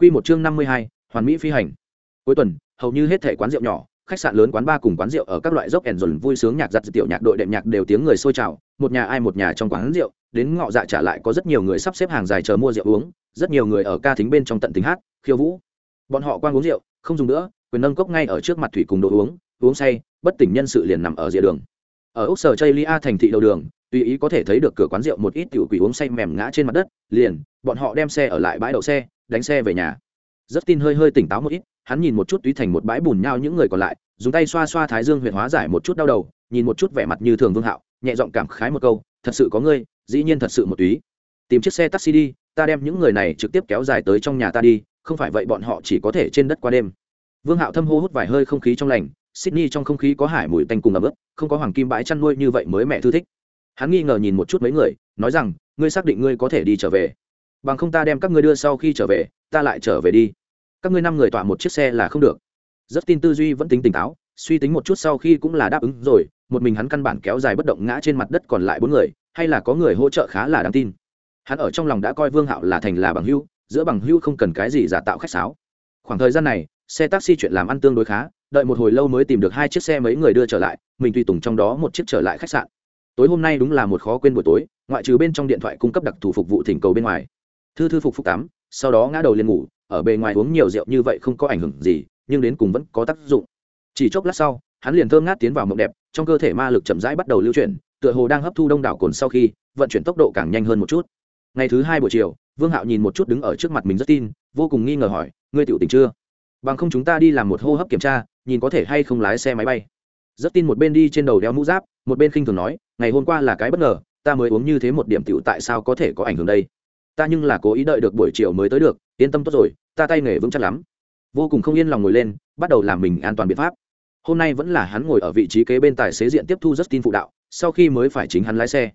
Quy một chương năm mươi hai, hoàn mỹ phi hành. Cuối tuần, hầu như hết thảy quán rượu nhỏ, khách sạn lớn quán bar cùng quán rượu ở các loại dốc ẻn dồn vui sướng nhạc giật tiểu nhạc đội đệm nhạc đều tiếng người sôi trào, một nhà ai một nhà trong quán rượu, đến ngọ dạ trả lại có rất nhiều người sắp xếp hàng dài chờ mua rượu uống, rất nhiều người ở ca thính bên trong tận tình hát, khiêu vũ. Bọn họ quang uống rượu, không dùng nữa, quyền nâng cốc ngay ở trước mặt thủy cùng đồ uống, uống say, bất tỉnh nhân sự liền nằm ở rìa đường. Ở Úc Sở Chaylia thành thị đầu đường, tùy ý có thể thấy được cửa quán rượu một ít tiểu quỷ uống say mềm ngã trên mặt đất, liền, bọn họ đem xe ở lại bãi đậu xe, đánh xe về nhà. Rất tin hơi hơi tỉnh táo một ít, hắn nhìn một chút túy thành một bãi bùn nhau những người còn lại, dùng tay xoa xoa thái dương huyệt hóa giải một chút đau đầu, nhìn một chút vẻ mặt như thường Vương Hạo, nhẹ giọng cảm khái một câu, thật sự có ngươi, dĩ nhiên thật sự một túy. Tìm chiếc xe taxi đi, ta đem những người này trực tiếp kéo dài tới trong nhà ta đi, không phải vậy bọn họ chỉ có thể trên đất qua đêm. Vương Hạo thâm hô hút vài hơi không khí trong lành, Sydney trong không khí có hải mùi tanh cùng ẩm ướt, không có hoàng kim bãi chăn nuôi như vậy mới mẹ thư thích. Hắn nghi ngờ nhìn một chút mấy người, nói rằng, ngươi xác định ngươi có thể đi trở về. Bằng không ta đem các ngươi đưa sau khi trở về, ta lại trở về đi. Các ngươi năm người tọa một chiếc xe là không được. Rất tin tư duy vẫn tính tỉnh táo, suy tính một chút sau khi cũng là đáp ứng rồi, một mình hắn căn bản kéo dài bất động ngã trên mặt đất còn lại bốn người, hay là có người hỗ trợ khá là đáng tin. Hắn ở trong lòng đã coi Vương Hạo là thành là bằng hữu, giữa bằng hữu không cần cái gì giả tạo khách sáo. Khoảng thời gian này, xe taxi chuyện làm ăn tương đối khá, đợi một hồi lâu mới tìm được hai chiếc xe mấy người đưa trở lại, mình tùy tùng trong đó một chiếc trở lại khách sạn. Tối hôm nay đúng là một khó quên buổi tối, ngoại trừ bên trong điện thoại cung cấp đặc thù phục vụ thỉnh cầu bên ngoài. Thư thư phục phục tắm, sau đó ngã đầu lên ngủ, ở bề ngoài uống nhiều rượu như vậy không có ảnh hưởng gì, nhưng đến cùng vẫn có tác dụng. Chỉ chốc lát sau, hắn liền thơm ngát tiến vào mộng đẹp, trong cơ thể ma lực chậm rãi bắt đầu lưu chuyển, tựa hồ đang hấp thu đông đảo cồn sau khi, vận chuyển tốc độ càng nhanh hơn một chút. Ngày thứ hai buổi chiều, vương hạo nhìn một chút đứng ở trước mặt mình rất tin, vô cùng nghi ngờ hỏi, ngươi tiểu tình chưa? Bằng không chúng ta đi làm một hô hấp kiểm tra, nhìn có thể hay không lái xe máy bay. Rất tin một bên đi trên đầu đeo mũ giáp, một bên khinh thường nói, ngày hôm qua là cái bất ngờ, ta mới uống như thế một điểm tiểu tại sao có thể có ảnh hưởng đây? Ta nhưng là cố ý đợi được buổi chiều mới tới được, yên tâm tốt rồi, ta tay nghề vững chắc lắm. Vô cùng không yên lòng ngồi lên, bắt đầu làm mình an toàn biện pháp. Hôm nay vẫn là hắn ngồi ở vị trí kế bên tài xế diện tiếp thu Justin phụ đạo, sau khi mới phải chính hắn lái xe.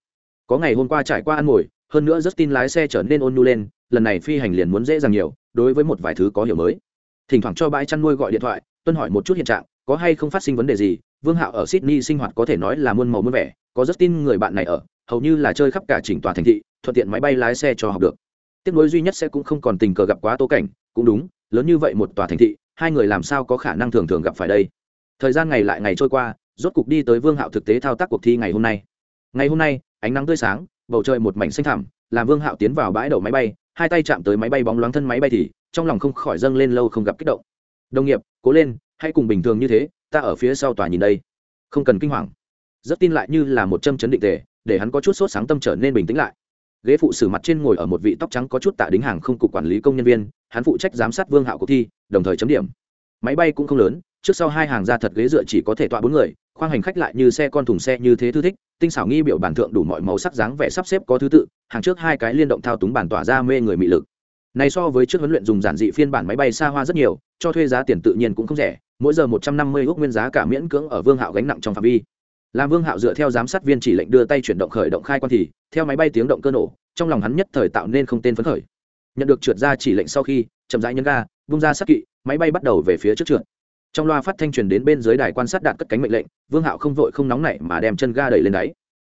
Có ngày hôm qua trải qua ăn ngồi, hơn nữa Justin lái xe trở nên ôn nhu lên, lần này phi hành liền muốn dễ dàng nhiều, đối với một vài thứ có hiểu mới thỉnh thoảng cho bãi chăn nuôi gọi điện thoại, tuân hỏi một chút hiện trạng, có hay không phát sinh vấn đề gì? Vương hạo ở sydney sinh hoạt có thể nói là muôn màu muôn vẻ, có rất tin người bạn này ở, hầu như là chơi khắp cả chỉnh tòa thành thị, thuận tiện máy bay lái xe cho học được. Tiếc nối duy nhất sẽ cũng không còn tình cờ gặp quá tô cảnh, cũng đúng, lớn như vậy một tòa thành thị, hai người làm sao có khả năng thường thường gặp phải đây? Thời gian ngày lại ngày trôi qua, rốt cục đi tới vương hạo thực tế thao tác cuộc thi ngày hôm nay. Ngày hôm nay, ánh nắng tươi sáng, bầu trời một mảnh xanh thẳm, làm vương hạo tiến vào bãi đậu máy bay hai tay chạm tới máy bay bóng loáng thân máy bay thì trong lòng không khỏi dâng lên lâu không gặp kích động. Đồng nghiệp, cố lên, hãy cùng bình thường như thế, ta ở phía sau tòa nhìn đây. Không cần kinh hoàng. Rất tin lại như là một châm chấn định tề, để hắn có chút sốt sáng tâm trở nên bình tĩnh lại. Ghế phụ sử mặt trên ngồi ở một vị tóc trắng có chút tạ đính hàng không cục quản lý công nhân viên, hắn phụ trách giám sát vương hạo cuộc thi, đồng thời chấm điểm. Máy bay cũng không lớn, trước sau hai hàng ra thật ghế dựa chỉ có thể tọa bốn người khoang hành khách lại như xe con thùng xe như thế thư thích, tinh xảo nghi biểu bản thượng đủ mọi màu sắc dáng vẻ sắp xếp có thứ tự, hàng trước hai cái liên động thao túng bản tỏa ra mê người mị lực. Này so với trước huấn luyện dùng giản dị phiên bản máy bay xa hoa rất nhiều, cho thuê giá tiền tự nhiên cũng không rẻ, mỗi giờ một trăm năm mươi gốc nguyên giá cả miễn cưỡng ở vương hạo gánh nặng trong phạm vi. Làm vương hạo dựa theo giám sát viên chỉ lệnh đưa tay chuyển động khởi động khai quan thì, theo máy bay tiếng động cơ nổ, trong lòng hắn nhất thời tạo nên không tên phấn khởi. Nhận được trượt ra chỉ lệnh sau khi, chậm rãi nhấn ga, bung ra sát kỵ, máy bay bắt đầu về phía trước trượt trong loa phát thanh truyền đến bên dưới đài quan sát đạt cất cánh mệnh lệnh, vương hạo không vội không nóng nảy mà đem chân ga đẩy lên đáy.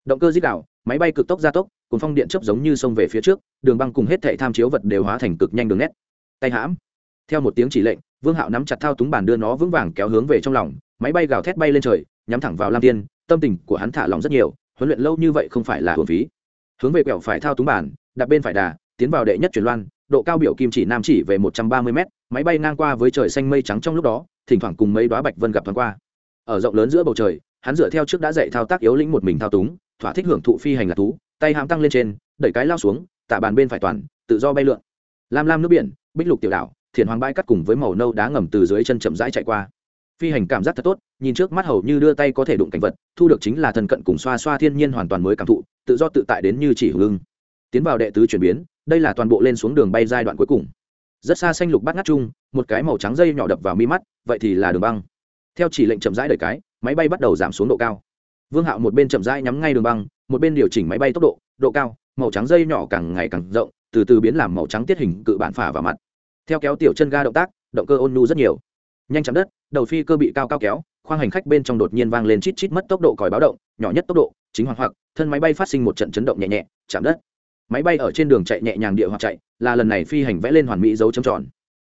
Động cơ dít đảo máy bay cực tốc gia tốc cùng phong điện chớp giống như sông về phía trước, đường băng cùng hết thệ tham chiếu vật đều hóa thành cực nhanh đường nét. Tay hãm. Theo một tiếng chỉ lệnh, vương hạo nắm chặt thao túng bàn đưa nó vững vàng kéo hướng về trong lòng, máy bay gào thét bay lên trời, nhắm thẳng vào lam tiên tâm tình của hắn thả lòng rất nhiều, huấn luyện lâu như vậy không phải là hồn phí. Hướng về quẹo phải thao túng bàn, đặt bên phải đà, tiến vào đệ nhất chuyển loan, độ cao biểu kim chỉ nam chỉ về một trăm ba mươi m máy bay ngang qua với trời xanh mây trắng trong lúc đó, thỉnh thoảng cùng mấy đoá bạch vân gặp thoáng qua. Ở rộng lớn giữa bầu trời, hắn dựa theo trước đã dạy thao tác yếu lĩnh một mình thao túng, thỏa thích hưởng thụ phi hành là thú, tay hãm tăng lên trên, đẩy cái lao xuống tạ bàn bên phải toàn, tự do bay lượn. Lam lam nước biển, bích lục tiểu đảo, thiền hoàng bãi cắt cùng với màu nâu đá ngầm từ dưới chân chậm rãi chạy qua. Phi hành cảm giác thật tốt, nhìn trước mắt hầu như đưa tay có thể đụng cảnh vật, thu được chính là thần cận cùng xoa xoa thiên nhiên hoàn toàn mới cảm thụ, tự do tự tại đến như chỉ hưởng ưng tiến vào đệ tứ chuyển biến, đây là toàn bộ lên xuống đường bay giai đoạn cuối cùng rất xa xanh lục bắt ngắt chung, một cái màu trắng dây nhỏ đập vào mi mắt, vậy thì là đường băng. Theo chỉ lệnh chậm rãi đời cái, máy bay bắt đầu giảm xuống độ cao. Vương hạo một bên chậm rãi nhắm ngay đường băng, một bên điều chỉnh máy bay tốc độ độ cao, màu trắng dây nhỏ càng ngày càng rộng, từ từ biến làm màu trắng tiết hình cự bản phả vào mặt. Theo kéo tiểu chân ga động tác, động cơ ôn nhu rất nhiều. Nhanh chạm đất, đầu phi cơ bị cao cao kéo, khoang hành khách bên trong đột nhiên vang lên chít chít mất tốc độ còi báo động, nhỏ nhất tốc độ, chính hoàng hoặc, thân máy bay phát sinh một trận chấn động nhẹ nhẹ, chạm đất máy bay ở trên đường chạy nhẹ nhàng địa hoạt chạy, là lần này phi hành vẽ lên hoàn mỹ dấu chấm tròn.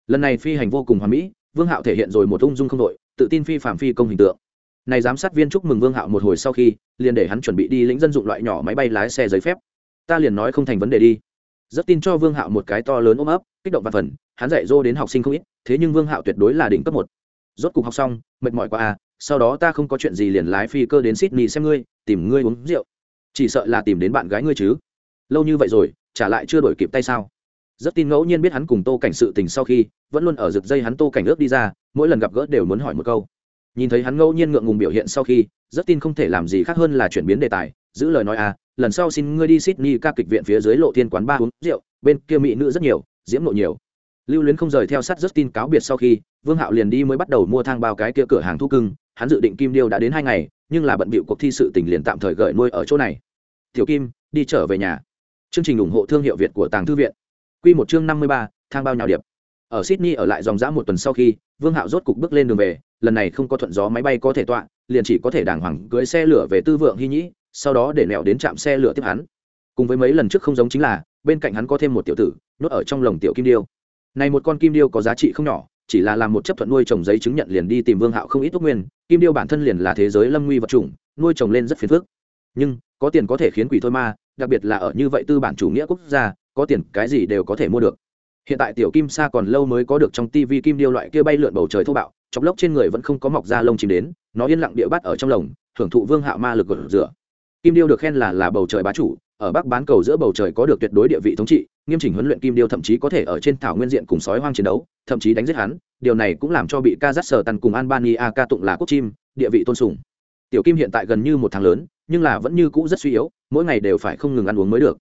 Lần này phi hành vô cùng hoàn mỹ, vương hạo thể hiện rồi một ung dung không đội tự tin phi phạm phi công hình tượng. Này giám sát viên chúc mừng vương hạo một hồi sau khi, liền để hắn chuẩn bị đi lĩnh dân dụng loại nhỏ máy bay lái xe giấy phép. Ta liền nói không thành vấn đề đi. Rất tin cho vương hạo một cái to lớn ôm ấp, kích động và phần, hắn dạy dỗ đến học sinh không ít, thế nhưng vương hạo tuyệt đối là đỉnh cấp một. Rốt cục học xong, mệt mỏi quá à sau đó ta không có chuyện gì liền lái phi cơ đến sydney xem ngươi, tìm ngươi uống rượu. Chỉ sợ là tìm đến bạn gái ngươi chứ lâu như vậy rồi, trả lại chưa đổi kịp tay sao? Rất tin ngẫu nhiên biết hắn cùng tô cảnh sự tình sau khi, vẫn luôn ở rực dây hắn tô cảnh ước đi ra, mỗi lần gặp gỡ đều muốn hỏi một câu. Nhìn thấy hắn ngẫu nhiên ngượng ngùng biểu hiện sau khi, rất tin không thể làm gì khác hơn là chuyển biến đề tài, giữ lời nói à lần sau xin ngươi đi sydney ca kịch viện phía dưới lộ thiên quán ba uống rượu, bên kia mỹ nữ rất nhiều, diễm lộ nhiều. Lưu luyến không rời theo sát rất tin cáo biệt sau khi, vương hạo liền đi mới bắt đầu mua thang bao cái kia cửa hàng thu cưng, hắn dự định kim điêu đã đến hai ngày, nhưng là bận bịu cuộc thi sự tình liền tạm thời gợi nuôi ở chỗ này. Tiểu kim, đi trở về nhà chương trình ủng hộ thương hiệu việt của tàng thư viện. Quy một chương năm mươi ba, thang bao nhào điệp. Ở sydney ở lại dòng dã một tuần sau khi, vương hạo rốt cục bước lên đường về, lần này không có thuận gió máy bay có thể tọa, liền chỉ có thể đàng hoàng cưỡi xe lửa về tư vượng hy nhĩ, sau đó để nẹo đến trạm xe lửa tiếp hắn. Cùng với mấy lần trước không giống chính là, bên cạnh hắn có thêm một tiểu tử nốt ở trong lồng tiểu kim điêu. Này một con kim điêu có giá trị không nhỏ, chỉ là làm một chấp thuận nuôi trồng giấy chứng nhận liền đi tìm vương hạo không ít thuốc nguyên, kim điêu bản thân liền là thế giới lâm nguy vật chủng, nuôi trồng lên rất phiền phức. Nhưng, có tiền có thể khiến quỷ thôi ma đặc biệt là ở như vậy tư bản chủ nghĩa quốc gia, có tiền cái gì đều có thể mua được. Hiện tại tiểu kim sa còn lâu mới có được trong tivi kim điêu loại kia bay lượn bầu trời thô bạo chọc lốc trên người vẫn không có mọc ra lông chìm đến, nó yên lặng địa bắt ở trong lồng, hưởng thụ vương hạo ma lực gột rửa. Kim điêu được khen là là bầu trời bá chủ, ở bắc bán cầu giữa bầu trời có được tuyệt đối địa vị thống trị, nghiêm chỉnh huấn luyện kim điêu thậm chí có thể ở trên thảo nguyên diện cùng sói hoang chiến đấu, thậm chí đánh giết hắn, điều này cũng làm cho bị ca dắt sờ tăn cùng albania ca tụng là quốc chim, địa vị tôn sùng. Tiểu kim hiện tại gần như một tháng lớn, nhưng là vẫn như cũ rất suy yếu mỗi ngày đều phải không ngừng ăn uống mới được.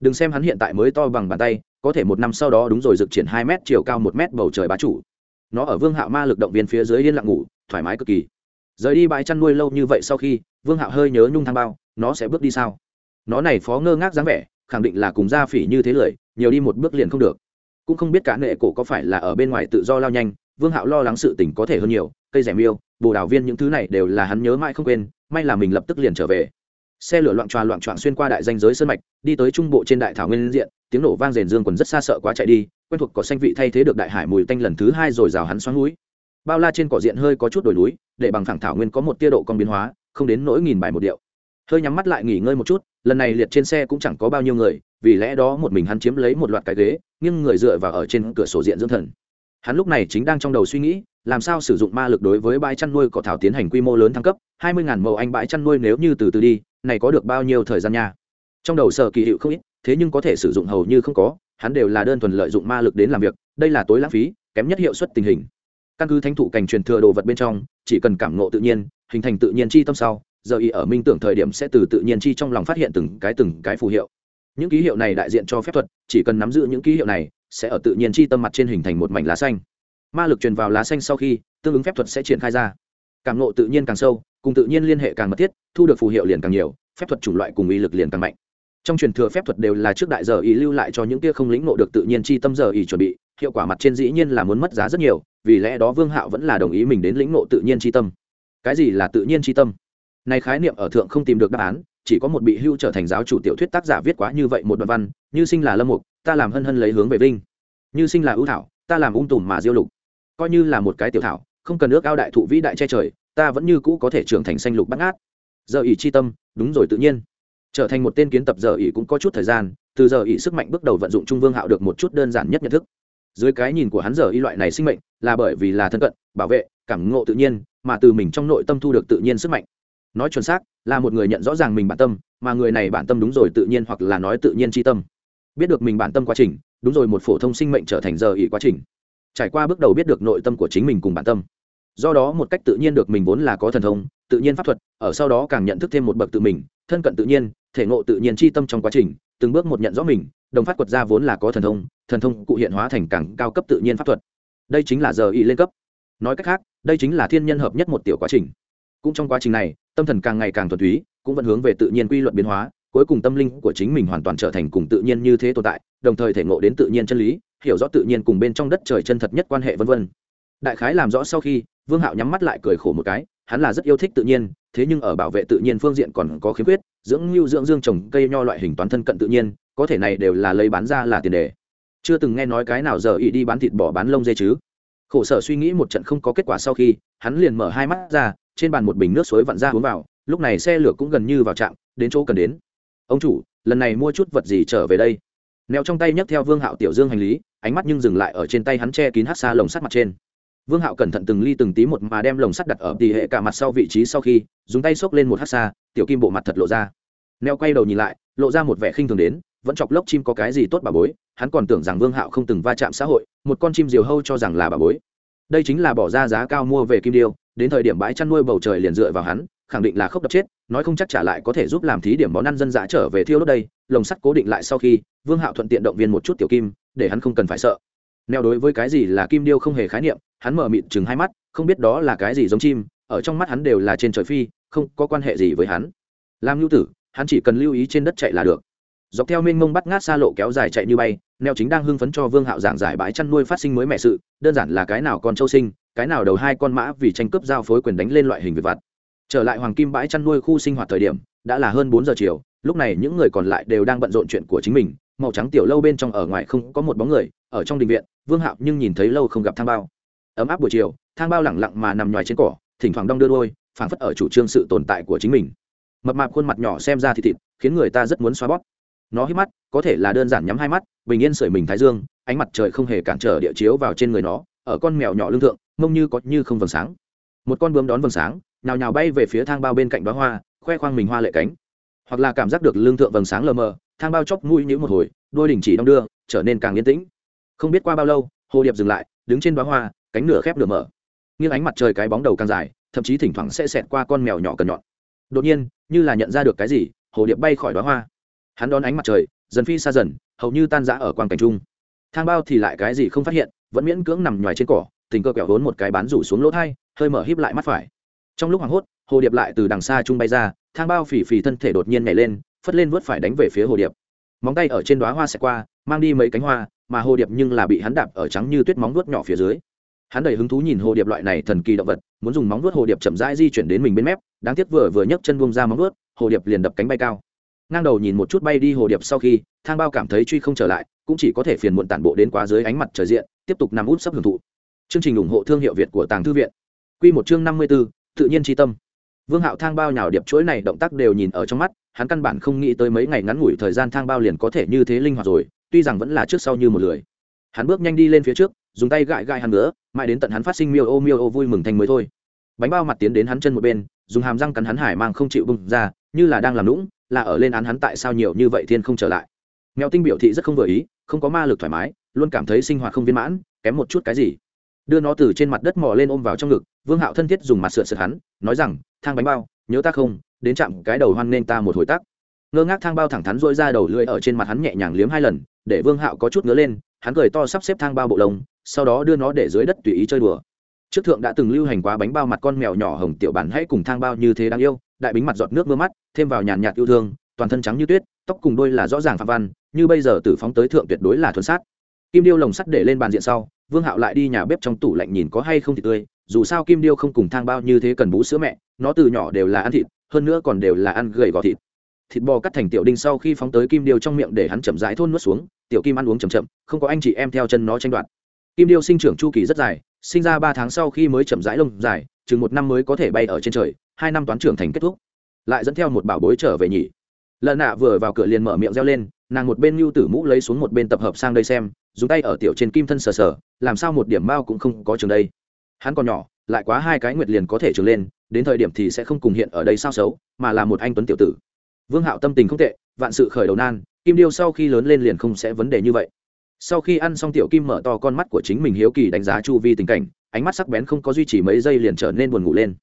Đừng xem hắn hiện tại mới to bằng bàn tay, có thể một năm sau đó đúng rồi dực triển hai mét, chiều cao một mét bầu trời bá chủ. Nó ở vương hạo ma lực động viên phía dưới yên lặng ngủ, thoải mái cực kỳ. Rời đi bãi chăn nuôi lâu như vậy sau khi, vương hạo hơi nhớ nhung thang bao, nó sẽ bước đi sao? Nó này phó ngơ ngác dáng vẻ, khẳng định là cùng gia phỉ như thế lười, nhiều đi một bước liền không được. Cũng không biết cả nghệ cổ có phải là ở bên ngoài tự do lao nhanh, vương hạo lo lắng sự tình có thể hơn nhiều, cây rẻ miêu, bồ đào viên những thứ này đều là hắn nhớ mãi không quên, may là mình lập tức liền trở về xe lửa loạn tròa loạn trọn xuyên qua đại danh giới sơn mạch, đi tới trung bộ trên đại thảo nguyên diện, tiếng nổ vang rền dương quần rất xa sợ quá chạy đi, quen thuộc có xanh vị thay thế được đại hải mùi tanh lần thứ hai rồi rào hắn xoắn núi. Bao la trên cỏ diện hơi có chút đồi núi, để bằng thẳng thảo nguyên có một tia độ con biến hóa, không đến nỗi nghìn bài một điệu. Hơi nhắm mắt lại nghỉ ngơi một chút, lần này liệt trên xe cũng chẳng có bao nhiêu người, vì lẽ đó một mình hắn chiếm lấy một loạt cái ghế nhưng người dựa vào ở trên cửa sổ diện dưỡng thần. Hắn lúc này chính đang trong đầu suy nghĩ làm sao sử dụng ma lực đối với bãi chăn nuôi cỏ thảo tiến hành quy mô lớn thăng cấp? Hai mươi ngàn mẫu anh bãi chăn nuôi nếu như từ từ đi, này có được bao nhiêu thời gian nha? Trong đầu sở kỳ hiệu không ít, thế nhưng có thể sử dụng hầu như không có, hắn đều là đơn thuần lợi dụng ma lực đến làm việc, đây là tối lãng phí, kém nhất hiệu suất tình hình. Căn cứ thánh thụ cảnh truyền thừa đồ vật bên trong, chỉ cần cảm ngộ tự nhiên, hình thành tự nhiên chi tâm sau, giờ y ở minh tưởng thời điểm sẽ từ tự nhiên chi trong lòng phát hiện từng cái từng cái phù hiệu. Những ký hiệu này đại diện cho phép thuật, chỉ cần nắm giữ những ký hiệu này, sẽ ở tự nhiên chi tâm mặt trên hình thành một mảnh lá xanh ma lực truyền vào lá xanh sau khi, tương ứng phép thuật sẽ triển khai ra. Càng nộ tự nhiên càng sâu, cùng tự nhiên liên hệ càng mật thiết, thu được phù hiệu liền càng nhiều, phép thuật chủng loại cùng ý lực liền càng mạnh. Trong truyền thừa phép thuật đều là trước đại giờ ý lưu lại cho những kia không lĩnh nộ được tự nhiên chi tâm giờ ý chuẩn bị, hiệu quả mặt trên dĩ nhiên là muốn mất giá rất nhiều, vì lẽ đó vương hạo vẫn là đồng ý mình đến lĩnh nộ tự nhiên chi tâm. Cái gì là tự nhiên chi tâm? Này khái niệm ở thượng không tìm được đáp án, chỉ có một bị hưu trở thành giáo chủ tiểu thuyết tác giả viết quá như vậy một đoạn văn, như sinh là lâm mục, ta làm hân hân lấy hướng về vinh. Như sinh là ưu thảo, ta làm ung tùm mà diêu lục coi như là một cái tiểu thảo, không cần ước ao đại thụ vĩ đại che trời, ta vẫn như cũ có thể trưởng thành xanh lục bắt ngát. Giờ ỷ chi tâm, đúng rồi tự nhiên. Trở thành một tên kiến tập giờ ỷ cũng có chút thời gian, từ giờ ỷ sức mạnh bước đầu vận dụng trung vương hạo được một chút đơn giản nhất nhận thức. Dưới cái nhìn của hắn giờ y loại này sinh mệnh, là bởi vì là thân cận, bảo vệ, cảm ngộ tự nhiên, mà từ mình trong nội tâm thu được tự nhiên sức mạnh. Nói chuẩn xác, là một người nhận rõ ràng mình bản tâm, mà người này bản tâm đúng rồi tự nhiên hoặc là nói tự nhiên tri tâm. Biết được mình bản tâm quá trình, đúng rồi một phổ thông sinh mệnh trở thành giờ ỉ quá trình trải qua bước đầu biết được nội tâm của chính mình cùng bản tâm. Do đó một cách tự nhiên được mình vốn là có thần thông, tự nhiên pháp thuật, ở sau đó càng nhận thức thêm một bậc tự mình, thân cận tự nhiên, thể ngộ tự nhiên tri tâm trong quá trình, từng bước một nhận rõ mình, đồng phát quật ra vốn là có thần thông thần thông cụ hiện hóa thành càng cao cấp tự nhiên pháp thuật. Đây chính là giờ y lên cấp. Nói cách khác, đây chính là thiên nhân hợp nhất một tiểu quá trình. Cũng trong quá trình này, tâm thần càng ngày càng thuần túy, cũng vẫn hướng về tự nhiên quy luật biến hóa, cuối cùng tâm linh của chính mình hoàn toàn trở thành cùng tự nhiên như thế tồn tại, đồng thời thể ngộ đến tự nhiên chân lý hiểu rõ tự nhiên cùng bên trong đất trời chân thật nhất quan hệ vân vân. Đại khái làm rõ sau khi, vương hạo nhắm mắt lại cười khổ một cái, hắn là rất yêu thích tự nhiên, thế nhưng ở bảo vệ tự nhiên phương diện còn có khiếm khuyết, dưỡng lưu dưỡng dương trồng cây nho loại hình toán thân cận tự nhiên, có thể này đều là lấy bán ra là tiền đề. Chưa từng nghe nói cái nào giờ ý đi bán thịt bò bán lông dê chứ. Khổ sở suy nghĩ một trận không có kết quả sau khi, hắn liền mở hai mắt ra, trên bàn một bình nước suối vặn ra uống vào, lúc này xe lửa cũng gần như vào trạm, đến chỗ cần đến. Ông chủ, lần này mua chút vật gì trở về đây? Neo trong tay nhấc theo vương hạo tiểu dương hành lý ánh mắt nhưng dừng lại ở trên tay hắn che kín hát xa lồng sắt mặt trên. Vương hạo cẩn thận từng ly từng tí một mà đem lồng sắt đặt ở tỉ hệ cả mặt sau vị trí sau khi, dùng tay xốc lên một hát xa, tiểu kim bộ mặt thật lộ ra. Neo quay đầu nhìn lại, lộ ra một vẻ khinh thường đến, vẫn chọc lốc chim có cái gì tốt bà bối, hắn còn tưởng rằng vương hạo không từng va chạm xã hội, một con chim diều hâu cho rằng là bà bối. Đây chính là bỏ ra giá cao mua về kim điêu, đến thời điểm bãi chăn nuôi bầu trời liền dựa vào hắn, khẳng định là khốc đập chết, nói không chắc trả lại có thể giúp làm thí điểm món ăn dân dã trở về thiêu đốt đây, lồng sắt cố định lại sau khi, vương hạo thuận tiện động viên một chút tiểu kim để hắn không cần phải sợ. Neo đối với cái gì là kim điêu không hề khái niệm, hắn mở mịt chừng hai mắt, không biết đó là cái gì giống chim, ở trong mắt hắn đều là trên trời phi, không có quan hệ gì với hắn. Làm lưu tử, hắn chỉ cần lưu ý trên đất chạy là được. Dọc theo mênh mông bắt ngát xa lộ kéo dài chạy như bay, neo chính đang hưng phấn cho vương hạo giảng giải bãi chăn nuôi phát sinh mới mẹ sự, đơn giản là cái nào con châu sinh, cái nào đầu hai con mã vì tranh cướp giao phối quyền đánh lên loại hình về vặt. Trở lại hoàng kim bãi chăn nuôi khu sinh hoạt thời điểm, đã là hơn bốn giờ chiều lúc này những người còn lại đều đang bận rộn chuyện của chính mình, màu trắng tiểu lâu bên trong ở ngoài không có một bóng người, ở trong đình viện, vương hạo nhưng nhìn thấy lâu không gặp thang bao. Ấm áp buổi chiều, thang bao lẳng lặng mà nằm ngoài trên cỏ, thỉnh thoảng đong đưa đôi, phảng phất ở chủ trương sự tồn tại của chính mình. Mập mạp khuôn mặt nhỏ xem ra thì thịt, khiến người ta rất muốn xoa bóp. Nó hít mắt, có thể là đơn giản nhắm hai mắt, bình yên sưởi mình thái dương, ánh mặt trời không hề cản trở địa chiếu vào trên người nó, ở con mèo nhỏ lương thượng, mông như có như không vầng sáng. Một con bướm đón vầng sáng, nhào nhào bay về phía thang bao bên cạnh đóa hoa, khoe khoang mình hoa lệ cánh hoặc là cảm giác được lương thượng vầng sáng lờ mờ, thang bao chóc mũi nhữ một hồi, đôi đình chỉ đong đưa, trở nên càng yên tĩnh. Không biết qua bao lâu, hồ điệp dừng lại, đứng trên đoá hoa, cánh nửa khép nửa mở. Nghiêng ánh mặt trời cái bóng đầu càng dài, thậm chí thỉnh thoảng sẽ xẹt qua con mèo nhỏ cần nhọn. Đột nhiên, như là nhận ra được cái gì, hồ điệp bay khỏi đoá hoa. Hắn đón ánh mặt trời, dần phi xa dần, hầu như tan rã ở quang cảnh trung. Thang bao thì lại cái gì không phát hiện, vẫn miễn cưỡng nằm ngoài trên cỏ, tình cơ kẹo vốn một cái bán rủ xuống lỗ thai, hơi mở híp lại mắt phải. Trong lúc hoảng hốt, hồ điệp lại từ đằng xa trung bay ra thang bao phì phì thân thể đột nhiên nhảy lên, phất lên vớt phải đánh về phía hồ điệp. Móng tay ở trên đoá hoa xẹt qua, mang đi mấy cánh hoa, mà hồ điệp nhưng là bị hắn đạp ở trắng như tuyết móng vuốt nhỏ phía dưới. Hắn đầy hứng thú nhìn hồ điệp loại này thần kỳ động vật, muốn dùng móng vuốt hồ điệp chậm rãi di chuyển đến mình bên mép, đáng tiếc vừa vừa nhấc chân bông ra móng vuốt, hồ điệp liền đập cánh bay cao. Ngang đầu nhìn một chút bay đi hồ điệp sau khi, thang bao cảm thấy truy không trở lại, cũng chỉ có thể phiền muộn tản bộ đến quá dưới ánh mặt trời diện, tiếp tục nằm út sấp hưởng thụ. Chương trình ủng hộ thương hiệu việt của tàng thư viện. Q một chương năm mươi b ố tự nhiên tri tâm vương hạo thang bao nhào điệp chuỗi này động tác đều nhìn ở trong mắt, hắn căn bản không nghĩ tới mấy ngày ngắn ngủi thời gian thang bao liền có thể như thế linh hoạt rồi, tuy rằng vẫn là trước sau như một lười. Hắn bước nhanh đi lên phía trước, dùng tay gãi gãi hắn nữa, mãi đến tận hắn phát sinh miêu ô miêu ô vui mừng thành mới thôi. Bánh bao mặt tiến đến hắn chân một bên, dùng hàm răng cắn hắn hải mang không chịu bưng ra, như là đang làm lũng là ở lên án hắn tại sao nhiều như vậy thiên không trở lại. Mèo tinh biểu thị rất không vừa ý, không có ma lực thoải mái, luôn cảm thấy sinh hoạt không viên mãn, kém một chút cái gì đưa nó từ trên mặt đất mò lên ôm vào trong ngực, vương hạo thân thiết dùng mặt sượt sượt hắn, nói rằng, thang bánh bao, nhớ ta không? Đến chạm cái đầu hoan nên ta một hồi tắc ngơ ngác thang bao thẳng thắn dỗi ra đầu lưỡi ở trên mặt hắn nhẹ nhàng liếm hai lần, để vương hạo có chút ngứa lên, hắn cười to sắp xếp thang bao bộ lông, sau đó đưa nó để dưới đất tùy ý chơi đùa. Trước thượng đã từng lưu hành quá bánh bao mặt con mèo nhỏ hồng tiểu bản hãy cùng thang bao như thế đáng yêu, đại bính mặt giọt nước mưa mắt, thêm vào nhàn nhạt yêu thương, toàn thân trắng như tuyết, tóc cùng đôi là rõ ràng phạm văn, như bây giờ tử phóng tới thượng tuyệt đối là thuần sát. Kim điêu lồng sắt để lên bàn diện sau vương hạo lại đi nhà bếp trong tủ lạnh nhìn có hay không thịt tươi, dù sao kim điêu không cùng thang bao như thế cần bú sữa mẹ, nó từ nhỏ đều là ăn thịt, hơn nữa còn đều là ăn gầy gò thịt. Thịt bò cắt thành tiểu đinh sau khi phóng tới kim điêu trong miệng để hắn chậm rãi thôn nuốt xuống, tiểu kim ăn uống chậm chậm, không có anh chị em theo chân nó tranh đoạt. Kim điêu sinh trưởng chu kỳ rất dài, sinh ra ba tháng sau khi mới chậm rãi lông dài, chừng một năm mới có thể bay ở trên trời, hai năm toán trưởng thành kết thúc. Lại dẫn theo một bảo bối trở về nhỉ. Lợn nạ vừa vào cửa liền mở miệng reo lên, nàng một bên mưu tử mũ lấy xuống một bên tập hợp sang đây xem, dùng tay ở tiểu trên kim thân sờ sờ làm sao một điểm mao cũng không có trường đây? Hắn còn nhỏ, lại quá hai cái nguyệt liền có thể trường lên, đến thời điểm thì sẽ không cùng hiện ở đây sao xấu, mà là một anh tuấn tiểu tử. Vương hạo tâm tình không tệ, vạn sự khởi đầu nan, kim điêu sau khi lớn lên liền không sẽ vấn đề như vậy. Sau khi ăn xong tiểu kim mở to con mắt của chính mình hiếu kỳ đánh giá chu vi tình cảnh, ánh mắt sắc bén không có duy trì mấy giây liền trở nên buồn ngủ lên.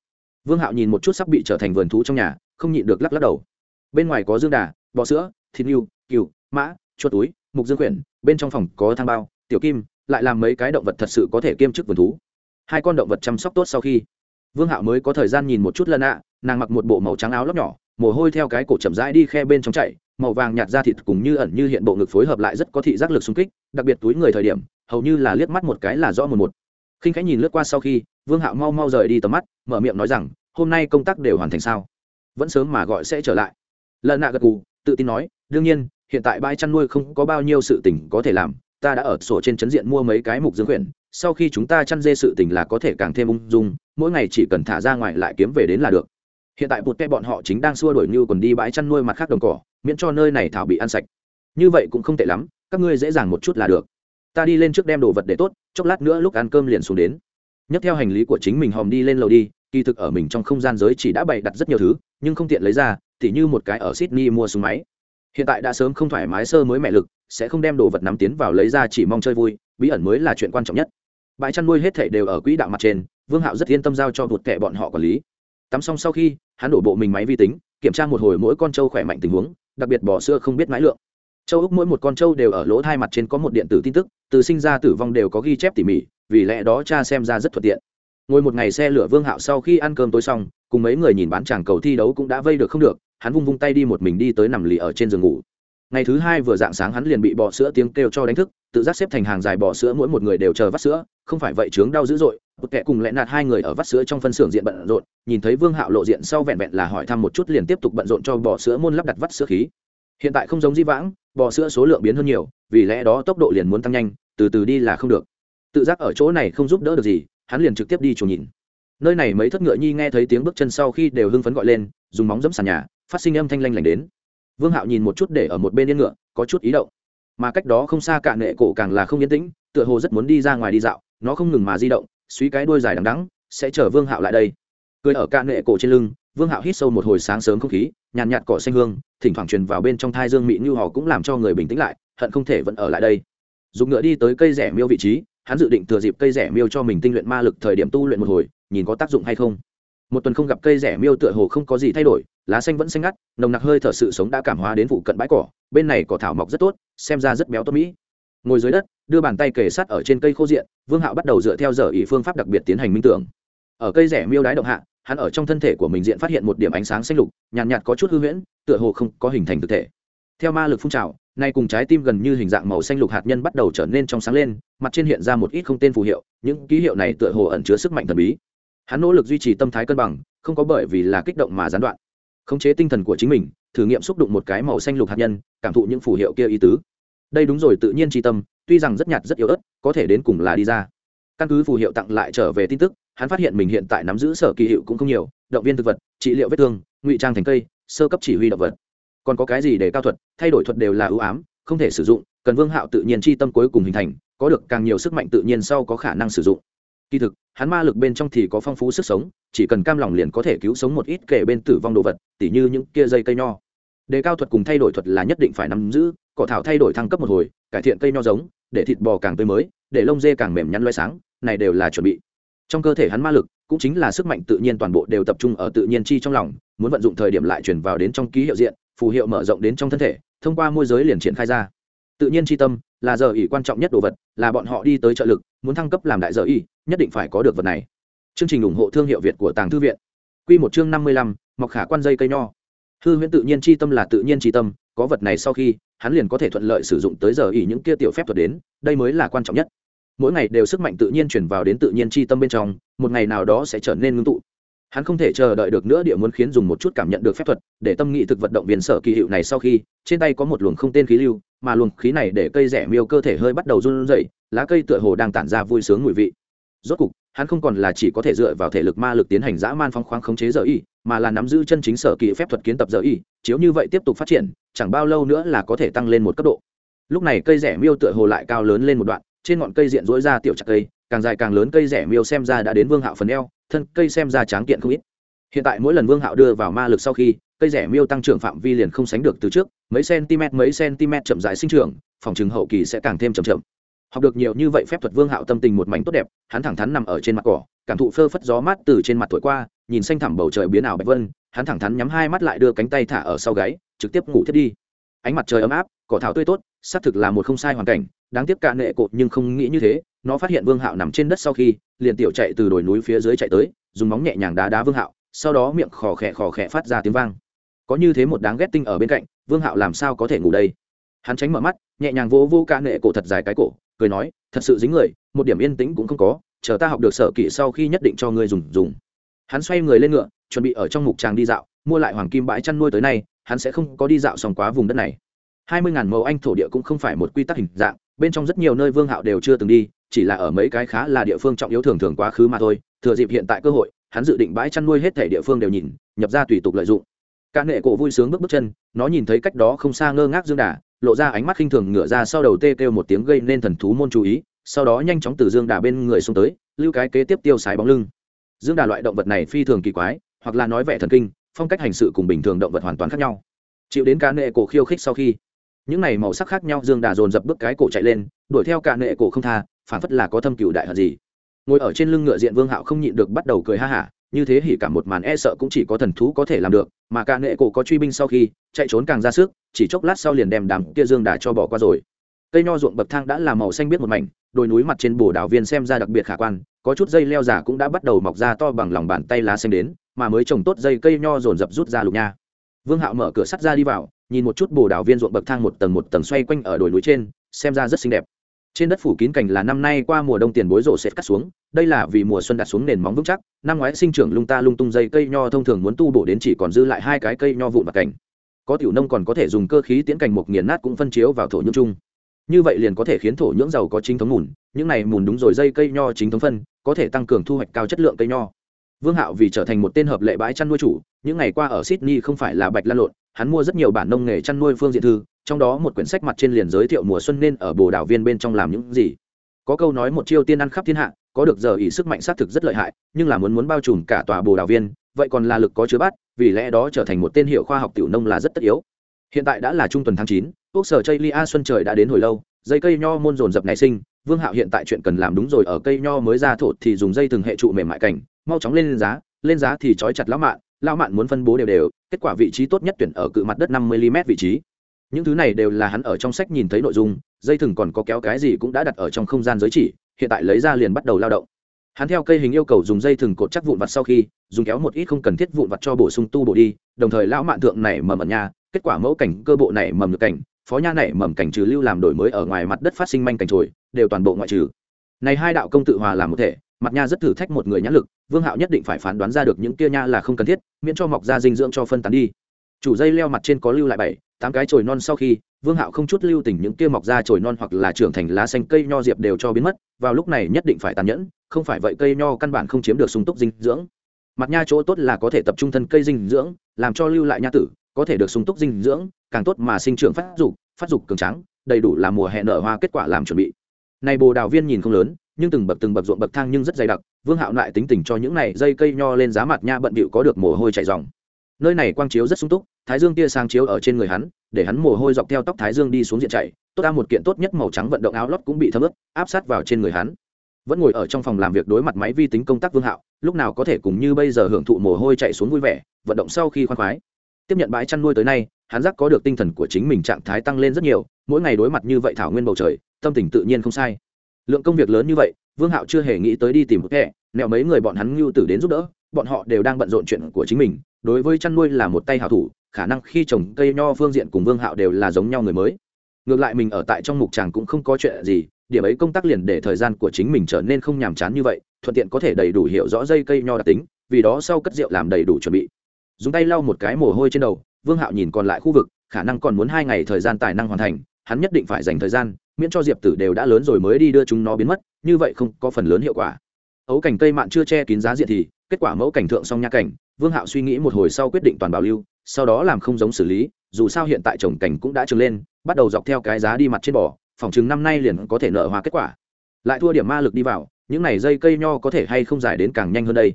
Vương hạo nhìn một chút sắp bị trở thành vườn thú trong nhà, không nhịn được lắc lắc đầu. Bên ngoài có dương đà, bọ sữa, thịt yêu cừu, mã, chuột túi, mục dương quyển, bên trong phòng có thang bao, tiểu kim lại làm mấy cái động vật thật sự có thể kiêm chức vườn thú. Hai con động vật chăm sóc tốt sau khi, vương hạo mới có thời gian nhìn một chút lân ạ. Nàng mặc một bộ màu trắng áo lóc nhỏ, mồ hôi theo cái cổ chậm rãi đi khe bên trong chạy, màu vàng nhạt ra thịt cùng như ẩn như hiện bộ ngực phối hợp lại rất có thị giác lực xung kích, đặc biệt túi người thời điểm, hầu như là liếc mắt một cái là rõ một một. Khinh khẽ nhìn lướt qua sau khi, vương hạo mau mau rời đi tầm mắt, mở miệng nói rằng, hôm nay công tác đều hoàn thành sao? Vẫn sớm mà gọi sẽ trở lại. Lần nạ gật cù tự tin nói, đương nhiên, hiện tại bãi chăn nuôi không có bao nhiêu sự tỉnh có thể làm ta đã ở sổ trên chấn diện mua mấy cái mục dương quyển sau khi chúng ta chăn dê sự tình là có thể càng thêm ung dung, mỗi ngày chỉ cần thả ra ngoài lại kiếm về đến là được. Hiện tại bụt pe bọn họ chính đang xua đổi như còn đi bãi chăn nuôi mặt khác đồng cỏ, miễn cho nơi này thảo bị ăn sạch. Như vậy cũng không tệ lắm, các ngươi dễ dàng một chút là được. Ta đi lên trước đem đồ vật để tốt, chốc lát nữa lúc ăn cơm liền xuống đến. Nhấc theo hành lý của chính mình hòm đi lên lầu đi, kỳ thực ở mình trong không gian giới chỉ đã bày đặt rất nhiều thứ, nhưng không tiện lấy ra, tỉ như một cái ở sydney mua súng máy. Hiện tại đã sớm không thoải mái sơ mới mẹ lực sẽ không đem đồ vật nắm tiến vào lấy ra chỉ mong chơi vui, bí ẩn mới là chuyện quan trọng nhất. Bãi chăn nuôi hết thể đều ở quỹ đạo mặt trên, vương hạo rất yên tâm giao cho vụt kệ bọn họ quản lý. Tắm xong sau khi, hắn đổ bộ mình máy vi tính, kiểm tra một hồi mỗi con trâu khỏe mạnh tình huống, đặc biệt bỏ sữa không biết mãi lượng. Châu úc mỗi một con trâu đều ở lỗ hai mặt trên có một điện tử tin tức, từ sinh ra tử vong đều có ghi chép tỉ mỉ, vì lẽ đó cha xem ra rất thuận tiện. Ngồi một ngày xe lửa vương hạo sau khi ăn cơm tối xong, cùng mấy người nhìn bán chàng cầu thi đấu cũng đã vây được không được, hắn vung vung tay đi một mình đi tới nằm lì ở trên giường ngủ ngày thứ hai vừa dạng sáng hắn liền bị bò sữa tiếng kêu cho đánh thức, tự giác xếp thành hàng dài bò sữa mỗi một người đều chờ vắt sữa, không phải vậy chướng đau dữ dội bực kệ cùng lẽ nạt hai người ở vắt sữa trong phân xưởng diện bận rộn, nhìn thấy vương hạo lộ diện sau vẹn vẹn là hỏi thăm một chút liền tiếp tục bận rộn cho bò sữa môn lắp đặt vắt sữa khí. Hiện tại không giống di vãng bò sữa số lượng biến hơn nhiều, vì lẽ đó tốc độ liền muốn tăng nhanh, từ từ đi là không được. Tự giác ở chỗ này không giúp đỡ được gì, hắn liền trực tiếp đi chuồng nhìn. Nơi này mấy thất ngựa nhi nghe thấy tiếng bước chân sau khi đều hưng phấn gọi lên, dùng móng dẫm sàn nhà, phát sinh âm thanh lanh lảnh đến vương hạo nhìn một chút để ở một bên yên ngựa, có chút ý động. Mà cách đó không xa cạn nệ cổ càng là không yên tĩnh, tựa hồ rất muốn đi ra ngoài đi dạo, nó không ngừng mà di động, suy cái đuôi dài đằng đắng sẽ chở vương hạo lại đây. Cười ở cạn nệ cổ trên lưng, vương hạo hít sâu một hồi sáng sớm không khí, nhàn nhạt cỏ xanh hương, thỉnh thoảng truyền vào bên trong thai dương mị như họ cũng làm cho người bình tĩnh lại, hận không thể vẫn ở lại đây. Dùng ngựa đi tới cây rẻ miêu vị trí, hắn dự định thừa dịp cây rẻ miêu cho mình tinh luyện ma lực thời điểm tu luyện một hồi, nhìn có tác dụng hay không. Một tuần không gặp cây rẻ miêu tựa hồ không có gì thay đổi lá xanh vẫn xanh ngắt nồng nặc hơi thở sự sống đã cảm hóa đến vụ cận bãi cỏ bên này cỏ thảo mọc rất tốt xem ra rất béo tốt mỹ. Ngồi dưới đất đưa bàn tay kề sát ở trên cây khô diện vương hạo bắt đầu dựa theo giờ ý phương pháp đặc biệt tiến hành minh tưởng. Ở cây rẻ miêu đái động hạ hắn ở trong thân thể của mình diện phát hiện một điểm ánh sáng xanh lục nhàn nhạt, nhạt có chút hư huyễn tựa hồ không có hình thành thực thể. Theo ma lực phun trào nay cùng trái tim gần như hình dạng màu xanh lục hạt nhân bắt đầu trở nên trong sáng lên mặt trên hiện ra một ít không tên phù hiệu những ký hiệu này tựa hồ ẩn chứa sức mạnh thần bí. Hắn nỗ lực duy trì tâm thái cân bằng không có bởi vì là kích động mà gián đoạn khống chế tinh thần của chính mình, thử nghiệm xúc đụng một cái màu xanh lục hạt nhân, cảm thụ những phù hiệu kia ý tứ. Đây đúng rồi, tự nhiên tri tâm, tuy rằng rất nhạt, rất yếu ớt, có thể đến cùng là đi ra. Căn cứ phù hiệu tặng lại trở về tin tức, hắn phát hiện mình hiện tại nắm giữ sở kỳ hiệu cũng không nhiều, động viên thực vật, trị liệu vết thương, ngụy trang thành cây, sơ cấp chỉ huy động vật. Còn có cái gì để cao thuật, thay đổi thuật đều là ưu ám, không thể sử dụng, cần vương hạo tự nhiên chi tâm cuối cùng hình thành, có được càng nhiều sức mạnh tự nhiên sau có khả năng sử dụng kỳ thực, hắn ma lực bên trong thì có phong phú sức sống, chỉ cần cam lòng liền có thể cứu sống một ít kể bên tử vong đồ vật, tỉ như những kia dây cây nho. Đề cao thuật cùng thay đổi thuật là nhất định phải nắm giữ, cỏ thảo thay đổi thăng cấp một hồi, cải thiện cây nho giống, để thịt bò càng tươi mới, để lông dê càng mềm nhăn loay sáng, này đều là chuẩn bị. Trong cơ thể hắn ma lực, cũng chính là sức mạnh tự nhiên toàn bộ đều tập trung ở tự nhiên chi trong lòng, muốn vận dụng thời điểm lại chuyển vào đến trong ký hiệu diện, phù hiệu mở rộng đến trong thân thể, thông qua môi giới liền triển khai ra. Tự nhiên chi tâm là giờ ỷ quan trọng nhất đồ vật, là bọn họ đi tới trợ lực muốn thăng cấp làm đại giờ y, nhất định phải có được vật này. Chương trình ủng hộ thương hiệu việt của tàng thư viện. Q một chương năm mươi lăm, mọc khả quan dây cây nho. Hư huyễn tự nhiên chi tâm là tự nhiên chi tâm, có vật này sau khi, hắn liền có thể thuận lợi sử dụng tới giờ y những kia tiểu phép thuật đến, đây mới là quan trọng nhất. Mỗi ngày đều sức mạnh tự nhiên chuyển vào đến tự nhiên chi tâm bên trong, một ngày nào đó sẽ trở nên ngưng tụ. Hắn không thể chờ đợi được nữa địa muốn khiến dùng một chút cảm nhận được phép thuật, để tâm nghị thực vật động viên sở kỳ hiệu này sau khi, trên tay có một luồng không tên khí lưu mà luồng khí này để cây rẻ miêu cơ thể hơi bắt đầu run rẩy, lá cây tựa hồ đang tản ra vui sướng mùi vị. Rốt cục, hắn không còn là chỉ có thể dựa vào thể lực ma lực tiến hành dã man phong khoáng khống chế giờ y, mà là nắm giữ chân chính sở kỳ phép thuật kiến tập giờ y, chiếu như vậy tiếp tục phát triển, chẳng bao lâu nữa là có thể tăng lên một cấp độ. Lúc này cây rẻ miêu tựa hồ lại cao lớn lên một đoạn, trên ngọn cây diện rỗi ra tiểu chặt cây, càng dài càng lớn cây rẻ miêu xem ra đã đến vương hạo phần eo, thân cây xem ra tráng kiện không ít. Hiện tại mỗi lần vương hạo đưa vào ma lực sau khi cây rẻ miêu tăng trưởng phạm vi liền không sánh được từ trước, mấy cm mấy cm chậm dài sinh trưởng, phòng chừng hậu kỳ sẽ càng thêm chậm chậm. Học được nhiều như vậy phép thuật vương hạo tâm tình một mảnh tốt đẹp, hắn thẳng thắn nằm ở trên mặt cỏ, cảm thụ phơ phất gió mát từ trên mặt thổi qua, nhìn xanh thẳm bầu trời biến ảo bạch vân, hắn thẳng thắn nhắm hai mắt lại đưa cánh tay thả ở sau gáy, trực tiếp ngủ thiết đi. Ánh mặt trời ấm áp, cỏ thảo tươi tốt, xác thực là một không sai hoàn cảnh, đáng tiếc cả nệ cột nhưng không nghĩ như thế, nó phát hiện vương hạo nằm trên đất sau khi, liền tiểu chạy từ đồi núi phía dưới chạy tới, dùng móng nhẹ nhàng đá đá vương hạo, sau đó miệng khò khẽ khò khẽ phát ra tiếng vang có như thế một đáng ghét tinh ở bên cạnh, vương hạo làm sao có thể ngủ đây? Hắn tránh mở mắt, nhẹ nhàng vỗ vô ca nệ cổ thật dài cái cổ, cười nói, thật sự dính người, một điểm yên tĩnh cũng không có, chờ ta học được sở kỹ sau khi nhất định cho ngươi dùng dùng. Hắn xoay người lên ngựa, chuẩn bị ở trong mục tràng đi dạo, mua lại hoàng kim bãi chăn nuôi tới nay, hắn sẽ không có đi dạo xong quá vùng đất này. Hai mươi ngàn mẫu anh thổ địa cũng không phải một quy tắc hình dạng, bên trong rất nhiều nơi vương hạo đều chưa từng đi, chỉ là ở mấy cái khá là địa phương trọng yếu thường thường quá khứ mà thôi, thừa dịp hiện tại cơ hội, hắn dự định bãi chăn nuôi hết thể địa phương đều nhìn, nhập ra tùy tục lợi dụng cả nghệ cổ vui sướng bước bước chân, nó nhìn thấy cách đó không xa ngơ ngác dương đà, lộ ra ánh mắt khinh thường ngửa ra sau đầu tê kêu một tiếng gây nên thần thú môn chú ý, sau đó nhanh chóng từ dương đà bên người xuống tới, lưu cái kế tiếp tiêu xài bóng lưng. Dương đà loại động vật này phi thường kỳ quái, hoặc là nói vẻ thần kinh, phong cách hành sự cùng bình thường động vật hoàn toàn khác nhau. Chịu đến cả nệ cổ khiêu khích sau khi, những này màu sắc khác nhau dương đà dồn dập bước cái cổ chạy lên, đuổi theo cả nệ cổ không tha, phản phất là có thâm cựu đại hận gì. Ngồi ở trên lưng ngựa diện vương hạo không nhịn được bắt đầu cười ha hả như thế hỉ cả một màn e sợ cũng chỉ có thần thú có thể làm được, mà cả nệ cổ có truy binh sau khi chạy trốn càng ra sức, chỉ chốc lát sau liền đem đám kia dương đà cho bỏ qua rồi. Cây nho ruộng bậc thang đã làm màu xanh biết một mảnh, đồi núi mặt trên bồ đào viên xem ra đặc biệt khả quan, có chút dây leo giả cũng đã bắt đầu mọc ra to bằng lòng bàn tay lá xanh đến, mà mới trồng tốt dây cây nho dồn dập rút ra lục nha. Vương hạo mở cửa sắt ra đi vào, nhìn một chút bồ đào viên ruộng bậc thang một tầng một tầng xoay quanh ở đồi núi trên, xem ra rất xinh đẹp trên đất phủ kín cành là năm nay qua mùa đông tiền bối rổ sẽ cắt xuống, đây là vì mùa xuân đặt xuống nền móng vững chắc, năm ngoái sinh trưởng lung ta lung tung dây cây nho thông thường muốn tu bổ đến chỉ còn dư lại hai cái cây nho vụn và cành. Có tiểu nông còn có thể dùng cơ khí tiễn cành một nghiền nát cũng phân chiếu vào thổ nhưỡng chung. Như vậy liền có thể khiến thổ nhưỡng giàu có chính thống mùn, những này mùn đúng rồi dây cây nho chính thống phân, có thể tăng cường thu hoạch cao chất lượng cây nho. Vương hạo vì trở thành một tên hợp lệ bãi chăn nuôi chủ, những ngày qua ở sydney không phải là bạch lan lộn, hắn mua rất nhiều bản nông nghề chăn nuôi phương diện thư trong đó một quyển sách mặt trên liền giới thiệu mùa xuân nên ở bồ đào viên bên trong làm những gì. Có câu nói một chiêu tiên ăn khắp thiên hạ, có được giờ ý sức mạnh xác thực rất lợi hại, nhưng là muốn muốn bao trùm cả tòa bồ đào viên, vậy còn là lực có chứa bắt vì lẽ đó trở thành một tên hiệu khoa học tiểu nông là rất tất yếu. Hiện tại đã là trung tuần tháng chín, quốc sở chây lia xuân trời đã đến hồi lâu, dây cây nho môn dồn dập nảy sinh, vương hạo hiện tại chuyện cần làm đúng rồi, ở cây nho mới ra thổ thì dùng dây từng hệ trụ mềm mại cảnh mau chóng lên giá lên giá thì trói chặt lão mạn lão mạn muốn phân bố đều đều, kết quả vị trí tốt nhất tuyển ở cự mặt đất năm mm vị trí những thứ này đều là hắn ở trong sách nhìn thấy nội dung, dây thừng còn có kéo cái gì cũng đã đặt ở trong không gian giới chỉ, hiện tại lấy ra liền bắt đầu lao động. Hắn theo cây hình yêu cầu dùng dây thừng cột chắc vụn vặt sau khi, dùng kéo một ít không cần thiết vụn vặt cho bổ sung tu bổ đi, đồng thời lão mạn thượng này mầm ở nha kết quả mẫu cảnh, cơ bộ này mầm được cảnh, phó nha này mầm cảnh trừ lưu làm đổi mới ở ngoài mặt đất phát sinh manh cảnh trồi, đều toàn bộ ngoại trừ. Này hai đạo công tự hòa làm một thể, mặt nha rất thử thách một người nhãn lực, vương hạo nhất định phải phán đoán ra được những kia nha là không cần thiết, miễn cho mọc ra dinh dưỡng cho phân tán đi. Chủ dây leo mặt trên có lưu lại bảy tám cái chồi non sau khi, vương hạo không chút lưu tình những kia mọc ra chồi non hoặc là trưởng thành lá xanh cây nho diệp đều cho biến mất, vào lúc này nhất định phải tàn nhẫn, không phải vậy cây nho căn bản không chiếm được sung túc dinh dưỡng. Mặt nha chỗ tốt là có thể tập trung thân cây dinh dưỡng, làm cho lưu lại nha tử, có thể được sung túc dinh dưỡng, càng tốt mà sinh trưởng phát dục phát dục cường trắng đầy đủ là mùa hè nở hoa kết quả làm chuẩn bị. Này bồ đào viên nhìn không lớn, nhưng từng bậc từng bậc ruộng bậc thang nhưng rất dày đặc, vương hạo lại tính tình cho những này dây cây nho lên giá mặt nha bận bịu có được mồ hôi chảy ròng nơi này quang chiếu rất sung túc, thái dương tia sang chiếu ở trên người hắn, để hắn mồ hôi dọc theo tóc thái dương đi xuống diện chạy, tốt ta một kiện tốt nhất màu trắng vận động áo lót cũng bị thấm ướt, áp sát vào trên người hắn. Vẫn ngồi ở trong phòng làm việc đối mặt máy vi tính công tác vương hạo, lúc nào có thể cùng như bây giờ hưởng thụ mồ hôi chạy xuống vui vẻ, vận động sau khi khoan khoái. Tiếp nhận bãi chăn nuôi tới nay, hắn giác có được tinh thần của chính mình trạng thái tăng lên rất nhiều, mỗi ngày đối mặt như vậy thảo nguyên bầu trời, tâm tình tự nhiên không sai. Lượng công việc lớn như vậy, vương hạo chưa hề nghĩ tới đi tìm một kẻ, nẹo mấy người bọn hắn ngưu tử đến giúp đỡ, bọn họ đều đang bận rộn chuyện của chính mình đối với chăn nuôi là một tay hảo thủ, khả năng khi trồng cây nho phương diện cùng vương hạo đều là giống nhau người mới. Ngược lại mình ở tại trong mục tràng cũng không có chuyện gì, điểm ấy công tác liền để thời gian của chính mình trở nên không nhàm chán như vậy, thuận tiện có thể đầy đủ hiểu rõ dây cây nho đặc tính, vì đó sau cất rượu làm đầy đủ chuẩn bị. Dùng tay lau một cái mồ hôi trên đầu, vương hạo nhìn còn lại khu vực, khả năng còn muốn hai ngày thời gian tài năng hoàn thành, hắn nhất định phải dành thời gian, miễn cho diệp tử đều đã lớn rồi mới đi đưa chúng nó biến mất, như vậy không có phần lớn hiệu quả. Ấu cảnh cây mạn chưa che kín giá diện thì, kết quả mẫu cảnh thượng song nha cảnh vương hạo suy nghĩ một hồi sau quyết định toàn bảo lưu, sau đó làm không giống xử lý, dù sao hiện tại trồng cảnh cũng đã trừng lên, bắt đầu dọc theo cái giá đi mặt trên bò, phòng chừng năm nay liền có thể nợ hoa kết quả. Lại thua điểm ma lực đi vào, những này dây cây nho có thể hay không dài đến càng nhanh hơn đây?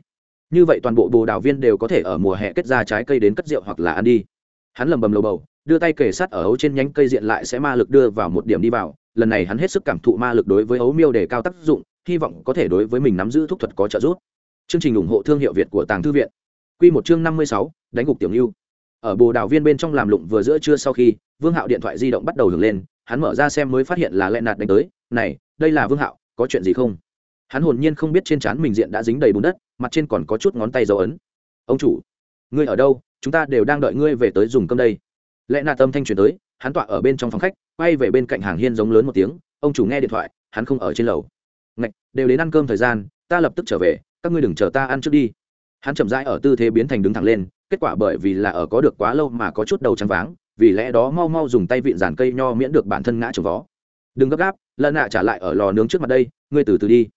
Như vậy toàn bộ bồ đào viên đều có thể ở mùa hè kết ra trái cây đến cất rượu hoặc là ăn đi. Hắn lầm bầm lầu bầu, đưa tay kề sát ở ấu trên nhánh cây diện lại sẽ ma lực đưa vào một điểm đi vào, lần này hắn hết sức cảm thụ ma lực đối với ấu miêu để cao tác dụng, hy vọng có thể đối với mình nắm giữ thuốc thuật có trợ giúp. Chương trình ủng hộ thương hiệu việt của tàng thư viện. Quy một chương năm mươi sáu, đánh gục tiểu Nưu. ở bồ đào viên bên trong làm lụng vừa giữa trưa sau khi, vương hạo điện thoại di động bắt đầu hưởng lên, hắn mở ra xem mới phát hiện là Lệ nạt đánh tới, này, đây là vương hạo, có chuyện gì không? Hắn hồn nhiên không biết trên trán mình diện đã dính đầy bùn đất, mặt trên còn có chút ngón tay dấu ấn. Ông chủ, ngươi ở đâu? Chúng ta đều đang đợi ngươi về tới dùng cơm đây. Lệ Nạt âm thanh truyền tới, hắn tọa ở bên trong phòng khách, quay về bên cạnh hàng hiên giống lớn một tiếng, ông chủ nghe điện thoại, hắn không ở trên lầu. Ngạch, đều đến ăn cơm thời gian, ta lập tức trở về, các ngươi đừng chờ ta ăn trước đi hắn chậm rãi ở tư thế biến thành đứng thẳng lên, kết quả bởi vì là ở có được quá lâu mà có chút đầu trắng váng, vì lẽ đó mau mau dùng tay vịn dàn cây nho miễn được bản thân ngã trồng vó. Đừng gấp gáp lần nạ trả lại ở lò nướng trước mặt đây, ngươi từ từ đi.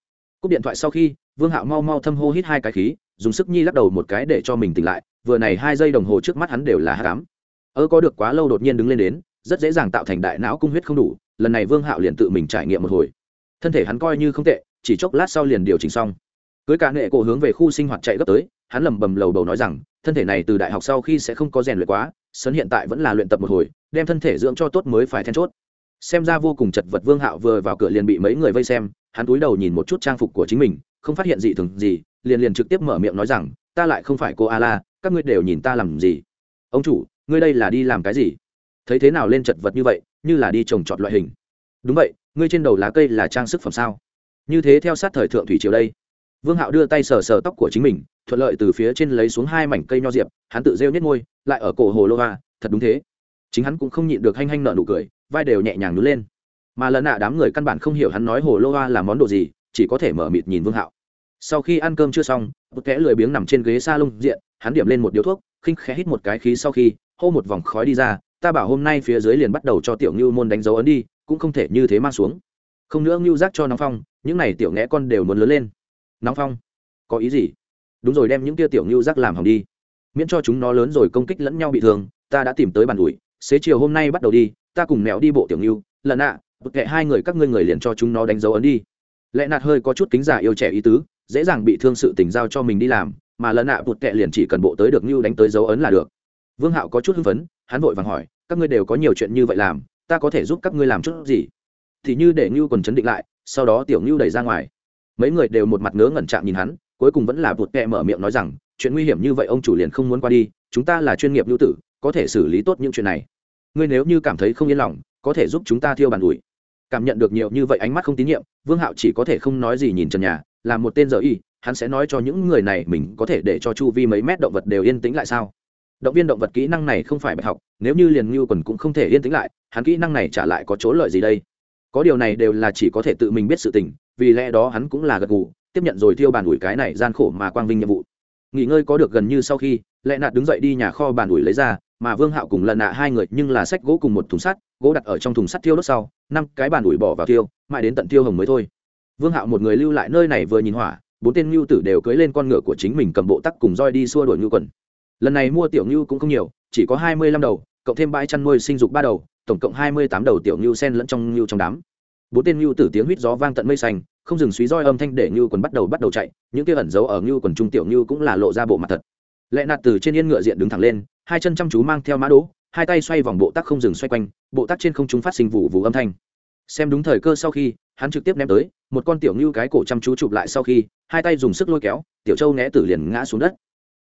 Cúp điện thoại sau khi, vương hạo mau mau thâm hô hít hai cái khí, dùng sức nhi lắc đầu một cái để cho mình tỉnh lại, vừa này hai giây đồng hồ trước mắt hắn đều là hát cám ơ, có được quá lâu đột nhiên đứng lên đến, rất dễ dàng tạo thành đại não cung huyết không đủ, lần này vương hạo liền tự mình trải nghiệm một hồi. Thân thể hắn coi như không tệ, chỉ chốc lát sau liền điều chỉnh xong cưới cả nghệ cổ hướng về khu sinh hoạt chạy gấp tới, hắn lầm bầm lầu bầu nói rằng, thân thể này từ đại học sau khi sẽ không có rèn luyện quá, sấn hiện tại vẫn là luyện tập một hồi, đem thân thể dưỡng cho tốt mới phải then chốt. Xem ra vô cùng chật vật vương hạo vừa vào cửa liền bị mấy người vây xem, hắn cúi đầu nhìn một chút trang phục của chính mình, không phát hiện gì thường gì, liền liền trực tiếp mở miệng nói rằng, ta lại không phải cô a la, các ngươi đều nhìn ta làm gì? Ông chủ, ngươi đây là đi làm cái gì? Thấy thế nào lên chật vật như vậy, như là đi trồng trọt loại hình. Đúng vậy, ngươi trên đầu lá cây là trang sức phẩm sao? Như thế theo sát thời thượng thủy triều đây vương hạo đưa tay sờ sờ tóc của chính mình, thuận lợi từ phía trên lấy xuống hai mảnh cây nho diệp, hắn tự rêu nhất ngôi lại ở cổ hồ lô va thật đúng thế. Chính hắn cũng không nhịn được hanh hanh nợ nụ cười, vai đều nhẹ nhàng nhún lên. Mà lần nạ đám người căn bản không hiểu hắn nói hồ lô va là món đồ gì, chỉ có thể mở mịt nhìn vương hạo. Sau khi ăn cơm chưa xong, một kẽ lười biếng nằm trên ghế s a lông diện, hắn điểm lên một điếu thuốc, khinh khẽ hít một cái khí sau khi, hô một vòng khói đi ra, ta bảo hôm nay phía dưới liền bắt đầu cho tiểu ngưu môn đánh dấu ấn đi, cũng không thể như thế mang xuống. Không nữa ngưu giác cho nóng phong, những n à y tiểu nghẽ con đều muốn lớn lên nóng phong. Có ý gì? Đúng rồi, đem những tia tiểu ngưu rác làm hỏng đi. Miễn cho chúng nó lớn rồi công kích lẫn nhau bị thương, ta đã tìm tới bàn ủi. Xế chiều hôm nay bắt đầu đi, ta cùng mẹo đi bộ tiểu ngưu lần ạ, bực kệ hai người các ngươi người liền cho chúng nó đánh dấu ấn đi. Lẽ nạt hơi có chút kính giả yêu trẻ ý tứ, dễ dàng bị thương sự tình giao cho mình đi làm, mà lần ạ bụt kệ liền chỉ cần bộ tới được ngưu đánh tới dấu ấn là được. Vương hạo có chút hưng phấn, hắn vội vàng hỏi, các ngươi đều có nhiều chuyện như vậy làm, ta có thể giúp các ngươi làm chút gì? Thì như để ngưu còn chấn định lại, sau đó tiểu ngưu đẩy ra ngoài mấy người đều một mặt ngớ ngẩn chạm nhìn hắn, cuối cùng vẫn là vụt kẹ mở miệng nói rằng, chuyện nguy hiểm như vậy ông chủ liền không muốn qua đi, chúng ta là chuyên nghiệp lưu tử, có thể xử lý tốt những chuyện này. Ngươi nếu như cảm thấy không yên lòng, có thể giúp chúng ta thiêu bàn ủi. Cảm nhận được nhiều như vậy ánh mắt không tín nhiệm, vương hạo chỉ có thể không nói gì nhìn trần nhà, là một tên giờ y, hắn sẽ nói cho những người này mình có thể để cho chu vi mấy mét động vật đều yên tĩnh lại sao? Động viên động vật kỹ năng này không phải bài học, nếu như liền ngưu quần cũng không thể yên tĩnh lại, hắn kỹ năng này trả lại có chỗ lợi gì đây. Có điều này đều là chỉ có thể tự mình biết sự tình vì lẽ đó hắn cũng là gật gù, tiếp nhận rồi thiêu bàn ủi cái này gian khổ mà quang vinh nhiệm vụ. Nghỉ ngơi có được gần như sau khi lẹ nạt đứng dậy đi nhà kho bàn ủi lấy ra, mà vương hạo cùng lần nạ hai người nhưng là sách gỗ cùng một thùng sắt, gỗ đặt ở trong thùng sắt thiêu đốt sau, năm cái bàn ủi bỏ vào thiêu, mãi đến tận thiêu hồng mới thôi. Vương hạo một người lưu lại nơi này vừa nhìn hỏa, bốn tên ngưu tử đều cưới lên con ngựa của chính mình cầm bộ tắc cùng roi đi xua đuổi ngưu quần. Lần này mua tiểu ngưu cũng không nhiều, chỉ có hai mươi lăm đầu, cộng thêm bãi chăn nuôi sinh dục ba đầu, tổng cộng hai mươi tám đầu tiểu ngưu sen lẫn trong ngưu trong đám. Bốn tên ngưu tử tiếng huýt gió vang tận mây xanh không dừng suý roi âm thanh để như quần bắt đầu bắt đầu chạy, những kia ẩn giấu ở như quần trung tiểu như cũng là lộ ra bộ mặt thật. Lệ nạt từ trên yên ngựa diện đứng thẳng lên, hai chân chăm chú mang theo mã đỗ, hai tay xoay vòng bộ tắc không dừng xoay quanh, bộ tắc trên không trung phát sinh vụ vụ âm thanh. Xem đúng thời cơ sau khi, hắn trực tiếp ném tới, một con tiểu như cái cổ chăm chú chụp lại sau khi, hai tay dùng sức lôi kéo, tiểu châu né tử liền ngã xuống đất.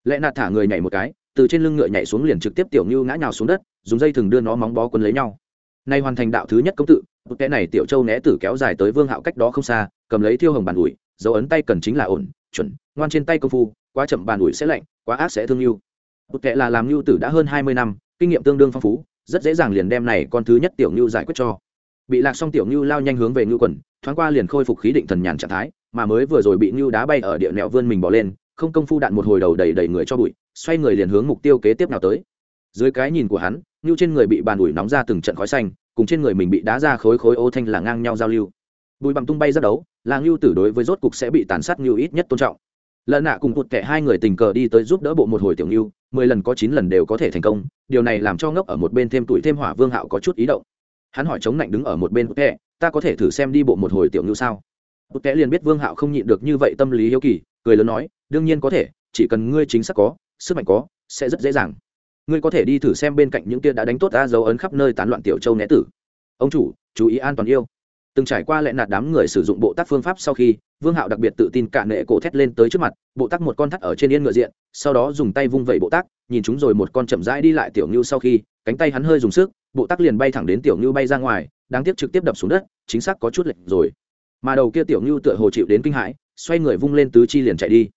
Lệ nạt thả người nhảy một cái, từ trên lưng ngựa nhảy xuống liền trực tiếp tiểu như ngã nhào xuống đất, dùng dây thừng đưa nó móng bó quân lấy nhau. Nay hoàn thành đạo thứ nhất công tự, một kẽ này tiểu châu né tử kéo dài tới vương hạo cách đó không xa cầm lấy thiêu hồng bàn ủi, dấu ấn tay cần chính là ổn, chuẩn, ngoan trên tay công phu, quá chậm bàn ủi sẽ lạnh, quá ác sẽ thương yêu. Một kẽ là làm lưu tử đã hơn hai mươi năm, kinh nghiệm tương đương phong phú, rất dễ dàng liền đem này con thứ nhất tiểu lưu giải quyết cho. Bị lạc xong tiểu lưu lao nhanh hướng về ngưu quần, thoáng qua liền khôi phục khí định thần nhàn trạng thái, mà mới vừa rồi bị ngưu đá bay ở địa nẹo vươn mình bỏ lên, không công phu đạn một hồi đầu đầy đầy người cho bụi, xoay người liền hướng mục tiêu kế tiếp nào tới. Dưới cái nhìn của hắn ngưu trên người bị bàn ủi nóng ra từng trận khói xanh, cùng trên người mình bị đá ra khối khối ô thanh là ngang nhau giao lưu. Bụi bằng tung bay ra đấu là ngưu tử đối với rốt cục sẽ bị tàn sát ngưu ít nhất tôn trọng. Lần nạ cùng cụt kẻ hai người tình cờ đi tới giúp đỡ bộ một hồi tiểu ngưu, mười lần có chín lần đều có thể thành công, điều này làm cho ngốc ở một bên thêm tuổi thêm hỏa vương hạo có chút ý động. Hắn hỏi chống lạnh đứng ở một bên cụt kẻ, ta có thể thử xem đi bộ một hồi tiểu ngưu sao? Cụt kẻ liền biết vương hạo không nhịn được như vậy tâm lý hiếu kỳ, cười lớn nói, đương nhiên có thể, chỉ cần ngươi chính xác có, sức mạnh có, sẽ rất dễ dàng. Ngươi có thể đi thử xem bên cạnh những kia đã đánh tốt ta dấu ấn khắp nơi tán loạn tiểu châu né tử. Ông chủ, chú ý an toàn yêu từng trải qua lệ nạt đám người sử dụng bộ tác phương pháp sau khi, vương hạo đặc biệt tự tin cả nệ cổ thét lên tới trước mặt, bộ tác một con thắt ở trên yên ngựa diện, sau đó dùng tay vung vẩy bộ tác, nhìn chúng rồi một con chậm rãi đi lại tiểu ngưu sau khi, cánh tay hắn hơi dùng sức, bộ tác liền bay thẳng đến tiểu ngưu bay ra ngoài, đáng tiếc trực tiếp đập xuống đất, chính xác có chút lệch rồi. Mà đầu kia tiểu ngưu tựa hồ chịu đến kinh hãi, xoay người vung lên tứ chi liền chạy đi.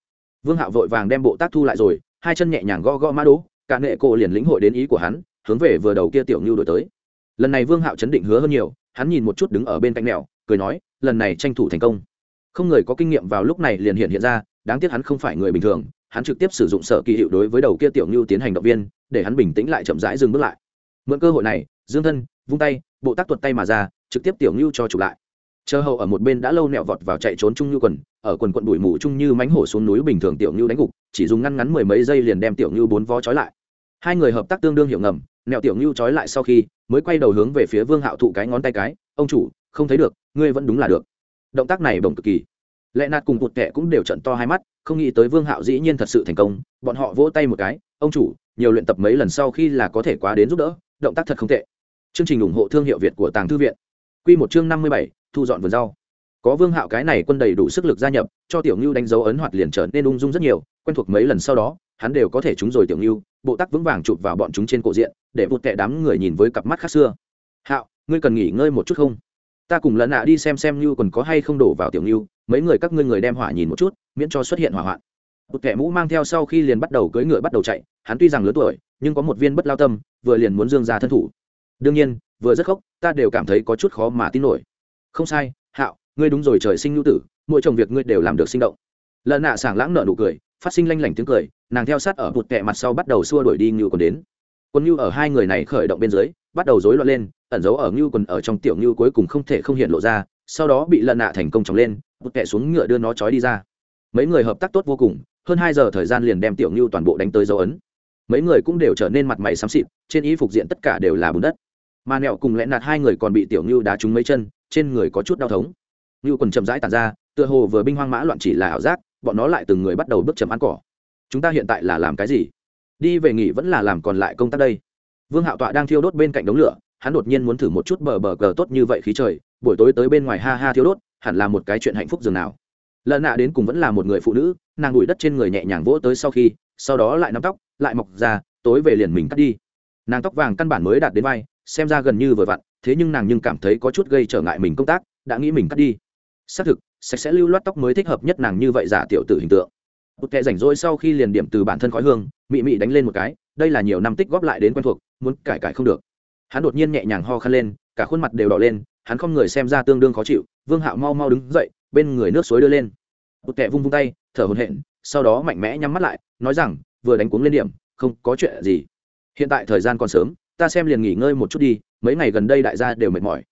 Vương hạo vội vàng đem bộ tác thu lại rồi, hai chân nhẹ nhàng gõ gõ mã đố cả nệ cổ liền lĩnh hội đến ý của hắn, hướng về vừa đầu kia tiểu ngưu đổi tới. Lần này vương hạo chấn định hứa hơn nhiều hắn nhìn một chút đứng ở bên cạnh mèo, cười nói, lần này tranh thủ thành công. Không người có kinh nghiệm vào lúc này liền hiện hiện ra, đáng tiếc hắn không phải người bình thường, hắn trực tiếp sử dụng sở kỳ hiệu đối với đầu kia tiểu ngưu tiến hành động viên, để hắn bình tĩnh lại chậm rãi dừng bước lại. Mượn cơ hội này, dương thân vung tay, bộ tác tuột tay mà ra, trực tiếp tiểu ngưu cho chụp lại. Chờ hậu ở một bên đã lâu nẹo vọt vào chạy trốn trung như quần, ở quần quận bụi mù trung như mánh hổ xuống núi bình thường tiểu ngưu đánh gục, chỉ dùng ngăn ngắn mười mấy giây liền đem tiểu ngưu bốn vó trói lại. Hai người hợp tác tương đương hiểu ngầm, nẹo tiểu ngưu trói lại sau khi mới quay đầu hướng về phía vương hạo thụ cái ngón tay cái, ông chủ, không thấy được, ngươi vẫn đúng là được. Động tác này bổng cực kỳ. Lệ nạt cùng cụt Tệ cũng đều trận to hai mắt, không nghĩ tới vương hạo dĩ nhiên thật sự thành công, bọn họ vỗ tay một cái, ông chủ, nhiều luyện tập mấy lần sau khi là có thể quá đến giúp đỡ, động tác thật không tệ. Chương trình ủng hộ thương hiệu việt của tàng thư viện. Q một chương năm mươi bảy, thu dọn vườn rau. Có vương hạo cái này quân đầy đủ sức lực gia nhập, cho tiểu ngưu đánh dấu ấn hoạt liền trở nên ung dung rất nhiều, quen thuộc mấy lần sau đó hắn đều có thể trúng rồi tiểu ngưu bộ tắc vững vàng chụp vào bọn chúng trên cổ diện, để vụt tệ đám người nhìn với cặp mắt khác xưa. Hạo, ngươi cần nghỉ ngơi một chút không? Ta cùng lẫn nạ đi xem xem ngưu còn có hay không đổ vào tiểu ngưu mấy người các ngươi người đem hỏa nhìn một chút, miễn cho xuất hiện hỏa hoạn. Một kẻ mũ mang theo sau khi liền bắt đầu cưỡi ngựa bắt đầu chạy, hắn tuy rằng lớn tuổi, nhưng có một viên bất lao tâm, vừa liền muốn dương ra thân thủ. Đương nhiên, vừa rất khóc, ta đều cảm thấy có chút khó mà tin nổi. Không sai, hạo, ngươi đúng rồi trời sinh nhu tử, mỗi chồng việc ngươi đều làm được sinh động. Lần nạ sảng lãng nợ nụ cười phát sinh lanh lảnh tiếng cười, nàng theo sát ở bụt kẹ mặt sau bắt đầu xua đuổi đi ngưu còn đến. Quân ngưu ở hai người này khởi động bên dưới, bắt đầu rối loạn lên, ẩn giấu ở ngưu quần ở trong tiểu ngưu cuối cùng không thể không hiện lộ ra, sau đó bị lợn nạ thành công trồng lên, bụt kẹ xuống ngựa đưa nó trói đi ra. Mấy người hợp tác tốt vô cùng, hơn hai giờ thời gian liền đem tiểu ngưu toàn bộ đánh tới dấu ấn. Mấy người cũng đều trở nên mặt mày xám xịt, trên y phục diện tất cả đều là bùn đất. Mà nẹo cùng lẽ nạt hai người còn bị tiểu ngưu đá trúng mấy chân, trên người có chút đau thống. Ngưu còn chậm rãi tàn ra, tựa hồ vừa binh hoang mã loạn chỉ là ảo giác bọn nó lại từng người bắt đầu bước chậm ăn cỏ. Chúng ta hiện tại là làm cái gì? Đi về nghỉ vẫn là làm còn lại công tác đây. Vương hạo tọa đang thiêu đốt bên cạnh đống lửa, hắn đột nhiên muốn thử một chút bờ bờ cờ tốt như vậy khí trời, buổi tối tới bên ngoài ha ha thiêu đốt, hẳn là một cái chuyện hạnh phúc dường nào. Lợn nạ đến cùng vẫn là một người phụ nữ, nàng đùi đất trên người nhẹ nhàng vỗ tới sau khi, sau đó lại nắm tóc, lại mọc ra, tối về liền mình cắt đi. Nàng tóc vàng căn bản mới đạt đến vai, xem ra gần như vừa vặn, thế nhưng nàng nhưng cảm thấy có chút gây trở ngại mình công tác, đã nghĩ mình cắt đi. Xác thực sạch sẽ lưu loát tóc mới thích hợp nhất nàng như vậy giả tiểu tử hình tượng. Một kẻ rảnh rỗi sau khi liền điểm từ bản thân khói hương, mị mị đánh lên một cái, đây là nhiều năm tích góp lại đến quen thuộc, muốn cải cải không được. Hắn đột nhiên nhẹ nhàng ho khăn lên, cả khuôn mặt đều đỏ lên, hắn không người xem ra tương đương khó chịu, vương hạo mau mau đứng dậy, bên người nước suối đưa lên. Một kẻ vung vung tay, thở hồn hện sau đó mạnh mẽ nhắm mắt lại, nói rằng, vừa đánh cuống lên điểm, không có chuyện gì. Hiện tại thời gian còn sớm, ta xem liền nghỉ ngơi một chút đi, mấy ngày gần đây đại gia đều mệt mỏi.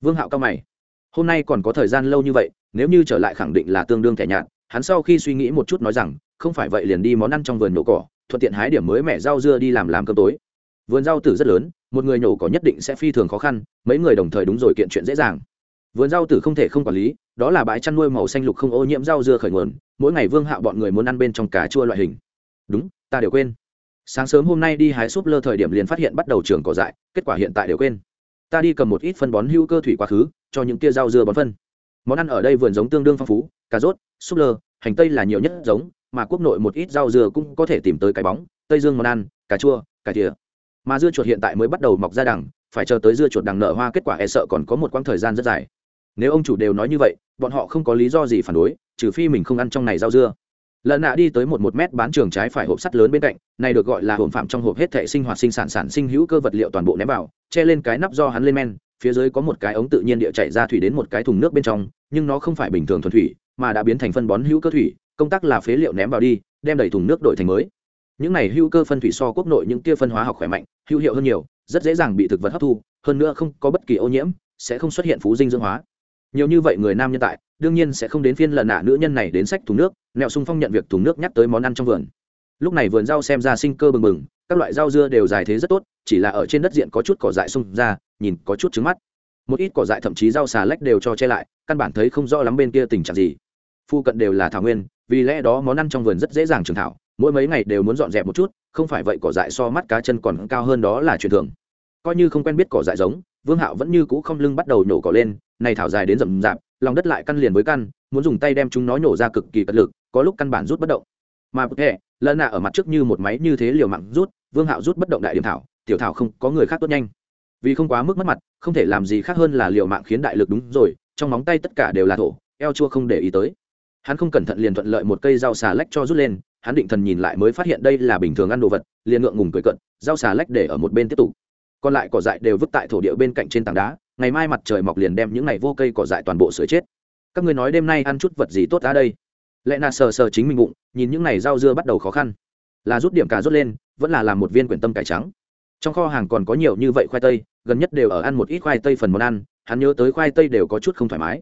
Vương hạo cao mày, hôm nay còn có thời gian lâu như vậy nếu như trở lại khẳng định là tương đương thẻ nhạt, hắn sau khi suy nghĩ một chút nói rằng, không phải vậy liền đi món ăn trong vườn nổ cỏ, thuận tiện hái điểm mới mẻ rau dưa đi làm làm cơm tối. Vườn rau tử rất lớn, một người nhổ cỏ nhất định sẽ phi thường khó khăn, mấy người đồng thời đúng rồi kiện chuyện dễ dàng. Vườn rau tử không thể không quản lý, đó là bãi chăn nuôi màu xanh lục không ô nhiễm rau dưa khởi nguồn, mỗi ngày vương hạo bọn người muốn ăn bên trong cà chua loại hình. Đúng, ta đều quên. Sáng sớm hôm nay đi hái súp lơ thời điểm liền phát hiện bắt đầu trường cỏ dại, kết quả hiện tại đều quên. Ta đi cầm một ít phân bón hữu cơ thủy quá khứ, cho những tia rau dưa bón phân món ăn ở đây vườn giống tương đương phong phú, cà rốt, súp lơ, hành tây là nhiều nhất giống, mà quốc nội một ít rau dưa cũng có thể tìm tới cái bóng, tây dương món ăn, cà chua, cà thìa. Mà dưa chuột hiện tại mới bắt đầu mọc ra đằng, phải chờ tới dưa chuột đằng nở hoa kết quả e sợ còn có một quãng thời gian rất dài. Nếu ông chủ đều nói như vậy, bọn họ không có lý do gì phản đối, trừ phi mình không ăn trong này rau dưa. Lần nạ đi tới một một mét bán trường trái phải hộp sắt lớn bên cạnh, này được gọi là hộp phạm trong hộp hết thể sinh hoạt sinh sản sản sinh hữu cơ vật liệu toàn bộ ném vào, che lên cái nắp do hắn lên men phía dưới có một cái ống tự nhiên địa chạy ra thủy đến một cái thùng nước bên trong, nhưng nó không phải bình thường thuần thủy, mà đã biến thành phân bón hữu cơ thủy, công tác là phế liệu ném vào đi, đem đầy thùng nước đổi thành mới. Những này hữu cơ phân thủy so quốc nội những kia phân hóa học khỏe mạnh, hữu hiệu hơn nhiều, rất dễ dàng bị thực vật hấp thu, hơn nữa không có bất kỳ ô nhiễm, sẽ không xuất hiện phú dinh dưỡng hóa. Nhiều như vậy người nam nhân tại, đương nhiên sẽ không đến phiên lần nạ nữ nhân này đến sách thùng nước, nẹo sung phong nhận việc thùng nước nhắc tới món ăn trong vườn. Lúc này vườn rau xem ra sinh cơ bừng bừng, các loại rau dưa đều dài thế rất tốt, chỉ là ở trên đất diện có chút cỏ dại sung ra nhìn có chút trứng mắt. Một ít cỏ dại thậm chí rau xà lách đều cho che lại căn bản thấy không rõ lắm bên kia tình trạng gì. Phu cận đều là thảo nguyên vì lẽ đó món ăn trong vườn rất dễ dàng trường thảo mỗi mấy ngày đều muốn dọn dẹp một chút không phải vậy cỏ dại so mắt cá chân còn cao hơn đó là chuyện thường. Coi như không quen biết cỏ dại giống vương hạo vẫn như cũ không lưng bắt đầu nhổ cỏ lên này thảo dài đến rậm rạp lòng đất lại căn liền với căn muốn dùng tay đem chúng nó nhổ ra cực kỳ cật lực có lúc căn bản rút bất động. Mà bực hệ, lợn nạ ở mặt trước như một máy như thế liều mạng rút vương hạo rút bất động đại điểm thảo tiểu thảo không có người khác tốt nhanh vì không quá mức mất mặt, không thể làm gì khác hơn là liều mạng khiến đại lực đúng rồi, trong móng tay tất cả đều là thổ, eo chua không để ý tới. Hắn không cẩn thận liền thuận lợi một cây rau xà lách cho rút lên, hắn định thần nhìn lại mới phát hiện đây là bình thường ăn đồ vật, liền ngượng ngùng cười cận rau xà lách để ở một bên tiếp tục. Còn lại cỏ dại đều vứt tại thổ địa bên cạnh trên tảng đá, ngày mai mặt trời mọc liền đem những này vô cây cỏ dại toàn bộ sửa chết. Các ngươi nói đêm nay ăn chút vật gì tốt ra đây? Lẽ nà sờ sờ chính mình bụng, nhìn những này rau dưa bắt đầu khó khăn. Là rút điểm cà rút lên, vẫn là làm một viên quyển tâm cải trắng trong kho hàng còn có nhiều như vậy khoai tây, gần nhất đều ở ăn một ít khoai tây phần món ăn, hắn nhớ tới khoai tây đều có chút không thoải mái.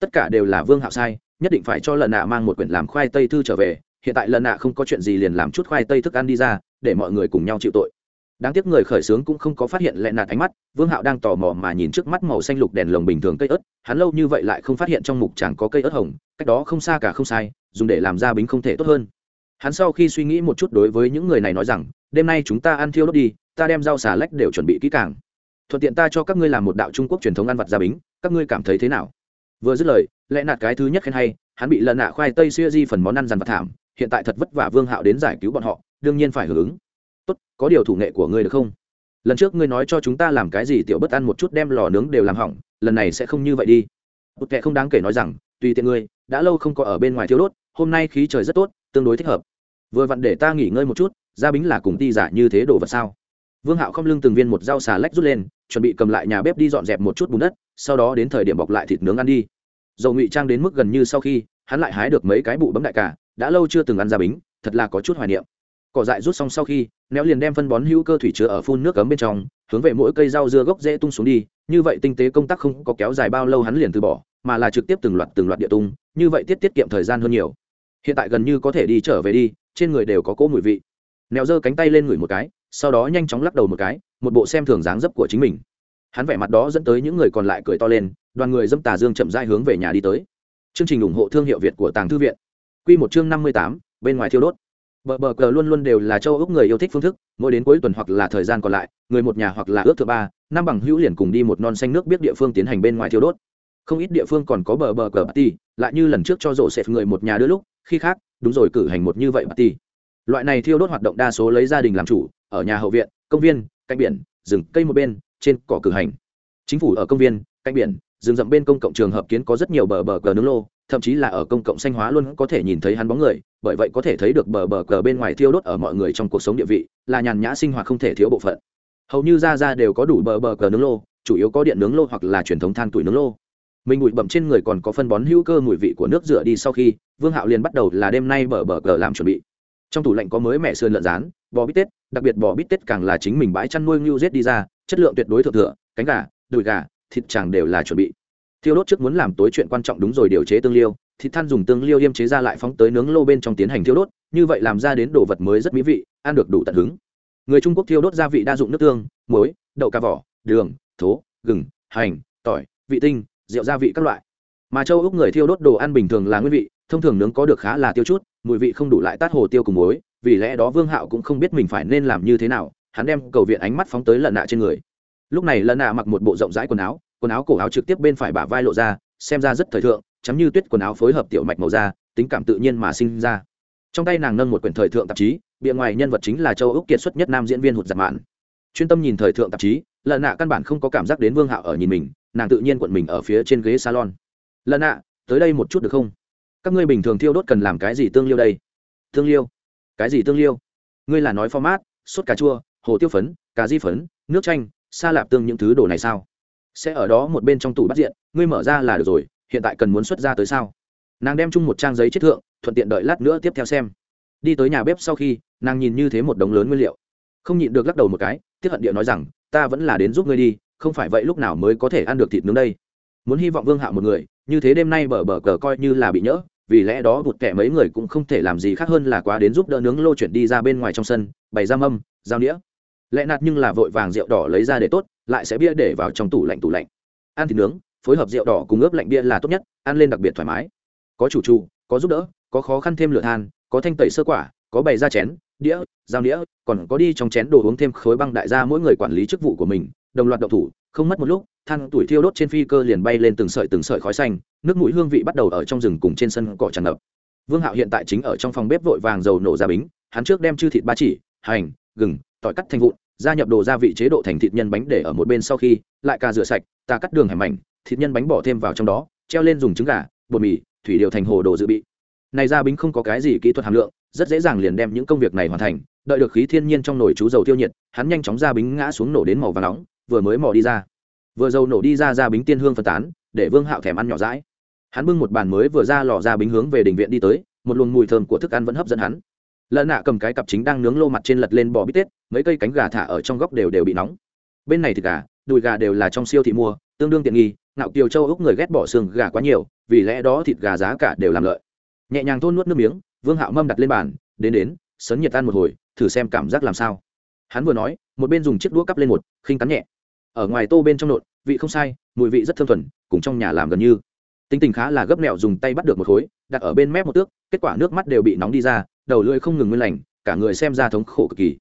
Tất cả đều là vương hạo sai, nhất định phải cho lần nạ mang một quyển làm khoai tây thư trở về, hiện tại lần nạ không có chuyện gì liền làm chút khoai tây thức ăn đi ra, để mọi người cùng nhau chịu tội. Đáng tiếc người khởi xướng cũng không có phát hiện lẹ nạt ánh mắt, vương hạo đang tò mò mà nhìn trước mắt màu xanh lục đèn lồng bình thường cây ớt, hắn lâu như vậy lại không phát hiện trong mục chẳng có cây ớt hồng, cách đó không xa cả không sai, dùng để làm ra bính không thể tốt hơn. Hắn sau khi suy nghĩ một chút đối với những người này nói rằng, đêm nay chúng ta ăn thiêu đốt đi ta đem rau xà lách đều chuẩn bị kỹ càng. Thuận tiện ta cho các ngươi làm một đạo trung quốc truyền thống ăn vặt gia bính, các ngươi cảm thấy thế nào? Vừa dứt lời, lẽ nạt cái thứ nhất khen hay, hắn bị lần nạ khoai tây xuya di phần món ăn dằn vặt thảm, hiện tại thật vất vả vương hạo đến giải cứu bọn họ, đương nhiên phải hưởng ứng. Tốt, có điều thủ nghệ của ngươi được không? Lần trước ngươi nói cho chúng ta làm cái gì tiểu bất ăn một chút đem lò nướng đều làm hỏng, lần này sẽ không như vậy đi. Bụt kệ không đáng kể nói rằng, tùy tiện ngươi, đã lâu không có ở bên ngoài thiếu đốt, hôm nay khí trời rất tốt, tương đối thích hợp. Vừa vặn để ta nghỉ ngơi một chút, gia bính là cùng ti giả như thế đồ vật sao? Vương hạo không lưng từng viên một dao xà lách rút lên, chuẩn bị cầm lại nhà bếp đi dọn dẹp một chút bùn đất, sau đó đến thời điểm bọc lại thịt nướng ăn đi. Dầu ngụy trang đến mức gần như sau khi, hắn lại hái được mấy cái bụ bấm đại cả đã lâu chưa từng ăn gia bính, thật là có chút hoài niệm. Cỏ dại rút xong sau khi, néo liền đem phân bón hữu cơ thủy chứa ở phun nước cấm bên trong, hướng về mỗi cây rau dưa gốc dễ tung xuống đi, như vậy tinh tế công tác không có kéo dài bao lâu hắn liền từ bỏ, mà là trực tiếp từng loạt từng loạt địa tung, như vậy tiết tiết kiệm thời gian hơn nhiều. Hiện tại gần như có thể đi trở về đi, trên người đều có cỗ mùi vị nèo giơ cánh tay lên ngửi một cái, sau đó nhanh chóng lắc đầu một cái, một bộ xem thường dáng dấp của chính mình. Hắn vẻ mặt đó dẫn tới những người còn lại cười to lên, đoàn người dâm tà dương chậm rãi hướng về nhà đi tới. Chương trình ủng hộ thương hiệu việt của tàng thư viện. Q một chương năm mươi tám, bên ngoài thiêu đốt. Bờ bờ cờ luôn luôn đều là châu úc người yêu thích phương thức, mỗi đến cuối tuần hoặc là thời gian còn lại, người một nhà hoặc là ước thứ ba, năm bằng hữu liền cùng đi một non xanh nước biết địa phương tiến hành bên ngoài thiêu đốt. Không ít địa phương còn có bờ bờ cờ party, lại như lần trước cho rổ xẹp người một nhà đứa lúc, khi khác, đúng rồi cử hành một như vậy party loại này thiêu đốt hoạt động đa số lấy gia đình làm chủ, ở nhà hậu viện, công viên, cạnh biển, rừng cây một bên, trên cỏ cử hành. Chính phủ ở công viên, cạnh biển, rừng rậm bên công cộng trường hợp kiến có rất nhiều bờ bờ cờ nướng lô, thậm chí là ở công cộng xanh hóa luôn có thể nhìn thấy hắn bóng người, bởi vậy có thể thấy được bờ bờ cờ bên ngoài thiêu đốt ở mọi người trong cuộc sống địa vị, là nhàn nhã sinh hoạt không thể thiếu bộ phận. Hầu như ra ra đều có đủ bờ bờ cờ nướng lô, chủ yếu có điện nướng lô hoặc là truyền thống than tuổi nướng lô. Mình bụi bậm trên người còn có phân bón hữu cơ mùi vị của nước rửa đi sau khi, vương hạo liền bắt đầu là đêm nay bờ bờ cờ làm chuẩn bị trong tủ lạnh có mới mẹ sườn lợn rán, bò bít tết, đặc biệt bò bít tết càng là chính mình bãi chăn nuôi ngưu rết đi ra, chất lượng tuyệt đối thượng thừa, cánh gà, đùi gà, thịt chàng đều là chuẩn bị. Thiêu đốt trước muốn làm tối chuyện quan trọng đúng rồi điều chế tương liêu, thịt than dùng tương liêu yêm chế ra lại phóng tới nướng lô bên trong tiến hành thiêu đốt, như vậy làm ra đến đồ vật mới rất mỹ vị, ăn được đủ tận hứng. Người trung quốc thiêu đốt gia vị đa dụng nước tương, muối, đậu cà vỏ, đường, thố, gừng, hành, tỏi, vị tinh, rượu gia vị các loại. Mà châu úc người thiêu đốt đồ ăn bình thường là nguyên vị thông thường nướng có được khá là tiêu chút, mùi vị không đủ lại tát hồ tiêu cùng muối, vì lẽ đó vương hạo cũng không biết mình phải nên làm như thế nào, hắn đem cầu viện ánh mắt phóng tới lần nạ trên người. Lúc này lần nạ mặc một bộ rộng rãi quần áo quần áo cổ áo trực tiếp bên phải bả vai lộ ra, xem ra rất thời thượng chắm như tuyết quần áo phối hợp tiểu mạch màu da, tính cảm tự nhiên mà sinh ra. Trong tay nàng nâng một quyển thời thượng tạp chí, bìa ngoài nhân vật chính là châu úc kiệt xuất nhất nam diễn viên hụt giặt mạn. Chuyên tâm nhìn thời thượng tạp chí lần nạ căn bản không có cảm giác đến vương hạo ở nhìn mình, nàng tự nhiên quận mình ở phía trên ghế salon. Lần nạ, tới đây một chút được không? Các ngươi bình thường thiêu đốt cần làm cái gì tương liêu đây? Tương liêu? Cái gì tương liêu? Ngươi là nói format, sốt cà chua, hồ tiêu phấn, cà di phấn, nước chanh, sa lạp tương những thứ đồ này sao? Sẽ ở đó một bên trong tủ bắt diện, ngươi mở ra là được rồi, hiện tại cần muốn xuất ra tới sao? Nàng đem chung một trang giấy chết thượng, thuận tiện đợi lát nữa tiếp theo xem. Đi tới nhà bếp sau khi, nàng nhìn như thế một đống lớn nguyên liệu. Không nhịn được lắc đầu một cái tiếp hận địa nói rằng, ta vẫn là đến giúp ngươi đi, không phải vậy lúc nào mới có thể ăn được thịt nướng đây. Muốn hy vọng vương hạo một người như thế đêm nay bờ bờ cờ coi như là bị nhỡ, vì lẽ đó vụt kẻ mấy người cũng không thể làm gì khác hơn là quá đến giúp đỡ nướng lô chuyển đi ra bên ngoài trong sân, bày ra mâm dao đĩa lẽ nạt nhưng là vội vàng rượu đỏ lấy ra để tốt, lại sẽ bia để vào trong tủ lạnh tủ lạnh. Ăn thịt nướng, phối hợp rượu đỏ cùng ướp lạnh bia là tốt nhất, ăn lên đặc biệt thoải mái. Có chủ trụ có giúp đỡ, có khó khăn thêm lửa than, có thanh tẩy sơ quả, có bày ra chén, đĩa dao đĩa còn có đi trong chén đồ uống thêm khối băng đại gia mỗi người quản lý chức vụ của mình, đồng loạt đậu thủ, không mất một lúc than tuổi thiêu đốt trên phi cơ liền bay lên từng sợi từng sợi khói xanh, nước mũi hương vị bắt đầu ở trong rừng cùng trên sân cỏ tràn ngập. Vương hạo hiện tại chính ở trong phòng bếp vội vàng dầu nổ ra bính, hắn trước đem chư thịt ba chỉ, hành, gừng, tỏi cắt thành vụn, gia nhập đồ gia vị chế độ thành thịt nhân bánh để ở một bên sau khi, lại cà rửa sạch, ta cắt đường hẻm mảnh, thịt nhân bánh bỏ thêm vào trong đó, treo lên dùng trứng gà, bột mì, thủy điều thành hồ đồ dự bị. Này gia bính không có cái gì kỹ thuật hàm lượng, rất dễ dàng liền đem những công việc này hoàn thành, đợi được khí thiên nhiên trong nồi chú dầu tiêu nhiệt, hắn nhanh chóng ra bính ngã xuống nổ đến màu vàng nóng, vừa mới mò đi ra vừa dầu nổ đi ra ra bính tiên hương phân tán, để vương hạo thèm ăn nhỏ rãi hắn bưng một bàn mới vừa ra lò ra bính hướng về đình viện đi tới, một luồng mùi thơm của thức ăn vẫn hấp dẫn hắn. Lợn nạ cầm cái cặp chính đang nướng lô mặt trên lật lên bò bít tết, mấy cây cánh gà thả ở trong góc đều đều bị nóng. Bên này thịt gà, đùi gà đều là trong siêu thị mua, tương đương tiện nghi, ngạo kiều châu úc người ghét bỏ xương gà quá nhiều, vì lẽ đó thịt gà giá cả đều làm lợi. Nhẹ nhàng thôn nuốt nước miếng, vương hạo mâm đặt lên bàn, đến đến, sấn nhiệt ăn một hồi, thử xem cảm giác làm sao. Hắn vừa nói, một bên dùng chiếc đũa cắp lên một, khinh cắn nhẹ ở ngoài tô bên trong nộn, vị không sai, mùi vị rất thơm thuần, cùng trong nhà làm gần như. Tính tình khá là gấp mẹo dùng tay bắt được một khối, đặt ở bên mép một tước, kết quả nước mắt đều bị nóng đi ra, đầu lưỡi không ngừng nguyên lành, cả người xem ra thống khổ cực kỳ.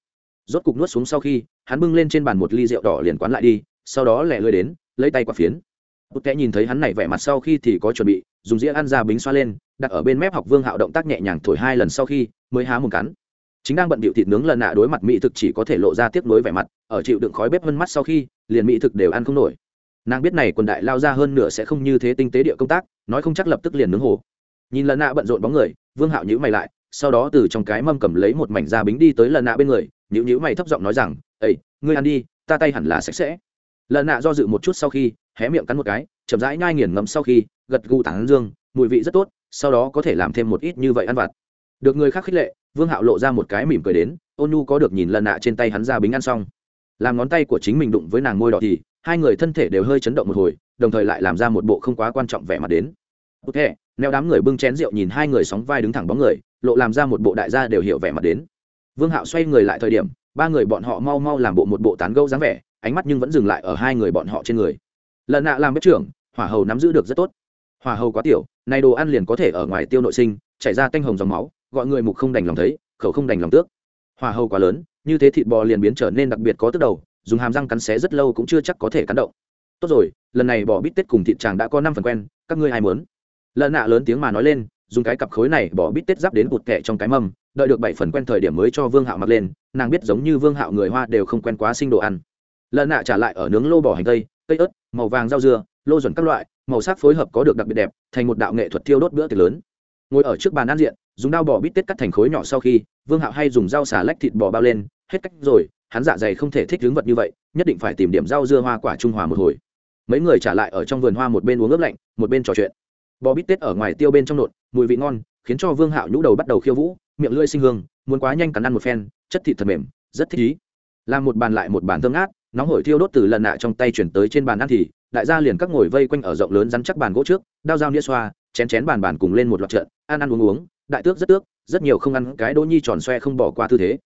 Rốt cục nuốt xuống sau khi, hắn bưng lên trên bàn một ly rượu đỏ liền quán lại đi, sau đó lẹ lưỡi đến, lấy tay quả phiến. Bút kẽ nhìn thấy hắn này vẻ mặt sau khi thì có chuẩn bị, dùng dĩa ăn ra bính xoa lên, đặt ở bên mép học vương hạo động tác nhẹ nhàng thổi hai lần sau khi, mới há một cắn chính đang bận bịu thịt nướng lần nạ đối mặt mỹ thực chỉ có thể lộ ra tiếc nuối vẻ mặt, ở chịu đựng khói bếp hơn mắt sau khi, liền mỹ thực đều ăn không nổi. Nàng biết này quần đại lao ra hơn nửa sẽ không như thế tinh tế địa công tác, nói không chắc lập tức liền nướng hồ. Nhìn lần nạ bận rộn bóng người, vương hạo nhữ mày lại, sau đó từ trong cái mâm cầm lấy một mảnh da bính đi tới lần nạ bên người nhữ nhữ mày thấp giọng nói rằng ây ngươi ăn đi, ta tay hẳn là sạch sẽ. Lần nạ do dự một chút sau khi, hé miệng cắn một cái, chậm rãi nhai nghiền ngấm sau khi, gật gù tảng dương, mùi vị rất tốt, sau đó có thể làm thêm một ít như vậy ăn vặt. Được người khác khích lệ vương hạo lộ ra một cái mỉm cười đến, ôn nu có được nhìn lần nạ trên tay hắn ra bính ăn xong. Làm ngón tay của chính mình đụng với nàng môi đỏ thì, hai người thân thể đều hơi chấn động một hồi, đồng thời lại làm ra một bộ không quá quan trọng vẻ mặt đến. Ok neo đám người bưng chén rượu nhìn hai người sóng vai đứng thẳng bóng người, lộ làm ra một bộ đại gia đều hiểu vẻ mặt đến. Vương hạo xoay người lại thời điểm, ba người bọn họ mau mau làm bộ một bộ tán gâu dáng vẻ, ánh mắt nhưng vẫn dừng lại ở hai người bọn họ trên người. Lần nạ làm bếp trưởng, hỏa hầu nắm giữ được rất tốt. Hỏa hầu quá tiểu, nay đồ ăn liền có thể ở ngoài tiêu nội sinh, chảy ra tanh hồng dòng máu gọi người mục không đành lòng thấy, khẩu không đành lòng tước. Hòa hầu quá lớn, như thế thịt bò liền biến trở nên đặc biệt có tức đầu, dùng hàm răng cắn xé rất lâu cũng chưa chắc có thể cắn động. Tốt rồi, lần này bỏ bít tết cùng thịt chàng đã có năm phần quen, các ngươi ai muốn? Lợn nạ lớn tiếng mà nói lên, dùng cái cặp khối này bỏ bít tết giáp đến bụt kẹ trong cái mâm, đợi được bảy phần quen thời điểm mới cho vương hạo mặc lên, nàng biết giống như vương hạo người hoa đều không quen quá sinh đồ ăn. Lợn nạ trả lại ở nướng lô bỏ hành tây, cây ớt, màu vàng rau dưa, lô dần các loại, màu sắc phối hợp có được đặc biệt đẹp, thành một đạo nghệ thuật thiêu đốt bữa tiệc lớn. Ngồi ở trước bàn ăn diện dùng dao bò bít tết cắt thành khối nhỏ sau khi, vương hạo hay dùng dao xà lách thịt bò bao lên, hết cách rồi, hắn dạ dày không thể thích hướng vật như vậy, nhất định phải tìm điểm rau dưa hoa quả trung hòa một hồi. Mấy người trả lại ở trong vườn hoa một bên uống ướp lạnh, một bên trò chuyện. Bò bít tết ở ngoài tiêu bên trong nộn, mùi vị ngon, khiến cho vương hạo nhũ đầu bắt đầu khiêu vũ, miệng lưỡi sinh hương, muốn quá nhanh cắn ăn một phen, chất thịt thật mềm, rất thích ý. Làm một bàn lại một bàn thơm ngát, nóng hổi thiêu đốt từ lần nạ trong tay chuyển tới trên bàn ăn thì, đại gia liền các ngồi vây quanh ở rộng lớn rắn chắc bàn gỗ trước, đao dao nĩa xoa, chén chén bàn bàn cùng lên một loạt trận, ăn ăn uống uống đại tước rất tước, rất nhiều không ăn cái đỗ nhi tròn xoe không bỏ qua tư thế.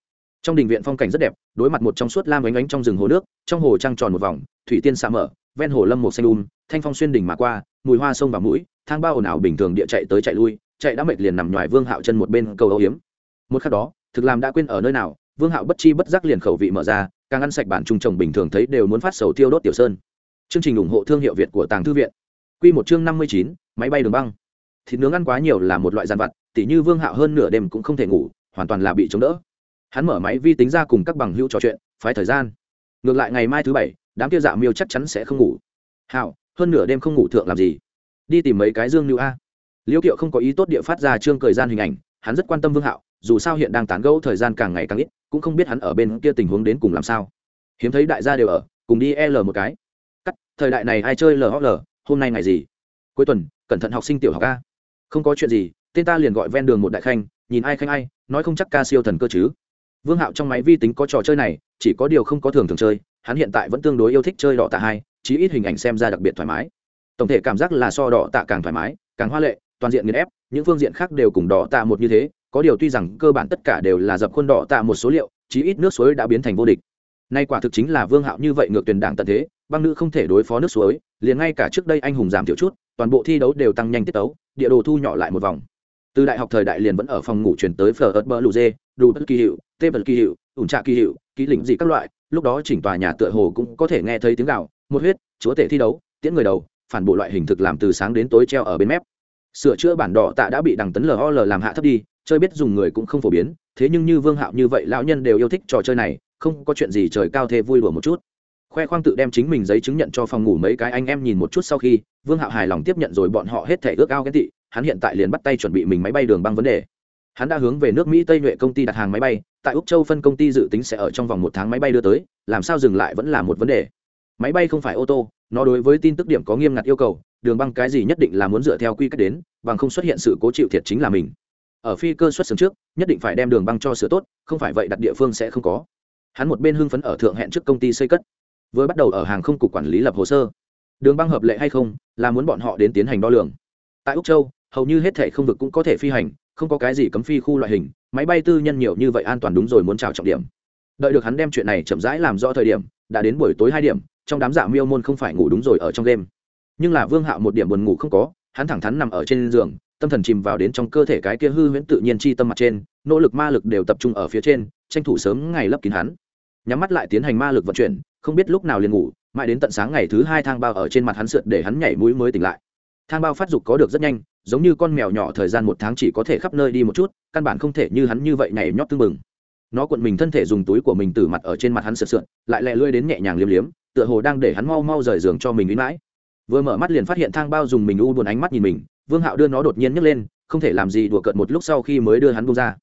Trong đình viện phong cảnh rất đẹp, đối mặt một trong suốt lam ánh ánh trong rừng hồ nước, trong hồ trăng tròn một vòng, thủy tiên xạ mở, ven hồ lâm một xanh um thanh phong xuyên đỉnh mà qua, mùi hoa sông vào mũi, thang bao ồn ào bình thường địa chạy tới chạy lui, chạy đã mệt liền nằm ngoài vương hạo chân một bên cầu âu hiếm một khắc đó, thực làm đã quên ở nơi nào, vương hạo bất chi bất giác liền khẩu vị mở ra, càng ăn sạch bản trung trồng bình thường thấy đều muốn phát sầu tiêu đốt tiểu sơn. Chương trình ủng hộ thương hiệu việt của tàng thư viện. Quy một chương năm mươi chín, máy bay đường băng. Thịt nướng ăn quá nhiều là một loại gian vặt tỉ như vương hạo hơn nửa đêm cũng không thể ngủ, hoàn toàn là bị chống đỡ. Hắn mở máy vi tính ra cùng các bằng hữu trò chuyện, phái thời gian. Ngược lại ngày mai thứ bảy, đám kia dạ miêu chắc chắn sẽ không ngủ. Hạo, hơn nửa đêm không ngủ thượng làm gì? Đi tìm mấy cái dương nữ a. Liễu kiệu không có ý tốt địa phát ra chương thời gian hình ảnh, hắn rất quan tâm vương hạo, dù sao hiện đang tán gẫu thời gian càng ngày càng ít, cũng không biết hắn ở bên kia tình huống đến cùng làm sao. Hiếm thấy đại gia đều ở, cùng đi l một cái. Cắt, thời đại này ai chơi lhl hôm nay ngày gì? Cuối tuần, cẩn thận học sinh tiểu học a. Không có chuyện gì tên ta liền gọi ven đường một đại khanh, nhìn ai khanh ai, nói không chắc ca siêu thần cơ chứ. Vương hạo trong máy vi tính có trò chơi này, chỉ có điều không có thường thường chơi, hắn hiện tại vẫn tương đối yêu thích chơi đỏ tạ hai, chí ít hình ảnh xem ra đặc biệt thoải mái. Tổng thể cảm giác là so đỏ tạ càng thoải mái, càng hoa lệ, toàn diện nghiền ép, những phương diện khác đều cùng đỏ tạ một như thế, có điều tuy rằng cơ bản tất cả đều là dập khuôn đỏ tạ một số liệu, chí ít nước suối đã biến thành vô địch. Nay quả thực chính là vương hạo như vậy ngược tuyển đảng tận thế, băng nữ không thể đối phó nước suối, liền ngay cả trước đây anh hùng giảm thiểu chút, toàn bộ thi đấu đều tăng nhanh tiết tấu, địa đồ thu nhỏ lại một vòng từ đại học thời đại liền vẫn ở phòng ngủ chuyển tới phở ớt bờ lù dê đủ bất kỳ hiệu, tê bật kỳ hiệu, ủn trạ kỳ hiệu, ký lĩnh gì các loại, lúc đó chỉnh tòa nhà tựa hồ cũng có thể nghe thấy tiếng gạo, một huyết, chúa tể thi đấu, tiễn người đầu, phản bộ loại hình thực làm từ sáng đến tối treo ở bên mép. Sửa chữa bản đỏ tạ đã bị đằng tấn lol làm hạ thấp đi, chơi biết dùng người cũng không phổ biến, thế nhưng như vương hạo như vậy lão nhân đều yêu thích trò chơi này, không có chuyện gì trời cao thê vui đùa một chút. Khoe khoang tự đem chính mình giấy chứng nhận cho phòng ngủ mấy cái anh em nhìn một chút sau khi, vương hạo hài lòng tiếp nhận rồi bọn họ hết thể ước ao ghen tị hắn hiện tại liền bắt tay chuẩn bị mình máy bay đường băng vấn đề. Hắn đã hướng về nước mỹ tây nhuệ công ty đặt hàng máy bay, tại úc châu phân công ty dự tính sẽ ở trong vòng một tháng máy bay đưa tới, làm sao dừng lại vẫn là một vấn đề. Máy bay không phải ô tô, nó đối với tin tức điểm có nghiêm ngặt yêu cầu, đường băng cái gì nhất định là muốn dựa theo quy cách đến, bằng không xuất hiện sự cố chịu thiệt chính là mình. Ở phi cơ xuất xưởng trước, nhất định phải đem đường băng cho sửa tốt, không phải vậy đặt địa phương sẽ không có. Hắn một bên hưng phấn ở thượng hẹn trước công ty xây cất, vừa bắt đầu ở hàng không cục quản lý lập hồ sơ. Đường băng hợp lệ hay không, là muốn bọn họ đến tiến hành đo lường. Tại úc châu hầu như hết thể không vực cũng có thể phi hành, không có cái gì cấm phi khu loại hình, máy bay tư nhân nhiều như vậy an toàn đúng rồi muốn chào trọng điểm. Đợi được hắn đem chuyện này chậm rãi làm rõ thời điểm, đã đến buổi tối hai điểm, trong đám dạ miêu môn không phải ngủ đúng rồi ở trong đêm nhưng là vương hạo một điểm buồn ngủ không có, hắn thẳng thắn nằm ở trên giường, tâm thần chìm vào đến trong cơ thể cái kia hư huyễn tự nhiên chi tâm mặt trên, nỗ lực ma lực đều tập trung ở phía trên, tranh thủ sớm ngày lấp kín hắn. Nhắm mắt lại tiến hành ma lực vận chuyển, không biết lúc nào liền ngủ, mãi đến tận sáng ngày thứ hai thang bao ở trên mặt hắn sượt để hắn nhảy mũi mới tỉnh lại. Thang bao phát dục có được rất nhanh giống như con mèo nhỏ thời gian một tháng chỉ có thể khắp nơi đi một chút, căn bản không thể như hắn như vậy nhảy nhót tưng bừng. Nó cuộn mình thân thể dùng túi của mình từ mặt ở trên mặt hắn sượt sượt, lại lẹ lưỡi đến nhẹ nhàng liếm liếm, tựa hồ đang để hắn mau mau rời giường cho mình uy mãi. Vừa mở mắt liền phát hiện thang bao dùng mình u buồn ánh mắt nhìn mình, vương hạo đưa nó đột nhiên nhấc lên, không thể làm gì đùa cợt một lúc sau khi mới đưa hắn bung ra.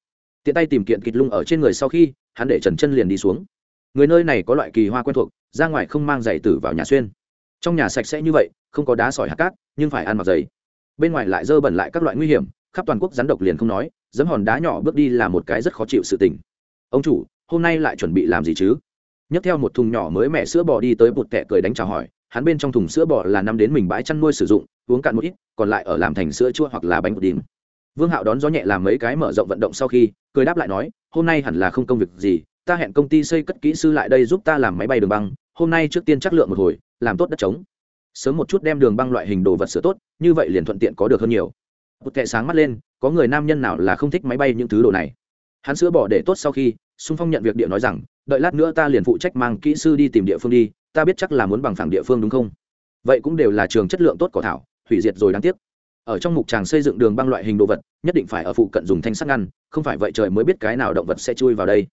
Tiện tay tìm kiện kịt lung ở trên người sau khi, hắn để trần chân liền đi xuống. Người nơi này có loại kỳ hoa quen thuộc, ra ngoài không mang giày tử vào nhà xuyên. Trong nhà sạch sẽ như vậy, không có đá sỏi hạt cát, nhưng phải ăn mặc giày bên ngoài lại dơ bẩn lại các loại nguy hiểm, khắp toàn quốc rắn độc liền không nói dẫm hòn đá nhỏ bước đi là một cái rất khó chịu sự tình. Ông chủ, hôm nay lại chuẩn bị làm gì chứ? Nhấc theo một thùng nhỏ mới mẹ sữa bò đi tới bụt tẹ cười đánh chào hỏi, hắn bên trong thùng sữa bò là năm đến mình bãi chăn nuôi sử dụng, uống cạn một ít, còn lại ở làm thành sữa chua hoặc là bánh bột đím vương hạo đón gió nhẹ làm mấy cái mở rộng vận động sau khi, cười đáp lại nói, hôm nay hẳn là không công việc gì, ta hẹn công ty xây cất kỹ sư lại đây giúp ta làm máy bay đường băng, hôm nay trước tiên chắc lượng một hồi, làm tốt đất trống sớm một chút đem đường băng loại hình đồ vật sửa tốt, như vậy liền thuận tiện có được hơn nhiều. Bụt kệ sáng mắt lên, có người nam nhân nào là không thích máy bay những thứ đồ này? Hắn sữa bỏ để tốt sau khi xung phong nhận việc địa nói rằng, đợi lát nữa ta liền phụ trách mang kỹ sư đi tìm địa phương đi, ta biết chắc là muốn bằng phẳng địa phương đúng không? Vậy cũng đều là trường chất lượng tốt cỏ thảo, hủy diệt rồi đáng tiếc. Ở trong mục tràng xây dựng đường băng loại hình đồ vật, nhất định phải ở phụ cận dùng thanh sắt ngăn, không phải vậy trời mới biết cái nào động vật sẽ chui vào đây.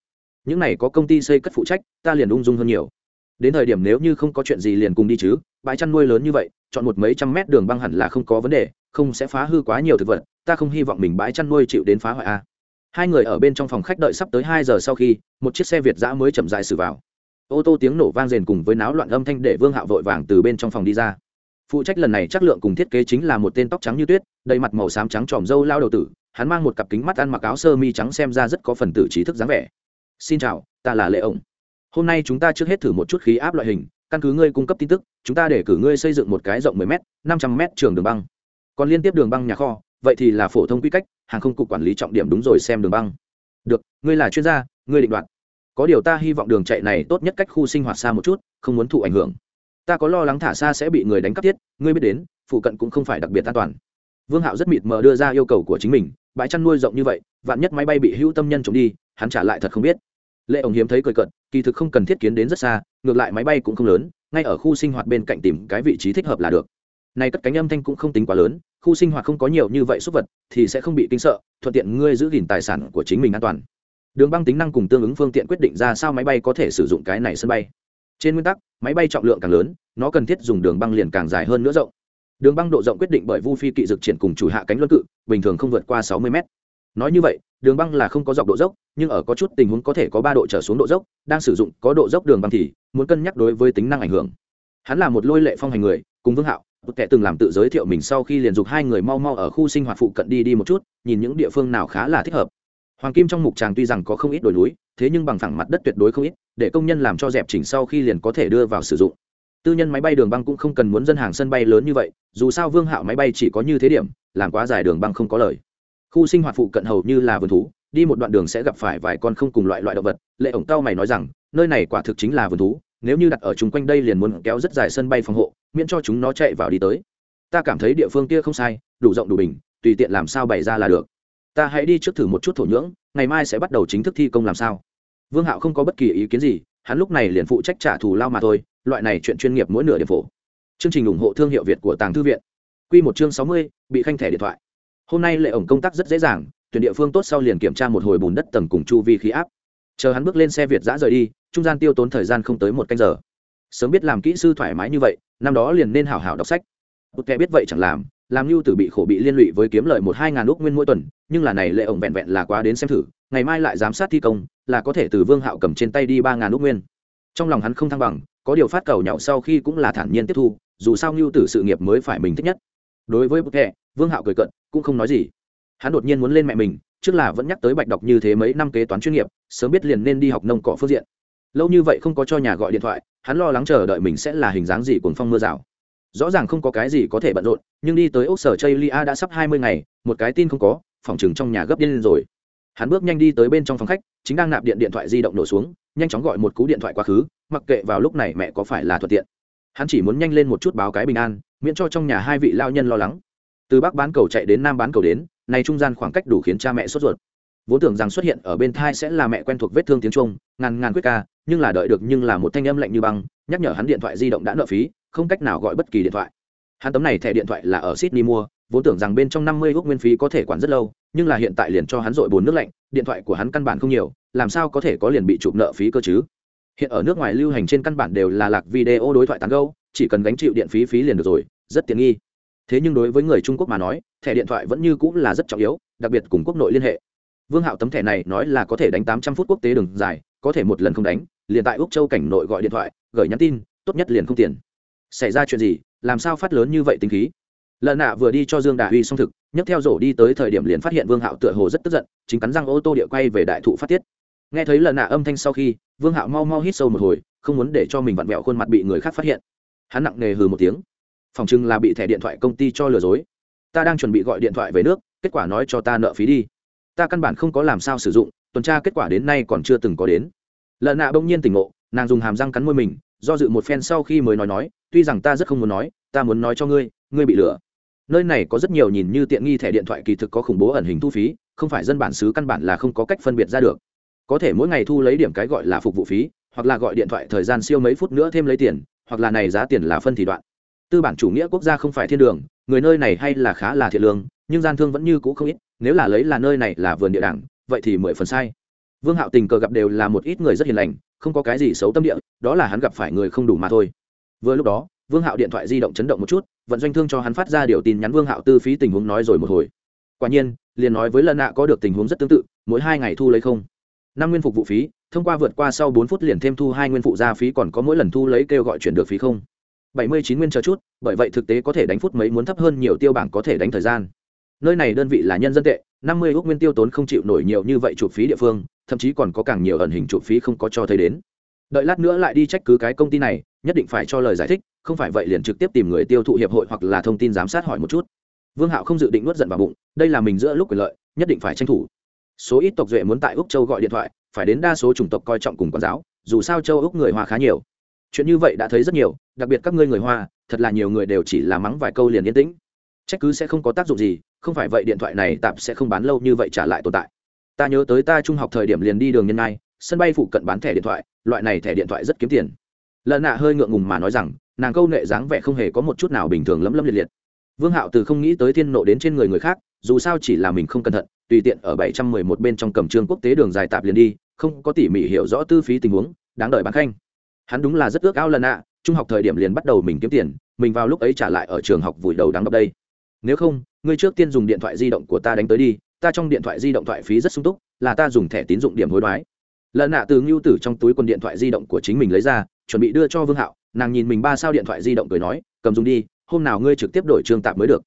Những này có công ty xây cất phụ trách, ta liền ung dung hơn nhiều. Đến thời điểm nếu như không có chuyện gì liền cùng đi chứ bãi chăn nuôi lớn như vậy, chọn một mấy trăm mét đường băng hẳn là không có vấn đề, không sẽ phá hư quá nhiều thực vật, ta không hy vọng mình bãi chăn nuôi chịu đến phá hoại a. Hai người ở bên trong phòng khách đợi sắp tới hai giờ sau khi, một chiếc xe việt giã mới chậm dài xử vào. Ô tô tiếng nổ vang rền cùng với náo loạn âm thanh để vương hạo vội vàng từ bên trong phòng đi ra. Phụ trách lần này chất lượng cùng thiết kế chính là một tên tóc trắng như tuyết, đầy mặt màu xám trắng tròm râu lao đầu tử, hắn mang một cặp kính mắt ăn mặc áo sơ mi trắng xem ra rất có phần tử trí thức dáng vẻ. Xin chào, ta là lệ ổng. Hôm nay chúng ta trước hết thử một chút khí áp loại hình căn cứ ngươi cung cấp tin tức chúng ta để cử ngươi xây dựng một cái rộng 10 m 500 m trường đường băng. Còn liên tiếp đường băng nhà kho vậy thì là phổ thông quy cách hàng không cục quản lý trọng điểm đúng rồi xem đường băng. Được ngươi là chuyên gia ngươi định đoạt. Có điều ta hy vọng đường chạy này tốt nhất cách khu sinh hoạt xa một chút không muốn thụ ảnh hưởng. Ta có lo lắng thả xa sẽ bị người đánh cắp tiết, ngươi biết đến phụ cận cũng không phải đặc biệt an toàn. Vương hạo rất mịt mờ đưa ra yêu cầu của chính mình bãi chăn nuôi rộng như vậy vạn nhất máy bay bị hữu tâm nhân trộm đi hắn trả lại thật không biết lệ ổng hiếm thấy cười cận kỳ thực không cần thiết kiến đến rất xa, ngược lại máy bay cũng không lớn, ngay ở khu sinh hoạt bên cạnh tìm cái vị trí thích hợp là được. Này cất cánh âm thanh cũng không tính quá lớn, khu sinh hoạt không có nhiều như vậy súc vật, thì sẽ không bị kinh sợ, thuận tiện ngươi giữ gìn tài sản của chính mình an toàn. Đường băng tính năng cùng tương ứng phương tiện quyết định ra sao máy bay có thể sử dụng cái này sân bay. Trên nguyên tắc, máy bay trọng lượng càng lớn, nó cần thiết dùng đường băng liền càng dài hơn nữa rộng. Đường băng độ rộng quyết định bởi vu phi kỵ dực triển cùng chủ hạ cánh luân cự, bình thường không vượt qua sáu mươi mét. Nói như vậy đường băng là không có dọc độ dốc, nhưng ở có chút tình huống có thể có ba độ trở xuống độ dốc, đang sử dụng có độ dốc đường băng thì muốn cân nhắc đối với tính năng ảnh hưởng. Hắn là một lôi lệ phong hành người, cùng vương hạo, một kẻ từng làm tự giới thiệu mình sau khi liền dục hai người mau mau ở khu sinh hoạt phụ cận đi đi một chút, nhìn những địa phương nào khá là thích hợp. Hoàng kim trong mục tràng tuy rằng có không ít đồi núi, thế nhưng bằng phẳng mặt đất tuyệt đối không ít, để công nhân làm cho dẹp chỉnh sau khi liền có thể đưa vào sử dụng. Tư nhân máy bay đường băng cũng không cần muốn dân hàng sân bay lớn như vậy, dù sao vương hạo máy bay chỉ có như thế điểm, làm quá dài đường băng không có lời khu sinh hoạt phụ cận hầu như là vườn thú, đi một đoạn đường sẽ gặp phải vài con không cùng loại loại động vật. Lệ ổng cao mày nói rằng, nơi này quả thực chính là vườn thú, nếu như đặt ở chung quanh đây liền muốn kéo rất dài sân bay phòng hộ, miễn cho chúng nó chạy vào đi tới. Ta cảm thấy địa phương kia không sai, đủ rộng đủ bình, tùy tiện làm sao bày ra là được. Ta hãy đi trước thử một chút thổ nhưỡng, ngày mai sẽ bắt đầu chính thức thi công làm sao. Vương hạo không có bất kỳ ý kiến gì, hắn lúc này liền phụ trách trả thù lao mà thôi, loại này chuyện chuyên nghiệp mỗi nửa điểm phổ. Chương trình ủng hộ thương hiệu việt của tàng thư viện. Q một chương sáu mươi, bị khanh thẻ điện thoại hôm nay lệ ổng công tác rất dễ dàng, tuyển địa phương tốt sau liền kiểm tra một hồi bùn đất tầng cùng chu vi khí áp. Chờ hắn bước lên xe việt giã rời đi, trung gian tiêu tốn thời gian không tới một canh giờ. Sớm biết làm kỹ sư thoải mái như vậy, năm đó liền nên hảo hảo đọc sách. Một kẻ biết vậy chẳng làm làm lưu tử bị khổ bị liên lụy với kiếm lợi một hai ngàn úc nguyên mỗi tuần, nhưng là này lệ ổng vẹn vẹn là quá đến xem thử, ngày mai lại giám sát thi công, là có thể từ vương hạo cầm trên tay đi ba ngàn úc nguyên. Trong lòng hắn không thăng bằng, có điều phát cầu nhậu sau khi cũng là thản nhiên tiếp thu, dù sao lưu tử sự nghiệp mới phải mình thích nhất. Đối với bức kệ vương hạo cười cận cũng không nói gì. Hắn đột nhiên muốn lên mẹ mình, trước là vẫn nhắc tới bạch đọc như thế mấy năm kế toán chuyên nghiệp, sớm biết liền nên đi học nông cọ phương diện. Lâu như vậy không có cho nhà gọi điện thoại, hắn lo lắng chờ đợi mình sẽ là hình dáng gì cuồng phong mưa rào. Rõ ràng không có cái gì có thể bận rộn, nhưng đi tới ốc sở chây lia đã sắp hai mươi ngày, một cái tin không có, phòng chừng trong nhà gấp điên lên rồi. Hắn bước nhanh đi tới bên trong phòng khách, chính đang nạp điện điện thoại di động nổ xuống, nhanh chóng gọi một cú điện thoại quá khứ, mặc kệ vào lúc này mẹ có phải là thuận tiện. Hắn chỉ muốn nhanh lên một chút báo cái bình an, miễn cho trong nhà hai vị lao nhân lo lắng từ bắc bán cầu chạy đến nam bán cầu đến, nay trung gian khoảng cách đủ khiến cha mẹ sốt ruột. Vốn tưởng rằng xuất hiện ở bên thai sẽ là mẹ quen thuộc vết thương tiếng trung, ngàn ngàn quyết ca, nhưng là đợi được nhưng là một thanh âm lạnh như băng, nhắc nhở hắn điện thoại di động đã nợ phí, không cách nào gọi bất kỳ điện thoại. Hắn tấm này thẻ điện thoại là ở sydney mua, vốn tưởng rằng bên trong năm mươi gốc nguyên phí có thể quản rất lâu, nhưng là hiện tại liền cho hắn dội bồn nước lạnh, điện thoại của hắn căn bản không nhiều, làm sao có thể có liền bị chụp nợ phí cơ chứ? Hiện ở nước ngoài lưu hành trên căn bản đều là lạc video đối thoại tán gâu chỉ cần gánh chịu điện phí phí liền được rồi, rất tiện nghi thế nhưng đối với người trung quốc mà nói, thẻ điện thoại vẫn như cũng là rất trọng yếu, đặc biệt cùng quốc nội liên hệ. Vương hạo tấm thẻ này nói là có thể đánh tám trăm phút quốc tế đường dài, có thể một lần không đánh, liền tại úc châu cảnh nội gọi điện thoại, gửi nhắn tin, tốt nhất liền không tiền. Xảy ra chuyện gì, làm sao phát lớn như vậy tính khí? Lợn nạ vừa đi cho dương đà huy xong thực, nhấc theo rổ đi tới thời điểm liền phát hiện vương hạo tựa hồ rất tức giận, chính cắn răng ô tô địa quay về đại thụ phát tiết. Nghe thấy lợn nạ âm thanh sau khi, vương hạo mau mau hít sâu một hồi, không muốn để cho mình vặn vẹo khuôn mặt bị người khác phát hiện. Hắn nặng nề hừ một tiếng phòng chừng là bị thẻ điện thoại công ty cho lừa dối. Ta đang chuẩn bị gọi điện thoại về nước, kết quả nói cho ta nợ phí đi. Ta căn bản không có làm sao sử dụng, tuần tra kết quả đến nay còn chưa từng có đến. Lợn nạ bỗng nhiên tỉnh ngộ, nàng dùng hàm răng cắn môi mình, do dự một phen sau khi mới nói nói, tuy rằng ta rất không muốn nói, ta muốn nói cho ngươi ngươi bị lừa. Nơi này có rất nhiều nhìn như tiện nghi thẻ điện thoại kỳ thực có khủng bố ẩn hình thu phí, không phải dân bản xứ căn bản là không có cách phân biệt ra được. Có thể mỗi ngày thu lấy điểm cái gọi là phục vụ phí, hoặc là gọi điện thoại thời gian siêu mấy phút nữa thêm lấy tiền, hoặc là này giá tiền là phân thì đoạn tư bản chủ nghĩa quốc gia không phải thiên đường, người nơi này hay là khá là thiện lương, nhưng gian thương vẫn như cũ không ít, nếu là lấy là nơi này là vườn địa đảng, vậy thì mười phần sai. Vương hạo tình cờ gặp đều là một ít người rất hiền lành, không có cái gì xấu tâm địa, đó là hắn gặp phải người không đủ mà thôi. Vừa lúc đó, vương hạo điện thoại di động chấn động một chút, vận doanh thương cho hắn phát ra điều tin nhắn vương hạo tư phí tình huống nói rồi một hồi. Quả nhiên, liền nói với lần nạ có được tình huống rất tương tự, mỗi hai ngày thu lấy không? Năm nguyên phục vụ phí, thông qua vượt qua sau bốn phút liền thêm thu hai nguyên phụ gia phí còn có mỗi lần thu lấy kêu gọi chuyển được phí không? Bảy mươi chín nguyên chờ chút, bởi vậy thực tế có thể đánh phút mấy muốn thấp hơn nhiều tiêu bảng có thể đánh thời gian. Nơi này đơn vị là nhân dân tệ, năm mươi ước nguyên tiêu tốn không chịu nổi nhiều như vậy chụp phí địa phương, thậm chí còn có càng nhiều ẩn hình chụp phí không có cho thấy đến. Đợi lát nữa lại đi trách cứ cái công ty này, nhất định phải cho lời giải thích, không phải vậy liền trực tiếp tìm người tiêu thụ hiệp hội hoặc là thông tin giám sát hỏi một chút. Vương hạo không dự định nuốt giận vào bụng, đây là mình giữa lúc quyền lợi, nhất định phải tranh thủ. Số ít tộc duệ muốn tại úc châu gọi điện thoại, phải đến đa số chủng tộc coi trọng cùng quản giáo, dù sao châu úc người hoa khá nhiều chuyện như vậy đã thấy rất nhiều đặc biệt các ngươi người hoa thật là nhiều người đều chỉ là mắng vài câu liền yên tĩnh. Trách cứ sẽ không có tác dụng gì không phải vậy điện thoại này tạp sẽ không bán lâu như vậy trả lại tồn tại. Ta nhớ tới ta trung học thời điểm liền đi đường nhân ai, sân bay phụ cận bán thẻ điện thoại loại này thẻ điện thoại rất kiếm tiền. Lần nạ hơi ngượng ngùng mà nói rằng nàng câu nệ dáng vẻ không hề có một chút nào bình thường lấm lấm liệt liệt. Vương hạo từ không nghĩ tới thiên nộ đến trên người người khác dù sao chỉ là mình không cẩn thận tùy tiện ở bảy trăm mười một bên trong cầm trường quốc tế đường dài tạp liền đi không có tỉ mỉ hiểu rõ tư phí tình huống đáng đợi bán khanh hắn đúng là rất ước ao lần nạ trung học thời điểm liền bắt đầu mình kiếm tiền, mình vào lúc ấy trả lại ở trường học vùi đầu đáng đọc đây. Nếu không, ngươi trước tiên dùng điện thoại di động của ta đánh tới đi, ta trong điện thoại di động thoại phí rất sung túc, là ta dùng thẻ tín dụng điểm hối đoái. Lần nạ từ ngưu tử trong túi quần điện thoại di động của chính mình lấy ra, chuẩn bị đưa cho vương hạo, nàng nhìn mình ba sao điện thoại di động cười nói, cầm dùng đi, hôm nào ngươi trực tiếp đổi trường tạm mới được.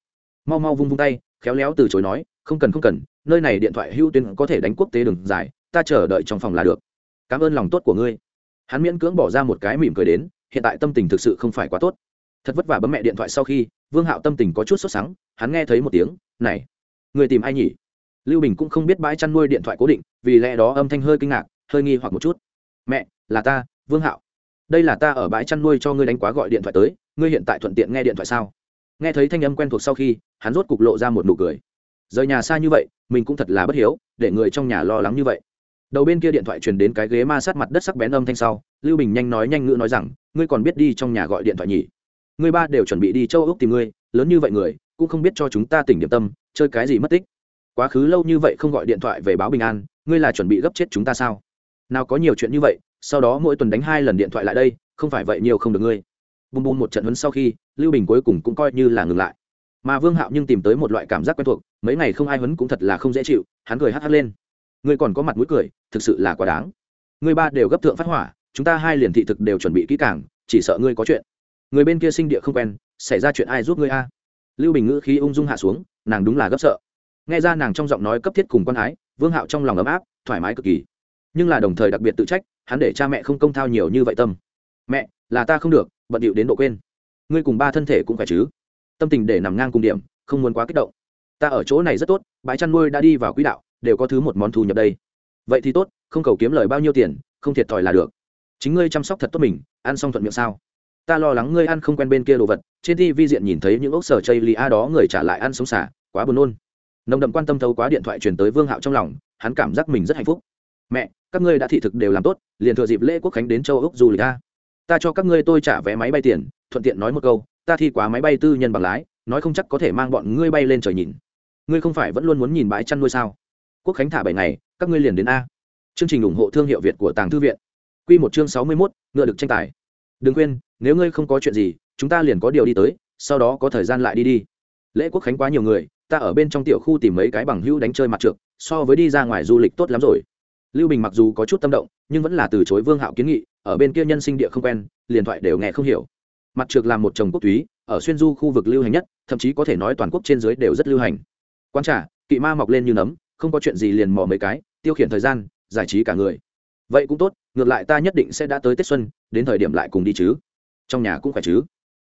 Mau mau vung vung tay, khéo léo từ chối nói, không cần không cần, nơi này điện thoại hữu tuyến có thể đánh quốc tế đường dài, ta chờ đợi trong phòng là được. Cảm ơn lòng tốt của ngươi hắn miễn cưỡng bỏ ra một cái mỉm cười đến, hiện tại tâm tình thực sự không phải quá tốt. Thật vất vả bấm mẹ điện thoại sau khi, vương hạo tâm tình có chút sốt sắng, hắn nghe thấy một tiếng, này, người tìm ai nhỉ? Lưu bình cũng không biết bãi chăn nuôi điện thoại cố định, vì lẽ đó âm thanh hơi kinh ngạc, hơi nghi hoặc một chút. Mẹ, là ta, vương hạo. Đây là ta ở bãi chăn nuôi cho ngươi đánh quá gọi điện thoại tới, ngươi hiện tại thuận tiện nghe điện thoại sao? Nghe thấy thanh âm quen thuộc sau khi, hắn rốt cục lộ ra một nụ cười. Rời nhà xa như vậy, mình cũng thật là bất hiếu, để người trong nhà lo lắng như vậy đầu bên kia điện thoại truyền đến cái ghế ma sát mặt đất sắc bén âm thanh sau, lưu bình nhanh nói nhanh ngữ nói rằng, ngươi còn biết đi trong nhà gọi điện thoại nhỉ? Ngươi ba đều chuẩn bị đi châu úc tìm ngươi, lớn như vậy người, cũng không biết cho chúng ta tỉnh điểm tâm, chơi cái gì mất tích. Quá khứ lâu như vậy không gọi điện thoại về báo bình an, ngươi là chuẩn bị gấp chết chúng ta sao? Nào có nhiều chuyện như vậy, sau đó mỗi tuần đánh hai lần điện thoại lại đây, không phải vậy nhiều không được ngươi. Bùm bùm một trận huấn sau khi, lưu bình cuối cùng cũng coi như là ngừng lại. Mà vương hạo nhưng tìm tới một loại cảm giác quen thuộc, mấy ngày không ai huấn cũng thật là không dễ chịu, hắn cười hắt hắt lên ngươi còn có mặt mũi cười, thực sự là quá đáng. Ngươi ba đều gấp thượng phát hỏa, chúng ta hai liền thị thực đều chuẩn bị kỹ càng, chỉ sợ ngươi có chuyện. Người bên kia sinh địa không quen, xảy ra chuyện ai giúp ngươi a? Lưu bình ngữ khí ung dung hạ xuống, nàng đúng là gấp sợ. Nghe ra nàng trong giọng nói cấp thiết cùng quan ái, vương hạo trong lòng ấm áp, thoải mái cực kỳ. Nhưng là đồng thời đặc biệt tự trách, hắn để cha mẹ không công thao nhiều như vậy tâm. Mẹ, là ta không được, bận điệu đến độ quên. Ngươi cùng ba thân thể cũng phải chứ. Tâm tình để nằm ngang cùng điểm, không muốn quá kích động. Ta ở chỗ này rất tốt, bãi chăn nuôi đã đi vào quỹ đạo đều có thứ một món thu nhập đây. Vậy thì tốt, không cầu kiếm lời bao nhiêu tiền, không thiệt thòi là được. Chính ngươi chăm sóc thật tốt mình, ăn xong thuận miệng sao? Ta lo lắng ngươi ăn không quen bên kia đồ vật, trên tv diện nhìn thấy những ốc sở chây lia đó người trả lại ăn sống xả, quá buồn nôn. Nồng đậm quan tâm thấu quá điện thoại truyền tới vương hạo trong lòng, hắn cảm giác mình rất hạnh phúc. Mẹ, các ngươi đã thị thực đều làm tốt, liền thừa dịp lễ quốc khánh đến châu úc du lịch ta ta cho các ngươi tôi trả vé máy bay tiền, thuận tiện nói một câu, ta thi quá máy bay tư nhân bằng lái, nói không chắc có thể mang bọn ngươi bay lên trời nhìn. Ngươi không phải vẫn luôn muốn nhìn bãi chăn nuôi sao? Quốc khánh thả bảy ngày, các ngươi liền đến a. Chương trình ủng hộ thương hiệu việt của tàng thư viện. Q một chương sáu mươi mốt, ngựa được tranh tài. Đừng quên, nếu ngươi không có chuyện gì, chúng ta liền có điều đi tới, sau đó có thời gian lại đi đi. Lễ quốc khánh quá nhiều người, ta ở bên trong tiểu khu tìm mấy cái bằng hữu đánh chơi mặt trượt so với đi ra ngoài du lịch tốt lắm rồi. Lưu bình mặc dù có chút tâm động, nhưng vẫn là từ chối vương hạo kiến nghị, ở bên kia nhân sinh địa không quen, liền thoại đều nghe không hiểu. Mặt trượt là một chồng quốc túy, ở xuyên du khu vực lưu hành nhất, thậm chí có thể nói toàn quốc trên dưới đều rất lưu hành. Quan trả kỵ ma mọc lên như nấm không có chuyện gì liền mò mấy cái, tiêu khiển thời gian, giải trí cả người. Vậy cũng tốt, ngược lại ta nhất định sẽ đã tới tết xuân, đến thời điểm lại cùng đi chứ. Trong nhà cũng phải chứ.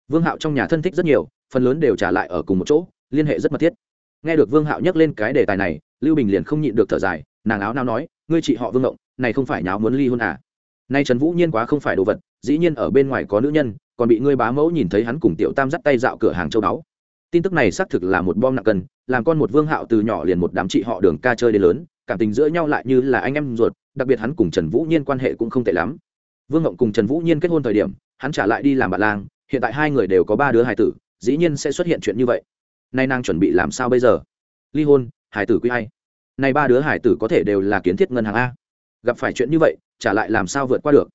Vương hạo trong nhà thân thích rất nhiều, phần lớn đều trả lại ở cùng một chỗ, liên hệ rất mật thiết. Nghe được vương hạo nhắc lên cái đề tài này, lưu bình liền không nhịn được thở dài, nàng áo nao nói, ngươi chị họ vương động này không phải nháo muốn ly hôn à? Nay trần vũ nhiên quá không phải đồ vật, dĩ nhiên ở bên ngoài có nữ nhân, còn bị ngươi bá mẫu nhìn thấy hắn cùng tiểu tam dắt tay dạo cửa hàng châu báu tin tức này xác thực là một bom nặng cân, làm con một vương hạo từ nhỏ liền một đám chị họ đường ca chơi đến lớn, cảm tình giữa nhau lại như là anh em ruột, đặc biệt hắn cùng trần vũ nhiên quan hệ cũng không tệ lắm. Vương ngộng cùng trần vũ nhiên kết hôn thời điểm, hắn trả lại đi làm bạn lang, hiện tại hai người đều có ba đứa hài tử, dĩ nhiên sẽ xuất hiện chuyện như vậy. Nay nàng chuẩn bị làm sao bây giờ? Ly hôn hải tử quy hay? Nay ba đứa hải tử có thể đều là kiến thiết ngân hàng a. Gặp phải chuyện như vậy, trả lại làm sao vượt qua được?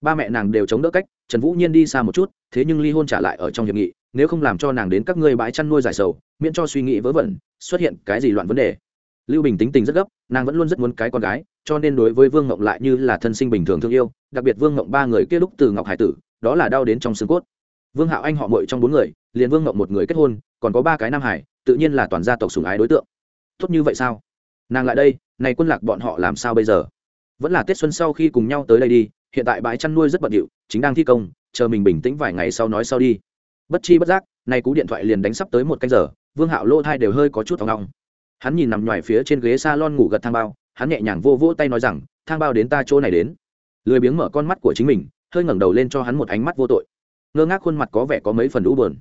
Ba mẹ nàng đều chống đỡ cách, trần vũ nhiên đi xa một chút, thế nhưng ly hôn trả lại ở trong hiệp nghị nếu không làm cho nàng đến các ngươi bãi chăn nuôi giải sầu, miễn cho suy nghĩ vớ vẩn, xuất hiện cái gì loạn vấn đề. Lưu bình tính tình rất gấp, nàng vẫn luôn rất muốn cái con gái, cho nên đối với vương ngộng lại như là thân sinh bình thường thương yêu, đặc biệt vương ngộng ba người kia lúc từ ngọc hải tử, đó là đau đến trong xương cốt. Vương hạo anh họ mội trong bốn người, liền vương ngộng một người kết hôn, còn có ba cái nam hải, tự nhiên là toàn gia tộc sùng ái đối tượng. Tốt như vậy sao? Nàng lại đây, này quân lạc bọn họ làm sao bây giờ? Vẫn là tết xuân sau khi cùng nhau tới đây đi, hiện tại bãi chăn nuôi rất bận điệu, chính đang thi công, chờ mình bình tĩnh vài ngày sau nói sau đi bất chi bất giác, nay cú điện thoại liền đánh sắp tới một canh giờ, vương hạo lô thai đều hơi có chút thong long hắn nhìn nằm ngoài phía trên ghế s a lon ngủ gật thang bao, hắn nhẹ nhàng vô vỗ tay nói rằng, thang bao đến ta chỗ này đến. Lười biếng mở con mắt của chính mình, hơi ngẩng đầu lên cho hắn một ánh mắt vô tội. Ngơ ngác khuôn mặt có vẻ có mấy phần lũ bờn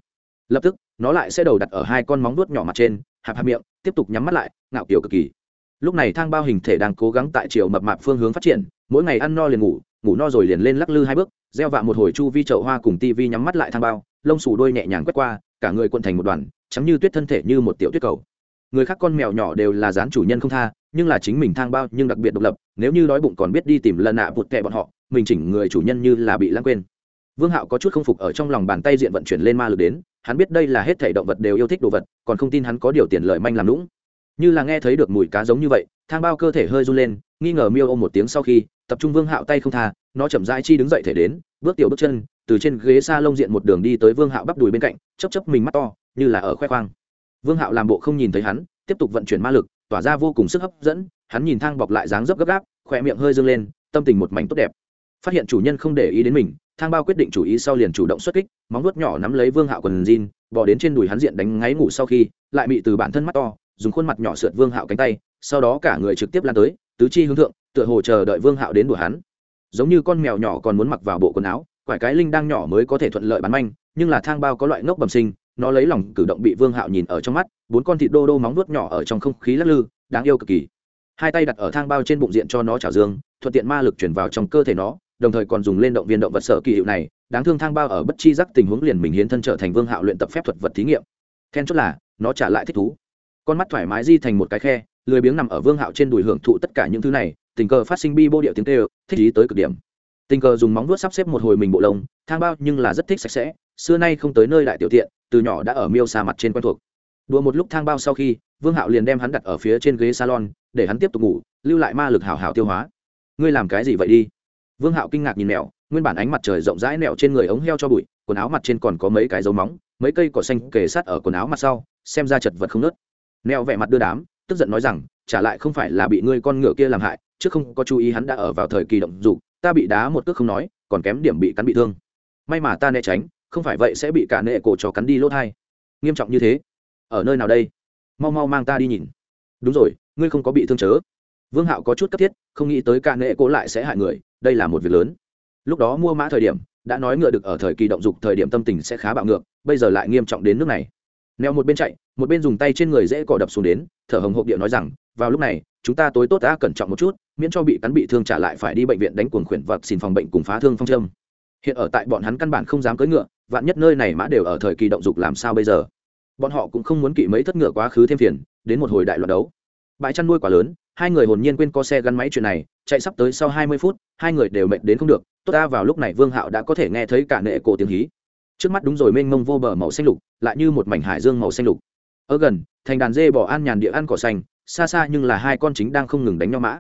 lập tức, nó lại sẽ đầu đặt ở hai con móng vuốt nhỏ mặt trên, hạp hạp miệng, tiếp tục nhắm mắt lại, ngạo kiểu cực kỳ. Lúc này thang bao hình thể đang cố gắng tại chiều mập mạp phương hướng phát triển, mỗi ngày ăn no liền ngủ ngủ no rồi liền lên lắc lư hai bước gieo vạ một hồi chu vi chậu hoa cùng tivi nhắm mắt lại thang bao, lông xù đôi nhẹ nhàng quét qua, cả người quận thành một đoàn chắm như tuyết thân thể như một tiểu tuyết cầu. Người khác con mèo nhỏ đều là dán chủ nhân không tha, nhưng là chính mình thang bao nhưng đặc biệt độc lập, nếu như đói bụng còn biết đi tìm lần nạ vụt kẹ bọn họ, mình chỉnh người chủ nhân như là bị lãng quên. Vương hạo có chút không phục ở trong lòng bàn tay diện vận chuyển lên ma lực đến, hắn biết đây là hết thể động vật đều yêu thích đồ vật, còn không tin hắn có điều tiền lợi manh làm lũng như là nghe thấy được mùi cá giống như vậy, thang bao cơ thể hơi run lên, nghi ngờ miêu ôm một tiếng sau khi, tập trung vương hạo tay không tha, nó chậm rãi chi đứng dậy thể đến, bước tiểu bước chân, từ trên ghế s a lông diện một đường đi tới vương hạo bắp đùi bên cạnh chấp chấp mình mắt to, như là ở khoe khoang. Vương hạo làm bộ không nhìn thấy hắn, tiếp tục vận chuyển ma lực, tỏa ra vô cùng sức hấp dẫn, hắn nhìn thang bọc lại dáng dấp gấp gáp khoe miệng hơi dâng lên, tâm tình một mảnh tốt đẹp. Phát hiện chủ nhân không để ý đến mình, thang bao quyết định chủ ý sau liền chủ động xuất kích, móng nuốt nhỏ nắm lấy vương hạo quần jean bỏ đến trên đùi hắn diện đánh ngáy ngủ sau khi, lại bị từ bản thân mắt to dùng khuôn mặt nhỏ sượt vương hạo cánh tay, sau đó cả người trực tiếp lan tới, tứ chi hướng thượng, tựa hồ chờ đợi vương hạo đến đuổi hắn. Giống như con mèo nhỏ còn muốn mặc vào bộ quần áo, quải cái linh đang nhỏ mới có thể thuận lợi bắn manh, nhưng là thang bao có loại ngốc bẩm sinh, nó lấy lòng cử động bị vương hạo nhìn ở trong mắt, bốn con thịt đô đô móng nuốt nhỏ ở trong không khí lắc lư, đáng yêu cực kỳ. Hai tay đặt ở thang bao trên bụng diện cho nó trả dương, thuận tiện ma lực chuyển vào trong cơ thể nó, đồng thời còn dùng lên động viên động vật sở kỳ hiệu này, đáng thương thang bao ở bất chi giác tình huống liền mình hiến thân trở thành vương hạo luyện tập phép thuật vật thí nghiệm. Then chốt là, nó trả lại thích thú con mắt thoải mái di thành một cái khe lười biếng nằm ở vương hạo trên đùi hưởng thụ tất cả những thứ này tình cờ phát sinh bi bô điệu tiếng tê thích ý tới cực điểm. Tình cờ dùng móng vuốt sắp xếp một hồi mình bộ lông thang bao nhưng là rất thích sạch sẽ xưa nay không tới nơi đại tiểu tiện từ nhỏ đã ở miêu xa mặt trên quen thuộc. Đùa một lúc thang bao sau khi vương hạo liền đem hắn đặt ở phía trên ghế salon để hắn tiếp tục ngủ lưu lại ma lực hào hào tiêu hóa. Ngươi làm cái gì vậy đi? Vương hạo kinh ngạc nhìn mẹo, nguyên bản ánh mặt trời rộng rãi nẹo trên người ống heo cho bụi quần áo mặt trên còn có mấy cái dấu móng mấy cây cỏ xanh kề sát ở quần áo mặt sau xem ra chật vật không nớt nẹo vẻ mặt đưa đám, tức giận nói rằng, trả lại không phải là bị ngươi con ngựa kia làm hại, chứ không có chú ý hắn đã ở vào thời kỳ động dục, ta bị đá một cước không nói, còn kém điểm bị cắn bị thương. May mà ta né tránh, không phải vậy sẽ bị cả nệ cổ cho cắn đi lỗ thai. Nghiêm trọng như thế. Ở nơi nào đây? Mau mau mang ta đi nhìn. Đúng rồi, ngươi không có bị thương chớ. Vương hạo có chút cấp thiết, không nghĩ tới cả nệ cổ lại sẽ hại người, đây là một việc lớn. Lúc đó mua mã thời điểm, đã nói ngựa được ở thời kỳ động dục, thời điểm tâm tình sẽ khá bạo ngược, bây giờ lại nghiêm trọng đến nước này neo một bên chạy, một bên dùng tay trên người dễ cỏ đập xuống đến, thở hồng hộp địa nói rằng, vào lúc này, chúng ta tối tốt đã cẩn trọng một chút, miễn cho bị cắn bị thương trả lại phải đi bệnh viện đánh cuồng khuyển vật xin phòng bệnh cùng phá thương phong châm. Hiện ở tại bọn hắn căn bản không dám cưỡi ngựa, vạn nhất nơi này mã đều ở thời kỳ động dục làm sao bây giờ? Bọn họ cũng không muốn kỵ mấy thất ngựa quá khứ thêm phiền, đến một hồi đại loạt đấu. Bãi chăn nuôi quá lớn, hai người hồn nhiên quên co xe gắn máy chuyện này, chạy sắp tới sau hai mươi phút, hai người đều mệt đến không được, tốt ta vào lúc này vương hạo đã có thể nghe thấy cả nệ cổ tiếng hí trước mắt đúng rồi, mênh mông vô bờ màu xanh lục, lại như một mảnh hải dương màu xanh lục. Ở gần, thành đàn dê bỏ ăn nhàn địa ăn cỏ xanh, xa xa nhưng là hai con chính đang không ngừng đánh nhau mã.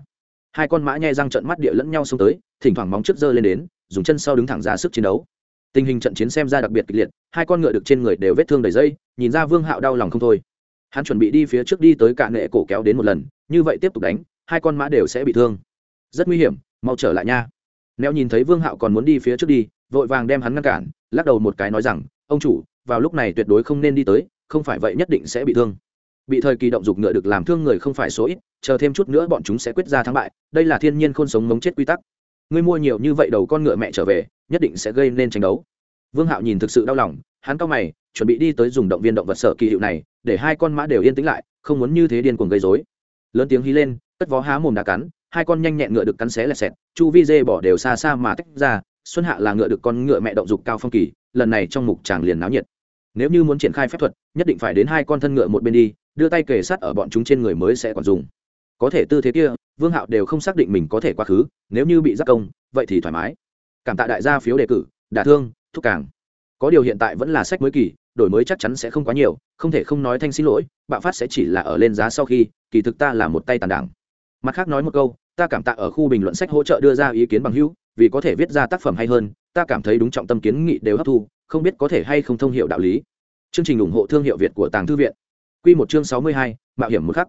Hai con mã nhai răng trận mắt địa lẫn nhau xông tới, thỉnh thoảng móng trước dơ lên đến, dùng chân sau đứng thẳng ra sức chiến đấu. Tình hình trận chiến xem ra đặc biệt kịch liệt, hai con ngựa được trên người đều vết thương đầy dây, nhìn ra vương hạo đau lòng không thôi. Hắn chuẩn bị đi phía trước đi tới cạn nệ cổ kéo đến một lần, như vậy tiếp tục đánh, hai con mã đều sẽ bị thương. Rất nguy hiểm, mau trở lại nha. Neo nhìn thấy vương hạo còn muốn đi phía trước đi, vội vàng đem hắn ngăn cản lắc đầu một cái nói rằng, ông chủ, vào lúc này tuyệt đối không nên đi tới, không phải vậy nhất định sẽ bị thương. Bị thời kỳ động dục ngựa được làm thương người không phải số ít, chờ thêm chút nữa bọn chúng sẽ quyết ra thắng bại, đây là thiên nhiên khôn sống mống chết quy tắc. Ngươi mua nhiều như vậy đầu con ngựa mẹ trở về, nhất định sẽ gây nên tranh đấu. Vương hạo nhìn thực sự đau lòng, hắn cao mày, chuẩn bị đi tới dùng động viên động vật sở kỳ hiệu này, để hai con mã đều yên tĩnh lại, không muốn như thế điên cuồng gây dối lớn tiếng hí lên, cất vó há mồm đá cắn, hai con nhanh nhẹn ngựa được cắn xé lẹt xẹt, chu vi dê bỏ đều xa xa mà tách ra xuân hạ là ngựa được con ngựa mẹ động dục cao phong kỳ, lần này trong mục tràng liền náo nhiệt. Nếu như muốn triển khai phép thuật, nhất định phải đến hai con thân ngựa một bên đi, đưa tay kề sát ở bọn chúng trên người mới sẽ còn dùng. Có thể tư thế kia, vương hạo đều không xác định mình có thể quá khứ, nếu như bị giác công, vậy thì thoải mái. Cảm tạ đại gia phiếu đề cử, đả thương, thúc càng. Có điều hiện tại vẫn là sách mới kỳ, đổi mới chắc chắn sẽ không quá nhiều, không thể không nói thanh xin lỗi, bạo phát sẽ chỉ là ở lên giá sau khi, kỳ thực ta là một tay tàn đảng. Mặt khác nói một câu, ta cảm tạ ở khu bình luận sách hỗ trợ đưa ra ý kiến bằng hữu vì có thể viết ra tác phẩm hay hơn, ta cảm thấy đúng trọng tâm kiến nghị đều hấp thu, không biết có thể hay không thông hiệu đạo lý. Chương trình ủng hộ thương hiệu việt của tàng thư viện. Q một chương sáu mươi hai, mạo hiểm một khắc.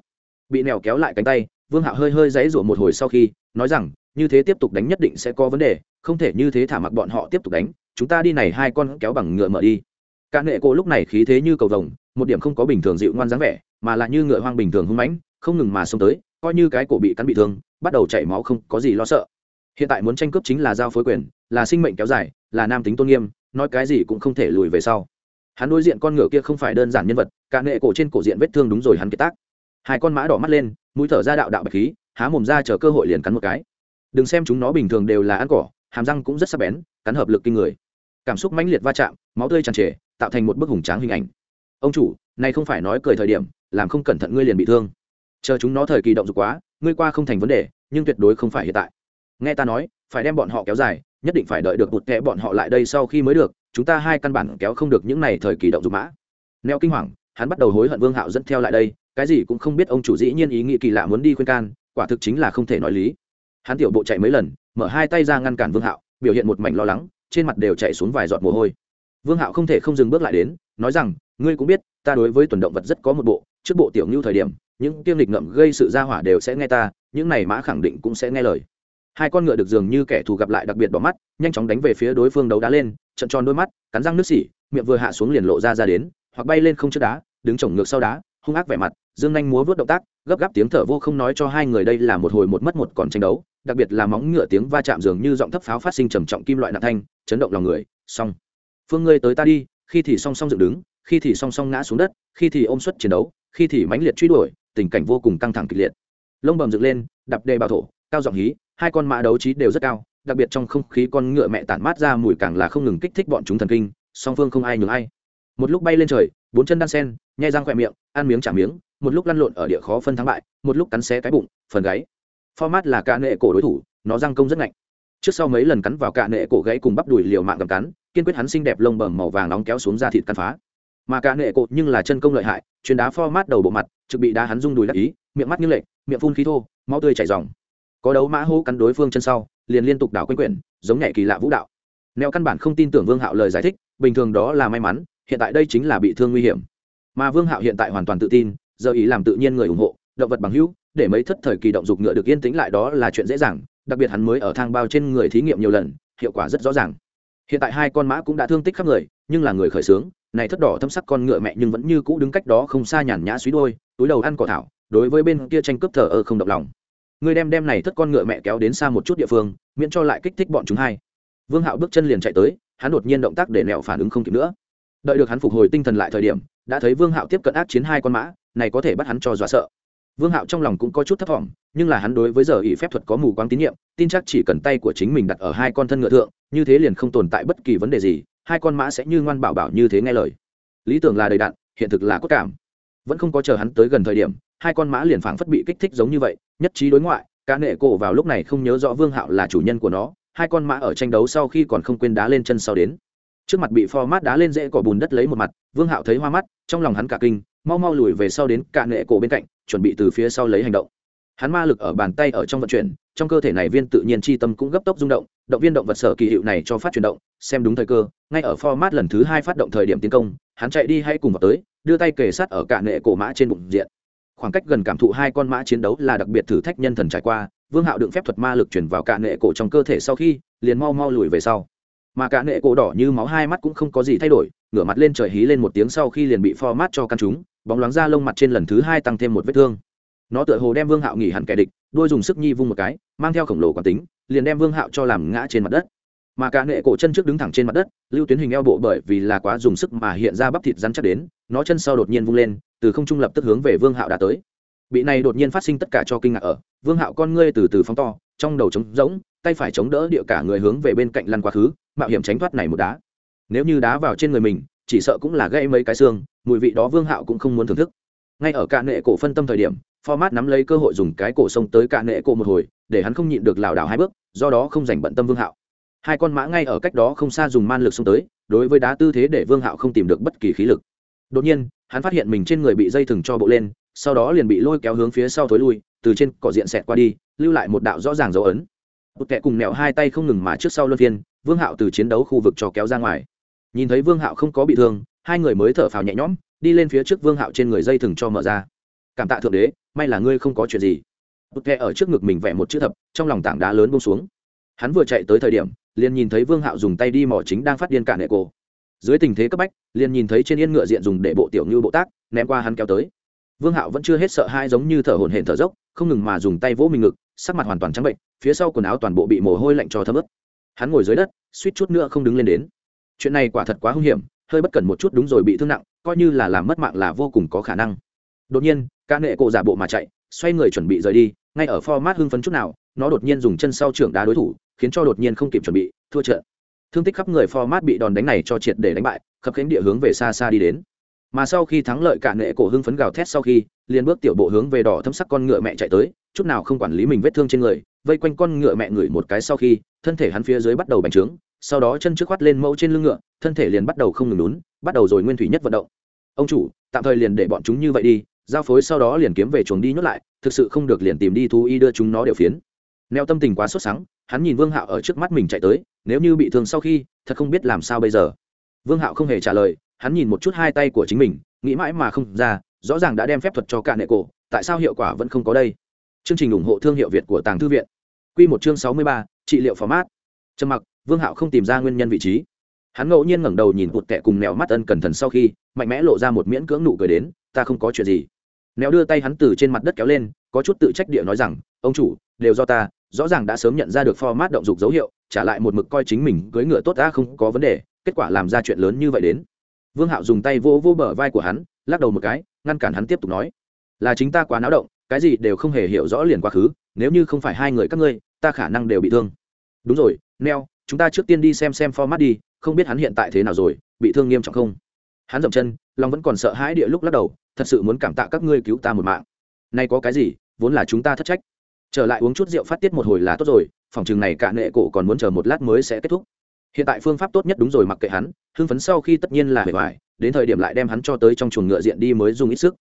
Bị nèo kéo lại cánh tay, vương hạo hơi hơi dãy rủa một hồi sau khi, nói rằng, như thế tiếp tục đánh nhất định sẽ có vấn đề, không thể như thế thả mặc bọn họ tiếp tục đánh, chúng ta đi này hai con kéo bằng ngựa mở đi. Cả nghệ cô lúc này khí thế như cầu vồng, một điểm không có bình thường dịu ngoan dáng vẻ, mà là như ngựa hoang bình thường hung mãnh, không ngừng mà xông tới, coi như cái cổ bị cắn bị thương, bắt đầu chảy máu không có gì lo sợ hiện tại muốn tranh cướp chính là giao phối quyền, là sinh mệnh kéo dài, là nam tính tôn nghiêm, nói cái gì cũng không thể lùi về sau. Hắn đối diện con ngựa kia không phải đơn giản nhân vật, cả nghệ cổ trên cổ diện vết thương đúng rồi hắn kiệt tác. Hai con mã đỏ mắt lên, mũi thở ra đạo đạo bạch khí, há mồm ra chờ cơ hội liền cắn một cái. Đừng xem chúng nó bình thường đều là ăn cỏ, hàm răng cũng rất sắc bén, cắn hợp lực kinh người. Cảm xúc mãnh liệt va chạm, máu tươi tràn trề, tạo thành một bức hùng tráng hình ảnh. Ông chủ, này không phải nói cười thời điểm, làm không cẩn thận ngươi liền bị thương. Chờ chúng nó thời kỳ động dục quá, ngươi qua không thành vấn đề, nhưng tuyệt đối không phải hiện tại nghe ta nói, phải đem bọn họ kéo dài, nhất định phải đợi được bụt kẽ bọn họ lại đây sau khi mới được, chúng ta hai căn bản kéo không được những này thời kỳ động dục mã. Neo kinh hoàng, hắn bắt đầu hối hận vương hạo dẫn theo lại đây, cái gì cũng không biết ông chủ dĩ nhiên ý nghĩ kỳ lạ muốn đi khuyên can, quả thực chính là không thể nói lý. Hắn tiểu bộ chạy mấy lần, mở hai tay ra ngăn cản vương hạo, biểu hiện một mảnh lo lắng, trên mặt đều chạy xuống vài giọt mồ hôi. Vương hạo không thể không dừng bước lại đến, nói rằng, ngươi cũng biết, ta đối với tuần động vật rất có một bộ, trước bộ tiểu ngưu thời điểm, những tiêm lịch ngậm gây sự ra hỏa đều sẽ nghe ta, những này mã khẳng định cũng sẽ nghe lời hai con ngựa được dường như kẻ thù gặp lại đặc biệt bỏ mắt, nhanh chóng đánh về phía đối phương đấu đá lên, trận tròn đôi mắt, cắn răng nước xỉ, miệng vừa hạ xuống liền lộ ra ra đến, hoặc bay lên không trước đá, đứng chồng ngược sau đá, hung ác vẻ mặt, dương nhanh múa vớt động tác, gấp gáp tiếng thở vô không nói cho hai người đây là một hồi một mất một còn tranh đấu, đặc biệt là móng ngựa tiếng va chạm dường như giọng thấp pháo phát sinh trầm trọng kim loại nặng thanh, chấn động lòng người song phương ngươi tới ta đi, khi thì song song dựng đứng, khi thì song song ngã xuống đất, khi thì ôm suất chiến đấu, khi thì mãnh liệt truy đuổi, tình cảnh vô cùng căng thẳng kịch liệt. Lông bầm dựng lên đập đề bảo thổ, cao giọng hí hai con mã đấu trí đều rất cao, đặc biệt trong không khí con ngựa mẹ tản mát ra mùi càng là không ngừng kích thích bọn chúng thần kinh, song phương không ai nhường ai. Một lúc bay lên trời, bốn chân đan sen, nhai răng khỏe miệng, ăn miếng trả miếng, một lúc lăn lộn ở địa khó phân thắng bại, một lúc cắn xé cái bụng, phần gáy. Format là cả nệ cổ đối thủ, nó răng công rất mạnh trước sau mấy lần cắn vào cả nệ cổ gãy cùng bắp đùi liều mạng cầm cắn, kiên quyết hắn xinh đẹp lông bầm màu vàng nóng kéo xuống ra thịt cắn phá. Mà cả nệ cổ nhưng là chân công lợi hại chuyến đá format đầu bộ mặt, trực bị đá hắn rung đùi đắc ý, miệng mắt như lệch, miệng phun khí thô, máu tươi chảy ròng có đấu mã hô cắn đối phương chân sau, liền liên tục đảo quanh quyển, giống nhảy kỳ lạ vũ đạo. Neo căn bản không tin tưởng vương hạo lời giải thích, bình thường đó là may mắn, hiện tại đây chính là bị thương nguy hiểm. Mà vương hạo hiện tại hoàn toàn tự tin, giờ ý làm tự nhiên người ủng hộ, động vật bằng hữu, để mấy thất thời kỳ động dục ngựa được yên tĩnh lại đó là chuyện dễ dàng, đặc biệt hắn mới ở thang bao trên người thí nghiệm nhiều lần, hiệu quả rất rõ ràng. Hiện tại hai con mã cũng đã thương tích khắp người, nhưng là người khởi xướng này thất đỏ thâm sắc con ngựa mẹ nhưng vẫn như cũ đứng cách đó không xa nhàn nhã suy đôi, túi đầu ăn cỏ thảo, đối với bên kia tranh cướp thờ ơ không động lòng. Ngươi đem đem này thất con ngựa mẹ kéo đến xa một chút địa phương, miễn cho lại kích thích bọn chúng hai. Vương hạo bước chân liền chạy tới, hắn đột nhiên động tác để nẹo phản ứng không kịp nữa. Đợi được hắn phục hồi tinh thần lại thời điểm, đã thấy vương hạo tiếp cận ác chiến hai con mã, này có thể bắt hắn cho dọa sợ. Vương hạo trong lòng cũng có chút thấp t nhưng là hắn đối với giờ ỷ phép thuật có mù quáng tín nhiệm, tin chắc chỉ cần tay của chính mình đặt ở hai con thân ngựa thượng, như thế liền không tồn tại bất kỳ vấn đề gì, hai con mã sẽ như ngoan bảo bảo như thế nghe lời. Lý tưởng là đầy đạn hiện thực là cốt cảm. Vẫn không có chờ hắn tới gần thời điểm hai con mã liền phảng phất bị kích thích giống như vậy, nhất trí đối ngoại, cả nệ cổ vào lúc này không nhớ rõ vương hạo là chủ nhân của nó, hai con mã ở tranh đấu sau khi còn không quên đá lên chân sau đến. Trước mặt bị pho mát đá lên dễ cỏ bùn đất lấy một mặt, vương hạo thấy hoa mắt, trong lòng hắn cả kinh, mau mau lùi về sau đến cả nệ cổ bên cạnh, chuẩn bị từ phía sau lấy hành động. Hắn ma lực ở bàn tay ở trong vận chuyển, trong cơ thể này viên tự nhiên chi tâm cũng gấp tốc rung động động viên động vật sở kỳ hiệu này cho phát chuyển động, xem đúng thời cơ, ngay ở format lần thứ hai phát động thời điểm tiến công, hắn chạy đi hay cùng vào tới, đưa tay kề sát ở cả nệ cổ mã trên bụng diện khoảng cách gần cảm thụ hai con mã chiến đấu là đặc biệt thử thách nhân thần trải qua, vương hạo đựng phép thuật ma lực chuyển vào cả nệ cổ trong cơ thể sau khi, liền mau mau lùi về sau. Mà cả nệ cổ đỏ như máu hai mắt cũng không có gì thay đổi, ngửa mặt lên trời hí lên một tiếng sau khi liền bị format cho căn chúng, bóng loáng ra lông mặt trên lần thứ hai tăng thêm một vết thương. Nó tựa hồ đem vương hạo nghỉ hẳn kẻ địch, đôi dùng sức nhi vung một cái, mang theo khổng lồ quán tính, liền đem vương hạo cho làm ngã trên mặt đất mà cả nệ cổ chân trước đứng thẳng trên mặt đất, lưu tuyến hình eo bộ bởi vì là quá dùng sức mà hiện ra bắp thịt rắn chắc đến, nó chân sau đột nhiên vung lên, từ không trung lập tức hướng về vương hạo đã tới. Bị này đột nhiên phát sinh tất cả cho kinh ngạc ở, vương hạo con ngươi từ từ phóng to, trong đầu trống rỗng, tay phải chống đỡ địa cả người hướng về bên cạnh lăn quá khứ, mạo hiểm tránh thoát này một đá. Nếu như đá vào trên người mình, chỉ sợ cũng là gây mấy cái xương, mùi vị đó vương hạo cũng không muốn thưởng thức. Ngay ở cả nệ cổ phân tâm thời điểm, format nắm lấy cơ hội dùng cái cổ sông tới cả nệ cổ một hồi, để hắn không nhịn được lảo đảo hai bước, do đó không dành bận tâm vương hạo hai con mã ngay ở cách đó không xa dùng man lực xông tới, đối với đá tư thế để vương hạo không tìm được bất kỳ khí lực. Đột nhiên, hắn phát hiện mình trên người bị dây thừng cho bộ lên, sau đó liền bị lôi kéo hướng phía sau thối lui, từ trên cỏ diện xẹt qua đi, lưu lại một đạo rõ ràng dấu ấn. Một kẻ cùng mẹo hai tay không ngừng mà trước sau luân phiên, vương hạo từ chiến đấu khu vực cho kéo ra ngoài. Nhìn thấy vương hạo không có bị thương, hai người mới thở phào nhẹ nhõm, đi lên phía trước vương hạo trên người dây thừng cho mở ra. Cảm tạ thượng đế, may là ngươi không có chuyện gì. Một kẻ ở trước ngực mình vẽ một chữ thập, trong lòng tảng đá lớn bông xuống. Hắn vừa chạy tới thời điểm liền nhìn thấy vương hạo dùng tay đi mỏ chính đang phát điên cả nệ cổ. Dưới tình thế cấp bách, liền nhìn thấy trên yên ngựa diện dùng để bộ tiểu như bộ tác, ném qua hắn kéo tới. Vương hạo vẫn chưa hết sợ hai giống như thở hổn hển thở dốc, không ngừng mà dùng tay vỗ mình ngực, sắc mặt hoàn toàn trắng bệnh, phía sau quần áo toàn bộ bị mồ hôi lạnh cho thấm ướt. Hắn ngồi dưới đất, suýt chút nữa không đứng lên đến. Chuyện này quả thật quá hung hiểm, hơi bất cẩn một chút đúng rồi bị thương nặng, coi như là làm mất mạng là vô cùng có khả năng. Đột nhiên ca nệ cộ giả bộ mà chạy, xoay người chuẩn bị rời đi, ngay ở format hưng phấn chút nào, nó đột nhiên dùng chân sau trưởng đá đối thủ khiến cho đột nhiên không kịp chuẩn bị, thua trận. Thương tích khắp người format bị đòn đánh này cho triệt để đánh bại, khập khánh địa hướng về xa xa đi đến. Mà sau khi thắng lợi cả nệ cổ hưng phấn gào thét sau khi, liền bước tiểu bộ hướng về đỏ thâm sắc con ngựa mẹ chạy tới, chút nào không quản lý mình vết thương trên người, vây quanh con ngựa mẹ ngửi một cái sau khi, thân thể hắn phía dưới bắt đầu bành trướng, sau đó chân trước quát lên mẫu trên lưng ngựa, thân thể liền bắt đầu không ngừng lún, bắt đầu rồi nguyên thủy nhất vận động. Ông chủ, tạm thời liền để bọn chúng như vậy đi, giao phối sau đó liền kiếm về chuồng đi nhốt lại, thực sự không được liền tìm đi thú y đưa chúng nó đều phiến neo tâm tình quá sốt sắng, hắn nhìn vương hạo ở trước mắt mình chạy tới, nếu như bị thương sau khi, thật không biết làm sao bây giờ. Vương hạo không hề trả lời, hắn nhìn một chút hai tay của chính mình, nghĩ mãi mà không ra, rõ ràng đã đem phép thuật cho cả nệ cổ, tại sao hiệu quả vẫn không có đây? Chương trình ủng hộ thương hiệu việt của tàng thư viện. Q một chương sáu mươi ba, trị liệu format. Trầm mặc, vương hạo không tìm ra nguyên nhân vị trí. Hắn ngẫu nhiên ngẩng đầu nhìn cụt kẹ cùng mèo mắt ân cẩn thận sau khi, mạnh mẽ lộ ra một miễn cưỡng nụ cười đến, ta không có chuyện gì. Nèo đưa tay hắn từ trên mặt đất kéo lên, có chút tự trách địa nói rằng, ông chủ, đều do ta rõ ràng đã sớm nhận ra được format động dục dấu hiệu, trả lại một mực coi chính mình cưỡi ngựa tốt ta không có vấn đề, kết quả làm ra chuyện lớn như vậy đến. Vương hạo dùng tay vỗ vỗ bờ vai của hắn, lắc đầu một cái, ngăn cản hắn tiếp tục nói. Là chính ta quá náo động, cái gì đều không hề hiểu rõ liền quá khứ, nếu như không phải hai người các ngươi, ta khả năng đều bị thương. Đúng rồi, neo, chúng ta trước tiên đi xem xem format đi, không biết hắn hiện tại thế nào rồi, bị thương nghiêm trọng không? Hắn dậm chân long vẫn còn sợ hãi địa lúc lắc đầu, thật sự muốn cảm tạ các ngươi cứu ta một mạng. Nay có cái gì, vốn là chúng ta thất trách trở lại uống chút rượu phát tiết một hồi là tốt rồi, phòng chừng này cả nệ cổ còn muốn chờ một lát mới sẽ kết thúc. Hiện tại phương pháp tốt nhất đúng rồi mặc kệ hắn, hưng phấn sau khi tất nhiên là hề hoài, đến thời điểm lại đem hắn cho tới trong chuồng ngựa diện đi mới dùng ít sức.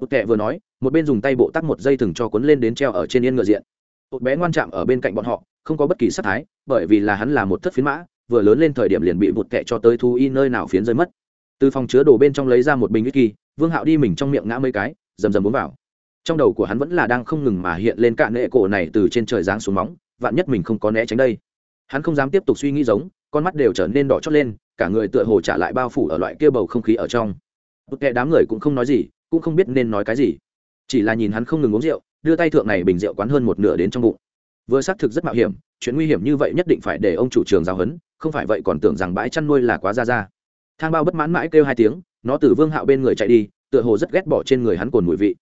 Bụt kệ vừa nói, một bên dùng tay bộ tắc một dây thừng cho cuốn lên đến treo ở trên yên ngựa diện. Một bé ngoan chạm ở bên cạnh bọn họ, không có bất kỳ sắc thái, bởi vì là hắn là một thất phiến mã, vừa lớn lên thời điểm liền bị bụt kệ cho tới thu y nơi nào phiến rơi mất. Từ phòng chứa đồ bên trong lấy ra một bình whisky, vương hạo đi mình trong miệng ngã mấy cái, rầm rầm uống vào trong đầu của hắn vẫn là đang không ngừng mà hiện lên cạn nệ cổ này từ trên trời giáng xuống móng, vạn nhất mình không có né tránh đây. Hắn không dám tiếp tục suy nghĩ giống, con mắt đều trở nên đỏ chót lên, cả người tựa hồ trả lại bao phủ ở loại kia bầu không khí ở trong. Bất kể đám người cũng không nói gì, cũng không biết nên nói cái gì. Chỉ là nhìn hắn không ngừng uống rượu, đưa tay thượng này bình rượu quán hơn một nửa đến trong bụng. Vừa xác thực rất mạo hiểm, chuyện nguy hiểm như vậy nhất định phải để ông chủ trường giáo huấn, không phải vậy còn tưởng rằng bãi chăn nuôi là quá ra ra. Thang bao bất mãn mãi kêu hai tiếng, nó từ vương hạo bên người chạy đi, tựa hồ rất ghét bỏ trên người hắn cồn mùi vị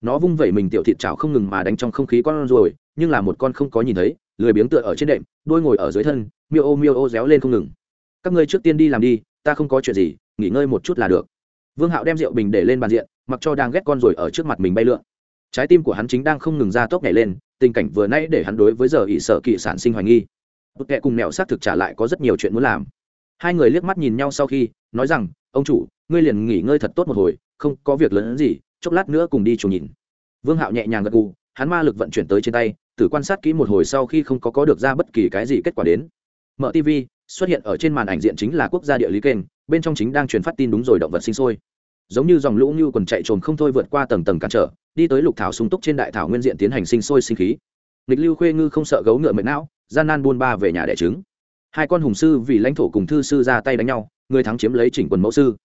nó vung vẩy mình tiểu thịt chảo không ngừng mà đánh trong không khí con rồi nhưng là một con không có nhìn thấy, lười biếng tựa ở trên đệm, đôi ngồi ở dưới thân, miêu ô miêu ô réo lên không ngừng. Các ngươi trước tiên đi làm đi, ta không có chuyện gì, nghỉ ngơi một chút là được. Vương hạo đem rượu bình để lên bàn diện, mặc cho đang ghét con rồi ở trước mặt mình bay lượn. Trái tim của hắn chính đang không ngừng ra tốc nhảy lên, tình cảnh vừa nãy để hắn đối với giờ ỷ sợ kỵ sản sinh hoài nghi. Bức kệ cùng mẹo xác thực trả lại có rất nhiều chuyện muốn làm. Hai người liếc mắt nhìn nhau sau khi, nói rằng, ông chủ, ngươi liền nghỉ ngơi thật tốt một hồi, không có việc lớn hơn gì chốc lát nữa cùng đi chủ nhìn. Vương hạo nhẹ nhàng gật gù, hắn ma lực vận chuyển tới trên tay tử quan sát kỹ một hồi sau khi không có có được ra bất kỳ cái gì kết quả đến. Mở tv xuất hiện ở trên màn ảnh diện chính là quốc gia địa lý kênh, bên trong chính đang truyền phát tin đúng rồi động vật sinh sôi. Giống như dòng lũ như quần chạy trồm không thôi vượt qua tầng tầng cản trở, đi tới lục thảo sung túc trên đại thảo nguyên diện tiến hành sinh sôi sinh khí. Nghịch lưu khuê ngư không sợ gấu ngựa mệt não, gian nan buôn ba về nhà đẻ trứng. Hai con hùng sư vì lãnh thổ cùng thư sư ra tay đánh nhau, người thắng chiếm lấy chỉnh quần mẫu sư.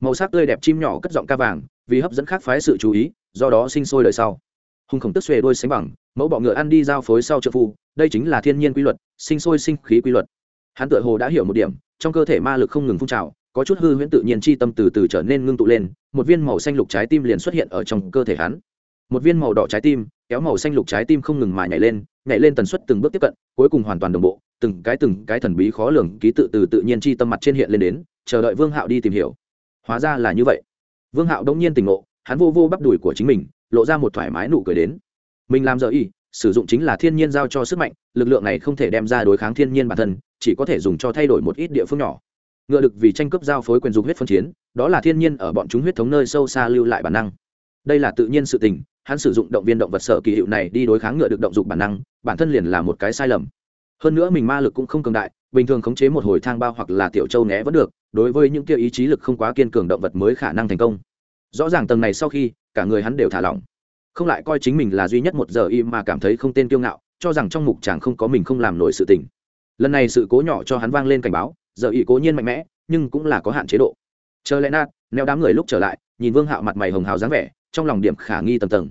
Màu sắc tươi đẹp chim nhỏ cất giọng ca vàng vì hấp dẫn khác phái sự chú ý, do đó sinh sôi đời sau. Hùng khổng tức xuề đôi sánh bằng, mẫu bọ ngựa ăn đi giao phối sau trợ phu, đây chính là thiên nhiên quy luật, sinh sôi sinh khí quy luật. Hắn tựa hồ đã hiểu một điểm, trong cơ thể ma lực không ngừng phun trào, có chút hư huyễn tự nhiên chi tâm từ từ trở nên ngưng tụ lên, một viên màu xanh lục trái tim liền xuất hiện ở trong cơ thể hắn. Một viên màu đỏ trái tim, kéo màu xanh lục trái tim không ngừng mà nhảy lên nhảy lên tần suất từng bước tiếp cận, cuối cùng hoàn toàn đồng bộ, từng cái từng cái thần bí khó lường ký tự từ tự nhiên chi tâm mặt trên hiện lên đến, chờ đợi vương hạo đi tìm hiểu. Hóa ra là như vậy vương hạo đông nhiên tỉnh ngộ, hắn vô vô bắp đùi của chính mình, lộ ra một thoải mái nụ cười đến. Mình làm giờ y, sử dụng chính là thiên nhiên giao cho sức mạnh, lực lượng này không thể đem ra đối kháng thiên nhiên bản thân, chỉ có thể dùng cho thay đổi một ít địa phương nhỏ. Ngựa lực vì tranh cướp giao phối quyền dục huyết phân chiến, đó là thiên nhiên ở bọn chúng huyết thống nơi sâu xa lưu lại bản năng. Đây là tự nhiên sự tình, hắn sử dụng động viên động vật sở kỳ hiệu này đi đối kháng ngựa được động dục bản năng, bản thân liền là một cái sai lầm hơn nữa mình ma lực cũng không cường đại, bình thường khống chế một hồi thang bao hoặc là tiểu châu né vẫn được, đối với những kia ý chí lực không quá kiên cường động vật mới khả năng thành công. Rõ ràng tầng này sau khi, cả người hắn đều thả lỏng. Không lại coi chính mình là duy nhất một giờ im mà cảm thấy không tên kiêu ngạo, cho rằng trong mục chàng không có mình không làm nổi sự tình. Lần này sự cố nhỏ cho hắn vang lên cảnh báo, giờ ý cố nhiên mạnh mẽ, nhưng cũng là có hạn chế độ. Chờ lẽ nát, neo đám người lúc trở lại, nhìn vương hạo mặt mày hồng hào dáng vẻ, trong lòng điểm khả nghi tầm tầng.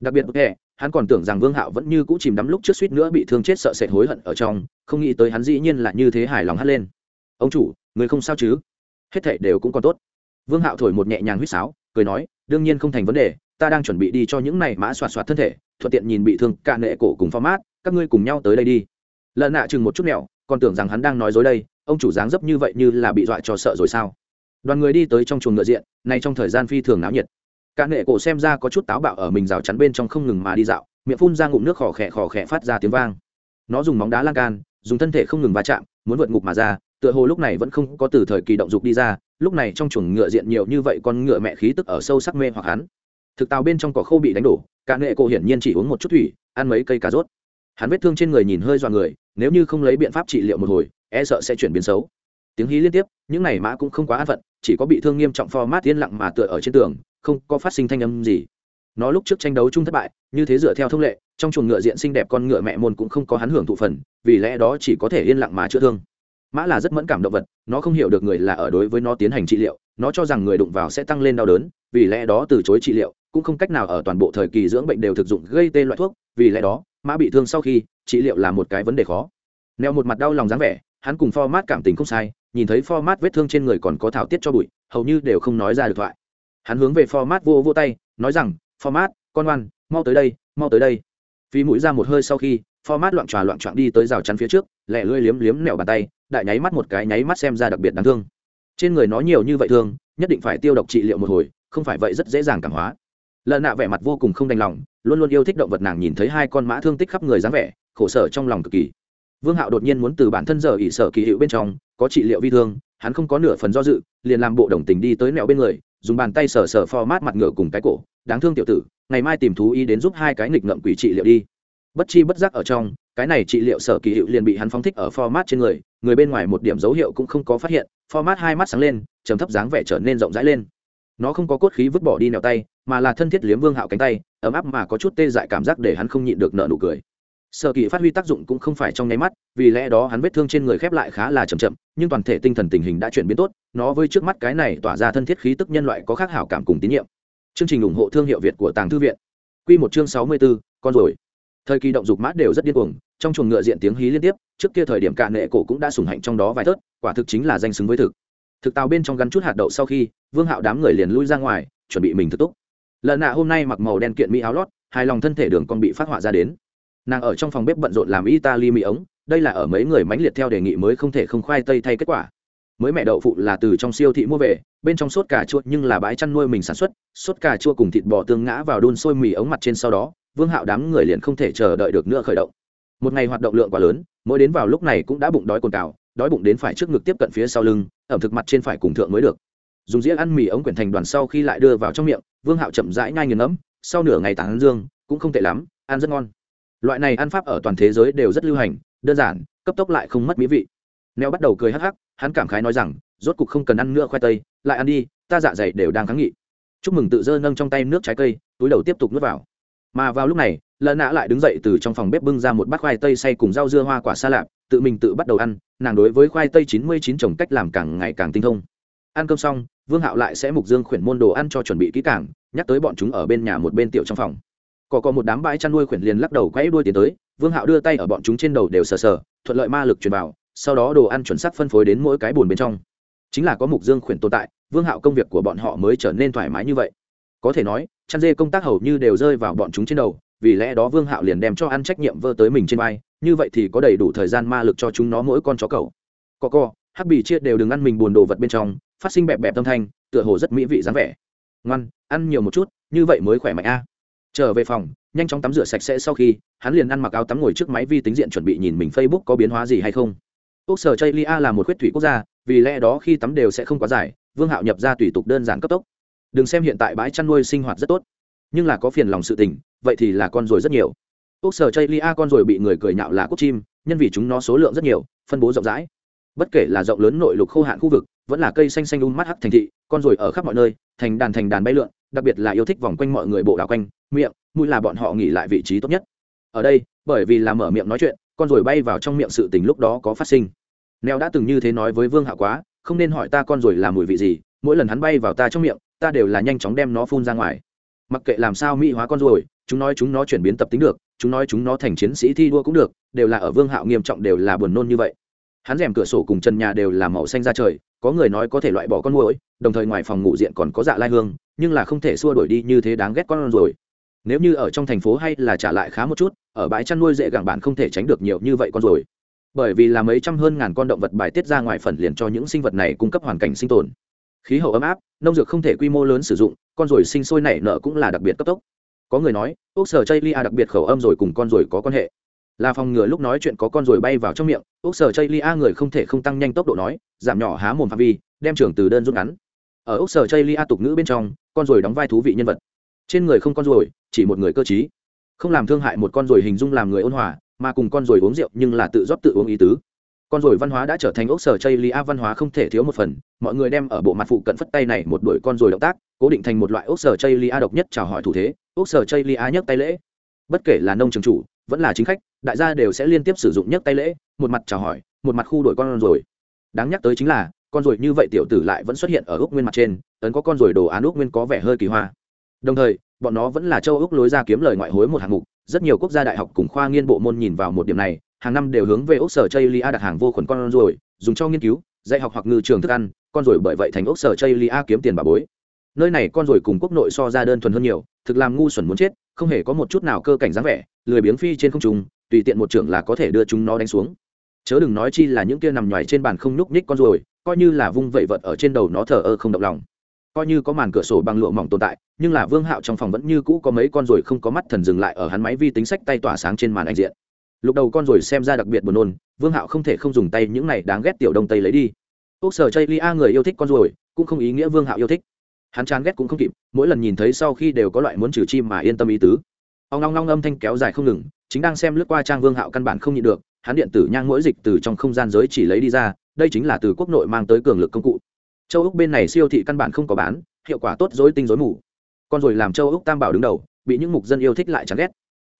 Đặc biệt hệ hắn còn tưởng rằng vương hạo vẫn như cũ chìm đắm lúc trước suýt nữa bị thương chết sợ sệt hối hận ở trong, không nghĩ tới hắn dĩ nhiên là như thế hài lòng hắt lên. Ông chủ, người không sao chứ? Hết thảy đều cũng còn tốt. Vương hạo thổi một nhẹ nhàng huýt sáo, cười nói, đương nhiên không thành vấn đề, ta đang chuẩn bị đi cho những này mã xoạt xoạt thân thể, thuận tiện nhìn bị thương cả nệ cổ cùng format các ngươi cùng nhau tới đây đi. Lợn nạ chừng một chút mẹo, còn tưởng rằng hắn đang nói dối đây, ông chủ dáng dấp như vậy như là bị dọa cho sợ rồi sao? Đoàn người đi tới trong chuồng ngựa diện, nay trong thời gian phi thường náo nhiệt cả nệ cổ xem ra có chút táo bạo ở mình rào chắn bên trong không ngừng mà đi dạo, miệng phun ra ngụm nước khỏ khẽ khỏ khẽ phát ra tiếng vang. Nó dùng móng đá lan can, dùng thân thể không ngừng va chạm, muốn vượt ngục mà ra, tựa hồ lúc này vẫn không có từ thời kỳ động dục đi ra, lúc này trong chuồng ngựa diện nhiều như vậy con ngựa mẹ khí tức ở sâu sắc mê hoặc hắn. Thực tàu bên trong cỏ khô bị đánh đổ, cả nghệ cổ hiển nhiên chỉ uống một chút thủy, ăn mấy cây cà rốt. Hắn vết thương trên người nhìn hơi dọa người, nếu như không lấy biện pháp trị liệu một hồi e sợ sẽ chuyển biến xấu. Tiếng hí liên tiếp, những này mã cũng không quá an phận, chỉ có bị thương nghiêm trọng format yên lặng mà tựa ở trên tường không có phát sinh thanh âm gì. Nó lúc trước tranh đấu chung thất bại, như thế dựa theo thông lệ, trong chuồng ngựa diện xinh đẹp con ngựa mẹ môn cũng không có hắn hưởng thụ phần, vì lẽ đó chỉ có thể yên lặng mà chữa thương. Mã là rất mẫn cảm động vật, nó không hiểu được người là ở đối với nó tiến hành trị liệu, nó cho rằng người đụng vào sẽ tăng lên đau đớn, vì lẽ đó từ chối trị liệu, cũng không cách nào ở toàn bộ thời kỳ dưỡng bệnh đều thực dụng gây tê loại thuốc, vì lẽ đó, mã bị thương sau khi, trị liệu là một cái vấn đề khó. Neo một mặt đau lòng dáng vẻ, hắn cùng format cảm tình không sai, nhìn thấy format vết thương trên người còn có thảo tiết cho bụi, hầu như đều không nói ra được thoại hắn hướng về format vô vô tay, nói rằng, format, con ngoan mau tới đây, mau tới đây. Phí mũi ra một hơi sau khi, format loạn tròa loạn trọn đi tới rào chắn phía trước lẹ lưỡi liếm liếm nẹo bàn tay, đại nháy mắt một cái nháy mắt xem ra đặc biệt đáng thương. Trên người nó nhiều như vậy thương, nhất định phải tiêu độc trị liệu một hồi, không phải vậy rất dễ dàng cảm hóa. Lợn nạ vẻ mặt vô cùng không đành lòng, luôn luôn yêu thích động vật nàng nhìn thấy hai con mã thương tích khắp người dáng vẻ, khổ sở trong lòng cực kỳ. Vương hạo đột nhiên muốn từ bản thân giờ ỉ sở kỳ hiệu bên trong, có trị liệu vi thương, hắn không có nửa phần do dự, liền làm bộ đồng tình đi tới mẹo bên người dùng bàn tay sờ sờ format mặt ngựa cùng cái cổ, đáng thương tiểu tử, ngày mai tìm thú y đến giúp hai cái nghịch ngợm quỷ trị liệu đi. Bất chi bất giác ở trong, cái này trị liệu sở kỳ hiệu liền bị hắn phóng thích ở format trên người người bên ngoài một điểm dấu hiệu cũng không có phát hiện, format hai mắt sáng lên, trầm thấp dáng vẻ trở nên rộng rãi lên. Nó không có cốt khí vứt bỏ đi nèo tay, mà là thân thiết liếm vương hạo cánh tay, ấm áp mà có chút tê dại cảm giác để hắn không nhịn được nợ nụ cười. Sở kỳ phát huy tác dụng cũng không phải trong nháy mắt vì lẽ đó hắn vết thương trên người khép lại khá là chậm chậm, nhưng toàn thể tinh thần tình hình đã chuyển biến tốt, nó với trước mắt cái này tỏa ra thân thiết khí tức nhân loại có khác hảo cảm cùng tín nhiệm. Chương trình ủng hộ thương hiệu việt của tàng thư viện. Q một chương sáu mươi bốn con rồi thời kỳ động dục mát đều rất điên cuồng, trong chuồng ngựa diện tiếng hí liên tiếp, trước kia thời điểm cạn nệ cổ cũng đã sủng hạnh trong đó vài tớt quả thực chính là danh xứng với thực. Thực tàu bên trong gắn chút hạt đậu sau khi, vương hạo đám người liền lui ra ngoài, chuẩn bị mình thực túc. Lần nạ hôm nay mặc màu đen kiện mỹ áo lót, hài lòng thân thể đường còn bị phát họa ra đến. Nàng ở trong phòng bếp bận rộn làm italy mỹ ống đây là ở mấy người mãnh liệt theo đề nghị mới không thể không khoai tây thay kết quả. Mới mẹ đậu phụ là từ trong siêu thị mua về, bên trong sốt cà chua nhưng là bãi chăn nuôi mình sản xuất, sốt cà chua cùng thịt bò tương ngã vào đun sôi mì ống mặt trên sau đó, vương hạo đám người liền không thể chờ đợi được nữa khởi động. Một ngày hoạt động lượng quá lớn, mỗi đến vào lúc này cũng đã bụng đói cồn cào, đói bụng đến phải trước ngực tiếp cận phía sau lưng, ẩm thực mặt trên phải cùng thượng mới được. Dùng dĩa ăn mì ống quyển thành đoàn sau khi lại đưa vào trong miệng, vương hạo chậm rãi nhai nghiền ngẫm, sau nửa ngày tán dương, cũng không tệ lắm, ăn rất ngon. Loại này ăn pháp ở toàn thế giới đều rất lưu hành đơn giản, cấp tốc lại không mất mỹ vị. Neo bắt đầu cười hắc hắc, hắn cảm khái nói rằng, rốt cục không cần ăn nữa khoai tây, lại ăn đi, ta dạ dày đều đang kháng nghị. Chúc mừng tự dơ nâng trong tay nước trái cây, túi đầu tiếp tục nuốt vào. Mà vào lúc này lợn nã lại đứng dậy từ trong phòng bếp bưng ra một bát khoai tây xay cùng rau dưa hoa quả xa lạp, tự mình tự bắt đầu ăn, nàng đối với khoai tây chín mươi chín trồng cách làm càng ngày càng tinh thông. Ăn cơm xong, vương hạo lại sẽ mục dương khuyển môn đồ ăn cho chuẩn bị kỹ càng, nhắc tới bọn chúng ở bên nhà một bên tiểu trong phòng. Có có một đám bãi chăn nuôi khuyển liền lắc đầu quay đuôi tiến tới vương hạo đưa tay ở bọn chúng trên đầu đều sờ sờ, thuận lợi ma lực truyền vào, sau đó đồ ăn chuẩn xác phân phối đến mỗi cái bồn bên trong. Chính là có mục dương khuyển tồn tại, vương hạo công việc của bọn họ mới trở nên thoải mái như vậy. Có thể nói, chăn dê công tác hầu như đều rơi vào bọn chúng trên đầu, vì lẽ đó vương hạo liền đem cho ăn trách nhiệm vơ tới mình trên vai, như vậy thì có đầy đủ thời gian ma lực cho chúng nó mỗi con chó cầu co co hắc bì chia đều đừng ăn mình buồn đồ vật bên trong, phát sinh bẹp bẹp tâm thanh, tựa hồ rất mỹ vị dáng vẻ. Ngoan, ăn nhiều một chút, như vậy mới khỏe mạnh a. Trở về phòng nhanh chóng tắm rửa sạch sẽ sau khi, hắn liền ăn mặc áo tắm ngồi trước máy vi tính diện chuẩn bị nhìn mình facebook có biến hóa gì hay không. Quốc sở chây lia là một khuyết thủy quốc gia, vì lẽ đó khi tắm đều sẽ không quá dài, vương hạo nhập ra tùy tục đơn giản cấp tốc. Đừng xem hiện tại bãi chăn nuôi sinh hoạt rất tốt, nhưng là có phiền lòng sự tình, vậy thì là con rồi rất nhiều. Quốc sở chây lia con rồi bị người cười nhạo là quốc chim, nhân vì chúng nó số lượng rất nhiều, phân bố rộng rãi. Bất kể là rộng lớn nội lục khô hạn khu vực, vẫn là cây xanh xanh un mắt hắc thành thị, con rồi ở khắp mọi nơi, thành đàn thành đàn bay lượn đặc biệt là yêu thích vòng quanh mọi người bộ đảo quanh, miệng, mũi là bọn họ nghỉ lại vị trí tốt nhất. Ở đây, bởi vì là mở miệng nói chuyện, con rồi bay vào trong miệng sự tình lúc đó có phát sinh. Neo đã từng như thế nói với vương hạ quá, không nên hỏi ta con rồi là mùi vị gì, mỗi lần hắn bay vào ta trong miệng, ta đều là nhanh chóng đem nó phun ra ngoài. Mặc kệ làm sao mỹ hóa con rồi, chúng nói chúng nó chuyển biến tập tính được, chúng nói chúng nó thành chiến sĩ thi đua cũng được, đều là ở vương hạo nghiêm trọng đều là buồn nôn như vậy hắn rèm cửa sổ cùng trần nhà đều là màu xanh ra trời, có người nói có thể loại bỏ con muỗi, đồng thời ngoài phòng ngủ diện còn có dạ lai hương, nhưng là không thể xua đổi đi như thế đáng ghét con rồi. Nếu như ở trong thành phố hay là trả lại khá một chút, ở bãi chăn nuôi dễ gẳng bạn không thể tránh được nhiều như vậy con rồi. Bởi vì là mấy trăm hơn ngàn con động vật bài tiết ra ngoài phần liền cho những sinh vật này cung cấp hoàn cảnh sinh tồn. Khí hậu ấm áp, nông dược không thể quy mô lớn sử dụng, con rồi sinh sôi nảy nở cũng là đặc biệt cấp tốc. Có người nói ốc sở chây lia đặc biệt khẩu âm rồi cùng con rồi có quan hệ là phòng ngừa lúc nói chuyện có con rồi bay vào trong miệng ốc sở chây lia người không thể không tăng nhanh tốc độ nói, giảm nhỏ há mồm phạm vi, đem trưởng từ đơn rút ngắn. Ở ốc sở chây lia tục ngữ bên trong, con rồi đóng vai thú vị nhân vật. Trên người không con rồi, chỉ một người cơ t không làm thương hại một con rồi hình dung làm người ôn hòa, mà cùng con rồi uống rượu nhưng là tự rót tự uống ý tứ. Con rồi văn hóa đã trở thành ốc sở chây lia văn hóa không thể thiếu một phần, mọi người đem ở bộ mặt phụ cận phất tay này một đuổi con rồi động tác, cố định thành một loại ốc sở chây lia độc nhất chào hỏi thủ thế. Ốc sở chây lia nhấc tay lễ. Bất kể là nông trường chủ vẫn là chính khách, đại gia đều sẽ liên tiếp sử dụng nhấc tay lễ, một mặt chào hỏi, một mặt khu đổi con rồi. Đáng nhắc tới chính là, con rồi như vậy tiểu tử lại vẫn xuất hiện ở ốc nguyên mặt trên tấn có con rồi đồ án ốc nguyên có vẻ hơi kỳ hoa. Đồng thời, bọn nó vẫn là châu úc lối ra kiếm lời ngoại hối một hạng mục, rất nhiều quốc gia đại học cùng khoa nghiên bộ môn nhìn vào một điểm này, hàng năm đều hướng về ốc sở chây lia đặt hàng vô khuẩn con rồi, dùng cho nghiên cứu, dạy học hoặc ngư trường thức ăn, con rồi bởi vậy thành ốc sở chây lia kiếm tiền bà bối. Nơi này con rồi cùng quốc nội so ra đơn thuần hơn nhiều thực làm ngu xuẩn muốn chết không hề có một chút nào cơ cảnh dáng vẻ lười biếng phi trên không trung tùy tiện một trưởng là có thể đưa chúng nó đánh xuống. Chớ đừng nói chi là những kia nằm nhoài trên bàn không nhúc nhích con ruồi, coi như là vung vẩy vật ở trên đầu nó thờ ơ không động lòng. Coi như có màn cửa sổ bằng lụa mỏng tồn tại nhưng là vương hạo trong phòng vẫn như cũ có mấy con ruồi không có mắt thần dừng lại ở hắn máy vi tính sách tay tỏa sáng trên màn ảnh diện. Lúc đầu con ruồi xem ra đặc biệt buồn nôn vương hạo không thể không dùng tay những này đáng ghét tiểu đông tây lấy đi. Ốc sở chây lia người yêu thích con ruồi, cũng không ý nghĩa vương hạo yêu thích hắn chán ghét cũng không kịp, mỗi lần nhìn thấy sau khi đều có loại muốn trừ chim mà yên tâm ý tứ. Ông long long âm thanh kéo dài không ngừng, chính đang xem lướt qua trang vương hạo căn bản không nhịn được, hắn điện tử nhang mỗi dịch từ trong không gian giới chỉ lấy đi ra, đây chính là từ quốc nội mang tới cường lực công cụ. Châu úc bên này siêu thị căn bản không có bán, hiệu quả tốt dối tinh dối mù. Con rồi làm châu úc tam bảo đứng đầu, bị những mục dân yêu thích lại chán ghét.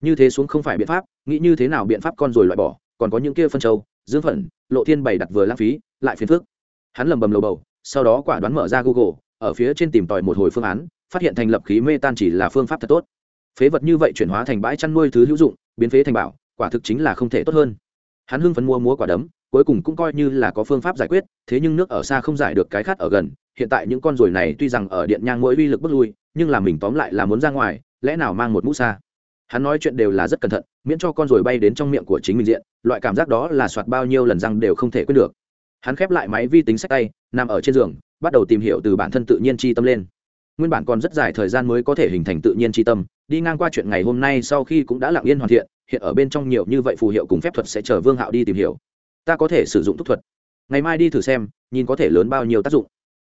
Như thế xuống không phải biện pháp, nghĩ như thế nào biện pháp con rồi loại bỏ, còn có những kia phân châu, dương phận, lộ thiên bày đặt vừa lãng phí, lại phiền phức. Hắn lầm bầm lầu bầu, sau đó quả đoán mở ra google ở phía trên tìm tòi một hồi phương án, phát hiện thành lập khí mê tan chỉ là phương pháp thật tốt. Phế vật như vậy chuyển hóa thành bãi chăn nuôi thứ hữu dụng, biến phế thành bảo, quả thực chính là không thể tốt hơn. Hắn hưng phấn mua múa quả đấm, cuối cùng cũng coi như là có phương pháp giải quyết, thế nhưng nước ở xa không giải được cái khát ở gần, hiện tại những con ruồi này tuy rằng ở điện nhang mỗi uy lực bước lui, nhưng là mình tóm lại là muốn ra ngoài, lẽ nào mang một mũ xa? Hắn nói chuyện đều là rất cẩn thận, miễn cho con ruồi bay đến trong miệng của chính mình diện, loại cảm giác đó là soạt bao nhiêu lần răng đều không thể quên được. Hắn khép lại máy vi tính sách tay, nằm ở trên giường bắt đầu tìm hiểu từ bản thân tự nhiên chi tâm lên. Nguyên bản còn rất dài thời gian mới có thể hình thành tự nhiên chi tâm, đi ngang qua chuyện ngày hôm nay sau khi cũng đã lặng yên hoàn thiện, hiện ở bên trong nhiều như vậy phù hiệu cùng phép thuật sẽ chờ vương hạo đi tìm hiểu. Ta có thể sử dụng thuốc thuật. Ngày mai đi thử xem, nhìn có thể lớn bao nhiêu tác dụng.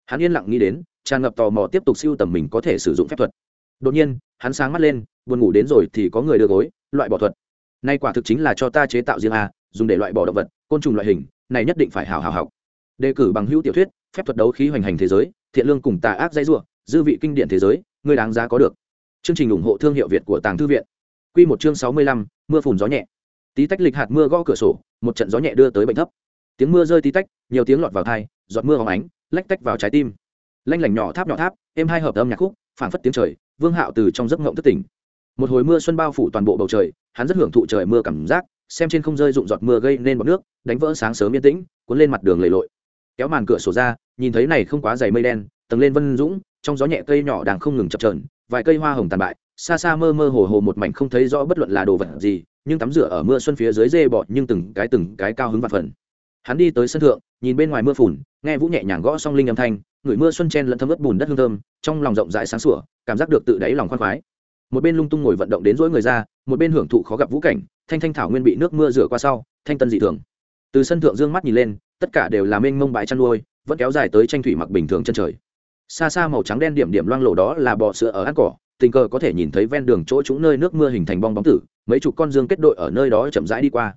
Hắn yên lặng nghĩ đến, tràn ngập tò mò tiếp tục siêu tầm mình có thể sử dụng phép thuật. Đột nhiên, hắn sáng mắt lên, buồn ngủ đến rồi thì có người đưa gối, loại bỏ thuật. Nay quả thực chính là cho ta chế tạo riêng a, dùng để loại bỏ động vật, côn trùng loại hình, này nhất định phải hào hào học. Đề cử bằng hữu tiểu thuyết phép thuật đấu khí hoành hành thế giới, thiện lương cùng tà ác dây ruộng dư vị kinh điển thế giới người đáng giá có được. Chương trình ủng hộ thương hiệu việt của tàng thư viện. Q một chương sáu mươi lăm, mưa phùn gió nhẹ. Tí tách lịch hạt mưa gõ cửa sổ, một trận gió nhẹ đưa tới bệnh thấp. Tiếng mưa rơi tí tách, nhiều tiếng lọt vào thai giọt mưa hóng ánh, lách tách vào trái tim. Lanh lảnh nhỏ tháp nhỏ tháp, êm hai hợp âm nhạc khúc, phảng phất tiếng trời, vương hạo từ trong giấc ngộng thất tỉnh. Một hồi mưa xuân bao phủ toàn bộ bầu trời, hắn rất hưởng thụ trời mưa cảm giác, xem trên không rơi rụng giọt mưa gây nên bọt nước, đánh vỡ sáng sớm yên tĩnh, cuốn lên mặt đường lầy lội kéo màn cửa sổ ra, nhìn thấy này không quá dày mây đen, tầng lên vân dũng, trong gió nhẹ cây nhỏ đang không ngừng chập trờn vài cây hoa hồng tàn bại, xa xa mơ mơ hồ hồ một mảnh không thấy rõ bất luận là đồ vật gì, nhưng tắm rửa ở mưa xuân phía dưới dê bọt nhưng từng cái từng cái cao hứng và phần. Hắn đi tới sân thượng, nhìn bên ngoài mưa phùn, nghe vũ nhẹ nhàng gõ song linh âm thanh, người mưa xuân chen lẫn thấm ướt bùn đất hương thơm, trong lòng rộng rãi sáng sủa, cảm giác được tự đáy lòng khoan khoái. Một bên lung tung ngồi vận động đến rỗi người ra, một bên hưởng thụ khó gặp vũ cảnh, thanh thanh thảo nguyên bị nước mưa rửa qua sau, thanh tân dị thường. Từ sân thượng dương mắt nhìn lên tất cả đều là mênh mông bãi chăn nuôi, vẫn kéo dài tới tranh thủy mặc bình thường chân trời. Xa xa màu trắng đen điểm điểm loang lổ đó là bọ sữa ở ăn cỏ, tình cờ có thể nhìn thấy ven đường chỗ chúng nơi nước mưa hình thành bong bóng tử, mấy chục con dương kết đội ở nơi đó chậm rãi đi qua.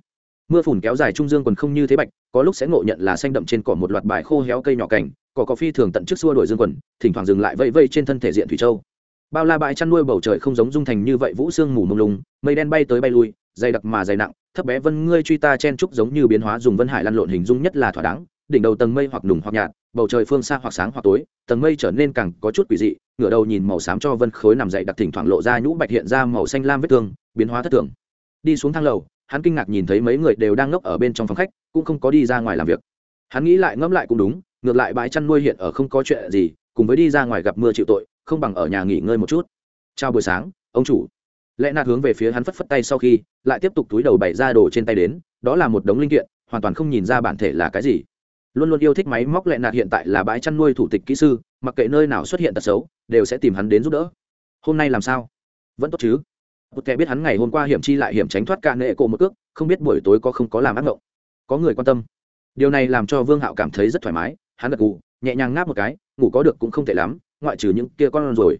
Mưa phùn kéo dài trung dương còn không như thế bạch, có lúc sẽ ngộ nhận là xanh đậm trên cỏ một loạt bài khô héo cây nhỏ cảnh cỏ có phi thường tận trước xua đổi dương quần, thỉnh thoảng dừng lại vây vây trên thân thể diện thủy châu. Bao la bãi chăn nuôi bầu trời không giống dung thành như vậy, vũ sương mù mông lung, mây đen bay tới bay lui dày đặc mà dày nặng, thấp bé vân ngươi truy ta chen trúc giống như biến hóa dùng vân hải lăn lộn hình dung nhất là thỏa đáng, đỉnh đầu tầng mây hoặc nùng hoặc nhạt, bầu trời phương xa hoặc sáng hoặc tối, tầng mây trở nên càng có chút quỷ dị, ngửa đầu nhìn màu xám cho vân khối nằm dậy đặc thỉnh thoảng lộ ra nhũ bạch hiện ra màu xanh lam vết thương, biến hóa thất thường. Đi xuống thang lầu, hắn kinh ngạc nhìn thấy mấy người đều đang ngốc ở bên trong phòng khách, cũng không có đi ra ngoài làm việc. Hắn nghĩ lại ngẫm lại cũng đúng, ngược lại bãi chăn nuôi hiện ở không có chuyện gì, cùng với đi ra ngoài gặp mưa chịu tội, không bằng ở nhà nghỉ ngơi một chút. Chào buổi sáng, ông chủ lẽ nạt hướng về phía hắn phất phất tay sau khi, lại tiếp tục túi đầu bày ra đồ trên tay đến, đó là một đống linh kiện, hoàn toàn không nhìn ra bản thể là cái gì. Luôn luôn yêu thích máy móc Lệ nạt hiện tại là bãi chăn nuôi thủ tịch kỹ sư, mặc kệ nơi nào xuất hiện tật xấu, đều sẽ tìm hắn đến giúp đỡ. Hôm nay làm sao? Vẫn tốt chứ? Một kẻ biết hắn ngày hôm qua hiểm chi lại hiểm tránh thoát cả nệ cổ một cước, không biết buổi tối có không có làm ác mộng có người quan tâm. Điều này làm cho vương hạo cảm thấy rất thoải mái, hắn gật gù, nhẹ nhàng ngáp một cái, ngủ có được cũng không tệ lắm, ngoại trừ những kia con rồi.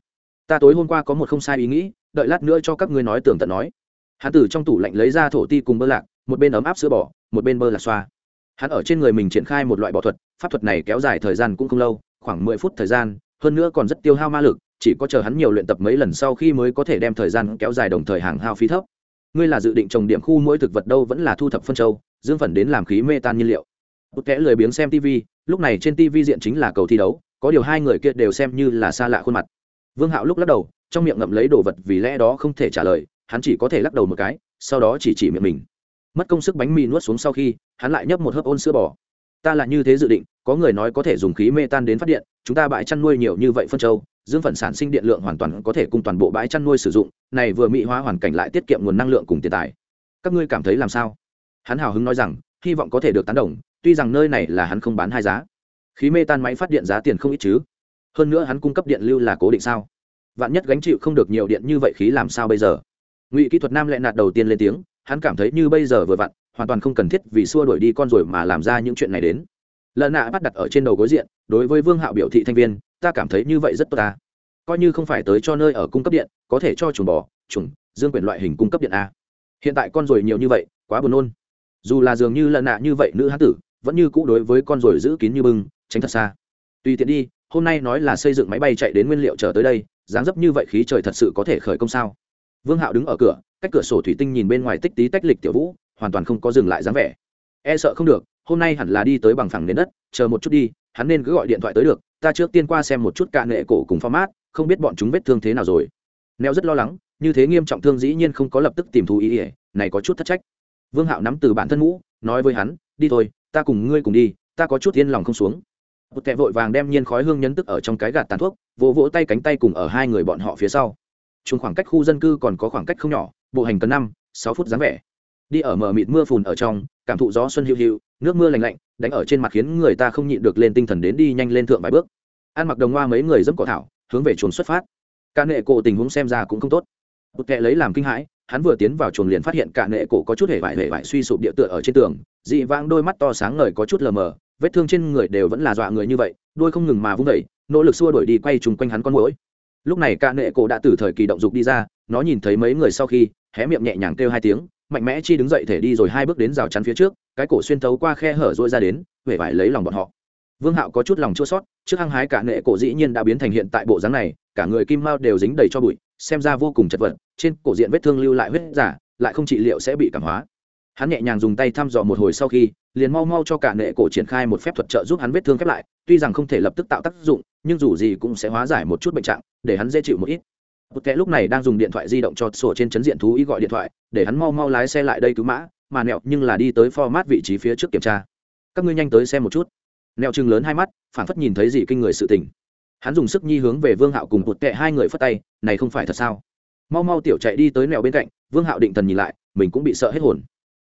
Ta tối hôm qua có một không sai ý nghĩ đợi lát nữa cho các ngươi nói tưởng tận nói. Hắn từ trong tủ lạnh lấy ra thổ ti cùng bơ lạc, một bên ấm áp sữa bò, một bên bơ lạc xoa. Hắn ở trên người mình triển khai một loại bỏ thuật, pháp thuật này kéo dài thời gian cũng không lâu, khoảng mười phút thời gian, hơn nữa còn rất tiêu hao ma lực, chỉ có chờ hắn nhiều luyện tập mấy lần sau khi mới có thể đem thời gian kéo dài đồng thời hàng hao phí thấp. Ngươi là dự định trồng điểm khu mỗi thực vật đâu vẫn là thu thập phân châu dương phần đến làm khí mê tan nhiên liệu. Bút kẽ lười biếng xem tv lúc này trên tv diện chính là cầu thi đấu, có điều hai người kia đều xem như là xa lạ khuôn mặt. Vương hạo lúc lắc đầu trong miệng ngậm lấy đồ vật vì lẽ đó không thể trả lời, hắn chỉ có thể lắc đầu một cái, sau đó chỉ chỉ miệng mình. Mất công sức bánh mì nuốt xuống sau khi, hắn lại nhấp một hớp ôn sữa bò. Ta là như thế dự định, có người nói có thể dùng khí mê tan đến phát điện, chúng ta bãi chăn nuôi nhiều như vậy phân châu dương phần sản sinh điện lượng hoàn toàn có thể cùng toàn bộ bãi chăn nuôi sử dụng, này vừa mỹ hóa hoàn cảnh lại tiết kiệm nguồn năng lượng cùng tiền tài. Các ngươi cảm thấy làm sao? Hắn hào hứng nói rằng, hy vọng có thể được tán đồng, tuy rằng nơi này là hắn không bán hai giá. Khí mê tan máy phát điện giá tiền không ít chứ. Hơn nữa hắn cung cấp điện lưu là cố định sao? Vạn nhất gánh chịu không được nhiều điện như vậy khí làm sao bây giờ? Ngụy kỹ thuật nam lại nạt đầu tiên lên tiếng, hắn cảm thấy như bây giờ vừa vặn, hoàn toàn không cần thiết vì xua đuổi đi con rồi mà làm ra những chuyện này đến. Lợn nạ bắt đặt ở trên đầu gối diện, đối với vương hạo biểu thị thanh viên, ta cảm thấy như vậy rất tốt ta. Coi như không phải tới cho nơi ở cung cấp điện, có thể cho chuồng bò, chuồng, dương quyền loại hình cung cấp điện a. Hiện tại con rồi nhiều như vậy, quá buồn nôn. Dù là dường như lợn nạ như vậy nữ hán tử, vẫn như cũ đối với con rồi giữ kín như bưng, tránh thật xa. Tùy tiện đi, hôm nay nói là xây dựng máy bay chạy đến nguyên liệu trở tới đây dáng dấp như vậy khí trời thật sự có thể khởi công sao? Vương hạo đứng ở cửa, cách cửa sổ thủy tinh nhìn bên ngoài tích tí tách lịch tiểu vũ, hoàn toàn không có dừng lại dáng vẻ. E sợ không được, hôm nay hẳn là đi tới bằng phẳng nền đất, chờ một chút đi, hắn nên cứ gọi điện thoại tới được, ta trước tiên qua xem một chút cạn nghệ cổ cùng format, không biết bọn chúng vết thương thế nào rồi. Neo rất lo lắng, như thế nghiêm trọng thương dĩ nhiên không có lập tức tìm thú ý ỉa này có chút thất trách. Vương hạo nắm từ bản thân ngũ nói với hắn, đi thôi, ta cùng ngươi cùng đi, ta có chút yên lòng không xuống một kẻ vội vàng đem nhiên khói hương nhấn tức ở trong cái gạt tàn thuốc, vỗ vỗ tay cánh tay cùng ở hai người bọn họ phía sau. Chung khoảng cách khu dân cư còn có khoảng cách không nhỏ, bộ hành cần năm, sáu phút dáng vẻ. Đi ở mờ mịt mưa phùn ở trong, cảm thụ gió xuân hiu hiu, nước mưa lành lạnh, đánh ở trên mặt khiến người ta không nhịn được lên tinh thần đến đi nhanh lên thượng vài bước. Ăn mặc đồng hoa mấy người dẫm cỏ thảo, hướng về chuồng xuất phát. Cả nệ cổ tình huống xem ra cũng không tốt. Một kệ lấy làm kinh hãi, hắn vừa tiến vào chuồng liền phát hiện cả nệ cổ có chút hề vải hề vải suy sụp địa tựa ở trên tường, dị vãng đôi mắt to sáng ngời có chút lờ mờ vết thương trên người đều vẫn là dọa người như vậy, đuôi không ngừng mà vung vẩy nỗ lực xua đuổi đi quay trùng quanh hắn con mũi lúc này cả nệ cổ đã từ thời kỳ động dục đi ra, nó nhìn thấy mấy người sau khi, hé miệng nhẹ nhàng kêu hai tiếng, mạnh mẽ chi đứng dậy thể đi rồi hai bước đến rào chắn phía trước, cái cổ xuyên thấu qua khe hở rỗi ra đến huệ vải lấy lòng bọn họ. Vương hạo có chút lòng chua sót trước hăng hái cả nệ cổ dĩ nhiên đã biến thành hiện tại bộ dáng này, cả người kim mao đều dính đầy cho bụi, xem ra vô cùng chật vật, trên cổ diện vết thương lưu lại huyết giả, lại không trị liệu sẽ bị cảm hóa. Hắn nhẹ nhàng dùng tay thăm dò một hồi sau khi liền mau mau cho cả nệ cổ triển khai một phép thuật trợ giúp hắn vết thương khép lại, tuy rằng không thể lập tức tạo tác dụng, nhưng dù gì cũng sẽ hóa giải một chút bệnh trạng, để hắn dễ chịu một ít. Một kẻ lúc này đang dùng điện thoại di động cho sổ trên chấn diện thú ý gọi điện thoại, để hắn mau mau lái xe lại đây cứu mã, mà nẹo nhưng là đi tới format vị trí phía trước kiểm tra. Các ngươi nhanh tới xem một chút. Nẹo chừng lớn hai mắt phản phất nhìn thấy gì kinh người sự tình. Hắn dùng sức nhi hướng về vương hạo cùng một kệ hai người phất tay, này không phải thật sao? Mau mau tiểu chạy đi tới nẹo bên cạnh, vương hạo định thần nhìn lại, mình cũng bị sợ hết hồn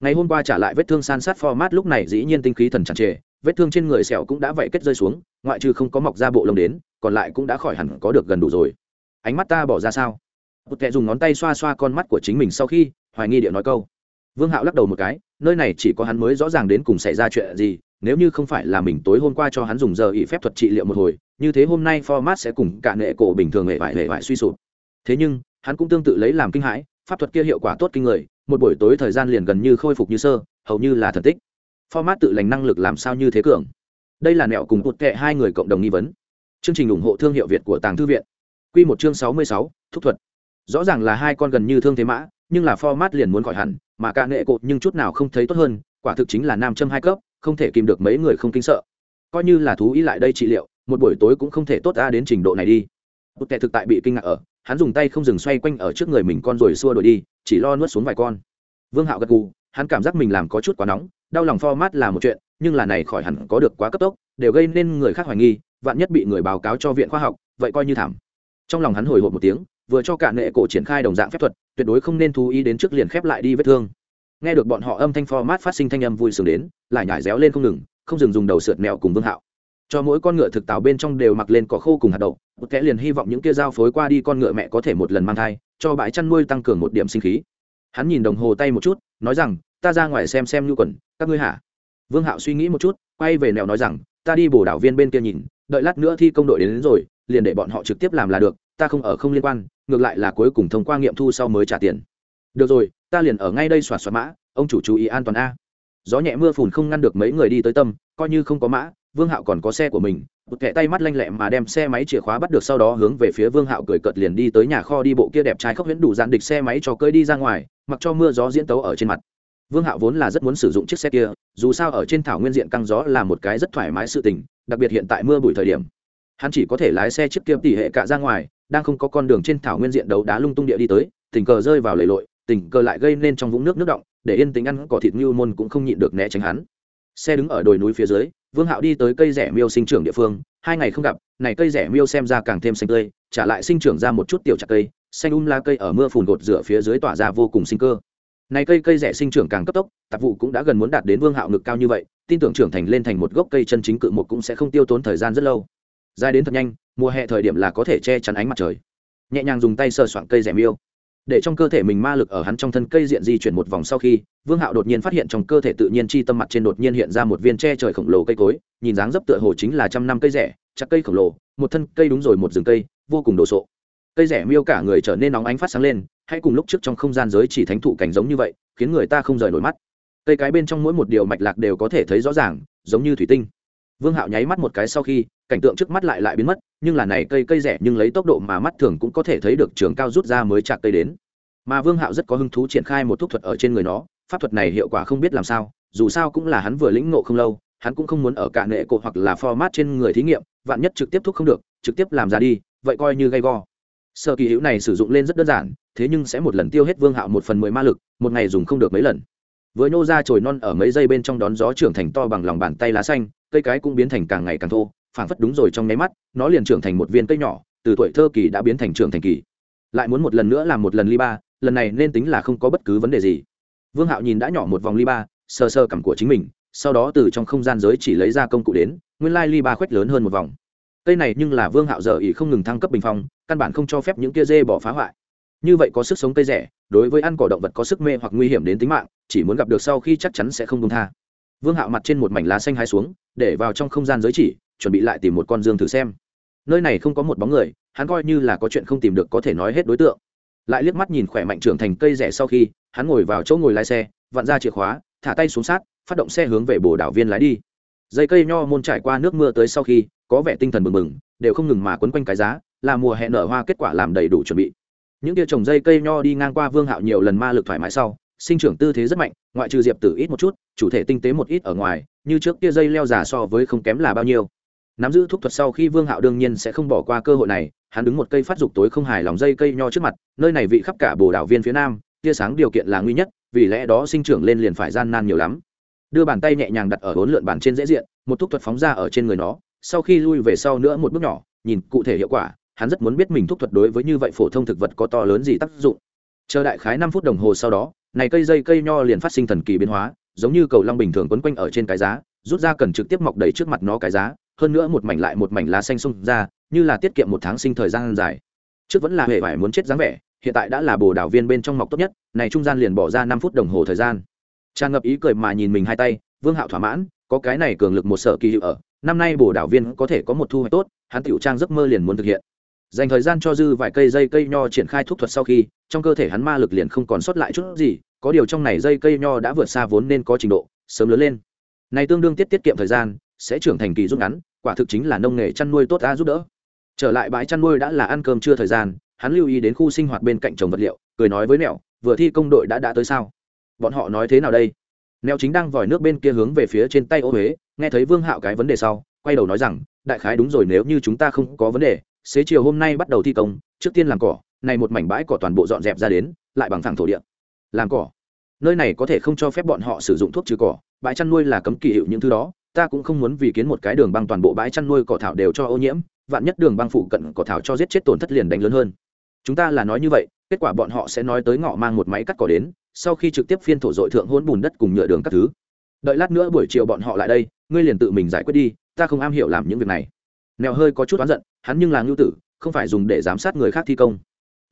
ngày hôm qua trả lại vết thương san sát format lúc này dĩ nhiên tinh khí thần tràn trề, vết thương trên người sẹo cũng đã vậy kết rơi xuống, ngoại trừ không có mọc ra bộ lông đến, còn lại cũng đã khỏi hẳn có được gần đủ rồi. Ánh mắt ta bỏ ra sao? Một kẻ dùng ngón tay xoa xoa con mắt của chính mình sau khi hoài nghi điệu nói câu. Vương hạo lắc đầu một cái, nơi này chỉ có hắn mới rõ ràng đến cùng xảy ra chuyện gì, nếu như không phải là mình tối hôm qua cho hắn dùng giờ ý phép thuật trị liệu một hồi, như thế hôm nay format sẽ cùng cả nệ cổ bình thường hệ vải hệ vải suy sụp. Thế nhưng, hắn cũng tương tự lấy làm kinh hãi, pháp thuật kia hiệu quả tốt kinh người một buổi tối thời gian liền gần như khôi phục như sơ hầu như là thần tích format tự lành năng lực làm sao như thế cường đây là nẹo cùng cụt kệ hai người cộng đồng nghi vấn chương trình ủng hộ thương hiệu việt của tàng thư viện Quy một chương 66, thúc thuật. Rõ ràng là hai con gần như thương thế mã, nhưng là format liền muốn khỏi hẳn, mà cả nghệ cột nhưng chút nào không thấy tốt hơn, quả thực chính là nam châm hai cấp, không thể kìm được mấy người không kinh sợ. Coi như là thú ý lại đây trị liệu, một buổi tối cũng không thể tốt ra đến trình độ này đi. Bút kệ thực tại bị kinh ngạc ở, hắn dùng tay không dừng xoay quanh ở trước người mình con rồi xua đuổi đi, chỉ lo nuốt xuống vài con. Vương Hạo gật gù, hắn cảm giác mình làm có chút quá nóng, đau lòng format là một chuyện, nhưng là này khỏi hẳn có được quá cấp tốc, đều gây nên người khác hoài nghi, vạn nhất bị người báo cáo cho viện khoa học, vậy coi như thảm. Trong lòng hắn hồi hộp một tiếng vừa cho cả nệ cổ triển khai đồng dạng phép thuật tuyệt đối không nên thú ý đến trước liền khép lại đi vết thương. Nghe được bọn họ âm thanh format phát sinh thanh âm vui sướng đến lại nhảy réo lên không ngừng không dừng dùng đầu sượt mèo cùng vương hạo. Cho mỗi con ngựa thực tào bên trong đều mặc lên cỏ khô cùng hạt đậu một kẽ liền hy vọng những kia giao phối qua đi con ngựa mẹ có thể một lần mang thai cho bãi chăn nuôi tăng cường một điểm sinh khí. Hắn nhìn đồng hồ tay một chút nói rằng ta ra ngoài xem xem nhu quần các ngươi hả? Vương hạo suy nghĩ một chút quay về nèo nói rằng ta đi bổ đảo viên bên kia nhìn đợi lát nữa thi công đội đến, đến rồi liền để bọn họ trực tiếp làm là được ta không ở không liên quan ngược lại là cuối cùng thông qua nghiệm thu sau mới trả tiền. Được rồi ta liền ở ngay đây xoạt xoạt mã ông chủ chú ý an toàn a. Gió nhẹ mưa phùn không ngăn được mấy người đi tới tâm coi như không có mã vương hạo còn có xe của mình một kẻ tay mắt lanh lẹ mà đem xe máy chìa khóa bắt được sau đó hướng về phía vương hạo cười cợt liền đi tới nhà kho đi bộ kia đẹp trai khóc huyễn đủ dạn địch xe máy cho cơi đi ra ngoài, mặc cho mưa gió diễn tấu ở trên mặt. Vương hạo vốn là rất muốn sử dụng chiếc xe kia, dù sao ở trên thảo nguyên diện căng gió là một cái rất thoải mái sự tình, đặc biệt hiện tại mưa bụi thời điểm. Hắn chỉ có thể lái xe chiếc kia tỉ hệ cả ra ngoài, đang không có con đường trên thảo nguyên diện đấu đá lung tung địa đi tới, tình cờ rơi vào lầy lội, tình cờ lại gây nên trong vũng nước nước động, để yên tính ăn cỏ thịt như môn cũng không nhịn được né tránh hắn. Xe đứng ở đồi núi phía dưới vương hạo đi tới cây rẻ miêu sinh trưởng địa phương, hai ngày không gặp, này cây rẻ miêu xem ra càng thêm xanh tươi, trả lại sinh trưởng ra một chút tiểu chặt cây, xanh um la cây ở mưa phùn gột rửa phía dưới tỏa ra vô cùng sinh cơ. Này cây cây rẻ sinh trưởng càng cấp tốc, tạp vụ cũng đã gần muốn đạt đến vương hạo ngực cao như vậy, tin tưởng trưởng thành lên thành một gốc cây chân chính cự một cũng sẽ không tiêu tốn thời gian rất lâu. Dài đến thật nhanh, mùa hè thời điểm là có thể che chắn ánh mặt trời. Nhẹ nhàng dùng tay sờ soạn cây rẻ miêu để trong cơ thể mình ma lực ở hắn trong thân cây diện di chuyển một vòng sau khi, vương hạo đột nhiên phát hiện trong cơ thể tự nhiên chi tâm mặt trên đột nhiên hiện ra một viên tre trời khổng lồ cây cối, nhìn dáng dấp tựa hồ chính là trăm năm cây rẻ chắc cây khổng lồ, một thân cây đúng rồi một rừng cây, vô cùng đồ sộ. Cây rẻ miêu cả người trở nên nóng ánh phát sáng lên hay cùng lúc trước trong không gian giới chỉ thánh thụ cảnh giống như vậy, khiến người ta không rời nổi mắt. Cây cái bên trong mỗi một điều mạch lạc đều có thể thấy rõ ràng, giống như thủy tinh vương hạo nháy mắt một cái sau khi, cảnh tượng trước mắt lại lại biến mất, nhưng là này cây cây rẻ nhưng lấy tốc độ mà mắt thường cũng có thể thấy được trường cao rút ra mới chạc cây đến. Mà vương hạo rất có hứng thú triển khai một thuốc thuật ở trên người nó, pháp thuật này hiệu quả không biết làm sao, dù sao cũng là hắn vừa lĩnh ngộ không lâu, hắn cũng không muốn ở cả nệ cộ hoặc là format trên người thí nghiệm, vạn nhất trực tiếp thuốc không được, trực tiếp làm ra đi, vậy coi như gay go. Sơ kỳ hữu này sử dụng lên rất đơn giản, thế nhưng sẽ một lần tiêu hết vương hạo một phần mười ma lực, một ngày dùng không được mấy lần. Với nô ra trồi non ở mấy giây bên trong đón gió trưởng thành to bằng lòng bàn tay lá xanh cây cái cũng biến thành càng ngày càng thô, phảng phất đúng rồi trong nháy mắt, nó liền trưởng thành một viên cây nhỏ, từ tuổi thơ kỳ đã biến thành trưởng thành kỳ. Lại muốn một lần nữa làm một lần ly ba, lần này nên tính là không có bất cứ vấn đề gì. Vương hạo nhìn đã nhỏ một vòng ly ba sơ sơ cảm của chính mình, sau đó từ trong không gian giới chỉ lấy ra công cụ đến, nguyên lai ly ba khoét lớn hơn một vòng. Cây này nhưng là vương hạo giờ ỉ không ngừng thăng cấp bình phong, căn bản không cho phép những kia dê bỏ phá hoại. Như vậy có sức sống cây rẻ, đối với ăn cỏ động vật có sức mê hoặc nguy hiểm đến tính mạng, chỉ muốn gặp được sau khi chắc chắn sẽ không công tha vương hạo mặt trên một mảnh lá xanh hai xuống, để vào trong không gian giới chỉ, chuẩn bị lại tìm một con dương thử xem. Nơi này không có một bóng người, hắn coi như là có chuyện không tìm được có thể nói hết đối tượng. Lại liếc mắt nhìn khỏe mạnh trưởng thành cây rẻ sau khi, hắn ngồi vào chỗ ngồi lái xe, vặn ra chìa khóa, thả tay xuống sát, phát động xe hướng về bồ đảo viên lái đi. Dây cây nho môn trải qua nước mưa tới sau khi, có vẻ tinh thần bừng bừng, đều không ngừng mà quấn quanh cái giá, là mùa hẹn nở hoa kết quả làm đầy đủ chuẩn bị. Những tia trồng dây cây nho đi ngang qua vương hạo nhiều lần ma lực thoải mái sau sinh trưởng tư thế rất mạnh, ngoại trừ diệp tử ít một chút, chủ thể tinh tế một ít ở ngoài, như trước kia dây leo giả so với không kém là bao nhiêu. Nắm giữ thuốc thuật sau khi vương hạo đương nhiên sẽ không bỏ qua cơ hội này, hắn đứng một cây phát dục tối không hài lòng dây cây nho trước mặt, nơi này vị khắp cả bồ đảo viên phía nam, tia sáng điều kiện là nguy nhất, vì lẽ đó sinh trưởng lên liền phải gian nan nhiều lắm. Đưa bàn tay nhẹ nhàng đặt ở bốn lượn bàn trên dễ diện, một thuốc thuật phóng ra ở trên người nó, sau khi lui về sau nữa một bước nhỏ, nhìn cụ thể hiệu quả, hắn rất muốn biết mình thuốc thuật đối với như vậy phổ thông thực vật có to lớn gì tác dụng. Chờ đại khái năm phút đồng hồ sau đó này cây dây cây nho liền phát sinh thần kỳ biến hóa, giống như cầu long bình thường quấn quanh ở trên cái giá, rút ra cần trực tiếp mọc đầy trước mặt nó cái giá, hơn nữa một mảnh lại một mảnh lá xanh xung ra, như là tiết kiệm một tháng sinh thời gian dài. Trước vẫn là hệ vải muốn chết dáng vẻ, hiện tại đã là bồ đảo viên bên trong mọc tốt nhất, này trung gian liền bỏ ra năm phút đồng hồ thời gian. Tràn ngập ý cười mà nhìn mình hai tay, vương hạo thỏa mãn, có cái này cường lực một sở kỳ hiệu ở, năm nay bồ đảo viên có thể có một thu hoạch tốt, hắn tiểu trang giấc mơ liền muốn thực hiện. Dành thời gian cho dư vài cây dây cây nho triển khai thuốc thuật sau khi trong cơ thể hắn ma lực liền không còn sót lại chút gì, có điều trong này dây cây nho đã vượt xa vốn nên có trình độ, sớm lớn lên. Này tương đương tiết tiết kiệm thời gian, sẽ trưởng thành kỳ rút ngắn, quả thực chính là nông nghề chăn nuôi tốt ra giúp đỡ. Trở lại bãi chăn nuôi đã là ăn cơm trưa thời gian, hắn lưu ý đến khu sinh hoạt bên cạnh trồng vật liệu, cười nói với mẹo vừa thi công đội đã đã tới sao? Bọn họ nói thế nào đây? Neo chính đang vòi nước bên kia hướng về phía trên tay ô huế, nghe thấy vương hạo cái vấn đề sau, quay đầu nói rằng, đại khái đúng rồi, nếu như chúng ta không có vấn đề, xế chiều hôm nay bắt đầu thi công, trước tiên làm cỏ này một mảnh bãi cỏ toàn bộ dọn dẹp ra đến, lại bằng thẳng thổ địa. Làm cỏ. Nơi này có thể không cho phép bọn họ sử dụng thuốc trừ cỏ, bãi chăn nuôi là cấm kỳ hiệu những thứ đó, ta cũng không muốn vì kiến một cái đường băng toàn bộ bãi chăn nuôi cỏ thảo đều cho ô nhiễm, vạn nhất đường băng phụ cận cỏ thảo cho giết chết tổn thất liền đánh lớn hơn. Chúng ta là nói như vậy, kết quả bọn họ sẽ nói tới ngọ mang một máy cắt cỏ đến, sau khi trực tiếp phiên thổ dội thượng hôn bùn đất cùng nhựa đường các thứ. Đợi lát nữa buổi chiều bọn họ lại đây, ngươi liền tự mình giải quyết đi, ta không am hiểu làm những việc này. Nèo hơi có chút oán giận, hắn nhưng là ngưu tử, không phải dùng để giám sát người khác thi công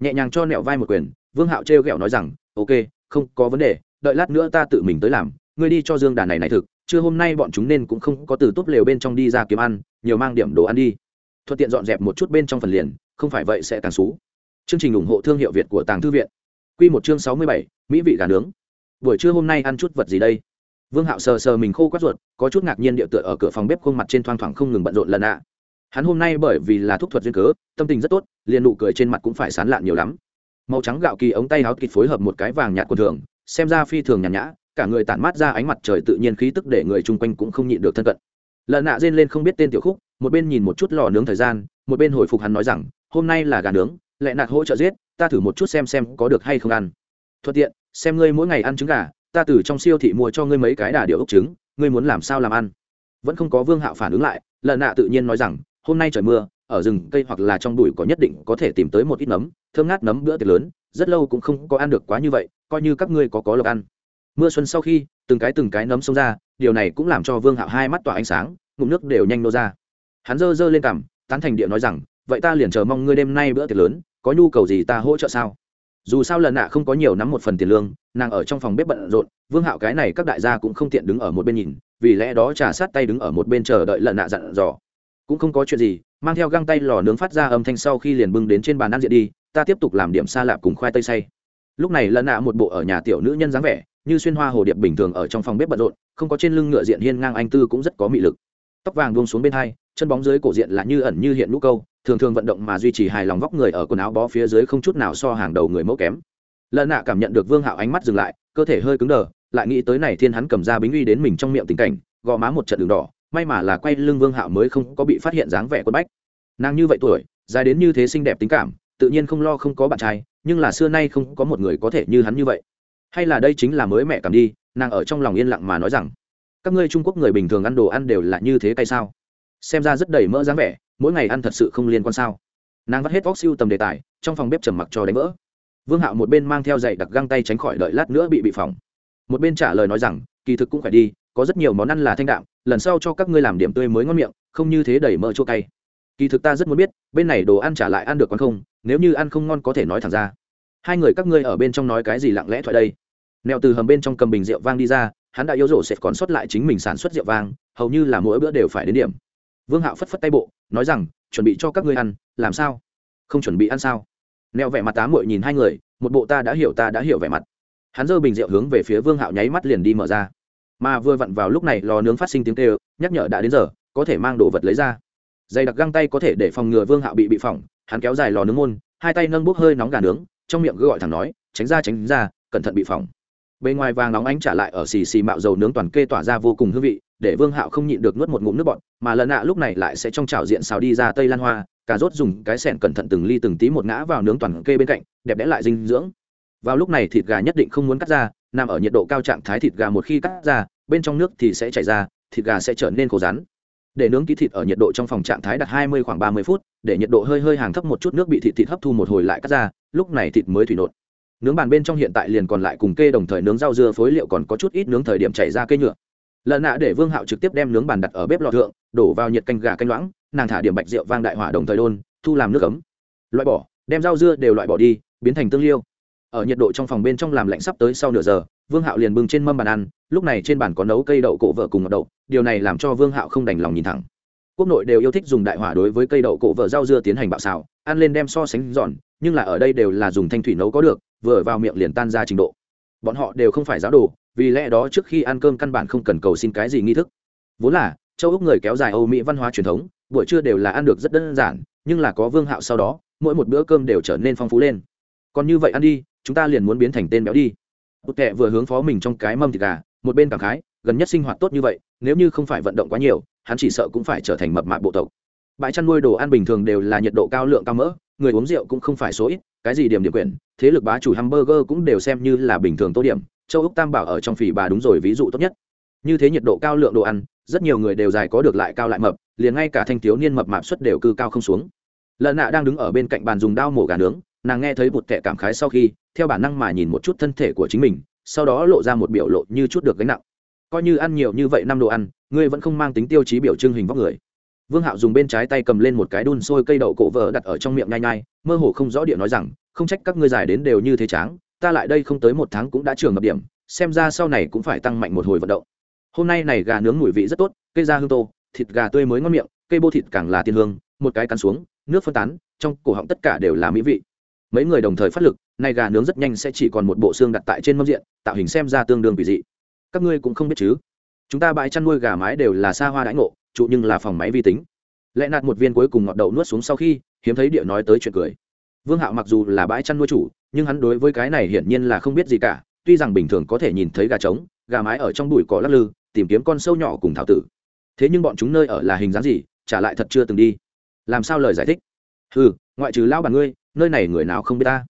nhẹ nhàng cho nẹo vai một quyền, vương hạo trêu ghẹo nói rằng, ok, không có vấn đề, đợi lát nữa ta tự mình tới làm, ngươi đi cho dương đàn này này thực, chưa hôm nay bọn chúng nên cũng không có từ tốt lều bên trong đi ra kiếm ăn, nhiều mang điểm đồ ăn đi. Thuận tiện dọn dẹp một chút bên trong phần liền, không phải vậy sẽ càng xú. Chương trình ủng hộ thương hiệu việt của tàng thư viện. Q một chương sáu mươi bảy, mỹ vị gà nướng. Buổi trưa hôm nay ăn chút vật gì đây? Vương hạo sờ sờ mình khô quát ruột, có chút ngạc nhiên địa tựa ở cửa phòng bếp khuôn mặt trên thoang thoảng không ngừng bận rộn lần ạ hắn hôm nay bởi vì là thuốc thuật duyên cớ, tâm tình rất tốt, liền nụ cười trên mặt cũng phải sán lạn nhiều lắm. Màu trắng gạo kỳ ống tay áo kịt phối hợp một cái vàng nhạt quần thường, xem ra phi thường nhàn nhã, cả người tản mát ra ánh mặt trời tự nhiên khí tức để người chung quanh cũng không nhịn được thân cận. Lợn nạ rên lên không biết tên tiểu khúc, một bên nhìn một chút lò nướng thời gian, một bên hồi phục hắn nói rằng, hôm nay là gà nướng, lẹ nạt hỗ trợ giết, ta thử một chút xem xem có được hay không ăn. Thuận tiện, xem ngươi mỗi ngày ăn trứng gà, ta từ trong siêu thị mua cho ngươi mấy cái đà điệu ốc trứng, ngươi muốn làm sao làm ăn? Vẫn không có vương hạo phản ứng lại, lợn nạ tự nhiên nói rằng hôm nay trời mưa, ở rừng cây hoặc là trong bụi có nhất định có thể tìm tới một ít nấm, thơm ngát nấm bữa tiệc lớn, rất lâu cũng không có ăn được quá như vậy, coi như các ngươi có có lộc ăn. Mưa xuân sau khi, từng cái từng cái nấm xông ra, điều này cũng làm cho vương hạo hai mắt tỏa ánh sáng, ngụm nước đều nhanh nô ra. Hắn giơ giơ lên cằm, tán thành địa nói rằng, vậy ta liền chờ mong ngươi đêm nay bữa tiệc lớn, có nhu cầu gì ta hỗ trợ sao? Dù sao lần nạ không có nhiều nắm một phần tiền lương, nàng ở trong phòng bếp bận rộn, vương hạo cái này các đại gia cũng không tiện đứng ở một bên nhìn, vì lẽ đó trà sát tay đứng ở một bên chờ đợi lần nạ dặn dò cũng không có chuyện gì, mang theo găng tay lò nướng phát ra âm thanh sau khi liền bưng đến trên bàn ăn diện đi, ta tiếp tục làm điểm xa lạp cùng khoai tây say lúc này lần nạ một bộ ở nhà tiểu nữ nhân dáng vẻ, như xuyên hoa hồ điệp bình thường ở trong phòng bếp bận rộn, không có trên lưng ngựa diện hiên ngang anh tư cũng rất có mị lực. Tóc vàng buông xuống bên hai, chân bóng dưới cổ diện là như ẩn như hiện lũ câu, thường thường vận động mà duy trì hài lòng vóc người ở quần áo bó phía dưới không chút nào so hàng đầu người mẫu kém. Lần nạ cảm nhận được vương hạo ánh mắt dừng lại, cơ thể hơi cứng đờ, lại nghĩ tới này thiên hắn cầm ra bính uy đến mình trong miệng tình cảnh, gò má một trận đường đỏ may mà là quay lưng vương hạo mới không có bị phát hiện dáng vẻ quân bách. Nàng như vậy tuổi, dài đến như thế xinh đẹp tính cảm, tự nhiên không lo không có bạn trai, nhưng là xưa nay không có một người có thể như hắn như vậy. Hay là đây chính là mới mẹ cảm đi, nàng ở trong lòng yên lặng mà nói rằng, các ngươi trung quốc người bình thường ăn đồ ăn đều là như thế cay sao? Xem ra rất đầy mỡ dáng vẻ, mỗi ngày ăn thật sự không liên quan sao? Nàng vắt hết vóc siêu tầm đề tài, trong phòng bếp trầm mặc cho đánh vỡ. Vương hạo một bên mang theo dậy đặc găng tay tránh khỏi đợi lát nữa bị bị phỏng. Một bên trả lời nói rằng, kỳ thực cũng phải đi có rất nhiều món ăn là thanh đạm, lần sau cho các ngươi làm điểm tươi mới ngon miệng, không như thế đầy mỡ chua cay. Kỳ thực ta rất muốn biết, bên này đồ ăn trả lại ăn được còn không, nếu như ăn không ngon có thể nói thẳng ra. Hai người các ngươi ở bên trong nói cái gì lặng lẽ thoại đây? Nèo từ hầm bên trong cầm bình rượu vang đi ra, hắn đã yếu rổ sẽ còn sót lại chính mình sản xuất rượu vang, hầu như là mỗi bữa đều phải đến điểm. Vương hạo phất phất tay bộ, nói rằng, chuẩn bị cho các ngươi ăn, làm sao? Không chuẩn bị ăn sao? Neo vẻ mặt tá muội nhìn hai người, một bộ ta đã hiểu, ta đã hiểu vẻ mặt. Hắn giơ bình rượu hướng về phía vương hạo nháy mắt liền đi mở ra mà vừa vặn vào lúc này lò nướng phát sinh tiếng kêu, nhắc nhở đã đến giờ, có thể mang đồ vật lấy ra. Dày đặc găng tay có thể để phòng ngừa vương hạo bị bị phỏng, hắn kéo dài lò nướng môn, hai tay nâng bốc hơi nóng gà nướng, trong miệng gọi thẳng nói, tránh ra tránh ra, cẩn thận bị phỏng. Bề ngoài vàng nóng ánh trả lại ở xì xì mạo dầu nướng toàn kê tỏa ra vô cùng hương vị, để vương hạo không nhịn được nuốt một ngụm nước bọt, mà lần nạ lúc này lại sẽ trong chảo diện xào đi ra tây lan hoa, cà rốt dùng cái sẻn cẩn thận từng ly từng tí một ngã vào nướng toàn kê bên cạnh, đẹp đẽ lại dinh dưỡng. Vào lúc này thịt gà nhất định không muốn cắt ra, nằm ở nhiệt độ cao trạng thái thịt gà một khi cắt ra bên trong nước thì sẽ chảy ra, thịt gà sẽ trở nên khô rắn. Để nướng ký thịt ở nhiệt độ trong phòng trạng thái đặt 20 khoảng 30 phút, để nhiệt độ hơi hơi hàng thấp một chút nước bị thịt thịt hấp thu một hồi lại cắt ra, lúc này thịt mới thủy nột nướng bàn bên trong hiện tại liền còn lại cùng kê đồng thời nướng rau dưa phối liệu còn có chút ít nướng thời điểm chảy ra cây nhựa. Lợn nạ để vương hạo trực tiếp đem nướng bàn đặt ở bếp lò thượng, đổ vào nhiệt canh gà canh loãng, nàng thả điểm bạch rượu vang đại hỏa đồng thời đôn, thu làm nước ấm. Loại bỏ, đem rau dưa đều loại bỏ đi, biến thành tương liêu ở nhiệt độ trong phòng bên trong làm lạnh sắp tới sau nửa giờ, vương hạo liền bưng trên mâm bàn ăn, lúc này trên bàn có nấu cây đậu cổ vợ cùng ngọt đậu, điều này làm cho vương hạo không đành lòng nhìn thẳng. Quốc nội đều yêu thích dùng đại hỏa đối với cây đậu cổ vợ rau dưa tiến hành bạo xào, ăn lên đem so sánh giòn, nhưng là ở đây đều là dùng thanh thủy nấu có được, vừa vào miệng liền tan ra trình độ. Bọn họ đều không phải giáo đồ, vì lẽ đó trước khi ăn cơm căn bản không cần cầu xin cái gì nghi thức. Vốn là, châu úc người kéo dài âu mỹ văn hóa truyền thống, buổi trưa đều là ăn được rất đơn giản, nhưng là có vương hạo sau đó, mỗi một bữa cơm đều trở nên phong phú lên. Còn như vậy ăn đi chúng ta liền muốn biến thành tên béo đi. Bụt tệ vừa hướng phó mình trong cái mâm thịt gà, một bên cảm khái, gần nhất sinh hoạt tốt như vậy, nếu như không phải vận động quá nhiều, hắn chỉ sợ cũng phải trở thành mập mạp bộ tộc. Bãi chăn nuôi đồ ăn bình thường đều là nhiệt độ cao lượng cao mỡ, người uống rượu cũng không phải số ít, cái gì điểm điểm quyền thế lực bá chủ hamburger cũng đều xem như là bình thường tô điểm, châu úc tam bảo ở trong phỉ bà đúng rồi ví dụ tốt nhất. Như thế nhiệt độ cao lượng đồ ăn, rất nhiều người đều dài có được lại cao lại mập, liền ngay cả thanh thiếu niên mập mạp suất đều cư cao không xuống. Lợn nạ đang đứng ở bên cạnh bàn dùng dao mổ gà nướng nàng nghe thấy một kẻ cảm khái sau khi, theo bản năng mà nhìn một chút thân thể của chính mình, sau đó lộ ra một biểu lộ như chút được gánh nặng. Coi như ăn nhiều như vậy năm đồ ăn, ngươi vẫn không mang tính tiêu chí biểu trưng hình vóc người. Vương hạo dùng bên trái tay cầm lên một cái đun sôi cây đậu cổ vợ đặt ở trong miệng nhai nhai, mơ hồ không rõ địa nói rằng, không trách các ngươi dài đến đều như thế tráng, ta lại đây không tới một tháng cũng đã trường ngập điểm, xem ra sau này cũng phải tăng mạnh một hồi vận động. Hôm nay này gà nướng mùi vị rất tốt, cây da hương tô, thịt gà tươi mới ngon miệng, cây bô thịt càng là tiên hương, một cái cắn xuống, nước phân tán, trong cổ họng tất cả đều là mỹ vị mấy người đồng thời phát lực, nay gà nướng rất nhanh sẽ chỉ còn một bộ xương đặt tại trên mâm diện, tạo hình xem ra tương đương kỳ dị. Các ngươi cũng không biết chứ? Chúng ta bãi chăn nuôi gà mái đều là xa hoa đãi ngộ, trụ nhưng là phòng máy vi tính. Lẽ nạt một viên cuối cùng ngọt đậu nuốt xuống sau khi, hiếm thấy địa nói tới chuyện cười. Vương hạo mặc dù là bãi chăn nuôi chủ, nhưng hắn đối với cái này hiển nhiên là không biết gì cả, tuy rằng bình thường có thể nhìn thấy gà trống, gà mái ở trong bụi cỏ lắc lư, tìm kiếm con sâu nhỏ cùng thảo tử. Thế nhưng bọn chúng nơi ở là hình dáng gì, trả lại thật chưa từng đi. Làm sao lời giải thích? Ừ ngoại trừ lao bàn ngươi nơi này người nào không biết ta?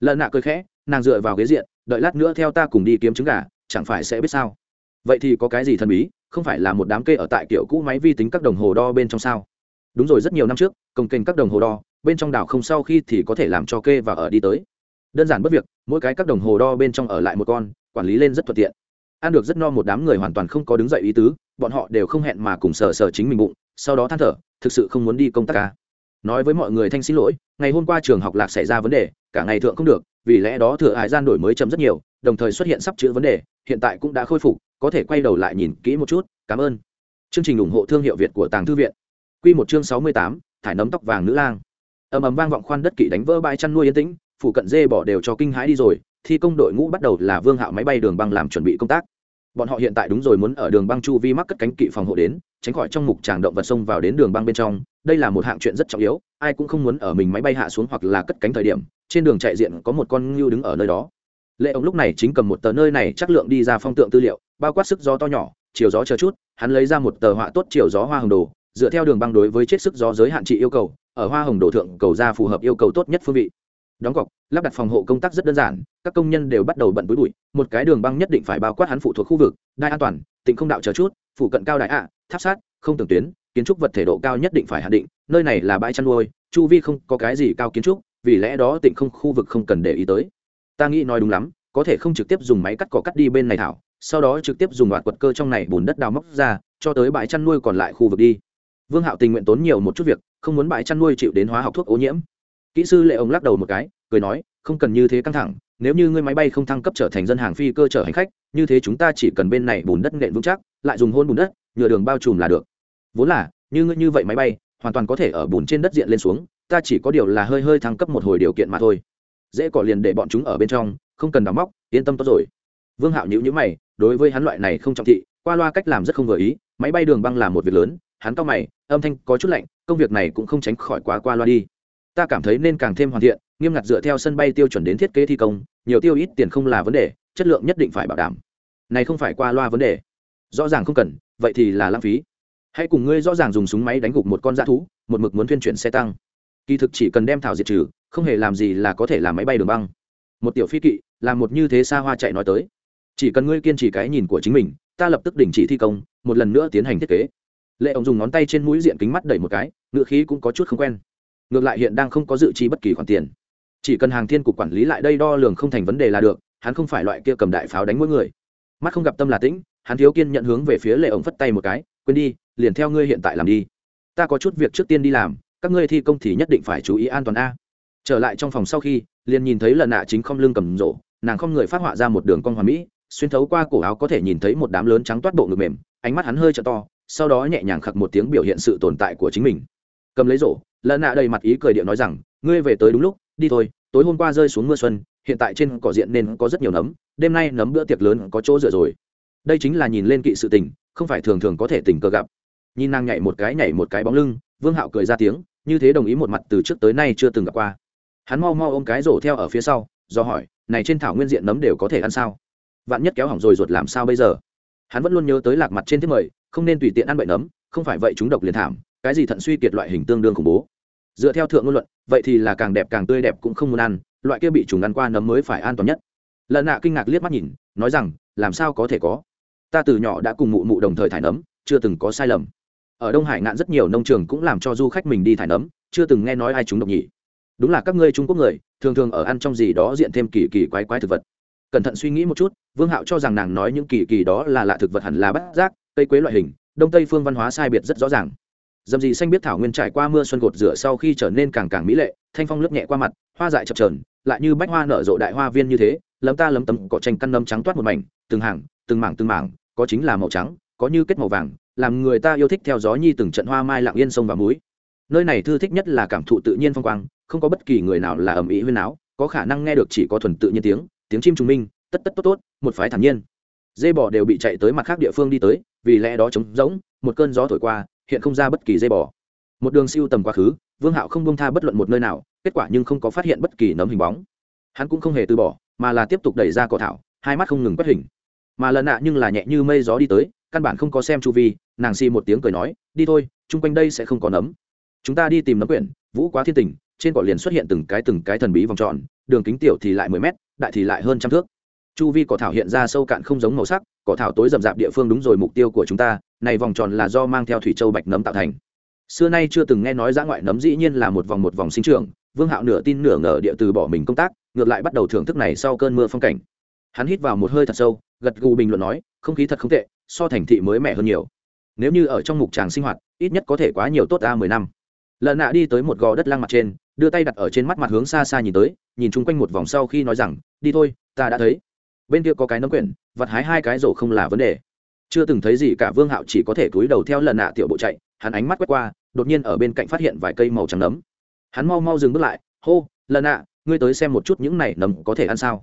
Lợn nạ cười khẽ, nàng dựa vào ghế diện, đợi lát nữa theo ta cùng đi kiếm trứng gà, chẳng phải sẽ biết sao? Vậy thì có cái gì thần bí, không phải là một đám kê ở tại kiểu cũ máy vi tính các đồng hồ đo bên trong sao? Đúng rồi, rất nhiều năm trước công kênh các đồng hồ đo, bên trong đảo không sau khi thì có thể làm cho kê và ở đi tới. Đơn giản bất việc, mỗi cái các đồng hồ đo bên trong ở lại một con, quản lý lên rất thuận tiện. Ăn được rất no một đám người hoàn toàn không có đứng dậy ý tứ, bọn họ đều không hẹn mà cùng sờ sờ chính mình bụng, sau đó than thở, thực sự không muốn đi công tác ca nói với mọi người thanh xin lỗi, ngày hôm qua trường học lạc xảy ra vấn đề, cả ngày thượng không được, vì lẽ đó thừa hải gian đổi mới chậm rất nhiều, đồng thời xuất hiện sắp chữa vấn đề, hiện tại cũng đã khôi phục, có thể quay đầu lại nhìn kỹ một chút, cảm ơn. Chương trình ủng hộ thương hiệu việt của tàng thư viện. Q một chương sáu mươi tám, thải nấm tóc vàng nữ lang. Ầm ầm vang vọng khoan đất kỵ đánh vỡ bãi chăn nuôi yên tĩnh, phủ cận dê bỏ đều cho kinh hãi đi rồi, thi công đội ngũ bắt đầu là vương hạo máy bay đường băng làm chuẩn bị công tác bọn họ hiện tại đúng rồi muốn ở đường băng chu vi mắc cất cánh kỵ phòng hộ đến, tránh khỏi trong mục tràng động vật sông vào đến đường băng bên trong. Đây là một hạng chuyện rất trọng yếu, ai cũng không muốn ở mình máy bay hạ xuống hoặc là cất cánh thời điểm, trên đường chạy diện có một con ngưu đứng ở nơi đó. Lệ ông lúc này chính cầm một tờ nơi này chắc lượng đi ra phong tượng tư liệu, bao quát sức gió to nhỏ, chiều gió chờ chút, hắn lấy ra một tờ họa tốt chiều gió hoa hồng đồ, dựa theo đường băng đối với chết sức gió giới hạn trị yêu cầu, ở hoa hồng đồ thượng cầu ra phù hợp yêu cầu tốt nhất phương vị đóng cọc, lắp đặt phòng hộ công tác rất đơn giản, các công nhân đều bắt đầu bận túi bụi, một cái đường băng nhất định phải bao quát hắn phụ thuộc khu vực, đai an toàn tỉnh không đạo chờ chút, phụ cận cao đại ạ, tháp sát, không tưởng tuyến, kiến trúc vật thể độ cao nhất định phải hạn định, nơi này là bãi chăn nuôi, chu vi không có cái gì cao kiến trúc, vì lẽ đó tỉnh không khu vực không cần để ý tới. Ta nghĩ nói đúng lắm, có thể không trực tiếp dùng máy cắt cỏ cắt đi bên này thảo, sau đó trực tiếp dùng loạt quật cơ trong này bùn đất đào móc ra, cho tới bãi chăn nuôi còn lại khu vực đi. Vương hạo tình nguyện tốn nhiều một chút việc, không muốn bãi chăn nuôi chịu đến hóa học thuốc ô nhiễm kỹ sư lệ ông lắc đầu một cái, cười nói, không cần như thế căng thẳng, nếu như ngươi máy bay không thăng cấp trở thành dân hàng phi cơ chở hành khách, như thế chúng ta chỉ cần bên này bùn đất nện vững chắc, lại dùng hôn bùn đất, nhựa đường bao trùm là được. Vốn là, như ngươi như vậy máy bay, hoàn toàn có thể ở bùn trên đất diện lên xuống, ta chỉ có điều là hơi hơi thăng cấp một hồi điều kiện mà thôi. Dễ cỏ liền để bọn chúng ở bên trong, không cần đóng móc, yên tâm tốt rồi. Vương hạo nhữ nhữ mày, đối với hắn loại này không trọng thị, qua loa cách làm rất không vừa ý, máy bay đường băng là một việc lớn, hắn cao mày, âm thanh có chút lạnh, công việc này cũng không tránh khỏi quá qua loa đi ta cảm thấy nên càng thêm hoàn thiện, nghiêm ngặt dựa theo sân bay tiêu chuẩn đến thiết kế thi công, nhiều tiêu ít tiền không là vấn đề, chất lượng nhất định phải bảo đảm. Này không phải qua loa vấn đề. Rõ ràng không cần, vậy thì là lãng phí. Hãy cùng ngươi rõ ràng dùng súng máy đánh gục một con dã thú, một mực muốn tuyên chuyển xe tăng. Kỳ thực chỉ cần đem thảo diệt trừ, không hề làm gì là có thể làm máy bay đường băng. Một tiểu phi kỵ, làm một như thế xa hoa chạy nói tới. Chỉ cần ngươi kiên trì cái nhìn của chính mình, ta lập tức đình chỉ thi công, một lần nữa tiến hành thiết kế. Lệ ông dùng ngón tay trên mũi diện kính mắt đẩy một cái, ngựa khí cũng có chút không quen ngược lại hiện đang không có dự trì bất kỳ khoản tiền. Chỉ cần hàng thiên cục quản lý lại đây đo lường không thành vấn đề là được, hắn không phải loại kia cầm đại pháo đánh mỗi người. Mắt không gặp tâm là tĩnh, hắn thiếu kiên nhận hướng về phía lệ ổng phất tay một cái, quên đi, liền theo ngươi hiện tại làm đi. Ta có chút việc trước tiên đi làm, các ngươi thi công thì nhất định phải chú ý an toàn a. Trở lại trong phòng sau khi, liền nhìn thấy lần nạ chính không lưng cầm rổ, nàng không người phát họa ra một đường cong hoàn mỹ, xuyên thấu qua cổ áo có thể nhìn thấy một đám lớn trắng toát bộ ngực mềm, ánh mắt hắn hơi t to, sau đó nhẹ nhàng khặc một tiếng biểu hiện sự tồn tại của chính mình cầm lấy rổ lần nạ đầy mặt ý cười điệu nói rằng, ngươi về tới đúng lúc, đi thôi, tối hôm qua rơi xuống mưa xuân, hiện tại trên cỏ diện nên có rất nhiều nấm, đêm nay nấm bữa tiệc lớn có chỗ dựa rồi. Đây chính là nhìn lên kỵ sự tình, không phải thường thường có thể tình cờ gặp. Nhìn nàng nhảy một cái nhảy một cái bóng lưng, vương hạo cười ra tiếng, như thế đồng ý một mặt từ trước tới nay chưa từng gặp qua. Hắn mau mau ôm cái rổ theo ở phía sau, do hỏi, này trên thảo nguyên diện nấm đều có thể ăn sao? Vạn nhất kéo hỏng rồi ruột làm sao bây giờ? Hắn vẫn luôn nhớ tới lạc mặt trên thiết mời, không nên tùy tiện ăn bệnh nấm, không phải vậy chúng độc liền thảm cái gì thận suy kiệt loại hình tương đương khủng bố. Dựa theo thượng ngôn luận, vậy thì là càng đẹp càng tươi đẹp cũng không muốn ăn, loại kia bị trùng ăn qua nấm mới phải an toàn nhất. Lần nạ kinh ngạc liếc mắt nhìn, nói rằng, làm sao có thể có? Ta từ nhỏ đã cùng mụ mụ đồng thời thải nấm, chưa từng có sai lầm. Ở đông hải ngạn rất nhiều nông trường cũng làm cho du khách mình đi thải nấm, chưa từng nghe nói ai chúng độc nhỉ. Đúng là các ngươi trung quốc người, thường thường ở ăn trong gì đó diện thêm kỳ kỳ quái quái thực vật. Cẩn thận suy nghĩ một chút, vương hạo cho rằng nàng nói những kỳ kỳ đó là lạ thực vật hẳn là bắt giác, cây quế loại hình, đông tây phương văn hóa sai biệt rất rõ ràng dầm dì xanh biết thảo nguyên trải qua mưa xuân gột rửa sau khi trở nên càng càng mỹ lệ, thanh phong lướt nhẹ qua mặt, hoa dại chập trờn lại như bách hoa nở rộ đại hoa viên như thế, lấm ta lấm tấm cỏ tranh căn nấm trắng toát một mảnh, từng hàng, từng mảng từng mảng, có chính là màu trắng, có như kết màu vàng, làm người ta yêu thích theo gió nhi từng trận hoa mai lặng yên sông và múi nơi này thư thích nhất là cảm thụ tự nhiên phong quang, không có bất kỳ người nào là ầm ĩ huyên áo có khả năng nghe được chỉ có thuần tự nhiên tiếng tiếng chim trung minh, tất tất tốt tốt, một phái thản nhiên. Dê bò đều bị chạy tới mặt khác địa phương đi tới, vì lẽ đó trống rỗng, một cơn gió thổi qua hiện không ra bất kỳ dây bò. Một đường siêu tầm quá khứ, vương hạo không bông tha bất luận một nơi nào, kết quả nhưng không có phát hiện bất kỳ nấm hình bóng. Hắn cũng không hề từ bỏ, mà là tiếp tục đẩy ra cỏ thảo, hai mắt không ngừng quét hình. Mà lần nạ nhưng là nhẹ như mây gió đi tới, căn bản không có xem chu vi, nàng xì một tiếng cười nói, đi thôi, chung quanh đây sẽ không có nấm. Chúng ta đi tìm nấm quyển, vũ quá thiên tình trên cỏ liền xuất hiện từng cái từng cái thần bí vòng tròn, đường kính tiểu thì lại mười mét, đại thì lại hơn trăm thước. Chu vi cỏ thảo hiện ra sâu cạn không giống màu sắc cỏ thảo tối rậm rạp địa phương đúng rồi, mục tiêu của chúng ta, này vòng tròn là do mang theo thủy châu bạch nấm tạo thành. Xưa nay chưa từng nghe nói giã ngoại nấm dĩ nhiên là một vòng một vòng sinh trưởng, vương hạo nửa tin nửa ngờ địa từ bỏ mình công tác, ngược lại bắt đầu thưởng thức này sau cơn mưa phong cảnh. Hắn hít vào một hơi thật sâu, gật gù bình luận nói, không khí thật không tệ, so thành thị mới mẻ hơn nhiều. Nếu như ở trong mục tràng sinh hoạt, ít nhất có thể quá nhiều tốt a mười năm. Lợn nạ đi tới một gò đất lang mặt trên, đưa tay đặt ở trên mắt mặt hướng xa xa nhìn tới, nhìn chung quanh một vòng sau khi nói rằng, đi thôi, ta đã thấy bên kia có cái nấm quyển, vặt hái hai cái rổ không là vấn đề. Chưa từng thấy gì cả vương hạo chỉ có thể túi đầu theo lần nạ tiểu bộ chạy, hắn ánh mắt quét qua, đột nhiên ở bên cạnh phát hiện vài cây màu trắng nấm. Hắn mau mau dừng bước lại, hô, lần nạ, ngươi tới xem một chút những này nấm có thể ăn sao?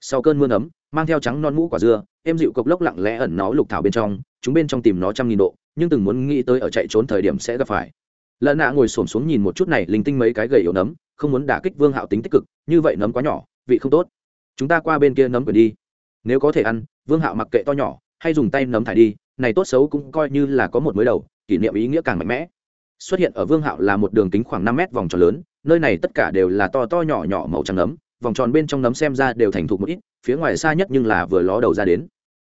Sau cơn mưa nấm, mang theo trắng non mũ quả dưa em dịu cộc lốc lặng lẽ ẩn nó lục thảo bên trong, chúng bên trong tìm nó trăm nghìn độ, nhưng từng muốn nghĩ tới ở chạy trốn thời điểm sẽ gặp phải. Lần nạ ngồi xổm xuống nhìn một chút này linh tinh mấy cái gầy yếu nấm, không muốn đả kích vương hạo tính tích cực, như vậy nấm quá nhỏ, vị không tốt. Chúng ta qua bên kia nấm quyền đi nếu có thể ăn, vương hạo mặc kệ to nhỏ, hay dùng tay nấm thải đi, này tốt xấu cũng coi như là có một mới đầu, kỷ niệm ý nghĩa càng mạnh mẽ. Xuất hiện ở vương hạo là một đường kính khoảng năm mét vòng tròn lớn, nơi này tất cả đều là to to nhỏ nhỏ màu trắng nấm, vòng tròn bên trong nấm xem ra đều thành thục một ít, phía ngoài xa nhất nhưng là vừa ló đầu ra đến.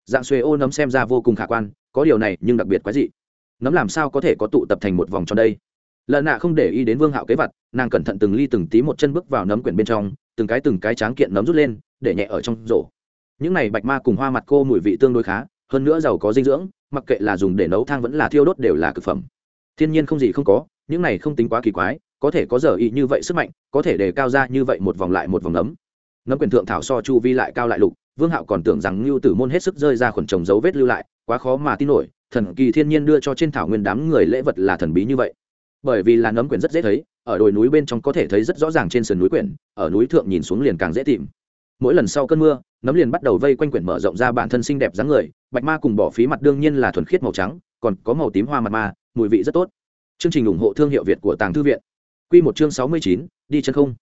Dạng xuê ô nấm xem ra vô cùng khả quan, có điều này nhưng đặc biệt quái dị. Nấm làm sao có thể có tụ tập thành một vòng tròn đây? Lợn nạ không để ý đến vương hạo kế vật nàng cẩn thận từng ly từng tí một chân bước vào nấm quyển bên trong, từng cái từng cái tráng kiện nấm rút lên, để nhẹ ở trong rổ những này bạch ma cùng hoa mặt cô mùi vị tương đối khá, hơn nữa giàu có dinh dưỡng, mặc kệ là dùng để nấu thang vẫn là thiêu đốt đều là cực phẩm. Thiên nhiên không gì không có, những này không tính quá kỳ quái, có thể có giờ ý như vậy sức mạnh, có thể để cao ra như vậy một vòng lại một vòng nấm. Nấm quyền thượng thảo so chu vi lại cao lại lục, vương hạo còn tưởng rằng ngưu tử môn hết sức rơi ra khuẩn trồng dấu vết lưu lại, quá khó mà tin nổi, thần kỳ thiên nhiên đưa cho trên thảo nguyên đám người lễ vật là thần bí như vậy. Bởi vì là nấm quyển rất dễ thấy, ở đồi núi bên trong có thể thấy rất rõ ràng trên sườn núi quyển ở núi thượng nhìn xuống liền càng dễ tìm. Mỗi lần sau cơn mưa nấm liền bắt đầu vây quanh quyển mở rộng ra bản thân xinh đẹp dáng người, bạch ma cùng bỏ phí mặt đương nhiên là thuần khiết màu trắng, còn có màu tím hoa mặt ma, mùi vị rất tốt. Chương trình ủng hộ thương hiệu việt của tàng thư viện. Q một chương sáu mươi chín, đi chân không.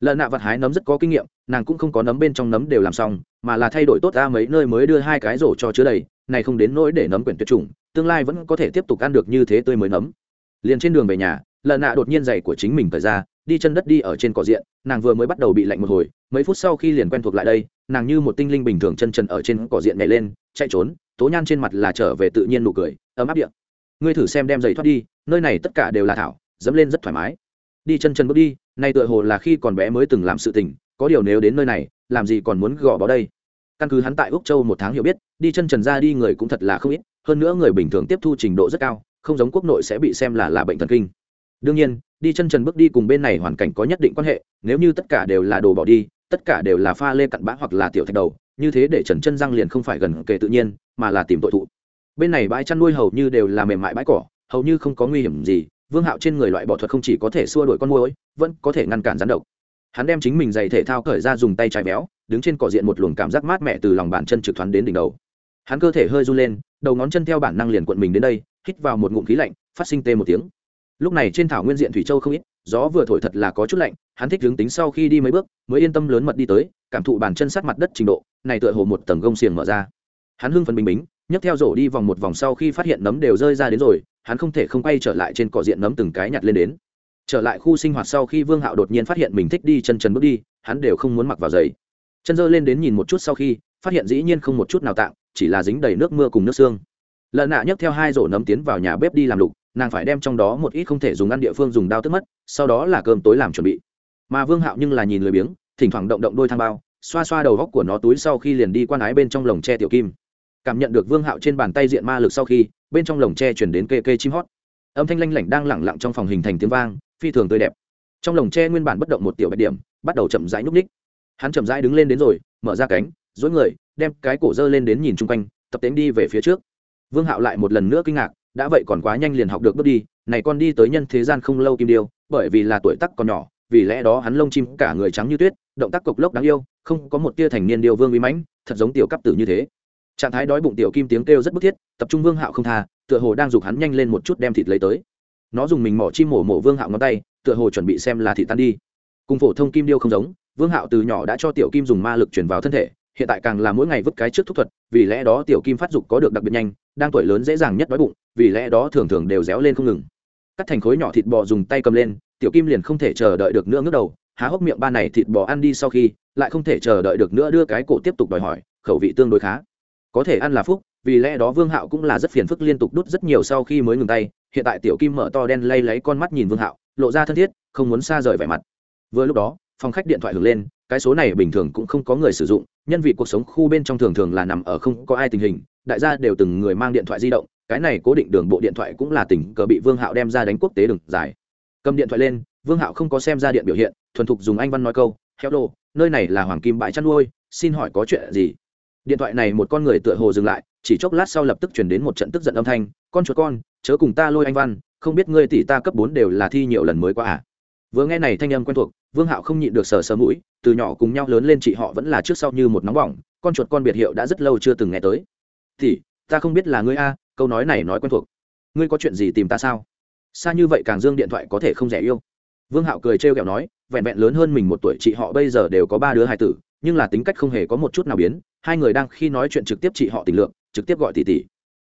Lợn nạ vật hái nấm rất có kinh nghiệm, nàng cũng không có nấm bên trong nấm đều làm xong, mà là thay đổi tốt ra mấy nơi mới đưa hai cái rổ cho chứa đầy, này không đến nỗi để nấm quyển tuyệt chủng, tương lai vẫn có thể tiếp tục ăn được như thế tươi mới nấm. Liền trên đường về nhà, lợn nạ đột nhiên giày của chính mình thời ra đi chân đất đi ở trên cỏ diện, nàng vừa mới bắt đầu bị lạnh một hồi, mấy phút sau khi liền quen thuộc lại đây, nàng như một tinh linh bình thường chân trần ở trên cỏ diện nhảy lên, chạy trốn, tố nhan trên mặt là trở về tự nhiên nụ cười, ấm áp điện ngươi thử xem đem giày thoát đi, nơi này tất cả đều là thảo, dẫm lên rất thoải mái. Đi chân chân bước đi, nay tựa hồ là khi còn bé mới từng làm sự tình, có điều nếu đến nơi này, làm gì còn muốn gò bó đây? Căn cứ hắn tại úc châu một tháng hiểu biết, đi chân trần ra đi người cũng thật là không ít, hơn nữa người bình thường tiếp thu trình độ rất cao, không giống quốc nội sẽ bị xem là là bệnh thần kinh đương nhiên, đi chân trần bước đi cùng bên này hoàn cảnh có nhất định quan hệ, nếu như tất cả đều là đồ bỏ đi, tất cả đều là pha lê cặn bã hoặc là tiểu thạch đầu, như thế để trần chân răng liền không phải gần kề tự nhiên, mà là tìm tội thụ. Bên này bãi chăn nuôi hầu như đều là mềm mại bãi cỏ, hầu như không có nguy hiểm gì, vương hạo trên người loại bỏ thuật không chỉ có thể xua đuổi con môi vẫn có thể ngăn cản rắn độc. Hắn đem chính mình giày thể thao cởi ra dùng tay trái béo đứng trên cỏ diện một luồng cảm giác mát mẻ từ lòng bàn chân trực thoắn đến đỉnh đầu. Hắn cơ thể hơi run lên, đầu ngón chân theo bản năng liền cuộn mình đến đây, hít vào một ngụm khí lạnh, phát sinh tê một tiếng lúc này trên thảo nguyên diện thủy châu không ít, gió vừa thổi thật là có chút lạnh, hắn thích hướng tính sau khi đi mấy bước, mới yên tâm lớn mật đi tới, cảm thụ bàn chân sát mặt đất trình độ, này tựa hồ một tầng gông xiềng mở ra. Hắn hưng phấn bình bính, nhấc theo rổ đi vòng một vòng sau khi phát hiện nấm đều rơi ra đến rồi, hắn không thể không quay trở lại trên cỏ diện nấm từng cái nhặt lên đến. Trở lại khu sinh hoạt sau khi vương hạo đột nhiên phát hiện mình thích đi chân chân bước đi, hắn đều không muốn mặc vào giày. Chân dơ lên đến nhìn một chút sau khi, phát hiện dĩ nhiên không một chút nào tạng, chỉ là dính đầy nước mưa cùng nước xương. Lợn nạ nhấc theo hai rổ nấm tiến vào nhà bếp đi làm lục nàng phải đem trong đó một ít không thể dùng ăn địa phương dùng đao tức mất, sau đó là cơm tối làm chuẩn bị. Mà vương hạo nhưng là nhìn lười biếng, thỉnh thoảng động động đôi thang bao, xoa xoa đầu góc của nó túi sau khi liền đi quan ái bên trong lồng tre tiểu kim. Cảm nhận được vương hạo trên bàn tay diện ma lực sau khi, bên trong lồng tre chuyển đến kê kê chim hót. Âm thanh lanh lảnh đang lẳng lặng trong phòng hình thành tiếng vang, phi thường tươi đẹp. Trong lồng tre nguyên bản bất động một tiểu bạch điểm, bắt đầu chậm rãi núp ních hắn chậm rãi đứng lên đến rồi, mở ra cánh dối người, đem cái cổ dơ lên đến nhìn chung quanh, tập tính đi về phía trước. Vương hạo lại một lần nữa kinh ngạc đã vậy còn quá nhanh liền học được bước đi, này con đi tới nhân thế gian không lâu kim điêu, bởi vì là tuổi tắc còn nhỏ, vì lẽ đó hắn lông chim cả người trắng như tuyết, động tác cộc lốc đáng yêu, không có một tia thành niên điêu vương uy mãnh, thật giống tiểu cấp tử như thế. Trạng thái đói bụng tiểu kim tiếng kêu rất bức thiết, tập trung vương hạo không tha, tựa hồ đang giục hắn nhanh lên một chút đem thịt lấy tới. Nó dùng mình mỏ chim mổ mổ vương hạo ngón tay, tựa hồ chuẩn bị xem là thịt tan đi. Cùng phổ thông kim điêu không giống, vương hạo từ nhỏ đã cho tiểu kim dùng ma lực chuyển vào thân thể hiện tại càng là mỗi ngày vứt cái trước thúc thuật, vì lẽ đó tiểu kim phát dục có được đặc biệt nhanh, đang tuổi lớn dễ dàng nhất đói bụng, vì lẽ đó thường thường đều réo lên không ngừng. Cắt thành khối nhỏ thịt bò dùng tay cầm lên, tiểu kim liền không thể chờ đợi được nữa ngước đầu, há hốc miệng ba này thịt bò ăn đi sau khi, lại không thể chờ đợi được nữa đưa cái cổ tiếp tục đòi hỏi, khẩu vị tương đối khá. Có thể ăn là phúc, vì lẽ đó vương hạo cũng là rất phiền phức liên tục đút rất nhiều sau khi mới ngừng tay, hiện tại tiểu kim mở to đen lay lấy con mắt nhìn vương hạo, lộ ra thân thiết, không muốn xa rời vẻ mặt. Vừa lúc đó, phòng khách điện thoại hưởng lên, cái số này bình thường cũng không có người sử dụng nhân vì cuộc sống khu bên trong thường thường là nằm ở không có ai tình hình, đại gia đều từng người mang điện thoại di động, cái này cố định đường bộ điện thoại cũng là tình cờ bị vương hạo đem ra đánh quốc tế đường dài. Cầm điện thoại lên, vương hạo không có xem ra điện biểu hiện, thuần thục dùng anh văn nói câu, hello, nơi này là hoàng kim bãi chăn nuôi, xin hỏi có chuyện gì? Điện thoại này một con người tựa hồ dừng lại, chỉ chốc lát sau lập tức chuyển đến một trận tức giận âm thanh, con chuột con, chớ cùng ta lôi anh văn, không biết ngươi tỷ ta cấp bốn đều là thi nhiều lần mới qua à? Vừa nghe này thanh âm quen thuộc, vương hạo không nhịn được sờ sờ mũi, từ nhỏ cùng nhau lớn lên chị họ vẫn là trước sau như một nóng bỏng, con chuột con biệt hiệu đã rất lâu chưa từng nghe tới. Thì ta không biết là ngươi a, câu nói này nói quen thuộc. Ngươi có chuyện gì tìm ta sao? Xa như vậy càng dương điện thoại có thể không rẻ yêu. Vương hạo cười trêu ghẹo nói, vẹn vẹn lớn hơn mình một tuổi chị họ bây giờ đều có ba đứa hai tử, nhưng là tính cách không hề có một chút nào biến, hai người đang khi nói chuyện trực tiếp chị họ tình lượng, trực tiếp gọi tỷ tỷ.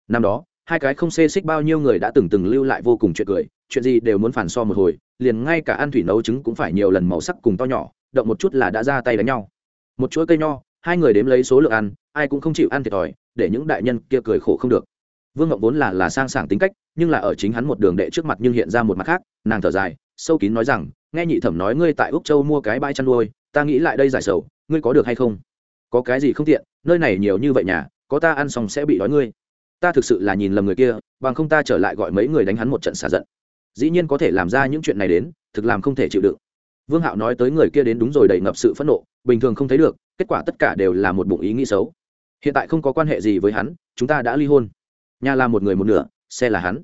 Năm đó, hai cái không xê xích bao nhiêu người đã từng từng lưu lại vô cùng chuyện cười, chuyện gì đều muốn phản so một hồi liền ngay cả ăn thủy nấu trứng cũng phải nhiều lần màu sắc cùng to nhỏ, động một chút là đã ra tay đánh nhau. Một chuỗi cây nho, hai người đếm lấy số lượng ăn, ai cũng không chịu ăn thiệt thòi, để những đại nhân kia cười khổ không được. Vương ngọc vốn là là sang sảng tính cách, nhưng là ở chính hắn một đường đệ trước mặt nhưng hiện ra một mặt khác, nàng thở dài, sâu kín nói rằng, nghe nhị thẩm nói ngươi tại úc châu mua cái bãi chăn nuôi, ta nghĩ lại đây giải sầu, ngươi có được hay không? Có cái gì không tiện, nơi này nhiều như vậy nhà, có ta ăn xong sẽ bị đói ngươi. Ta thực sự là nhìn lầm người kia, bằng không ta trở lại gọi mấy người đánh hắn một trận xả giận dĩ nhiên có thể làm ra những chuyện này đến, thực làm không thể chịu đựng. Vương hạo nói tới người kia đến đúng rồi đầy ngập sự phẫn nộ, bình thường không thấy được, kết quả tất cả đều là một bụng ý nghĩ xấu. Hiện tại không có quan hệ gì với hắn, chúng ta đã ly hôn. Nhà là một người một nửa, xe là hắn.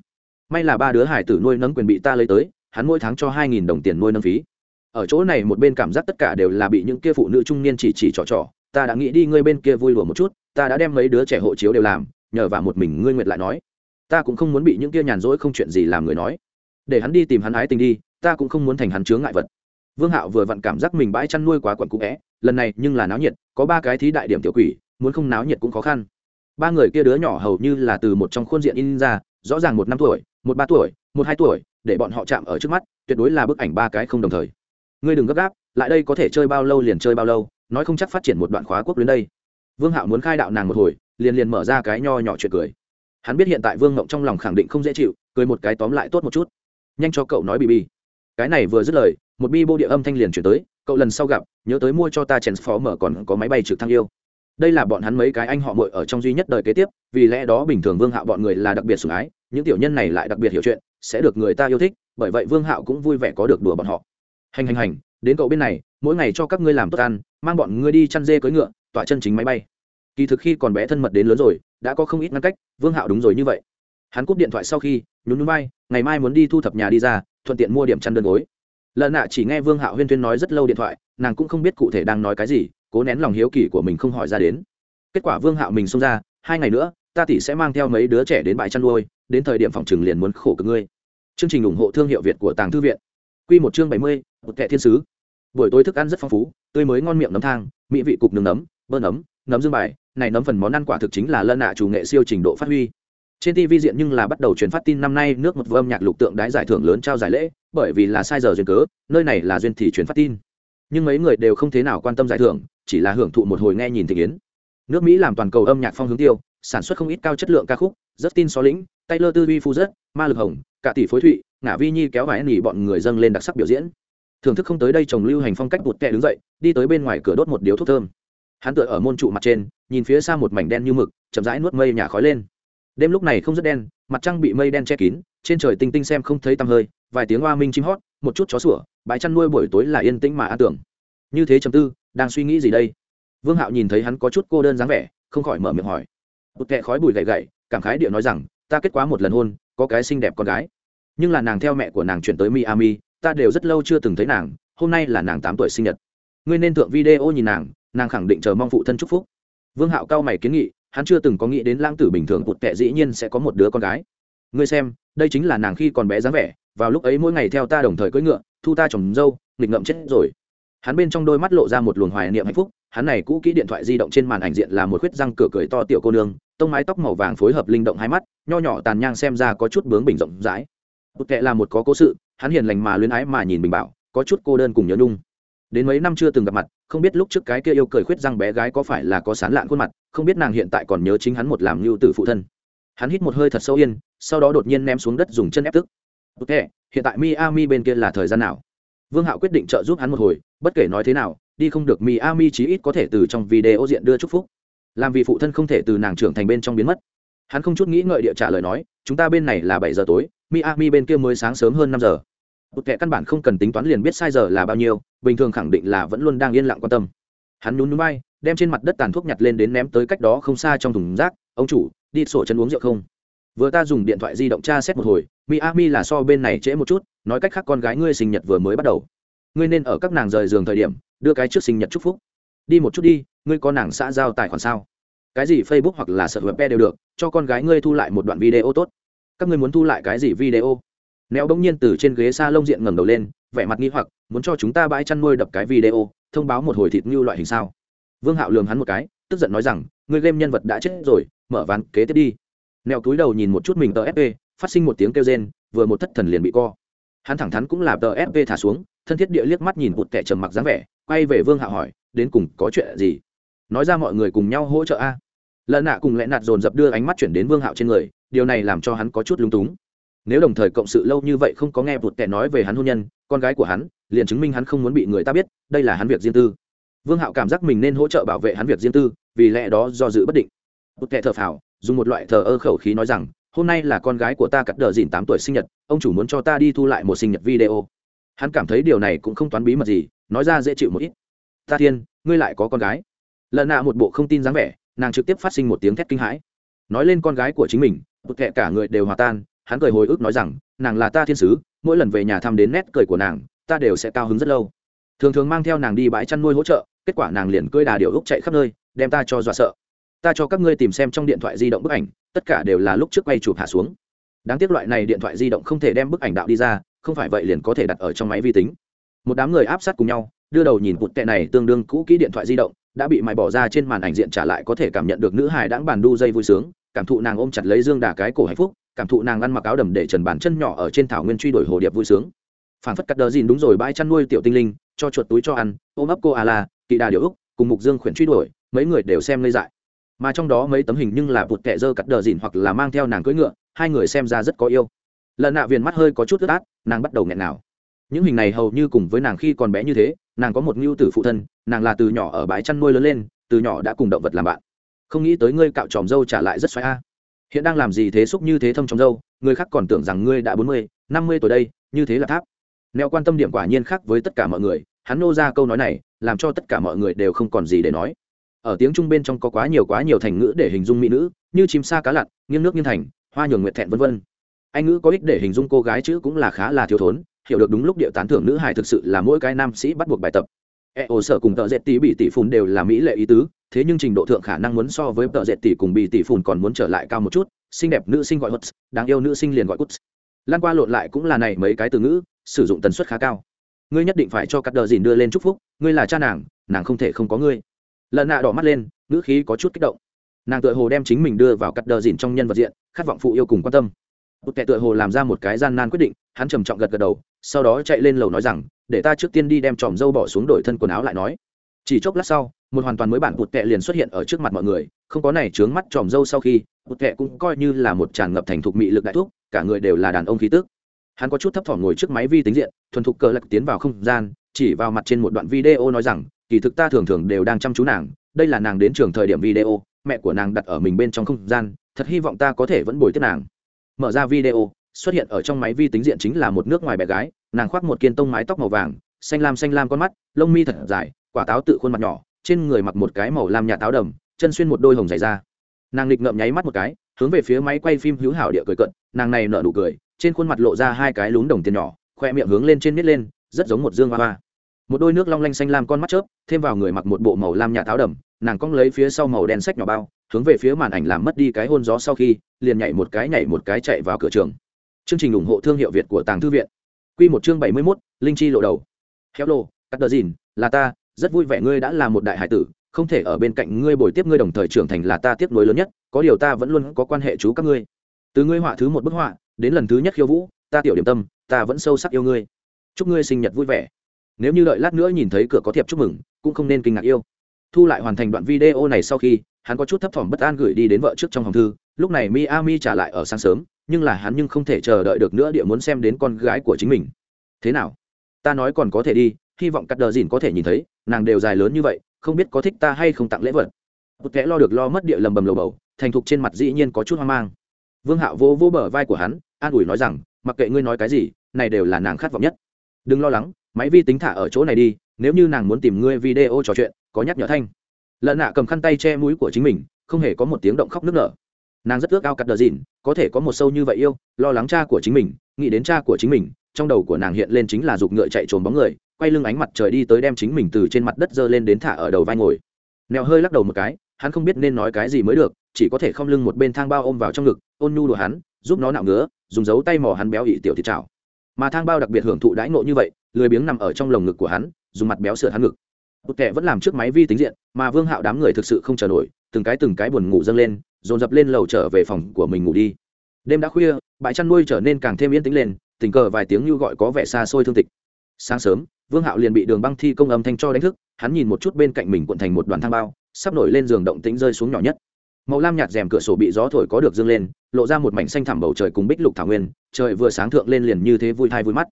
May là ba đứa hải tử nuôi nấng quyền bị ta lấy tới, hắn mỗi tháng cho hai nghìn đồng tiền nuôi nấng phí. Ở chỗ này một bên cảm giác tất cả đều là bị những kia phụ nữ trung niên chỉ chỉ trò trò, ta đã nghĩ đi ngươi bên kia vui lùa một chút, ta đã đem mấy đứa trẻ hộ chiếu đều làm, nhờ vào một mình ngươi nguyệt lại nói. Ta cũng không muốn bị những kia nhàn rỗi không chuyện gì làm người nói để hắn đi tìm hắn ái tình đi, ta cũng không muốn thành hắn chướng ngại vật. Vương hạo vừa vặn cảm giác mình bãi chăn nuôi quá quẩn cũ vẽ lần này nhưng là náo nhiệt, có ba cái thí đại điểm tiểu quỷ, muốn không náo nhiệt cũng khó khăn. Ba người kia đứa nhỏ hầu như là từ một trong khuôn diện in ra, rõ ràng một năm tuổi, một ba tuổi, một hai tuổi, để bọn họ chạm ở trước mắt, tuyệt đối là bức ảnh ba cái không đồng thời. Ngươi đừng gấp gáp, lại đây có thể chơi bao lâu liền chơi bao lâu, nói không chắc phát triển một đoạn khóa quốc đến đây. Vương hạo muốn khai đạo nàng một hồi, liền liền mở ra cái nho nhỏ chuyện cười. Hắn biết hiện tại vương ngộng trong lòng khẳng định không dễ chịu, cười một cái tóm lại tốt một chút nhanh cho cậu nói bị bi cái này vừa dứt lời, một bi bô địa âm thanh liền chuyển tới, cậu lần sau gặp, nhớ tới mua cho ta chèn phó mở còn có máy bay trực thăng yêu. Đây là bọn hắn mấy cái anh họ mội ở trong duy nhất đời kế tiếp, vì lẽ đó bình thường vương hạo bọn người là đặc biệt sủng ái, những tiểu nhân này lại đặc biệt hiểu chuyện, sẽ được người ta yêu thích, bởi vậy vương hạo cũng vui vẻ có được đùa bọn họ. Hành hành hành, đến cậu bên này, mỗi ngày cho các ngươi làm tốt ăn, mang bọn ngươi đi chăn dê cưỡi ngựa tọa chân chính máy bay. Kỳ thực khi còn bé thân mật đến lớn rồi, đã có không ít ngăn cách, vương hạo đúng rồi như vậy. Hắn cúp điện thoại sau khi nhún nhún bay ngày mai muốn đi thu thập nhà đi ra, thuận tiện mua điểm chăn đơn gối. Lần nạ chỉ nghe vương hạo huyên tuyên nói rất lâu điện thoại, nàng cũng không biết cụ thể đang nói cái gì, cố nén lòng hiếu kỳ của mình không hỏi ra đến. Kết quả vương hạo mình xông ra, hai ngày nữa, ta tỷ sẽ mang theo mấy đứa trẻ đến bãi chăn nuôi, đến thời điểm phòng trừng liền muốn khổ cực ngươi. Chương trình ủng hộ thương hiệu việt của tàng thư viện. Q một chương bảy mươi, một kệ thiên sứ. Buổi tối thức ăn rất phong phú, tươi mới ngon miệng nấm thang, mỹ vị cục nướng nấm, bơ nấm nấm dương bài, này nấm phần món ăn quả thực chính là lân nạ chủ nghệ siêu trình độ phát huy trên tv diện nhưng là bắt đầu truyền phát tin năm nay nước một âm nhạc lục tượng đái giải thưởng lớn trao giải lễ, bởi vì là sai giờ duyên cớ, nơi này là duyên thì truyền phát tin. Nhưng mấy người đều không thế nào quan tâm giải thưởng, chỉ là hưởng thụ một hồi nghe nhìn thị kiến. Nước mỹ làm toàn cầu âm nhạc phong hướng tiêu, sản xuất không ít cao chất lượng ca khúc, rất tin xó lĩnh, taylor tư vi phu rất, ma lực hồng, cả tỷ phối thụy, ngả vi nhi kéo vải nỉ bọn người dâng lên đặc sắc biểu diễn. Thưởng thức không tới đây chồng lưu hành phong cách bụt kẹ đứng dậy, đi tới bên ngoài cửa đốt một điếu thuốc thơm. Hắn tựa ở môn trụ mặt trên, nhìn phía xa một mảnh đen như mực, chậm rãi nuốt mây nhà khói lên đêm lúc này không rất đen, mặt trăng bị mây đen che kín, trên trời tinh tinh xem không thấy tăm hơi, vài tiếng hoa minh chim hót, một chút chó sủa, bãi chăn nuôi buổi tối là yên tĩnh mà an tưởng như thế chấm tư, đang suy nghĩ gì đây? Vương hạo nhìn thấy hắn có chút cô đơn dáng vẻ, không khỏi mở miệng hỏi. Bụt kẹ khói bùi gậy gậy cảm khái địa nói rằng, ta kết quá một lần hôn, có cái xinh đẹp con gái. Nhưng là nàng theo mẹ của nàng chuyển tới miami, ta đều rất lâu chưa từng thấy nàng, hôm nay là nàng tám tuổi sinh nhật. Ngươi nên thượng video nhìn nàng nàng khẳng định chờ mong phụ thân chúc phúc. Vương hạo cao mày kiến nghị hắn chưa từng có nghĩ đến lãng tử bình thường cụt kệ dĩ nhiên sẽ có một đứa con gái. Ngươi xem, đây chính là nàng khi còn bé dáng vẻ, vào lúc ấy mỗi ngày theo ta đồng thời cưỡi ngựa, thu ta trồng dâu, nghịch ngậm chết rồi. Hắn bên trong đôi mắt lộ ra một luồng hoài niệm hạnh phúc, hắn này cũ kỹ điện thoại di động trên màn ảnh diện là một khuyết răng cửa cười to tiểu cô nương, tông mái tóc màu vàng phối hợp linh động hai mắt, nho nhỏ tàn nhang xem ra có chút bướng bình rộng rãi. Bụt kệ là một có cố sự, hắn hiền lành mà luyến ái mà nhìn bình bảo, có chút cô đơn cùng nhớ nhung đến mấy năm chưa từng gặp mặt, không biết lúc trước cái kia yêu cười khuyết răng bé gái có phải là có sán lạn khuôn mặt, không biết nàng hiện tại còn nhớ chính hắn một làm lưu tử phụ thân. Hắn hít một hơi thật sâu yên, sau đó đột nhiên ném xuống đất dùng chân ép tức. Ok hiện tại miami bên kia là thời gian nào? Vương hạo quyết định trợ giúp hắn một hồi, bất kể nói thế nào, đi không được miami chí ít có thể từ trong video diện đưa chúc phúc. Làm vì phụ thân không thể từ nàng trưởng thành bên trong biến mất. Hắn không chút nghĩ ngợi địa trả lời nói, chúng ta bên này là bảy giờ tối, miami bên kia mới sáng sớm hơn năm giờ một kẻ căn bản không cần tính toán liền biết sai giờ là bao nhiêu, bình thường khẳng định là vẫn luôn đang yên lặng quan tâm. Hắn nhún núi bay đem trên mặt đất tàn thuốc nhặt lên đến ném tới cách đó không xa trong thùng rác. Ông chủ, đi sổ chân uống rượu không? Vừa ta dùng điện thoại di động tra xét một hồi, miami là so bên này trễ một chút, nói cách khác con gái ngươi sinh nhật vừa mới bắt đầu. Ngươi nên ở các nàng rời giường thời điểm, đưa cái trước sinh nhật chúc phúc. Đi một chút đi, ngươi có nàng xã giao tài khoản sao? Cái gì facebook hoặc là sợ web đều được, cho con gái ngươi thu lại một đoạn video tốt. Các ngươi muốn thu lại cái gì video? Neo bỗng nhiên từ trên ghế sa lông diện ngẩng đầu lên, vẻ mặt nghi hoặc, muốn cho chúng ta bãi chăn nuôi đập cái video, thông báo một hồi thịt như loại hình sao? Vương hạo lườm hắn một cái, tức giận nói rằng người game nhân vật đã chết rồi, mở ván, kế tiếp đi. Neo túi đầu nhìn một chút mình tờ fp phát sinh một tiếng kêu rên, vừa một thất thần liền bị co. Hắn thẳng thắn cũng là tờ fp thả xuống, thân thiết địa liếc mắt nhìn một kẻ trầm mặc dáng vẻ, quay về vương hạo hỏi, đến cùng có chuyện gì? Nói ra mọi người cùng nhau hỗ trợ a. Lợn nạ cùng lẽ nạt dồn dập đưa ánh mắt chuyển đến vương hạo trên người, điều này làm cho hắn có chút lung túng nếu đồng thời cộng sự lâu như vậy không có nghe vụt kẻ nói về hắn hôn nhân, con gái của hắn, liền chứng minh hắn không muốn bị người ta biết, đây là hắn việc riêng tư. Vương hạo cảm giác mình nên hỗ trợ bảo vệ hắn việc riêng tư, vì lẽ đó do dự bất định. Vụt tẻ thờ phào, dùng một loại thờ ơ khẩu khí nói rằng, hôm nay là con gái của ta cắt đờ dìn tám tuổi sinh nhật, ông chủ muốn cho ta đi thu lại một sinh nhật video. Hắn cảm thấy điều này cũng không toán bí mật gì, nói ra dễ chịu một ít. Ta thiên, ngươi lại có con gái. Lần nạ một bộ không tin dáng vẻ, nàng trực tiếp phát sinh một tiếng thét kinh hãi. Nói lên con gái của chính mình Bụt kệ cả người đều hòa tan hắn cười hồi ức nói rằng, nàng là ta thiên sứ, mỗi lần về nhà thăm đến nét cười của nàng, ta đều sẽ cao hứng rất lâu. Thường thường mang theo nàng đi bãi chăn nuôi hỗ trợ, kết quả nàng liền cưỡi đà điệu úc chạy khắp nơi, đem ta cho dọa sợ. Ta cho các ngươi tìm xem trong điện thoại di động bức ảnh, tất cả đều là lúc trước quay chụp hạ xuống. Đáng tiếc loại này điện thoại di động không thể đem bức ảnh đạo đi ra, không phải vậy liền có thể đặt ở trong máy vi tính. Một đám người áp sát cùng nhau, đưa đầu nhìn cụt tệ này tương đương cũ kỹ điện thoại di động, đã bị mày bỏ ra trên màn ảnh diện trả lại có thể cảm nhận được nữ hài đáng bàn đu dây vui sướng, cảm thụ nàng ôm chặt lấy dương đà cái cổ hạnh phúc cảm thụ nàng ăn mặc áo đầm để trần bàn chân nhỏ ở trên thảo nguyên truy đuổi hồ điệp vui sướng. Phản phất cắt đờ dìn đúng rồi, bãi chăn nuôi tiểu tinh linh, cho chuột túi cho ăn, ôm ấp cô a la kỵ đà điệu úc cùng mục dương khuyển truy đuổi, mấy người đều xem lây dại. Mà trong đó mấy tấm hình nhưng là bụt kẹ dơ cắt đờ dìn hoặc là mang theo nàng cưỡi ngựa, hai người xem ra rất có yêu. Lần nạ viền mắt hơi có chút ướt át, nàng bắt đầu nghẹn nào những hình này hầu như cùng với nàng khi còn bé như thế, nàng có một ngưu tử phụ thân, nàng là từ nhỏ ở bãi chăn nuôi lớn lên, từ nhỏ đã cùng động vật làm bạn. Không nghĩ tới ngươi cạo tròm dâu trả lại rất xoáy a hiện đang làm gì thế xúc như thế thâm trong dâu, người khác còn tưởng rằng ngươi đã bốn mươi, năm mươi tuổi đây, như thế là tháp. Neo quan tâm điểm quả nhiên khác với tất cả mọi người, hắn nô ra câu nói này, làm cho tất cả mọi người đều không còn gì để nói. Ở tiếng trung bên trong có quá nhiều quá nhiều thành ngữ để hình dung mỹ nữ, như chim sa cá lặn, nghiêng nước nghiêng thành, hoa nhường nguyệt thẹn vân vân. Anh ngữ có ích để hình dung cô gái chữ cũng là khá là thiếu thốn, hiểu được đúng lúc điệu tán thưởng nữ hài thực sự là mỗi cái nam sĩ bắt buộc bài tập e ổ sở cùng tợ dệt tỷ bị tỷ phùn đều là mỹ lệ ý tứ, thế nhưng trình độ thượng khả năng muốn so với tợ dệt tỷ cùng bị tỷ phùn còn muốn trở lại cao một chút, xinh đẹp nữ sinh gọi hút đáng yêu nữ sinh liền gọi cút. Lan qua lộn lại cũng là này mấy cái từ ngữ, sử dụng tần suất khá cao. Ngươi nhất định phải cho cắt đờ dìn đưa lên chúc phúc, ngươi là cha nàng nàng không thể không có ngươi. Lần nạ đỏ mắt lên, ngữ khí có chút kích động. Nàng tựa hồ đem chính mình đưa vào cắt đờ dìn trong nhân vật diện, khát vọng phụ yêu cùng quan tâm. Một kẻ tựa hồ làm ra một cái gian nan quyết định, hắn trầm trọng gật gật đầu, sau đó chạy lên lầu nói rằng để ta trước tiên đi đem tròm dâu bỏ xuống đổi thân quần áo lại nói. Chỉ chốc lát sau, một hoàn toàn mới bản bụt kệ liền xuất hiện ở trước mặt mọi người, không có này trướng mắt tròm dâu sau khi, bụt kệ cũng coi như là một tràn ngập thành thục mị lực đại thuốc cả người đều là đàn ông khí tức. Hắn có chút thấp thỏm ngồi trước máy vi tính diện, thuần thục cờ lạc tiến vào không gian, chỉ vào mặt trên một đoạn video nói rằng, kỳ thực ta thường thường đều đang chăm chú nàng, đây là nàng đến trường thời điểm video, mẹ của nàng đặt ở mình bên trong không gian, thật hy vọng ta có thể vẫn bồi tiếp nàng. Mở ra video, xuất hiện ở trong máy vi tính diện chính là một nước ngoài bé gái nàng khoác một kiên tông mái tóc màu vàng, xanh lam xanh lam con mắt, lông mi thật dài, quả táo tự khuôn mặt nhỏ, trên người mặc một cái màu lam nhà táo đầm, chân xuyên một đôi hồng dày da. Nàng nghịch ngậm nháy mắt một cái, hướng về phía máy quay phim hữu hảo địa cười cận, nàng này nở nụ cười, trên khuôn mặt lộ ra hai cái lún đồng tiền nhỏ, khoe miệng hướng lên trên nít lên, rất giống một dương hoa hoa. Một đôi nước long lanh xanh lam con mắt chớp, thêm vào người mặc một bộ màu lam nhà táo đầm, nàng cong lấy phía sau màu đen sách nhỏ bao, hướng về phía màn ảnh làm mất đi cái hôn gió sau khi, liền nhảy một cái nhảy một cái chạy vào cửa trường. Chương trình ủng hộ thương hiệu việt của tàng thư viện. Quy một chương bảy mươi mốt, linh chi lộ đầu. Khéo lô, cắt Đở dìn, là ta, rất vui vẻ ngươi đã là một đại hải tử, không thể ở bên cạnh ngươi bồi tiếp ngươi đồng thời trưởng thành là ta tiếp nối lớn nhất, có điều ta vẫn luôn có quan hệ chú các ngươi. Từ ngươi họa thứ một bức họa, đến lần thứ nhất khiêu vũ, ta tiểu điểm tâm, ta vẫn sâu sắc yêu ngươi. Chúc ngươi sinh nhật vui vẻ. Nếu như đợi lát nữa nhìn thấy cửa có thiệp chúc mừng, cũng không nên kinh ngạc yêu. Thu lại hoàn thành đoạn video này sau khi, hắn có chút thấp thỏm bất an gửi đi đến vợ trước trong hòm thư, lúc này miami trả lại ở sáng sớm nhưng là hắn nhưng không thể chờ đợi được nữa địa muốn xem đến con gái của chính mình. Thế nào? Ta nói còn có thể đi, hy vọng cắt đờ dìn có thể nhìn thấy, nàng đều dài lớn như vậy, không biết có thích ta hay không tặng lễ vật. Một kẻ lo được lo mất địa lầm bầm lầu bầu, thành thục trên mặt dĩ nhiên có chút hoang mang. Vương hạo vô vô bờ vai của hắn, an ủi nói rằng, mặc kệ ngươi nói cái gì, này đều là nàng khát vọng nhất. Đừng lo lắng, máy vi tính thả ở chỗ này đi, nếu như nàng muốn tìm ngươi video trò chuyện, có nhắc nhở thanh. Lợn nạ cầm khăn tay che mũi của chính mình, không hề có một tiếng động khóc nức nở nàng rất ước ao cắt đờ dìn, có thể có một sâu như vậy yêu, lo lắng cha của chính mình, nghĩ đến cha của chính mình, trong đầu của nàng hiện lên chính là giục ngựa chạy trốn bóng người, quay lưng ánh mặt trời đi tới đem chính mình từ trên mặt đất giơ lên đến thả ở đầu vai ngồi. Nèo hơi lắc đầu một cái, hắn không biết nên nói cái gì mới được, chỉ có thể không lưng một bên thang bao ôm vào trong ngực, ôn nhu đùa hắn, giúp nó nạo ngứa, dùng dấu tay mò hắn béo ị tiểu thịt chảo. Mà thang bao đặc biệt hưởng thụ đãi nộ như vậy, lười biếng nằm ở trong lồng ngực của hắn, dùng mặt béo sửa hắn ngực. Bụt kệ vẫn làm trước máy vi tính diện, mà vương hạo đám người thực sự không chờ nổi, từng cái từng cái buồn ngủ dâng lên dồn dập lên lầu trở về phòng của mình ngủ đi. Đêm đã khuya, bãi chăn nuôi trở nên càng thêm yên tĩnh lên, tình cờ vài tiếng như gọi có vẻ xa xôi thương tịch. Sáng sớm, vương hạo liền bị đường băng thi công âm thanh cho đánh thức, hắn nhìn một chút bên cạnh mình cuộn thành một đoàn thang bao, sắp nổi lên giường động tĩnh rơi xuống nhỏ nhất. Màu lam nhạt rèm cửa sổ bị gió thổi có được dương lên, lộ ra một mảnh xanh thẳm bầu trời cùng bích lục thảo nguyên, trời vừa sáng thượng lên liền như thế vui thai vui mắt.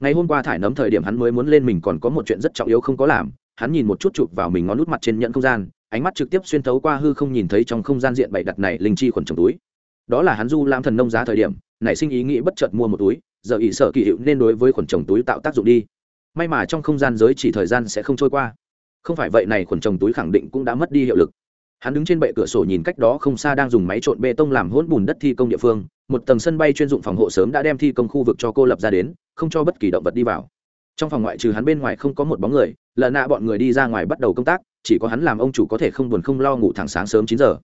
Ngày hôm qua thải nấm thời điểm hắn mới muốn lên mình còn có một chuyện rất trọng yếu không có làm hắn nhìn một chút chụp vào mình ngón nút mặt trên nhận không gian, ánh mắt trực tiếp xuyên thấu qua hư không nhìn thấy trong không gian diện bày đặt này linh chi khuẩn trồng túi. Đó là hắn du lam thần nông giá thời điểm, nảy sinh ý nghĩ bất chợt mua một túi, giờ ý sợ kỳ hiệu nên đối với khuẩn trồng túi tạo tác dụng đi. May mà trong không gian giới chỉ thời gian sẽ không trôi qua. Không phải vậy này khuẩn trồng túi khẳng định cũng đã mất đi hiệu lực. Hắn đứng trên bệ cửa sổ nhìn cách đó không xa đang dùng máy trộn bê tông làm hỗn bùn đất thi công địa phương, một tầng sân bay chuyên dụng phòng hộ sớm đã đem thi công khu vực cho cô lập ra đến, không cho bất kỳ động vật đi vào trong phòng ngoại trừ hắn bên ngoài không có một bóng người lần nạ bọn người đi ra ngoài bắt đầu công tác, chỉ có hắn làm ông chủ có thể không buồn không lo ngủ thẳng sáng sớm chín giờ.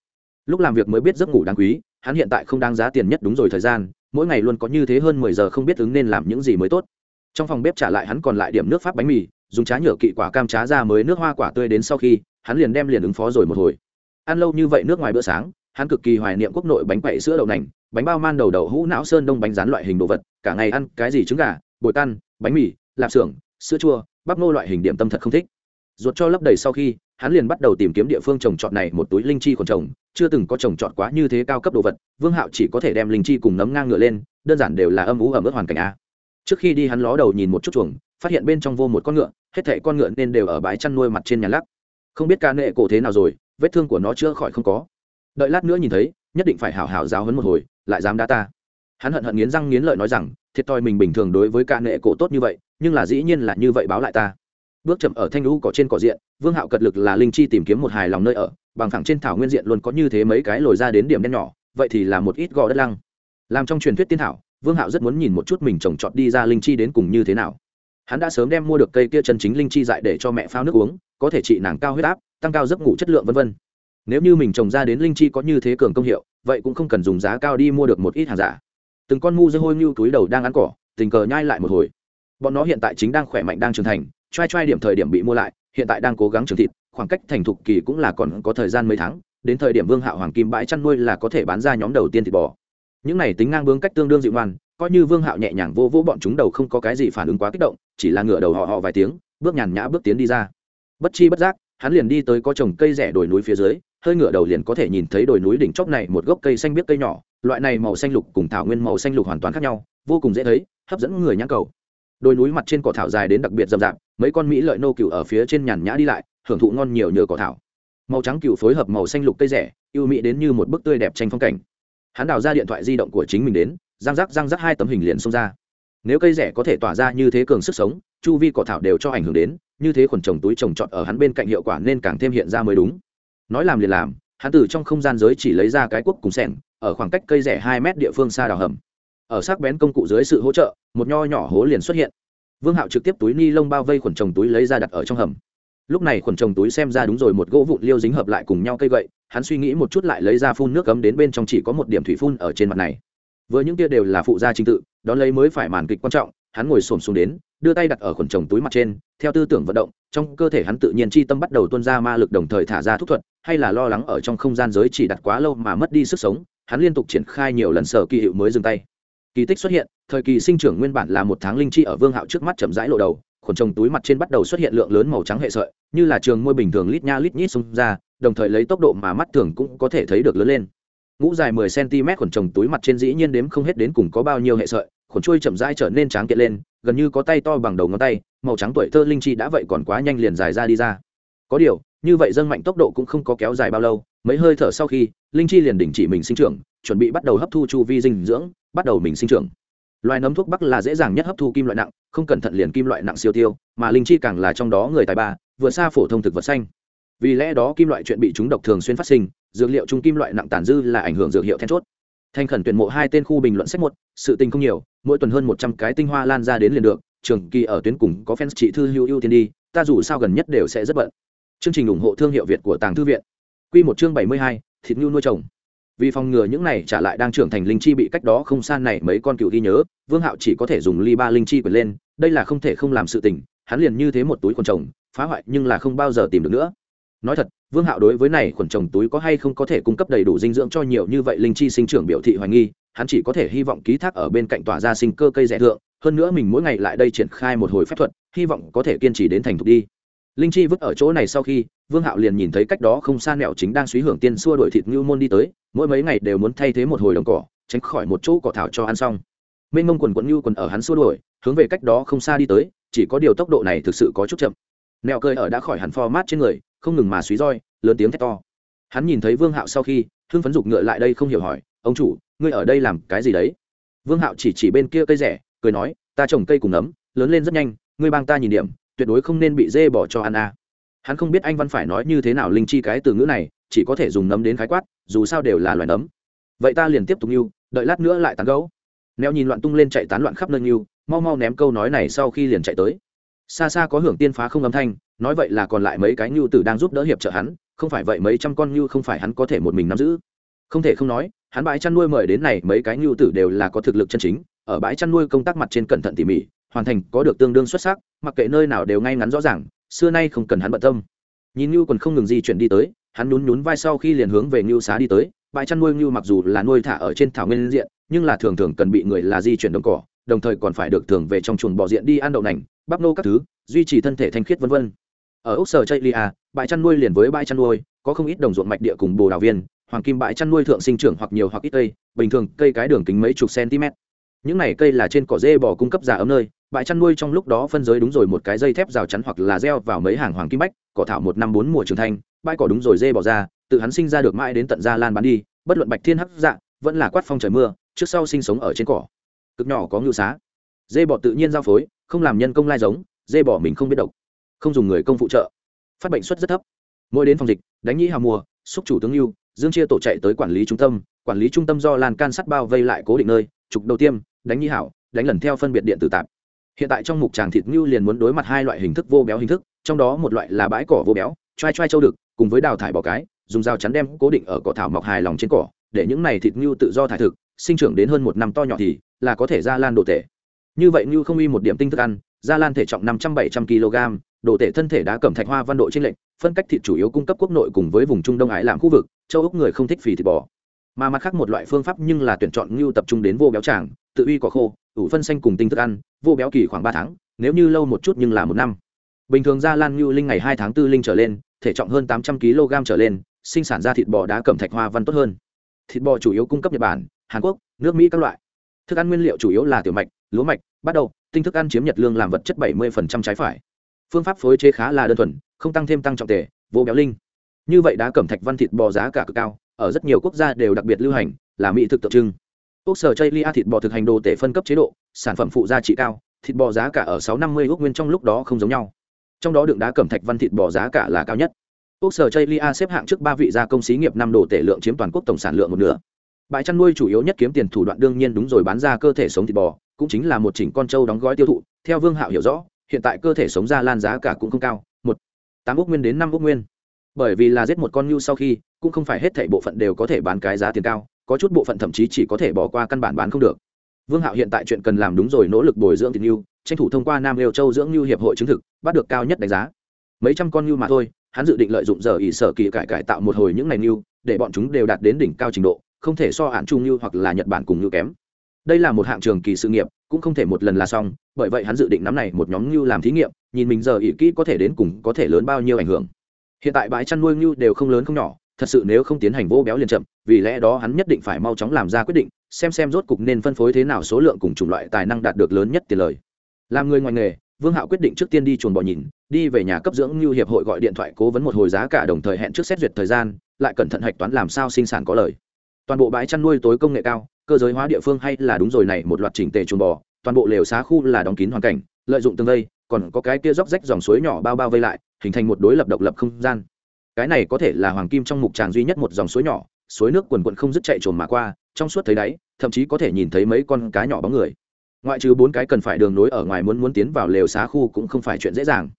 Lúc làm việc mới biết giấc ngủ đáng quý, hắn hiện tại không đáng giá tiền nhất đúng rồi thời gian, mỗi ngày luôn có như thế hơn mười giờ không biết ứng nên làm những gì mới tốt. Trong phòng bếp trả lại hắn còn lại điểm nước pháp bánh mì, dùng trá nhựa kỵ quả cam trá ra mới nước hoa quả tươi đến sau khi, hắn liền đem liền ứng phó rồi một hồi. Ăn lâu như vậy nước ngoài bữa sáng, hắn cực kỳ hoài niệm quốc nội bánh quậy sữa đậu nành, bánh bao man đầu đậu hũ não sơn đông bánh rán loại hình đồ vật, cả ngày ăn cái gì trứng gà bồi tan bánh mì lạp xưởng, sữa chua, bắp nô loại hình điểm tâm thật không thích. Ruột cho lấp đầy sau khi, hắn liền bắt đầu tìm kiếm địa phương trồng trọt này một túi linh chi còn trồng, chưa từng có trồng trọt quá như thế cao cấp đồ vật, vương hạo chỉ có thể đem linh chi cùng nấm ngang ngựa lên, đơn giản đều là âm ú ẩm ướt hoàn cảnh a. Trước khi đi hắn ló đầu nhìn một chút chuồng, phát hiện bên trong vô một con ngựa, hết thảy con ngựa nên đều ở bãi chăn nuôi mặt trên nhà lắc. Không biết ca nệ cổ thế nào rồi, vết thương của nó chưa khỏi không có. Đợi lát nữa nhìn thấy, nhất định phải hảo hảo giáo hấn một hồi, lại dám đá ta. Hắn hận hận nghiến răng nghiến lợi nói rằng, thiệt thòi mình bình thường đối với ca nệ cổ tốt như vậy nhưng là dĩ nhiên là như vậy báo lại ta. Bước chậm ở thanh lũ cỏ trên cỏ diện, vương hạo cật lực là linh chi tìm kiếm một hài lòng nơi ở, bằng thẳng trên thảo nguyên diện luôn có như thế mấy cái lồi ra đến điểm đen nhỏ, vậy thì là một ít gò đất lăng. Làm trong truyền thuyết tiên thảo, vương hạo rất muốn nhìn một chút mình trồng trọt đi ra linh chi đến cùng như thế nào. Hắn đã sớm đem mua được cây kia chân chính linh chi dại để cho mẹ phao nước uống, có thể trị nàng cao huyết áp, tăng cao giấc ngủ chất lượng v v nếu như mình trồng ra đến linh chi có như thế cường công hiệu, vậy cũng không cần dùng giá cao đi mua được một ít hàng giả. Từng con mu dây hôi như túi đầu đang ăn cỏ, tình cờ nhai lại một hồi bọn nó hiện tại chính đang khỏe mạnh đang trưởng thành t r a i t r a i điểm thời điểm bị mua lại, hiện tại đang cố gắng trưởng thịt, khoảng cách thành thục kỳ cũng là còn có thời gian mấy tháng, đến thời điểm vương hạo hoàng kim bãi chăn nuôi là có thể bán ra nhóm đầu tiên thịt bò. Những này tính ngang bướng cách tương đương dịu ngoan, coi như vương hạo nhẹ nhàng vô vỗ bọn chúng đầu không có cái gì phản ứng quá kích động, chỉ là ngửa đầu họ họ vài tiếng, bước nhàn nhã bước tiến đi ra. Bất chi bất giác, hắn liền đi tới có trồng cây rẻ đồi núi phía dưới, hơi ngửa đầu liền có thể nhìn thấy đồi núi đỉnh chóp này một gốc cây xanh biếc cây nhỏ, loại này màu xanh lục cùng thảo nguyên màu xanh lục hoàn toàn khác nhau, vô cùng dễ thấy, hấp dẫn người nhãn cầu đồi núi mặt trên cỏ thảo dài đến đặc biệt rậm rạp, mấy con mỹ lợi nô cựu ở phía trên nhàn nhã đi lại, hưởng thụ ngon nhiều nhờ cỏ thảo. Màu trắng cựu phối hợp màu xanh lục cây rẻ, yêu mỹ đến như một bức tươi đẹp tranh phong cảnh. Hắn đào ra điện thoại di động của chính mình đến, răng rắc răng rắc hai tấm hình liền xông ra. Nếu cây rẻ có thể tỏa ra như thế cường sức sống, chu vi cỏ thảo đều cho ảnh hưởng đến, như thế khuẩn trồng túi trồng trọt ở hắn bên cạnh hiệu quả nên càng thêm hiện ra mới đúng. Nói làm liền làm, hắn từ trong không gian giới chỉ lấy ra cái cuốc cùng sẻng, ở khoảng cách cây rẻ hai mét địa phương xa đào hầm ở sắc bén công cụ dưới sự hỗ trợ, một nho nhỏ hố liền xuất hiện. Vương hạo trực tiếp túi ni lông bao vây khuẩn trồng túi lấy ra đặt ở trong hầm. Lúc này khuẩn trồng túi xem ra đúng rồi, một gỗ vụn liêu dính hợp lại cùng nhau cây gậy, hắn suy nghĩ một chút lại lấy ra phun nước cấm đến bên trong chỉ có một điểm thủy phun ở trên mặt này. Với những kia đều là phụ gia trình tự, đón lấy mới phải màn kịch quan trọng, hắn ngồi xổm xuống đến, đưa tay đặt ở khuẩn trồng túi mặt trên, theo tư tưởng vận động, trong cơ thể hắn tự nhiên chi tâm bắt đầu tuôn ra ma lực đồng thời thả ra thúc thuật, hay là lo lắng ở trong không gian giới chỉ đặt quá lâu mà mất đi sức sống, hắn liên tục triển khai nhiều lần sở kỳ hiệu mới dừng tay kỳ tích xuất hiện, thời kỳ sinh trưởng nguyên bản là một tháng linh chi ở vương hạo trước mắt chậm rãi lộ đầu, khuẩn trồng túi mặt trên bắt đầu xuất hiện lượng lớn màu trắng hệ sợi, như là trường môi bình thường lít nha lít nhít xông ra, đồng thời lấy tốc độ mà mắt thường cũng có thể thấy được lớn lên. Ngũ dài mười cm khuẩn trồng túi mặt trên dĩ nhiên đếm không hết đến cùng có bao nhiêu hệ sợi, khuẩn trôi chậm rãi trở nên trắng kiện lên, gần như có tay to bằng đầu ngón tay, màu trắng tuổi thơ linh chi đã vậy còn quá nhanh liền dài ra đi ra. Có điều, như vậy dâng mạnh tốc độ cũng không có kéo dài bao lâu mấy hơi thở sau khi, linh chi liền đình chỉ mình sinh trưởng, chuẩn bị bắt đầu hấp thu chu vi dinh dưỡng, bắt đầu mình sinh trưởng. Loài nấm thuốc bắc là dễ dàng nhất hấp thu kim loại nặng, không cẩn thận liền kim loại nặng siêu tiêu, mà linh chi càng là trong đó người tài ba, vượt xa phổ thông thực vật xanh. Vì lẽ đó kim loại chuyện bị chúng độc thường xuyên phát sinh, dược liệu trung kim loại nặng tàn dư là ảnh hưởng dược hiệu then chốt. Thành khẩn tuyển mộ hai tên khu bình luận sách một, sự tình không nhiều, mỗi tuần hơn một trăm cái tinh hoa lan ra đến liền được, trường kỳ ở tuyến cùng có fans chị thư hữu ưu tiên đi, ta dù sao gần nhất đều sẽ rất bận. Chương trình ủng hộ thương hiệu việt của tàng thư viện. Quy một chương bảy mươi hai, thịt nhu nuôi trồng vì phòng ngừa những này trả lại đang trưởng thành linh chi bị cách đó không xa này mấy con cựu ghi nhớ, vương hạo chỉ có thể dùng ly ba linh chi quyền lên, đây là không thể không làm sự tình, hắn liền như thế một túi quần trồng phá hoại nhưng là không bao giờ tìm được nữa. Nói thật, vương hạo đối với này quần trồng túi có hay không có thể cung cấp đầy đủ dinh dưỡng cho nhiều như vậy linh chi sinh trưởng biểu thị hoài nghi, hắn chỉ có thể hy vọng ký thác ở bên cạnh tỏa ra sinh cơ cây rẻ thượng, hơn nữa mình mỗi ngày lại đây triển khai một hồi phép thuật, hy vọng có thể kiên trì đến thành thục đi linh chi vứt ở chỗ này sau khi, vương hạo liền nhìn thấy cách đó không xa nẹo chính đang suy hưởng tiên xua đuổi thịt ngưu môn đi tới, mỗi mấy ngày đều muốn thay thế một hồi đồng cỏ, tránh khỏi một chỗ cỏ thảo cho ăn xong. Mênh mông quần quận ngưu quần ở hắn xua đuổi, hướng về cách đó không xa đi tới, chỉ có điều tốc độ này thực sự có chút chậm. Nẹo cơi ở đã khỏi hẳn pho mát trên người, không ngừng mà suy roi, lớn tiếng thét to. Hắn nhìn thấy vương hạo sau khi, hưng phấn dục ngựa lại đây không hiểu hỏi, ông chủ, ngươi ở đây làm cái gì đấy? Vương hạo chỉ chỉ bên kia cây rẻ, cười nói, ta trồng cây cùng nấm, lớn lên rất nhanh, ngươi bang ta nhìn điểm tuyệt đối không nên bị dê bỏ cho ăn a hắn không biết anh văn phải nói như thế nào linh chi cái từ ngữ này, chỉ có thể dùng nấm đến khái quát, dù sao đều là loài nấm. Vậy ta liền tiếp tục như đợi lát nữa lại tán gấu neo nhìn loạn tung lên chạy tán loạn khắp nơi như mau mau ném câu nói này sau khi liền chạy tới. Xa xa có hưởng tiên phá không âm thanh, nói vậy là còn lại mấy cái nhu tử đang giúp đỡ hiệp trợ hắn, không phải vậy mấy trăm con nhu không phải hắn có thể một mình nắm giữ. Không thể không nói, hắn bãi chăn nuôi mời đến này mấy cái nhu tử đều là có thực lực chân chính, ở bãi chăn nuôi công tác mặt trên cẩn thận tỉ mỉ hoàn thành có được tương đương xuất sắc, mặc kệ nơi nào đều ngay ngắn rõ ràng, xưa nay không cần hắn bận tâm. Nhìn như còn không ngừng di chuyển đi tới, hắn nhún nhún vai sau khi liền hướng về ngưu xá đi tới, bãi chăn nuôi ngưu mặc dù là nuôi thả ở trên thảo nguyên diện, nhưng là thường thường cần bị người là di chuyển đồng cỏ, đồng thời còn phải được thường về trong chuồng bò diện đi ăn đậu nành, bắp nô các thứ, duy trì thân thể thanh khiết vân vân. Ở úc sở chây lia à, bãi chăn nuôi liền với bãi chăn nuôi, có không ít đồng ruộng mạch địa cùng bồ đào viên, hoàng kim bãi chăn nuôi thượng sinh trưởng hoặc nhiều hoặc ít cây, bình thường cây cái đường kính mấy chục cm những này cây là trên cỏ dê bò cung cấp giả ấm nơi bãi chăn nuôi trong lúc đó phân giới đúng rồi, một cái dây thép rào chắn hoặc là gieo vào mấy hàng hoàng kim bách, cỏ thảo một năm bốn mùa trưởng thành, bãi cỏ đúng rồi, dê bỏ ra, tự hắn sinh ra được mãi đến tận gia lan bán đi, bất luận bạch thiên hắc dạ vẫn là quát phong trời mưa, trước sau sinh sống ở trên cỏ. Cực nhỏ có ngưu xá. Dê bò tự nhiên giao phối, không làm nhân công lai giống, dê bò mình không biết độc, không dùng người công phụ trợ. Phát bệnh suất rất thấp. Mỗi đến phòng dịch, đánh nhĩ hào mùa, xúc chủ tướng lưu dương chia tổ chạy tới quản lý trung tâm, quản lý trung tâm do lan can sắt bao vây lại cố định nơi, trục đầu tiêm, đánh nhĩ hảo đánh lần theo phân biệt điện tử tạp hiện tại trong mục tràng thịt ngưu liền muốn đối mặt hai loại hình thức vô béo hình thức, trong đó một loại là bãi cỏ vô béo trai trai châu đực, cùng với đào thải bò cái, dùng dao chắn đem cố định ở cỏ thảo mọc hài lòng trên cỏ, để những này thịt ngưu tự do thải thực, sinh trưởng đến hơn một năm to nhỏ thì là có thể ra lan đồ tể. Như vậy ngưu không y một điểm tinh thức ăn, ra lan thể trọng năm trăm bảy trăm kg, đồ tể thân thể đá cẩm thạch hoa văn độ trên lệnh phân cách thịt chủ yếu cung cấp quốc nội cùng với vùng trung đông ái làm khu vực, châu úc người không thích phì thịt bò mà mặt khác một loại phương pháp nhưng là tuyển chọn ngưu tập trung đến vô béo tràng, tự uy cỏ khô, ủ phân xanh cùng tinh thức ăn, vô béo kỳ khoảng ba tháng, nếu như lâu một chút nhưng là một năm. Bình thường ra lan ngưu linh ngày hai tháng tư linh trở lên, thể trọng hơn tám trăm kg trở lên, sinh sản ra thịt bò đá cẩm thạch hoa văn tốt hơn. Thịt bò chủ yếu cung cấp nhật bản, hàn quốc, nước mỹ các loại. Thức ăn nguyên liệu chủ yếu là tiểu mạch, lúa mạch bắt đầu tinh thức ăn chiếm nhật lương làm vật chất bảy mươi trái phải. Phương pháp phối chế khá là đơn thuần, không tăng thêm tăng trọng tề, vô béo linh. Như vậy đá cẩm thạch văn thịt bò giá cả cực cao ở rất nhiều quốc gia đều đặc biệt lưu hành, là mỹ thực tượng trưng. Quốc sở chây lia thịt bò thực hành đồ tể phân cấp chế độ, sản phẩm phụ gia trị cao, thịt bò giá cả ở sáu năm mươi ước nguyên trong lúc đó không giống nhau. Trong đó đựng đá cẩm thạch văn thịt bò giá cả là cao nhất. Quốc sở chây lia xếp hạng trước ba vị gia công xí nghiệp năm đồ tể lượng chiếm toàn quốc tổng sản lượng một nửa. Bãi chăn nuôi chủ yếu nhất kiếm tiền thủ đoạn đương nhiên đúng rồi bán ra cơ thể sống thịt bò, cũng chính là một chỉnh con trâu đóng gói tiêu thụ, theo vương hạo hiểu rõ, hiện tại cơ thể sống ra lan giá cả cũng không cao, một tám ước nguyên đến năm ước nguyên bởi vì là giết một con ngưu sau khi, cũng không phải hết thảy bộ phận đều có thể bán cái giá tiền cao, có chút bộ phận thậm chí chỉ có thể bỏ qua căn bản bán không được. Vương hạo hiện tại chuyện cần làm đúng rồi, nỗ lực bồi dưỡng thịt ngưu, tranh thủ thông qua nam liêu châu dưỡng ngưu hiệp hội chứng thực, bắt được cao nhất đánh giá. Mấy trăm con ngưu mà thôi, hắn dự định lợi dụng giờ ỉ sở kỳ cải cải tạo một hồi những ngày ngưu, để bọn chúng đều đạt đến đỉnh cao trình độ, không thể so hạn trung ngưu hoặc là nhật bản cùng ngưu kém. Đây là một hạng trường kỳ sự nghiệp, cũng không thể một lần là xong, bởi vậy hắn dự định nắm này một nhóm ngưu làm thí nghiệm, nhìn mình giờ ỉ kỹ có thể đến cùng có thể lớn bao nhiêu ảnh hưởng hiện tại bãi chăn nuôi ngưu đều không lớn không nhỏ, thật sự nếu không tiến hành vô béo liền chậm, vì lẽ đó hắn nhất định phải mau chóng làm ra quyết định, xem xem rốt cục nên phân phối thế nào số lượng cùng chủng loại tài năng đạt được lớn nhất tiền lời. Làm người ngoài nghề, vương hạo quyết định trước tiên đi chuồn bò nhìn, đi về nhà cấp dưỡng như hiệp hội gọi điện thoại cố vấn một hồi giá cả đồng thời hẹn trước xét duyệt thời gian, lại cẩn thận hạch toán làm sao sinh sản có lời. Toàn bộ bãi chăn nuôi tối công nghệ cao, cơ giới hóa địa phương hay là đúng rồi này, một loạt chỉnh tề chuồn bò, toàn bộ lều xá khu là đóng kín hoàn cảnh, lợi dụng tương vây, còn có cái kia róc rách dòng suối nhỏ bao bao vây lại hình thành một đối lập độc lập không gian. Cái này có thể là hoàng kim trong mục tràng duy nhất một dòng suối nhỏ, suối nước quần quận không dứt chạy trồn mà qua, trong suốt thấy đáy, thậm chí có thể nhìn thấy mấy con cá nhỏ bóng người. Ngoại trừ bốn cái cần phải đường nối ở ngoài muốn muốn tiến vào lều xá khu cũng không phải chuyện dễ dàng.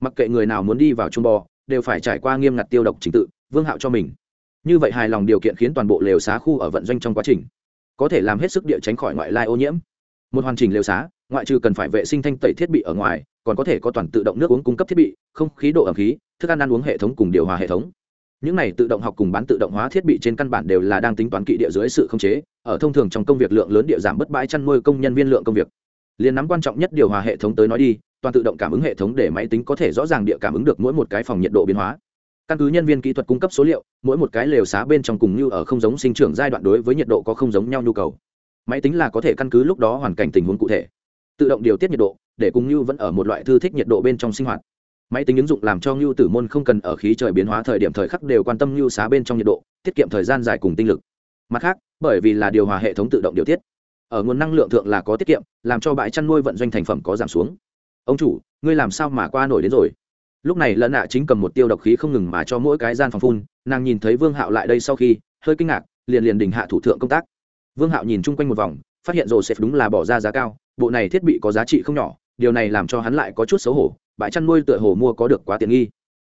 Mặc kệ người nào muốn đi vào trung bò, đều phải trải qua nghiêm ngặt tiêu độc trình tự, vương hạo cho mình. Như vậy hài lòng điều kiện khiến toàn bộ lều xá khu ở vận doanh trong quá trình, có thể làm hết sức địa tránh khỏi ngoại lai ô nhiễm. Một hoàn chỉnh lều xá, ngoại trừ cần phải vệ sinh thanh tẩy thiết bị ở ngoài còn có thể có toàn tự động nước uống cung cấp thiết bị, không khí độ ẩm khí, thức ăn ăn uống hệ thống cùng điều hòa hệ thống. Những này tự động học cùng bán tự động hóa thiết bị trên căn bản đều là đang tính toán kỵ địa dưới sự khống chế, ở thông thường trong công việc lượng lớn địa giảm bất bãi chăn nuôi công nhân viên lượng công việc. Liền nắm quan trọng nhất điều hòa hệ thống tới nói đi, toàn tự động cảm ứng hệ thống để máy tính có thể rõ ràng địa cảm ứng được mỗi một cái phòng nhiệt độ biến hóa. Căn cứ nhân viên kỹ thuật cung cấp số liệu, mỗi một cái lều xá bên trong cùng như ở không giống sinh trưởng giai đoạn đối với nhiệt độ có không giống nhau nhu cầu. Máy tính là có thể căn cứ lúc đó hoàn cảnh tình huống cụ thể. Tự động điều tiết nhiệt độ để cùng Nưu vẫn ở một loại thư thích nhiệt độ bên trong sinh hoạt. Máy tính ứng dụng làm cho Nưu tử môn không cần ở khí trời biến hóa thời điểm thời khắc đều quan tâm Nưu xá bên trong nhiệt độ, tiết kiệm thời gian dài cùng tinh lực. Mặt khác, bởi vì là điều hòa hệ thống tự động điều tiết, ở nguồn năng lượng thượng là có tiết kiệm, làm cho bãi chăn nuôi vận doanh thành phẩm có giảm xuống. Ông chủ, ngươi làm sao mà qua nổi đến rồi? Lúc này Lận nạ chính cầm một tiêu độc khí không ngừng mà cho mỗi cái gian phòng phun, nàng nhìn thấy vương hạo lại đây sau khi, hơi kinh ngạc, liền liền đình hạ thủ thượng công tác. Vương hạo nhìn chung quanh một vòng, phát hiện rồi đúng là bỏ ra giá cao, bộ này thiết bị có giá trị không nhỏ điều này làm cho hắn lại có chút xấu hổ, bãi chăn nuôi tựa hồ mua có được quá tiện nghi.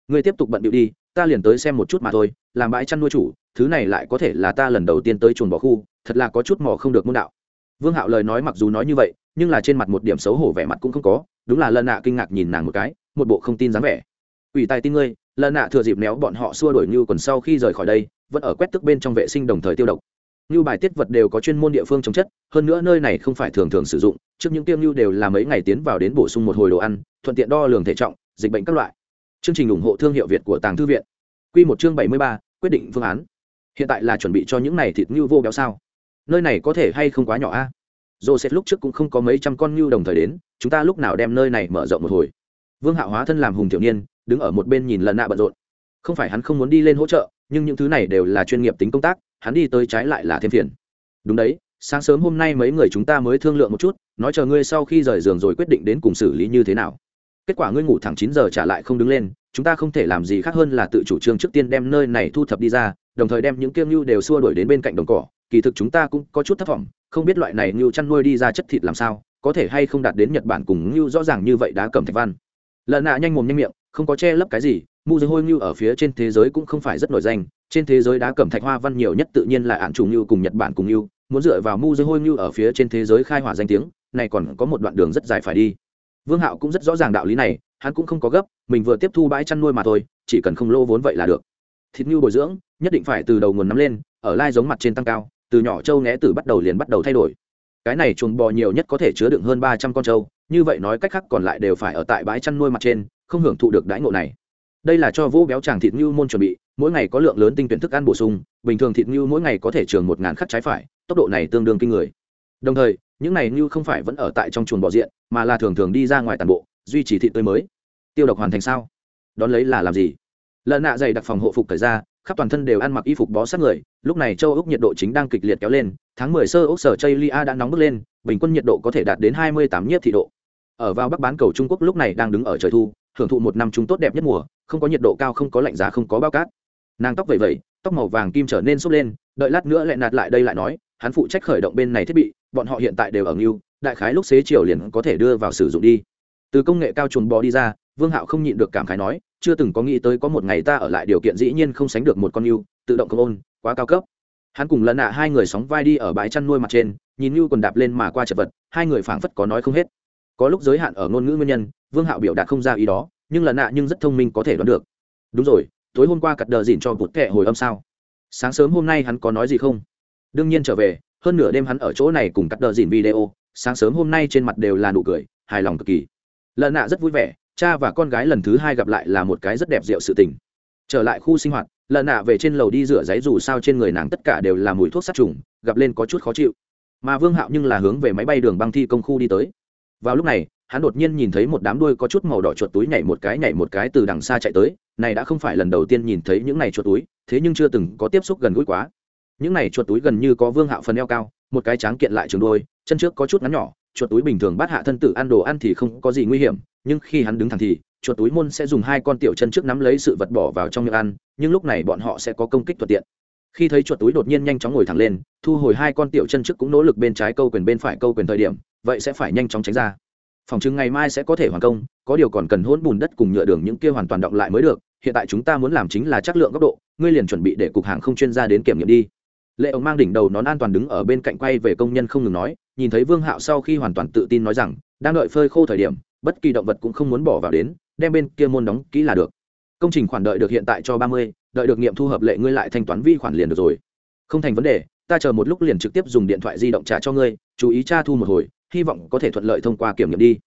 Ngươi tiếp tục bận điệu đi, ta liền tới xem một chút mà thôi, làm bãi chăn nuôi chủ, thứ này lại có thể là ta lần đầu tiên tới chuồng bỏ khu, thật là có chút mò không được môn đạo. Vương hạo lời nói mặc dù nói như vậy, nhưng là trên mặt một điểm xấu hổ vẻ mặt cũng không có, đúng là lần nạ kinh ngạc nhìn nàng một cái, một bộ không tin dáng vẻ. Ủy tài tin ngươi lần nạ thừa dịp néo bọn họ xua đổi như còn sau khi rời khỏi đây, vẫn ở quét tức bên trong vệ sinh đồng thời tiêu độc như bài tiết vật đều có chuyên môn địa phương chống chất, hơn nữa nơi này không phải thường thường sử dụng, trước những tiêm như đều là mấy ngày tiến vào đến bổ sung một hồi đồ ăn, thuận tiện đo lường thể trọng, dịch bệnh các loại. Chương trình ủng hộ thương hiệu việt của tàng thư viện. Q một chương bảy mươi ba, quyết định phương án. Hiện tại là chuẩn bị cho những này thịt như vô béo sao? Nơi này có thể hay không quá nhỏ a? À? xét lúc trước cũng không có mấy trăm con ngưu đồng thời đến, chúng ta lúc nào đem nơi này mở rộng một hồi? Vương Hạo hóa thân làm hùng tiểu niên, đứng ở một bên nhìn lần nạ bận rộn. Không phải hắn không muốn đi lên hỗ trợ, nhưng những thứ này đều là chuyên nghiệp tính công tác hắn đi tới trái lại là thêm phiền. Đúng đấy, sáng sớm hôm nay mấy người chúng ta mới thương lượng một chút, nói chờ ngươi sau khi rời giường rồi quyết định đến cùng xử lý như thế nào. Kết quả ngươi ngủ thẳng chín giờ trả lại không đứng lên, chúng ta không thể làm gì khác hơn là tự chủ trương trước tiên đem nơi này thu thập đi ra, đồng thời đem những kiêng ngưu đều xua đuổi đến bên cạnh đồng cỏ. Kỳ thực chúng ta cũng có chút thất vọng, không biết loại này ngưu chăn nuôi đi ra chất thịt làm sao, có thể hay không đạt đến nhật bản cùng ngưu rõ ràng như vậy đã cầm thạch văn. Lợn nạ nhanh mồm nhanh miệng, không có che lấp cái gì mu dưới hôi ngưu ở phía trên thế giới cũng không phải rất nổi danh trên thế giới đá cẩm thạch hoa văn nhiều nhất tự nhiên là ạn trùng như cùng nhật bản cùng như muốn dựa vào mu dây hôi như ở phía trên thế giới khai hỏa danh tiếng, này còn có một đoạn đường rất dài phải đi. Vương hạo cũng rất rõ ràng đạo lý này, hắn cũng không có gấp, mình vừa tiếp thu bãi chăn nuôi mà thôi, chỉ cần không lô vốn vậy là được. Thịt như bồi dưỡng, nhất định phải từ đầu nguồn nắm lên, ở lai giống mặt trên tăng cao, từ nhỏ trâu né từ bắt đầu liền bắt đầu thay đổi. Cái này chuồng bò nhiều nhất có thể chứa đựng hơn ba trăm con trâu, như vậy nói cách khác còn lại đều phải ở tại bãi chăn nuôi mặt trên, không hưởng thụ được đãi ngộ này. Đây là cho vũ béo chàng thịt như môn chuẩn bị mỗi ngày có lượng lớn tinh tuyển thức ăn bổ sung, bình thường thịt ngưu mỗi ngày có thể trường một ngàn khắc trái phải, tốc độ này tương đương kinh người. Đồng thời, những này ngưu không phải vẫn ở tại trong chuồng bò diện, mà là thường thường đi ra ngoài toàn bộ, duy trì thịt tươi mới. Tiêu độc hoàn thành sao? Đón lấy là làm gì? Lợn nạ dày đặc phòng hộ phục thời ra khắp toàn thân đều ăn mặc y phục bó sát người, lúc này châu úc nhiệt độ chính đang kịch liệt kéo lên, tháng mười sơ úc sở chây lia đã nóng bước lên, bình quân nhiệt độ có thể đạt đến hai mươi tám nhiệt thị độ. Ở vào bắc bán cầu trung quốc lúc này đang đứng ở trời thu, hưởng thụ một năm chúng tốt đẹp nhất mùa, không có nhiệt độ cao, không có lạnh giá, không có bao cát nàng tóc vẩy vẩy, tóc màu vàng kim trở nên sốc lên, đợi lát nữa lại nạt lại đây lại nói, hắn phụ trách khởi động bên này thiết bị, bọn họ hiện tại đều ở ngưu, đại khái lúc xế chiều liền có thể đưa vào sử dụng đi. Từ công nghệ cao chuồn bò đi ra, vương hạo không nhịn được cảm khái nói, chưa từng có nghĩ tới có một ngày ta ở lại điều kiện dĩ nhiên không sánh được một con ngưu, tự động công ôn, quá cao cấp. Hắn cùng lần nạ hai người sóng vai đi ở bãi chăn nuôi mặt trên, nhìn ngưu còn đạp lên mà qua chật vật, hai người phảng phất có nói không hết. Có lúc giới hạn ở ngôn ngữ nguyên nhân, vương hạo biểu đạt không ra ý đó, nhưng lần nạ nhưng rất thông minh có thể đoán được. Đúng rồi tối hôm qua cặt đờ dìn cho bụt kệ hồi âm sao? Sáng sớm hôm nay hắn có nói gì không? Đương nhiên trở về, hơn nửa đêm hắn ở chỗ này cùng cắt đờ dìn video, sáng sớm hôm nay trên mặt đều là nụ cười, hài lòng cực kỳ. Lợn nạ rất vui vẻ, cha và con gái lần thứ hai gặp lại là một cái rất đẹp rượu sự tình. Trở lại khu sinh hoạt, lợn nạ về trên lầu đi rửa giấy dù sao trên người nàng tất cả đều là mùi thuốc sát trùng, gặp lên có chút khó chịu. Mà vương hạo nhưng là hướng về máy bay đường băng thi công khu đi tới. Vào lúc này hắn đột nhiên nhìn thấy một đám đuôi có chút màu đỏ chuột túi nhảy một cái nhảy một cái từ đằng xa chạy tới, này đã không phải lần đầu tiên nhìn thấy những này chuột túi, thế nhưng chưa từng có tiếp xúc gần gũi quá. Những này chuột túi gần như có vương hạo phần eo cao, một cái tráng kiện lại trường đôi chân trước có chút ngắn nhỏ, chuột túi bình thường bắt hạ thân tử ăn đồ ăn thì không có gì nguy hiểm, nhưng khi hắn đứng thẳng thì, chuột túi môn sẽ dùng hai con tiểu chân trước nắm lấy sự vật bỏ vào trong miệng ăn, nhưng lúc này bọn họ sẽ có công kích thuận tiện. Khi thấy chuột túi đột nhiên nhanh chóng ngồi thẳng lên, thu hồi hai con tiểu chân trước cũng nỗ lực bên trái câu quyền bên phải câu quyền thời điểm, vậy sẽ phải nhanh chóng tránh ra phòng chứng ngày mai sẽ có thể hoàn công, có điều còn cần hôn bùn đất cùng nhựa đường những kia hoàn toàn động lại mới được, hiện tại chúng ta muốn làm chính là chất lượng góc độ, ngươi liền chuẩn bị để cục hàng không chuyên gia đến kiểm nghiệm đi. Lệ ông mang đỉnh đầu nón an toàn đứng ở bên cạnh quay về công nhân không ngừng nói, nhìn thấy vương hạo sau khi hoàn toàn tự tin nói rằng, đang đợi phơi khô thời điểm, bất kỳ động vật cũng không muốn bỏ vào đến, đem bên kia môn đóng kỹ là được. Công trình khoản đợi được hiện tại cho ba mươi, đợi được nghiệm thu hợp lệ ngươi lại thanh toán vi khoản liền được rồi. Không thành vấn đề, ta chờ một lúc liền trực tiếp dùng điện thoại di động trả cho ngươi, chú ý tra thu một hồi hy vọng có thể thuận lợi thông qua kiểm nghiệm đi.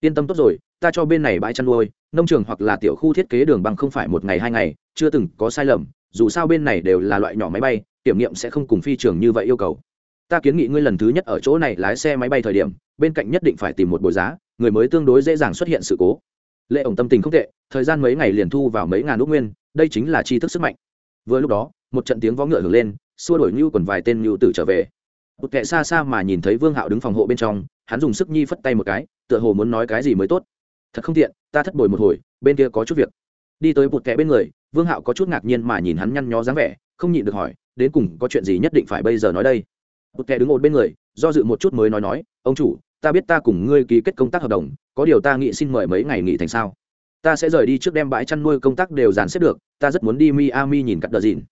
Yên tâm tốt rồi, ta cho bên này bãi chăn nuôi, nông trường hoặc là tiểu khu thiết kế đường băng không phải một ngày hai ngày, chưa từng có sai lầm, dù sao bên này đều là loại nhỏ máy bay, kiểm nghiệm sẽ không cùng phi trường như vậy yêu cầu. Ta kiến nghị ngươi lần thứ nhất ở chỗ này lái xe máy bay thời điểm, bên cạnh nhất định phải tìm một bồi giá, người mới tương đối dễ dàng xuất hiện sự cố. Lệ ổng tâm tình không tệ, thời gian mấy ngày liền thu vào mấy ngàn ước nguyên, đây chính là tri thức sức mạnh. Vừa lúc đó, một trận tiếng vó ngựa hưởng lên, xua đổi như còn vài tên nhu tử trở về một kệ xa xa mà nhìn thấy vương hạo đứng phòng hộ bên trong, hắn dùng sức nhi phất tay một cái, tựa hồ muốn nói cái gì mới tốt. Thật không tiện, ta thất bồi một hồi, bên kia có chút việc. Đi tới một kệ bên người, vương hạo có chút ngạc nhiên mà nhìn hắn nhăn nhó dáng vẻ, không nhịn được hỏi, đến cùng có chuyện gì nhất định phải bây giờ nói đây? Một kệ đứng ổn bên người, do dự một chút mới nói nói, ông chủ, ta biết ta cùng ngươi ký kết công tác hợp đồng, có điều ta nghĩ xin mời mấy ngày nghỉ thành sao? Ta sẽ rời đi trước đem bãi chăn nuôi công tác đều dàn xếp được, ta rất muốn đi miami nhìn cắt đờ dìn.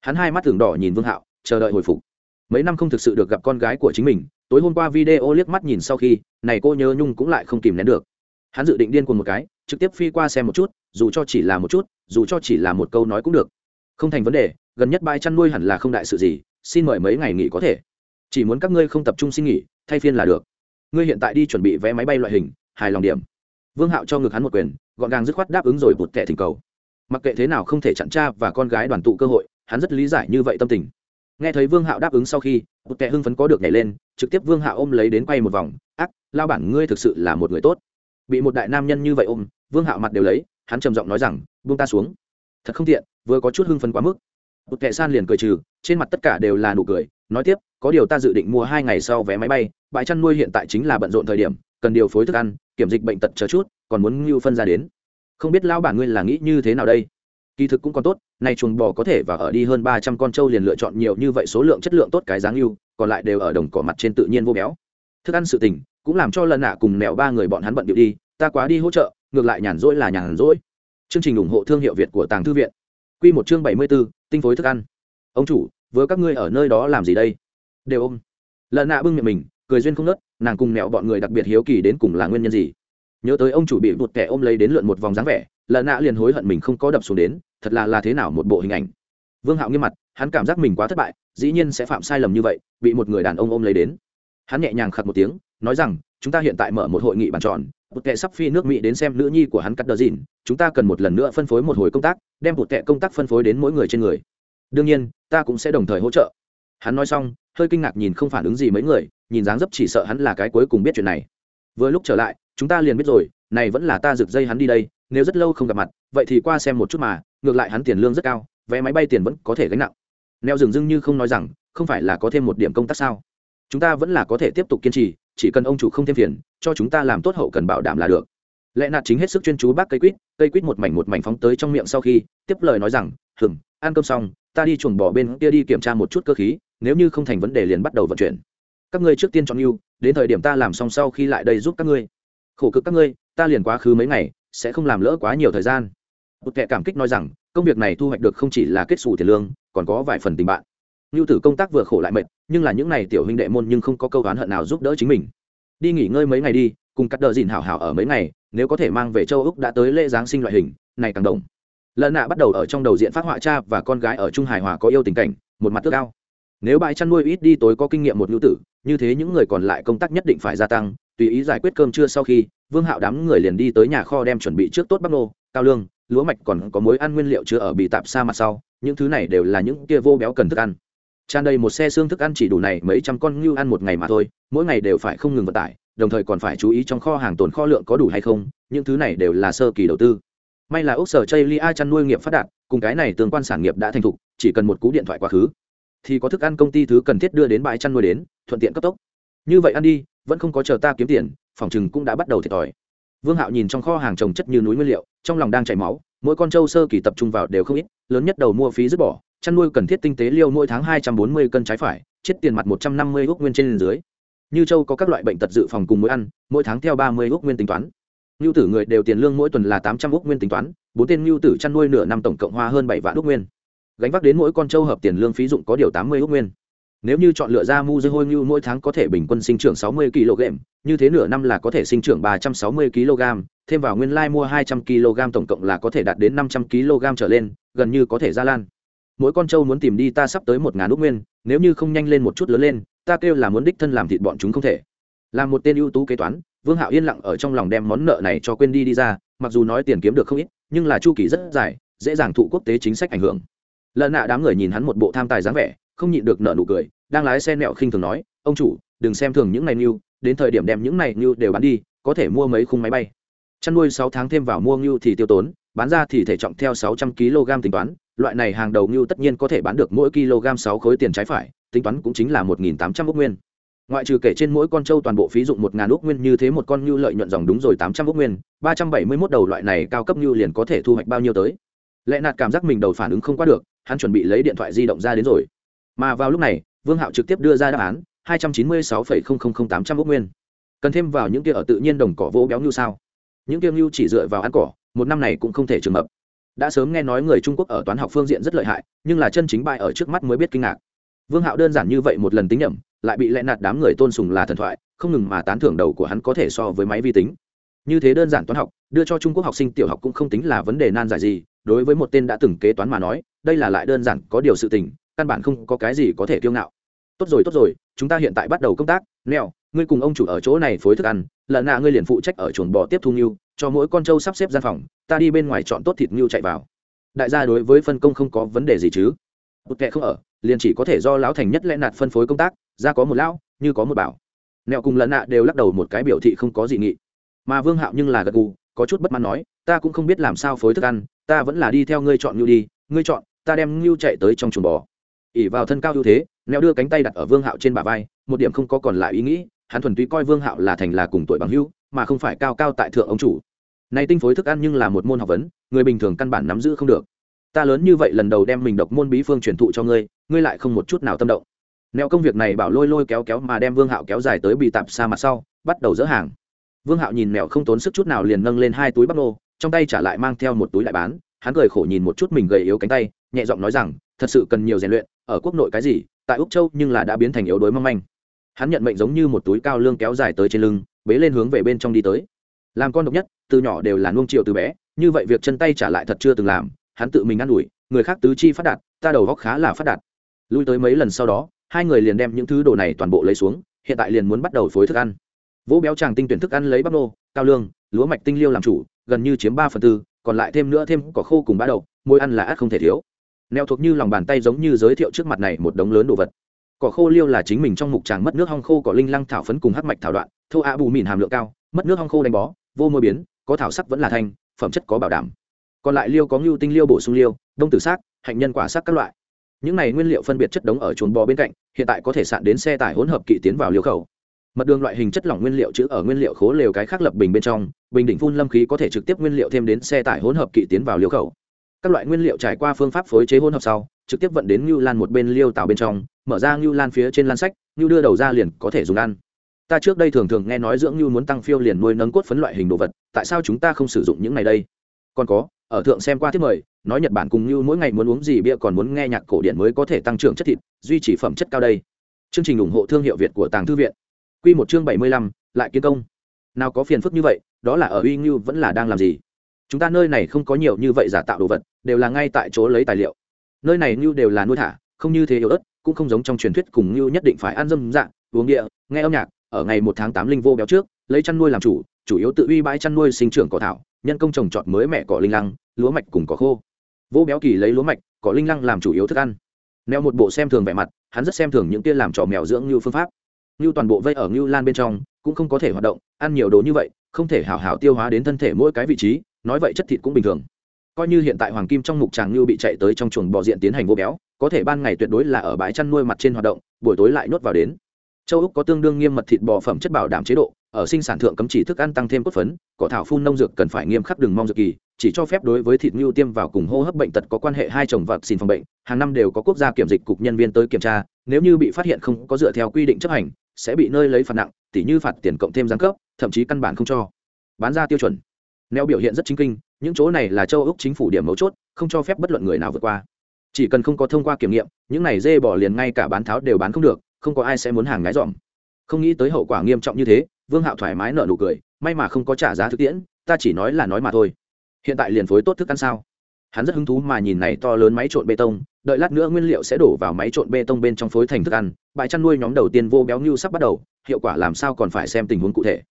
Hắn hai mắt thường đỏ nhìn vương hạo, chờ đợi hồi phục mấy năm không thực sự được gặp con gái của chính mình, tối hôm qua video liếc mắt nhìn sau khi, này cô nhớ nhung cũng lại không kìm nén được. Hắn dự định điên cuồng một cái, trực tiếp phi qua xem một chút, dù cho chỉ là một chút, dù cho chỉ là một câu nói cũng được. Không thành vấn đề, gần nhất bãi chăn nuôi hẳn là không đại sự gì, xin mời mấy ngày nghỉ có thể. Chỉ muốn các ngươi không tập trung xin nghỉ, thay phiên là được. Ngươi hiện tại đi chuẩn bị vé máy bay loại hình, hài lòng điểm. Vương hạo cho ngực hắn một quyền, gọn gàng dứt khoát đáp ứng rồi bụt tệ thỉnh cầu. Mặc kệ thế nào không thể chặn cha và con gái đoàn tụ cơ hội, hắn rất lý giải như vậy tâm tình nghe thấy vương hạo đáp ứng sau khi, một kẻ hưng phấn có được nhảy lên, trực tiếp vương hạo ôm lấy đến quay một vòng. Ác lao bản ngươi thực sự là một người tốt. Bị một đại nam nhân như vậy ôm, vương hạo mặt đều lấy, hắn trầm giọng nói rằng, buông ta xuống. Thật không tiện, vừa có chút hưng phấn quá mức. Một kẻ san liền cười trừ, trên mặt tất cả đều là nụ cười, nói tiếp, có điều ta dự định mua hai ngày sau vé máy bay, bãi chăn nuôi hiện tại chính là bận rộn thời điểm, cần điều phối thức ăn, kiểm dịch bệnh tật chờ chút, còn muốn ngưu phân ra đến. Không biết lão bản ngươi là nghĩ như thế nào đây? Kỳ thực cũng còn tốt nay chuồng bò có thể và ở đi hơn ba trăm con trâu liền lựa chọn nhiều như vậy số lượng chất lượng tốt cái dáng yêu còn lại đều ở đồng cỏ mặt trên tự nhiên vô béo. Thức ăn sự tình cũng làm cho lần nạ cùng mẹo ba người bọn hắn bận điệu đi ta quá đi hỗ trợ ngược lại nhàn rỗi là nhàn rỗi. Chương trình ủng hộ thương hiệu việt của tàng thư viện. Quy một chương bảy mươi 74, tinh phối thức ăn. Ông chủ vừa các ngươi ở nơi đó làm gì đây? Đều ôm. Lần nạ bưng miệng mình cười duyên không nớt nàng cùng mẹo bọn người đặc biệt hiếu kỳ đến cùng là nguyên nhân gì. Nhớ tới ông chủ bị một kẻ ôm lấy đến lượn một vòng dáng vẻ lợn nạ liền hối hận mình không có đập xuống đến, thật là là thế nào một bộ hình ảnh. Vương hạo nghiêm mặt, hắn cảm giác mình quá thất bại, dĩ nhiên sẽ phạm sai lầm như vậy, bị một người đàn ông ôm lấy đến. Hắn nhẹ nhàng khặt một tiếng, nói rằng, chúng ta hiện tại mở một hội nghị bàn tròn bụt kệ sắp phi nước mỹ đến xem nữ nhi của hắn cắt đờ dìn chúng ta cần một lần nữa phân phối một hồi công tác, đem bụt kệ công tác phân phối đến mỗi người trên người. Đương nhiên, ta cũng sẽ đồng thời hỗ trợ. Hắn nói xong, hơi kinh ngạc nhìn không phản ứng gì mấy người, nhìn dáng dấp chỉ sợ hắn là cái cuối cùng biết chuyện này. Vừa lúc trở lại, chúng ta liền biết rồi, này vẫn là ta rực dây hắn đi đây nếu rất lâu không gặp mặt, vậy thì qua xem một chút mà, ngược lại hắn tiền lương rất cao, vé máy bay tiền vẫn có thể gánh nặng. Neo dừng dưng như không nói rằng, không phải là có thêm một điểm công tác sao? Chúng ta vẫn là có thể tiếp tục kiên trì, chỉ cần ông chủ không thêm phiền, cho chúng ta làm tốt hậu cần bảo đảm là được. Lẽ nạt chính hết sức chuyên chú bác cây quýt cây quýt một mảnh một mảnh phóng tới trong miệng sau khi, tiếp lời nói rằng hừng ăn cơm xong, ta đi chuồng bỏ bên kia đi kiểm tra một chút cơ khí, nếu như không thành vấn đề liền bắt đầu vận chuyển. Các ngươi trước tiên chọn yêu đến thời điểm ta làm xong sau khi lại đây giúp các ngươi. Khổ cực các ngươi, ta liền quá khứ mấy ngày sẽ không làm lỡ quá nhiều thời gian một kệ cảm kích nói rằng công việc này thu hoạch được không chỉ là kết xù tiền lương còn có vài phần tình bạn Nưu tử công tác vừa khổ lại mệt, nhưng là những này tiểu huynh đệ môn nhưng không có câu oán hận nào giúp đỡ chính mình. Đi nghỉ ngơi mấy ngày đi, cùng cắt đờ dìn hảo hảo ở mấy ngày, nếu có thể mang về châu Úc đã tới lễ giáng sinh loại hình, này càng đồng. Lần nạ bắt đầu ở trong đầu diện phát họa cha và con gái ở trung hài hòa có yêu tình cảnh, một mặt tước cao. Nếu bãi chăn nuôi ít đi tối có kinh nghiệm một nhu tử, như thế những người còn lại công tác nhất định phải gia tăng, tùy ý giải quyết cơm trưa sau khi, Vương Hạo đám người liền đi tới nhà kho đem chuẩn bị trước tốt bắp nô, cao lương, lúa mạch còn có mối ăn nguyên liệu chứa ở bị tạp xa mặt sau, những thứ này đều là những kia vô béo cần thức ăn. Tràn đầy một xe xương thức ăn chỉ đủ này mấy trăm con ngưu ăn một ngày mà thôi mỗi ngày đều phải không ngừng vận tải đồng thời còn phải chú ý trong kho hàng tồn kho lượng có đủ hay không những thứ này đều là sơ kỳ đầu tư. May là ốc sở chây lia chăn nuôi nghiệp phát đạt cùng cái này tương quan sản nghiệp đã thành thục chỉ cần một cú điện thoại quá khứ thì có thức ăn công ty thứ cần thiết đưa đến bãi chăn nuôi đến thuận tiện cấp tốc. Như vậy ăn đi vẫn không có chờ ta kiếm tiền phòng chừng cũng đã bắt đầu thiệt thòi. Vương hạo nhìn trong kho hàng trồng chất như núi nguyên liệu, trong lòng đang chảy máu, mỗi con trâu sơ kỳ tập trung vào đều không ít, lớn nhất đầu mua phí dứt bỏ, chăn nuôi cần thiết tinh tế liêu mỗi tháng hai trăm bốn mươi cân trái phải, chết tiền mặt một trăm năm mươi gốc nguyên trên dưới. Như châu có các loại bệnh tật dự phòng cùng mỗi ăn, mỗi tháng theo ba mươi gốc nguyên tính toán. Ngưu tử người đều tiền lương mỗi tuần là tám trăm gốc nguyên tính toán, bốn tên ngưu tử chăn nuôi nửa năm tổng cộng hoa hơn bảy vạn gốc nguyên. Gánh vác đến mỗi con trâu hợp tiền lương phí dụng có điều tám mươi gốc nguyên nếu như chọn lựa ra mu dây hôi như mỗi tháng có thể bình quân sinh trưởng sáu mươi kg, như thế nửa năm là có thể sinh trưởng ba trăm sáu mươi kg, thêm vào nguyên lai mua hai trăm kg tổng cộng là có thể đạt đến năm trăm kg trở lên, gần như có thể ra lan. Mỗi con trâu muốn tìm đi ta sắp tới một ngàn úc nguyên, nếu như không nhanh lên một chút lớn lên, ta kêu là muốn đích thân làm thịt bọn chúng không thể. Là một tên ưu tú kế toán, vương hạo yên lặng ở trong lòng đem món nợ này cho quên đi đi ra, mặc dù nói tiền kiếm được không ít, nhưng là chu kỳ rất dài, dễ dàng thụ quốc tế chính sách ảnh hưởng. Lợn nạ đám người nhìn hắn một bộ tham tài dáng vẻ không nhịn được nợ nụ cười, đang lái xe nẹo khinh thường nói, ông chủ, đừng xem thường những này như đến thời điểm đem những này như đều bán đi, có thể mua mấy khung máy bay. Chăn nuôi sáu tháng thêm vào mua ngưu thì tiêu tốn, bán ra thì thể trọng theo sáu trăm kg tính toán, loại này hàng đầu ngưu tất nhiên có thể bán được mỗi kg sáu khối tiền trái phải, tính toán cũng chính là một nghìn tám trăm ốc nguyên. Ngoại trừ kể trên mỗi con trâu toàn bộ phí dụng một ngàn ốc nguyên như thế một con ngưu lợi nhuận dòng đúng rồi tám trăm ốc nguyên, ba trăm bảy mươi mốt đầu loại này cao cấp ngưu liền có thể thu hoạch bao nhiêu tới. Lẽ nạt cảm giác mình đầu phản ứng không qua được, hắn chuẩn bị lấy điện thoại di động ra đến rồi mà vào lúc này, vương hạo trực tiếp đưa ra đáp án, hai trăm chín mươi sáu phẩy không không không tám trăm ốc nguyên. Cần thêm vào những kia ở tự nhiên đồng cỏ vỗ béo như sao? Những kia như chỉ dựa vào ăn cỏ, một năm này cũng không thể trường mập đã sớm nghe nói người trung quốc ở toán học phương diện rất lợi hại, nhưng là chân chính bại ở trước mắt mới biết kinh ngạc. Vương hạo đơn giản như vậy một lần tính nhẩm lại bị lẽ nạt đám người tôn sùng là thần thoại, không ngừng mà tán thưởng đầu của hắn có thể so với máy vi tính. Như thế đơn giản toán học, đưa cho trung quốc học sinh tiểu học cũng không tính là vấn đề nan giải gì, đối với một tên đã từng kế toán mà nói, đây là lại đơn giản có điều sự tình căn bản không có cái gì có thể kiêu ngạo. Tốt rồi tốt rồi, chúng ta hiện tại bắt đầu công tác. Neo ngươi cùng ông chủ ở chỗ này phối thức ăn lần nạ ngươi liền phụ trách ở chuồng bò tiếp thu ngưu, cho mỗi con trâu sắp xếp gian phòng, ta đi bên ngoài chọn tốt thịt ngưu chạy vào. Đại gia đối với phân công không có vấn đề gì chứ? Bụt kệ không ở, liền chỉ có thể do lão thành nhất lẽ nạt phân phối công tác, ra có một lão, như có một bảo. Nẹo cùng lần nạ đều lắc đầu một cái biểu thị không có gì nghị. Mà vương hạo nhưng là gật gù, có chút bất mãn nói, ta cũng không biết làm sao phối thức ăn, ta vẫn là đi theo ngươi chọn ngưu đi, ngươi chọn, ta đem ngưu chạy tới trong chuồng bò ỉ vào thân cao ưu thế, neo đưa cánh tay đặt ở vương hạo trên bả vai, một điểm không có còn lại ý nghĩ, hắn thuần túy coi vương hạo là thành là cùng tuổi bằng hưu mà không phải cao cao tại thượng ông chủ. Này tinh phối thức ăn nhưng là một môn học vấn, người bình thường căn bản nắm giữ không được. Ta lớn như vậy lần đầu đem mình độc môn bí phương truyền thụ cho ngươi ngươi lại không một chút nào tâm động. Neo công việc này bảo lôi lôi kéo kéo mà đem vương hạo kéo dài tới bị tạp xa mặt sau, bắt đầu dỡ hàng. Vương hạo nhìn mèo không tốn sức chút nào liền nâng lên hai túi bắp nô, trong tay trả lại mang theo một túi lại bán, hắn cười khổ nhìn một chút mình gầy yếu cánh tay, nhẹ giọng nói rằng, thật sự cần nhiều rèn luyện ở quốc nội cái gì, tại úc châu nhưng là đã biến thành yếu đuối mong manh. Hắn nhận mệnh giống như một túi cao lương kéo dài tới trên lưng, bế lên hướng về bên trong đi tới. Làm con độc nhất, từ nhỏ đều là nuông chiều từ bé, như vậy việc chân tay trả lại thật chưa từng làm, hắn tự mình ă n ủi, người khác tứ chi phát đạt, ta đầu góc khá là phát đạt. Lui tới mấy lần sau đó, hai người liền đem những thứ đồ này toàn bộ lấy xuống, hiện tại liền muốn bắt đầu phối thức ăn. Vỗ béo chàng tinh tuyển thức ăn lấy bắp nô, cao lương, lúa mạch tinh liêu làm chủ, gần như chiếm ba phần tư, còn lại thêm nữa thêm cỏ khô cùng bã đậu, môi ăn là át không thể thiếu neo thuộc như lòng bàn tay giống như giới thiệu trước mặt này một đống lớn đồ vật. Cỏ khô liêu là chính mình trong mục tràng mất nước hong khô cỏ linh lăng thảo phấn cùng hắc mạch thảo đoạn, thô ạ bù mìn hàm lượng cao, mất nước hong khô đánh bó, vô môi biến, có thảo sắc vẫn là thanh, phẩm chất có bảo đảm. Còn lại liêu có ngưu tinh liêu bổ sung liêu, đông tử xác hạnh nhân quả sắc các loại. Những này nguyên liệu phân biệt chất đống ở chuồng bò bên cạnh, hiện tại có thể sạn đến xe tải hỗn hợp kỵ tiến vào liêu khẩu. Mật đường loại hình chất lỏng nguyên liệu chữ ở nguyên liệu khố lều cái khác lập bình bên trong, bình định phun lâm khí có thể trực tiếp nguyên liệu thêm đến xe tải hỗn hợp kỵ tiến vào liêu khẩu các loại nguyên liệu trải qua phương pháp phối chế hỗn hợp sau trực tiếp vận đến ngưu lan một bên liêu tạo bên trong mở ra ngưu lan phía trên lan sách ngưu đưa đầu ra liền có thể dùng ăn ta trước đây thường thường nghe nói dưỡng ngưu muốn tăng phiêu liền nuôi nấng cốt phấn loại hình đồ vật tại sao chúng ta không sử dụng những này đây còn có ở thượng xem qua thiết mời nói nhật bản cùng ngưu mỗi ngày muốn uống gì bia còn muốn nghe nhạc cổ điển mới có thể tăng trưởng chất thịt duy trì phẩm chất cao đây chương trình ủng hộ thương hiệu việt của tàng thư viện Quy một chương bảy mươi lăm, lại kiến công. Nào có phiền phức như vậy, đó là ở Uy Ngưu vẫn là đang làm gì? Chúng ta nơi này không có nhiều như vậy giả tạo đồ vật, đều là ngay tại chỗ lấy tài liệu. Nơi này như đều là nuôi thả, không như thế yếu ớt, cũng không giống trong truyền thuyết cùng như nhất định phải ăn dâm dạng, uống địa, nghe âm nhạc, ở ngày một tháng tám linh vô béo trước, lấy chăn nuôi làm chủ, chủ yếu tự uy bãi chăn nuôi sinh trưởng cỏ thảo, nhân công trồng trọt mới mẹ cỏ linh lăng, lúa mạch cùng cỏ khô. Vô béo kỳ lấy lúa mạch, cỏ linh lăng làm chủ yếu thức ăn. Neo một bộ xem thường vẻ mặt, hắn rất xem thường những kia làm trò mèo dưỡng như phương pháp như toàn bộ vây ở như lan bên trong cũng không có thể hoạt động ăn nhiều đồ như vậy không thể hào hào tiêu hóa đến thân thể mỗi cái vị trí nói vậy chất thịt cũng bình thường. Coi như hiện tại hoàng kim trong mục tràng ngưu bị chạy tới trong chuồng bò diện tiến hành vô béo, có thể ban ngày tuyệt đối là ở bãi chăn nuôi mặt trên hoạt động, buổi tối lại nuốt vào đến. Châu úc có tương đương nghiêm mật thịt bò phẩm chất bảo đảm chế độ, ở sinh sản thượng cấm chỉ thức ăn tăng thêm cốt phấn, cỏ thảo phun nông dược cần phải nghiêm khắc đừng mong dược kỳ, chỉ cho phép đối với thịt ngưu tiêm vào cùng hô hấp bệnh tật có quan hệ hai chồng vật xin phòng bệnh, hàng năm đều có quốc gia kiểm dịch cục nhân viên tới kiểm tra, nếu như bị phát hiện không có dựa theo quy định chấp hành, sẽ bị nơi lấy phạt nặng, tỉ như phạt tiền cộng thêm giáng cấp, thậm chí căn bản không cho. Bán ra tiêu chuẩn neo biểu hiện rất chính kinh, những chỗ này là châu úc chính phủ điểm mấu chốt, không cho phép bất luận người nào vượt qua. Chỉ cần không có thông qua kiểm nghiệm, những này dê bỏ liền ngay cả bán tháo đều bán không được, không có ai sẽ muốn hàng ngái dòm không nghĩ tới hậu quả nghiêm trọng như thế, vương hạo thoải mái nợ nụ cười, may mà không có trả giá thực tiễn, ta chỉ nói là nói mà thôi. Hiện tại liền phối tốt thức ăn sao? Hắn rất hứng thú mà nhìn này to lớn máy trộn bê tông, đợi lát nữa nguyên liệu sẽ đổ vào máy trộn bê tông bên trong phối thành thức ăn bãi chăn nuôi nhóm đầu tiên vô béo như sắp bắt đầu, hiệu quả làm sao còn phải xem tình huống cụ thể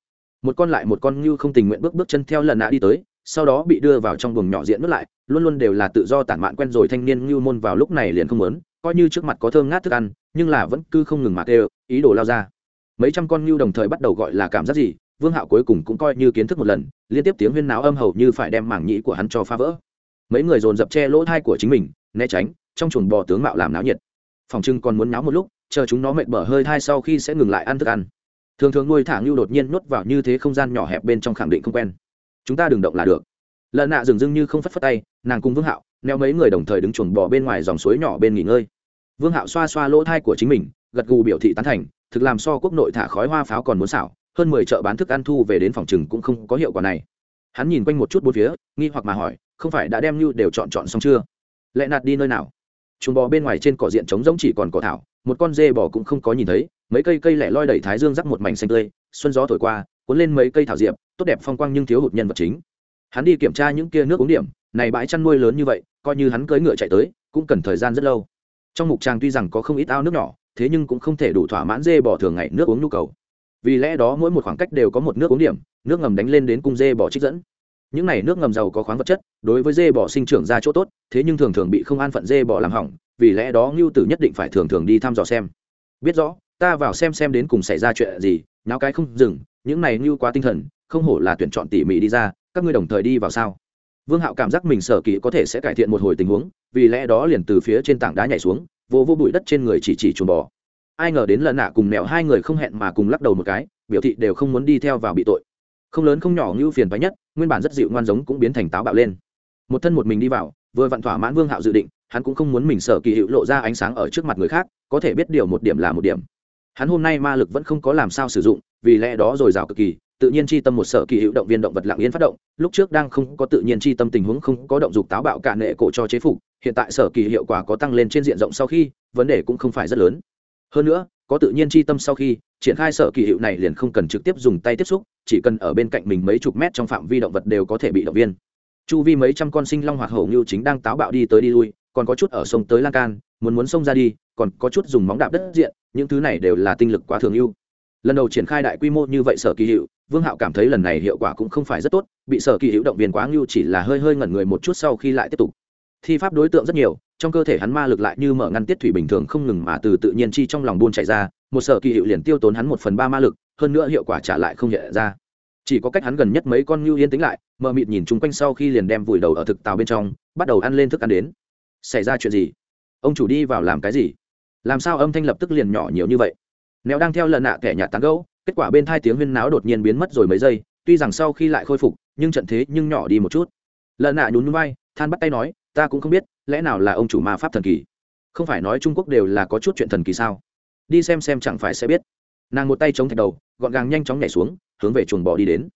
một con lại một con như không tình nguyện bước bước chân theo lần nã đi tới, sau đó bị đưa vào trong buồng nhỏ diện nước lại, luôn luôn đều là tự do tản mạn quen rồi thanh niên như môn vào lúc này liền không lớn coi như trước mặt có thơm ngát thức ăn, nhưng là vẫn cứ không ngừng mà kêu ý đồ lao ra. Mấy trăm con như đồng thời bắt đầu gọi là cảm giác gì, vương hạo cuối cùng cũng coi như kiến thức một lần, liên tiếp tiếng huyên náo âm hầu như phải đem mảng nhĩ của hắn cho phá vỡ. Mấy người dồn dập che lỗ thai của chính mình, né tránh, trong chuồng bò tướng mạo làm náo nhiệt. Phòng trưng còn muốn náo một lúc, chờ chúng nó mệt bở hơi thai sau khi sẽ ngừng lại ăn thức ăn thường thường nuôi thả ngưu đột nhiên nuốt vào như thế không gian nhỏ hẹp bên trong khẳng định không quen. Chúng ta đừng động là được. Lợn nạ dừng dưng như không phất phất tay, nàng cùng vương hạo, neo mấy người đồng thời đứng chuồng bò bên ngoài dòng suối nhỏ bên nghỉ ngơi. Vương hạo xoa xoa lỗ thai của chính mình, gật gù biểu thị tán thành, thực làm so quốc nội thả khói hoa pháo còn muốn xảo, hơn mười chợ bán thức ăn thu về đến phòng chừng cũng không có hiệu quả này. Hắn nhìn quanh một chút bốn phía, nghi hoặc mà hỏi, không phải đã đem như đều chọn chọn xong chưa? Lẽ nạt đi nơi nào? Chuồng bò bên ngoài trên cỏ diện trống rỗng chỉ còn cỏ thảo, một con dê bò cũng không có nhìn thấy mấy cây cây lẻ loi đẩy thái dương rắc một mảnh xanh tươi, xuân gió thổi qua, cuốn lên mấy cây thảo diệp, tốt đẹp phong quang nhưng thiếu hụt nhân vật chính. Hắn đi kiểm tra những kia nước uống điểm, này bãi chăn nuôi lớn như vậy, coi như hắn cưỡi ngựa chạy tới, cũng cần thời gian rất lâu. Trong mục trang tuy rằng có không ít ao nước nhỏ, thế nhưng cũng không thể đủ thỏa mãn dê bò thường ngày nước uống nhu cầu. Vì lẽ đó mỗi một khoảng cách đều có một nước uống điểm, nước ngầm đánh lên đến cung dê bò trích dẫn. Những này nước ngầm giàu có khoáng vật chất, đối với dê bò sinh trưởng ra chỗ tốt, thế nhưng thường thường bị không an phận dê bò làm hỏng, vì lẽ đó ngưu tử nhất định phải thường thường đi thăm dò xem. Biết rõ ta vào xem xem đến cùng xảy ra chuyện gì, nháo cái không dừng, những này như quá tinh thần, không hổ là tuyển chọn tỉ mỉ đi ra, các ngươi đồng thời đi vào sao? Vương hạo cảm giác mình sở kỹ có thể sẽ cải thiện một hồi tình huống, vì lẽ đó liền từ phía trên tảng đá nhảy xuống, vô vô bụi đất trên người chỉ chỉ chuồn bò. Ai ngờ đến lần nạ cùng mẹo hai người không hẹn mà cùng lắc đầu một cái, biểu thị đều không muốn đi theo vào bị tội. Không lớn không nhỏ như phiền phái nhất, nguyên bản rất dịu ngoan giống cũng biến thành táo bạo lên. Một thân một mình đi vào, vừa vặn thỏa mãn vương hạo dự định, hắn cũng không muốn mình sở kỳ hữu lộ ra ánh sáng ở trước mặt người khác, có thể biết điều một điểm là một điểm hắn hôm nay ma lực vẫn không có làm sao sử dụng, vì lẽ đó rồi rào cực kỳ, tự nhiên chi tâm một sở kỳ hữu động viên động vật lặng yên phát động, lúc trước đang không có tự nhiên chi tâm tình huống không có động dục táo bạo cả nệ cổ cho chế phục, hiện tại sở kỳ hiệu quả có tăng lên trên diện rộng sau khi, vấn đề cũng không phải rất lớn. Hơn nữa, có tự nhiên chi tâm sau khi, triển khai sở kỳ hiệu này liền không cần trực tiếp dùng tay tiếp xúc, chỉ cần ở bên cạnh mình mấy chục mét trong phạm vi động vật đều có thể bị động viên. Chu vi mấy trăm con sinh long hoạt hổ ngưu chính đang táo bạo đi tới đi lui, còn có chút ở sông tới lan can, muốn muốn sông ra đi còn có chút dùng móng đạp đất diện, những thứ này đều là tinh lực quá thường ưu. Lần đầu triển khai đại quy mô như vậy sở kỳ hiệu vương hạo cảm thấy lần này hiệu quả cũng không phải rất tốt, bị sở kỳ hiệu động viên quá ngưu chỉ là hơi hơi ngẩn người một chút sau khi lại tiếp tục. Thi pháp đối tượng rất nhiều, trong cơ thể hắn ma lực lại như mở ngăn tiết thủy bình thường không ngừng mà từ tự nhiên chi trong lòng buôn chạy ra, một sở kỳ hiệu liền tiêu tốn hắn một phần ba ma lực, hơn nữa hiệu quả trả lại không hiện ra. Chỉ có cách hắn gần nhất mấy con ngưu yên tĩnh lại, mờ mịt nhìn chung quanh sau khi liền đem vùi đầu ở thực tàu bên trong, bắt đầu ăn lên thức ăn đến. Xảy ra chuyện gì? Ông chủ đi vào làm cái gì? Làm sao âm thanh lập tức liền nhỏ nhiều như vậy? Nèo đang theo lần nạ kẻ nhạt tán gấu kết quả bên thai tiếng huyên náo đột nhiên biến mất rồi mấy giây, tuy rằng sau khi lại khôi phục, nhưng trận thế nhưng nhỏ đi một chút. Lần nạ nhún vai, than bắt tay nói, ta cũng không biết, lẽ nào là ông chủ ma pháp thần kỳ? Không phải nói trung quốc đều là có chút chuyện thần kỳ sao? Đi xem xem chẳng phải sẽ biết. Nàng một tay chống thạch đầu, gọn gàng nhanh chóng nhảy xuống, hướng về chuồng bò đi đến.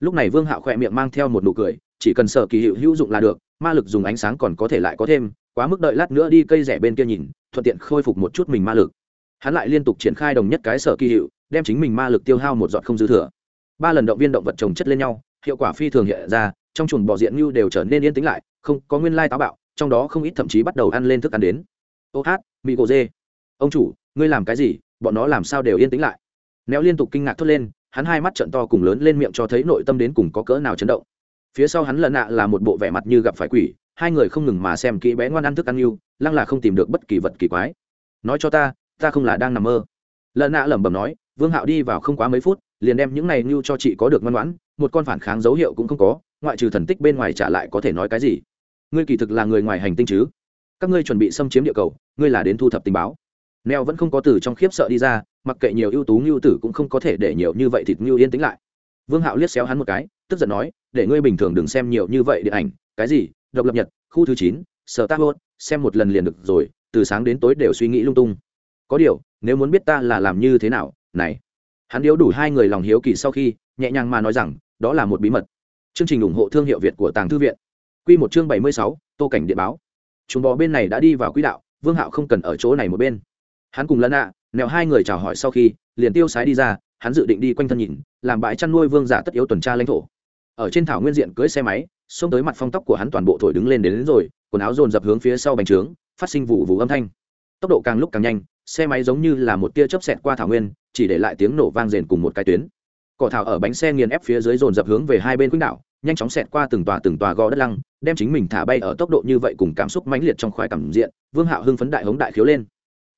Lúc này vương hạo khỏe miệng mang theo một nụ cười, chỉ cần sợ kỳ hiệu hữu dụng là được, ma lực dùng ánh sáng còn có thể lại có thêm, quá mức đợi lát nữa đi cây rẻ bên kia nhìn thuận tiện khôi phục một chút mình ma lực. Hắn lại liên tục triển khai đồng nhất cái sở kỳ hiệu, đem chính mình ma lực tiêu hao một giọt không dư thừa. Ba lần động viên động vật trồng chất lên nhau, hiệu quả phi thường hiện ra, trong chuồng bò diện như đều trở nên yên tĩnh lại, không có nguyên lai táo bạo, trong đó không ít thậm chí bắt đầu ăn lên thức ăn đến. Ô hát mỹ gỗ dê. Ông chủ, ngươi làm cái gì? Bọn nó làm sao đều yên tĩnh lại? Néo liên tục kinh ngạc thốt lên, hắn hai mắt trận to cùng lớn lên miệng cho thấy nội tâm đến cùng có cỡ nào chấn động phía sau hắn lần nạ là một bộ vẻ mặt như gặp phải quỷ, hai người không ngừng mà xem kỹ bé ngoan ăn thức ăn yêu, lăng là không tìm được bất kỳ vật kỳ quái. Nói cho ta ta không là đang nằm mơ. Lần nạ lẩm bẩm nói, vương hạo đi vào không quá mấy phút, liền đem những này như cho chị có được ngoan ngoãn, một con phản kháng dấu hiệu cũng không có, ngoại trừ thần tích bên ngoài trả lại có thể nói cái gì? Ngươi kỳ thực là người ngoài hành tinh chứ? Các ngươi chuẩn bị xâm chiếm địa cầu, ngươi là đến thu thập tình báo. Neo vẫn không có từ trong khiếp sợ đi ra, mặc kệ nhiều ưu tú ngưu tử cũng không có thể để nhiều như vậy thịt ngưu yên tĩnh lại. Vương hạo liếc xéo hắn một cái, tức giận nói để ngươi bình thường đừng xem nhiều như vậy điện ảnh. Cái gì? Độc lập nhật khu thứ chín sở tác hốt xem một lần liền được rồi từ sáng đến tối đều suy nghĩ lung tung. Có điều nếu muốn biết ta là làm như thế nào này. Hắn điếu đủ hai người lòng hiếu kỳ sau khi nhẹ nhàng mà nói rằng đó là một bí mật. Chương trình ủng hộ thương hiệu việt của tàng thư viện. Q một chương bảy mươi sáu tô cảnh điện báo. Chúng bò bên này đã đi vào quỹ đạo vương hạo không cần ở chỗ này một bên. Hắn cùng lân ạ à, nẹo hai người chào hỏi sau khi liền tiêu sái đi ra hắn dự định đi quanh thân nhìn làm bãi chăn nuôi vương giả tất yếu tuần tra lãnh thổ ở trên thảo nguyên diện cưỡi xe máy xông tới mặt phong tóc của hắn toàn bộ thổi đứng lên đến, đến rồi quần áo dồn dập hướng phía sau bành trướng phát sinh vụ vụ âm thanh. Tốc độ càng lúc càng nhanh xe máy giống như là một tia chớp xẹt qua thảo nguyên chỉ để lại tiếng nổ vang rền cùng một cái tuyến. Cỏ thảo ở bánh xe nghiền ép phía dưới dồn dập hướng về hai bên quýnh đảo nhanh chóng xẹt qua từng tòa từng tòa gò đất lăng đem chính mình thả bay ở tốc độ như vậy cùng cảm xúc mãnh liệt trong khoái cảm diện vương hạo hưng phấn đại hống đại khiếu lên.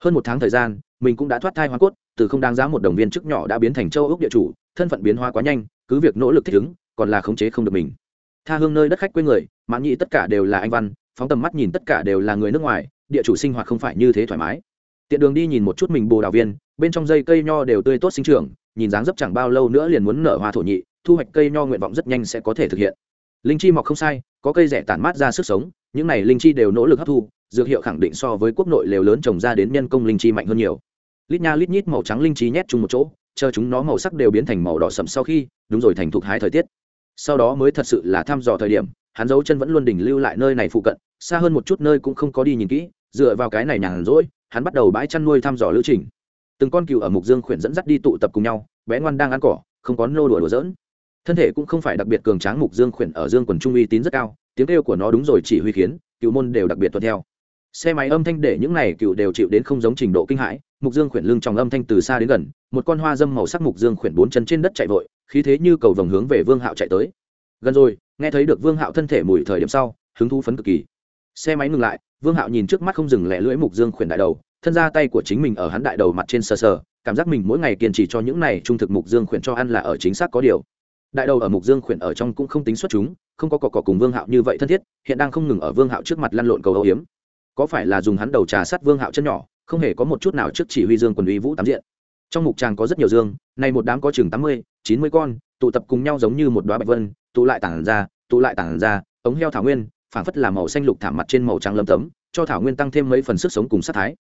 Hơn một tháng thời gian mình cũng đã thoát thai hoa cốt từ không đáng giá một đồng viên chức nhỏ đã biến thành châu ốc địa chủ thân phận biến hóa quá nhanh cứ việc nỗ lực thích ứng còn là khống chế không được mình. Tha hương nơi đất khách quê người, mãn nhị tất cả đều là anh văn, phóng tầm mắt nhìn tất cả đều là người nước ngoài, địa chủ sinh hoạt không phải như thế thoải mái. Tiện đường đi nhìn một chút mình bồ đào viên, bên trong dây cây nho đều tươi tốt sinh trưởng, nhìn dáng dấp chẳng bao lâu nữa liền muốn nở hoa thổ nhị, thu hoạch cây nho nguyện vọng rất nhanh sẽ có thể thực hiện. Linh chi mọc không sai, có cây rẻ tản mát ra sức sống, những này linh chi đều nỗ lực hấp thu, dược hiệu khẳng định so với quốc nội lều lớn trồng ra đến nhân công linh chi mạnh hơn nhiều. Lít nha lít nhít màu trắng linh chi nhét chung một chỗ, chờ chúng nó màu sắc đều biến thành màu đỏ sậm sau khi, đúng rồi thành thục hái thời tiết sau đó mới thật sự là thăm dò thời điểm, hắn dấu chân vẫn luôn đỉnh lưu lại nơi này phụ cận, xa hơn một chút nơi cũng không có đi nhìn kỹ, dựa vào cái này nhàn rỗi, hắn bắt đầu bãi chăn nuôi thăm dò lữ trình. Từng con cừu ở mục dương khuyển dẫn dắt đi tụ tập cùng nhau, bé ngoan đang ăn cỏ, không có nô đùa đùa dỡn thân thể cũng không phải đặc biệt cường tráng mục dương khuyển ở dương quần trung uy tín rất cao, tiếng kêu của nó đúng rồi chỉ huy khiến cựu môn đều đặc biệt tuân theo. Xe máy âm thanh để những này cựu đều chịu đến không giống trình độ kinh hãi, mục dương khuyển lưng trong âm thanh từ xa đến gần, một con hoa dâm màu sắc mục dương khuyển bốn chân trên đất chạy vội khí thế như cầu vồng hướng về vương hạo chạy tới. Gần rồi, nghe thấy được vương hạo thân thể mùi thời điểm sau, hứng thú phấn cực kỳ. Xe máy ngừng lại, vương hạo nhìn trước mắt không dừng lẹ lưỡi mục dương khuyển đại đầu, thân ra tay của chính mình ở hắn đại đầu mặt trên sờ sờ, cảm giác mình mỗi ngày kiên trì cho những này trung thực mục dương khuyển cho ăn là ở chính xác có điều. Đại đầu ở mục dương khuyển ở trong cũng không tính xuất chúng, không có cỏ cỏ cùng vương hạo như vậy thân thiết, hiện đang không ngừng ở vương hạo trước mặt lăn lộn cầu âu hiếm có phải là dùng hắn đầu trà sát vương hạo chân nhỏ, không hề có một chút nào trước chỉ huy dương quần uy vũ tám diện trong mục tràng có rất nhiều dương, này một đám có chừng tám mươi, chín mươi con, tụ tập cùng nhau giống như một đoá bạch vân, tụ lại tản ra, tụ lại tản ra, ống heo thảo nguyên, phảng phất là màu xanh lục thảm mặt trên màu trắng lâm tấm, cho thảo nguyên tăng thêm mấy phần sức sống cùng sát thái.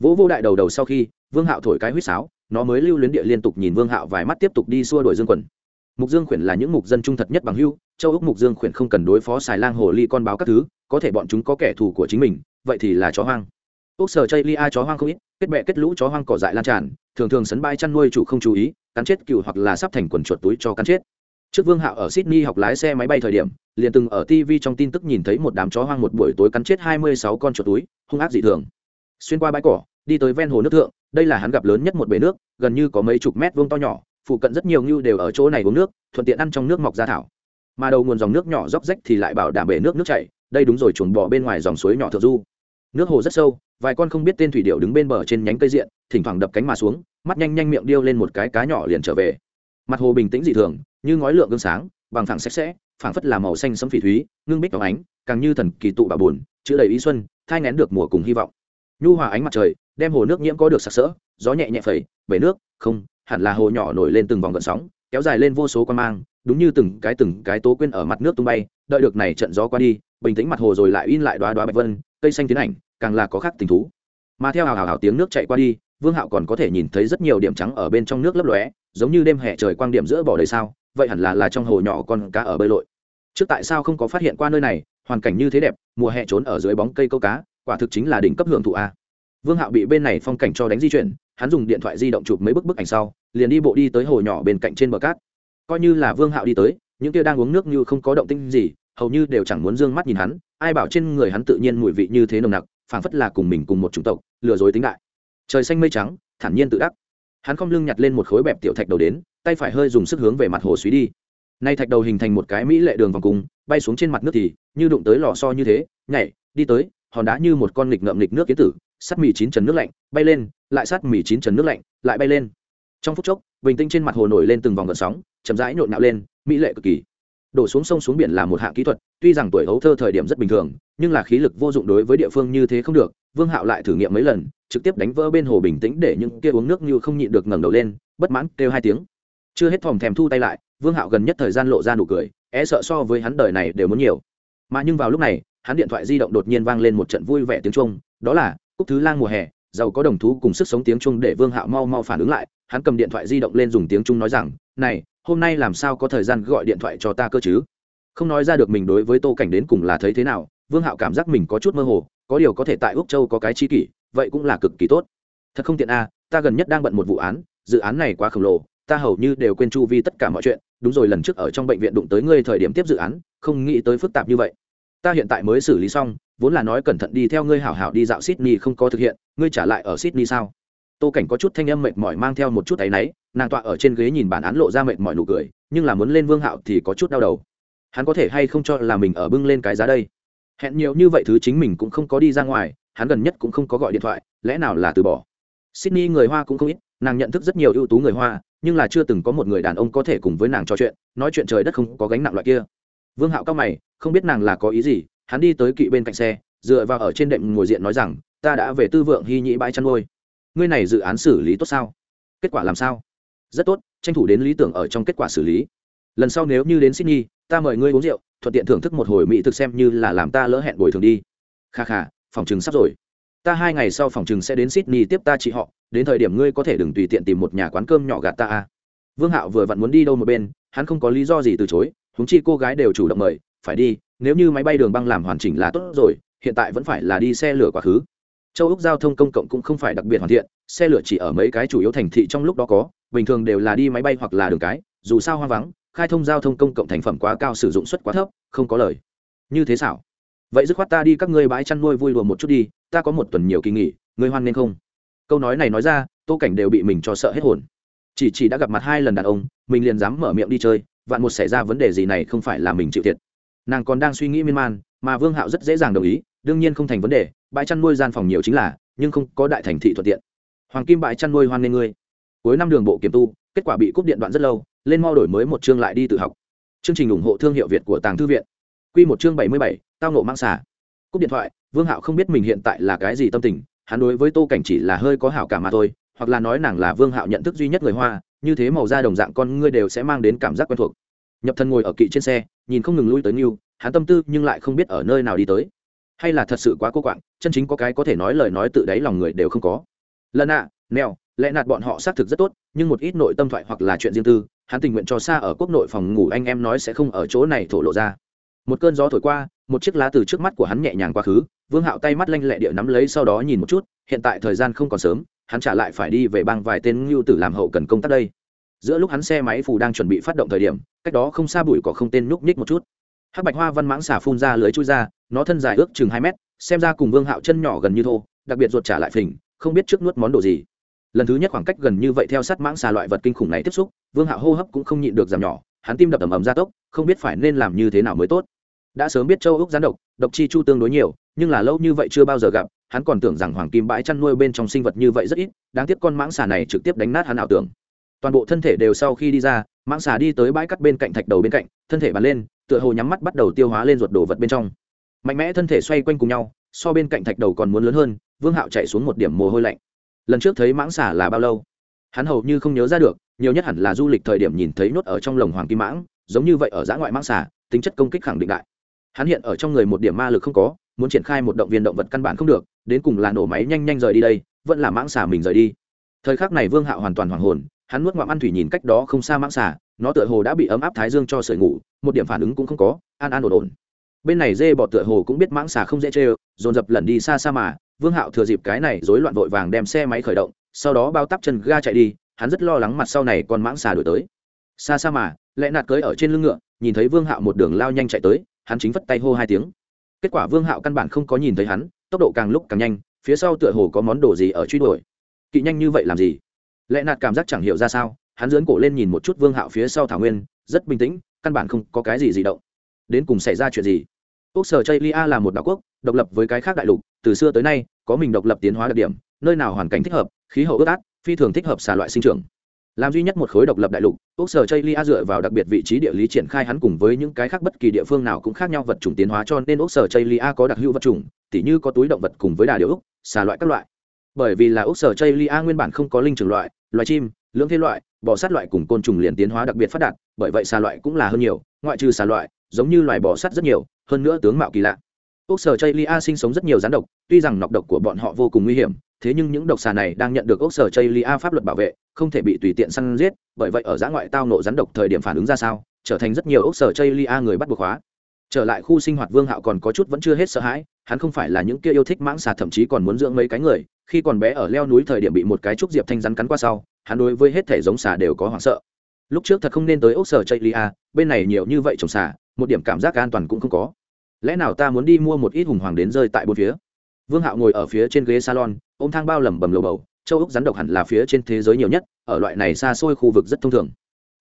Vỗ vô đại đầu đầu sau khi, vương hạo thổi cái huýt sáo, nó mới lưu luyến địa liên tục nhìn vương hạo vài mắt tiếp tục đi xua đổi dương quần. Mục dương khuyển là những mục dân trung thật nhất bằng hưu châu úc mục dương khuyển không cần đối phó xài lang hồ ly con báo các thứ, có thể bọn chúng có kẻ thù của chính mình, vậy thì là chó hoang ốc sở chây lia chó hoang không ít, kết mẹ kết lũ chó hoang cỏ dại lan tràn, thường thường sấn bay chăn nuôi chủ không chú ý, cắn chết cừu hoặc là sắp thành quần chuột túi cho cắn chết. Trước vương hạo ở sydney học lái xe máy bay thời điểm, liền từng ở tv trong tin tức nhìn thấy một đám chó hoang một buổi tối cắn chết hai mươi sáu con chuột túi, hung ác dị thường. Xuyên qua bãi cỏ, đi tới ven hồ nước thượng, đây là hắn gặp lớn nhất một bể nước, gần như có mấy chục mét vuông to nhỏ, phụ cận rất nhiều ngưu đều ở chỗ này uống nước, thuận tiện ăn trong nước mọc ra thảo. Mà đầu nguồn dòng nước nhỏ róc rách thì lại bảo đảm bể nước nước chảy, đây đúng rồi chuồn bò bên ngoài dòng suối nhỏ thượng du. Nước hồ rất sâu vài con không biết tên thủy điệu đứng bên bờ trên nhánh cây diện, thỉnh thoảng đập cánh mà xuống, mắt nhanh nhanh miệng điêu lên một cái cá nhỏ liền trở về. Mặt hồ bình tĩnh dị thường, như ngói lượng gương sáng, bằng thẳng sạch sẽ, phảng phất là màu xanh sẫm phỉ thúy, ngưng bích phóng ánh, càng như thần kỳ tụ bà buồn chữ đầy ý xuân, thai ngén được mùa cùng hy vọng. Nhu hòa ánh mặt trời, đem hồ nước nhiễm có được sặc sỡ, gió nhẹ nhẹ phẩy, bể nước, không, hẳn là hồ nhỏ nổi lên từng vòng gợn sóng, kéo dài lên vô số quan mang, đúng như từng cái từng cái tố quên ở mặt nước tung bay, đợi được này trận gió qua đi, bình tĩnh mặt hồ rồi lại in lại đoá đoá bạch vân, cây xanh tiến ảnh càng là có khác tình thú. Mà theo hào hào hào tiếng nước chạy qua đi, vương hạo còn có thể nhìn thấy rất nhiều điểm trắng ở bên trong nước lấp lóe, giống như đêm hè trời quang điểm giữa bỏ đầy sao, vậy hẳn là là trong hồ nhỏ con cá ở bơi lội. Trước tại sao không có phát hiện qua nơi này, hoàn cảnh như thế đẹp, mùa hè trốn ở dưới bóng cây câu cá, quả thực chính là đỉnh cấp hưởng thụ a. Vương hạo bị bên này phong cảnh cho đánh di chuyển, hắn dùng điện thoại di động chụp mấy bức bức ảnh sau, liền đi bộ đi tới hồ nhỏ bên cạnh trên bờ cát. Coi như là vương hạo đi tới, những kia đang uống nước như không có động tinh gì, hầu như đều chẳng muốn d ư ơ n g mắt nhìn hắn, ai bảo trên người hắn tự nhiên mùi vị như thế nồng nặc phảng phất là cùng mình cùng một chủng tộc, lừa dối tính đại. Trời xanh mây trắng, thản nhiên tự đắc. Hắn không lưng nhặt lên một khối bẹp tiểu thạch đầu đến, tay phải hơi dùng sức hướng về mặt hồ suý đi. Nay thạch đầu hình thành một cái mỹ lệ đường vòng cung, bay xuống trên mặt nước thì, như đụng tới lò so như thế, nhảy, đi tới, hòn đá như một con nghịch ngợm nghịch nước kiến tử, sắt mì chín trần nước lạnh, bay lên, lại sát mì chín trần nước lạnh, lại bay lên. Trong phút chốc, bình tĩnh trên mặt hồ nổi lên từng vòng gợn sóng, chậm rãi nhộn nhạo lên, mỹ lệ cực kỳ đổ xuống sông xuống biển là một hạng kỹ thuật, tuy rằng tuổi hấu thơ thời điểm rất bình thường, nhưng là khí lực vô dụng đối với địa phương như thế không được. Vương hạo lại thử nghiệm mấy lần, trực tiếp đánh vỡ bên hồ bình tĩnh để những kia uống nước như không nhịn được ngẩng đầu lên, bất mãn, kêu hai tiếng. Chưa hết thòm thèm thu tay lại, vương hạo gần nhất thời gian lộ ra nụ cười e sợ so với hắn đời này đều muốn nhiều. Mà nhưng vào lúc này, hắn điện thoại di động đột nhiên vang lên một trận vui vẻ tiếng trung đó là, cúc thứ lang mùa hè, giàu có đồng thú cùng sức sống tiếng trung để vương hạo mau mau phản ứng lại. Hắn cầm điện thoại di động lên dùng tiếng trung nói rằng, này hôm nay làm sao có thời gian gọi điện thoại cho ta cơ chứ? Không nói ra được mình đối với tô cảnh đến cùng là thấy thế nào, vương hạo cảm giác mình có chút mơ hồ, có điều có thể tại úc châu có cái chi kỷ, vậy cũng là cực kỳ tốt. Thật không tiện a, ta gần nhất đang bận một vụ án, dự án này quá khổng lồ, ta hầu như đều quên chu vi tất cả mọi chuyện, đúng rồi, lần trước ở trong bệnh viện đụng tới ngươi thời điểm tiếp dự án, không nghĩ tới phức tạp như vậy. Ta hiện tại mới xử lý xong, vốn là nói cẩn thận đi theo ngươi hảo hảo đi dạo sydney không có thực hiện, ngươi trả lại ở sydney sao? Tô cảnh có chút thanh âm mệt mỏi mang theo một chút áy náy nàng tọa ở trên ghế nhìn bản án lộ ra mệt mỏi nụ cười, nhưng là muốn lên vương hạo thì có chút đau đầu. Hắn có thể hay không cho là mình ở bưng lên cái giá đây? Hẹn nhiều như vậy thứ chính mình cũng không có đi ra ngoài, hắn gần nhất cũng không có gọi điện thoại, lẽ nào là từ bỏ? Sydney người hoa cũng không ít, nàng nhận thức rất nhiều ưu tú người hoa, nhưng là chưa từng có một người đàn ông có thể cùng với nàng trò chuyện, nói chuyện trời đất không có gánh nặng loại kia. Vương hạo cao mày, không biết nàng là có ý gì, hắn đi tới kỵ bên cạnh xe, dựa vào ở trên đệm ngồi diện nói rằng, ta đã về tư vượng hy nhĩ bãi chăn nuôi. Ngươi này dự án xử lý tốt sao? Kết quả làm sao? Rất tốt, tranh thủ đến lý tưởng ở trong kết quả xử lý. Lần sau nếu như đến sydney, ta mời ngươi uống rượu, thuận tiện thưởng thức một hồi mỹ thực xem như là làm ta lỡ hẹn bồi thường đi. Kha kha, phòng chừng sắp rồi. Ta hai ngày sau phòng chừng sẽ đến sydney tiếp ta chị họ, đến thời điểm ngươi có thể đừng tùy tiện tìm một nhà quán cơm nhỏ gạt ta a vương hạo vừa vặn muốn đi đâu một bên, hắn không có lý do gì từ chối húng chi cô gái đều chủ động mời, phải đi, nếu như máy bay đường băng làm hoàn chỉnh là tốt rồi, hiện tại vẫn phải là đi xe lửa quá khứ. Châu úc giao thông công cộng cũng không phải đặc biệt hoàn thiện, xe lửa chỉ ở mấy cái chủ yếu thành thị trong lúc đó có bình thường đều là đi máy bay hoặc là đường cái, dù sao hoa vắng, khai thông giao thông công cộng thành phẩm quá cao sử dụng suất quá thấp, không có lời. Như thế xảo. Vậy dứt khoát ta đi các ngươi bãi chăn nuôi vui đùa một chút đi, ta có một tuần nhiều kỳ nghỉ, ngươi hoan nên không? Câu nói này nói ra, tô cảnh đều bị mình cho sợ hết hồn. Chỉ chỉ đã gặp mặt hai lần đàn ông, mình liền dám mở miệng đi chơi, vạn một xảy ra vấn đề gì này không phải là mình chịu thiệt. Nàng còn đang suy nghĩ miên man, mà vương hạo rất dễ dàng đồng ý, đương nhiên không thành vấn đề, bãi chăn nuôi gian phòng nhiều chính là, nhưng không có đại thành thị thuận tiện. Hoàng kim bãi chăn nuôi hoan nghê ngươi cuối năm đường bộ kiểm tu kết quả bị cúp điện đoạn rất lâu lên mau đổi mới một chương lại đi tự học. Chương trình ủng hộ thương hiệu việt của tàng thư viện. Q một chương bảy mươi bảy tao nộ mang xả cúp điện thoại vương hạo không biết mình hiện tại là cái gì tâm tình hắn đối với tô cảnh chỉ là hơi có hảo cảm mà thôi hoặc là nói nàng là vương hạo nhận thức duy nhất người hoa như thế màu da đồng dạng con ngươi đều sẽ mang đến cảm giác quen thuộc. Nhập thân ngồi ở kỵ trên xe nhìn không ngừng lui tới nghiêu hắn tâm tư nhưng lại không biết ở nơi nào đi tới. Hay là thật sự quá cô quạng chân chính có cái có thể nói lời nói tự đáy lòng người đều không có. Lần ạ à, lẽ nạt bọn họ xác thực rất tốt, nhưng một ít nội tâm thoại hoặc là chuyện riêng tư, hắn tình nguyện cho xa ở quốc nội phòng ngủ anh em nói sẽ không ở chỗ này thổ lộ ra. Một cơn gió thổi qua, một chiếc lá từ trước mắt của hắn nhẹ nhàng quá khứ, vương hạo tay mắt lanh lẹ địa nắm lấy sau đó nhìn một chút, hiện tại thời gian không còn sớm, hắn trả lại phải đi về bang vài tên ngưu tử làm hậu cần công tác đây. Giữa lúc hắn xe máy phù đang chuẩn bị phát động thời điểm, cách đó không xa bụi có không tên núp nhích một chút. Hắc bạch hoa văn mãng xả phun ra lưới chui ra, nó thân dài ước chừng hai mét, xem ra cùng vương hạo chân nhỏ gần như thô, đặc biệt ruột trả lại phình, không biết trước nuốt món đồ gì lần thứ nhất khoảng cách gần như vậy theo sát mãng xà loại vật kinh khủng này tiếp xúc, vương hạo hô hấp cũng không nhịn được giảm nhỏ, hắn tim đập ầm ầm gia tốc, không biết phải nên làm như thế nào mới tốt. Đã sớm biết châu úc gián độc độc chi chu tương đối nhiều, nhưng là lâu như vậy chưa bao giờ gặp, hắn còn tưởng rằng hoàng kim bãi chăn nuôi bên trong sinh vật như vậy rất ít, đáng tiếc con mãng xà này trực tiếp đánh nát hắn ảo tưởng. Toàn bộ thân thể đều sau khi đi ra, mãng xà đi tới bãi cắt bên cạnh thạch đầu bên cạnh, thân thể bắn lên, tựa hồ nhắm mắt bắt đầu tiêu hóa lên ruột đồ vật bên trong. Mạnh mẽ thân thể xoay quanh cùng nhau, so bên cạnh thạch đầu còn muốn lớn hơn, vương hạo chạy xuống một điểm mồ hôi lạnh lần trước thấy mãng xà là bao lâu? Hắn hầu như không nhớ ra được, nhiều nhất hẳn là du lịch thời điểm nhìn thấy nhốt ở trong lồng hoàng kim mãng, giống như vậy ở giã ngoại mãng xà tính chất công kích khẳng định đại. Hắn hiện ở trong người một điểm ma lực không có, muốn triển khai một động viên động vật căn bản không được, đến cùng là nổ máy nhanh nhanh rời đi đây, vẫn là mãng xà mình rời đi. Thời khắc này vương hạo hoàn toàn hoàng hồn, hắn nuốt ngoạm ăn thủy nhìn cách đó không xa mãng xà nó tựa hồ đã bị ấm áp thái dương cho sợi ngủ, một điểm phản ứng cũng không có, an an ổn ổn. Bên này dê bọt tựa hồ cũng biết mãng xà không dễ chê dồn dập lẩn đi xa xa mà vương hạo thừa dịp cái này rối loạn vội vàng đem xe máy khởi động, sau đó bao tắp chân ga chạy đi, hắn rất lo lắng mặt sau này con mãng xà đổi tới. Xa xa mà lẽ nạt cưới ở trên lưng ngựa, nhìn thấy vương hạo một đường lao nhanh chạy tới, hắn chính vất tay hô hai tiếng. Kết quả vương hạo căn bản không có nhìn thấy hắn, tốc độ càng lúc càng nhanh, phía sau tựa hồ có món đồ gì ở truy đuổi. Kỵ nhanh như vậy làm gì? Lẽ nạt cảm giác chẳng hiểu ra sao, hắn dướn cổ lên nhìn một chút vương hạo phía sau thảo nguyên, rất bình tĩnh, căn bản không có cái gì gì động. Đến cùng xảy ra chuyện gì? Quốc sở chây lia là một đảo quốc, độc lập với cái khác đại lục, từ xưa tới nay có mình độc lập tiến hóa đặc điểm, nơi nào hoàn cảnh thích hợp, khí hậu ướt át, phi thường thích hợp xà loại sinh trưởng. Làm duy nhất một khối độc lập đại lục, quốc sở chây lia dựa vào đặc biệt vị trí địa lý triển khai hắn cùng với những cái khác bất kỳ địa phương nào cũng khác nhau vật chủng tiến hóa cho nên quốc sở chây lia có đặc hữu vật chủng, tỉ như có túi động vật cùng với đà điệu úc xà loại các loại. Bởi vì là úc sở chây lia nguyên bản không có linh trưởng loại, loài chim, lưỡng thế loại, bò sát loại cùng côn trùng liền tiến hóa đặc biệt phát đạt, bởi vậy xà loại cũng là hơn nhiều, ngoại trừ xà loại, giống như loài bò sát rất nhiều, hơn nữa tướng mạo kỳ lạ úc sở chây lia sinh sống rất nhiều rắn độc, tuy rằng nọc độc của bọn họ vô cùng nguy hiểm, thế nhưng những độc xà này đang nhận được ốc sở chây lia pháp luật bảo vệ, không thể bị tùy tiện săn giết, bởi vậy ở giã ngoại tao nộ rắn độc thời điểm phản ứng ra sao, trở thành rất nhiều ốc sở chây lia người bắt buộc hóa. Trở lại khu sinh hoạt vương hạo còn có chút vẫn chưa hết sợ hãi, hắn không phải là những kia yêu thích mãng xà, thậm chí còn muốn dưỡng mấy cái người, khi còn bé ở leo núi thời điểm bị một cái trúc diệp thanh rắn cắn qua sau, hắn đối với hết thể giống xà đều có hoảng sợ. Lúc trước thật không nên tới ốc sở chạy lia, bên này nhiều như vậy trồng xà, một điểm cảm giác an toàn cũng không có lẽ nào ta muốn đi mua một ít hùng hoàng đến rơi tại bốn phía? Vương hạo ngồi ở phía trên ghế salon, ôm thang bao lầm bầm lầu bầu, châu úc rắn độc hẳn là phía trên thế giới nhiều nhất, ở loại này xa xôi khu vực rất thông thường.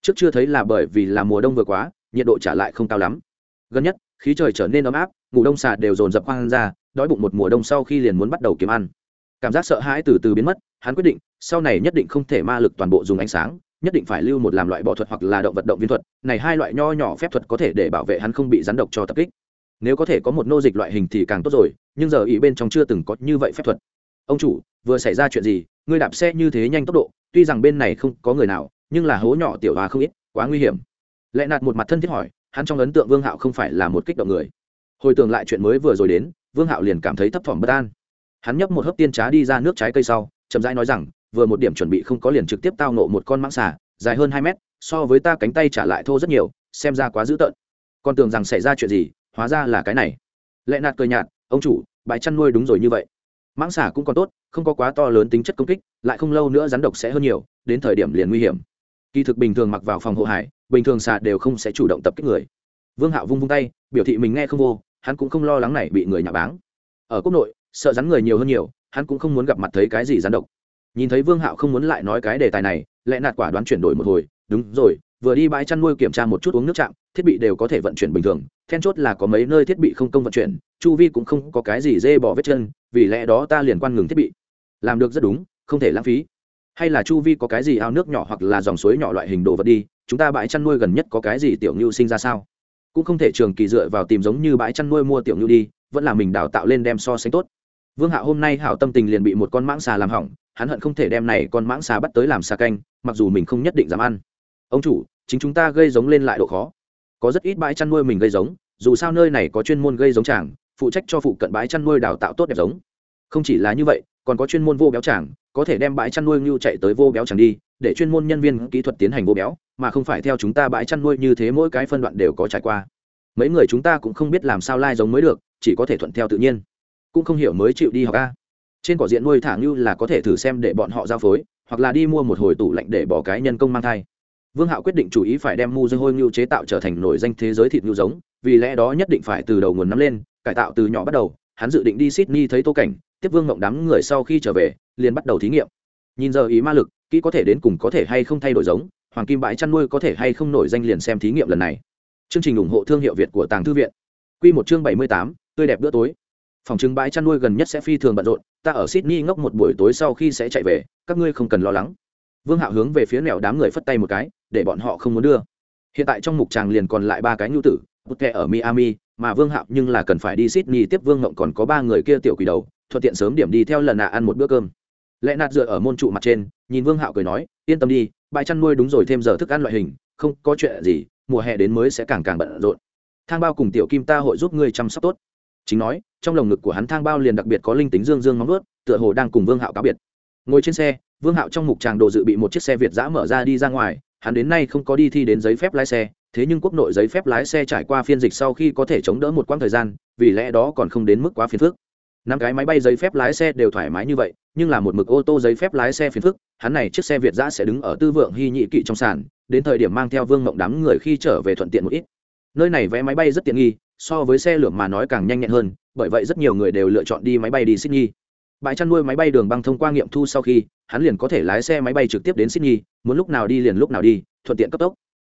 Trước chưa thấy là bởi vì là mùa đông vừa quá, nhiệt độ trả lại không cao lắm. Gần nhất, khí trời trở nên ấm áp, ngủ đông xà đều dồn dập khoang ra, đói bụng một mùa đông sau khi liền muốn bắt đầu kiếm ăn. Cảm giác sợ hãi từ từ biến mất, hắn quyết định, sau này nhất định không thể ma lực toàn bộ dùng ánh sáng, nhất định phải lưu một làm loại bỏ thuật hoặc là động vật động viên thuật, này hai loại nho nhỏ phép thuật có thể để bảo vệ hắn không bị rắn độc cho tập kích nếu có thể có một nô dịch loại hình thì càng tốt rồi, nhưng giờ ý bên trong chưa từng có như vậy phép thuật. Ông chủ, vừa xảy ra chuyện gì? Ngươi đạp xe như thế nhanh tốc độ, tuy rằng bên này không có người nào, nhưng là hố nhỏ tiểu hòa không ít, quá nguy hiểm. Lẽ nạt một mặt thân thiết hỏi, hắn trong ấn tượng vương hạo không phải là một kích động người. Hồi tưởng lại chuyện mới vừa rồi đến, vương hạo liền cảm thấy thấp thỏm bất an. Hắn nhấp một hớp tiên trá đi ra nước trái cây sau, chậm rãi nói rằng, vừa một điểm chuẩn bị không có liền trực tiếp tao nộ một con mãng xà, dài hơn hai mét, so với ta cánh tay trả lại thô rất nhiều, xem ra quá dữ tợn. Con tưởng rằng xảy ra chuyện gì hóa ra là cái này. Lệ nạt cười nhạt, ông chủ, bãi chăn nuôi đúng rồi như vậy. Mãng xả cũng còn tốt, không có quá to lớn tính chất công kích, lại không lâu nữa rắn độc sẽ hơn nhiều, đến thời điểm liền nguy hiểm. Kỳ thực bình thường mặc vào phòng hộ hải, bình thường xả đều không sẽ chủ động tập kích người. Vương hạo vung vung tay, biểu thị mình nghe không vô, hắn cũng không lo lắng này bị người nhà báng. Ở quốc nội, sợ rắn người nhiều hơn nhiều, hắn cũng không muốn gặp mặt thấy cái gì rắn độc. Nhìn thấy vương hạo không muốn lại nói cái đề tài này lẽ nạt quả đoán chuyển đổi một hồi, đúng rồi vừa đi bãi chăn nuôi kiểm tra một chút uống nước chạm thiết bị đều có thể vận chuyển bình thường, then chốt là có mấy nơi thiết bị không công vận chuyển, chu vi cũng không có cái gì dê bỏ vết chân, vì lẽ đó ta liền quan ngừng thiết bị. Làm được rất đúng, không thể lãng phí. Hay là chu vi có cái gì ao nước nhỏ hoặc là dòng suối nhỏ loại hình đồ vật đi, chúng ta bãi chăn nuôi gần nhất có cái gì tiểu ngưu sinh ra sao? Cũng không thể trường kỳ dựa vào tìm giống như bãi chăn nuôi mua tiểu ngưu đi, vẫn là mình đào tạo lên đem so sánh tốt. Vương hạ hôm nay hảo tâm tình liền bị một con mãng xà làm hỏng, hắn hận không thể đem này con mãng xà bắt tới làm xà canh, mặc dù mình không nhất định dám ăn ông chủ, chính chúng ta gây giống lên lại độ khó. Có rất ít bãi chăn nuôi mình gây giống, dù sao nơi này có chuyên môn gây giống tràng, phụ trách cho phụ cận bãi chăn nuôi đào tạo tốt đẹp giống. Không chỉ là như vậy, còn có chuyên môn vô béo tràng, có thể đem bãi chăn nuôi ngưu chạy tới vô béo tràng đi, để chuyên môn nhân viên kỹ thuật tiến hành vô béo, mà không phải theo chúng ta bãi chăn nuôi như thế mỗi cái phân đoạn đều có trải qua. Mấy người chúng ta cũng không biết làm sao lai giống mới được, chỉ có thể thuận theo tự nhiên. Cũng không hiểu mới chịu đi học a. Trên cỏ diện nuôi thả ngưu là có thể thử xem để bọn họ giao phối, hoặc là đi mua một hồi tủ lạnh để bỏ cái nhân công mang thai vương hạo quyết định chủ ý phải đem mu dây hôi ngưu chế tạo trở thành nổi danh thế giới thịt ngưu giống, vì lẽ đó nhất định phải từ đầu nguồn nắm lên, cải tạo từ nhỏ bắt đầu, hắn dự định đi sydney thấy tô cảnh, tiếp vương ngộng đám người sau khi trở về, liền bắt đầu thí nghiệm. Nhìn giờ ý ma lực, kỹ có thể đến cùng có thể hay không thay đổi giống, hoàng kim bãi chăn nuôi có thể hay không nổi danh liền xem thí nghiệm lần này. Chương trình ủng hộ thương hiệu việt của tàng thư viện. Q một chương bảy mươi tám, tươi đẹp bữa tối. Phòng trưng bãi chăn nuôi gần nhất sẽ phi thường bận rộn, ta ở sydney ngốc một buổi tối sau khi sẽ chạy về, các ngươi không cần lo lắng vương hạo hướng về phía nẻo đám người phất tay một cái, để bọn họ không muốn đưa. Hiện tại trong mục tràng liền còn lại ba cái nhu tử bút kẹ ở miami, mà vương hạo nhưng là cần phải đi sydney tiếp vương ngộng còn có ba người kia tiểu quỷ đầu, thuận tiện sớm điểm đi theo lần nạ ăn một bữa cơm. Lẽ nạt dựa ở môn trụ mặt trên, nhìn vương hạo cười nói, yên tâm đi, bãi chăn nuôi đúng rồi thêm giờ thức ăn loại hình, không có chuyện gì, mùa hè đến mới sẽ càng càng bận rộn. Thang bao cùng tiểu kim ta hội giúp ngươi chăm sóc tốt. Chính nói, trong lồng ngực của hắn thang bao liền đặc biệt có linh tính dương dương móng ướt tựa hồ đang cùng vương hạo cáo biệt ngồi trên xe, vương hạo trong mục tràng đồ dự bị một chiếc xe việt giã mở ra đi ra ngoài, hắn đến nay không có đi thi đến giấy phép lái xe, thế nhưng quốc nội giấy phép lái xe trải qua phiên dịch sau khi có thể chống đỡ một quãng thời gian, vì lẽ đó còn không đến mức quá phiền phức. Năm cái máy bay giấy phép lái xe đều thoải mái như vậy, nhưng là một mực ô tô giấy phép lái xe phiền phức, hắn này chiếc xe việt giã sẽ đứng ở tư vượng hy nhị kỵ trong sàn, đến thời điểm mang theo vương mộng đám người khi trở về thuận tiện một ít. Nơi này vé máy bay rất tiện nghi, so với xe lửa mà nói càng nhanh nhẹn hơn, bởi vậy rất nhiều người đều lựa chọn đi máy bay đi sydney bãi chăn nuôi máy bay đường băng thông qua nghiệm thu sau khi, hắn liền có thể lái xe máy bay trực tiếp đến sydney, muốn lúc nào đi liền lúc nào đi, thuận tiện cấp tốc.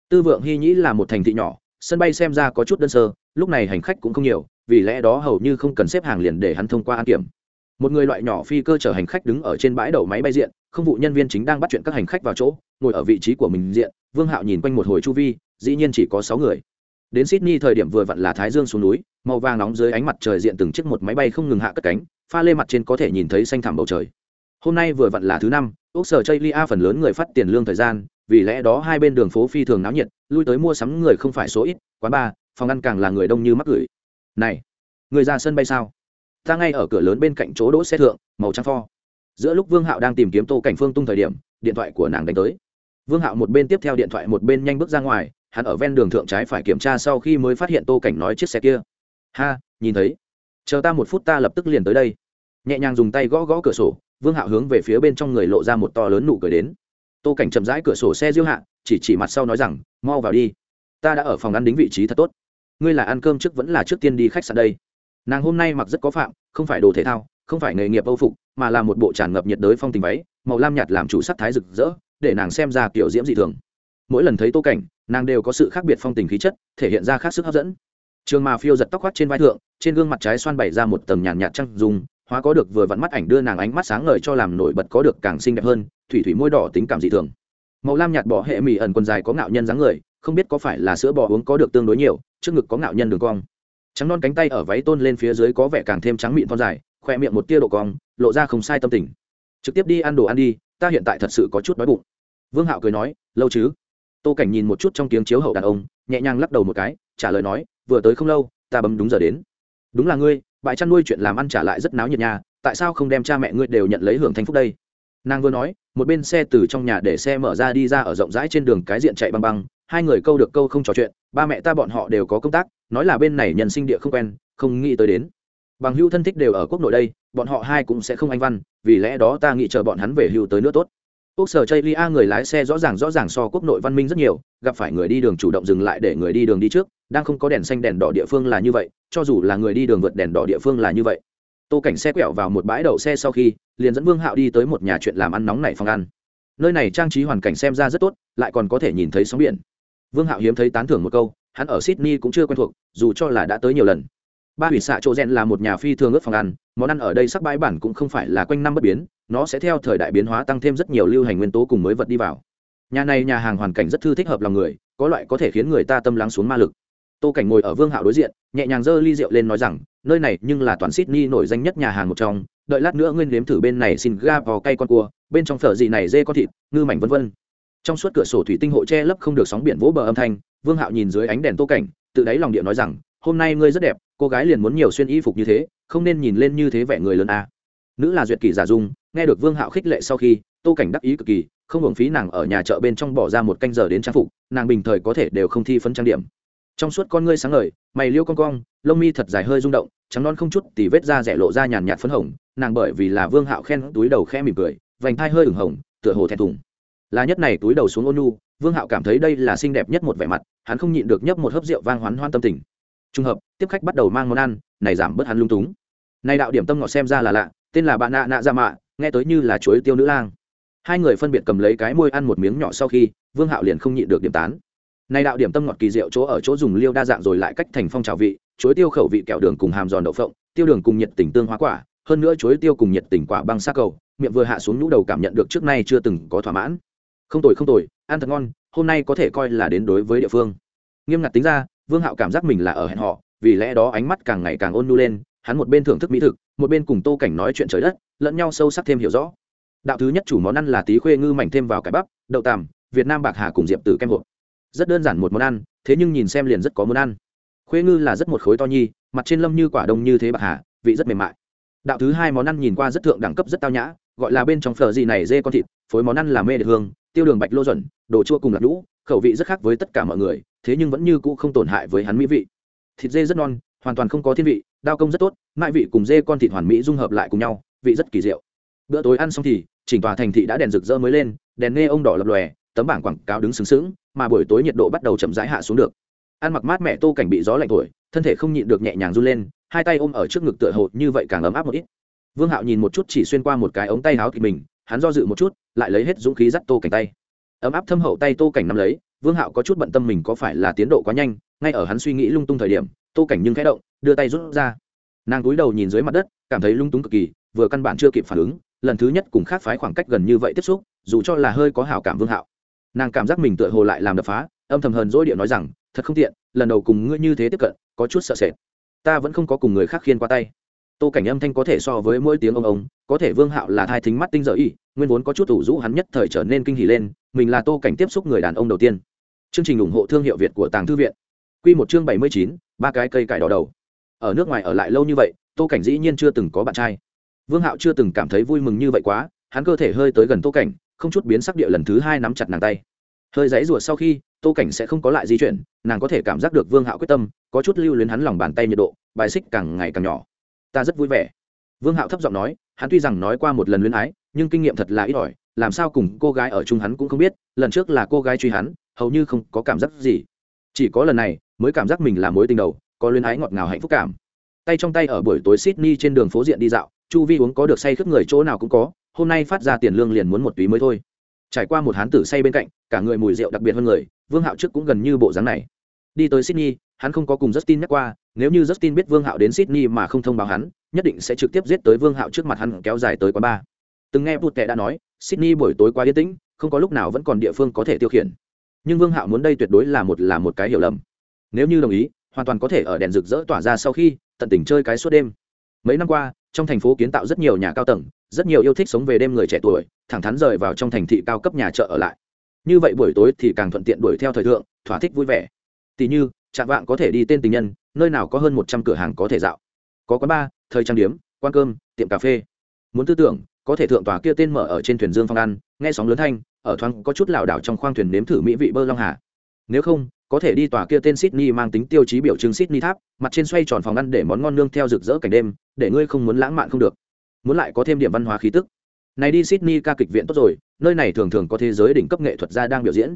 Tư vượng hy nhĩ là một thành thị nhỏ, sân bay xem ra có chút đơn sơ, lúc này hành khách cũng không nhiều, vì lẽ đó hầu như không cần xếp hàng liền để hắn thông qua an kiểm. Một người loại nhỏ phi cơ chở hành khách đứng ở trên bãi đậu máy bay diện, không vụ nhân viên chính đang bắt chuyện các hành khách vào chỗ, ngồi ở vị trí của mình diện, vương hạo nhìn quanh một hồi chu vi, dĩ nhiên chỉ có sáu người. Đến sydney thời điểm vừa vặn là thái dương xuống núi, màu vàng nóng dưới ánh mặt trời diện từng chiếc một máy bay không ngừng hạ cất cánh pha lê mặt trên có thể nhìn thấy xanh thẳm bầu trời. Hôm nay vừa vặn là thứ năm ốc sở chây lia phần lớn người phát tiền lương thời gian, vì lẽ đó hai bên đường phố phi thường náo nhiệt, lui tới mua sắm người không phải số ít, quán bar, phòng ăn càng là người đông như mắc gửi này, người ra sân bay sao? Ta ngay ở cửa lớn bên cạnh chỗ đỗ xe thượng, màu trắng pho. Giữa lúc vương hạo đang tìm kiếm tô cảnh phương tung thời điểm, điện thoại của nàng đánh tới. Vương hạo một bên tiếp theo điện thoại một bên nhanh bước ra ngoài, hắn ở ven đường thượng trái phải kiểm tra sau khi mới phát hiện tô cảnh nói chiếc xe kia. Ha, nhìn thấy chờ ta một phút ta lập tức liền tới đây. Nhẹ nhàng dùng tay gõ gõ cửa sổ, vương hạo hướng về phía bên trong người lộ ra một to lớn nụ cười đến. Tô cảnh chậm rãi cửa sổ xe diêu hạ, chỉ chỉ mặt sau nói rằng, mau vào đi. Ta đã ở phòng ăn đính vị trí thật tốt. Ngươi là ăn cơm trước vẫn là trước tiên đi khách sạn đây. Nàng hôm nay mặc rất có phạm, không phải đồ thể thao, không phải nghề nghiệp âu phục, mà là một bộ tràn ngập nhiệt đới phong tình váy, màu lam nhạt làm chủ sắc thái rực rỡ, để nàng xem ra kiểu diễm dị thường. Mỗi lần thấy tô cảnh, nàng đều có sự khác biệt phong tình khí chất, thể hiện ra khác sức hấp dẫn. Trường mà phiêu giật tóc khoác trên vai thượng trên gương mặt trái xoan bày ra một tầng nhàn nhạt trăng dùng hóa có được vừa vặn mắt ảnh đưa nàng ánh mắt sáng ngời cho làm nổi bật có được càng xinh đẹp hơn, thủy thủy môi đỏ tính cảm dị thường. Màu lam nhạt bỏ hệ mì ẩn quần dài có ngạo nhân dáng người, không biết có phải là sữa bò uống có được tương đối nhiều, trước ngực có ngạo nhân đường cong. Trắng non cánh tay ở váy tôn lên phía dưới có vẻ càng thêm trắng mịn thon dài, khoe miệng một tia độ cong, lộ ra không sai tâm tình. Trực tiếp đi ăn đồ ăn đi, ta hiện tại thật sự có chút đói bụng. Vương hạo cười nói, lâu chứ? Tô cảnh nhìn một chút trong tiếng chiếu hậu đàn ông, nhẹ nhàng lắc đầu một cái, trả lời nói, vừa tới không lâu, ta bấm đúng giờ đến đúng là ngươi, bãi chăn nuôi chuyện làm ăn trả lại rất náo nhiệt nhà tại sao không đem cha mẹ ngươi đều nhận lấy hưởng thanh phúc đây? Nàng vừa nói, một bên xe từ trong nhà để xe mở ra đi ra ở rộng rãi trên đường cái diện chạy băng băng, hai người câu được câu không trò chuyện, ba mẹ ta bọn họ đều có công tác, nói là bên này nhân sinh địa không quen, không nghĩ tới đến. Bằng hưu thân thích đều ở quốc nội đây, bọn họ hai cũng sẽ không anh văn, vì lẽ đó ta nghĩ chờ bọn hắn về hưu tới nữa tốt quốc sở chây lia người lái xe rõ ràng rõ ràng so quốc nội văn minh rất nhiều, gặp phải người đi đường chủ động dừng lại để người đi đường đi trước, đang không có đèn xanh đèn đỏ địa phương là như vậy, cho dù là người đi đường vượt đèn đỏ địa phương là như vậy. Tô cảnh xe quẹo vào một bãi đậu xe sau khi, liền dẫn vương hạo đi tới một nhà chuyện làm ăn nóng này phòng ăn. Nơi này trang trí hoàn cảnh xem ra rất tốt, lại còn có thể nhìn thấy sóng biển. Vương hạo hiếm thấy tán thưởng một câu, hắn ở sydney cũng chưa quen thuộc, dù cho là đã tới nhiều lần. Ba hủy xạ chỗ rèn là một nhà phi thường ướt phòng ăn, món ăn ở đây sắc bãi bản cũng không phải là quanh năm bất biến nó sẽ theo thời đại biến hóa tăng thêm rất nhiều lưu hành nguyên tố cùng mới vật đi vào. Nhà này nhà hàng hoàn cảnh rất thư thích hợp lòng người, có loại có thể khiến người ta tâm lắng xuống ma lực. Tô cảnh ngồi ở vương hạo đối diện, nhẹ nhàng giơ ly rượu lên nói rằng, nơi này nhưng là toàn sydney nổi danh nhất nhà hàng một trong, đợi lát nữa nguyên nếm thử bên này xin ga vào cây con cua, bên trong phở gì này dê con thịt, ngư mảnh vân vân. Trong suốt cửa sổ thủy tinh hộ che lấp không được sóng biển vỗ bờ âm thanh, vương hạo nhìn dưới ánh đèn tô cảnh, tự đáy lòng điện nói rằng, hôm nay ngươi rất đẹp, cô gái liền muốn nhiều xuyên y phục như thế, không nên nhìn lên như thế vẻ người lớn a. Nữ là duyệt kỳ giả dung nghe được vương hạo khích lệ sau khi, tô cảnh đắc ý cực kỳ, không hưởng phí nàng ở nhà chợ bên trong bỏ ra một canh giờ đến trang phục, nàng bình thời có thể đều không thi phấn trang điểm. Trong suốt con ngươi sáng ngời, mày liêu con cong, lông mi thật dài hơi rung động, trắng non không chút tỉ vết da rẻ lộ ra nhàn nhạt phấn hồng, nàng bởi vì là vương hạo khen túi đầu khe mỉm cười, vành thai hơi ửng hồng, tựa hồ thẹn thùng. Là nhất này túi đầu xuống ôn nu vương hạo cảm thấy đây là xinh đẹp nhất một vẻ mặt, hắn không nhịn được nhấp một hớp rượu vang hoán hoan tâm tình. Trùng hợp, tiếp khách bắt đầu mang món ăn, này giảm bớt hắn lung túng. Này đạo điểm tâm ngọt xem ra là lạ, tên là bạn nạ nạ ra mạ nghe tới như là chuối tiêu nữ lang. Hai người phân biệt cầm lấy cái môi ăn một miếng nhỏ sau khi, vương hạo liền không nhịn được điểm tán. Này đạo điểm tâm ngọt kỳ diệu chỗ ở chỗ dùng liêu đa dạng rồi lại cách thành phong trào vị, chuối tiêu khẩu vị kẹo đường cùng hàm giòn đậu phộng, tiêu đường cùng nhiệt tình tương hóa quả, hơn nữa chuối tiêu cùng nhiệt tình quả băng xa cầu, miệng vừa hạ xuống nhũ đầu cảm nhận được trước nay chưa từng có thỏa mãn. Không tồi không tồi, ăn thật ngon, hôm nay có thể coi là đến đối với địa phương. Nghiêm ngặt tính ra, vương hạo cảm giác mình là ở hẹn họ vì lẽ đó ánh mắt càng ngày càng ôn nhu lên hắn một bên thưởng thức mỹ thực, một bên cùng tô cảnh nói chuyện trời đất, lẫn nhau sâu sắc thêm hiểu rõ. Đạo thứ nhất chủ món ăn là tí khuê ngư mảnh thêm vào cải bắp, đậu tằm, việt nam bạc hà cùng diệp tử kem hộp. Rất đơn giản một món ăn, thế nhưng nhìn xem liền rất có món ăn. Khuê ngư là rất một khối to nhi, mặt trên lâm như quả đông như thế bạc hà, vị rất mềm mại. Đạo thứ hai món ăn nhìn qua rất thượng đẳng cấp rất tao nhã, gọi là bên trong phở gì này dê con thịt, phối món ăn là mê được hương, tiêu đường bạch lô chuẩn đồ chua cùng lạc lũ khẩu vị rất khác với tất cả mọi người, thế nhưng vẫn như cũ không tổn hại với hắn mỹ vị. Thịt dê rất non hoàn toàn không có thiên vị, đao công rất tốt mại vị cùng dê con thịt hoàn mỹ dung hợp lại cùng nhau, vị rất kỳ diệu. Bữa tối ăn xong thì, chỉnh tòa thành thị đã đèn rực rỡ mới lên, đèn nghe ông đỏ lập lòe, tấm bảng quảng cáo đứng sướng sướng mà buổi tối nhiệt độ bắt đầu chậm rãi hạ xuống được. Ăn mặc mát mẹ tô cảnh bị gió lạnh thổi, thân thể không nhịn được nhẹ nhàng run lên, hai tay ôm ở trước ngực tựa hột như vậy càng ấm áp một ít. Vương hạo nhìn một chút chỉ xuyên qua một cái ống tay áo thịt mình, hắn do dự một chút, lại lấy hết dũng khí dắt tô cảnh tay. Ấm áp thâm hậu tay tô cảnh nắm lấy, vương hạo có chút bận tâm mình có phải là tiến độ quá nhanh, ngay ở hắn suy nghĩ lung tung thời điểm tô cảnh nhưng khẽ động, đưa tay rút ra. Nàng cúi đầu nhìn dưới mặt đất, cảm thấy lung túng cực kỳ, vừa căn bản chưa kịp phản ứng, lần thứ nhất cùng khác phái khoảng cách gần như vậy tiếp xúc, dù cho là hơi có hảo cảm vương hạo. Nàng cảm giác mình tựa hồ lại làm đập phá, âm thầm hờn dỗi điện nói rằng, thật không tiện, lần đầu cùng ngươi như thế tiếp cận, có chút sợ sệt. Ta vẫn không có cùng người khác khiên qua tay. Tô cảnh âm thanh có thể so với mỗi tiếng ông ông, có thể vương hạo là thai thính mắt tinh dở y, nguyên vốn có chút ủ rũ hắn nhất thời trở nên kinh hỉ lên, mình là tô cảnh tiếp xúc người đàn ông đầu tiên. Chương trình ủng hộ thương hiệu việt của tàng thư viện. Q một chương bảy mươi chín ba cái cây cải đỏ đầu. Ở nước ngoài ở lại lâu như vậy, tô cảnh dĩ nhiên chưa từng có bạn trai. Vương hạo chưa từng cảm thấy vui mừng như vậy quá, hắn cơ thể hơi tới gần tô cảnh, không chút biến sắc địa lần thứ hai nắm chặt nàng tay. Hơi dãy ruột sau khi, tô cảnh sẽ không có lại di chuyển, nàng có thể cảm giác được vương hạo quyết tâm, có chút lưu luyến hắn lòng bàn tay nhiệt độ, bài xích càng ngày càng nhỏ. Ta rất vui vẻ. Vương hạo thấp giọng nói, hắn tuy rằng nói qua một lần luyến ái, nhưng kinh nghiệm thật là ít ỏi, làm sao cùng cô gái ở chung hắn cũng không biết, lần trước là cô gái truy hắn, hầu như không có cảm giác gì. Chỉ có lần này mới cảm giác mình là mối tình đầu, có luyến ái ngọt ngào hạnh phúc cảm. Tay trong tay ở buổi tối sydney trên đường phố diện đi dạo, chu vi uống có được say khướp người chỗ nào cũng có, hôm nay phát ra tiền lương liền muốn một túy mới thôi. Trải qua một hán tử say bên cạnh, cả người mùi rượu đặc biệt hơn người, vương hạo trước cũng gần như bộ dáng này. Đi tới sydney, hắn không có cùng justin nhắc qua, nếu như justin biết vương hạo đến sydney mà không thông báo hắn, nhất định sẽ trực tiếp giết tới vương hạo trước mặt hắn kéo dài tới quán bar. Từng nghe bụt Tệ đã nói, sydney buổi tối quá yên tĩnh, không có lúc nào vẫn còn địa phương có thể tiêu khiển. Nhưng vương hạo muốn đây tuyệt đối là một là một cái hiểu lầm nếu như đồng ý, hoàn toàn có thể ở đèn rực rỡ tỏa ra sau khi tận tình chơi cái suốt đêm. Mấy năm qua, trong thành phố kiến tạo rất nhiều nhà cao tầng, rất nhiều yêu thích sống về đêm người trẻ tuổi, thẳng thắn rời vào trong thành thị cao cấp nhà chợ ở lại. Như vậy buổi tối thì càng thuận tiện đuổi theo thời thượng, thỏa thích vui vẻ. Tỷ như, chạm vạng có thể đi tên tình nhân, nơi nào có hơn một trăm cửa hàng có thể dạo. Có quán bar, thời trang điếm quan cơm, tiệm cà phê. Muốn tư tưởng, có thể thượng tòa kia tên mở ở trên thuyền dương phong ăn nghe sóng lớn thanh, ở thoáng có chút lảo đảo trong khoang thuyền nếm thử mỹ vị bơ long hà. Nếu không có thể đi tòa kia tên Sydney mang tính tiêu chí biểu trưng Sydney tháp, mặt trên xoay tròn phòng ăn để món ngon nương theo rực rỡ cảnh đêm, để ngươi không muốn lãng mạn không được. Muốn lại có thêm điểm văn hóa khí tức. Này đi Sydney ca kịch viện tốt rồi, nơi này thường thường có thế giới đỉnh cấp nghệ thuật gia đang biểu diễn.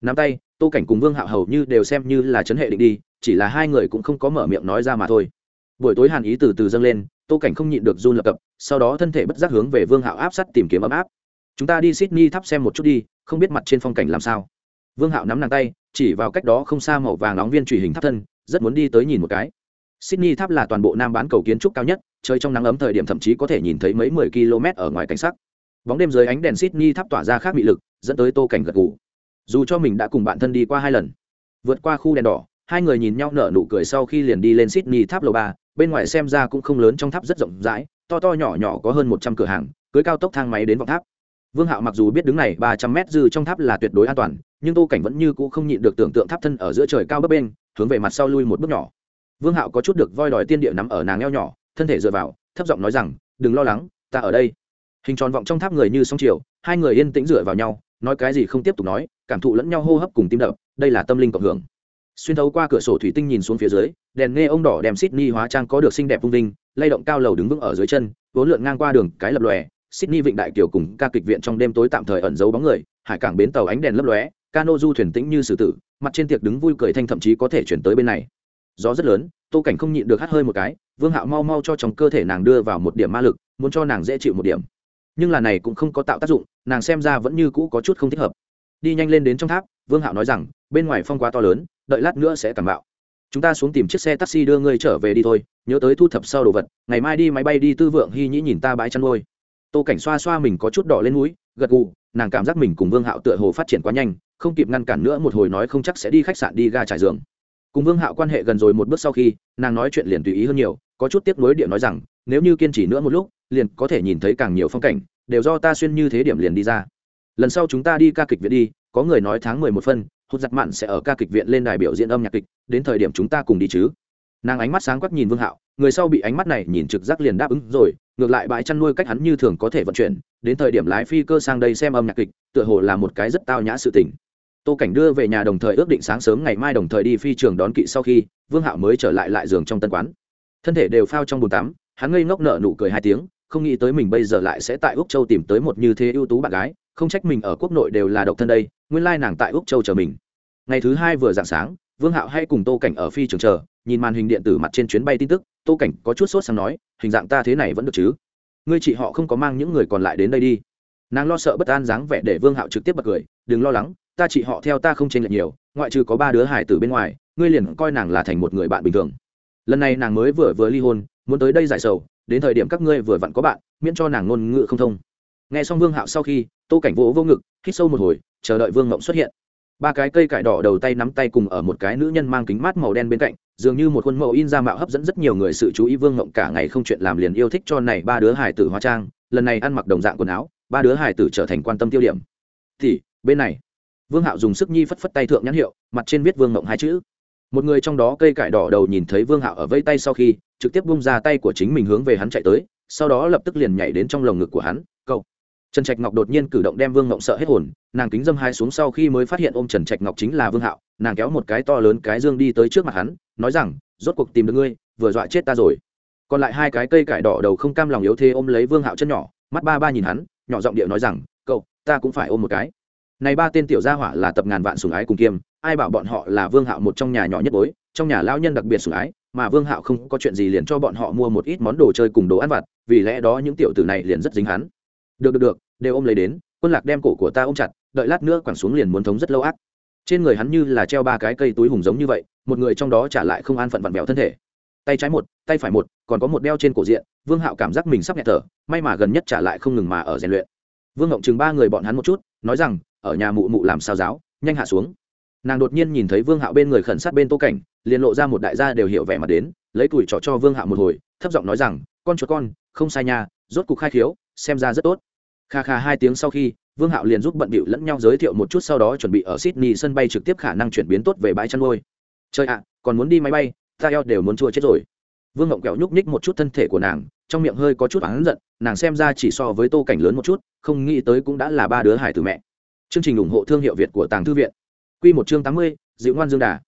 Nắm tay, Tô Cảnh cùng Vương Hạo hầu như đều xem như là chấn hệ định đi, chỉ là hai người cũng không có mở miệng nói ra mà thôi. Buổi tối hàn ý từ từ dâng lên, Tô Cảnh không nhịn được run lập cập, sau đó thân thể bất giác hướng về Vương Hạo áp sát tìm kiếm ấm áp. Chúng ta đi Sydney tháp xem một chút đi, không biết mặt trên phong cảnh làm sao. Vương Hạo nắm nàng tay, chỉ vào cách đó không xa màu vàng nóng viên truy hình tháp thân rất muốn đi tới nhìn một cái. Sydney tháp là toàn bộ nam bán cầu kiến trúc cao nhất chơi trong nắng ấm thời điểm thậm chí có thể nhìn thấy mấy mười km ở ngoài cảnh sắc. Bóng đêm dưới ánh đèn sydney tháp tỏa ra khác bị lực dẫn tới tô cảnh gật gù. Dù cho mình đã cùng bạn thân đi qua hai lần vượt qua khu đèn đỏ hai người nhìn nhau nở nụ cười sau khi liền đi lên sydney tháp lầu ba bên ngoài xem ra cũng không lớn trong tháp rất rộng rãi to to nhỏ nhỏ có hơn một trăm cửa hàng cưới cao tốc thang máy đến vọng tháp vương hạo mặc dù biết đứng này ba trăm mét dư trong tháp là tuyệt đối an toàn, nhưng tô cảnh vẫn như cũ không nhịn được tưởng tượng tháp thân ở giữa trời cao bấp bên hướng về mặt sau lui một bước nhỏ. Vương hạo có chút được voi đòi tiên địa nắm ở nàng eo nhỏ, thân thể dựa vào, thấp giọng nói rằng, đừng lo lắng, ta ở đây. Hình tròn vọng trong tháp người như sóng chiều, hai người yên tĩnh dựa vào nhau, nói cái gì không tiếp tục nói, cảm thụ lẫn nhau hô hấp cùng tim đập, đây là tâm linh cộng hưởng. Xuyên thấu qua cửa sổ thủy tinh nhìn xuống phía dưới, đèn nghe ông đỏ đem Sydney hóa trang có được xinh đẹp vung vinh, lay động cao lầu đứng vững ở dưới chân, vốn lượn ngang qua đường cái lập lòe Sydney Vịnh Đại Kiều cùng ca kịch viện trong đêm tối tạm thời ẩn giấu bóng người, hải cảng bến tàu ánh đèn lấp lóe, cano du thuyền tĩnh như sử tử, mặt trên tiệc đứng vui cười thanh thậm chí có thể chuyển tới bên này. Gió rất lớn, Tô Cảnh không nhịn được hắt hơi một cái, Vương Hạo mau mau cho trong cơ thể nàng đưa vào một điểm ma lực, muốn cho nàng dễ chịu một điểm. Nhưng là này cũng không có tạo tác dụng, nàng xem ra vẫn như cũ có chút không thích hợp. Đi nhanh lên đến trong tháp, Vương Hạo nói rằng, bên ngoài phong quá to lớn, đợi lát nữa sẽ cảm bạo. Chúng ta xuống tìm chiếc xe taxi đưa ngươi trở về đi thôi, nhớ tới thu thập sau đồ vật, ngày mai đi máy bay đi Tư Vượng Hy Nhĩ nhìn ta bãi chăn nuôi tô cảnh xoa xoa mình có chút đỏ lên mũi, gật gù, nàng cảm giác mình cùng vương hạo tựa hồ phát triển quá nhanh, không kịp ngăn cản nữa một hồi nói không chắc sẽ đi khách sạn đi ga trải giường. Cùng vương hạo quan hệ gần rồi một bước sau khi, nàng nói chuyện liền tùy ý hơn nhiều, có chút tiếc nuối điện nói rằng, nếu như kiên trì nữa một lúc, liền có thể nhìn thấy càng nhiều phong cảnh, đều do ta xuyên như thế điểm liền đi ra. Lần sau chúng ta đi ca kịch viện đi, có người nói tháng mười một phân hốt giặt mạn sẽ ở ca kịch viện lên đài biểu diễn âm nhạc kịch, đến thời điểm chúng ta cùng đi chứ. Nàng ánh mắt sáng quắc nhìn vương hạo, người sau bị ánh mắt này nhìn trực giác liền đáp ứng rồi ngược lại bãi chăn nuôi cách hắn như thường có thể vận chuyển, đến thời điểm lái phi cơ sang đây xem âm nhạc kịch, tựa hồ là một cái rất tao nhã sự tình. Tô cảnh đưa về nhà đồng thời ước định sáng sớm ngày mai đồng thời đi phi trường đón kỵ sau khi, vương hạo mới trở lại lại giường trong tân quán. Thân thể đều phao trong bồn tắm, hắn ngây ngốc nợ nụ cười hai tiếng, không nghĩ tới mình bây giờ lại sẽ tại úc châu tìm tới một như thế ưu tú bạn gái, không trách mình ở quốc nội đều là độc thân đây, nguyên lai nàng tại úc châu chờ mình. Ngày thứ hai vừa dạng sáng vương hạo hay cùng tô cảnh ở phi trường chờ, nhìn màn hình điện tử mặt trên chuyến bay tin tức, tô cảnh có chút sốt sáng nói, hình dạng ta thế này vẫn được chứ? Ngươi chị họ không có mang những người còn lại đến đây đi. Nàng lo sợ bất an dáng vẻ để vương hạo trực tiếp bật cười, đừng lo lắng, ta chị họ theo ta không chênh lệch nhiều, ngoại trừ có ba đứa hải tử bên ngoài, ngươi liền coi nàng là thành một người bạn bình thường. Lần này nàng mới vừa vừa ly hôn, muốn tới đây giải sầu, đến thời điểm các ngươi vừa vặn có bạn, miễn cho nàng ngôn ngữ không thông. Nghe xong vương hạo sau khi, tô cảnh vỗ vô ngực, hít sâu một hồi, chờ đợi vương mộng xuất hiện ba cái cây cải đỏ đầu tay nắm tay cùng ở một cái nữ nhân mang kính mát màu đen bên cạnh, dường như một khuôn mẫu in ra mạo hấp dẫn rất nhiều người sự chú ý vương ngộng cả ngày không chuyện làm liền yêu thích cho này ba đứa hải tử hóa trang, lần này ăn mặc đồng dạng quần áo, ba đứa hải tử trở thành quan tâm tiêu điểm. Thì, bên này. Vương hạo dùng sức nhi phất phất tay thượng nhãn hiệu, mặt trên viết vương ngộng hai chữ. Một người trong đó cây cải đỏ đầu nhìn thấy vương hạo ở vây tay sau khi, trực tiếp bung ra tay của chính mình hướng về hắn chạy tới, sau đó lập tức liền nhảy đến trong lồng ngực của hắn trần trạch ngọc đột nhiên cử động đem vương ngộng sợ hết hồn, nàng kính dâm hai xuống sau khi mới phát hiện ôm trần trạch ngọc chính là vương hạo, nàng kéo một cái to lớn cái dương đi tới trước mặt hắn, nói rằng, rốt cuộc tìm được ngươi, vừa dọa chết ta rồi. Còn lại hai cái cây cải đỏ đầu không cam lòng yếu thế ôm lấy vương hạo chân nhỏ, mắt ba ba nhìn hắn, nhỏ giọng điệu nói rằng, cậu, ta cũng phải ôm một cái. Này ba tên tiểu gia hỏa là tập ngàn vạn sủng ái cùng kiêm, ai bảo bọn họ là vương hạo một trong nhà nhỏ nhất bối, trong nhà lão nhân đặc biệt sủng ái, mà vương hạo không có chuyện gì liền cho bọn họ mua một ít món đồ chơi cùng đồ ăn vặt, vì lẽ đó những tiểu tử này liền rất dính hắn được được được, đều ôm lấy đến, quân lạc đem cổ của ta ôm chặt, đợi lát nữa quẳng xuống liền muốn thống rất lâu ác. Trên người hắn như là treo ba cái cây túi hùng giống như vậy, một người trong đó trả lại không an phận vặn vẹo thân thể. Tay trái một, tay phải một, còn có một đeo trên cổ diện, vương hạo cảm giác mình sắp nhẹ thở, may mà gần nhất trả lại không ngừng mà ở rèn luyện. Vương ngộng chừng ba người bọn hắn một chút, nói rằng, ở nhà mụ mụ làm sao giáo, nhanh hạ xuống. Nàng đột nhiên nhìn thấy vương hạo bên người khẩn sát bên tô cảnh, liền lộ ra một đại gia đều hiểu vẻ mặt đến, lấy tuổi trọ cho vương hạo một hồi, thấp giọng nói rằng, con chuột con, không sai nha, rốt cục khai khiếu, xem ra rất tốt kha kha hai tiếng sau khi, vương hạo liền giúp bận bịu lẫn nhau giới thiệu một chút sau đó chuẩn bị ở sydney sân bay trực tiếp khả năng chuyển biến tốt về bãi chăn nuôi. Chơi ạ, còn muốn đi máy bay, ta eo đều muốn chua chết rồi. Vương ngộng kẹo nhúc nhích một chút thân thể của nàng, trong miệng hơi có chút oán giận, nàng xem ra chỉ so với tô cảnh lớn một chút, không nghĩ tới cũng đã là ba đứa hải từ mẹ. Chương trình ủng hộ thương hiệu việt của tàng thư viện. Q một chương tám mươi, dịu ngoan dương đà.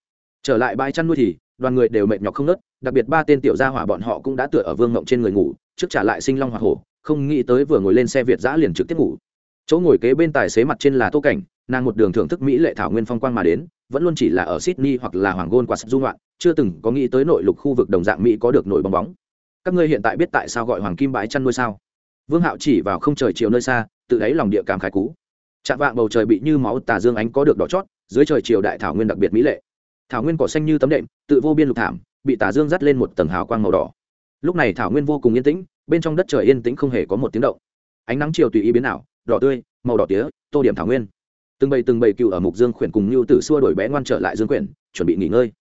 Trở lại bãi chăn nuôi thì, đoàn người đều mệt nhọc không nớt đặc biệt ba tên tiểu gia hỏa bọn họ cũng đã tựa ở vương ngộng trên người ngủ, trước trả lại sinh long hỏa hổ không nghĩ tới vừa ngồi lên xe việt giã liền trực tiếp ngủ. Chỗ ngồi kế bên tài xế mặt trên là tô cảnh, nàng một đường thưởng thức mỹ lệ thảo nguyên phong quang mà đến, vẫn luôn chỉ là ở sydney hoặc là hoàng gôn quạt sắp dung loạn, chưa từng có nghĩ tới nội lục khu vực đồng dạng mỹ có được nổi bong bóng. Các ngươi hiện tại biết tại sao gọi hoàng kim bãi chăn nuôi sao? Vương hạo chỉ vào không trời chiều nơi xa, tự đáy lòng địa cảm khái cú. Chạm vạng bầu trời bị như máu tà dương ánh có được đỏ chót, dưới trời chiều đại thảo nguyên đặc biệt mỹ lệ. Thảo nguyên cỏ xanh như tấm đệm, tự vô biên lục thảm, bị tà dương dắt lên một tầng hào quang màu đỏ. Lúc này thảo nguyên vô cùng yên tĩnh bên trong đất trời yên tĩnh không hề có một tiếng động. Ánh nắng chiều tùy ý biến ảo, đỏ tươi, màu đỏ tía, tô điểm thảo nguyên. Từng bầy từng bầy cựu ở mục dương khuyển cùng như tử xua đổi bé ngoan trở lại dương quyển chuẩn bị nghỉ ngơi.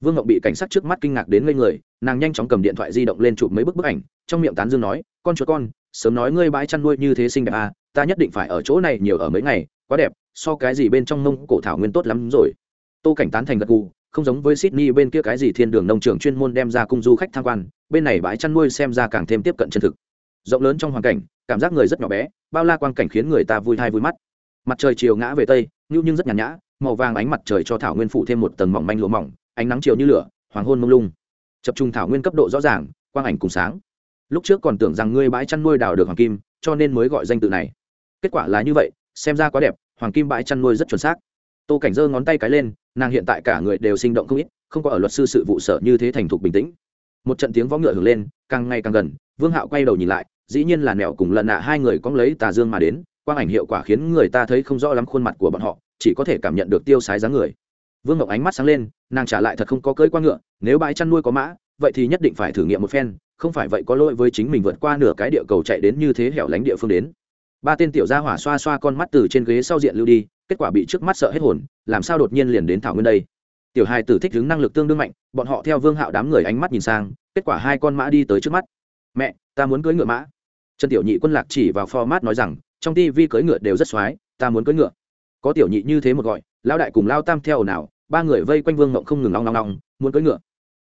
Vương ngọc bị cảnh sát trước mắt kinh ngạc đến ngây người, nàng nhanh chóng cầm điện thoại di động lên chụp mấy bức bức ảnh, trong miệng tán dương nói, con chuột con, sớm nói ngươi bãi chăn nuôi như thế xinh đẹp à ta nhất định phải ở chỗ này nhiều ở mấy ngày, quá đẹp, so cái gì bên trong nông cổ thảo nguyên tốt lắm rồi. Tô cảnh tán thành gật gù không giống với sydney bên kia cái gì thiên đường nông trường chuyên môn đem ra cung du khách tham quan, bên này bãi chăn nuôi xem ra càng thêm tiếp cận chân thực. Rộng lớn trong hoàn cảnh, cảm giác người rất nhỏ bé, bao la quang cảnh khiến người ta vui thai vui mắt. Mặt trời chiều ngã về tây nhu nhưng rất nhàn nhã, màu vàng ánh mặt trời cho thảo nguyên phủ thêm một tầng mỏng manh lụa mỏng, ánh nắng chiều như lửa, hoàng hôn mông lung. Chập trung thảo nguyên cấp độ rõ ràng, quang ảnh cùng sáng. Lúc trước còn tưởng rằng ngươi bãi chăn nuôi đào được hoàng kim, cho nên mới gọi danh tự này. Kết quả là như vậy, xem ra quá đẹp, hoàng kim bãi chăn nuôi rất chuẩn xác tô cảnh giơ ngón tay cái lên, nàng hiện tại cả người đều sinh động không ít, không có ở luật sư sự vụ sở như thế thành thục bình tĩnh. Một trận tiếng võ ngựa hưởng lên, càng ngày càng gần, vương hạo quay đầu nhìn lại, dĩ nhiên là nẹo cùng lần nạ hai người cóng lấy tà dương mà đến, quang ảnh hiệu quả khiến người ta thấy không rõ lắm khuôn mặt của bọn họ, chỉ có thể cảm nhận được tiêu sái dáng người. Vương ngọc ánh mắt sáng lên, nàng trả lại thật không có cưỡi qua ngựa, nếu bãi chăn nuôi có mã, vậy thì nhất định phải thử nghiệm một phen, không phải vậy có lỗi với chính mình vượt qua nửa cái địa cầu chạy đến như thế hẻo lánh địa phương đến. Ba tên tiểu gia hỏa xoa xoa con mắt từ trên ghế sau diện lưu đi kết quả bị trước mắt sợ hết hồn, làm sao đột nhiên liền đến thảo nguyên đây? Tiểu hai tử thích đứng năng lực tương đương mạnh, bọn họ theo vương hạo đám người ánh mắt nhìn sang, kết quả hai con mã đi tới trước mắt. Mẹ, ta muốn cưỡi ngựa mã. Trần tiểu nhị quân lạc chỉ vào format nói rằng, trong tivi cưỡi ngựa đều rất xoái, ta muốn cưỡi ngựa. Có tiểu nhị như thế một gọi lao đại cùng lao tam theo ồn ào ba người vây quanh vương ngộng không ngừng long long long, muốn cưỡi ngựa.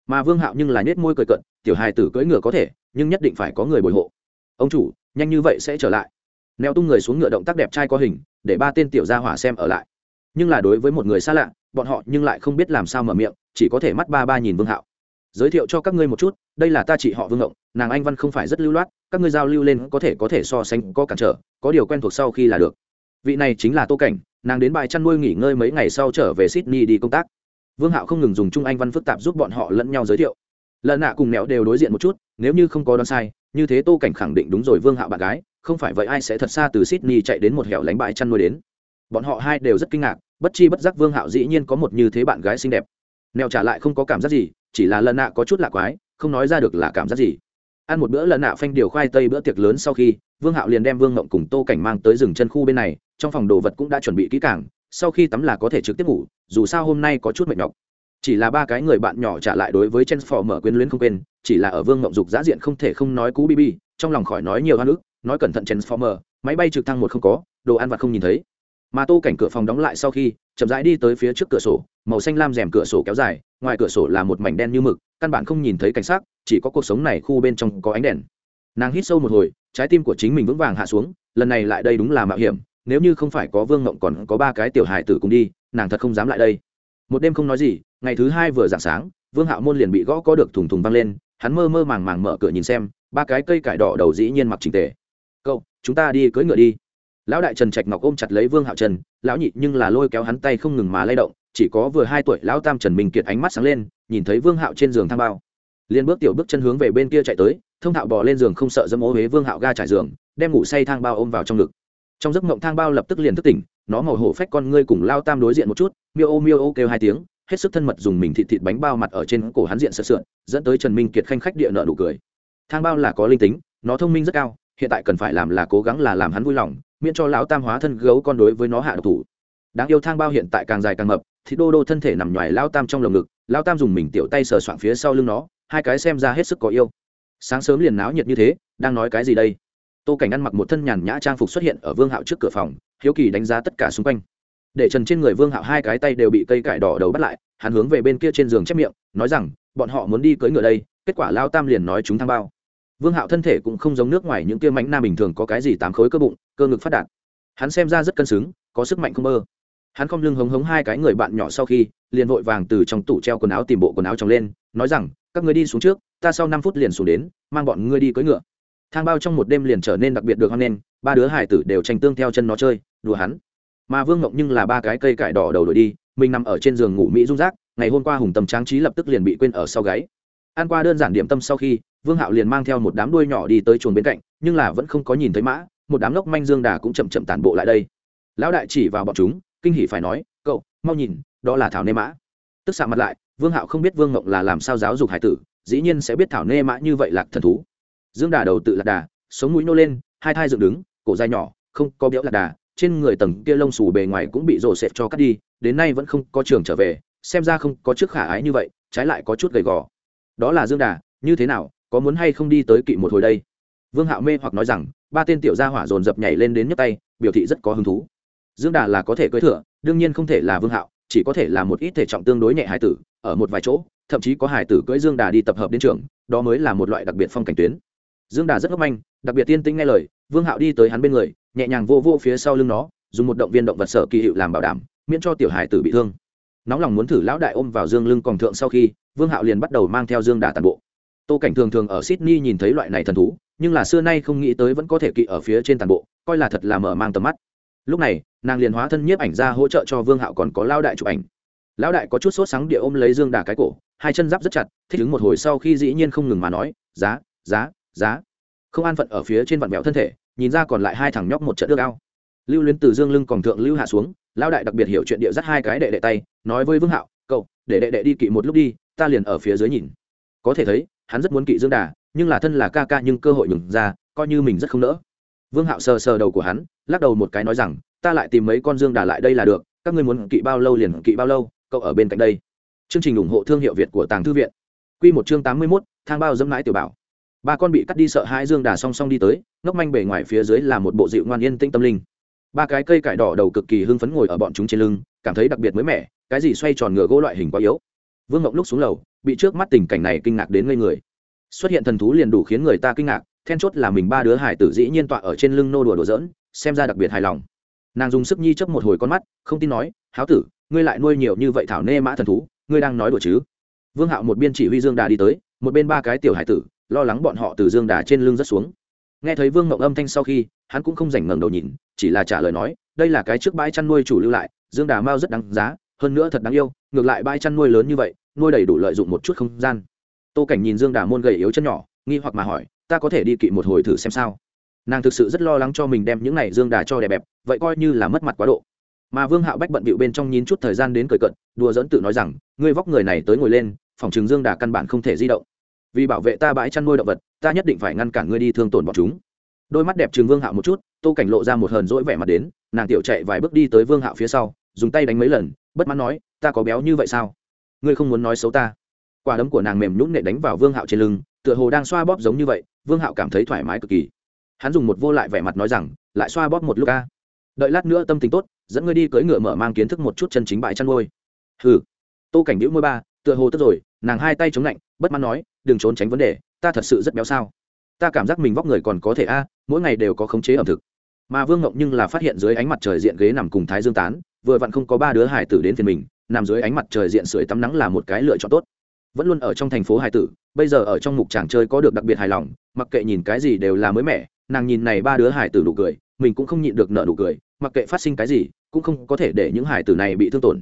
Mà vương hạo nhưng là nết môi cười cận tiểu hài tử cưỡi ngựa có thể, nhưng nhất định phải có người bồi hộ. Ông chủ, nhanh như vậy sẽ trở lại. Neo tung người xuống ngựa động tác đẹp trai có hình để ba tên tiểu gia hỏa xem ở lại. Nhưng là đối với một người xa lạ, bọn họ nhưng lại không biết làm sao mở miệng, chỉ có thể mắt ba ba nhìn vương hạo. Giới thiệu cho các ngươi một chút, đây là ta chị họ vương ngộng, nàng anh văn không phải rất lưu loát, các ngươi giao lưu lên có thể có thể so sánh, có cản trở, có điều quen thuộc sau khi là được. Vị này chính là tô cảnh, nàng đến bài chăn nuôi nghỉ ngơi mấy ngày sau trở về sydney đi công tác. Vương hạo không ngừng dùng trung anh văn phức tạp giúp bọn họ lẫn nhau giới thiệu. Lần nạ cùng mẹo đều đối diện một chút, nếu như không có đoán sai, như thế tô cảnh khẳng định đúng rồi vương hạo bạn gái không phải vậy ai sẽ thật xa từ sydney chạy đến một hẻo lánh bãi chăn nuôi đến. Bọn họ hai đều rất kinh ngạc, bất chi bất giác vương hạo dĩ nhiên có một như thế bạn gái xinh đẹp. Nèo trả lại không có cảm giác gì, chỉ là lần nạ có chút lạ quái, không nói ra được là cảm giác gì. Ăn một bữa lần nạ phanh điều khoai tây bữa tiệc lớn sau khi, vương hạo liền đem vương ngộng cùng tô cảnh mang tới rừng chân khu bên này, trong phòng đồ vật cũng đã chuẩn bị kỹ càng, sau khi tắm là có thể trực tiếp ngủ, dù sao hôm nay có chút mệt nhọc. Chỉ là ba cái người bạn nhỏ trả lại đối với chen phò mở quyến luyến không quên, chỉ là ở vương ngộng dục dã diện không thể không nói cú bb trong lòng khỏi nói nhiều hoa ức nói cẩn thận transformer, máy bay trực thăng một không có, đồ ăn vặt không nhìn thấy. Mà tô cảnh cửa phòng đóng lại sau khi, chậm rãi đi tới phía trước cửa sổ, màu xanh lam rèm cửa sổ kéo dài, ngoài cửa sổ là một mảnh đen như mực, căn bản không nhìn thấy cảnh sát chỉ có cuộc sống này khu bên trong có ánh đèn. Nàng hít sâu một hồi, trái tim của chính mình vững vàng hạ xuống, lần này lại đây đúng là mạo hiểm, nếu như không phải có vương ngộng còn có ba cái tiểu hài tử cùng đi, nàng thật không dám lại đây. Một đêm không nói gì, ngày thứ hai vừa dạng sáng, vương hạo môn liền bị gõ có được thùng thùng văng lên, hắn mơ mơ màng màng mở cửa nhìn xem, ba cái cây cải đỏ đầu dĩ nhiên mặc trình tề chúng ta đi cưỡi ngựa đi. Lão đại trần trạch ngọc ôm chặt lấy vương hạo trần, lão nhị nhưng là lôi kéo hắn tay không ngừng mà lay động, chỉ có vừa hai tuổi, lão tam trần minh kiệt ánh mắt sáng lên, nhìn thấy vương hạo trên giường thang bao. Liền bước tiểu bước chân hướng về bên kia chạy tới, thông thạo bò lên giường không sợ dâm ô huế vương hạo ga trải giường, đem ngủ say thang bao ôm vào trong ngực. Trong giấc mộng thang bao lập tức liền thức tỉnh, nó màu hổ phách con ngươi cùng lao tam đối diện một chút, miêu ô miêu ô kêu hai tiếng, hết sức thân mật dùng mình thịt thịt bánh bao mặt ở trên cổ hắn diện sợ sượn, dẫn tới trần minh kiệt khanh khách địa nợ nụ cười. Thang bao là có linh tính, nó thông minh rất cao hiện tại cần phải làm là cố gắng là làm hắn vui lòng, miễn cho lão tam hóa thân gấu con đối với nó hạ độc thủ. Đáng yêu thang bao hiện tại càng dài càng mập, thì đô đô thân thể nằm ngoài lao tam trong lồng ngực lao tam dùng mình tiểu tay sờ soạn phía sau lưng nó, hai cái xem ra hết sức có yêu. Sáng sớm liền náo nhiệt như thế, đang nói cái gì đây? Tô cảnh ăn mặc một thân nhàn nhã trang phục xuất hiện ở vương hạo trước cửa phòng, hiếu kỳ đánh giá tất cả xung quanh. Để trần trên người vương hạo hai cái tay đều bị cây cải đỏ đầu bắt lại, hắn hướng về bên kia trên giường chép miệng, nói rằng, bọn họ muốn đi cưỡi ngựa đây, kết quả lao tam liền nói chúng thang bao vương hạo thân thể cũng không giống nước ngoài những kia mánh nam bình thường có cái gì tám khối cơ bụng, cơ ngực phát đạt. Hắn xem ra rất cân xứng, có sức mạnh không mơ. Hắn không lưng hống hống hai cái người bạn nhỏ sau khi, liền vội vàng từ trong tủ treo quần áo tìm bộ quần áo trồng lên, nói rằng, các người đi xuống trước, ta sau năm phút liền xuống đến, mang bọn ngươi đi cưỡi ngựa. Thang bao trong một đêm liền trở nên đặc biệt được hoan nghênh, ba đứa hải tử đều tranh tương theo chân nó chơi, đùa hắn. Mà vương ngộng nhưng là ba cái cây cải đỏ đầu đổi đi, mình nằm ở trên giường ngủ mỹ rung rác, ngày hôm qua hùng tâm tráng trí lập tức liền bị quên ở sau gáy. Ăn qua đơn giản điểm tâm sau khi vương hạo liền mang theo một đám đuôi nhỏ đi tới chuồng bên cạnh, nhưng là vẫn không có nhìn thấy mã, một đám lốc manh dương đà cũng chậm chậm tản bộ lại đây. Lão đại chỉ vào bọn chúng, kinh hỉ phải nói, cậu, mau nhìn, đó là thảo nê mã. Tức xạ mặt lại, vương hạo không biết vương ngộng là làm sao giáo dục hải tử, dĩ nhiên sẽ biết thảo nê mã như vậy lạc thần thú. Dương đà đầu tự lạc đà, sống mũi nô lên, hai thai dựng đứng, cổ dài nhỏ, không có béo lạc đà, trên người tầng kia lông xù bề ngoài cũng bị rổ xẹp cho cắt đi, đến nay vẫn không có trường trở về, xem ra không có chức khả ái như vậy, trái lại có chút gầy gò. Đó là dương đà, như thế nào có muốn hay không đi tới kỵ một hồi đây? Vương hạo mê hoặc nói rằng ba tên tiểu gia hỏa dồn dập nhảy lên đến nhấc tay biểu thị rất có hứng thú. Dương đà là có thể cưỡi thửa, đương nhiên không thể là vương hạo chỉ có thể là một ít thể trọng tương đối nhẹ hải tử ở một vài chỗ thậm chí có hải tử cưỡi dương đà đi tập hợp đến trường đó mới là một loại đặc biệt phong cảnh tuyến. Dương đà rất ngốc manh đặc biệt tiên tĩnh nghe lời vương hạo đi tới hắn bên người nhẹ nhàng vô vô phía sau lưng nó dùng một động viên động vật sở kỳ hiệu làm bảo đảm miễn cho tiểu hải tử bị thương. Nóng lòng muốn thử lão đại ôm vào dương lưng còn thượng sau khi vương hạo liền bắt đầu mang theo dương đà tàn bộ tô cảnh thường thường ở sydney nhìn thấy loại này thần thú, nhưng là xưa nay không nghĩ tới vẫn có thể kỵ ở phía trên tàn bộ, coi là thật là mở mang tầm mắt. Lúc này, nàng liền hóa thân nhiếp ảnh ra hỗ trợ cho vương hạo còn có lao đại chụp ảnh. Lão đại có chút sốt sáng địa ôm lấy dương đà cái cổ, hai chân giáp rất chặt, thích ứng một hồi sau khi dĩ nhiên không ngừng mà nói, giá giá giá. Không an phận ở phía trên vạn mẹo thân thể, nhìn ra còn lại hai thằng nhóc một trận nước ao. Lưu luyến từ dương lưng còn thượng lưu hạ xuống, lão đại đặc biệt hiểu chuyện địa dắt hai cái đệ đệ tay, nói với vương hạo, cậu, để đệ đệ đi kỵ một lúc đi, ta liền ở phía dưới nhìn. Có thể thấy hắn rất muốn kỵ dương đà, nhưng là thân là ca ca nhưng cơ hội nhường ra, coi như mình rất không nỡ. Vương hạo sờ sờ đầu của hắn, lắc đầu một cái nói rằng, ta lại tìm mấy con dương đà lại đây là được, các ngươi muốn kỵ bao lâu liền kỵ bao lâu, cậu ở bên cạnh đây. Chương trình ủng hộ thương hiệu việt của tàng thư viện. Q một chương tám mươi mốt, thang bao dẫm mãi tiểu bảo. Ba con bị cắt đi sợ hai dương đà song song đi tới, ngốc manh bề ngoài phía dưới là một bộ dịu ngoan yên tĩnh tâm linh. Ba cái cây cải đỏ đầu cực kỳ hưng phấn ngồi ở bọn chúng trên lưng, cảm thấy đặc biệt mới mẻ, cái gì xoay tròn ngựa gỗ loại hình quá yếu vương ngọc lúc xuống lầu, bị trước mắt tình cảnh này kinh ngạc đến ngây người. Xuất hiện thần thú liền đủ khiến người ta kinh ngạc, then chốt là mình ba đứa hải tử dĩ nhiên tọa ở trên lưng nô đùa đùa dỡn xem ra đặc biệt hài lòng. Nàng dùng sức nhi chấp một hồi con mắt, không tin nói, háo tử, ngươi lại nuôi nhiều như vậy thảo nê mã thần thú, ngươi đang nói đùa chứ? Vương hạo một biên chỉ huy dương đà đi tới, một bên ba cái tiểu hải tử, lo lắng bọn họ từ dương đà trên lưng rất xuống. Nghe thấy vương mộng âm thanh sau khi, hắn cũng không dành ngẩng đầu nhìn, chỉ là trả lời nói, đây là cái trước bãi chăn nuôi chủ lưu lại, dương đà mao rất đáng giá, hơn nữa thật đáng yêu ngược lại bãi chăn nuôi lớn như vậy, nuôi đầy đủ lợi dụng một chút không gian. Tô cảnh nhìn dương đà môn gầy yếu chân nhỏ, nghi hoặc mà hỏi, ta có thể đi kỵ một hồi thử xem sao? Nàng thực sự rất lo lắng cho mình đem những này dương đà cho đẹp bẹp, vậy coi như là mất mặt quá độ. Mà vương hạo bách bận bịu bên trong nhín chút thời gian đến cười cận đùa dẫn tự nói rằng, ngươi vóc người này tới ngồi lên, phòng trường dương đà căn bản không thể di động. Vì bảo vệ ta bãi chăn nuôi động vật, ta nhất định phải ngăn cản ngươi đi thương tổn bọn chúng. Đôi mắt đẹp trường vương hạo một chút, tô cảnh lộ ra một hờn dỗi vẻ mặt đến, nàng tiểu chạy vài bước đi tới vương hạo phía sau dùng tay đánh mấy lần, bất mãn nói, ta có béo như vậy sao? Ngươi không muốn nói xấu ta? Quả đấm của nàng mềm nhũng nệ đánh vào vương hạo trên lưng, tựa hồ đang xoa bóp giống như vậy, vương hạo cảm thấy thoải mái cực kỳ. Hắn dùng một vô lại vẻ mặt nói rằng, lại xoa bóp một lúc ca đợi lát nữa tâm tình tốt, dẫn ngươi đi cưỡi ngựa mở mang kiến thức một chút chân chính bại chăn ngôi hừ. Tô cảnh đĩu môi ba, tựa hồ tức rồi, nàng hai tay chống lạnh, bất mãn nói, đừng trốn tránh vấn đề, ta thật sự rất béo sao? Ta cảm giác mình vóc người còn có thể a, mỗi ngày đều có khống chế ẩm thực. Mà vương ngộng nhưng là phát hiện dưới ánh mặt trời diện ghế nằm cùng thái dương tán vừa vặn không có ba đứa hải tử đến phiền mình, nằm dưới ánh mặt trời diện sưởi tắm nắng là một cái lựa chọn tốt. Vẫn luôn ở trong thành phố hải tử, bây giờ ở trong mục tràng chơi có được đặc biệt hài lòng, mặc kệ nhìn cái gì đều là mới mẻ, nàng nhìn này ba đứa hải tử nụ cười, mình cũng không nhịn được nợ nụ cười, mặc kệ phát sinh cái gì, cũng không có thể để những hải tử này bị thương tổn.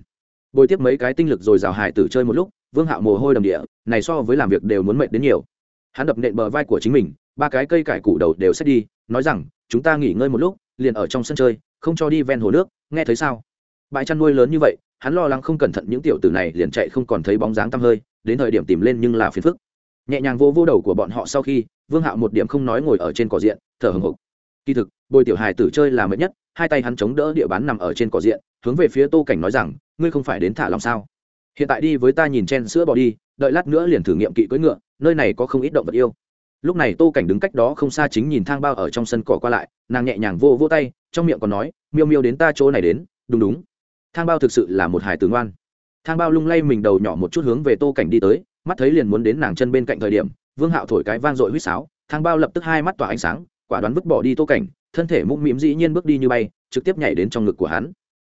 Bồi tiếp mấy cái tinh lực rồi rào hải tử chơi một lúc, vương hạo mồ hôi đầm địa, này so với làm việc đều muốn mệt đến nhiều. Hắn đập nện bờ vai của chính mình, ba cái cây cải củ đầu đều xét đi, nói rằng, chúng ta nghỉ ngơi một lúc, liền ở trong sân chơi, không cho đi ven hồ nước, nghe thấy sao? Bãi chăn nuôi lớn như vậy, hắn lo lắng không cẩn thận những tiểu tử này liền chạy không còn thấy bóng dáng tăm hơi, đến thời điểm tìm lên nhưng là phiền phức. Nhẹ nhàng vô vô đầu của bọn họ sau khi, vương hạo một điểm không nói ngồi ở trên cỏ diện, thở hồng hộc kỳ thực, bồi tiểu hài tử chơi là mệt nhất, hai tay hắn chống đỡ địa bán nằm ở trên cỏ diện, hướng về phía tô cảnh nói rằng, ngươi không phải đến thả lòng sao? Hiện tại đi với ta nhìn chen sữa bỏ đi, đợi lát nữa liền thử nghiệm kỵ cưỡi ngựa, nơi này có không ít động vật yêu. Lúc này tô cảnh đứng cách đó không xa chính nhìn thang bao ở trong sân cỏ qua lại, nàng nhẹ nhàng vô vô tay, trong miệng còn nói, miêu miêu đến ta chỗ này đến, đúng đúng thang bao thực sự là một hài tử ngoan. Thang bao lung lay mình đầu nhỏ một chút hướng về tô cảnh đi tới, mắt thấy liền muốn đến nàng chân bên cạnh thời điểm, vương hạo thổi cái vang dội huýt sáo, thang bao lập tức hai mắt tỏa ánh sáng, quả đoán vứt bỏ đi tô cảnh, thân thể mũm mĩm dĩ nhiên bước đi như bay, trực tiếp nhảy đến trong ngực của hắn.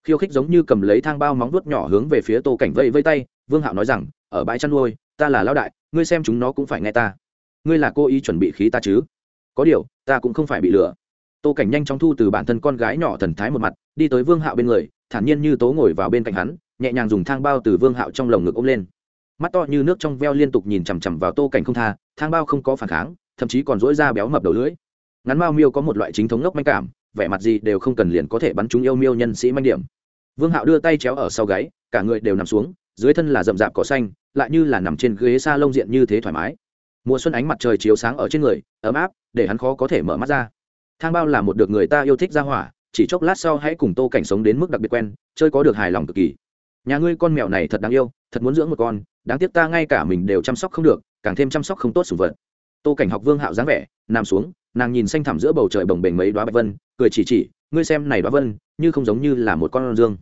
Khiêu khích giống như cầm lấy thang bao móng vuốt nhỏ hướng về phía tô cảnh vây vây tay, vương hạo nói rằng, ở bãi chăn nuôi, ta là lao đại, ngươi xem chúng nó cũng phải nghe ta. Ngươi là cô ý chuẩn bị khí ta chứ? Có điều, ta cũng không phải bị lừa. Tô cảnh nhanh chóng thu từ bản thân con gái nhỏ thần thái một mặt đi tới vương hạo bên người, thản nhiên như tố ngồi vào bên cạnh hắn, nhẹ nhàng dùng thang bao từ vương hạo trong lồng ngực ôm lên. Mắt to như nước trong veo liên tục nhìn chằm chằm vào tô cảnh không tha, thang bao không có phản kháng, thậm chí còn dỗi da béo mập đầu lưỡi. Ngắn mao miêu có một loại chính thống ngốc manh cảm, vẻ mặt gì đều không cần liền có thể bắn chúng yêu miêu nhân sĩ manh điểm. Vương hạo đưa tay chéo ở sau gáy, cả người đều nằm xuống, dưới thân là rậm rạp cỏ xanh, lại như là nằm trên ghế s a lông diện như thế thoải mái. Mùa xuân ánh mặt trời chiếu sáng ở trên người, ấm áp, để hắn khó có thể mở mắt ra. Thang bao là một được người ta yêu thích ra hỏa chỉ chốc lát sau hãy cùng tô cảnh sống đến mức đặc biệt quen, chơi có được hài lòng cực kỳ. Nhà ngươi con mèo này thật đáng yêu, thật muốn dưỡng một con, đáng tiếc ta ngay cả mình đều chăm sóc không được, càng thêm chăm sóc không tốt sủng vật. Tô cảnh học vương hạo dáng vẻ, nằm xuống, nàng nhìn xanh thẳm giữa bầu trời bồng bềnh mấy đoá bạch vân, cười chỉ chỉ, ngươi xem này đoá vân, như không giống như là một con dương.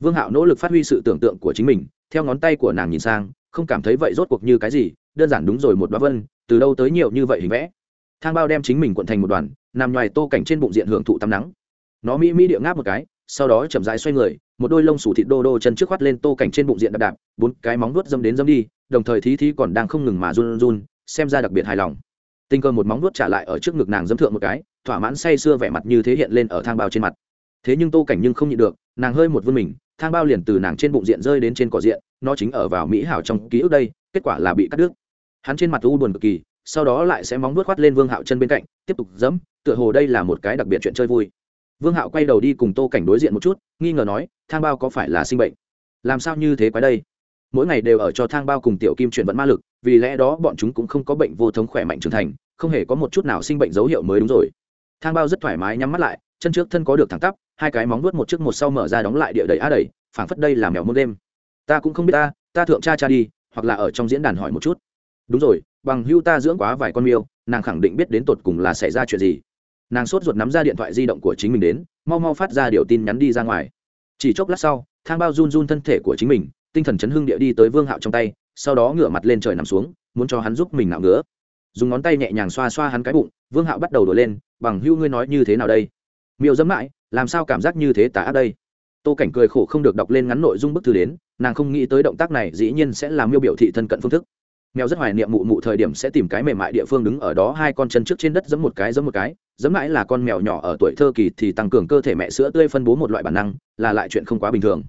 Vương hạo nỗ lực phát huy sự tưởng tượng của chính mình, theo ngón tay của nàng nhìn sang, không cảm thấy vậy rốt cuộc như cái gì, đơn giản đúng rồi một đoá vân, từ đâu tới nhiều như vậy hình vẽ. Thang bao đem chính mình cuộn thành một đoàn, nằm ngoài tô cảnh trên bụng diện hưởng thụ tắm nắng nó mỹ mỹ địa ngáp một cái, sau đó chậm rãi xoay người, một đôi lông sủ thịt đô đô chân trước khoắt lên tô cảnh trên bụng diện đạp đạp, bốn cái móng vuốt dâm đến dâm đi, đồng thời thí thí còn đang không ngừng mà run run, xem ra đặc biệt hài lòng. Tình cờ một móng vuốt trả lại ở trước ngực nàng dâm thượng một cái, thỏa mãn say sưa vẻ mặt như thế hiện lên ở thang bao trên mặt. Thế nhưng tô cảnh nhưng không nhịn được, nàng hơi một vươn mình, thang bao liền từ nàng trên bụng diện rơi đến trên cỏ diện, nó chính ở vào mỹ hảo trong ký ức đây, kết quả là bị cắt đứt. Hắn trên mặt u buồn cực kỳ, sau đó lại sẽ móng vuốt khoắt lên vương hạo chân bên cạnh, tiếp tục dẫm, tựa hồ đây là một cái đặc biệt chuyện chơi vui vương hạo quay đầu đi cùng tô cảnh đối diện một chút, nghi ngờ nói, thang bao có phải là sinh bệnh? Làm sao như thế quái đây? Mỗi ngày đều ở cho thang bao cùng tiểu kim chuyển vận ma lực, vì lẽ đó bọn chúng cũng không có bệnh vô thống khỏe mạnh trưởng thành, không hề có một chút nào sinh bệnh dấu hiệu mới đúng rồi. Thang bao rất thoải mái nhắm mắt lại, chân trước thân có được thẳng tắp, hai cái móng vuốt một trước một sau mở ra đóng lại địa đầy á đầy, phảng phất đây là mèo môn đêm. Ta cũng không biết ta ta thượng cha cha đi, hoặc là ở trong diễn đàn hỏi một chút. Đúng rồi, bằng hưu ta dưỡng quá vài con miêu, nàng khẳng định biết đến tột cùng là xảy ra chuyện gì nàng sốt ruột nắm ra điện thoại di động của chính mình đến, mau mau phát ra điều tin nhắn đi ra ngoài. Chỉ chốc lát sau, thang bao run run thân thể của chính mình, tinh thần chấn hưng địa đi tới vương hạo trong tay, sau đó ngửa mặt lên trời nằm xuống, muốn cho hắn giúp mình nạo ngứa dùng ngón tay nhẹ nhàng xoa xoa hắn cái bụng, vương hạo bắt đầu đổi lên, bằng hưu ngươi nói như thế nào đây? Miêu dẫm mãi, làm sao cảm giác như thế tả ác đây? Tô cảnh cười khổ không được đọc lên ngắn nội dung bức thư đến, nàng không nghĩ tới động tác này dĩ nhiên sẽ làm miêu biểu thị thân cận phương thức mèo rất hoài niệm mụ mụ thời điểm sẽ tìm cái mềm mại địa phương đứng ở đó, hai con chân trước trên đất giẫm một cái, giẫm một cái. Giẫm mãi là con mèo nhỏ ở tuổi thơ kỳ thì tăng cường cơ thể mẹ sữa tươi phân bố một loại bản năng, là lại chuyện không quá bình thường.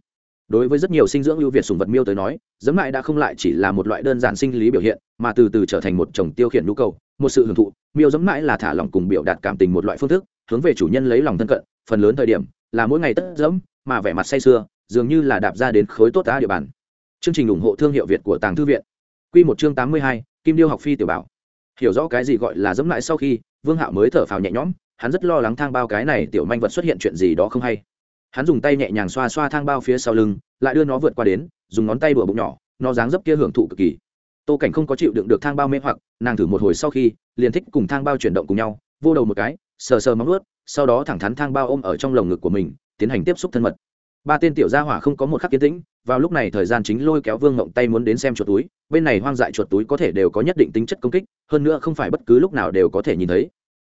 Đối với rất nhiều sinh dưỡng ưu việt sùng vật miêu tới nói, giẫm mãi đã không lại chỉ là một loại đơn giản sinh lý biểu hiện, mà từ từ trở thành một chồng tiêu khiển nhu cầu, một sự hưởng thụ. Miêu giẫm mãi là thả lỏng cùng biểu đạt cảm tình một loại phương thức, hướng về chủ nhân lấy lòng thân cận. Phần lớn thời điểm, là mỗi ngày tất giẫm, mà vẻ mặt say sưa, dường như là đạp ra đến khối tốt đá địa bàn. Chương trình ủng hộ thương hiệu việt của tàng thư viện quy một chương tám mươi hai, kim điêu học phi tiểu bảo. Hiểu rõ cái gì gọi là dẫm lại sau khi, vương hạo mới thở phào nhẹ nhõm, hắn rất lo lắng thang bao cái này tiểu manh vật xuất hiện chuyện gì đó không hay. Hắn dùng tay nhẹ nhàng xoa xoa thang bao phía sau lưng, lại đưa nó vượt qua đến, dùng ngón tay đùa bụng nhỏ, nó dáng dấp kia hưởng thụ cực kỳ. Tô cảnh không có chịu đựng được thang bao mê hoặc, nàng thử một hồi sau khi, liền thích cùng thang bao chuyển động cùng nhau, vô đầu một cái, sờ sờ móng ướt sau đó thẳng thắn thang bao ôm ở trong lồng ngực của mình, tiến hành tiếp xúc thân mật ba tên tiểu gia hỏa không có một khắc kiến tĩnh, vào lúc này thời gian chính lôi kéo vương ngộng tay muốn đến xem chuột túi, bên này hoang dại chuột túi có thể đều có nhất định tính chất công kích, hơn nữa không phải bất cứ lúc nào đều có thể nhìn thấy.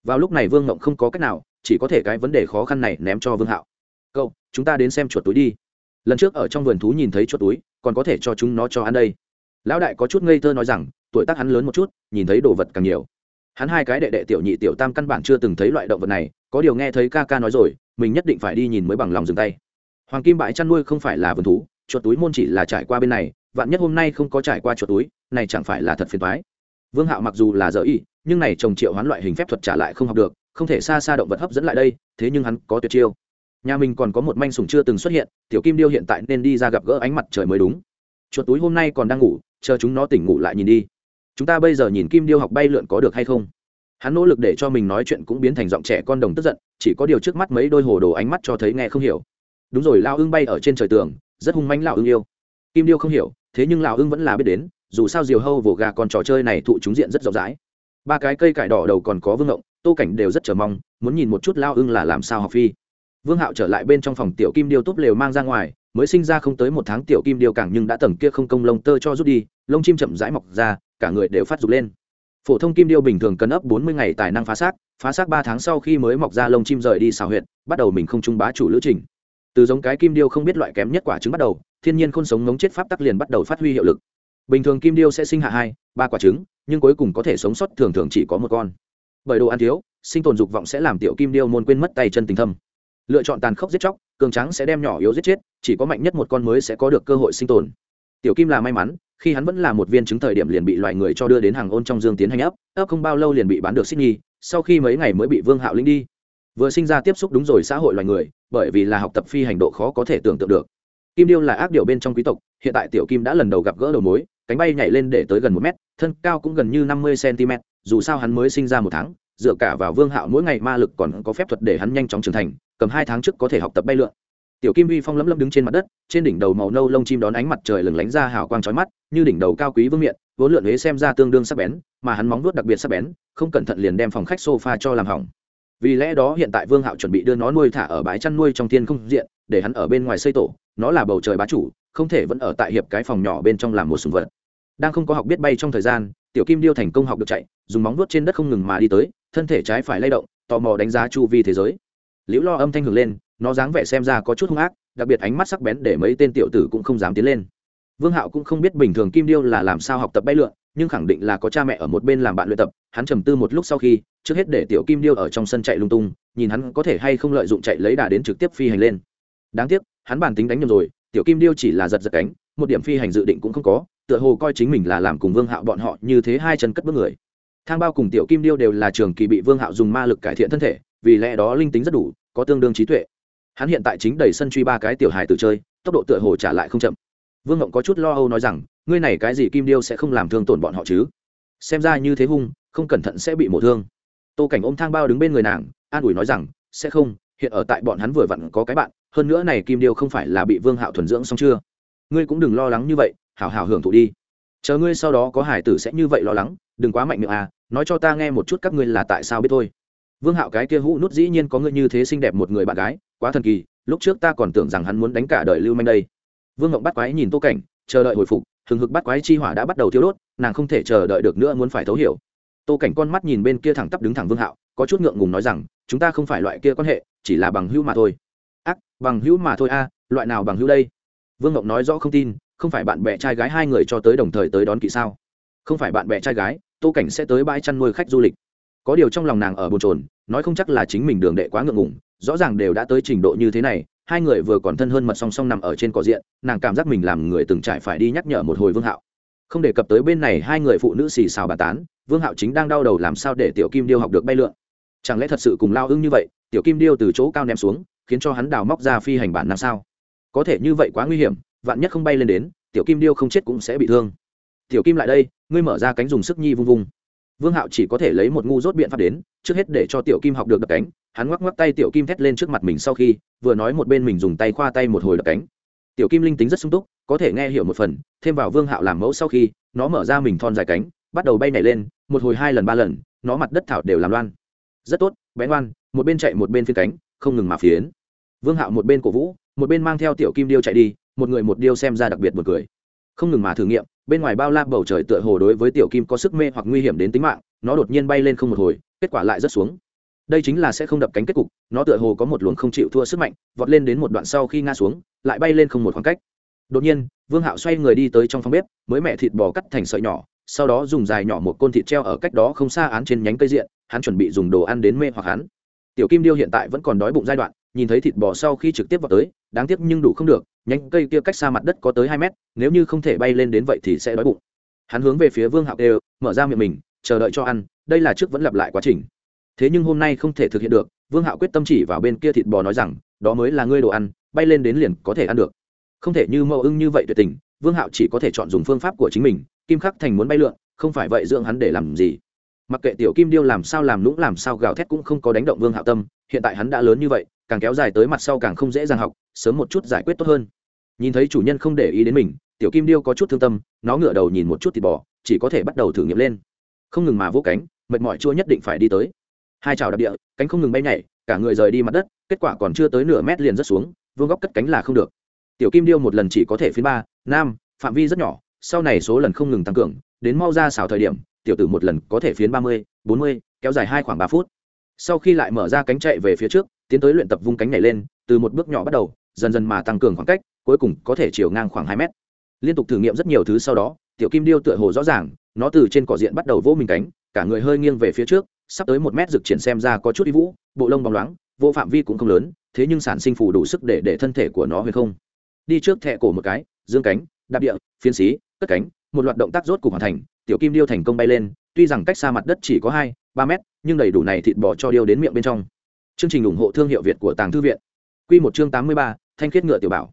Vào lúc này vương ngộng không có cách nào, chỉ có thể cái vấn đề khó khăn này ném cho vương hạo. Cậu, chúng ta đến xem chuột túi đi. Lần trước ở trong vườn thú nhìn thấy chuột túi, còn có thể cho chúng nó cho ăn đây. Lão đại có chút ngây thơ nói rằng, tuổi tác hắn lớn một chút, nhìn thấy đồ vật càng nhiều. Hắn hai cái đệ đệ tiểu nhị tiểu tam căn bản chưa từng thấy loại động vật này, có điều nghe thấy ca ca nói rồi, mình nhất định phải đi nhìn mới bằng lòng dừng tay hoàng kim bãi chăn nuôi không phải là vườn thú, chuột túi môn chỉ là trải qua bên này, vạn nhất hôm nay không có trải qua chuột túi, này chẳng phải là thật phiền thoái vương hạo mặc dù là dở ý, nhưng này trồng triệu hoán loại hình phép thuật trả lại không học được, không thể xa xa động vật hấp dẫn lại đây, thế nhưng hắn có tuyệt chiêu. Nhà mình còn có một manh sùng chưa từng xuất hiện, tiểu kim điêu hiện tại nên đi ra gặp gỡ ánh mặt trời mới đúng. Chuột túi hôm nay còn đang ngủ, chờ chúng nó tỉnh ngủ lại nhìn đi. Chúng ta bây giờ nhìn kim điêu học bay lượn có được hay không? Hắn nỗ lực để cho mình nói chuyện cũng biến thành giọng trẻ con đồng tức giận, chỉ có điều trước mắt mấy đôi hồ đồ ánh mắt cho thấy nghe không hiểu đúng rồi lao ưng bay ở trên trời tường, rất hung manh lão ưng yêu. Kim điêu không hiểu, thế nhưng lão ưng vẫn là biết đến, dù sao diều hâu vồ gà con trò chơi này thụ chúng diện rất rộng rãi. Ba cái cây cải đỏ đầu còn có vương ngộng, tô cảnh đều rất chờ mong, muốn nhìn một chút lao ưng là làm sao học phi. Vương hạo trở lại bên trong phòng tiểu kim điêu túp lều mang ra ngoài, mới sinh ra không tới một tháng tiểu kim điêu càng nhưng đã tầng kia không công lông tơ cho rút đi, lông chim chậm rãi mọc ra, cả người đều phát dục lên. Phổ thông kim điêu bình thường cần ấp bốn mươi ngày tài năng phá xác phá xác ba tháng sau khi mới mọc ra lông chim rời đi xào huyệt, bắt đầu mình không trung bá chủ lữ trình từ giống cái kim điêu không biết loại kém nhất quả trứng bắt đầu, thiên nhiên khôn sống ngống chết pháp tắc liền bắt đầu phát huy hiệu lực. Bình thường kim điêu sẽ sinh hạ hai, ba quả trứng, nhưng cuối cùng có thể sống sót thường thường chỉ có một con. Bởi đồ ăn thiếu, sinh tồn dục vọng sẽ làm tiểu kim điêu môn quên mất tay chân tình thâm. Lựa chọn tàn khốc giết chóc, cường trắng sẽ đem nhỏ yếu giết chết, chỉ có mạnh nhất một con mới sẽ có được cơ hội sinh tồn. Tiểu kim là may mắn, khi hắn vẫn là một viên trứng thời điểm liền bị loài người cho đưa đến hàng ôn trong dương tiến hành ấp ấp không bao lâu liền bị bán được sydney, sau khi mấy ngày mới bị vương hạo linh đi vừa sinh ra tiếp xúc đúng rồi xã hội loài người, bởi vì là học tập phi hành độ khó có thể tưởng tượng được. Kim điêu là ác điều bên trong quý tộc, hiện tại tiểu kim đã lần đầu gặp gỡ đầu mối, cánh bay nhảy lên để tới gần một mét, thân cao cũng gần như năm mươi cm dù sao hắn mới sinh ra một tháng, dựa cả vào vương hạo mỗi ngày ma lực còn có phép thuật để hắn nhanh chóng trưởng thành, cầm hai tháng trước có thể học tập bay lượn. Tiểu kim uy phong lấm lấm đứng trên mặt đất, trên đỉnh đầu màu nâu lông chim đón ánh mặt trời lừng lánh ra hào quang trói mắt, như đỉnh đầu cao quý vương miện, vốn lượn huế xem ra tương đương sắc bén, mà hắn móng vuốt đặc biệt sắc bén, không cẩn thận liền đem phòng khách sofa cho làm hỏng vì lẽ đó hiện tại vương hạo chuẩn bị đưa nó nuôi thả ở bãi chăn nuôi trong thiên không diện, để hắn ở bên ngoài xây tổ, nó là bầu trời bá chủ, không thể vẫn ở tại hiệp cái phòng nhỏ bên trong làm một sùng vật. Đang không có học biết bay trong thời gian, tiểu kim điêu thành công học được chạy, dùng móng vuốt trên đất không ngừng mà đi tới, thân thể trái phải lay động, tò mò đánh giá chu vi thế giới. Liễu lo âm thanh hưởng lên, nó dáng vẻ xem ra có chút hung ác, đặc biệt ánh mắt sắc bén để mấy tên tiểu tử cũng không dám tiến lên. Vương hạo cũng không biết bình thường kim điêu là làm sao học tập bay lượn nhưng khẳng định là có cha mẹ ở một bên làm bạn luyện tập, hắn trầm tư một lúc sau khi, trước hết để tiểu kim điêu ở trong sân chạy lung tung, nhìn hắn có thể hay không lợi dụng chạy lấy đà đến trực tiếp phi hành lên. Đáng tiếc, hắn bản tính đánh nhầm rồi, tiểu kim điêu chỉ là giật giật cánh, một điểm phi hành dự định cũng không có, tựa hồ coi chính mình là làm cùng vương hạo bọn họ như thế hai chân cất bước người. Thang bao cùng tiểu kim điêu đều là trường kỳ bị vương hạo dùng ma lực cải thiện thân thể, vì lẽ đó linh tính rất đủ, có tương đương trí tuệ. Hắn hiện tại chính đầy sân truy ba cái tiểu hài từ chơi, tốc độ tựa hồ trả lại không chậm vương ngộng có chút lo âu nói rằng, ngươi này cái gì kim điêu sẽ không làm thương tổn bọn họ chứ? Xem ra như thế hung, không cẩn thận sẽ bị mổ thương. Tô cảnh ôm thang bao đứng bên người nàng, an ủi nói rằng, sẽ không, hiện ở tại bọn hắn vừa vặn có cái bạn, hơn nữa này kim điêu không phải là bị vương hạo thuần dưỡng xong chưa? Ngươi cũng đừng lo lắng như vậy, hảo hảo hưởng thụ đi. Chờ ngươi sau đó có hải tử sẽ như vậy lo lắng, đừng quá mạnh miệng à nói cho ta nghe một chút các ngươi là tại sao biết thôi. Vương hạo cái kia hũ nút dĩ nhiên có ngươi như thế xinh đẹp một người bạn gái, quá thần kỳ, lúc trước ta còn tưởng rằng hắn muốn đánh cả đời lưu manh đây vương ngộng bắt quái nhìn tô cảnh, chờ đợi hồi phục, hừng hực bắt quái chi hỏa đã bắt đầu thiêu đốt, nàng không thể chờ đợi được nữa muốn phải thấu hiểu. Tô cảnh con mắt nhìn bên kia thẳng tắp đứng thẳng vương hạo, có chút ngượng ngùng nói rằng, chúng ta không phải loại kia quan hệ, chỉ là bằng hữu mà thôi. Ác, bằng hữu mà thôi a, loại nào bằng hữu đây? Vương ngộng nói rõ không tin, không phải bạn bè trai gái hai người cho tới đồng thời tới đón kỵ sao? Không phải bạn bè trai gái, tô cảnh sẽ tới bãi chăn nuôi khách du lịch. Có điều trong lòng nàng ở bồn trồn nói không chắc là chính mình đường đệ quá ngượng ngùng, rõ ràng đều đã tới trình độ như thế này hai người vừa còn thân hơn mật song song nằm ở trên cỏ diện, nàng cảm giác mình làm người từng trải phải đi nhắc nhở một hồi vương hạo. Không đề cập tới bên này hai người phụ nữ xì xào bà tán, vương hạo chính đang đau đầu làm sao để tiểu kim điêu học được bay lượn. Chẳng lẽ thật sự cùng lao ưng như vậy, tiểu kim điêu từ chỗ cao ném xuống, khiến cho hắn đào móc ra phi hành bản làm sao? Có thể như vậy quá nguy hiểm, vạn nhất không bay lên đến, tiểu kim điêu không chết cũng sẽ bị thương. Tiểu kim lại đây, ngươi mở ra cánh dùng sức nhi vung vung vương hạo chỉ có thể lấy một ngu dốt biện pháp đến, trước hết để cho tiểu kim học được đập cánh. Hắn ngoắc ngoắc tay tiểu kim thét lên trước mặt mình sau khi, vừa nói một bên mình dùng tay khoa tay một hồi đập cánh. Tiểu kim linh tính rất sung túc, có thể nghe hiểu một phần, thêm vào vương hạo làm mẫu sau khi, nó mở ra mình thon dài cánh, bắt đầu bay nhảy lên, một hồi hai lần ba lần, nó mặt đất thảo đều làm loan. Rất tốt, bé ngoan, một bên chạy một bên phiên cánh, không ngừng mà phiến. Vương hạo một bên cổ vũ, một bên mang theo tiểu kim điêu chạy đi, một người một điêu xem ra đặc biệt một cười không ngừng mà thử nghiệm, bên ngoài bao la bầu trời tựa hồ đối với tiểu kim có sức mê hoặc nguy hiểm đến tính mạng, nó đột nhiên bay lên không một hồi, kết quả lại rất xuống. Đây chính là sẽ không đập cánh kết cục, nó tựa hồ có một luồng không chịu thua sức mạnh, vọt lên đến một đoạn sau khi ngã xuống, lại bay lên không một khoảng cách. Đột nhiên, vương hạo xoay người đi tới trong phòng bếp, mới mẹ thịt bò cắt thành sợi nhỏ, sau đó dùng dài nhỏ một côn thịt treo ở cách đó không xa án trên nhánh cây diện, hắn chuẩn bị dùng đồ ăn đến mê hoặc hắn. Tiểu kim điêu hiện tại vẫn còn đói bụng giai đoạn nhìn thấy thịt bò sau khi trực tiếp vào tới, đáng tiếc nhưng đủ không được, nhánh cây kia cách xa mặt đất có tới hai mét, nếu như không thể bay lên đến vậy thì sẽ đói bụng. Hắn hướng về phía vương hạo đều mở ra miệng mình, chờ đợi cho ăn, đây là trước vẫn lặp lại quá trình. Thế nhưng hôm nay không thể thực hiện được, vương hạo quyết tâm chỉ vào bên kia thịt bò nói rằng, đó mới là ngươi đồ ăn, bay lên đến liền có thể ăn được. Không thể như mẫu ưng như vậy tuyệt tình, vương hạo chỉ có thể chọn dùng phương pháp của chính mình, kim khắc thành muốn bay lượn, không phải vậy dưỡng hắn để làm gì mặc kệ tiểu kim điêu làm sao làm lũng làm sao gào thét cũng không có đánh động vương hạo tâm, hiện tại hắn đã lớn như vậy, càng kéo dài tới mặt sau càng không dễ dàng học, sớm một chút giải quyết tốt hơn. Nhìn thấy chủ nhân không để ý đến mình, tiểu kim điêu có chút thương tâm, nó ngửa đầu nhìn một chút thịt bò chỉ có thể bắt đầu thử nghiệm lên. Không ngừng mà vỗ cánh, mệt mỏi chua nhất định phải đi tới. Hai trào đặc địa, cánh không ngừng bay nhảy, cả người rời đi mặt đất, kết quả còn chưa tới nửa mét liền rất xuống, vương góc cất cánh là không được. Tiểu kim điêu một lần chỉ có thể phiến ba, nam, phạm vi rất nhỏ, sau này số lần không ngừng tăng cường, đến mau ra xảo thời điểm tiểu tử một lần có thể phiến ba mươi, bốn mươi, kéo dài hai khoảng ba phút. Sau khi lại mở ra cánh chạy về phía trước, tiến tới luyện tập vung cánh này lên, từ một bước nhỏ bắt đầu, dần dần mà tăng cường khoảng cách, cuối cùng có thể chiều ngang khoảng hai mét. Liên tục thử nghiệm rất nhiều thứ sau đó, tiểu kim điêu tựa hồ rõ ràng, nó từ trên cỏ diện bắt đầu vỗ mình cánh, cả người hơi nghiêng về phía trước, sắp tới một mét rực triển xem ra có chút đi vũ, bộ lông bóng loáng, vô phạm vi cũng không lớn, thế nhưng sản sinh phù đủ sức để để thân thể của nó hay không. Đi trước thẹ cổ một cái, dương cánh, đạp địa, phiến xí, cất cánh, một loạt động tác rốt cục hoàn thành tiểu kim điêu thành công bay lên, tuy rằng cách xa mặt đất chỉ có hai, ba mét, nhưng đầy đủ này thịt bò cho điêu đến miệng bên trong. Chương trình ủng hộ thương hiệu việt của tàng thư viện. Q một chương tám mươi ba, thanh khiết ngựa tiểu bảo.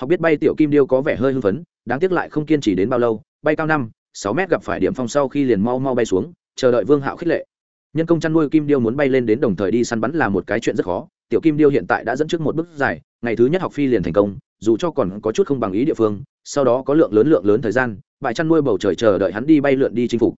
Học biết bay tiểu kim điêu có vẻ hơi hưng phấn, đáng tiếc lại không kiên trì đến bao lâu, bay cao năm, sáu mét gặp phải điểm phong sau khi liền mau mau bay xuống, chờ đợi vương hạo khích lệ. Nhân công chăn nuôi kim điêu muốn bay lên đến đồng thời đi săn bắn là một cái chuyện rất khó, tiểu kim điêu hiện tại đã dẫn trước một bước dài, ngày thứ nhất học phi liền thành công, dù cho còn có chút không bằng ý địa phương, sau đó có lượng lớn lượng lớn thời gian bãi chăn nuôi bầu trời chờ đợi hắn đi bay lượn đi chinh phục.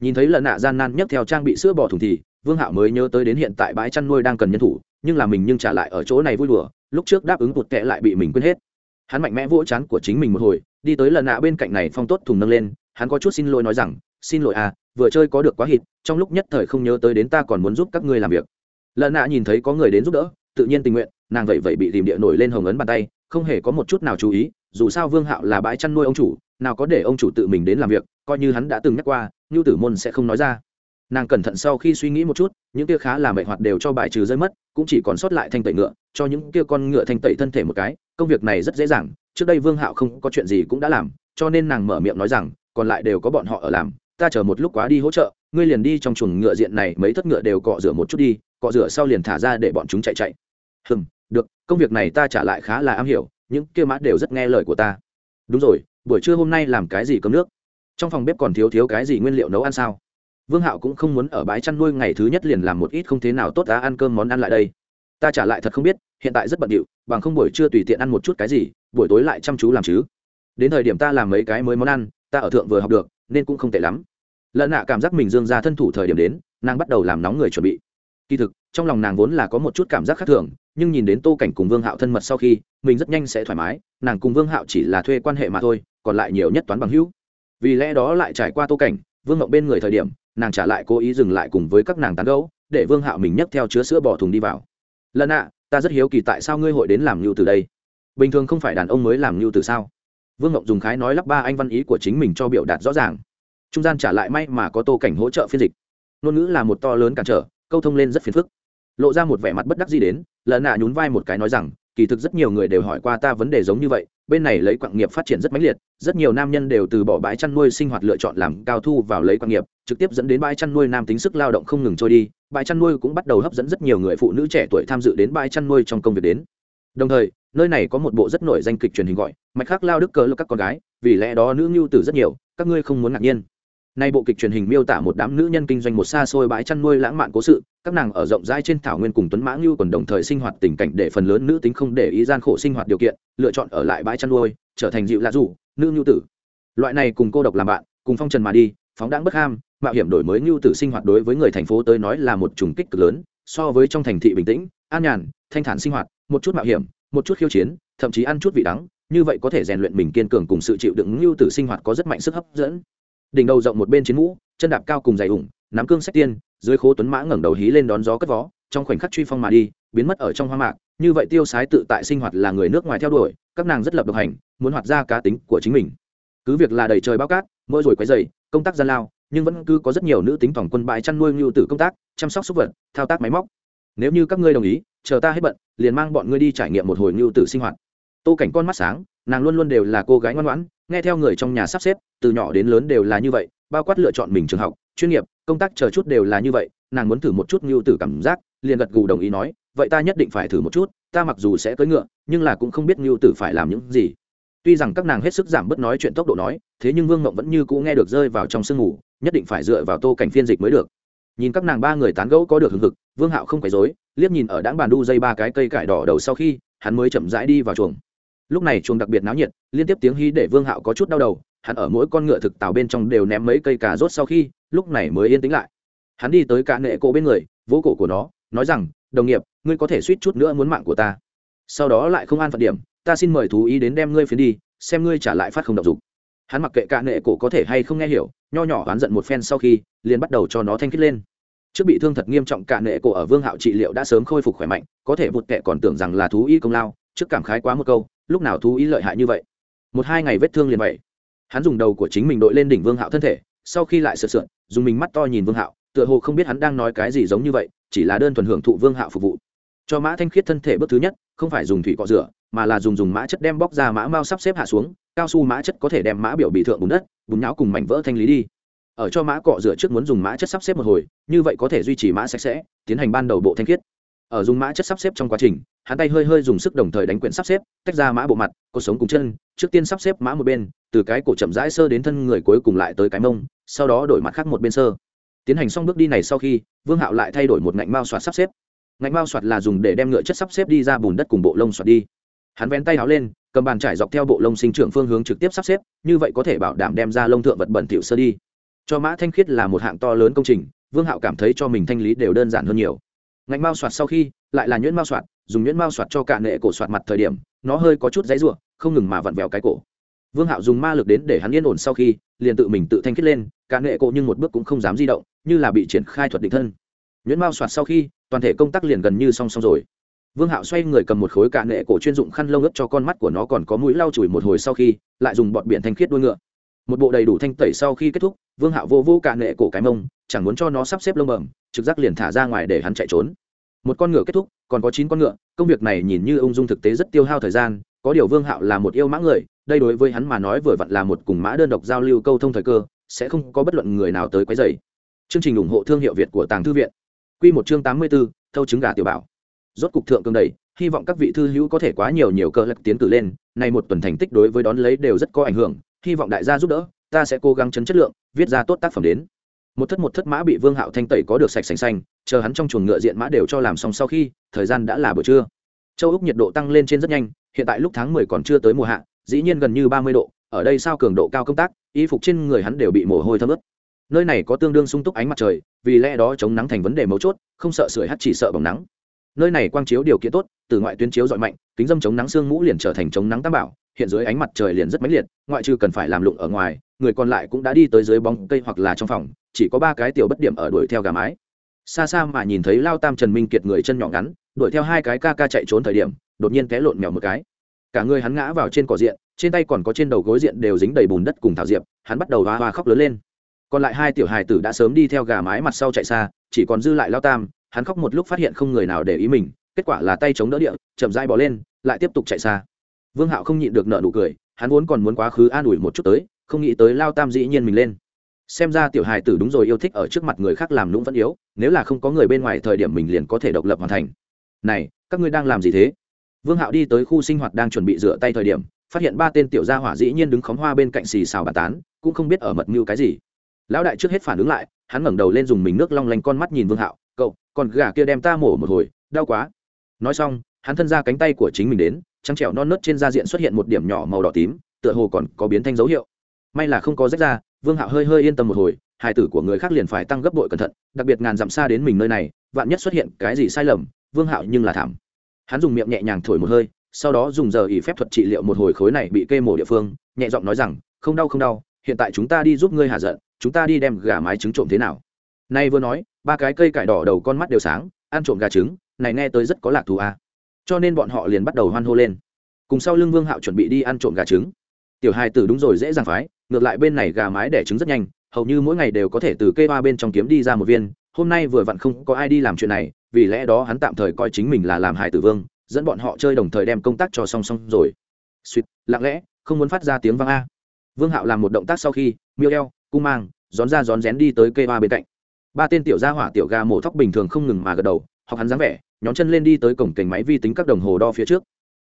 Nhìn thấy lần nạ gian nan nhất theo trang bị sữa bò thùng thì, vương hạo mới nhớ tới đến hiện tại bãi chăn nuôi đang cần nhân thủ, nhưng là mình nhưng trả lại ở chỗ này vui đùa, lúc trước đáp ứng cụt tệ lại bị mình quên hết. Hắn mạnh mẽ vỗ chán của chính mình một hồi, đi tới lần nạ bên cạnh này phong tốt thùng nâng lên, hắn có chút xin lỗi nói rằng, xin lỗi à vừa chơi có được quá hít trong lúc nhất thời không nhớ tới đến ta còn muốn giúp các ngươi làm việc. Lần nạ nhìn thấy có người đến giúp đỡ, tự nhiên tình nguyện, nàng vậy vậy bị tìm địa nổi lên hồng ấn bàn tay, không hề có một chút nào chú ý, dù sao vương hạo là bãi chăn nuôi ông chủ nào có để ông chủ tự mình đến làm việc, coi như hắn đã từng nhắc qua ngưu tử môn sẽ không nói ra. Nàng cẩn thận sau khi suy nghĩ một chút, những kia khá là mệnh hoạt đều cho bài trừ rơi mất, cũng chỉ còn sót lại thanh tẩy ngựa, cho những kia con ngựa thanh tẩy thân thể một cái, công việc này rất dễ dàng, trước đây vương hạo không có chuyện gì cũng đã làm, cho nên nàng mở miệng nói rằng, còn lại đều có bọn họ ở làm, ta chờ một lúc quá đi hỗ trợ, ngươi liền đi trong chuồng ngựa diện này, mấy thất ngựa đều cọ rửa một chút đi, cọ rửa sau liền thả ra để bọn chúng chạy chạy. Hừm, được, công việc này ta trả lại khá là am hiểu, những kia mã đều rất nghe lời của ta. Đúng rồi buổi trưa hôm nay làm cái gì cơm nước? Trong phòng bếp còn thiếu thiếu cái gì nguyên liệu nấu ăn sao? Vương hạo cũng không muốn ở bãi chăn nuôi ngày thứ nhất liền làm một ít không thế nào tốt đã ăn cơm món ăn lại đây. Ta trả lại thật không biết, hiện tại rất bận điệu, bằng không buổi trưa tùy tiện ăn một chút cái gì, buổi tối lại chăm chú làm chứ. Đến thời điểm ta làm mấy cái mới món ăn, ta ở thượng vừa học được, nên cũng không tệ lắm. Lợn nạ cảm giác mình dương ra thân thủ thời điểm đến, nàng bắt đầu làm nóng người chuẩn bị. Kỳ thực, trong lòng nàng vốn là có một chút cảm giác khác thường, nhưng nhìn đến tô cảnh cùng vương hạo thân mật sau khi, mình rất nhanh sẽ thoải mái, nàng cùng vương hạo chỉ là thuê quan hệ mà thôi còn lại nhiều nhất toán bằng hữu. Vì lẽ đó lại trải qua tô cảnh, vương ngậu bên người thời điểm, nàng trả lại cố ý dừng lại cùng với các nàng tán gấu để vương hạo mình nhấc theo chứa sữa bỏ thùng đi vào. Lần ạ, ta rất hiếu kỳ tại sao ngươi hội đến làm ngưu từ đây? Bình thường không phải đàn ông mới làm ngưu từ sao? Vương ngọc dùng khái nói lắp ba anh văn ý của chính mình cho biểu đạt rõ ràng. Trung gian trả lại may mà có tô cảnh hỗ trợ phiên dịch. Ngôn ngữ là một to lớn cản trở, câu thông lên rất phiền phức. Lộ ra một vẻ mặt bất đắc gì đến lần nạ nhún vai một cái nói rằng kỳ thực rất nhiều người đều hỏi qua ta vấn đề giống như vậy bên này lấy quạng nghiệp phát triển rất mãnh liệt rất nhiều nam nhân đều từ bỏ bãi chăn nuôi sinh hoạt lựa chọn làm cao thu vào lấy quạng nghiệp trực tiếp dẫn đến bãi chăn nuôi nam tính sức lao động không ngừng trôi đi bãi chăn nuôi cũng bắt đầu hấp dẫn rất nhiều người phụ nữ trẻ tuổi tham dự đến bãi chăn nuôi trong công việc đến. Đồng thời nơi này có một bộ rất nổi danh kịch truyền hình gọi mạch khác lao đức cờ là các con gái vì lẽ đó nữ ngưu tử rất nhiều các ngươi không muốn ngạc nhiên. Nay bộ kịch truyền hình miêu tả một đám nữ nhân kinh doanh một xa xôi bãi chăn nuôi lãng mạn cố sự, các nàng ở rộng rãi trên thảo nguyên cùng tuấn mã lưu còn đồng thời sinh hoạt tình cảnh để phần lớn nữ tính không để ý gian khổ sinh hoạt điều kiện, lựa chọn ở lại bãi chăn nuôi, trở thành dịu lạ rủ, nữ ngưu tử. Loại này cùng cô độc làm bạn, cùng phong trần mà đi, phóng đáng bất ham, mạo hiểm đổi mới ngưu tử sinh hoạt đối với người thành phố tới nói là một trùng kích cực lớn, so với trong thành thị bình tĩnh, an nhàn, thanh thản sinh hoạt, một chút mạo hiểm, một chút khiêu chiến, thậm chí ăn chút vị đắng, như vậy có thể rèn luyện mình kiên cường cùng sự chịu đựng ngưu tử sinh hoạt có rất mạnh sức hấp dẫn đỉnh đầu rộng một bên chiến mũ chân đạp cao cùng dày ủng nắm cương sách tiên dưới khố tuấn mã ngẩng đầu hí lên đón gió cất vó, trong khoảnh khắc truy phong mà đi, biến mất ở trong hoa mạc. Như vậy tiêu sái tự tại sinh hoạt là người nước ngoài theo đuổi, các nàng rất lập độc hành, muốn hoạt ra cá tính của chính mình. Cứ việc là đầy trời bao cát, mỗi rồi quấy dày công tác gian lao, nhưng vẫn cứ có rất nhiều nữ tính tổng quân bại chăn nuôi ngưu tử công tác, chăm sóc súc vật, thao tác máy móc. Nếu như các ngươi đồng ý, chờ ta hết bận, liền mang bọn ngươi đi trải nghiệm một hồi ngưu tử sinh hoạt. Tô cảnh con mắt sáng, nàng luôn luôn đều là cô gái ngoan ngoãn, nghe theo người trong nhà sắp xếp, từ nhỏ đến lớn đều là như vậy, bao quát lựa chọn mình trường học chuyên nghiệp, công tác chờ chút đều là như vậy, nàng muốn thử một chút ngưu tử cảm giác, liền gật gù đồng ý nói, vậy ta nhất định phải thử một chút, ta mặc dù sẽ cưỡi ngựa, nhưng là cũng không biết ngưu tử phải làm những gì. Tuy rằng các nàng hết sức giảm bớt nói chuyện tốc độ nói, thế nhưng vương mộng vẫn như cũ nghe được rơi vào trong sương ngủ nhất định phải dựa vào tô cảnh phiên dịch mới được. Nhìn các nàng ba người tán gẫu có được hừng hực, vương hạo không quấy dối liếc nhìn ở đáng bàn đu dây ba cái cây cải đỏ đầu sau khi, hắn mới chậm rãi đi vào chuồng. Lúc này chuồng đặc biệt náo nhiệt, liên tiếp tiếng hí để vương hạo có chút đau đầu hắn ở mỗi con ngựa thực tàu bên trong đều ném mấy cây cà rốt sau khi, lúc này mới yên tĩnh lại. Hắn đi tới cả nệ cổ bên người, vỗ cổ của nó, nói rằng, đồng nghiệp, ngươi có thể suýt chút nữa muốn mạng của ta. Sau đó lại không an phận điểm, ta xin mời thú ý đến đem ngươi phiến đi, xem ngươi trả lại phát không độc dục. Hắn mặc kệ cả nệ cổ có thể hay không nghe hiểu, nho nhỏ oán giận một phen sau khi, liền bắt đầu cho nó thanh khít lên. Trước bị thương thật nghiêm trọng, cả nệ cổ ở vương hạo trị liệu đã sớm khôi phục khỏe mạnh, có thể vụt kệ còn tưởng rằng là thú y công lao, trước cảm khái quá một câu, lúc nào thú y lợi hại như vậy? Một hai ngày vết thương liền vậy hắn dùng đầu của chính mình đội lên đỉnh vương hạo thân thể, sau khi lại sợ sượn dùng mình mắt to nhìn vương hạo, tựa hồ không biết hắn đang nói cái gì giống như vậy, chỉ là đơn thuần hưởng thụ vương hạo phục vụ. Cho mã thanh khiết thân thể bước thứ nhất, không phải dùng thủy cọ rửa, mà là dùng dùng mã chất đem bóc ra mã mau sắp xếp hạ xuống, cao su mã chất có thể đem mã biểu bị thượng bùn đất, bùn nhão cùng mảnh vỡ thanh lý đi. Ở cho mã cọ rửa trước muốn dùng mã chất sắp xếp một hồi, như vậy có thể duy trì mã sạch sẽ, tiến hành ban đầu bộ thanh khiết. Ở dùng mã chất sắp xếp trong quá trình, hắn tay hơi hơi dùng sức đồng thời đánh quyển sắp xếp, tách ra mã bộ mặt cuộc sống cùng chân trước tiên sắp xếp mã một bên, từ cái cổ chậm rãi sơ đến thân người cuối cùng lại tới cái mông, sau đó đổi mặt khác một bên sơ. Tiến hành xong bước đi này sau khi, vương hạo lại thay đổi một ngạnh mao soạt sắp xếp. Ngạnh mao soạt là dùng để đem ngựa chất sắp xếp đi ra bùn đất cùng bộ lông soạt đi. Hắn vén tay áo lên, cầm bàn trải dọc theo bộ lông sinh trưởng phương hướng trực tiếp sắp xếp, như vậy có thể bảo đảm đem ra lông thượng vật bẩn thỉu sơ đi. Cho mã thanh khiết là một hạng to lớn công trình, vương hạo cảm thấy cho mình thanh lý đều đơn giản hơn nhiều. Ngạnh mao soạt sau khi, lại là nhuyễn mao soạt, dùng nhuyễn mao soạt cho cả nệ cổ soạt mặt thời điểm, nó hơi có chút dãy ruộng không ngừng mà vặn vẹo cái cổ. Vương hạo dùng ma lực đến để hắn yên ổn sau khi, liền tự mình tự thanh kết lên, cả nghệ cổ nhưng một bước cũng không dám di động, như là bị triển khai thuật định thân. Nhuyễn mao soạt sau khi, toàn thể công tác liền gần như song song rồi. Vương hạo xoay người cầm một khối cả nghệ cổ chuyên dụng khăn lông ướp cho con mắt của nó còn có mũi lau chùi một hồi sau khi, lại dùng bọt biển thanh khiết đuôi ngựa. Một bộ đầy đủ thanh tẩy sau khi kết thúc, vương hạo vô vô cả nghệ cổ cái mông, chẳng muốn cho nó sắp xếp lông bẩm, trực giác liền thả ra ngoài để hắn chạy trốn. Một con ngựa kết thúc, còn có chín con ngựa, công việc này nhìn như ung dung thực tế rất tiêu hao thời gian có điều vương hạo là một yêu mã người đây đối với hắn mà nói vừa vặn là một cùng mã đơn độc giao lưu câu thông thời cơ sẽ không có bất luận người nào tới quấy rầy. Chương trình ủng hộ thương hiệu việt của tàng thư viện. Quy một chương tám mươi 84, thâu trứng gà tiểu bảo. Rốt cục thượng cường đầy hy vọng các vị thư hữu có thể quá nhiều nhiều cơ lực tiến cử lên này một tuần thành tích đối với đón lấy đều rất có ảnh hưởng hy vọng đại gia giúp đỡ ta sẽ cố gắng chấn chất lượng viết ra tốt tác phẩm đến. Một thất một thất mã bị vương hạo thanh tẩy có được sạch sành xanh chờ hắn trong chuồng ngựa diện mã đều cho làm xong sau khi thời gian đã là buổi trưa. Châu úc nhiệt độ tăng lên trên rất nhanh hiện tại lúc tháng mười còn chưa tới mùa hạ, dĩ nhiên gần như ba mươi độ, ở đây sao cường độ cao công tác, y phục trên người hắn đều bị mồ hôi thấm ướt. Nơi này có tương đương sung túc ánh mặt trời, vì lẽ đó chống nắng thành vấn đề mấu chốt, không sợ sưởi hắt chỉ sợ bỏng nắng. Nơi này quang chiếu điều kiện tốt, từ ngoại tuyến chiếu dọi mạnh, kính dâm chống nắng xương mũ liền trở thành chống nắng tam bảo, hiện dưới ánh mặt trời liền rất mãnh liệt, ngoại trừ cần phải làm lụng ở ngoài, người còn lại cũng đã đi tới dưới bóng cây hoặc là trong phòng, chỉ có ba cái tiểu bất điểm ở đuổi theo gà mái. Xa xa mà nhìn thấy lao tam trần minh kiệt người chân nhỏ ngắn, đuổi theo hai cái ca ca chạy trốn thời điểm đột nhiên té lộn mèo một cái. Cả người hắn ngã vào trên cỏ diện, trên tay còn có trên đầu gối diện đều dính đầy bùn đất cùng thảo diệp, hắn bắt đầu hoa hoa khóc lớn lên. Còn lại hai tiểu hài tử đã sớm đi theo gà mái mặt sau chạy xa, chỉ còn dư lại lao tam, hắn khóc một lúc phát hiện không người nào để ý mình, kết quả là tay chống đỡ địa, chậm dai bỏ lên, lại tiếp tục chạy xa. Vương hạo không nhịn được nợ nụ cười, hắn vốn còn muốn quá khứ an ủi một chút tới, không nghĩ tới lao tam dĩ nhiên mình lên. Xem ra tiểu hài tử đúng rồi yêu thích ở trước mặt người khác làm lũng vẫn yếu, nếu là không có người bên ngoài thời điểm mình liền có thể độc lập hoàn thành. Này, các ngươi đang làm gì thế? Vương hạo đi tới khu sinh hoạt đang chuẩn bị rửa tay thời điểm, phát hiện ba tên tiểu gia hỏa dĩ nhiên đứng khóm hoa bên cạnh xì xào bàn tán, cũng không biết ở mật mưu cái gì. Lão đại trước hết phản ứng lại, hắn ngẩng đầu lên dùng mình nước long lanh con mắt nhìn vương hạo, cậu còn gà kia đem ta mổ một hồi, đau quá. Nói xong, hắn thân ra cánh tay của chính mình đến, trắng trẻo non nớt trên da diện xuất hiện một điểm nhỏ màu đỏ tím, tựa hồ còn có biến thanh dấu hiệu. May là không có rách ra, vương hạo hơi hơi yên tâm một hồi hài tử của người khác liền phải tăng gấp bội cẩn thận, đặc biệt ngàn dặm xa đến mình nơi này, vạn nhất xuất hiện cái gì sai lầm, vương hạo nhưng là thảm hắn dùng miệng nhẹ nhàng thổi một hơi, sau đó dùng giờ ỉ phép thuật trị liệu một hồi khối này bị kê mổ địa phương, nhẹ giọng nói rằng, không đau không đau, hiện tại chúng ta đi giúp ngươi hạ giận, chúng ta đi đem gà mái trứng trộm thế nào? Nay vừa nói, ba cái cây cải đỏ đầu con mắt đều sáng, ăn trộm gà trứng, này nghe tới rất có lạc thú a. À. cho nên bọn họ liền bắt đầu hoan hô lên. Cùng sau lưng vương hạo chuẩn bị đi ăn trộm gà trứng. Tiểu hai tử đúng rồi, dễ dàng phái, ngược lại bên này gà mái đẻ trứng rất nhanh, hầu như mỗi ngày đều có thể từ cây ba bên trong kiếm đi ra một viên, hôm nay vừa vặn không có ai đi làm chuyện này vì lẽ đó hắn tạm thời coi chính mình là làm hải tử vương, dẫn bọn họ chơi đồng thời đem công tác cho song song rồi. Suýt lặng lẽ, không muốn phát ra tiếng vang a. Vương hạo làm một động tác sau khi, miêu eo, cung mang rón ra rón rén đi tới cây ba bên cạnh. Ba tên tiểu gia hỏa tiểu ga mổ thóc bình thường không ngừng mà gật đầu, học hắn dáng vẻ nhóm chân lên đi tới cổng cành máy vi tính các đồng hồ đo phía trước.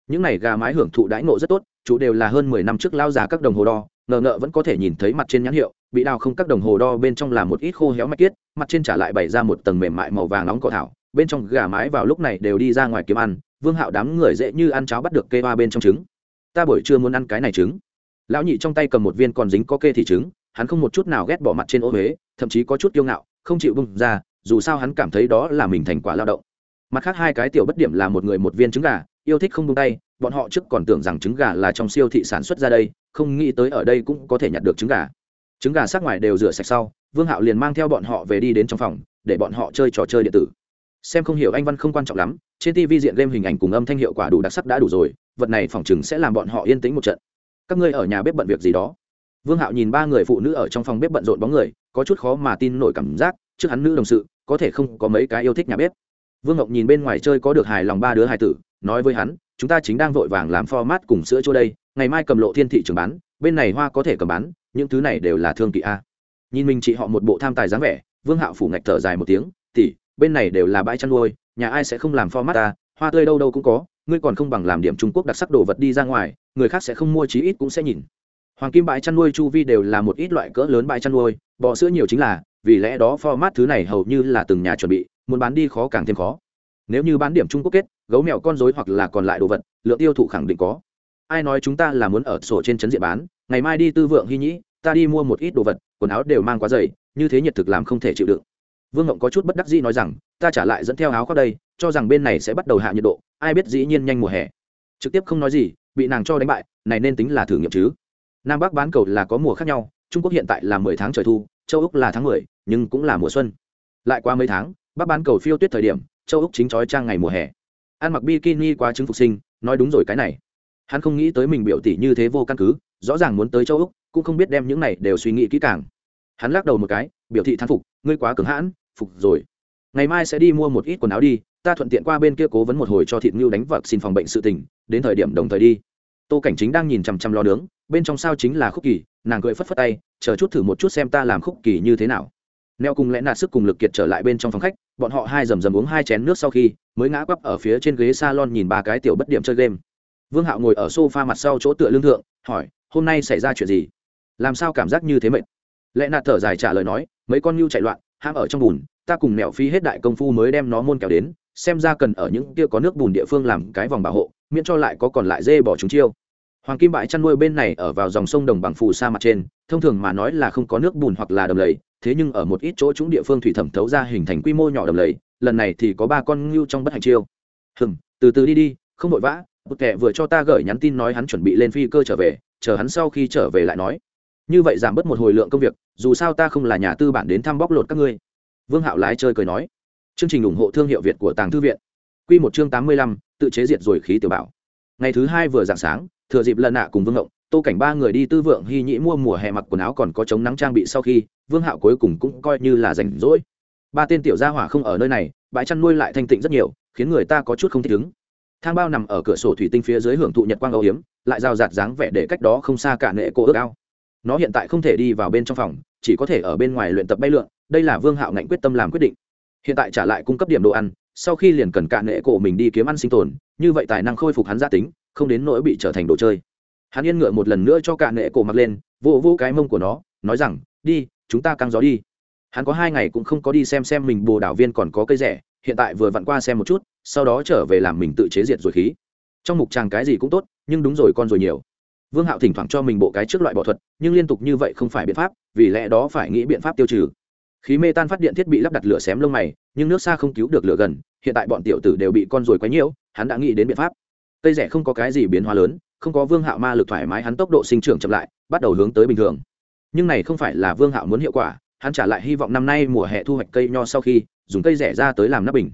Những này gà mái hưởng thụ đãi ngộ rất tốt, chủ đều là hơn mười năm trước lao già các đồng hồ đo, ngờ ngợ vẫn có thể nhìn thấy mặt trên nhãn hiệu, bị đào không các đồng hồ đo bên trong là một ít khô héo mạch kiết mặt trên trả lại bày ra một tầng mềm mại màu vàng nóng cỏ thảo bên trong gà mái vào lúc này đều đi ra ngoài kiếm ăn, vương hạo đám người dễ như ăn cháo bắt được kê ba bên trong trứng. Ta buổi trưa muốn ăn cái này trứng. Lão nhị trong tay cầm một viên còn dính có kê thì trứng, hắn không một chút nào ghét bỏ mặt trên ô huế, thậm chí có chút kiêu ngạo, không chịu bung ra, dù sao hắn cảm thấy đó là mình thành quả lao động. Mặt khác hai cái tiểu bất điểm là một người một viên trứng gà, yêu thích không bung tay, bọn họ trước còn tưởng rằng trứng gà là trong siêu thị sản xuất ra đây, không nghĩ tới ở đây cũng có thể nhặt được trứng gà. Trứng gà sát ngoài đều rửa sạch sau, vương hạo liền mang theo bọn họ về đi đến trong phòng, để bọn họ chơi trò chơi điện tử xem không hiểu anh văn không quan trọng lắm, trên tv diện game hình ảnh cùng âm thanh hiệu quả đủ đặc sắc đã đủ rồi, vật này phòng chừng sẽ làm bọn họ yên tĩnh một trận. Các ngươi ở nhà bếp bận việc gì đó? Vương hạo nhìn ba người phụ nữ ở trong phòng bếp bận rộn bóng người, có chút khó mà tin nổi cảm giác, trước hắn nữ đồng sự, có thể không có mấy cái yêu thích nhà bếp. Vương ngọc nhìn bên ngoài chơi có được hài lòng ba đứa hài tử, nói với hắn, chúng ta chính đang vội vàng làm format cùng sữa chỗ đây, ngày mai cầm lộ thiên thị trường bán, bên này hoa có thể cầm bán, những thứ này đều là thương kỵ a. Nhìn mình chị họ một bộ tham tài dáng vẻ, vương hạo phủ ngạch thở dài một tiếng tỉ bên này đều là bãi chăn nuôi, nhà ai sẽ không làm format ta, hoa tươi đâu đâu cũng có, ngươi còn không bằng làm điểm trung quốc đặc sắc đồ vật đi ra ngoài, người khác sẽ không mua chí ít cũng sẽ nhìn. Hoàng kim bãi chăn nuôi chu vi đều là một ít loại cỡ lớn bãi chăn nuôi, bò sữa nhiều chính là, vì lẽ đó format thứ này hầu như là từng nhà chuẩn bị, muốn bán đi khó càng thêm khó. Nếu như bán điểm trung quốc kết, gấu mèo con dối hoặc là còn lại đồ vật, lượng tiêu thụ khẳng định có. Ai nói chúng ta là muốn ở sổ trên trấn diện bán, ngày mai đi tư vượng hy nhĩ, ta đi mua một ít đồ vật, quần áo đều mang quá dày, như thế nhiệt thực làm không thể chịu đựng vương ngộng có chút bất đắc dĩ nói rằng, ta trả lại dẫn theo áo khoác đây, cho rằng bên này sẽ bắt đầu hạ nhiệt độ, ai biết dĩ nhiên nhanh mùa hè. Trực tiếp không nói gì, bị nàng cho đánh bại, này nên tính là thử nghiệm chứ. Nam bắc bán cầu là có mùa khác nhau, trung quốc hiện tại là mười tháng trời thu, châu úc là tháng mười, nhưng cũng là mùa xuân. Lại qua mấy tháng, bắc bán cầu phiêu tuyết thời điểm, châu úc chính trói trang ngày mùa hè. Ăn mặc bikini qua chứng phục sinh, nói đúng rồi cái này. Hắn không nghĩ tới mình biểu tỷ như thế vô căn cứ, rõ ràng muốn tới châu úc, cũng không biết đem những này đều suy nghĩ kỹ càng. Hắn lắc đầu một cái biểu thị thán phục, ngươi quá cứng hãn, phục rồi. Ngày mai sẽ đi mua một ít quần áo đi, ta thuận tiện qua bên kia cố vấn một hồi cho thịt ngưu đánh vật xin phòng bệnh sự tình, đến thời điểm đồng thời đi. Tô cảnh chính đang nhìn chằm chằm lo nướng, bên trong sao chính là khúc kỳ, nàng cười phất phất tay, chờ chút thử một chút xem ta làm khúc kỳ như thế nào. Neo cùng lẽ nạt sức cùng lực kiệt trở lại bên trong phòng khách, bọn họ hai rầm rầm uống hai chén nước sau khi, mới ngã quắp ở phía trên ghế salon nhìn ba cái tiểu bất điểm chơi game. Vương hạo ngồi ở sofa mặt sau chỗ tựa lương thượng, hỏi, hôm nay xảy ra chuyện gì? Làm sao cảm giác như thế mệt? Lẽ nạt thở dài trả lời nói mấy con nhu chạy loạn, ham ở trong bùn, ta cùng mẹo phi hết đại công phu mới đem nó môn kéo đến, xem ra cần ở những kia có nước bùn địa phương làm cái vòng bảo hộ, miễn cho lại có còn lại dê bỏ chúng chiêu. Hoàng kim bãi chăn nuôi bên này ở vào dòng sông đồng bằng phù sa mặt trên, thông thường mà nói là không có nước bùn hoặc là đầm lầy, thế nhưng ở một ít chỗ chúng địa phương thủy thẩm thấu ra hình thành quy mô nhỏ đầm lầy, lần này thì có ba con ngưu trong bất hạnh chiêu. Hừm, từ từ đi đi, không vội vã Bụt kẻ vừa cho ta gửi nhắn tin nói hắn chuẩn bị lên phi cơ trở về, chờ hắn sau khi trở về lại nói như vậy giảm bớt một hồi lượng công việc, dù sao ta không là nhà tư bản đến thăm bóc lột các ngươi. Vương hạo lái chơi cười nói. Chương trình ủng hộ thương hiệu việt của tàng thư viện. Q một chương tám mươi lăm, tự chế diệt rồi khí tiểu bảo. Ngày thứ hai vừa dạng sáng, thừa dịp lần nạ cùng vương ngộng, tô cảnh ba người đi tư vượng hy nhĩ mua mùa hè mặc quần áo còn có chống nắng trang bị sau khi, vương hạo cuối cùng cũng coi như là rảnh rỗi. Ba tên tiểu gia hỏa không ở nơi này, bãi chăn nuôi lại thanh tịnh rất nhiều, khiến người ta có chút không thích ứng. Thang bao nằm ở cửa sổ thủy tinh phía dưới hưởng thụ nhật quang âu hiếm lại rào rạt dáng vẻ để cách đó không xa cả nệ cô ước ao nó hiện tại không thể đi vào bên trong phòng, chỉ có thể ở bên ngoài luyện tập bay lượn, đây là vương hạo ngạnh quyết tâm làm quyết định. Hiện tại trả lại cung cấp điểm đồ ăn, sau khi liền cần cạn nệ cổ mình đi kiếm ăn sinh tồn, như vậy tài năng khôi phục hắn gia tính, không đến nỗi bị trở thành đồ chơi. Hắn yên ngựa một lần nữa cho cạn nệ cổ mặc lên, vô vô cái mông của nó, nói rằng, đi, chúng ta căng gió đi. Hắn có hai ngày cũng không có đi xem xem mình bồ đảo viên còn có cây rẻ, hiện tại vừa vặn qua xem một chút, sau đó trở về làm mình tự chế diệt rồi khí. Trong mục tràng cái gì cũng tốt, nhưng đúng rồi con rồi nhiều vương hạo thỉnh thoảng cho mình bộ cái trước loại bỏ thuật, nhưng liên tục như vậy không phải biện pháp, vì lẽ đó phải nghĩ biện pháp tiêu trừ. Khí mê tan phát điện thiết bị lắp đặt lửa xém lông mày, nhưng nước xa không cứu được lửa gần, hiện tại bọn tiểu tử đều bị con ruồi quấy nhiễu, hắn đã nghĩ đến biện pháp. Cây rẻ không có cái gì biến hóa lớn, không có vương hạo ma lực thoải mái hắn tốc độ sinh trưởng chậm lại, bắt đầu hướng tới bình thường. Nhưng này không phải là vương hạo muốn hiệu quả, hắn trả lại hy vọng năm nay mùa hè thu hoạch cây nho sau khi, dùng cây rẻ ra tới làm nắp bình.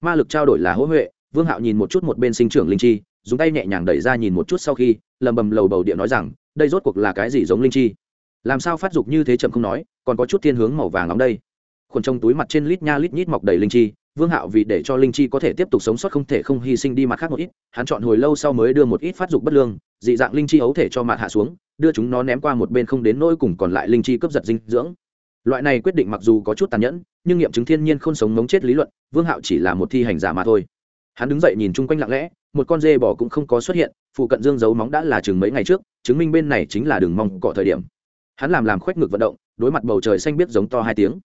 Ma lực trao đổi là hỗ huệ, vương hạo nhìn một chút một bên sinh trưởng linh chi dùng tay nhẹ nhàng đẩy ra nhìn một chút sau khi, lầm bầm lầu bầu điện nói rằng, đây rốt cuộc là cái gì giống linh chi? Làm sao phát dục như thế chậm không nói, còn có chút thiên hướng màu vàng nóng đây. Khuẩn trong túi mặt trên lít nha lít nhít mọc đầy linh chi, vương hạo vì để cho linh chi có thể tiếp tục sống sót không thể không hy sinh đi mặt khác một ít, hắn chọn hồi lâu sau mới đưa một ít phát dục bất lương, dị dạng linh chi ấu thể cho mặt hạ xuống, đưa chúng nó ném qua một bên không đến nỗi cùng còn lại linh chi cướp giật dinh dưỡng. Loại này quyết định mặc dù có chút tàn nhẫn, nhưng nghiệm chứng thiên nhiên không sống mống chết lý luận, vương hạo chỉ là một thi hành giả mà thôi hắn đứng dậy nhìn chung quanh lặng lẽ, một con dê bò cũng không có xuất hiện, phụ cận dương giấu móng đã là chừng mấy ngày trước, chứng minh bên này chính là đường mong cọ thời điểm. Hắn làm làm khoét ngực vận động, đối mặt bầu trời xanh biết giống to hai tiếng.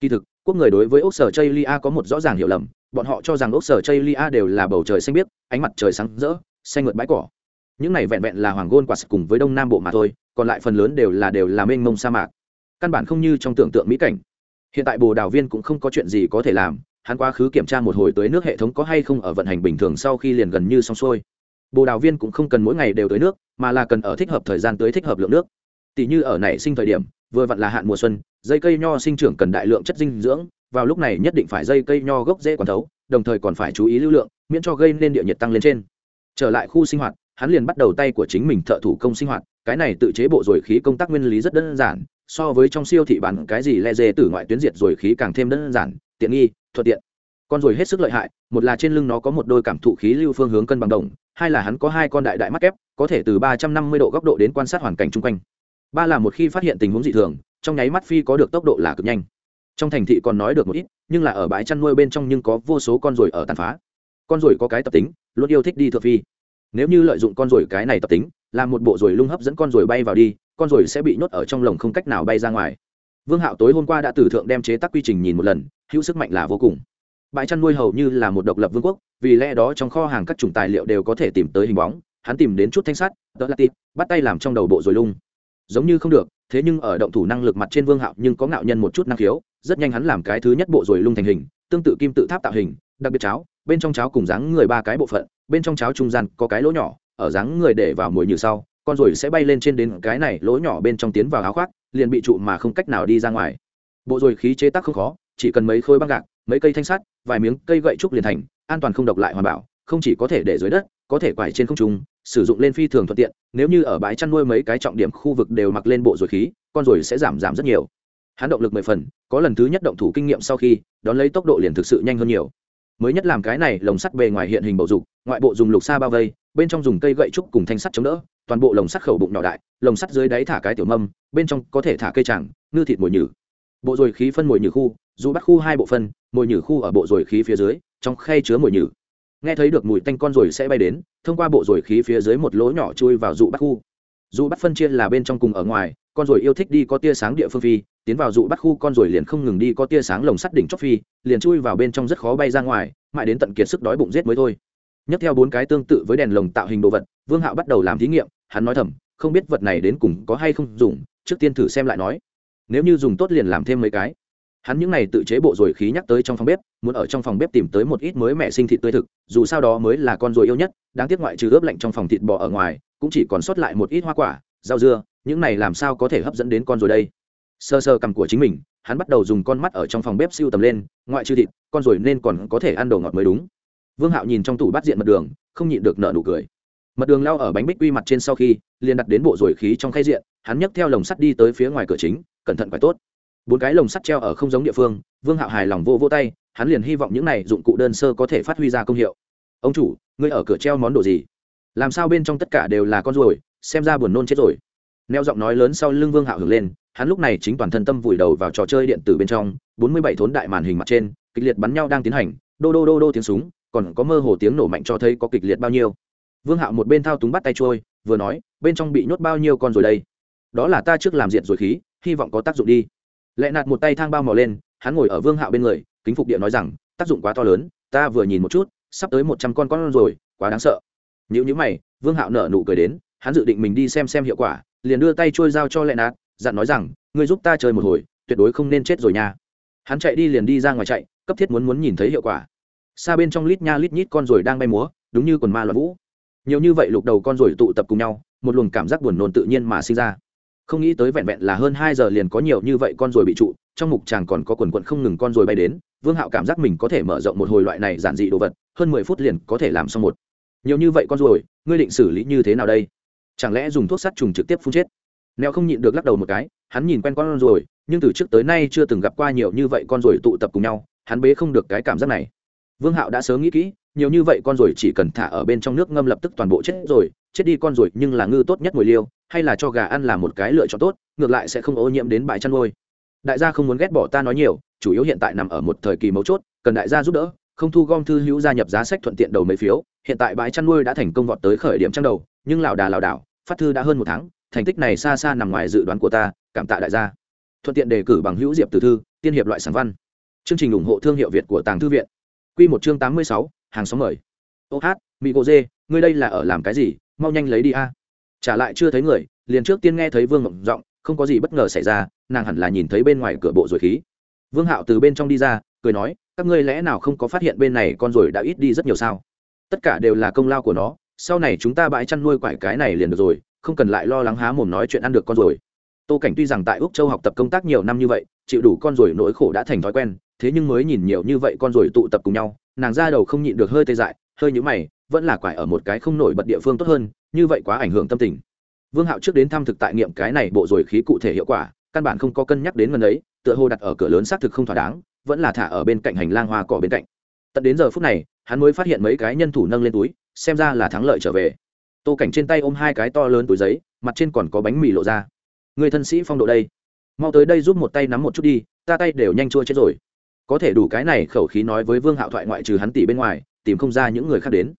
Kỳ thực, quốc người đối với ốc sở chây lia có một rõ ràng hiểu lầm, bọn họ cho rằng ốc sở chây lia đều là bầu trời xanh biếc ánh mặt trời sáng rỡ, xanh ngượt bãi cỏ. Những này vẹn vẹn là hoàng gôn quạt cùng với đông nam bộ mà thôi, còn lại phần lớn đều là đều là mênh mông sa mạc. Căn bản không như trong tưởng tượng mỹ cảnh. Hiện tại bồ đào viên cũng không có chuyện gì có thể làm hắn quá khứ kiểm tra một hồi tới nước hệ thống có hay không ở vận hành bình thường sau khi liền gần như xong xuôi. Bồ đào viên cũng không cần mỗi ngày đều tới nước, mà là cần ở thích hợp thời gian tới thích hợp lượng nước. Tỷ như ở nảy sinh thời điểm, vừa vặn là hạn mùa xuân, dây cây nho sinh trưởng cần đại lượng chất dinh dưỡng, vào lúc này nhất định phải dây cây nho gốc dễ quản thấu, đồng thời còn phải chú ý lưu lượng, miễn cho gây nên địa nhiệt tăng lên trên. Trở lại khu sinh hoạt, hắn liền bắt đầu tay của chính mình thợ thủ công sinh hoạt, cái này tự chế bộ rồi khí công tác nguyên lý rất đơn giản, so với trong siêu thị bán cái gì le dê từ ngoại tuyến diệt rồi khí càng thêm đơn giản, tiện nghi thuận tiện. Con rồi hết sức lợi hại, một là trên lưng nó có một đôi cảm thụ khí lưu phương hướng cân bằng đồng, hai là hắn có hai con đại đại mắt kép, có thể từ ba trăm năm mươi độ góc độ đến quan sát hoàn cảnh chung quanh. Ba là một khi phát hiện tình huống dị thường, trong nháy mắt phi có được tốc độ là cực nhanh. Trong thành thị còn nói được một ít, nhưng là ở bãi chăn nuôi bên trong nhưng có vô số con ruồi ở tàn phá. Con ruồi có cái tập tính, luôn yêu thích đi thượng phi. Nếu như lợi dụng con ruồi cái này tập tính, làm một bộ ruồi lung hấp dẫn con ruồi bay vào đi, con ruồi sẽ bị nhốt ở trong lồng không cách nào bay ra ngoài vương hạo tối hôm qua đã từ thượng đem chế tác quy trình nhìn một lần, hữu sức mạnh là vô cùng. Bãi chăn nuôi hầu như là một độc lập vương quốc, vì lẽ đó trong kho hàng các chủng tài liệu đều có thể tìm tới hình bóng, hắn tìm đến chút thanh sắt đỡ là tịp, bắt tay làm trong đầu bộ rồi lung. Giống như không được, thế nhưng ở động thủ năng lực mặt trên vương hạo nhưng có ngạo nhân một chút năng khiếu, rất nhanh hắn làm cái thứ nhất bộ rồi lung thành hình, tương tự kim tự tháp tạo hình, đặc biệt cháo, bên trong cháo cùng dáng người ba cái bộ phận, bên trong cháo trung gian có cái lỗ nhỏ, ở dáng người để vào mồi như sau, con rồi sẽ bay lên trên đến cái này lỗ nhỏ bên trong tiến vào áo khoác liền bị trụ mà không cách nào đi ra ngoài. Bộ rồi khí chế tác không khó, chỉ cần mấy khối băng gạc, mấy cây thanh sắt, vài miếng cây gậy trúc liền thành, an toàn không độc lại hoàn bảo, không chỉ có thể để dưới đất, có thể quải trên không trung, sử dụng lên phi thường thuận tiện, nếu như ở bãi chăn nuôi mấy cái trọng điểm khu vực đều mặc lên bộ rồi khí, con rồi sẽ giảm giảm rất nhiều. Hắn động lực mười phần, có lần thứ nhất động thủ kinh nghiệm sau khi, đón lấy tốc độ liền thực sự nhanh hơn nhiều mới nhất làm cái này lồng sắt bề ngoài hiện hình bầu dục, ngoại bộ dùng lục sa bao vây, bên trong dùng cây gậy trúc cùng thanh sắt chống đỡ, toàn bộ lồng sắt khẩu bụng nhỏ đại, lồng sắt dưới đáy thả cái tiểu mâm, bên trong có thể thả cây chẳng ngư thịt mồi nhử. Bộ rồi khí phân mồi nhử khu, dù bắt khu hai bộ phân, mồi nhử khu ở bộ rồi khí phía dưới, trong khay chứa mồi nhử. Nghe thấy được mùi tanh con rồi sẽ bay đến, thông qua bộ rồi khí phía dưới một lỗ nhỏ chui vào dụ bắt khu. Dù bắt phân chia là bên trong cùng ở ngoài con rồi yêu thích đi có tia sáng địa phương phi, tiến vào dụ bắt khu con rồi liền không ngừng đi có tia sáng lồng sắt đỉnh chót phi, liền chui vào bên trong rất khó bay ra ngoài, mãi đến tận kiệt sức đói bụng giết mới thôi. Nhấc theo bốn cái tương tự với đèn lồng tạo hình đồ vật, vương hạo bắt đầu làm thí nghiệm, hắn nói thầm, không biết vật này đến cùng có hay không dùng, trước tiên thử xem lại nói. Nếu như dùng tốt liền làm thêm mấy cái. Hắn những này tự chế bộ rồi khí nhắc tới trong phòng bếp, muốn ở trong phòng bếp tìm tới một ít mới mẹ sinh thịt tươi thực, dù sao đó mới là con ruồi yêu nhất, đáng tiếc ngoại trừ ướp lạnh trong phòng thịt bò ở ngoài, cũng chỉ còn sót lại một ít hoa quả, rau dưa những này làm sao có thể hấp dẫn đến con ruồi đây? Sơ sơ cầm của chính mình, hắn bắt đầu dùng con mắt ở trong phòng bếp siêu tầm lên, ngoại trừ thịt, con ruồi nên còn có thể ăn đồ ngọt mới đúng. Vương hạo nhìn trong tủ bát diện mật đường, không nhịn được nợ nụ cười. Mật đường lao ở bánh bích quy mặt trên sau khi, liền đặt đến bộ ruồi khí trong khay diện, hắn nhấc theo lồng sắt đi tới phía ngoài cửa chính, cẩn thận phải tốt. Bốn cái lồng sắt treo ở không giống địa phương, vương hạo hài lòng vô vô tay, hắn liền hy vọng những này dụng cụ đơn sơ có thể phát huy ra công hiệu. Ông chủ, ngươi ở cửa treo món đồ gì? Làm sao bên trong tất cả đều là con ruồi? Xem ra buồn nôn chết rồi neo giọng nói lớn sau lưng vương hạo hưởng lên, hắn lúc này chính toàn thân tâm vùi đầu vào trò chơi điện tử bên trong, bốn mươi bảy thốn đại màn hình mặt trên, kịch liệt bắn nhau đang tiến hành, đô đô đô đô tiếng súng, còn có mơ hồ tiếng nổ mạnh cho thấy có kịch liệt bao nhiêu. Vương hạo một bên thao túng bắt tay trôi, vừa nói, bên trong bị nhốt bao nhiêu con rồi đây? Đó là ta trước làm diện rồi khí, hy vọng có tác dụng đi. Lệ nạt một tay thang bao mò lên, hắn ngồi ở vương hạo bên người, kính phục điện nói rằng, tác dụng quá to lớn, ta vừa nhìn một chút, sắp tới một trăm con con rồi, quá đáng sợ. Nếu như mày, vương hạo nở nụ cười đến, hắn dự định mình đi xem xem hiệu quả liền đưa tay trôi dao cho lệ nạt, dặn nói rằng, ngươi giúp ta chơi một hồi, tuyệt đối không nên chết rồi nha. Hắn chạy đi liền đi ra ngoài chạy, cấp thiết muốn muốn nhìn thấy hiệu quả. Xa bên trong lít nha lít nhít con rồi đang bay múa, đúng như quần ma loạn vũ. Nhiều như vậy lục đầu con rồi tụ tập cùng nhau, một luồng cảm giác buồn nôn tự nhiên mà sinh ra. Không nghĩ tới vẹn vẹn là hơn hai giờ liền có nhiều như vậy con rồi bị trụ, trong mục chàng còn có quần quận không ngừng con rồi bay đến, vương hạo cảm giác mình có thể mở rộng một hồi loại này giản dị đồ vật, hơn mười phút liền có thể làm xong một. Nhiều như vậy con rồi ngươi định xử lý như thế nào đây? Chẳng lẽ dùng thuốc sát trùng trực tiếp phun chết? Neo không nhịn được lắc đầu một cái, hắn nhìn quen con rồi, nhưng từ trước tới nay chưa từng gặp qua nhiều như vậy con rồi tụ tập cùng nhau, hắn bế không được cái cảm giác này. Vương hạo đã sớm nghĩ kỹ, nhiều như vậy con rồi chỉ cần thả ở bên trong nước ngâm lập tức toàn bộ chết rồi, chết đi con rồi nhưng là ngư tốt nhất mùi liêu, hay là cho gà ăn là một cái lựa chọn tốt, ngược lại sẽ không ô nhiễm đến bãi chăn nuôi. Đại gia không muốn ghét bỏ ta nói nhiều, chủ yếu hiện tại nằm ở một thời kỳ mấu chốt, cần đại gia giúp đỡ, không thu gom thư hữu gia nhập giá sách thuận tiện đầu mấy phiếu, hiện tại bãi chăn nuôi đã thành công vọt tới khởi điểm trang đầu nhưng lảo đà lảo đảo, phát thư đã hơn một tháng, thành tích này xa xa nằm ngoài dự đoán của ta, cảm tạ đại gia. Thuận tiện đề cử bằng hữu diệp từ thư, tiên hiệp loại sản văn. Chương trình ủng hộ thương hiệu việt của tàng thư viện. Q một chương tám mươi sáu, hàng xóm mời. Ô hát mỹ cô dê, ngươi đây là ở làm cái gì? Mau nhanh lấy đi a. Trả lại chưa thấy người, liền trước tiên nghe thấy vương ngộng giọng, không có gì bất ngờ xảy ra, nàng hẳn là nhìn thấy bên ngoài cửa bộ rồi khí. Vương hạo từ bên trong đi ra, cười nói, các ngươi lẽ nào không có phát hiện bên này con rồi đã ít đi rất nhiều sao? Tất cả đều là công lao của nó sau này chúng ta bãi chăn nuôi quải cái này liền được rồi, không cần lại lo lắng há mồm nói chuyện ăn được con rồi. Tô cảnh tuy rằng tại úc châu học tập công tác nhiều năm như vậy, chịu đủ con rồi nỗi khổ đã thành thói quen, thế nhưng mới nhìn nhiều như vậy con rồi tụ tập cùng nhau, nàng ra đầu không nhịn được hơi tê dại, hơi nhũ mày, vẫn là quải ở một cái không nổi bật địa phương tốt hơn, như vậy quá ảnh hưởng tâm tình. Vương hạo trước đến thăm thực tại nghiệm cái này bộ rồi khí cụ thể hiệu quả, căn bản không có cân nhắc đến gần ấy, tựa hồ đặt ở cửa lớn xác thực không thỏa đáng, vẫn là thả ở bên cạnh hành lang hoa cỏ bên cạnh. Tận đến giờ phút này, hắn mới phát hiện mấy cái nhân thủ nâng lên túi xem ra là thắng lợi trở về. Tô cảnh trên tay ôm hai cái to lớn túi giấy, mặt trên còn có bánh mì lộ ra. Người thân sĩ phong độ đây. Mau tới đây giúp một tay nắm một chút đi, ta tay đều nhanh chua chết rồi. Có thể đủ cái này khẩu khí nói với vương hạo thoại ngoại trừ hắn tỷ bên ngoài, tìm không ra những người khác đến.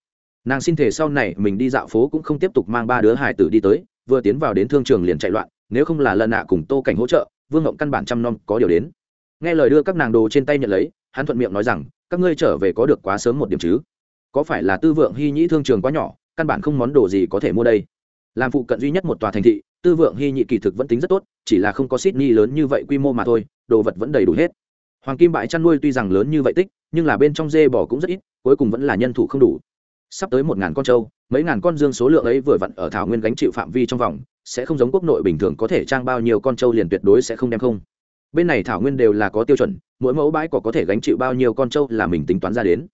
Nàng xin thể sau này mình đi dạo phố cũng không tiếp tục mang ba đứa hải tử đi tới, vừa tiến vào đến thương trường liền chạy loạn, nếu không là lần nạ cùng tô cảnh hỗ trợ, vương ngộng căn bản chăm non có điều đến. Nghe lời đưa các nàng đồ trên tay nhận lấy, hắn thuận miệng nói rằng, các ngươi trở về có được quá sớm một điểm chứ? Có phải là tư vượng hy nhĩ thương trường quá nhỏ, căn bản không món đồ gì có thể mua đây. Làm phụ cận duy nhất một tòa thành thị, tư vượng hy nhị kỳ thực vẫn tính rất tốt, chỉ là không có sydney lớn như vậy quy mô mà thôi, đồ vật vẫn đầy đủ hết. Hoàng kim bãi chăn nuôi tuy rằng lớn như vậy tích, nhưng là bên trong dê bò cũng rất ít, cuối cùng vẫn là nhân thủ không đủ. Sắp tới một ngàn con trâu, mấy ngàn con dương số lượng ấy vừa vặn ở thảo nguyên gánh chịu phạm vi trong vòng, sẽ không giống quốc nội bình thường có thể trang bao nhiêu con trâu liền tuyệt đối sẽ không đem không. Bên này thảo nguyên đều là có tiêu chuẩn, mỗi mẫu bãi có có thể gánh chịu bao nhiêu con trâu là mình tính toán ra đến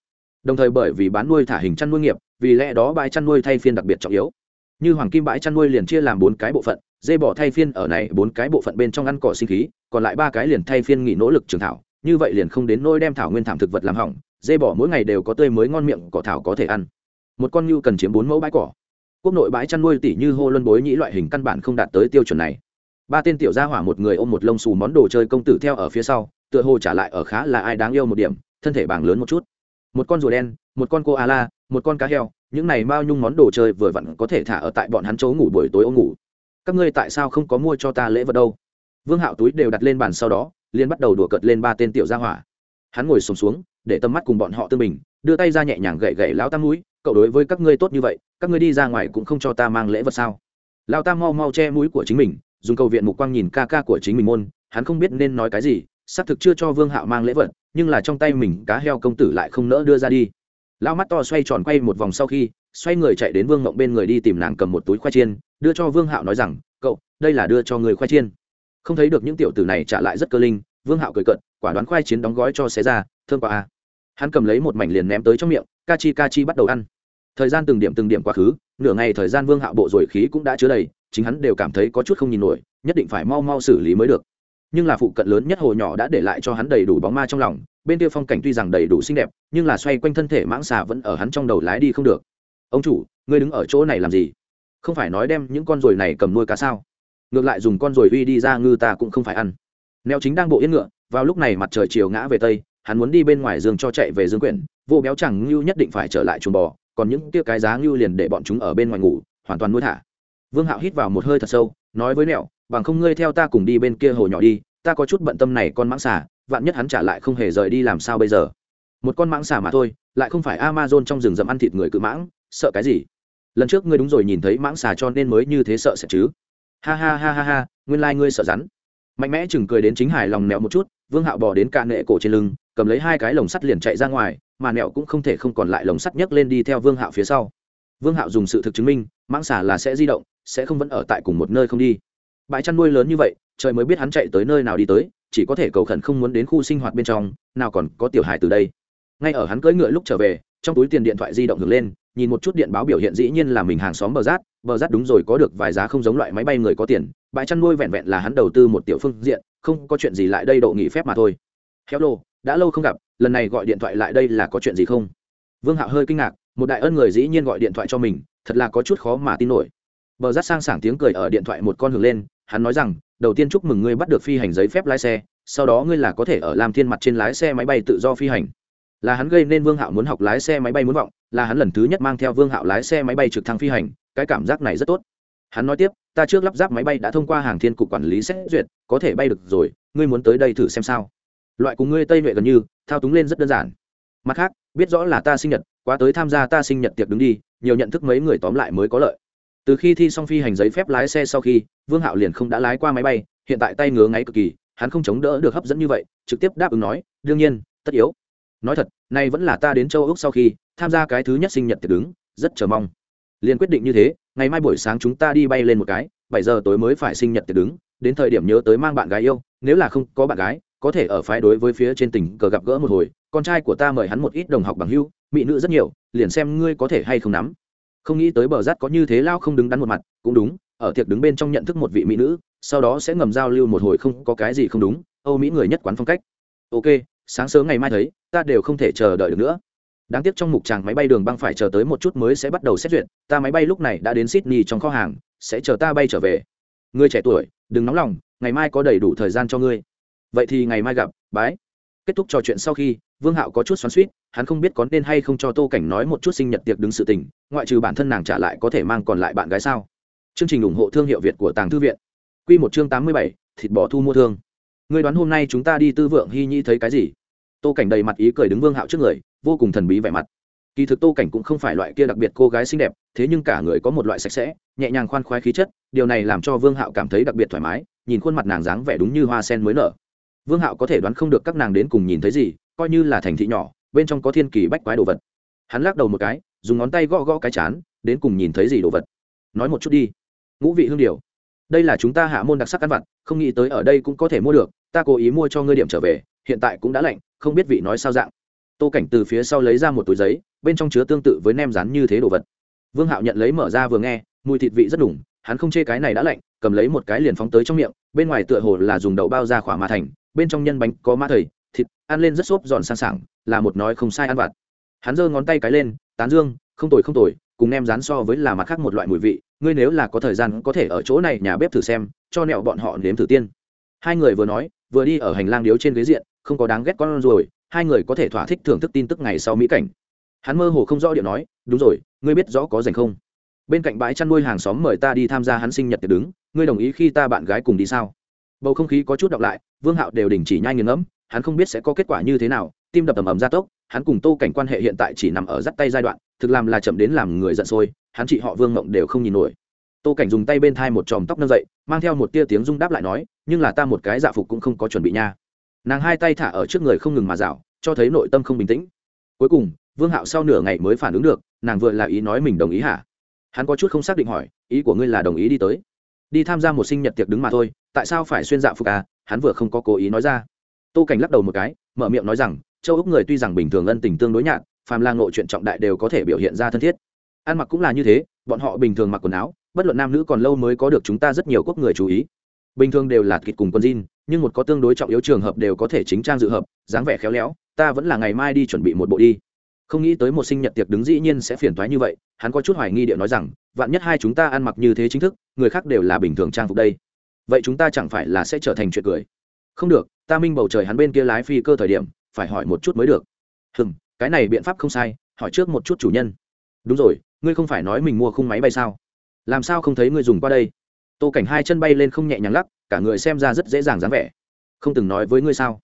đồng thời bởi vì bán nuôi thả hình chăn nuôi nghiệp, vì lẽ đó bãi chăn nuôi thay phiên đặc biệt trọng yếu. Như hoàng kim bãi chăn nuôi liền chia làm bốn cái bộ phận, dê bỏ thay phiên ở này bốn cái bộ phận bên trong ăn cỏ sinh khí, còn lại ba cái liền thay phiên nghỉ nỗ lực trường thảo, như vậy liền không đến nôi đem thảo nguyên thảm thực vật làm hỏng, dê bỏ mỗi ngày đều có tươi mới ngon miệng cỏ thảo có thể ăn. Một con ngưu cần chiếm bốn mẫu bãi cỏ. Quốc nội bãi chăn nuôi tỷ như hô luân bối nhĩ loại hình căn bản không đạt tới tiêu chuẩn này. Ba tên tiểu gia hỏa một người ôm một lông xù món đồ chơi công tử theo ở phía sau, tựa hồ trả lại ở khá là ai đáng yêu một điểm, thân thể bảng lớn một chút một con rùa đen một con cô a la một con cá heo những này bao nhung món đồ chơi vừa vặn có thể thả ở tại bọn hắn chỗ ngủ buổi tối ôm ngủ. Các ngươi tại sao không có mua cho ta lễ vật đâu? Vương hạo túi đều đặt lên bàn sau đó liên bắt đầu đùa cợt lên ba tên tiểu gia hỏa. Hắn ngồi sùng xuống, xuống để tầm mắt cùng bọn họ tương bình đưa tay ra nhẹ nhàng gậy gậy lão tam mũi cậu đối với các ngươi tốt như vậy các ngươi đi ra ngoài cũng không cho ta mang lễ vật sao? Lão tam mau mau che mũi của chính mình dùng cầu viện mục quang nhìn ca ca của chính mình môn hắn không biết nên nói cái gì xác thực chưa cho vương hạo mang lễ vật, nhưng là trong tay mình cá heo công tử lại không nỡ đưa ra đi. Lao mắt to xoay tròn quay một vòng sau khi, xoay người chạy đến vương mộng bên người đi tìm nàng cầm một túi khoai chiên, đưa cho vương hạo nói rằng, cậu, đây là đưa cho người khoai chiên. Không thấy được những tiểu tử này trả lại rất cơ linh, vương hạo cười cận quả đoán khoai chiến đóng gói cho xé ra thương quá a hắn cầm lấy một mảnh liền ném tới trong miệng, ca chi ca chi bắt đầu ăn. Thời gian từng điểm từng điểm quá khứ, nửa ngày thời gian vương hạo bộ rồi khí cũng đã chứa đầy, chính hắn đều cảm thấy có chút không nhìn nổi, nhất định phải mau mau xử lý mới được nhưng là phụ cận lớn nhất hồ nhỏ đã để lại cho hắn đầy đủ bóng ma trong lòng, bên kia phong cảnh tuy rằng đầy đủ xinh đẹp, nhưng là xoay quanh thân thể mãng xà vẫn ở hắn trong đầu lái đi không được. Ông chủ, ngươi đứng ở chỗ này làm gì? Không phải nói đem những con ruồi này cầm nuôi cá sao? Ngược lại dùng con ruồi uy đi ra ngư ta cũng không phải ăn. Neo chính đang bộ yên ngựa, vào lúc này mặt trời chiều ngã về tây, hắn muốn đi bên ngoài giường cho chạy về dương quyển, vô béo chẳng ngưu nhất định phải trở lại chuồng bò, còn những tia cái giá ngưu liền để bọn chúng ở bên ngoài ngủ, hoàn toàn nuôi thả. Vương hạo hít vào một hơi thật sâu, nói với nẹo bằng không ngươi theo ta cùng đi bên kia hồ nhỏ đi, ta có chút bận tâm này con mãng xà, vạn nhất hắn trả lại không hề rời đi làm sao bây giờ? Một con mãng xà mà thôi, lại không phải amazon trong rừng rậm ăn thịt người cự mãng, sợ cái gì? Lần trước ngươi đúng rồi nhìn thấy mãng xà cho nên mới như thế sợ sẽ chứ? Ha ha ha ha ha, nguyên lai、like、ngươi sợ rắn. Mạnh mẽ chừng cười đến chính hải lòng nẹo một chút, vương hạo bỏ đến cạn nệ cổ trên lưng, cầm lấy hai cái lồng sắt liền chạy ra ngoài, mà nẹo cũng không thể không còn lại lồng sắt nhấc lên đi theo vương hạo phía sau. Vương hạo dùng sự thực chứng minh, mãng xà là sẽ di động, sẽ không vẫn ở tại cùng một nơi không đi bãi chăn nuôi lớn như vậy, trời mới biết hắn chạy tới nơi nào đi tới, chỉ có thể cầu khẩn không muốn đến khu sinh hoạt bên trong, nào còn có tiểu hài từ đây. Ngay ở hắn cưỡi ngựa lúc trở về, trong túi tiền điện thoại di động ngược lên, nhìn một chút điện báo biểu hiện dĩ nhiên là mình hàng xóm bờ rát bờ rát đúng rồi có được vài giá không giống loại máy bay người có tiền, bãi chăn nuôi vẹn vẹn là hắn đầu tư một tiểu phương diện, không có chuyện gì lại đây độ nghỉ phép mà thôi. Hello, đã lâu không gặp, lần này gọi điện thoại lại đây là có chuyện gì không? Vương hạo hơi kinh ngạc, một đại ân người dĩ nhiên gọi điện thoại cho mình, thật là có chút khó mà tin nổi. Bờ rát sang sảng tiếng cười ở điện thoại một con hưởng lên hắn nói rằng, đầu tiên chúc mừng ngươi bắt được phi hành giấy phép lái xe, sau đó ngươi là có thể ở lam thiên mặt trên lái xe máy bay tự do phi hành. Là hắn gây nên vương hạo muốn học lái xe máy bay muốn vọng, là hắn lần thứ nhất mang theo vương hạo lái xe máy bay trực thăng phi hành, cái cảm giác này rất tốt. Hắn nói tiếp, ta trước lắp ráp máy bay đã thông qua hàng thiên cục quản lý xét duyệt, có thể bay được rồi, ngươi muốn tới đây thử xem sao. Loại cùng ngươi tây nhuệ gần như, thao túng lên rất đơn giản. Mặt khác, biết rõ là ta sinh nhật, quá tới tham gia ta sinh nhật tiệc đứng đi, nhiều nhận thức mấy người tóm lại mới có lợi từ khi thi xong phi hành giấy phép lái xe sau khi, vương hạo liền không đã lái qua máy bay, hiện tại tay ngứa ngáy cực kỳ, hắn không chống đỡ được hấp dẫn như vậy, trực tiếp đáp ứng nói, đương nhiên, tất yếu. Nói thật, nay vẫn là ta đến châu úc sau khi, tham gia cái thứ nhất sinh nhật tiệc đứng, rất chờ mong. Liền quyết định như thế, ngày mai buổi sáng chúng ta đi bay lên một cái, bảy giờ tối mới phải sinh nhật tiệc đứng, đến thời điểm nhớ tới mang bạn gái yêu, nếu là không có bạn gái, có thể ở phái đối với phía trên tỉnh cờ gặp gỡ một hồi, con trai của ta mời hắn một ít đồng học bằng hưu, mỹ nữ rất nhiều, liền xem ngươi có thể hay không nắm không nghĩ tới bờ rát có như thế lao không đứng đắn một mặt, cũng đúng, ở tiệc đứng bên trong nhận thức một vị mỹ nữ, sau đó sẽ ngầm giao lưu một hồi không có cái gì không đúng, âu mỹ người nhất quán phong cách. Ok, sáng sớm ngày mai thấy, ta đều không thể chờ đợi được nữa. Đáng tiếc trong mục tràng máy bay đường băng phải chờ tới một chút mới sẽ bắt đầu xét duyệt, ta máy bay lúc này đã đến sydney trong kho hàng, sẽ chờ ta bay trở về. Người trẻ tuổi, đừng nóng lòng, ngày mai có đầy đủ thời gian cho ngươi. Vậy thì ngày mai gặp, bái. Kết thúc trò chuyện sau khi vương hạo có chút xoắn suýt hắn không biết có nên hay không cho tô cảnh nói một chút sinh nhật tiệc đứng sự tình, ngoại trừ bản thân nàng trả lại có thể mang còn lại bạn gái sao? Chương trình ủng hộ thương hiệu việt của tàng thư viện. Q một chương tám mươi bảy, thịt bò thu mua thương. Ngươi đoán hôm nay chúng ta đi tư vượng hy nhi thấy cái gì? Tô cảnh đầy mặt ý cười đứng vương hạo trước người, vô cùng thần bí vẻ mặt. Kỳ thực tô cảnh cũng không phải loại kia đặc biệt cô gái xinh đẹp, thế nhưng cả người có một loại sạch sẽ, nhẹ nhàng khoan khoái khí chất, điều này làm cho vương hạo cảm thấy đặc biệt thoải mái, nhìn khuôn mặt nàng dáng vẻ đúng như hoa sen mới nở. Vương hạo có thể đoán không được các nàng đến cùng nhìn thấy gì coi như là thành thị nhỏ, bên trong có thiên kỳ bách quái đồ vật. Hắn lắc đầu một cái, dùng ngón tay gõ gõ cái chán, đến cùng nhìn thấy gì đồ vật. Nói một chút đi. Ngũ vị hương điều đây là chúng ta hạ môn đặc sắc ăn vặt, không nghĩ tới ở đây cũng có thể mua được, ta cố ý mua cho ngươi điểm trở về, hiện tại cũng đã lạnh, không biết vị nói sao dạng. Tô cảnh từ phía sau lấy ra một túi giấy, bên trong chứa tương tự với nem rán như thế đồ vật. Vương hạo nhận lấy mở ra vừa nghe, mùi thịt vị rất đủng, hắn không chê cái này đã lạnh, cầm lấy một cái liền phóng tới trong miệng, bên ngoài tựa hồ là dùng đậu bao ra khỏa mà thành, bên trong nhân bánh có ma thầy thịt, ăn lên rất xốp giòn sang sảng, là một nói không sai ăn vặt. Hắn giơ ngón tay cái lên, tán dương, không tồi không tồi, cùng nem rán so với là mặt khác một loại mùi vị, ngươi nếu là có thời gian có thể ở chỗ này nhà bếp thử xem, cho nẹo bọn họ nếm thử tiên. Hai người vừa nói, vừa đi ở hành lang điếu trên ghế diện, không có đáng ghét con rồi, hai người có thể thỏa thích thưởng thức tin tức ngày sau mỹ cảnh. Hắn mơ hồ không rõ điệu nói, đúng rồi, ngươi biết rõ có dành không? Bên cạnh bãi chăn nuôi hàng xóm mời ta đi tham gia hắn sinh nhật tiệc đứng, ngươi đồng ý khi ta bạn gái cùng đi sao? Bầu không khí có chút đọc lại, vương hạo đều đình chỉ nhai nghiền ngẫm hắn không biết sẽ có kết quả như thế nào, tim đập ầm ầm ra tốc, hắn cùng tô cảnh quan hệ hiện tại chỉ nằm ở dắt tay giai đoạn, thực làm là chậm đến làm người giận sôi, hắn chị họ vương mộng đều không nhìn nổi. Tô cảnh dùng tay bên thai một chòm tóc nâng dậy, mang theo một tia tiếng rung đáp lại nói, nhưng là ta một cái dạ phục cũng không có chuẩn bị nha. Nàng hai tay thả ở trước người không ngừng mà dạo cho thấy nội tâm không bình tĩnh. Cuối cùng, vương hạo sau nửa ngày mới phản ứng được, nàng vừa là ý nói mình đồng ý hả? Hắn có chút không xác định hỏi, ý của ngươi là đồng ý đi tới? Đi tham gia một sinh nhật tiệc đứng mà thôi, tại sao phải xuyên dạ phục à? Hắn vừa không có cố ý nói ra tô cảnh lắc đầu một cái, mở miệng nói rằng, châu úc người tuy rằng bình thường ân tình tương đối nhạt, phàm là ngộ chuyện trọng đại đều có thể biểu hiện ra thân thiết. Ăn mặc cũng là như thế, bọn họ bình thường mặc quần áo, bất luận nam nữ còn lâu mới có được chúng ta rất nhiều quốc người chú ý. Bình thường đều là kịch cùng quân jean, nhưng một có tương đối trọng yếu trường hợp đều có thể chính trang dự hợp, dáng vẻ khéo léo, ta vẫn là ngày mai đi chuẩn bị một bộ đi. Không nghĩ tới một sinh nhật tiệc đứng dĩ nhiên sẽ phiền toái như vậy, hắn có chút hoài nghi điệu nói rằng, vạn nhất hai chúng ta ăn mặc như thế chính thức, người khác đều là bình thường trang phục đây. Vậy chúng ta chẳng phải là sẽ trở thành chuyện cười. Không được ta minh bầu trời hắn bên kia lái phi cơ thời điểm, phải hỏi một chút mới được. Hừm, cái này biện pháp không sai, hỏi trước một chút chủ nhân. Đúng rồi, ngươi không phải nói mình mua khung máy bay sao? Làm sao không thấy ngươi dùng qua đây? Tô cảnh hai chân bay lên không nhẹ nhàng lắc, cả người xem ra rất dễ dàng dáng vẻ. Không từng nói với ngươi sao?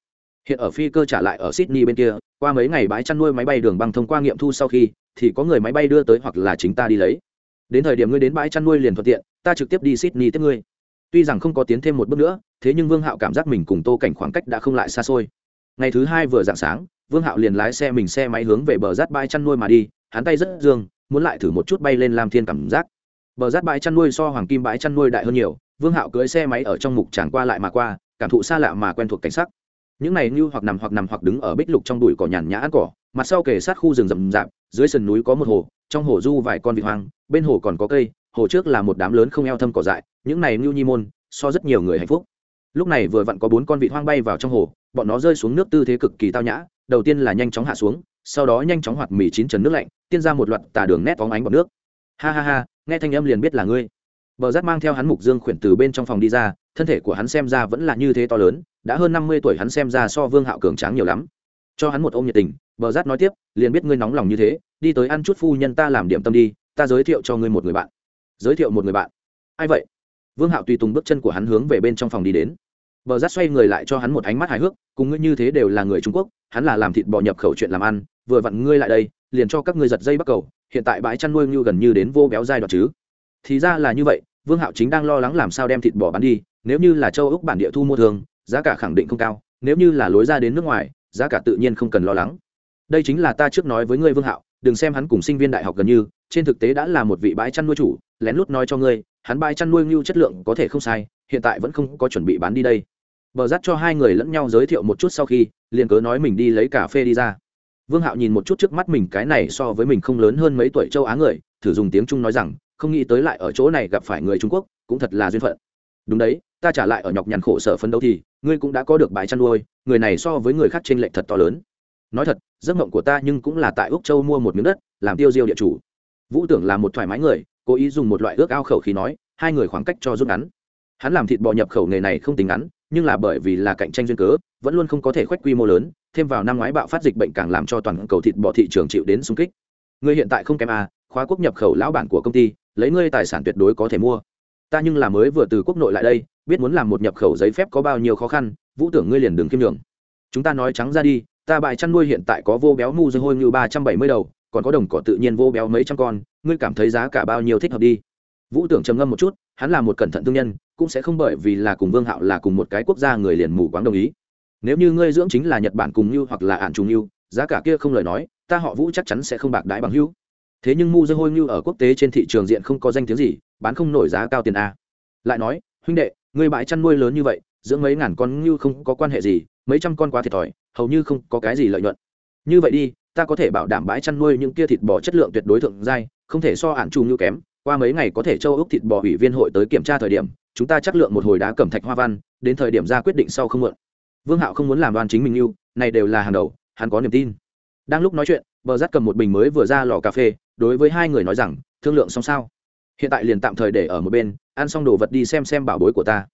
Hiện ở phi cơ trả lại ở sydney bên kia, qua mấy ngày bãi chăn nuôi máy bay đường băng thông qua nghiệm thu sau khi, thì có người máy bay đưa tới hoặc là chính ta đi lấy. Đến thời điểm ngươi đến bãi chăn nuôi liền thuận tiện, ta trực tiếp đi sydney tiếp ngươi tuy rằng không có tiến thêm một bước nữa, thế nhưng vương hạo cảm giác mình cùng tô cảnh khoảng cách đã không lại xa xôi. Ngày thứ hai vừa dạng sáng, vương hạo liền lái xe mình xe máy hướng về bờ rát bãi chăn nuôi mà đi, hắn tay rất dương, muốn lại thử một chút bay lên làm thiên cảm giác. Bờ rát bãi chăn nuôi so hoàng kim bãi chăn nuôi đại hơn nhiều, vương hạo cưới xe máy ở trong mục tràng qua lại mà qua, cảm thụ xa lạ mà quen thuộc cảnh sắc. Những này như hoặc nằm hoặc nằm hoặc đứng ở bích lục trong đùi cỏ nhàn nhã ăn cỏ, mặt sau kề sát khu rừng rậm rạp, dưới sườn núi có một hồ, trong hồ du vài con vịt hoang, bên hồ còn có cây hồ trước là một đám lớn không eo thâm cỏ dại, những này như nhi môn, so rất nhiều người hạnh phúc. Lúc này vừa vặn có bốn con vịt hoang bay vào trong hồ, bọn nó rơi xuống nước tư thế cực kỳ tao nhã, đầu tiên là nhanh chóng hạ xuống, sau đó nhanh chóng hoạt mì chín trần nước lạnh, tiên ra một loạt tà đường nét phóng ánh bọc nước. Ha ha ha, nghe thanh âm liền biết là ngươi. Bờ rát mang theo hắn mục dương khuyển từ bên trong phòng đi ra, thân thể của hắn xem ra vẫn là như thế to lớn, đã hơn năm mươi tuổi hắn xem ra so vương hạo cường tráng nhiều lắm. Cho hắn một ôm nhiệt tình, bờ rát nói tiếp, liền biết ngươi nóng lòng như thế, đi tới ăn chút phu nhân ta làm điểm tâm đi, ta giới thiệu cho ngươi một người bạn giới thiệu một người bạn. Ai vậy? Vương hạo tùy tùng bước chân của hắn hướng về bên trong phòng đi đến. Bờ rát xoay người lại cho hắn một ánh mắt hài hước, cùng ngươi như thế đều là người trung quốc, hắn là làm thịt bò nhập khẩu chuyện làm ăn, vừa vặn ngươi lại đây, liền cho các ngươi giật dây bắt cầu, hiện tại bãi chăn nuôi ngưu gần như đến vô béo dai đoạn chứ. Thì ra là như vậy, vương hạo chính đang lo lắng làm sao đem thịt bò bán đi, nếu như là châu úc bản địa thu mua thường, giá cả khẳng định không cao, nếu như là lối ra đến nước ngoài, giá cả tự nhiên không cần lo lắng. Đây chính là ta trước nói với ngươi vương hạo đừng xem hắn cùng sinh viên đại học gần như, trên thực tế đã là một vị bãi chăn nuôi chủ, lén lút nói cho ngươi, hắn bãi chăn nuôi ngưu chất lượng có thể không sai, hiện tại vẫn không có chuẩn bị bán đi đây. Bờ dắt cho hai người lẫn nhau giới thiệu một chút sau khi, liền cớ nói mình đi lấy cà phê đi ra. Vương hạo nhìn một chút trước mắt mình cái này so với mình không lớn hơn mấy tuổi châu á người, thử dùng tiếng trung nói rằng, không nghĩ tới lại ở chỗ này gặp phải người trung quốc, cũng thật là duyên phận. Đúng đấy, ta trả lại ở nhọc nhằn khổ sở phấn đấu thì, ngươi cũng đã có được bài chăn nuôi, người này so với người khác t r ê n lệch thật to lớn. Nói thật giấc mộng của ta nhưng cũng là tại úc châu mua một miếng đất, làm tiêu diêu địa chủ. Vũ tưởng là một thoải mái người, cố ý dùng một loại ước ao khẩu khí nói, hai người khoảng cách cho rút ngắn. Hắn làm thịt bò nhập khẩu nghề này không tính ngắn, nhưng là bởi vì là cạnh tranh duyên cớ, vẫn luôn không có thể khoách quy mô lớn, thêm vào năm ngoái bạo phát dịch bệnh càng làm cho toàn cầu thịt bò thị trường chịu đến xung kích. Ngươi hiện tại không kém à khóa quốc nhập khẩu lão bản của công ty, lấy ngươi tài sản tuyệt đối có thể mua. Ta nhưng là mới vừa từ quốc nội lại đây, biết muốn làm một nhập khẩu giấy phép có bao nhiêu khó khăn, vũ tưởng ngươi liền đường kim đường chúng ta nói trắng ra đi ta bại chăn nuôi hiện tại có vô béo mu dây hôi như ba trăm bảy mươi đầu, còn có đồng cỏ tự nhiên vô béo mấy trăm con, ngươi cảm thấy giá cả bao nhiêu thích hợp đi? Vũ tưởng trầm ngâm một chút, hắn là một cẩn thận thương nhân, cũng sẽ không bởi vì là cùng vương hạo là cùng một cái quốc gia người liền mù quáng đồng ý. Nếu như ngươi dưỡng chính là nhật bản cùng như hoặc là ạn trùng như giá cả kia không lời nói, ta họ vũ chắc chắn sẽ không bạc đái bằng hưu thế nhưng mu dơ hôi như ở quốc tế trên thị trường diện không có danh tiếng gì, bán không nổi giá cao tiền a. Lại nói, huynh đệ, ngươi bãi chăn nuôi lớn như vậy, dưỡng mấy ngàn con như không có quan hệ gì, mấy trăm con quá thiệt thòi hầu như không có cái gì lợi nhuận. Như vậy đi, ta có thể bảo đảm bãi chăn nuôi những kia thịt bò chất lượng tuyệt đối thượng giai, không thể so ạn trùng như kém. Qua mấy ngày có thể châu ước thịt bò ủy viên hội tới kiểm tra thời điểm, chúng ta chắc lượng một hồi đá cẩm thạch hoa văn, đến thời điểm ra quyết định sau không mượn. Vương hạo không muốn làm đoan chính mình yêu, này đều là hàng đầu, hắn có niềm tin. Đang lúc nói chuyện, bờ rắt cầm một bình mới vừa ra lò cà phê, đối với hai người nói rằng, thương lượng xong sao? Hiện tại liền tạm thời để ở một bên, ăn xong đồ vật đi xem xem bảo bối của ta.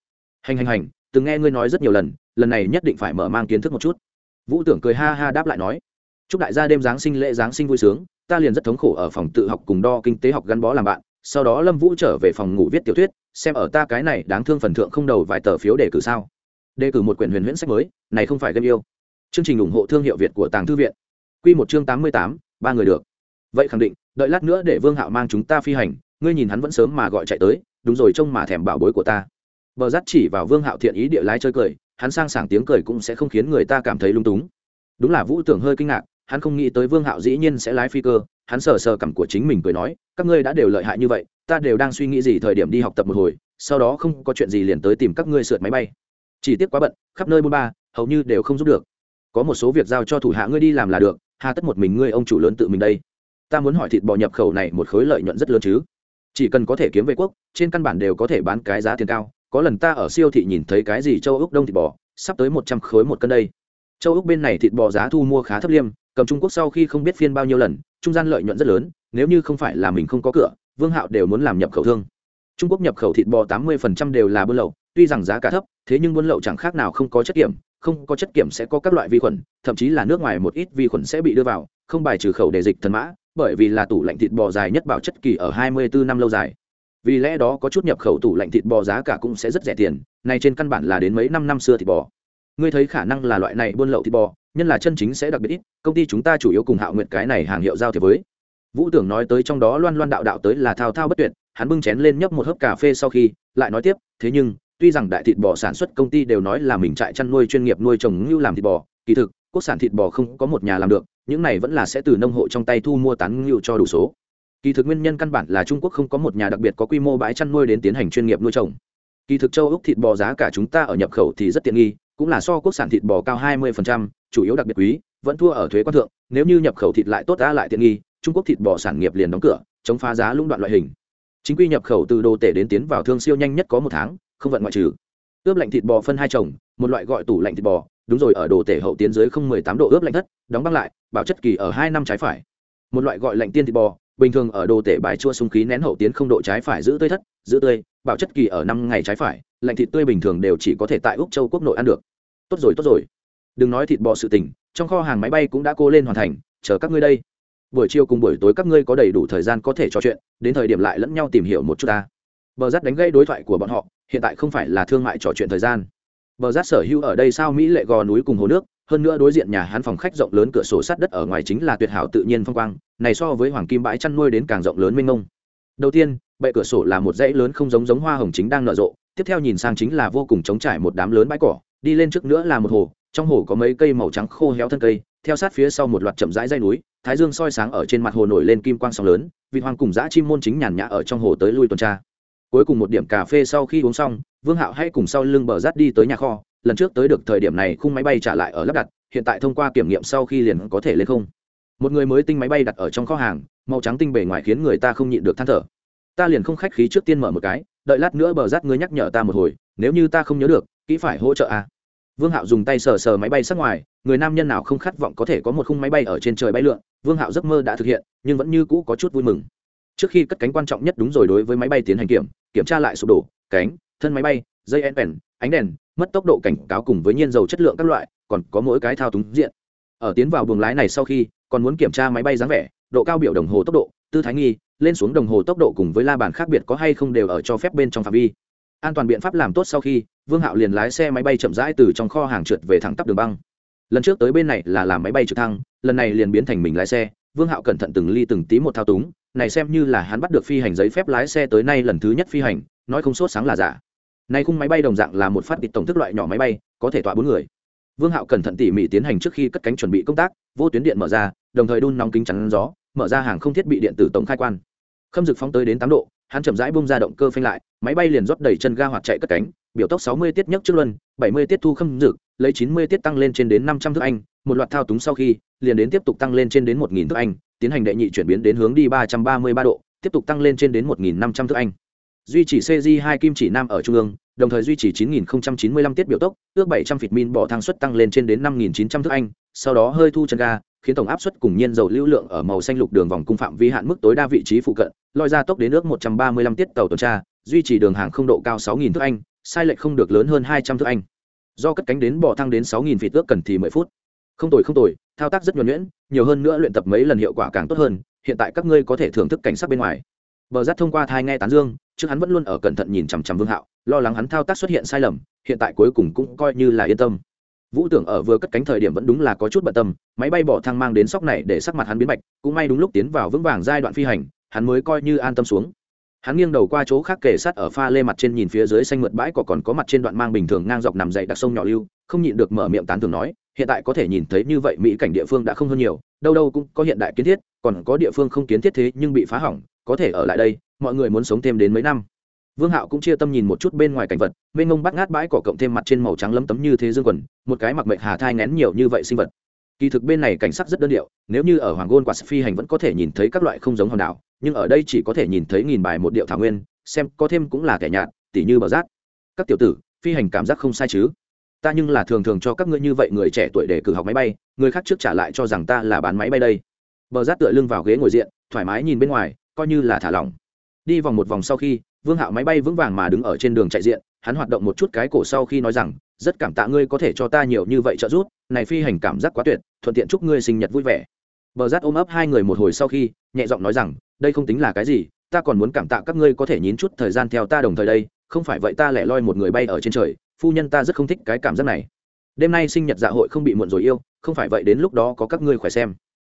Hành hành hành, từng nghe ngươi nói rất nhiều lần lần này nhất định phải mở mang kiến thức một chút vũ tưởng cười ha ha đáp lại nói, chúc đại gia đêm giáng sinh lễ giáng sinh vui sướng, ta liền rất thống khổ ở phòng tự học cùng đo kinh tế học gắn bó làm bạn, sau đó lâm vũ trở về phòng ngủ viết tiểu thuyết, xem ở ta cái này đáng thương phần thượng không đầu vài tờ phiếu đề cử sao. Đề cử một quyển huyền huyễn sách mới, này không phải game yêu. Chương trình ủng hộ thương hiệu việt của tàng thư viện. Q một chương tám mươi tám, ba người được. Vậy khẳng định, đợi lát nữa để vương hạo mang chúng ta phi hành, ngươi nhìn hắn vẫn sớm mà gọi chạy tới, đúng rồi trông mà thèm bảo bối của ta. Bờ dắt chỉ vào vương hạo thiện ý địa lái chơi cười hắn sang sảng tiếng cười cũng sẽ không khiến người ta cảm thấy lung túng. Đúng là vũ tưởng hơi kinh ngạc, hắn không nghĩ tới vương hạo dĩ nhiên sẽ lái phi cơ, hắn sờ sờ cằm của chính mình cười nói, các ngươi đã đều lợi hại như vậy, ta đều đang suy nghĩ gì thời điểm đi học tập một hồi, sau đó không có chuyện gì liền tới tìm các ngươi sượt máy bay. Chỉ tiếc quá bận, khắp nơi bôn ba, hầu như đều không giúp được. Có một số việc giao cho thủ hạ ngươi đi làm là được, hà tất một mình ngươi ông chủ lớn tự mình đây. Ta muốn hỏi thịt bò nhập khẩu này một khối lợi nhuận rất lớn chứ? Chỉ cần có thể kiếm về quốc, trên căn bản đều có thể bán cái giá tiền cao có lần ta ở siêu thị nhìn thấy cái gì châu úc đông thịt bò, sắp tới một trăm khối một cân đây. Châu úc bên này thịt bò giá thu mua khá thấp liêm, cầm trung quốc sau khi không biết phiên bao nhiêu lần, trung gian lợi nhuận rất lớn, nếu như không phải là mình không có cửa, vương hạo đều muốn làm nhập khẩu thương. Trung quốc nhập khẩu thịt bò tám mươi đều là buôn lậu, tuy rằng giá cả thấp, thế nhưng buôn lậu chẳng khác nào không có chất kiểm, không có chất kiểm sẽ có các loại vi khuẩn, thậm chí là nước ngoài một ít vi khuẩn sẽ bị đưa vào, không bài trừ khẩu để dịch thần mã, bởi vì là tủ lạnh thịt bò dài nhất bảo chất kỳ ở hai mươi bốn năm lâu dài vì lẽ đó có chút nhập khẩu tủ lạnh thịt bò giá cả cũng sẽ rất rẻ tiền này trên căn bản là đến mấy năm năm xưa thịt bò. Ngươi thấy khả năng là loại này buôn lậu thịt bò, nhân là chân chính sẽ đặc biệt ít, công ty chúng ta chủ yếu cùng hạo nguyện cái này hàng hiệu giao thiệp với. Vũ tưởng nói tới trong đó loan loan đạo đạo tới là thao thao bất tuyệt, hắn bưng chén lên nhấp một hớp cà phê sau khi, lại nói tiếp, thế nhưng, tuy rằng đại thịt bò sản xuất công ty đều nói là mình trại chăn nuôi chuyên nghiệp nuôi trồng ngưu làm thịt bò, kỳ thực, quốc sản thịt bò không có một nhà làm được, những này vẫn là sẽ từ nông hộ trong tay thu mua tán ngưu cho đủ số kỳ thực nguyên nhân căn bản là trung quốc không có một nhà đặc biệt có quy mô bãi chăn nuôi đến tiến hành chuyên nghiệp nuôi trồng. Kỳ thực châu úc thịt bò giá cả chúng ta ở nhập khẩu thì rất tiện nghi cũng là so quốc sản thịt bò cao 20%, chủ yếu đặc biệt quý vẫn thua ở thuế quan thượng. Nếu như nhập khẩu thịt lại tốt đã lại tiện nghi trung quốc thịt bò sản nghiệp liền đóng cửa chống phá giá lũng đoạn loại hình. Chính quy nhập khẩu từ đô tể đến tiến vào thương siêu nhanh nhất có một tháng không vận ngoại trừ. Ướp lạnh thịt bò phân hai chồng một loại gọi tủ lạnh thịt bò đúng rồi ở đồ tể hậu tiến dưới không mười tám độ ướp lạnh thất đóng băng lại bảo chất kỳ ở hai năm trái phải. Một loại gọi lạnh tiên thịt bò bình thường ở đồ tể bài chua sung khí nén hậu tiến không độ trái phải giữ tươi thất, giữ tươi, bảo chất kỳ ở năm ngày trái phải, lạnh thịt tươi bình thường đều chỉ có thể tại úc châu quốc nội ăn được. Tốt rồi tốt rồi. Đừng nói thịt bò sự tình, trong kho hàng máy bay cũng đã cô lên hoàn thành, chờ các ngươi đây. Buổi chiều cùng buổi tối các ngươi có đầy đủ thời gian có thể trò chuyện, đến thời điểm lại lẫn nhau tìm hiểu một chút ta. Bờ rát đánh gây đối thoại của bọn họ, hiện tại không phải là thương mại trò chuyện thời gian. Bờ rát sở hữu ở đây sao mỹ lệ gò núi cùng hồ nước hơn nữa đối diện nhà hắn phòng khách rộng lớn cửa sổ sát đất ở ngoài chính là tuyệt hảo tự nhiên phong quang, này so với hoàng kim bãi chăn nuôi đến càng rộng lớn mênh mông. Đầu tiên, bệ cửa sổ là một dãy lớn không giống giống hoa hồng chính đang nở rộ, tiếp theo nhìn sang chính là vô cùng trống trải một đám lớn bãi cỏ, đi lên trước nữa là một hồ, trong hồ có mấy cây màu trắng khô héo thân cây, theo sát phía sau một loạt chậm rãi dây núi, thái dương soi sáng ở trên mặt hồ nổi lên kim quang sóng lớn, vị hoàng cùng dã chim môn chính nhàn nhã ở trong hồ tới lui tuần tra. Cuối cùng một điểm cà phê sau khi uống xong, vương hạo hay cùng sau lưng bờ rát đi tới nhà kho lần trước tới được thời điểm này khung máy bay trả lại ở lắp đặt, hiện tại thông qua kiểm nghiệm sau khi liền có thể lên không. Một người mới tinh máy bay đặt ở trong kho hàng, màu trắng tinh bề ngoài khiến người ta không nhịn được than thở. Ta liền không khách khí trước tiên mở một cái, đợi lát nữa bờ rát ngươi nhắc nhở ta một hồi, nếu như ta không nhớ được, kỹ phải hỗ trợ à. vương hạo dùng tay sờ sờ máy bay sát ngoài, người nam nhân nào không khát vọng có thể có một khung máy bay ở trên trời bay lượn, vương hạo giấc mơ đã thực hiện, nhưng vẫn như cũ có chút vui mừng. Trước khi cất cánh quan trọng nhất đúng rồi đối với máy bay tiến hành kiểm kiểm tra lại sụp đổ, cánh, thân máy bay, dây en pèn ánh đèn mất tốc độ cảnh cáo cùng với nhiên dầu chất lượng các loại, còn có mỗi cái thao túng diện. Ở tiến vào buồng lái này sau khi, còn muốn kiểm tra máy bay dáng vẻ, độ cao biểu đồng hồ tốc độ, tư thái nghi, lên xuống đồng hồ tốc độ cùng với la bàn khác biệt có hay không đều ở cho phép bên trong phạm vi. An toàn biện pháp làm tốt sau khi, vương hạo liền lái xe máy bay chậm rãi từ trong kho hàng trượt về thẳng tắp đường băng. Lần trước tới bên này là làm máy bay trực thăng, lần này liền biến thành mình lái xe. Vương hạo cẩn thận từng ly từng tí một thao túng, này xem như là hắn bắt được phi hành giấy phép lái xe tới nay lần thứ nhất phi hành, nói không sốt sáng là giả nay khung máy bay đồng dạng là một phát địch tổng thức loại nhỏ máy bay, có thể tọa bốn người. Vương hạo cẩn thận tỉ mỉ tiến hành trước khi cất cánh chuẩn bị công tác, vô tuyến điện mở ra, đồng thời đun nóng kính chắn gió, mở ra hàng không thiết bị điện tử tổng khai quan. Khâm dực phóng tới đến tám độ, hắn chậm rãi bung ra động cơ phanh lại, máy bay liền rót đầy chân ga hoạt chạy cất cánh, biểu tốc sáu mươi tiết nhất trước luân, bảy mươi tiết thu khâm dực, lấy chín mươi tiết tăng lên trên đến năm trăm thước anh, một loạt thao túng sau khi, liền đến tiếp tục tăng lên trên đến một nghìn thước anh, tiến hành đệ nhị chuyển biến đến hướng đi ba trăm ba mươi ba độ, tiếp tục tăng lên trên đến một nghìn năm trăm thước anh duy trì cg hai kim chỉ nam ở trung ương đồng thời duy trì 9095 tiết biểu tốc, ước 700 phịt min bỏ thang suất tăng lên trên đến 5900 thước anh, sau đó hơi thu chân ga, khiến tổng áp suất cùng nhiên dầu lưu lượng ở màu xanh lục đường vòng cung phạm vi hạn mức tối đa vị trí phụ cận, lôi ra tốc đến ước 135 tiết tàu tuần tra, duy trì đường hàng không độ cao 6000 thước anh, sai lệch không được lớn hơn 200 thước anh. Do cất cánh đến bỏ thang đến 6000 phịt ước cần thì 10 phút. Không tồi không tồi, thao tác rất nhuần nhuyễn, nhiều hơn nữa luyện tập mấy lần hiệu quả càng tốt hơn, hiện tại các ngươi có thể thưởng thức cảnh sắc bên ngoài. Bờ rát thông qua thai nghe tán dương, trước hắn vẫn luôn ở cẩn thận nhìn chằm chằm Vương Hạo, lo lắng hắn thao tác xuất hiện sai lầm hiện tại cuối cùng cũng coi như là yên tâm. Vũ tưởng ở vừa cất cánh thời điểm vẫn đúng là có chút bận tâm máy bay bỏ thang mang đến sóc này để sắc mặt hắn biến bạch cũng may đúng lúc tiến vào vững vàng giai đoạn phi hành hắn mới coi như an tâm xuống. Hắn nghiêng đầu qua chỗ khác kể sát ở pha lê mặt trên nhìn phía dưới xanh mượt bãi cỏ còn có mặt trên đoạn mang bình thường ngang dọc nằm dậy đặc sông nhỏ lưu không nhịn được mở miệng tán thường nói hiện tại có thể nhìn thấy như vậy mỹ cảnh địa phương đã không hơn nhiều đâu đâu cũng có hiện đại kiến thiết còn có địa phương không kiến thiết thế nhưng bị phá hỏng có thể ở lại đây, mọi người muốn sống thêm đến mấy năm. Vương hạo cũng chia tâm nhìn một chút bên ngoài cảnh vật, mênh ngông bắt ngát bãi cỏ cộng thêm mặt trên màu trắng lấm tấm như thế dương quần, một cái mặc mệnh hà thai ngén nhiều như vậy sinh vật. Kỳ thực bên này cảnh sắc rất đơn điệu, nếu như ở hoàng gôn quạt phi hành vẫn có thể nhìn thấy các loại không giống hòn đảo, nhưng ở đây chỉ có thể nhìn thấy nghìn bài một điệu thảo nguyên, xem có thêm cũng là kẻ nhạt, tỉ như bờ rác. các tiểu tử, phi hành cảm giác không sai chứ? Ta nhưng là thường thường cho các ngươi như vậy người trẻ tuổi để cử học máy bay, người khác trước trả lại cho rằng ta là bán máy bay đây. Bờ rác tựa lưng vào ghế ngồi diện, thoải mái nhìn bên ngoài coi như là thả lỏng. Đi vòng một vòng sau khi, vương hạo máy bay vững vàng mà đứng ở trên đường chạy diện, hắn hoạt động một chút cái cổ sau khi nói rằng, rất cảm tạ ngươi có thể cho ta nhiều như vậy trợ giúp, này phi hành cảm giác quá tuyệt, thuận tiện chúc ngươi sinh nhật vui vẻ. Bờ rát ôm ấp hai người một hồi sau khi, nhẹ giọng nói rằng, đây không tính là cái gì, ta còn muốn cảm tạ các ngươi có thể nhín chút thời gian theo ta đồng thời đây, không phải vậy ta lẻ loi một người bay ở trên trời, phu nhân ta rất không thích cái cảm giác này. Đêm nay sinh nhật dạ hội không bị muộn rồi yêu, không phải vậy đến lúc đó có các ngươi khỏe xem.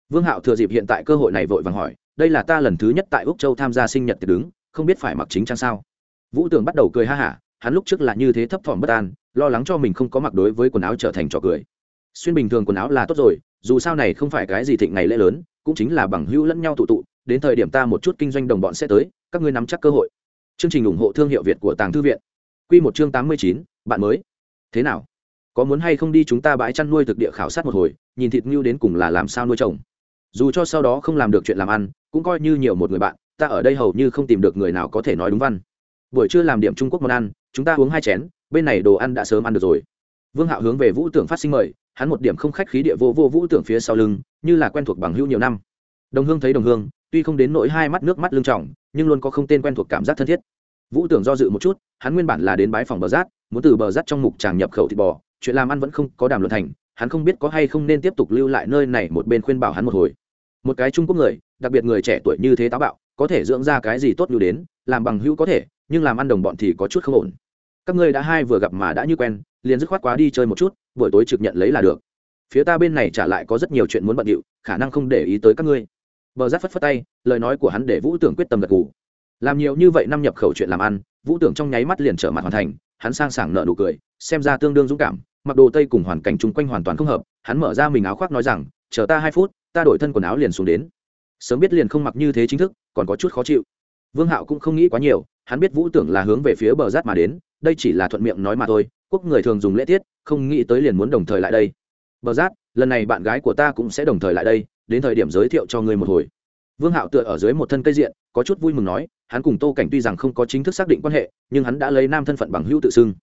Vương hạo thừa dịp hiện tại cơ hội này vội vàng hỏi đây là ta lần thứ nhất tại úc châu tham gia sinh nhật tiệc đứng, không biết phải mặc chính trang sao. Vũ tường bắt đầu cười ha hả, hắn lúc trước là như thế thấp thỏm bất an, lo lắng cho mình không có mặc đối với quần áo trở thành trò cười. Xuyên bình thường quần áo là tốt rồi, dù sao này không phải cái gì thịnh ngày lễ lớn, cũng chính là bằng hữu lẫn nhau tụ tụ, đến thời điểm ta một chút kinh doanh đồng bọn sẽ tới, các ngươi nắm chắc cơ hội. Chương trình ủng hộ thương hiệu việt của tàng thư viện. Q một chương tám mươi chín, bạn mới. Thế nào? Có muốn hay không đi chúng ta bãi chăn nuôi thực địa khảo sát một hồi, nhìn thịt ngưu đến cùng là làm sao nuôi trồng? Dù cho sau đó không làm được chuyện làm ăn, cũng coi như nhiều một người bạn, ta ở đây hầu như không tìm được người nào có thể nói đúng văn. Buổi trưa làm điểm trung quốc món ăn, chúng ta uống hai chén, bên này đồ ăn đã sớm ăn được rồi. Vương hạo hướng về vũ tưởng phát sinh mời, hắn một điểm không khách khí địa vô vô vũ tưởng phía sau lưng, như là quen thuộc bằng hữu nhiều năm. Đồng hương thấy đồng hương, tuy không đến nỗi hai mắt nước mắt lưng trọng nhưng luôn có không tên quen thuộc cảm giác thân thiết. Vũ tưởng do dự một chút, hắn nguyên bản là đến bái phòng bờ rát, muốn từ bờ rát trong mục tràng nhập khẩu thịt bò, chuyện làm ăn vẫn không có đàm luận thành, hắn không biết có hay không nên tiếp tục lưu lại nơi này một bên khuyên bảo hắn một hồi một cái trung quốc người, đặc biệt người trẻ tuổi như thế táo bạo, có thể dưỡng ra cái gì tốt như đến, làm bằng hữu có thể, nhưng làm ăn đồng bọn thì có chút không ổn. Các ngươi đã hai vừa gặp mà đã như quen, liền dứt khoát quá đi chơi một chút, buổi tối trực nhận lấy là được. Phía ta bên này trả lại có rất nhiều chuyện muốn bận điệu, khả năng không để ý tới các ngươi. Bờ giáp phất phất tay, lời nói của hắn để vũ tưởng quyết tâm gật gù. Làm nhiều như vậy năm nhập khẩu chuyện làm ăn, vũ tưởng trong nháy mắt liền trở mặt hoàn thành, hắn sang sảng nợ nụ cười, xem ra tương đương dũng cảm, mặc đồ tây cùng hoàn cảnh chung quanh hoàn toàn không hợp, hắn mở ra mình áo khoác nói rằng, chờ ta hai phút ta đổi thân quần áo liền xuống đến. Sớm biết liền không mặc như thế chính thức, còn có chút khó chịu. Vương hạo cũng không nghĩ quá nhiều, hắn biết vũ tưởng là hướng về phía bờ rát mà đến, đây chỉ là thuận miệng nói mà thôi, quốc người thường dùng lễ tiết, không nghĩ tới liền muốn đồng thời lại đây. Bờ rát, lần này bạn gái của ta cũng sẽ đồng thời lại đây, đến thời điểm giới thiệu cho ngươi một hồi. Vương hạo tựa ở dưới một thân cây diện, có chút vui mừng nói, hắn cùng tô cảnh tuy rằng không có chính thức xác định quan hệ, nhưng hắn đã lấy nam thân phận bằng hữu tự xưng.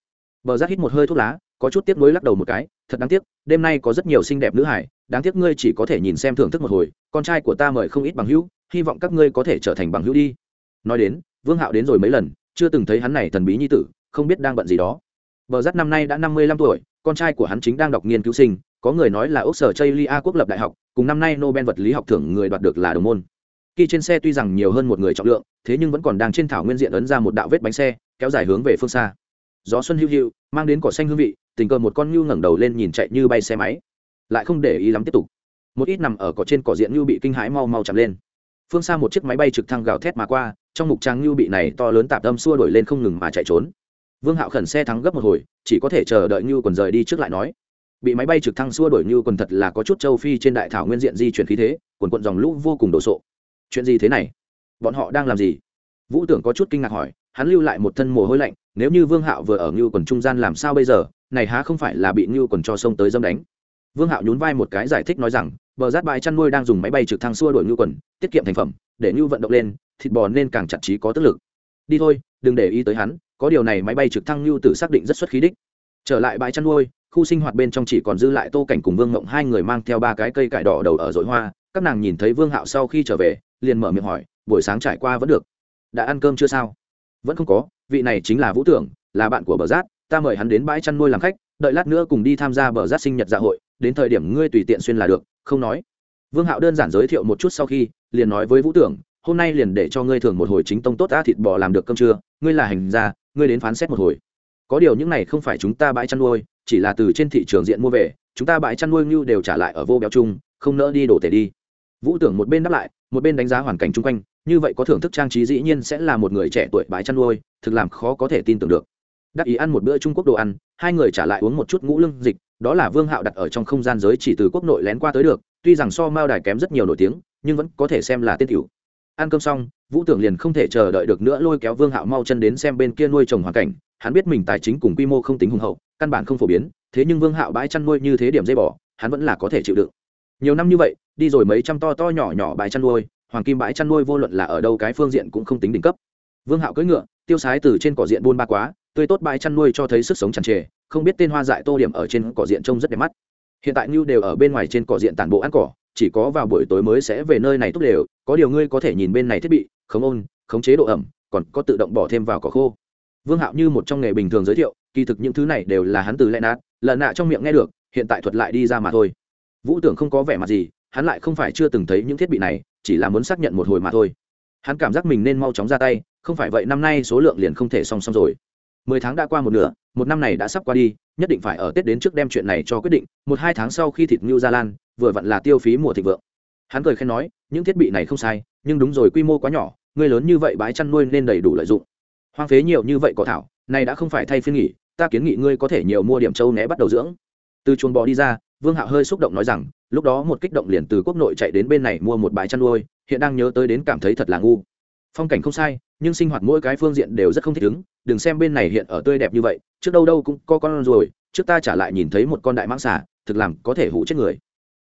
Bờ rát hít một hơi thuốc lá, có chút tiếp nối lắc đầu một cái, thật đáng tiếc, đêm nay có rất nhiều xinh đẹp nữ hải đáng tiếc ngươi chỉ có thể nhìn xem thưởng thức một hồi, con trai của ta mời không ít bằng hữu, hy vọng các ngươi có thể trở thành bằng hữu đi. Nói đến, vương hạo đến rồi mấy lần, chưa từng thấy hắn này thần bí nhi tử, không biết đang bận gì đó. Bờ rát năm nay đã năm mươi lăm tuổi, con trai của hắn chính đang đọc nghiên cứu sinh, có người nói là ốc sở chây lia quốc lập đại học, cùng năm nay nobel vật lý học thưởng người đoạt được là đồng môn. Khi trên xe tuy rằng nhiều hơn một người trọng lượng, thế nhưng vẫn còn đang trên thảo nguyên diện ấn ra một đạo vết bánh xe, kéo dài hướng về phương xa. Gió xuân hữu hữu, mang đến cỏ xanh hương vị, tình cờ một con ngưu ngẩng đầu lên nhìn chạy như bay xe máy lại không để ý lắm tiếp tục. Một ít nằm ở cỏ trên cỏ diện như bị kinh hãi mau mau chạm lên. Phương xa một chiếc máy bay trực thăng gào thét mà qua, trong mục trang như bị này to lớn tạp âm xua đổi lên không ngừng mà chạy trốn. Vương hạo khẩn xe thắng gấp một hồi, chỉ có thể chờ đợi như quần rời đi trước lại nói. Bị máy bay trực thăng xua đổi như quần thật là có chút châu phi trên đại thảo nguyên diện di chuyển khí thế, quần quận dòng lũ vô cùng đồ sộ. Chuyện gì thế này? Bọn họ đang làm gì? Vũ tưởng có chút kinh ngạc hỏi, hắn lưu lại một thân mồ hôi lạnh, nếu như vương hạo vừa ở như quần trung gian làm sao bây giờ, này há không phải là bị như quần cho sông tới dâm đánh? Vương hạo nhún vai một cái giải thích nói rằng, bờ rát bãi chăn nuôi đang dùng máy bay trực thăng xua đổi ngư quần, tiết kiệm thành phẩm, để ngư vận động lên, thịt bò nên càng chặt trí có tức lực. Đi thôi, đừng để ý tới hắn, có điều này máy bay trực thăng ngư tử xác định rất xuất khí đích. Trở lại bãi chăn nuôi, khu sinh hoạt bên trong chỉ còn dư lại tô cảnh cùng vương mộng hai người mang theo ba cái cây cải đỏ đầu ở dội hoa. Các nàng nhìn thấy vương hạo sau khi trở về, liền mở miệng hỏi, buổi sáng trải qua vẫn được? Đã ăn cơm chưa sao? Vẫn không có, vị này chính là vũ tưởng, là bạn của bờ rát ta mời hắn đến bãi chăn nuôi làm khách, đợi lát nữa cùng đi tham gia bờ rát sinh nhật dạ hội đến thời điểm ngươi tùy tiện xuyên là được, không nói. Vương hạo đơn giản giới thiệu một chút sau khi, liền nói với vũ tưởng, hôm nay liền để cho ngươi thường một hồi chính tông tốt đã thịt bò làm được cơm trưa, ngươi là hành gia, ngươi đến phán xét một hồi. Có điều những này không phải chúng ta bãi chăn nuôi, chỉ là từ trên thị trường diện mua về, chúng ta bãi chăn nuôi như đều trả lại ở vô béo chung, không nỡ đi đổ tể đi. Vũ tưởng một bên đáp lại, một bên đánh giá hoàn cảnh chung quanh, như vậy có thưởng thức trang trí dĩ nhiên sẽ là một người trẻ tuổi bãi chăn nuôi, thực làm khó có thể tin tưởng được. Đắc ý ăn một bữa trung quốc đồ ăn, hai người trả lại uống một chút ngũ lương dịch đó là vương hạo đặt ở trong không gian giới chỉ từ quốc nội lén qua tới được, tuy rằng so mao đài kém rất nhiều nổi tiếng, nhưng vẫn có thể xem là tên cửu. Ăn cơm xong, vũ tưởng liền không thể chờ đợi được nữa lôi kéo vương hạo mau chân đến xem bên kia nuôi trồng hoàn cảnh, hắn biết mình tài chính cùng quy mô không tính hùng hậu, căn bản không phổ biến, thế nhưng vương hạo bãi chăn nuôi như thế điểm dây bỏ, hắn vẫn là có thể chịu đựng. Nhiều năm như vậy, đi rồi mấy trăm to to nhỏ nhỏ bãi chăn nuôi, hoàng kim bãi chăn nuôi vô luận là ở đâu cái phương diện cũng không tính đỉnh cấp. Vương hạo cưỡi ngựa, tiêu sái từ trên cỏ diện buôn ba quá tươi tốt bãi chăn nuôi cho thấy sức sống tràn trề, không biết tên hoa dại tô điểm ở trên cỏ diện trông rất đẹp mắt. Hiện tại ngưu đều ở bên ngoài trên cỏ diện tản bộ ăn cỏ, chỉ có vào buổi tối mới sẽ về nơi này tốt đều, có điều ngươi có thể nhìn bên này thiết bị, khống ôn, khống chế độ ẩm, còn có tự động bỏ thêm vào cỏ khô. Vương hạo như một trong nghề bình thường giới thiệu, kỳ thực những thứ này đều là hắn từ lẽ nát lợn nạ trong miệng nghe được, hiện tại thuật lại đi ra mà thôi. Vũ tưởng không có vẻ mặt gì, hắn lại không phải chưa từng thấy những thiết bị này, chỉ là muốn xác nhận một hồi mà thôi. Hắn cảm giác mình nên mau chóng ra tay, không phải vậy năm nay số lượng liền không thể song song rồi mười tháng đã qua một nửa, một năm này đã sắp qua đi, nhất định phải ở tết đến trước đem chuyện này cho quyết định, một hai tháng sau khi thịt ngưu gia lan vừa vặn là tiêu phí mùa thịnh vượng. Hắn cười khen nói, những thiết bị này không sai, nhưng đúng rồi quy mô quá nhỏ, người lớn như vậy bãi chăn nuôi nên đầy đủ lợi dụng. Hoang phế nhiều như vậy có thảo, này đã không phải thay phiên nghỉ, ta kiến nghị ngươi có thể nhiều mua điểm trâu né bắt đầu dưỡng. Từ chuồng bò đi ra, vương hạo hơi xúc động nói rằng, lúc đó một kích động liền từ quốc nội chạy đến bên này mua một bãi chăn nuôi, hiện đang nhớ tới đến cảm thấy thật là ngu phong cảnh không sai, nhưng sinh hoạt mỗi cái phương diện đều rất không thích ứng, đừng xem bên này hiện ở tươi đẹp như vậy, trước đâu đâu cũng có con rồi trước ta trả lại nhìn thấy một con đại mãng xả thực làm có thể hụ chết người.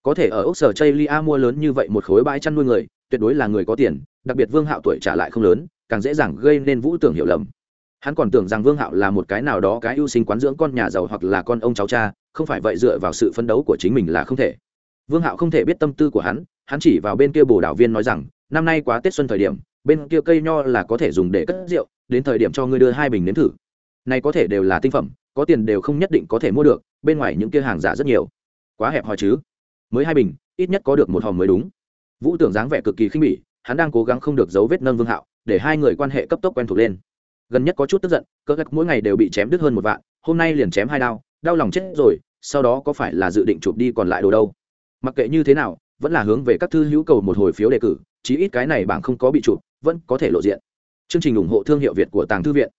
Có thể ở ốc sở chây lia mua lớn như vậy một khối bãi chăn nuôi người, tuyệt đối là người có tiền, đặc biệt vương hạo tuổi trả lại không lớn, càng dễ dàng gây nên vũ tưởng hiểu lầm. Hắn còn tưởng rằng vương hạo là một cái nào đó cái ưu sinh quán dưỡng con nhà giàu hoặc là con ông cháu cha, không phải vậy dựa vào sự phấn đấu của chính mình là không thể. Vương hạo không thể biết tâm tư của hắn hắn chỉ vào bên kia bồ đảo viên nói rằng, năm nay quá tết xuân thời điểm bên kia cây nho là có thể dùng để cất rượu, đến thời điểm cho ngươi đưa hai bình nếm thử. Này có thể đều là tinh phẩm, có tiền đều không nhất định có thể mua được, bên ngoài những kia hàng giả rất nhiều. Quá hẹp hòi chứ? Mới hai bình, ít nhất có được một hòm mới đúng. Vũ tưởng dáng vẻ cực kỳ khinh bỉ, hắn đang cố gắng không được giấu vết nâng vương hạo, để hai người quan hệ cấp tốc quen thuộc lên. Gần nhất có chút tức giận cỡ gắt mỗi ngày đều bị chém đứt hơn một vạn, hôm nay liền chém hai đao, đau lòng chết rồi, sau đó có phải là dự định chụp đi còn lại đồ đâu? Mặc kệ như thế nào, vẫn là hướng về các thư hữu cầu một hồi phiếu đề cử, chí ít cái này bảng không có bị chụp vẫn có thể lộ diện. Chương trình ủng hộ thương hiệu việt của tàng thư viện.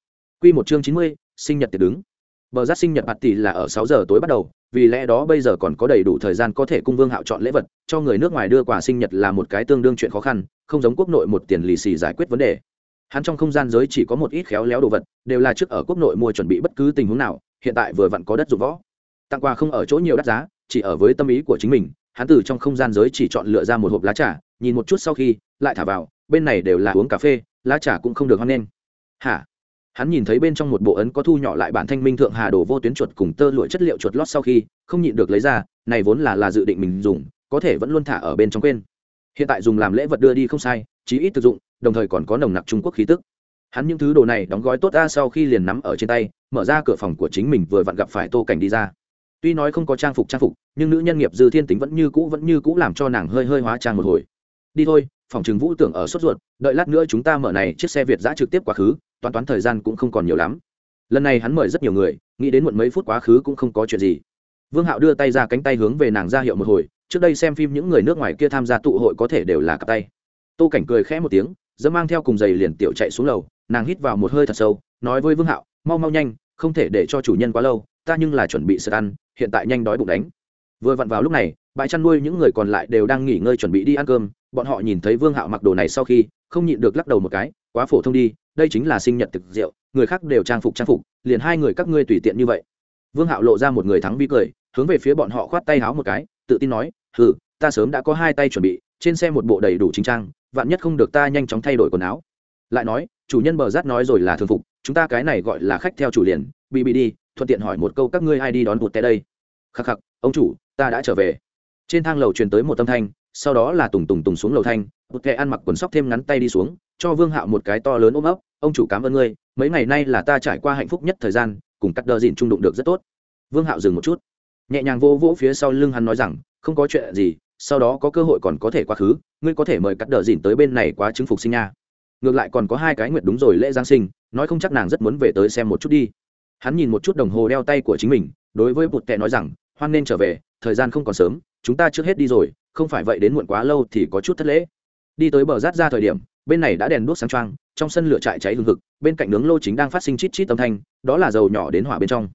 Q một chương chín mươi, sinh nhật tiệc đứng. Bờ giác sinh nhật bạt tỷ là ở sáu giờ tối bắt đầu, vì lẽ đó bây giờ còn có đầy đủ thời gian có thể cung vương hạo chọn lễ vật, cho người nước ngoài đưa quà sinh nhật là một cái tương đương chuyện khó khăn, không giống quốc nội một tiền lì xì giải quyết vấn đề. Hắn trong không gian giới chỉ có một ít khéo léo đồ vật, đều là trước ở quốc nội mua chuẩn bị bất cứ tình huống nào, hiện tại vừa vặn có đất dụng võ. Tặng quà không ở chỗ nhiều đắt giá, chỉ ở với tâm ý của chính mình, hắn từ trong không gian giới chỉ chọn lựa ra một hộp lá trà, nhìn một chút sau khi, lại thả vào bên này đều là uống cà phê, lá trà cũng không được hoan nghênh. Hả? Hắn nhìn thấy bên trong một bộ ấn có thu nhỏ lại bản thanh minh thượng hà đồ vô tuyến chuột cùng tơ lụa chất liệu chuột lót sau khi, không nhịn được lấy ra, này vốn là là dự định mình dùng, có thể vẫn luôn thả ở bên trong quên. Hiện tại dùng làm lễ vật đưa đi không sai, chí ít thực dụng, đồng thời còn có nồng nặc trung quốc khí tức. Hắn những thứ đồ này đóng gói tốt ra sau khi liền nắm ở trên tay, mở ra cửa phòng của chính mình vừa vặn gặp phải tô cảnh đi ra. Tuy nói không có trang phục trang phục, nhưng nữ nhân nghiệp dư thiên tính vẫn như cũ vẫn như cũ làm cho nàng hơi hơi hóa trang một hồi. Đi thôi phòng trường vũ tưởng ở sốt ruột, đợi lát nữa chúng ta mở này chiếc xe việt giã trực tiếp quá khứ, toán toán thời gian cũng không còn nhiều lắm. Lần này hắn mời rất nhiều người, nghĩ đến muộn mấy phút quá khứ cũng không có chuyện gì. Vương hạo đưa tay ra cánh tay hướng về nàng ra hiệu một hồi, trước đây xem phim những người nước ngoài kia tham gia tụ hội có thể đều là cặp tay. Tô cảnh cười khẽ một tiếng dẫm mang theo cùng giày liền tiểu chạy xuống lầu, nàng hít vào một hơi thật sâu, nói với vương hạo, mau mau nhanh, không thể để cho chủ nhân quá lâu, ta nhưng là chuẩn bị sơ ăn, hiện tại nhanh đói bụng đánh. Vừa vặn vào lúc này, bãi chăn nuôi những người còn lại đều đang nghỉ ngơi chuẩn bị đi ăn cơm bọn họ nhìn thấy vương hạo mặc đồ này sau khi, không nhịn được lắc đầu một cái, quá phổ thông đi, đây chính là sinh nhật thực rượu, người khác đều trang phục trang phục, liền hai người các ngươi tùy tiện như vậy. Vương hạo lộ ra một người thắng bi cười, hướng về phía bọn họ khoát tay háo một cái, tự tin nói, hừ, ta sớm đã có hai tay chuẩn bị, trên xe một bộ đầy đủ chính trang, vạn nhất không được ta nhanh chóng thay đổi quần áo. Lại nói, chủ nhân bờ rát nói rồi là thường phục, chúng ta cái này gọi là khách theo chủ liền, bị bị đi, thuận tiện hỏi một câu các ngươi ai đi đón bụt tại đây. Khắc khắc, ông chủ, ta đã trở về. Trên thang lầu truyền tới một tâm thanh sau đó là tùng tùng tùng xuống lầu thanh, một kẻ ăn mặc quần sóc thêm ngắn tay đi xuống, cho vương hạo một cái to lớn ôm ấp, ông chủ cảm ơn ngươi, mấy ngày nay là ta trải qua hạnh phúc nhất thời gian, cùng cắt đờ dìn trung đụng được rất tốt. Vương hạo dừng một chút, nhẹ nhàng vô vỗ phía sau lưng hắn nói rằng, không có chuyện gì, sau đó có cơ hội còn có thể quá khứ, ngươi có thể mời cắt đờ dìn tới bên này quá chứng phục sinh nha. Ngược lại còn có hai cái nguyện đúng rồi lễ giáng sinh, nói không chắc nàng rất muốn về tới xem một chút đi. Hắn nhìn một chút đồng hồ đeo tay của chính mình, đối với bụt tệ nói rằng, hoan nên trở về, thời gian không còn sớm, chúng ta trước hết đi rồi không phải vậy đến muộn quá lâu thì có chút thất lễ. Đi tới bờ rát ra thời điểm, bên này đã đèn đuốc sáng trăng trong sân lửa trại cháy hừng hực, bên cạnh nướng lô chính đang phát sinh chít chít âm thanh, đó là dầu nhỏ đến hỏa bên trong.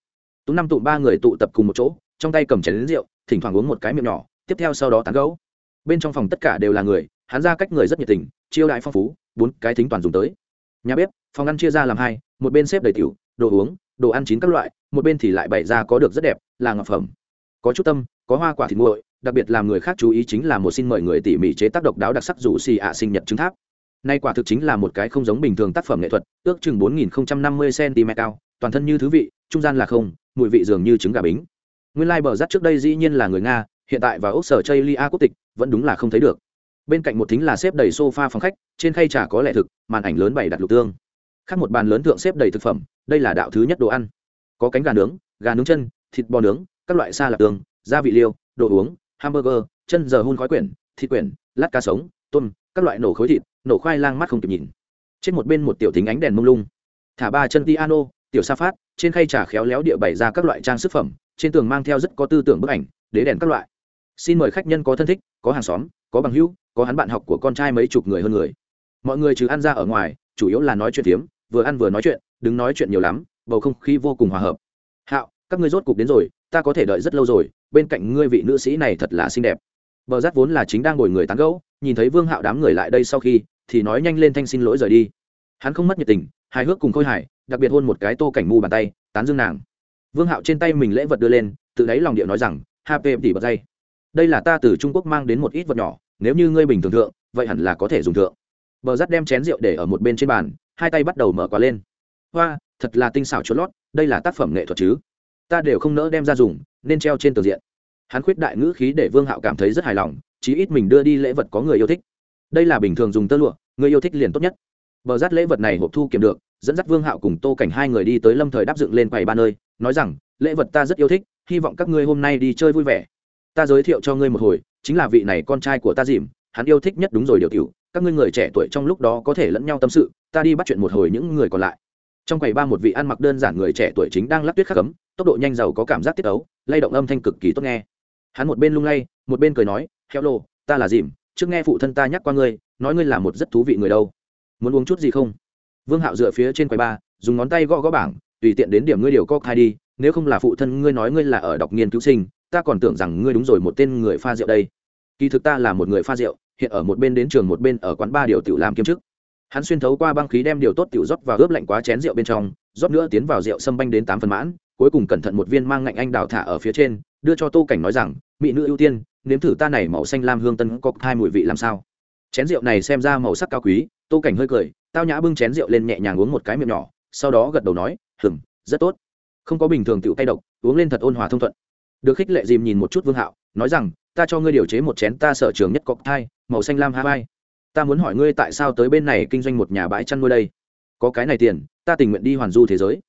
Tú năm tụ ba người tụ tập cùng một chỗ, trong tay cầm chén rượu, thỉnh thoảng uống một cái miệng nhỏ, tiếp theo sau đó tán gấu bên trong phòng tất cả đều là người, hắn ra cách người rất nhiệt tình, chiêu đại phong phú, bốn cái thính toàn dùng tới. Nhà bếp, phòng ăn chia ra làm hai, một bên xếp đầy tiểu, đồ uống, đồ ăn chín các loại, một bên thì lại bày ra có được rất đẹp, là ngọc phẩm. Có chút tâm, có hoa quả thịt nguội đặc biệt làm người khác chú ý chính là một xin mời người tỉ mỉ chế tác độc đáo đặc sắc rủ xì ạ sinh nhật trứng tháp. Nay quả thực chính là một cái không giống bình thường tác phẩm nghệ thuật, ước chừng bốn nghìn năm mươi cm cao, toàn thân như thứ vị, trung gian là không, mùi vị dường như trứng gà bính. Nguyên lai bờ rắt trước đây dĩ nhiên là người nga, hiện tại và ốc sở chây lia quốc tịch, vẫn đúng là không thấy được. Bên cạnh một thính là xếp đầy sofa phòng khách, trên khay trà có lẽ thực, màn ảnh lớn bày đặt lục tương. Khác một bàn lớn thượng xếp đầy thực phẩm, đây là đạo thứ nhất đồ ăn. Có cánh gà nướng gà nướng chân, thịt bò nướng, các loại xa lạc tương, gia vị liêu, đồ uống hamburger chân giờ hun khói quyển thịt quyển lát cá sống tôm các loại nổ khối thịt nổ khoai lang mắt không kịp nhìn. Trên một bên một tiểu thính ánh đèn mông lung. Thả ba chân piano tiểu sa phát trên khay trà khéo léo địa bày ra các loại trang sức phẩm trên tường mang theo rất có tư tưởng bức ảnh đế đèn các loại. Xin mời khách nhân có thân thích có hàng xóm có bằng hữu có hắn bạn học của con trai mấy chục người hơn người. Mọi người trừ ăn ra ở ngoài chủ yếu là nói chuyện tiếm, vừa ăn vừa nói chuyện đừng nói chuyện nhiều lắm bầu không khí vô cùng hòa hợp. Hạo các ngươi rốt cục đến rồi, ta có thể đợi rất lâu rồi, bên cạnh ngươi vị nữ sĩ này thật là xinh đẹp. Bờ rát vốn là chính đang ngồi người tán gẫu, nhìn thấy vương hạo đám người lại đây sau khi, thì nói nhanh lên thanh xin lỗi rời đi. Hắn không mất nhiệt tình, hài hước cùng khôi hài, đặc biệt hôn một cái tô cảnh mu bàn tay, tán dương nàng. Vương hạo trên tay mình lễ vật đưa lên, tự đáy lòng điệu nói rằng hp tỉ bật dây. Đây là ta từ trung quốc mang đến một ít vật nhỏ, nếu như ngươi bình thường thượng, vậy hẳn là có thể dùng thượng. Bờ rát đem chén rượu để ở một bên trên bàn, hai tay bắt đầu mở quá lên. Hoa, thật là tinh xảo chốt lót, đây là tác phẩm nghệ thuật chứ ta đều không nỡ đem ra dùng, nên treo trên tường diện. Hắn khuyết đại ngữ khí để vương hạo cảm thấy rất hài lòng, chí ít mình đưa đi lễ vật có người yêu thích. Đây là bình thường dùng tơ lụa, người yêu thích liền tốt nhất. Bờ rát lễ vật này hộp thu kiểm được, dẫn dắt vương hạo cùng tô cảnh hai người đi tới lâm thời đáp dựng lên quầy ba nơi, nói rằng, lễ vật ta rất yêu thích, hy vọng các ngươi hôm nay đi chơi vui vẻ. Ta giới thiệu cho ngươi một hồi, chính là vị này con trai của ta dìm, hắn yêu thích nhất đúng rồi điều tiểu, các ngươi người trẻ tuổi trong lúc đó có thể lẫn nhau tâm sự, ta đi bắt chuyện một hồi những người còn lại. Trong quầy ba một vị ăn mặc đơn giản người trẻ tuổi chính đang lắc tuyết khắc cấm tốc độ nhanh giàu có cảm giác tiết ấu, lay động âm thanh cực kỳ tốt nghe. Hắn một bên lung lay, một bên cười nói hello ta là dìm, trước nghe phụ thân ta nhắc qua ngươi, nói ngươi là một rất thú vị người đâu. Muốn uống chút gì không? Vương hạo dựa phía trên quầy ba dùng ngón tay gõ gõ bảng, tùy tiện đến điểm ngươi điều có khai đi, nếu không là phụ thân ngươi nói ngươi là ở đọc nghiên cứu sinh, ta còn tưởng rằng ngươi đúng rồi một tên người pha rượu đây. Kỳ thực ta là một người pha rượu, hiện ở một bên đến trường một bên ở quán ba điều tiểu làm kiêm chức. Hắn xuyên thấu qua băng khí đem điều tốt tiểu rót và ướp lạnh quá chén rượu bên trong, rót nữa tiến vào rượu xâm banh đến tám phần mãn cuối cùng cẩn thận một viên mang ngạnh anh đào thả ở phía trên, đưa cho tô cảnh nói rằng, mỹ nữ ưu tiên, nếm thử ta này màu xanh lam hương tân có hai mùi vị làm sao? Chén rượu này xem ra màu sắc cao quý, tô cảnh hơi cười, tao nhã bưng chén rượu lên nhẹ nhàng uống một cái miệng nhỏ, sau đó gật đầu nói hừng rất tốt. Không có bình thường tiểu tay độc, uống lên thật ôn hòa thông thuận. Được khích lệ dìm nhìn một chút vương hạo, nói rằng, ta cho ngươi điều chế một chén ta sở trường nhất cọc thai, màu xanh lam hai ta muốn hỏi ngươi tại sao tới bên này kinh doanh một nhà bãi chăn nuôi đây? Có cái này tiền, ta tình nguyện đi hoàn du thế giới.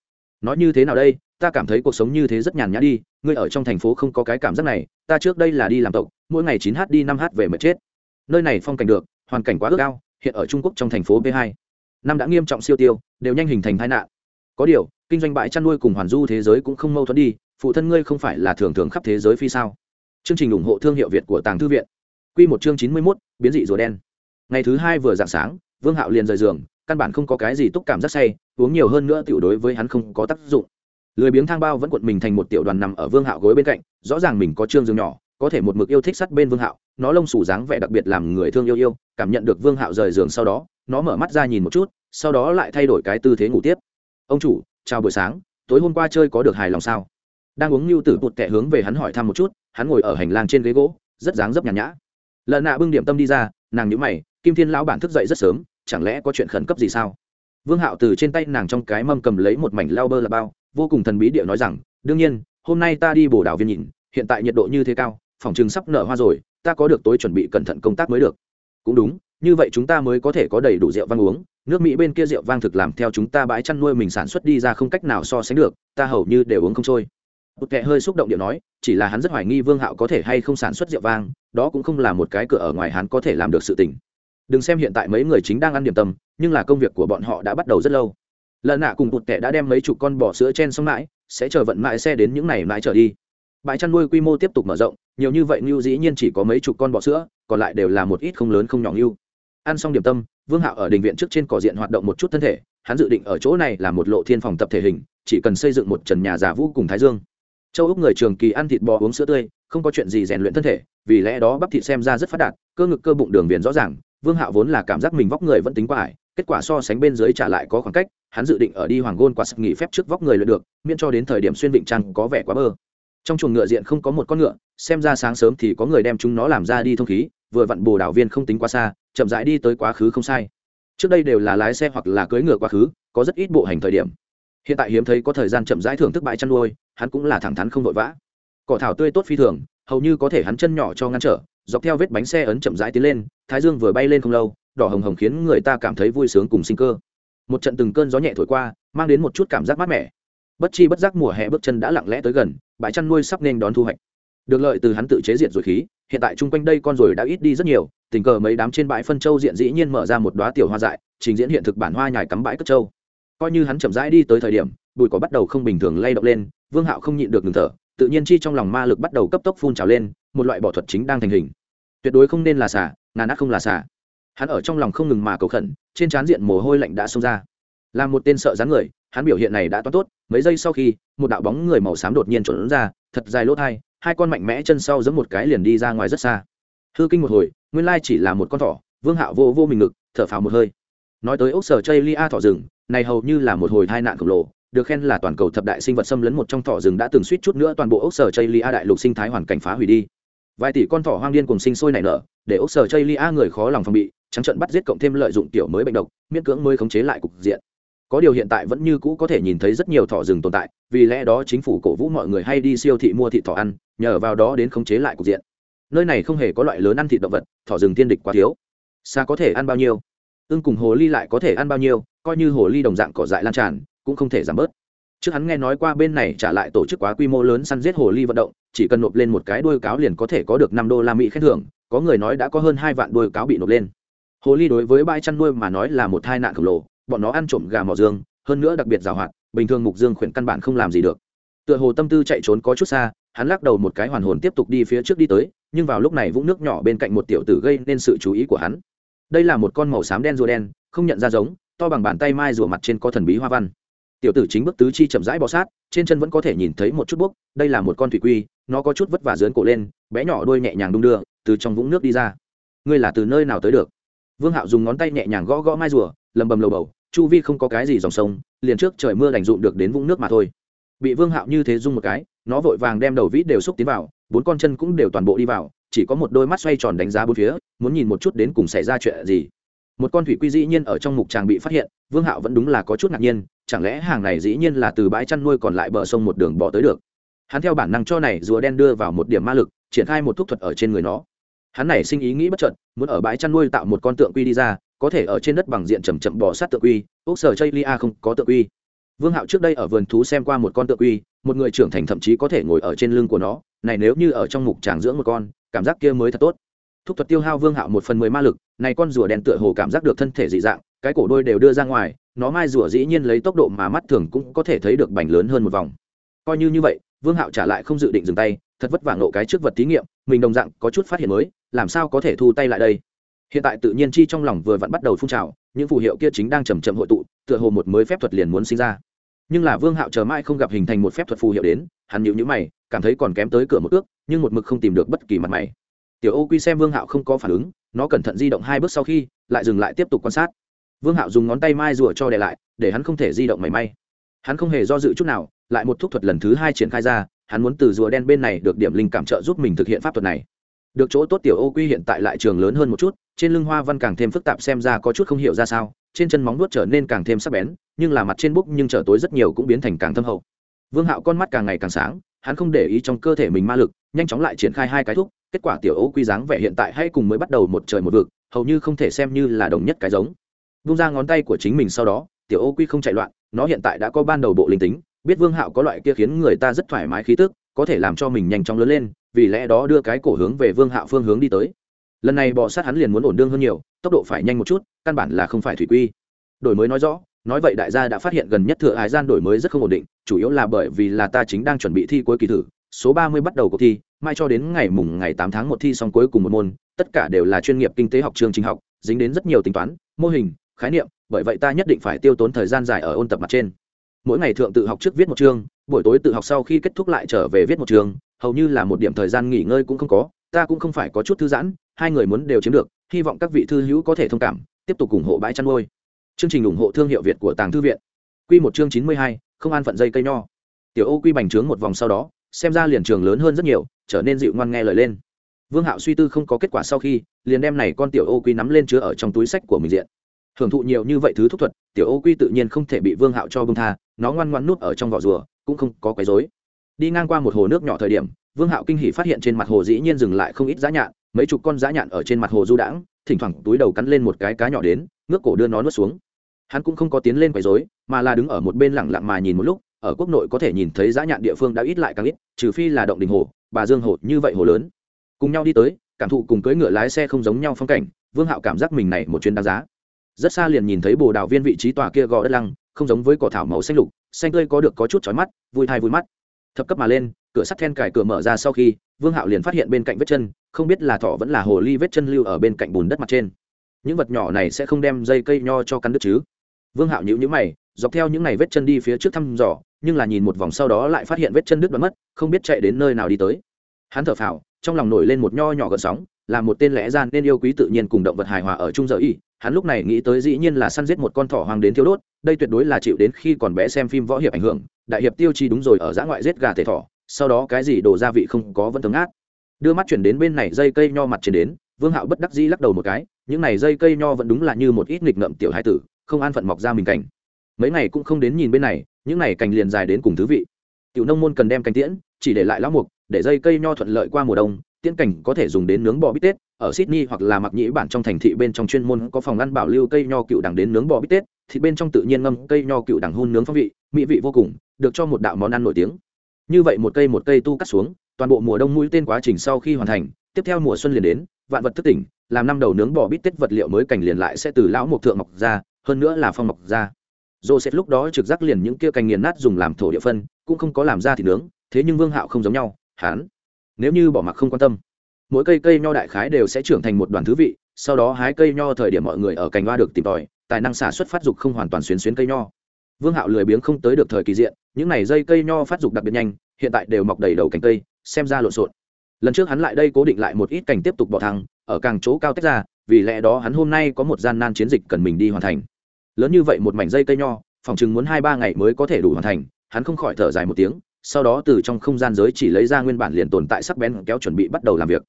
Nói như thế nào đây? Ta cảm thấy cuộc sống như thế rất nhàn nhã đi, ngươi ở trong thành phố không có cái cảm giác này, ta trước đây là đi làm tộc, mỗi ngày chín h đi năm h về mệt chết. Nơi này phong cảnh được, hoàn cảnh quá ước cao hiện ở trung quốc trong thành phố p 2 năm đã nghiêm trọng siêu tiêu, đều nhanh hình thành tai nạn. Có điều, kinh doanh bãi chăn nuôi cùng hoàn du thế giới cũng không mâu thuẫn đi, phụ thân ngươi không phải là thường thường khắp thế giới phi sao? Chương trình ủng hộ thương hiệu việt của tàng thư viện. Q một chương chín mươi mốt, biến dị rùa đen. Ngày thứ hai vừa dạng sáng, vương hạo liền rời giường, căn bản không có cái gì túc cảm giác say, uống nhiều hơn nữa tiểu đối với hắn không có tác dụng lười biếng thang bao vẫn cuộn mình thành một tiểu đoàn nằm ở vương hạo gối bên cạnh, rõ ràng mình có trương giường nhỏ, có thể một mực yêu thích sắt bên vương hạo, nó lông xù dáng vẻ đặc biệt làm người thương yêu yêu, cảm nhận được vương hạo rời giường sau đó, nó mở mắt ra nhìn một chút, sau đó lại thay đổi cái tư thế ngủ tiếp. Ông chủ, chào buổi sáng, tối hôm qua chơi có được hài lòng sao? Đang uống nhu tử bụt tệ hướng về hắn hỏi thăm một chút, hắn ngồi ở hành lang trên ghế gỗ, rất dáng dấp nhàn nhã. Lợn nạ bưng điểm tâm đi ra, nàng nhữ mày, kim thiên lão bản thức dậy rất sớm, chẳng lẽ có chuyện khẩn cấp gì sao? Vương hạo từ trên tay nàng trong cái mâm cầm lấy một mảnh lao bơ là bao, vô cùng thần bí địa nói rằng, đương nhiên, hôm nay ta đi bồ đào viên nhìn, hiện tại nhiệt độ như thế cao, phòng chừng sắp nở hoa rồi, ta có được tối chuẩn bị cẩn thận công tác mới được. Cũng đúng, như vậy chúng ta mới có thể có đầy đủ rượu vang uống, nước mỹ bên kia rượu vang thực làm theo chúng ta bãi chăn nuôi mình sản xuất đi ra không cách nào so sánh được, ta hầu như đều uống không trôi. Bụt kệ hơi xúc động điệu nói, chỉ là hắn rất hoài nghi vương hạo có thể hay không sản xuất rượu vang, đó cũng không là một cái cửa ở ngoài hắn có thể làm được sự tình. Đừng xem hiện tại mấy người chính đang ăn điểm tâm nhưng là công việc của bọn họ đã bắt đầu rất lâu. Lần nạ cùng bụt tẻ đã đem mấy chục con bò sữa chen xong mãi, sẽ chờ vận mãi xe đến những ngày mãi trở đi. Bãi chăn nuôi quy mô tiếp tục mở rộng, nhiều như vậy ngưu dĩ nhiên chỉ có mấy chục con bò sữa, còn lại đều là một ít không lớn không nhỏ ngưu ăn xong điểm tâm, vương hạo ở đình viện trước trên cỏ diện hoạt động một chút thân thể, hắn dự định ở chỗ này là một lộ thiên phòng tập thể hình, chỉ cần xây dựng một trần nhà giả vũ cùng thái dương. Châu úc người trường kỳ ăn thịt bò uống sữa tươi, không có chuyện gì rèn luyện thân thể, vì lẽ đó bắp thịt xem ra rất phát đạt, cơ ngực cơ bụng đường viền rõ ràng, vương hạo vốn là cảm giác mình vóc người vẫn tính quải kết quả so sánh bên dưới trả lại có khoảng cách, hắn dự định ở đi hoàng gôn qua sập nghỉ phép trước vóc người lượt được, miễn cho đến thời điểm xuyên vịnh trăng có vẻ quá bơ. Trong chuồng ngựa diện không có một con ngựa, xem ra sáng sớm thì có người đem chúng nó làm ra đi thông khí, vừa vặn bồ đảo viên không tính quá xa, chậm rãi đi tới quá khứ không sai. Trước đây đều là lái xe hoặc là cưỡi ngựa quá khứ, có rất ít bộ hành thời điểm. Hiện tại hiếm thấy có thời gian chậm rãi thưởng thức bãi chăn nuôi, hắn cũng là thẳng thắn không vội vã. Cỏ thảo tươi tốt phi thường, hầu như có thể hắn chân nhỏ cho ngăn trở, dọc theo vết bánh xe ấn chậm rãi tiến lên, thái dương vừa bay lên không lâu đỏ hồng hồng khiến người ta cảm thấy vui sướng cùng sinh cơ. Một trận từng cơn gió nhẹ thổi qua, mang đến một chút cảm giác mát mẻ. Bất chi bất giác mùa hè bước chân đã lặng lẽ tới gần, bãi chăn nuôi sắp nên đón thu hoạch. Được lợi từ hắn tự chế diện rồi khí, hiện tại chung quanh đây con rồi đã ít đi rất nhiều, tình cờ mấy đám trên bãi phân châu diện dĩ nhiên mở ra một đóa tiểu hoa dại, trình diễn hiện thực bản hoa nhài cắm bãi cất châu. Coi như hắn chậm rãi đi tới thời điểm, bụi cỏ bắt đầu không bình thường lay động lên, vương hạo không nhịn được ngừng thở, tự nhiên chi trong lòng ma lực bắt đầu cấp tốc phun trào lên, một loại bỏ thuật chính đang thành hình. Tuyệt đối không nên là xả ngàn ác không là xả hắn ở trong lòng không ngừng mà cầu khẩn, trên trán diện mồ hôi lạnh đã xông ra. Là một tên sợ dáng người, hắn biểu hiện này đã toát tốt, mấy giây sau khi, một đạo bóng người màu xám đột nhiên trộn ra, thật dài lỗ thai, hai con mạnh mẽ chân sau giẫm một cái liền đi ra ngoài rất xa. Hư kinh một hồi, nguyên lai chỉ là một con thỏ, vương hạo vô vô mình ngực, thở phào một hơi. Nói tới ốc sở chây lia thỏ rừng, này hầu như là một hồi tai nạn khổng lồ, được khen là toàn cầu thập đại sinh vật xâm lấn một trong thỏ rừng đã từng suýt chút nữa toàn bộ ốc sở chây lia đại lục sinh thái hoàn cảnh phá hủy đi. Vài tỷ con thỏ hoang điên cùng sinh sôi nảy nở, để ốc sở chây lia người khó lòng phòng bị trắng trận bắt giết cộng thêm lợi dụng tiểu mới bệnh độc, miễn cưỡng mới khống chế lại cục diện. Có điều hiện tại vẫn như cũ có thể nhìn thấy rất nhiều thỏ rừng tồn tại, vì lẽ đó chính phủ cổ vũ mọi người hay đi siêu thị mua thịt thỏ ăn, nhờ vào đó đến khống chế lại cục diện. Nơi này không hề có loại lớn ăn thịt động vật, thỏ rừng tiên địch quá thiếu. Xa có thể ăn bao nhiêu? Ưng cùng hồ ly lại có thể ăn bao nhiêu? Coi như hồ ly đồng dạng cỏ dại lan tràn, cũng không thể giảm bớt. Trước hắn nghe nói qua bên này trả lại tổ chức quá quy mô lớn săn giết hồ ly vận động, chỉ cần nộp lên một cái đuôi cáo liền có thể có được năm đô la mỹ khen thưởng, có người nói đã có hơn hai vạn đuôi cáo bị nộp lên hồ ly đối với bãi chăn nuôi mà nói là một tai nạn khổng lồ, bọn nó ăn trộm gà mỏ dương, hơn nữa đặc biệt giàu hoạt, bình thường mục dương khuyển căn bản không làm gì được. Tựa hồ tâm tư chạy trốn có chút xa, hắn lắc đầu một cái hoàn hồn tiếp tục đi phía trước đi tới, nhưng vào lúc này vũng nước nhỏ bên cạnh một tiểu tử gây nên sự chú ý của hắn. Đây là một con màu xám đen rùa đen, không nhận ra giống, to bằng bàn tay mai rùa mặt trên có thần bí hoa văn. Tiểu tử chính bước tứ chi chậm rãi bò sát, trên chân vẫn có thể nhìn thấy một chút bốc, đây là một con thủy quy, nó có chút vất vả dướn cổ lên, bé nhỏ đôi nhẹ nhàng đung đưa, từ trong vũng nước đi ra. Ngươi là từ nơi nào tới được? Vương hạo dùng ngón tay nhẹ nhàng gõ gõ mai rùa, lầm bầm lầu bầu, chu vi không có cái gì dòng sông, liền trước trời mưa đành dụng được đến vũng nước mà thôi. Bị vương hạo như thế dung một cái, nó vội vàng đem đầu vít đều xúc tiến vào, bốn con chân cũng đều toàn bộ đi vào, chỉ có một đôi mắt xoay tròn đánh giá bốn phía, muốn nhìn một chút đến cùng xảy ra chuyện gì. Một con thủy quy dĩ nhiên ở trong mục tràng bị phát hiện, vương hạo vẫn đúng là có chút ngạc nhiên, chẳng lẽ hàng này dĩ nhiên là từ bãi chăn nuôi còn lại bờ sông một đường bỏ tới được? Hắn theo bản năng cho này rùa đen đưa vào một điểm ma lực, triển khai một thuốc thuật ở trên người nó hắn này sinh ý nghĩ bất chợt, muốn ở bãi chăn nuôi tạo một con tượng quy đi ra, có thể ở trên đất bằng diện chầm chậm bò sát tượng quy. Ốc sở chây lia không có tượng quy. Vương hạo trước đây ở vườn thú xem qua một con tượng quy, một người trưởng thành thậm chí có thể ngồi ở trên lưng của nó. Này nếu như ở trong mục tràng dưỡng một con, cảm giác kia mới thật tốt. Thúc thuật tiêu hao vương hạo một phần mười ma lực, này con rùa đen tựa hồ cảm giác được thân thể dị dạng, cái cổ đôi đều đưa ra ngoài, nó mai rùa dĩ nhiên lấy tốc độ mà mắt thường cũng có thể thấy được bành lớn hơn một vòng. Coi như như vậy, vương hạo trả lại không dự định dừng tay thật vất vả ngộ cái trước vật thí nghiệm, mình đồng dạng có chút phát hiện mới, làm sao có thể thu tay lại đây? Hiện tại tự nhiên chi trong lòng vừa vặn bắt đầu phun trào, những phù hiệu kia chính đang chầm chậm hội tụ, tựa hồ một mới phép thuật liền muốn sinh ra. Nhưng là vương hạo chờ mãi không gặp hình thành một phép thuật phù hiệu đến, hắn nhịu nhữ mày, cảm thấy còn kém tới cửa một ước, nhưng một mực không tìm được bất kỳ mặt mày. Tiểu ô quy xem vương hạo không có phản ứng, nó cẩn thận di động hai bước sau khi, lại dừng lại tiếp tục quan sát. Vương hạo dùng ngón tay mai rùa cho đè lại, để hắn không thể di động mảy may. Hắn không hề do dự chút nào, lại một thúc thuật lần thứ hai triển khai ra hắn muốn từ rùa đen bên này được điểm linh cảm trợ giúp mình thực hiện pháp thuật này. Được chỗ tốt tiểu ô quy hiện tại lại trường lớn hơn một chút, trên lưng hoa văn càng thêm phức tạp xem ra có chút không hiểu ra sao, trên chân móng nuốt trở nên càng thêm sắc bén, nhưng là mặt trên búc nhưng trở tối rất nhiều cũng biến thành càng thâm hậu. Vương hạo con mắt càng ngày càng sáng, hắn không để ý trong cơ thể mình ma lực, nhanh chóng lại triển khai hai cái thuốc kết quả tiểu ô quy dáng vẻ hiện tại hay cùng mới bắt đầu một trời một vực, hầu như không thể xem như là đồng nhất cái giống. Vung ra ngón tay của chính mình sau đó, tiểu ô quy không chạy loạn, nó hiện tại đã có ban đầu bộ linh tính biết vương hạo có loại kia khiến người ta rất thoải mái khí tức, có thể làm cho mình nhanh chóng lớn lên, vì lẽ đó đưa cái cổ hướng về vương hạo phương hướng đi tới. Lần này bọ sát hắn liền muốn ổn đương hơn nhiều, tốc độ phải nhanh một chút, căn bản là không phải thủy quy. Đổi mới nói rõ, nói vậy đại gia đã phát hiện gần nhất thừa hải gian đổi mới rất không ổn định, chủ yếu là bởi vì là ta chính đang chuẩn bị thi cuối kỳ thử, số ba mươi bắt đầu cuộc thi, mai cho đến ngày mùng ngày tám tháng một thi xong cuối cùng một môn, tất cả đều là chuyên nghiệp kinh tế học trường trình học, dính đến rất nhiều tính toán, mô hình, khái niệm, bởi vậy ta nhất định phải tiêu tốn thời gian dài ở ôn tập mặt trên mỗi ngày thượng tự học trước viết một chương, buổi tối tự học sau khi kết thúc lại trở về viết một chương, hầu như là một điểm thời gian nghỉ ngơi cũng không có, ta cũng không phải có chút thư giãn, hai người muốn đều chiếm được, hy vọng các vị thư hữu có thể thông cảm, tiếp tục ủng hộ bãi chăn nuôi. Chương trình ủng hộ thương hiệu việt của tàng thư viện. Q một chương chín mươi hai, không an phận dây cây nho. Tiểu ô quy bành trướng một vòng sau đó, xem ra liền trường lớn hơn rất nhiều, trở nên dịu ngoan nghe lời lên. Vương hạo suy tư không có kết quả sau khi, liền đem này con tiểu ô quy nắm lên chứa ở trong túi sách của mình diện hưởng thụ nhiều như vậy thứ thúc thuật, tiểu ô quy tự nhiên không thể bị vương hạo cho bông tha, nó ngoan ngoan nuốt ở trong vỏ rùa, cũng không có quấy dối đi ngang qua một hồ nước nhỏ thời điểm, vương hạo kinh hỉ phát hiện trên mặt hồ dĩ nhiên dừng lại không ít giá nhạn, mấy chục con giá nhạn ở trên mặt hồ du đãng, thỉnh thoảng túi đầu cắn lên một cái cá nhỏ đến, ngước cổ đưa nó nuốt xuống. Hắn cũng không có tiến lên quấy dối mà là đứng ở một bên lẳng lặng mà nhìn một lúc, ở quốc nội có thể nhìn thấy giá nhạn địa phương đã ít lại càng ít, trừ phi là động đình hồ, bà dương hồ, như vậy hồ lớn. Cùng nhau đi tới, cảm thụ cùng cưỡi ngựa lái xe không giống nhau phong cảnh, vương hạo cảm giác mình này một chuyến đáng giá rất xa liền nhìn thấy bồ đào viên vị trí tòa kia gò đất lăng, không giống với cỏ thảo màu xanh lục, xanh tươi có được có chút chói mắt, vui thai vui mắt. Thập cấp mà lên, cửa sắt then cài cửa mở ra sau khi, vương hạo liền phát hiện bên cạnh vết chân, không biết là thỏ vẫn là hồ ly vết chân lưu ở bên cạnh bùn đất mặt trên. Những vật nhỏ này sẽ không đem dây cây nho cho cắn đứt chứ? Vương hạo nhíu nhíu mày, dọc theo những ngày vết chân đi phía trước thăm dò, nhưng là nhìn một vòng sau đó lại phát hiện vết chân đứt đoạn mất, không biết chạy đến nơi nào đi tới. Hắn thở phào, trong lòng nổi lên một nho nhỏ gợn sóng là một tên lẽ gian nên yêu quý tự nhiên cùng động vật hài hòa ở chung giờ y. Hắn lúc này nghĩ tới dĩ nhiên là săn giết một con thỏ hoàng đến thiếu đốt, đây tuyệt đối là chịu đến khi còn bé xem phim võ hiệp ảnh hưởng. Đại hiệp tiêu chi đúng rồi, ở giã ngoại giết gà thể thỏ, sau đó cái gì đổ gia vị không có vẫn tương ác. Đưa mắt chuyển đến bên này, dây cây nho mặt trên đến, vương hạo bất đắc dĩ lắc đầu một cái, những này dây cây nho vẫn đúng là như một ít nghịch ngợm tiểu hai tử, không an phận mọc ra mình cảnh. Mấy ngày cũng không đến nhìn bên này, những này cành liền dài đến cùng thứ vị. Tiểu nông môn cần đem cành tiễn, chỉ để lại lão mục, để dây cây nho thuận lợi qua mùa đông tiễn cảnh có thể dùng đến nướng bò bít tết, ở sydney hoặc là mặc nhĩ bản trong thành thị bên trong chuyên môn có phòng ăn bảo lưu cây nho cựu đằng đến nướng bò bít tết, thịt bên trong tự nhiên ngâm cây nho cựu đằng hun nướng phong vị, mỹ vị vô cùng, được cho một đạo món ăn nổi tiếng. Như vậy một cây một cây tu cắt xuống, toàn bộ mùa đông mũi tên quá trình sau khi hoàn thành, tiếp theo mùa xuân liền đến, vạn vật thức tỉnh, làm năm đầu nướng bò bít tết vật liệu mới cảnh liền lại sẽ từ lão mộc thượng mọc ra, hơn nữa là phong mọc ra. Joseph lúc đó trực giác liền những kia cành nghiền nát dùng làm thổ địa phân, cũng không có làm ra thịt nướng, thế nhưng vương hạo không giống nhau hán nếu như bỏ mặc không quan tâm, mỗi cây cây nho đại khái đều sẽ trưởng thành một đoàn thứ vị, sau đó hái cây nho thời điểm mọi người ở cành hoa được tìm tòi, tài năng xả xuất phát dục không hoàn toàn xuyến xuyến cây nho. Vương hạo lười biếng không tới được thời kỳ diện, những này dây cây nho phát dục đặc biệt nhanh, hiện tại đều mọc đầy đầu cành cây, xem ra lộn xộn. Lần trước hắn lại đây cố định lại một ít cành tiếp tục bỏ thăng ở càng chỗ cao tách ra, vì lẽ đó hắn hôm nay có một gian nan chiến dịch cần mình đi hoàn thành. Lớn như vậy một mảnh dây cây nho, phòng chừng muốn hai ba ngày mới có thể đủ hoàn thành, hắn không khỏi thở dài một tiếng sau đó từ trong không gian giới chỉ lấy ra nguyên bản liền tồn tại sắc bén kéo chuẩn bị bắt đầu làm việc.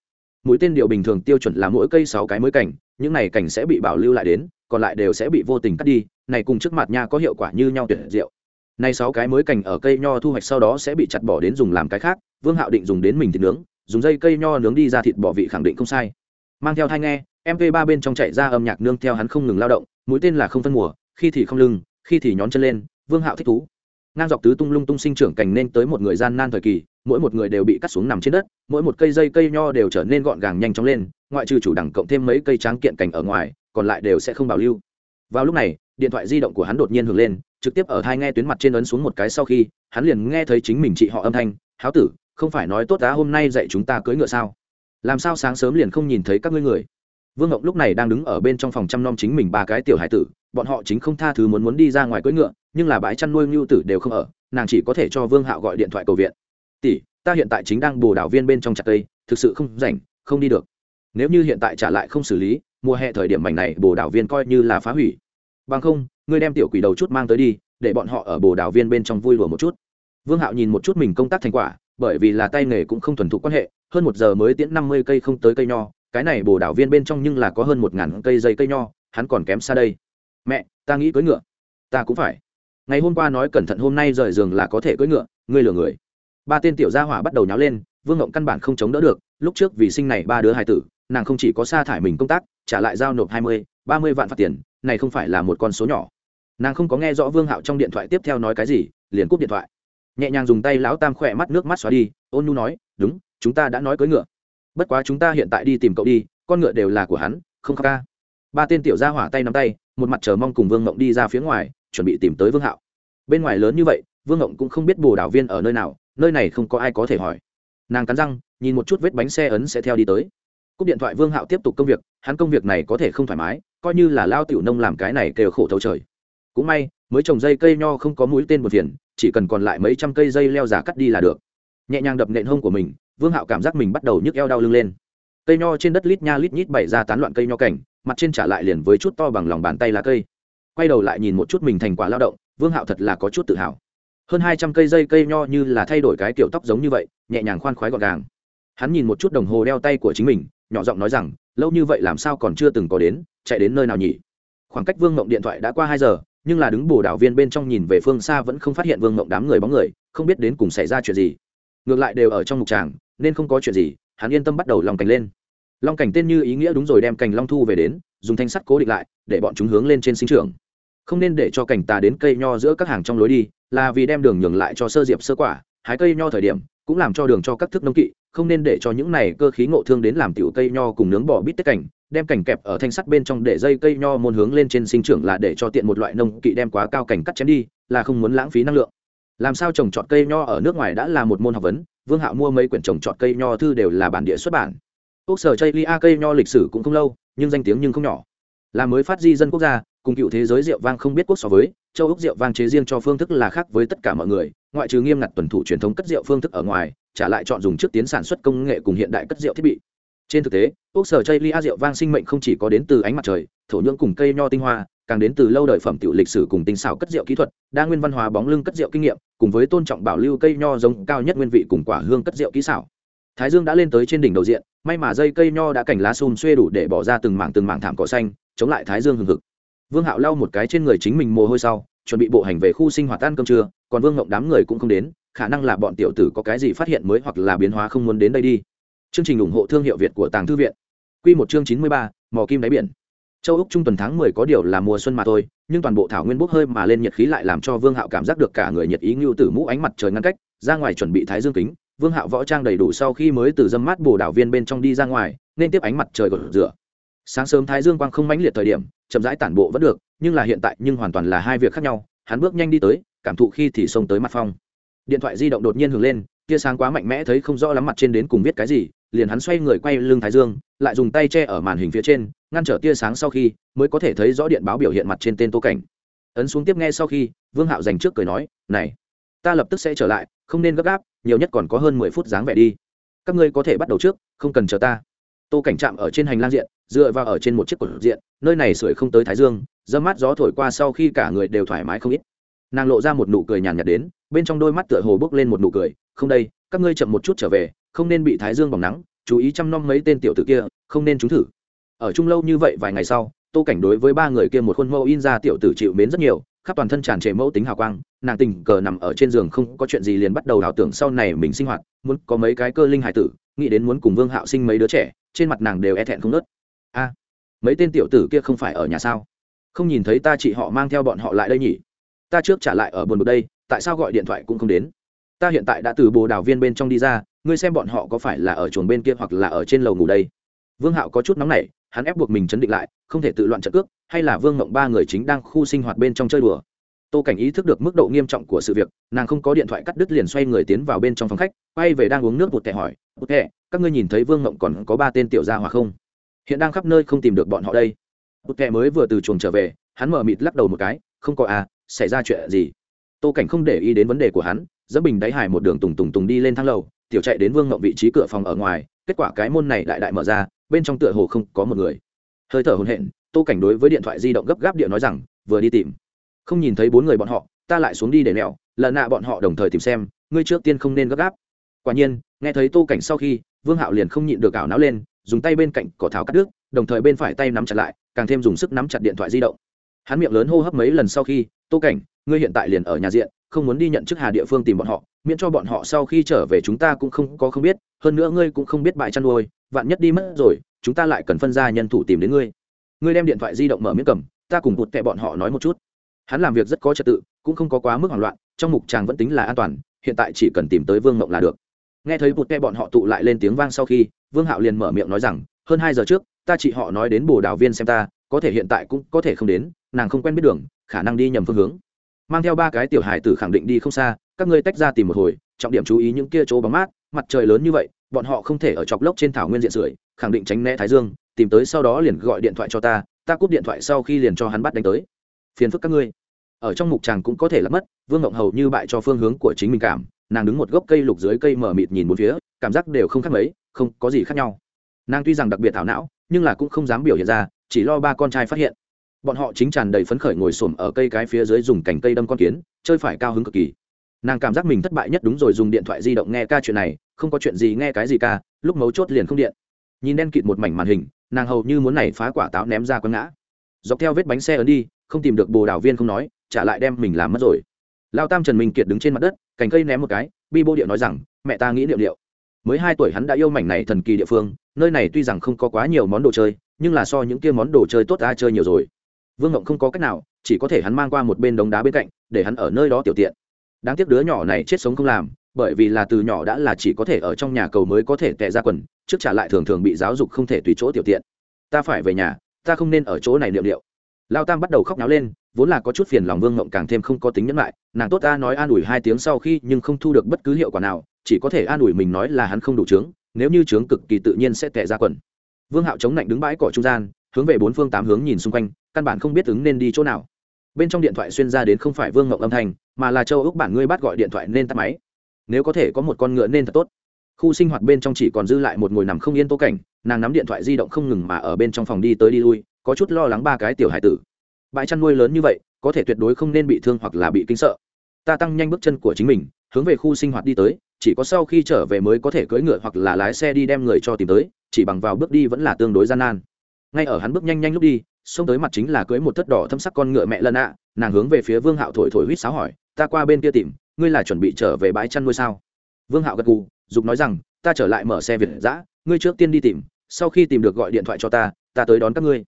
Mũi tên điệu bình thường tiêu chuẩn là mỗi cây sáu cái mới cảnh, những này cảnh sẽ bị bảo lưu lại đến, còn lại đều sẽ bị vô tình cắt đi, này cùng trước mặt nha có hiệu quả như nhau tuyệt diệu. Này sáu cái mới cảnh ở cây nho thu hoạch sau đó sẽ bị chặt bỏ đến dùng làm cái khác, vương hạo định dùng đến mình thịt nướng, dùng dây cây nho nướng đi ra thịt bỏ vị khẳng định không sai. Mang theo thai nghe mp ba bên trong chạy ra âm nhạc nương theo hắn không ngừng lao động, mũi tên là không phân mùa, khi thì không lưng, khi thì nhón chân lên, vương hạo thích thú ngang dọc tứ tung lung tung sinh trưởng cành nên tới một người gian nan thời kỳ, mỗi một người đều bị cắt xuống nằm trên đất, mỗi một cây dây cây nho đều trở nên gọn gàng nhanh chóng lên, ngoại trừ chủ đẳng cộng thêm mấy cây tráng kiện cành ở ngoài, còn lại đều sẽ không bảo lưu. Vào lúc này, điện thoại di động của hắn đột nhiên hưởng lên, trực tiếp ở thai nghe tuyến mặt trên ấn xuống một cái sau khi, hắn liền nghe thấy chính mình chị họ âm thanh, háo tử, không phải nói tốt đá hôm nay dạy chúng ta cưỡi ngựa sao? Làm sao sáng sớm liền không nhìn thấy các ngươi người? Vương ngọc lúc này đang đứng ở bên trong phòng chăm nom chính mình ba cái tiểu hải tử, bọn họ chính không tha thứ muốn muốn đi ra ngoài cưỡi ngựa, nhưng là bãi chăn nuôi ngưu tử đều không ở, nàng chỉ có thể cho vương hạo gọi điện thoại cầu viện. Tỷ, ta hiện tại chính đang bồ đảo viên bên trong chặt cây, thực sự không rảnh, không đi được. Nếu như hiện tại trả lại không xử lý, mùa hè thời điểm mảnh này bồ đảo viên coi như là phá hủy. Bằng không, ngươi đem tiểu quỷ đầu chút mang tới đi, để bọn họ ở bồ đảo viên bên trong vui lùa một chút. Vương hạo nhìn một chút mình công tác thành quả, bởi vì là tay nghề cũng không thuần thục quan hệ, hơn một giờ mới tiễn năm mươi cây không tới cây nho cái này bồ đảo viên bên trong nhưng là có hơn một ngàn cây dây cây nho, hắn còn kém xa đây. Mẹ, ta nghĩ cưỡi ngựa. Ta cũng phải. Ngày hôm qua nói cẩn thận hôm nay rời giường là có thể cưỡi ngựa, ngươi lừa người. Ba tên tiểu gia hỏa bắt đầu nháo lên, vương ngộng căn bản không chống đỡ được, lúc trước vì sinh này ba đứa hài tử, nàng không chỉ có sa thải mình công tác, trả lại giao nộp hai mươi, ba mươi vạn phạt tiền, này không phải là một con số nhỏ. Nàng không có nghe rõ vương hạo trong điện thoại tiếp theo nói cái gì, liền cúp điện thoại. Nhẹ nhàng dùng tay lão tam khỏe mắt nước mắt xóa đi, ôn nhu nói, đúng, chúng ta đã nói cưỡi ngựa bất quá chúng ta hiện tại đi tìm cậu đi, con ngựa đều là của hắn, không khóc ca. Ba tên tiểu gia hỏa tay nắm tay, một mặt chờ mong cùng vương ngộng đi ra phía ngoài, chuẩn bị tìm tới vương hạo. Bên ngoài lớn như vậy, vương ngộng cũng không biết bồ đảo viên ở nơi nào, nơi này không có ai có thể hỏi. Nàng cắn răng, nhìn một chút vết bánh xe ấn sẽ theo đi tới. Cúp điện thoại vương hạo tiếp tục công việc, hắn công việc này có thể không thoải mái, coi như là lao tiểu nông làm cái này kêu khổ thấu trời. Cũng may, mới trồng dây cây nho không có mũi tên một phiền, chỉ cần còn lại mấy trăm cây dây leo giả cắt đi là được. Nhẹ nhàng đập nện hông của mình vương hạo cảm giác mình bắt đầu nhức eo đau lưng lên. Cây nho trên đất lít nha lít nhít bày ra tán loạn cây nho cảnh, mặt trên trả lại liền với chút to bằng lòng bàn tay lá cây. Quay đầu lại nhìn một chút mình thành quả lao động, vương hạo thật là có chút tự hào. Hơn hai trăm cây dây cây nho như là thay đổi cái kiểu tóc giống như vậy, nhẹ nhàng khoan khoái gọn gàng. Hắn nhìn một chút đồng hồ đeo tay của chính mình, nhỏ giọng nói rằng, lâu như vậy làm sao còn chưa từng có đến, chạy đến nơi nào nhỉ? Khoảng cách vương mộng điện thoại đã qua hai giờ, nhưng là đứng bồ đảo viên bên trong nhìn về phương xa vẫn không phát hiện vương mộng đám người bóng người, không biết đến cùng xảy ra chuyện gì. Ngược lại đều ở trong mục tràng nên không có chuyện gì, hắn yên tâm bắt đầu lòng cảnh lên. Long cảnh tên như ý nghĩa đúng rồi, đem cành long thu về đến, dùng thanh sắt cố định lại, để bọn chúng hướng lên trên sinh trường không nên để cho cảnh tà đến cây nho giữa các hàng trong lối đi, là vì đem đường nhường lại cho sơ diệp sơ quả, hái cây nho thời điểm, cũng làm cho đường cho các thức nông kỵ, không nên để cho những này cơ khí ngộ thương đến làm tiểu cây nho cùng nướng bỏ bít tết cảnh, đem cảnh kẹp ở thanh sắt bên trong để dây cây nho môn hướng lên trên sinh trưởng là để cho tiện một loại nông kỵ đem quá cao cảnh cắt chém đi, là không muốn lãng phí năng lượng. Làm sao trồng trọt cây nho ở nước ngoài đã là một môn học vấn vương hạo mua mấy quyển trồng trọt cây nho thư đều là bản địa xuất bản. Quốc sở chây lia cây nho lịch sử cũng không lâu, nhưng danh tiếng nhưng không nhỏ. Là mới phát di dân quốc gia, cùng cựu thế giới rượu vang không biết quốc so với, châu úc rượu vang chế riêng cho phương thức là khác với tất cả mọi người, ngoại trừ nghiêm ngặt tuần thủ truyền thống cất rượu phương thức ở ngoài, trả lại chọn dùng trước tiến sản xuất công nghệ cùng hiện đại cất rượu thiết bị. Trên thực tế, quốc sở chây lia rượu vang sinh mệnh không chỉ có đến từ ánh mặt trời, thổ nhưỡng cùng cây nho tinh hoa càng đến từ lâu đời phẩm tiểu lịch sử cùng tinh xảo cất rượu kỹ thuật, đa nguyên văn hóa bóng lưng cất rượu kinh nghiệm, cùng với tôn trọng bảo lưu cây nho giống cao nhất nguyên vị cùng quả hương cất rượu kỹ xảo. Thái dương đã lên tới trên đỉnh đầu diện, may mà dây cây nho đã cảnh lá xùm xuê đủ để bỏ ra từng mảng từng mảng thảm cỏ xanh, chống lại thái dương hừng hực. Vương hạo lau một cái trên người chính mình mồ hôi sau, chuẩn bị bộ hành về khu sinh hoạt ăn cơm trưa, còn vương ngộng đám người cũng không đến, khả năng là bọn tiểu tử có cái gì phát hiện mới hoặc là biến hóa không muốn đến đây đi. Chương trình ủng hộ thương hiệu việt của tàng thư viện. Quy một chương chín mươi ba, mò kim đáy biển châu úc trung tuần tháng mười có điều là mùa xuân mà thôi, nhưng toàn bộ thảo nguyên bốc hơi mà lên nhiệt khí lại làm cho vương hạo cảm giác được cả người nhiệt ý ngưu tử mũ ánh mặt trời ngăn cách, ra ngoài chuẩn bị thái dương kính. Vương hạo võ trang đầy đủ sau khi mới từ dâm mát bồ đảo viên bên trong đi ra ngoài, nên tiếp ánh mặt trời gột rửa. Sáng sớm thái dương quang không mãnh liệt thời điểm, chậm rãi tản bộ vẫn được, nhưng là hiện tại nhưng hoàn toàn là hai việc khác nhau, hắn bước nhanh đi tới, cảm thụ khi thì xông tới mặt phong. Điện thoại di động đột nhiên hưởng lên, tia sáng quá mạnh mẽ thấy không rõ lắm mặt trên đến cùng viết cái gì liền hắn xoay người quay lưng thái dương, lại dùng tay che ở màn hình phía trên, ngăn trở tia sáng sau khi mới có thể thấy rõ điện báo biểu hiện mặt trên tên tô cảnh. Ấn xuống tiếp nghe sau khi, vương hạo dành trước cười nói, này, ta lập tức sẽ trở lại, không nên gấp gáp, nhiều nhất còn có hơn mười phút dáng vẻ đi. Các ngươi có thể bắt đầu trước, không cần chờ ta. Tô cảnh chạm ở trên hành lang diện, dựa vào ở trên một chiếc cột diện, nơi này sưởi không tới thái dương, dâm mát gió thổi qua sau khi cả người đều thoải mái không ít. Nàng lộ ra một nụ cười nhàn nhạt đến, bên trong đôi mắt tựa hồ bước lên một nụ cười, không đây, các ngươi chậm một chút trở về không nên bị thái dương bỏng nắng, chú ý chăm nom mấy tên tiểu tử kia, không nên trúng thử. Ở chung lâu như vậy vài ngày sau, tô cảnh đối với ba người kia một khuôn mẫu in ra tiểu tử chịu mến rất nhiều, khắp toàn thân tràn trề mẫu tính hào quang, nàng tình cờ nằm ở trên giường không có chuyện gì liền bắt đầu ảo tưởng sau này mình sinh hoạt, muốn có mấy cái cơ linh hải tử, nghĩ đến muốn cùng vương hạo sinh mấy đứa trẻ, trên mặt nàng đều e thẹn không nớt. A, mấy tên tiểu tử kia không phải ở nhà sao? Không nhìn thấy ta chị họ mang theo bọn họ lại đây nhỉ? Ta trước trả lại ở buồn bực đây, tại sao gọi điện thoại cũng không đến? Ta hiện tại đã từ bồ đào viên bên trong đi ra ngươi xem bọn họ có phải là ở chuồng bên kia hoặc là ở trên lầu ngủ đây? Vương hạo có chút nóng nảy, hắn ép buộc mình chấn định lại, không thể tự loạn trận cước, hay là vương mộng ba người chính đang khu sinh hoạt bên trong chơi đùa? Tô cảnh ý thức được mức độ nghiêm trọng của sự việc, nàng không có điện thoại cắt đứt liền xoay người tiến vào bên trong phòng khách, quay về đang uống nước một thẻ hỏi một thẻ các ngươi nhìn thấy vương mộng còn có ba tên tiểu gia hòa không? Hiện đang khắp nơi không tìm được bọn họ đây. Một thẻ mới vừa từ chuồng trở về, hắn mở mịt lắc đầu một cái, không có à xảy ra chuyện gì? Tô cảnh không để ý đến vấn đề của hắn dẫn bình đáy hải một đường tùng tùng tùng đi lên thang lầu tiểu chạy đến vương ngộng vị trí cửa phòng ở ngoài, kết quả cái môn này lại đại mở ra, bên trong tựa hồ không có một người. Hơi thở hồn hện tô cảnh đối với điện thoại di động gấp gáp điện nói rằng, vừa đi tìm. Không nhìn thấy bốn người bọn họ, ta lại xuống đi để nẹo lợn nạ bọn họ đồng thời tìm xem, ngươi trước tiên không nên gấp gáp. Quả nhiên, nghe thấy tô cảnh sau khi, vương hạo liền không nhịn được ảo não lên, dùng tay bên cạnh cỏ tháo cắt đứt, đồng thời bên phải tay nắm chặt lại, càng thêm dùng sức nắm chặt điện thoại di động. Hắn miệng lớn hô hấp mấy lần sau khi, tô cảnh, ngươi hiện tại liền ở nhà diện không muốn đi nhận chức hà địa phương tìm bọn họ, miễn cho bọn họ sau khi trở về chúng ta cũng không có không biết, hơn nữa ngươi cũng không biết bại chăn nuôi, vạn nhất đi mất rồi, chúng ta lại cần phân ra nhân thủ tìm đến ngươi. Ngươi đem điện thoại di động mở miếng cầm, ta cùng bụt kẹ bọn họ nói một chút. Hắn làm việc rất có trật tự, cũng không có quá mức hoảng loạn, trong mục tràng vẫn tính là an toàn, hiện tại chỉ cần tìm tới vương mộng là được. Nghe thấy bụt kẹ bọn họ tụ lại lên tiếng vang sau khi, vương hạo liền mở miệng nói rằng, hơn hai giờ trước, ta chị họ nói đến bồ đào viên xem ta, có thể hiện tại cũng có thể không đến, nàng không quen biết đường, khả năng đi nhầm phương hướng mang theo ba cái tiểu hải tử khẳng định đi không xa, các ngươi tách ra tìm một hồi, trọng điểm chú ý những kia chỗ bóng mát, mặt trời lớn như vậy, bọn họ không thể ở chọc lốc trên thảo nguyên diện sưởi khẳng định tránh né thái dương, tìm tới sau đó liền gọi điện thoại cho ta ta cúp điện thoại sau khi liền cho hắn bắt đánh tới. Phiền phức các ngươi. Ở trong mục tràng cũng có thể lắm mất, vương ngộng hầu như bại cho phương hướng của chính mình cảm, nàng đứng một gốc cây lục dưới cây mở mịt nhìn một phía, cảm giác đều không khác mấy, không có gì khác nhau. Nàng tuy rằng đặc biệt thảo não, nhưng là cũng không dám biểu hiện ra, chỉ lo ba con trai phát hiện bọn họ chính tràn đầy phấn khởi ngồi xổm ở cây cái phía dưới dùng cành cây đâm con kiến, chơi phải cao hứng cực kỳ. Nàng cảm giác mình thất bại nhất đúng rồi, dùng điện thoại di động nghe ca chuyện này, không có chuyện gì nghe cái gì ca, lúc mấu chốt liền không điện. Nhìn đen kịt một mảnh màn hình, nàng hầu như muốn này phá quả táo ném ra quăng ngã. Dọc theo vết bánh xe ấn đi, không tìm được bồ đào viên không nói, trả lại đem mình làm mất rồi. Lao tam trần minh kiệt đứng trên mặt đất, cành cây ném một cái, bi bô điệu nói rằng, mẹ ta nghĩ liệu liệu mới hai tuổi hắn đã yêu mảnh này thần kỳ địa phương, nơi này tuy rằng không có quá nhiều món đồ chơi, nhưng là so những kia món đồ chơi tốt ta chơi nhiều rồi vương ngộng không có cách nào, chỉ có thể hắn mang qua một bên đống đá bên cạnh, để hắn ở nơi đó tiểu tiện. Đáng tiếc đứa nhỏ này chết sống không làm, bởi vì là từ nhỏ đã là chỉ có thể ở trong nhà cầu mới có thể tệ ra quần, trước trả lại thường thường bị giáo dục không thể tùy chỗ tiểu tiện. Ta phải về nhà, ta không nên ở chỗ này liệu liệu lao tam bắt đầu khóc náo lên, vốn là có chút phiền lòng vương ngộng càng thêm không có tính nhẫn lại, nàng tốt ta nói an ủi hai tiếng sau khi nhưng không thu được bất cứ hiệu quả nào, chỉ có thể an ủi mình nói là hắn không đủ trướng nếu như trướng cực kỳ tự nhiên sẽ tệ ra quần. Vương hạo chống lạnh đứng bãi cỏ trung gian hướng về bốn phương tám hướng nhìn xung quanh, căn bản không biết ứng nên đi chỗ nào. Bên trong điện thoại xuyên ra đến không phải vương ngộng âm thanh, mà là châu ước bản ngươi bắt gọi điện thoại nên tắt máy. Nếu có thể có một con ngựa nên thật tốt. Khu sinh hoạt bên trong chỉ còn dư lại một ngồi nằm không yên tô cảnh, nàng nắm điện thoại di động không ngừng mà ở bên trong phòng đi tới đi lui, có chút lo lắng ba cái tiểu hải tử. Bãi chăn nuôi lớn như vậy, có thể tuyệt đối không nên bị thương hoặc là bị kinh sợ. Ta tăng nhanh bước chân của chính mình, hướng về khu sinh hoạt đi tới, chỉ có sau khi trở về mới có thể cưỡi ngựa hoặc là lái xe đi đem người cho tìm tới, chỉ bằng vào bước đi vẫn là tương đối gian nan ngay ở hắn bước nhanh nhanh lúc đi, xông tới mặt chính là cưới một thất đỏ thâm sắc con ngựa mẹ lân ạ nàng hướng về phía vương hạo thổi thổi huýt sáo hỏi, ta qua bên kia tìm, ngươi là chuẩn bị trở về bãi chăn nuôi sao? Vương hạo gật gù, dục nói rằng, ta trở lại mở xe việt giã ngươi trước tiên đi tìm, sau khi tìm được gọi điện thoại cho ta ta tới đón các ngươi.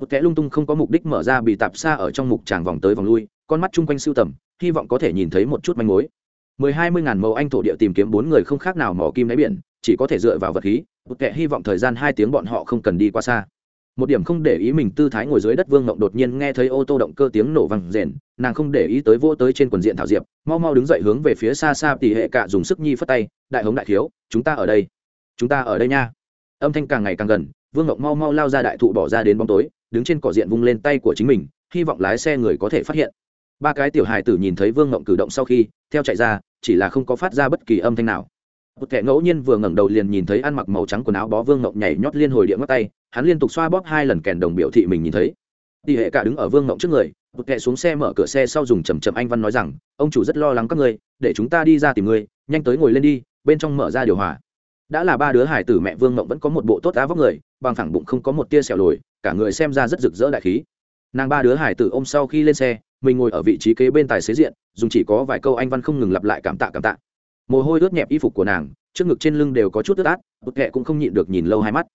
Một kẻ lung tung không có mục đích mở ra bị tạp xa ở trong mục tràng vòng tới vòng lui, con mắt chung quanh sưu tầm, hy vọng có thể nhìn thấy một chút manh mối. Mười hai mươi ngàn mẫu anh thổ địa tìm kiếm bốn người không khác nào mỏ kim đáy biển, chỉ có thể dựa vào vật khí, một kẻ hy vọng thời gian hai tiếng bọn họ không cần đi qua xa một điểm không để ý mình tư thái ngồi dưới đất vương ngộng đột nhiên nghe thấy ô tô động cơ tiếng nổ vang rền, nàng không để ý tới vô tới trên quần diện thảo diệp, mau mau đứng dậy hướng về phía xa xa tỉ hệ cạ dùng sức nhi phất tay, đại hống đại thiếu, chúng ta ở đây. Chúng ta ở đây nha. Âm thanh càng ngày càng gần, vương ngộng mau mau lao ra đại thụ bỏ ra đến bóng tối, đứng trên cỏ diện vung lên tay của chính mình, hy vọng lái xe người có thể phát hiện. Ba cái tiểu hài tử nhìn thấy vương ngộng cử động sau khi, theo chạy ra, chỉ là không có phát ra bất kỳ âm thanh nào một kẻ ngẫu nhiên vừa ngẩng đầu liền nhìn thấy ăn mặc màu trắng quần áo bó vương ngọc nhảy nhót liên hồi điện ngắt tay, hắn liên tục xoa bóp hai lần kèn đồng biểu thị mình nhìn thấy. Tỷ hệ cả đứng ở vương ngọc trước người, một kẻ xuống xe mở cửa xe sau dùng chầm chầm anh văn nói rằng, ông chủ rất lo lắng các ngươi, để chúng ta đi ra tìm ngươi, nhanh tới ngồi lên đi, bên trong mở ra điều hòa. Đã là ba đứa hải tử mẹ vương ngộng vẫn có một bộ tốt á vóc người, bằng thẳng bụng không có một tia sẹo lồi, cả người xem ra rất rực rỡ đại khí. Nàng ba đứa hải tử ôm sau khi lên xe, mình ngồi ở vị trí kế bên tài xế diện, dùng chỉ có vài câu anh văn không ngừng lặp lại cảm tạ cảm tạ mồ hôi ướt nhẹp y phục của nàng, trước ngực trên lưng đều có chút ướt át, bụt tệ cũng không nhịn được nhìn lâu hai mắt.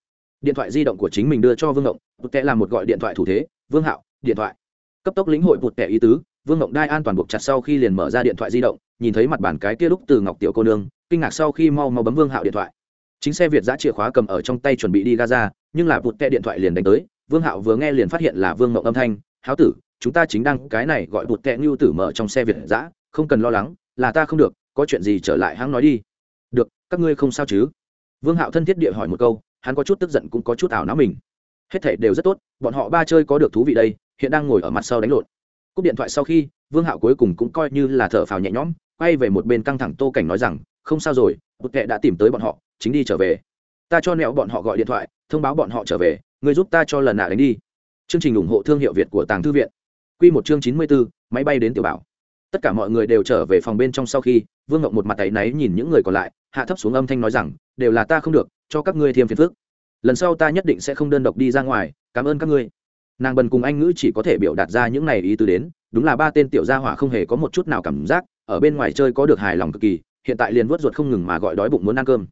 Điện thoại di động của chính mình đưa cho vương ngộng, bụt tệ làm một gọi điện thoại thủ thế, vương hạo, điện thoại. Cấp tốc lĩnh hội bụt tệ ý tứ, vương ngộng đai an toàn buộc chặt sau khi liền mở ra điện thoại di động, nhìn thấy mặt bản cái kia lúc từ ngọc tiểu cô nương, kinh ngạc sau khi mau mau bấm vương hạo điện thoại. Chính xe việt giã chìa khóa cầm ở trong tay chuẩn bị đi gaza nhưng là bụt tệ điện thoại liền đánh tới, vương hạo vừa nghe liền phát hiện là vương ngộng âm thanh, háo tử, chúng ta chính đang cái này gọi bụt tệ ngưu tử mở trong xe việt giã, không cần lo lắng, là ta không được có chuyện gì trở lại hắn nói đi. Được, các ngươi không sao chứ? Vương hạo thân thiết địa hỏi một câu, hắn có chút tức giận cũng có chút ảo não mình. Hết thể đều rất tốt, bọn họ ba chơi có được thú vị đây, hiện đang ngồi ở mặt sau đánh lộn. Cúp điện thoại sau khi, vương hạo cuối cùng cũng coi như là thở phào nhẹ nhõm, quay về một bên căng thẳng tô cảnh nói rằng, không sao rồi bụt kệ đã tìm tới bọn họ, chính đi trở về. Ta cho nẹo bọn họ gọi điện thoại, thông báo bọn họ trở về người giúp ta cho lần nạ đánh đi. Chương trình ủng hộ thương hiệu việt của tàng thư viện. Q một chương chín mươi bốn máy bay đến tiểu bảo tất cả mọi người đều trở về phòng bên trong sau khi, vương ngộng một mặt tay náy nhìn những người còn lại, hạ thấp xuống âm thanh nói rằng, đều là ta không được, cho các ngươi thêm phiền phức. Lần sau ta nhất định sẽ không đơn độc đi ra ngoài, cảm ơn các ngươi. Nàng bần cùng anh ngữ chỉ có thể biểu đạt ra những này ý tứ đến, đúng là ba tên tiểu gia hỏa không hề có một chút nào cảm giác, ở bên ngoài chơi có được hài lòng cực kỳ, hiện tại liền vớt ruột không ngừng mà gọi đói bụng muốn ăn cơm.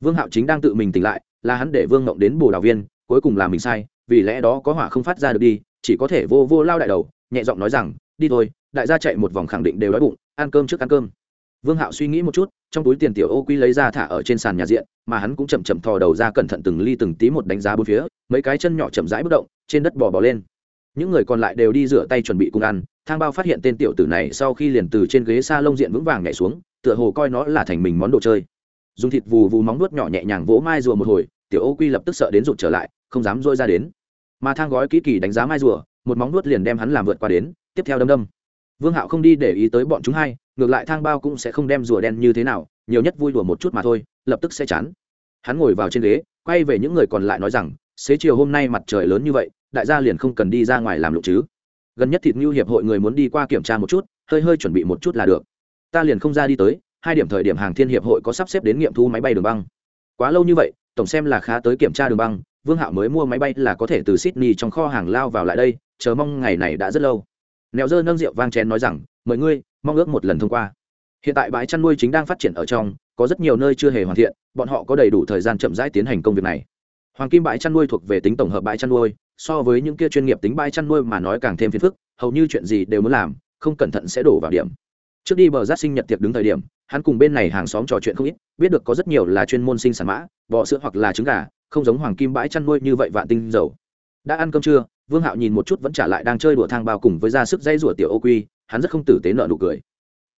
Vương hạo chính đang tự mình tỉnh lại, là hắn để vương ngộng đến bồ đào viên, cuối cùng là mình sai, vì lẽ đó có hỏa không phát ra được đi, chỉ có thể vô vô lao đại đầu, nhẹ giọng nói rằng, đi thôi đại gia chạy một vòng khẳng định đều đói bụng, ăn cơm trước ăn cơm. Vương hạo suy nghĩ một chút, trong túi tiền tiểu ô quy lấy ra thả ở trên sàn nhà diện, mà hắn cũng chậm chậm thò đầu ra cẩn thận từng ly từng tí một đánh giá bốn phía, mấy cái chân nhỏ chậm rãi bất động, trên đất bò bò lên. Những người còn lại đều đi rửa tay chuẩn bị cùng ăn, thang bao phát hiện tên tiểu tử này sau khi liền từ trên ghế s a lông diện vững vàng nhảy xuống, tựa hồ coi nó là thành mình món đồ chơi. Dùng thịt vù vù móng nuốt nhỏ nhẹ nhàng vỗ mai rùa một hồi, tiểu ô quy lập tức sợ đến rụt trở lại, không dám dôi ra đến. Mà thang gói kỹ kỳ đánh giá mai rùa, một móng nuốt liền đem hắn làm vượt qua đến, tiếp theo đâm đâm vương hạo không đi để ý tới bọn chúng hay ngược lại thang bao cũng sẽ không đem rùa đen như thế nào, nhiều nhất vui đùa một chút mà thôi, lập tức sẽ chán. Hắn ngồi vào trên ghế, quay về những người còn lại nói rằng, xế chiều hôm nay mặt trời lớn như vậy, đại gia liền không cần đi ra ngoài làm lụng chứ. Gần nhất thịt ngưu hiệp hội người muốn đi qua kiểm tra một chút, hơi hơi chuẩn bị một chút là được. Ta liền không ra đi tới, hai điểm thời điểm hàng thiên hiệp hội có sắp xếp đến nghiệm thu máy bay đường băng. Quá lâu như vậy, tổng xem là khá tới kiểm tra đường băng, vương hạo mới mua máy bay là có thể từ sydney trong kho hàng lao vào lại đây, chờ mong ngày này đã rất lâu nèo dơ nâng rượu vang chén nói rằng, mời ngươi, mong ước một lần thông qua. Hiện tại bãi chăn nuôi chính đang phát triển ở trong, có rất nhiều nơi chưa hề hoàn thiện, bọn họ có đầy đủ thời gian chậm rãi tiến hành công việc này. Hoàng kim bãi chăn nuôi thuộc về tính tổng hợp bãi chăn nuôi, so với những kia chuyên nghiệp tính bãi chăn nuôi mà nói càng thêm phiền phức, hầu như chuyện gì đều muốn làm, không cẩn thận sẽ đổ vào điểm. Trước đi bờ giác sinh nhật tiệc đứng thời điểm, hắn cùng bên này hàng xóm trò chuyện không ít, biết được có rất nhiều là chuyên môn sinh sản mã, bò sữa hoặc là trứng gà, không giống hoàng kim bãi chăn nuôi như vậy vạn tinh dầu. Đã ăn cơm trưa vương hạo nhìn một chút vẫn trả lại đang chơi đùa thang bao cùng với ra sức dây rủa tiểu ô quy, hắn rất không tử tế nợ nụ cười.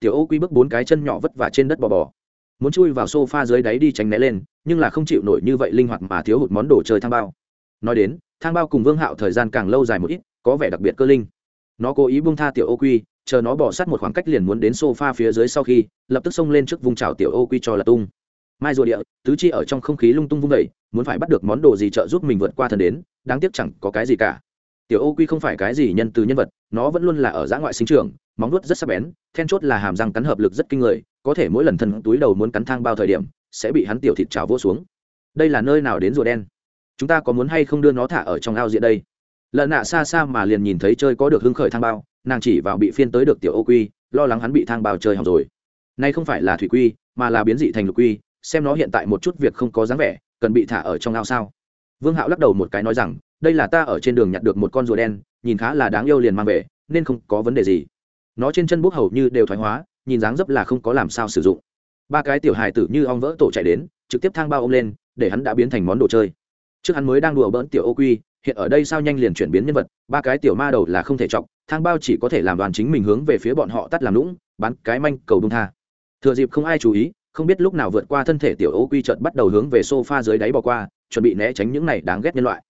Tiểu ô quy bước bốn cái chân nhỏ vất vả trên đất bò bò. Muốn chui vào s o f a dưới đáy đi tránh né lên, nhưng là không chịu nổi như vậy linh hoạt mà thiếu hụt món đồ chơi thang bao. Nói đến, thang bao cùng vương hạo thời gian càng lâu dài một ít, có vẻ đặc biệt cơ linh. Nó cố ý bung tha tiểu ô quy, chờ nó bỏ sát một khoảng cách liền muốn đến s o f a phía dưới sau khi, lập tức xông lên trước vùng trào tiểu ô quy cho là tung. Mai rùa địa, tứ chi ở trong không khí lung tung vung vẩy muốn phải bắt được món đồ gì trợ giúp mình vượt qua thần đến, đáng tiếc chẳng có cái gì cả tiểu ô quy không phải cái gì nhân từ nhân vật, nó vẫn luôn là ở giã ngoại sinh trường móng nuốt rất sắc bén, then chốt là hàm răng cắn hợp lực rất kinh người, có thể mỗi lần thân túi đầu muốn cắn thang bao thời điểm, sẽ bị hắn tiểu thịt trào vô xuống. Đây là nơi nào đến rùa đen? Chúng ta có muốn hay không đưa nó thả ở trong ao diện đây? Lợn nạ xa xa mà liền nhìn thấy chơi có được hưng khởi thang bao, nàng chỉ vào bị phiên tới được tiểu ô quy, lo lắng hắn bị thang bao chơi hỏng rồi. Nay không phải là thủy quy, mà là biến dị thành lục quy, xem nó hiện tại một chút việc không có dáng vẻ, cần bị thả ở trong ao sao? Vương hạo lắc đầu một cái nói rằng đây là ta ở trên đường nhặt được một con rùa đen, nhìn khá là đáng yêu liền mang về, nên không có vấn đề gì. Nó trên chân bút hầu như đều thoái hóa, nhìn dáng dấp là không có làm sao sử dụng. Ba cái tiểu hài tử như ong vỡ tổ chạy đến, trực tiếp thang bao ông lên, để hắn đã biến thành món đồ chơi. Trước hắn mới đang đùa bỡn tiểu ô quy, hiện ở đây sao nhanh liền chuyển biến nhân vật, ba cái tiểu ma đầu là không thể chọc, thang bao chỉ có thể làm đoàn chính mình hướng về phía bọn họ tắt làm lũng bán cái manh cầu bung tha. Thừa dịp không ai chú ý, không biết lúc nào vượt qua thân thể tiểu ô quy trợt bắt đầu hướng về sofa dưới đáy bỏ qua, chuẩn bị né tránh những này đáng ghét nhân loại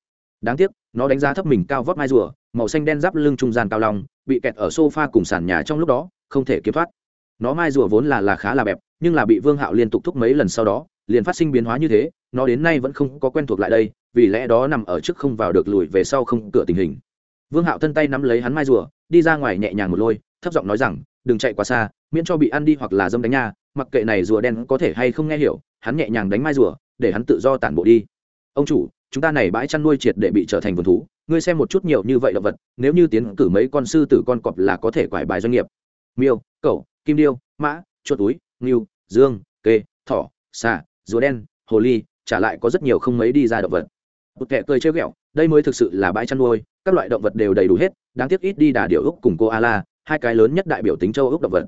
đáng tiếc, nó đánh giá thấp mình cao vót mai rùa, màu xanh đen giáp lưng trung gian cao long, bị kẹt ở sofa cùng sàn nhà trong lúc đó, không thể kiếm thoát. Nó mai rùa vốn là là khá là bẹp, nhưng là bị vương hạo liên tục thúc mấy lần sau đó, liền phát sinh biến hóa như thế, nó đến nay vẫn không có quen thuộc lại đây, vì lẽ đó nằm ở trước không vào được lùi về sau không cửa tình hình. Vương hạo thân tay nắm lấy hắn mai rùa, đi ra ngoài nhẹ nhàng một lôi, thấp giọng nói rằng, đừng chạy quá xa, miễn cho bị ăn đi hoặc là dâm đánh nha, mặc kệ này rùa đen có thể hay không nghe hiểu, hắn nhẹ nhàng đánh mai rùa, để hắn tự do tản bộ đi. Ông chủ chúng ta này bãi chăn nuôi triệt để bị trở thành vườn thú, ngươi xem một chút nhiều như vậy động vật, nếu như tiến cử mấy con sư tử con cọp là có thể quải bài doanh nghiệp. Miêu, cẩu, kim điêu, mã, chuột túi, ngưu, dương, kê, thỏ, xà, rùa đen, hồ ly trả lại có rất nhiều không mấy đi ra động vật. Một kẻ cười chơi ghẹo, đây mới thực sự là bãi chăn nuôi, các loại động vật đều đầy đủ hết, đáng tiếc ít đi đà điệu úc cùng cô a la, hai cái lớn nhất đại biểu tính châu úc động vật.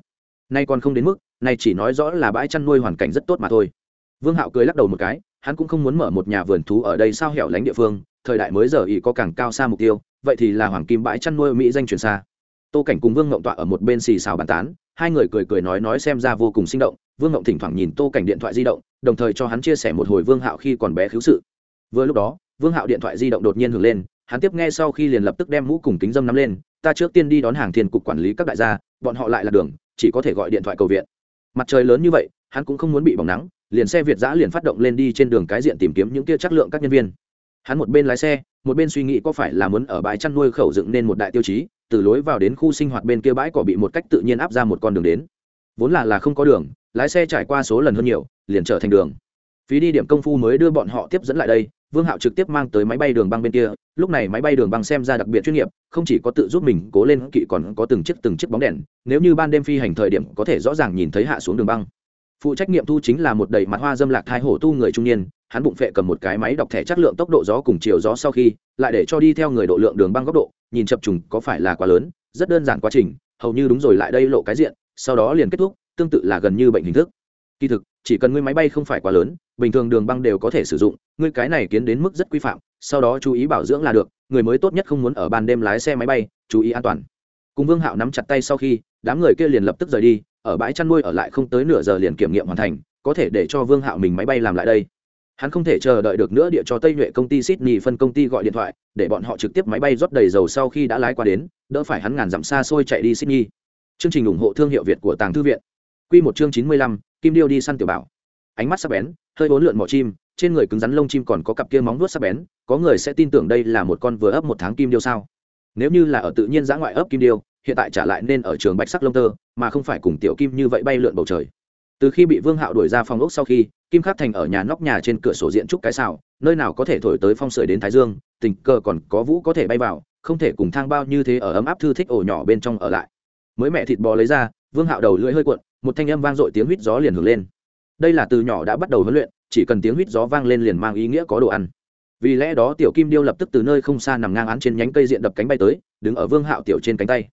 Nay còn không đến mức này chỉ nói rõ là bãi chăn nuôi hoàn cảnh rất tốt mà thôi. Vương hạo cười lắc đầu một cái hắn cũng không muốn mở một nhà vườn thú ở đây sao hẻo lánh địa phương, thời đại mới giờ ý có càng cao xa mục tiêu, vậy thì là hoàng kim bãi chăn nuôi mỹ danh truyền xa. Tô cảnh cùng vương ngộng tọa ở một bên xì xào bàn tán, hai người cười cười nói nói xem ra vô cùng sinh động, vương ngộng thỉnh thoảng nhìn tô cảnh điện thoại di động, đồng thời cho hắn chia sẻ một hồi vương hạo khi còn bé khiếu sự. Vừa lúc đó, vương hạo điện thoại di động đột nhiên hưởng lên, hắn tiếp nghe sau khi liền lập tức đem mũ cùng kính dâm nắm lên, ta trước tiên đi đón hàng thiên cục quản lý các đại gia, bọn họ lại là đường, chỉ có thể gọi điện thoại cầu viện. Mặt trời lớn như vậy hắn cũng không muốn bị bỏng nắng, liền xe việt giã liền phát động lên đi trên đường cái diện tìm kiếm những kia chất lượng các nhân viên. Hắn một bên lái xe, một bên suy nghĩ có phải là muốn ở bãi chăn nuôi khẩu dựng nên một đại tiêu chí, từ lối vào đến khu sinh hoạt bên kia bãi cỏ bị một cách tự nhiên áp ra một con đường đến. Vốn là là không có đường, lái xe trải qua số lần hơn nhiều, liền trở thành đường. Phí đi điểm công phu mới đưa bọn họ tiếp dẫn lại đây, vương hạo trực tiếp mang tới máy bay đường băng bên kia, lúc này máy bay đường băng xem ra đặc biệt chuyên nghiệp, không chỉ có tự giúp mình cố lên kỵ còn có từng chiếc từng chiếc bóng đèn, nếu như ban đêm phi hành thời điểm có thể rõ ràng nhìn thấy hạ xuống đường băng phụ trách nhiệm thu chính là một đầy mặt hoa dâm lạc thai hổ tu người trung niên, hắn bụng phệ cầm một cái máy đọc thẻ chất lượng tốc độ gió cùng chiều gió sau khi, lại để cho đi theo người độ lượng đường băng góc độ, nhìn chập trùng có phải là quá lớn, rất đơn giản quá trình, hầu như đúng rồi lại đây lộ cái diện, sau đó liền kết thúc, tương tự là gần như bệnh hình thức. Kỳ thực, chỉ cần ngươi máy bay không phải quá lớn, bình thường đường băng đều có thể sử dụng, ngươi cái này kiến đến mức rất quy phạm, sau đó chú ý bảo dưỡng là được, người mới tốt nhất không muốn ở ban đêm lái xe máy bay, chú ý an toàn cùng vương hạo nắm chặt tay sau khi, đám người kia liền lập tức rời đi, ở bãi chăn nuôi ở lại không tới nửa giờ liền kiểm nghiệm hoàn thành, có thể để cho vương hạo mình máy bay làm lại đây. Hắn không thể chờ đợi được nữa địa cho tây nhuệ công ty sydney phân công ty gọi điện thoại, để bọn họ trực tiếp máy bay rót đầy dầu sau khi đã lái qua đến, đỡ phải hắn ngàn dặm xa xôi chạy đi sydney. Chương trình ủng hộ thương hiệu việt của tàng thư viện. Q một chương chín mươi lăm, kim điêu đi săn tiểu bảo. Ánh mắt sắc bén, hơi bốn lượn mỏ chim, trên người cứng rắn lông chim còn có cặp kia móng vuốt sắc bén, có người sẽ tin tưởng đây là một con vừa ấp một tháng kim điêu sao? Nếu như là ở tự nhiên giã ngoại ấp kim điêu, hiện tại trả lại nên ở trường bạch sắc lông tơ, mà không phải cùng tiểu kim như vậy bay lượn bầu trời. Từ khi bị vương hạo đuổi ra phòng ốc sau khi, kim khắc thành ở nhà nóc nhà trên cửa sổ diện trúc cái xào, nơi nào có thể thổi tới phong sưởi đến thái dương, tình cờ còn có vũ có thể bay vào, không thể cùng thang bao như thế ở ấm áp thư thích ổ nhỏ bên trong ở lại. Mới mẹ thịt bò lấy ra, vương hạo đầu lưỡi hơi cuộn, một thanh âm vang dội tiếng huýt gió liền hưởng lên. Đây là từ nhỏ đã bắt đầu huấn luyện, chỉ cần tiếng huýt gió vang lên liền mang ý nghĩa có đồ ăn vì lẽ đó tiểu kim điêu lập tức từ nơi không xa nằm ngang án trên nhánh cây diện đập cánh bay tới, đứng ở vương hạo tiểu trên cánh tay.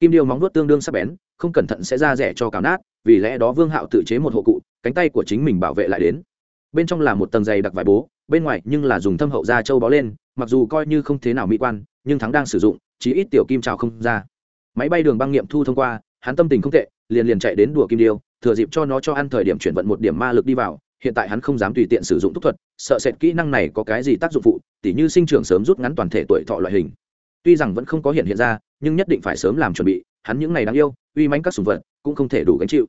Kim điêu móng vuốt tương đương sắc bén, không cẩn thận sẽ ra rẻ cho cào nát, vì lẽ đó vương hạo tự chế một hộ cụ, cánh tay của chính mình bảo vệ lại đến. Bên trong là một tầng dày đặc vải bố, bên ngoài nhưng là dùng thâm hậu da trâu bó lên, mặc dù coi như không thế nào mỹ quan, nhưng thắng đang sử dụng, chí ít tiểu kim trào không ra. Máy bay đường băng nghiệm thu thông qua, hắn tâm tình không tệ, liền liền chạy đến đùa kim điêu, thừa dịp cho nó cho ăn thời điểm chuyển vận một điểm ma lực đi vào hiện tại hắn không dám tùy tiện sử dụng thuốc thuật, sợ sệt kỹ năng này có cái gì tác dụng phụ, tỉ như sinh trưởng sớm rút ngắn toàn thể tuổi thọ loại hình. Tuy rằng vẫn không có hiện hiện ra, nhưng nhất định phải sớm làm chuẩn bị, hắn những ngày đáng yêu, uy mánh các sùng vật, cũng không thể đủ gánh chịu.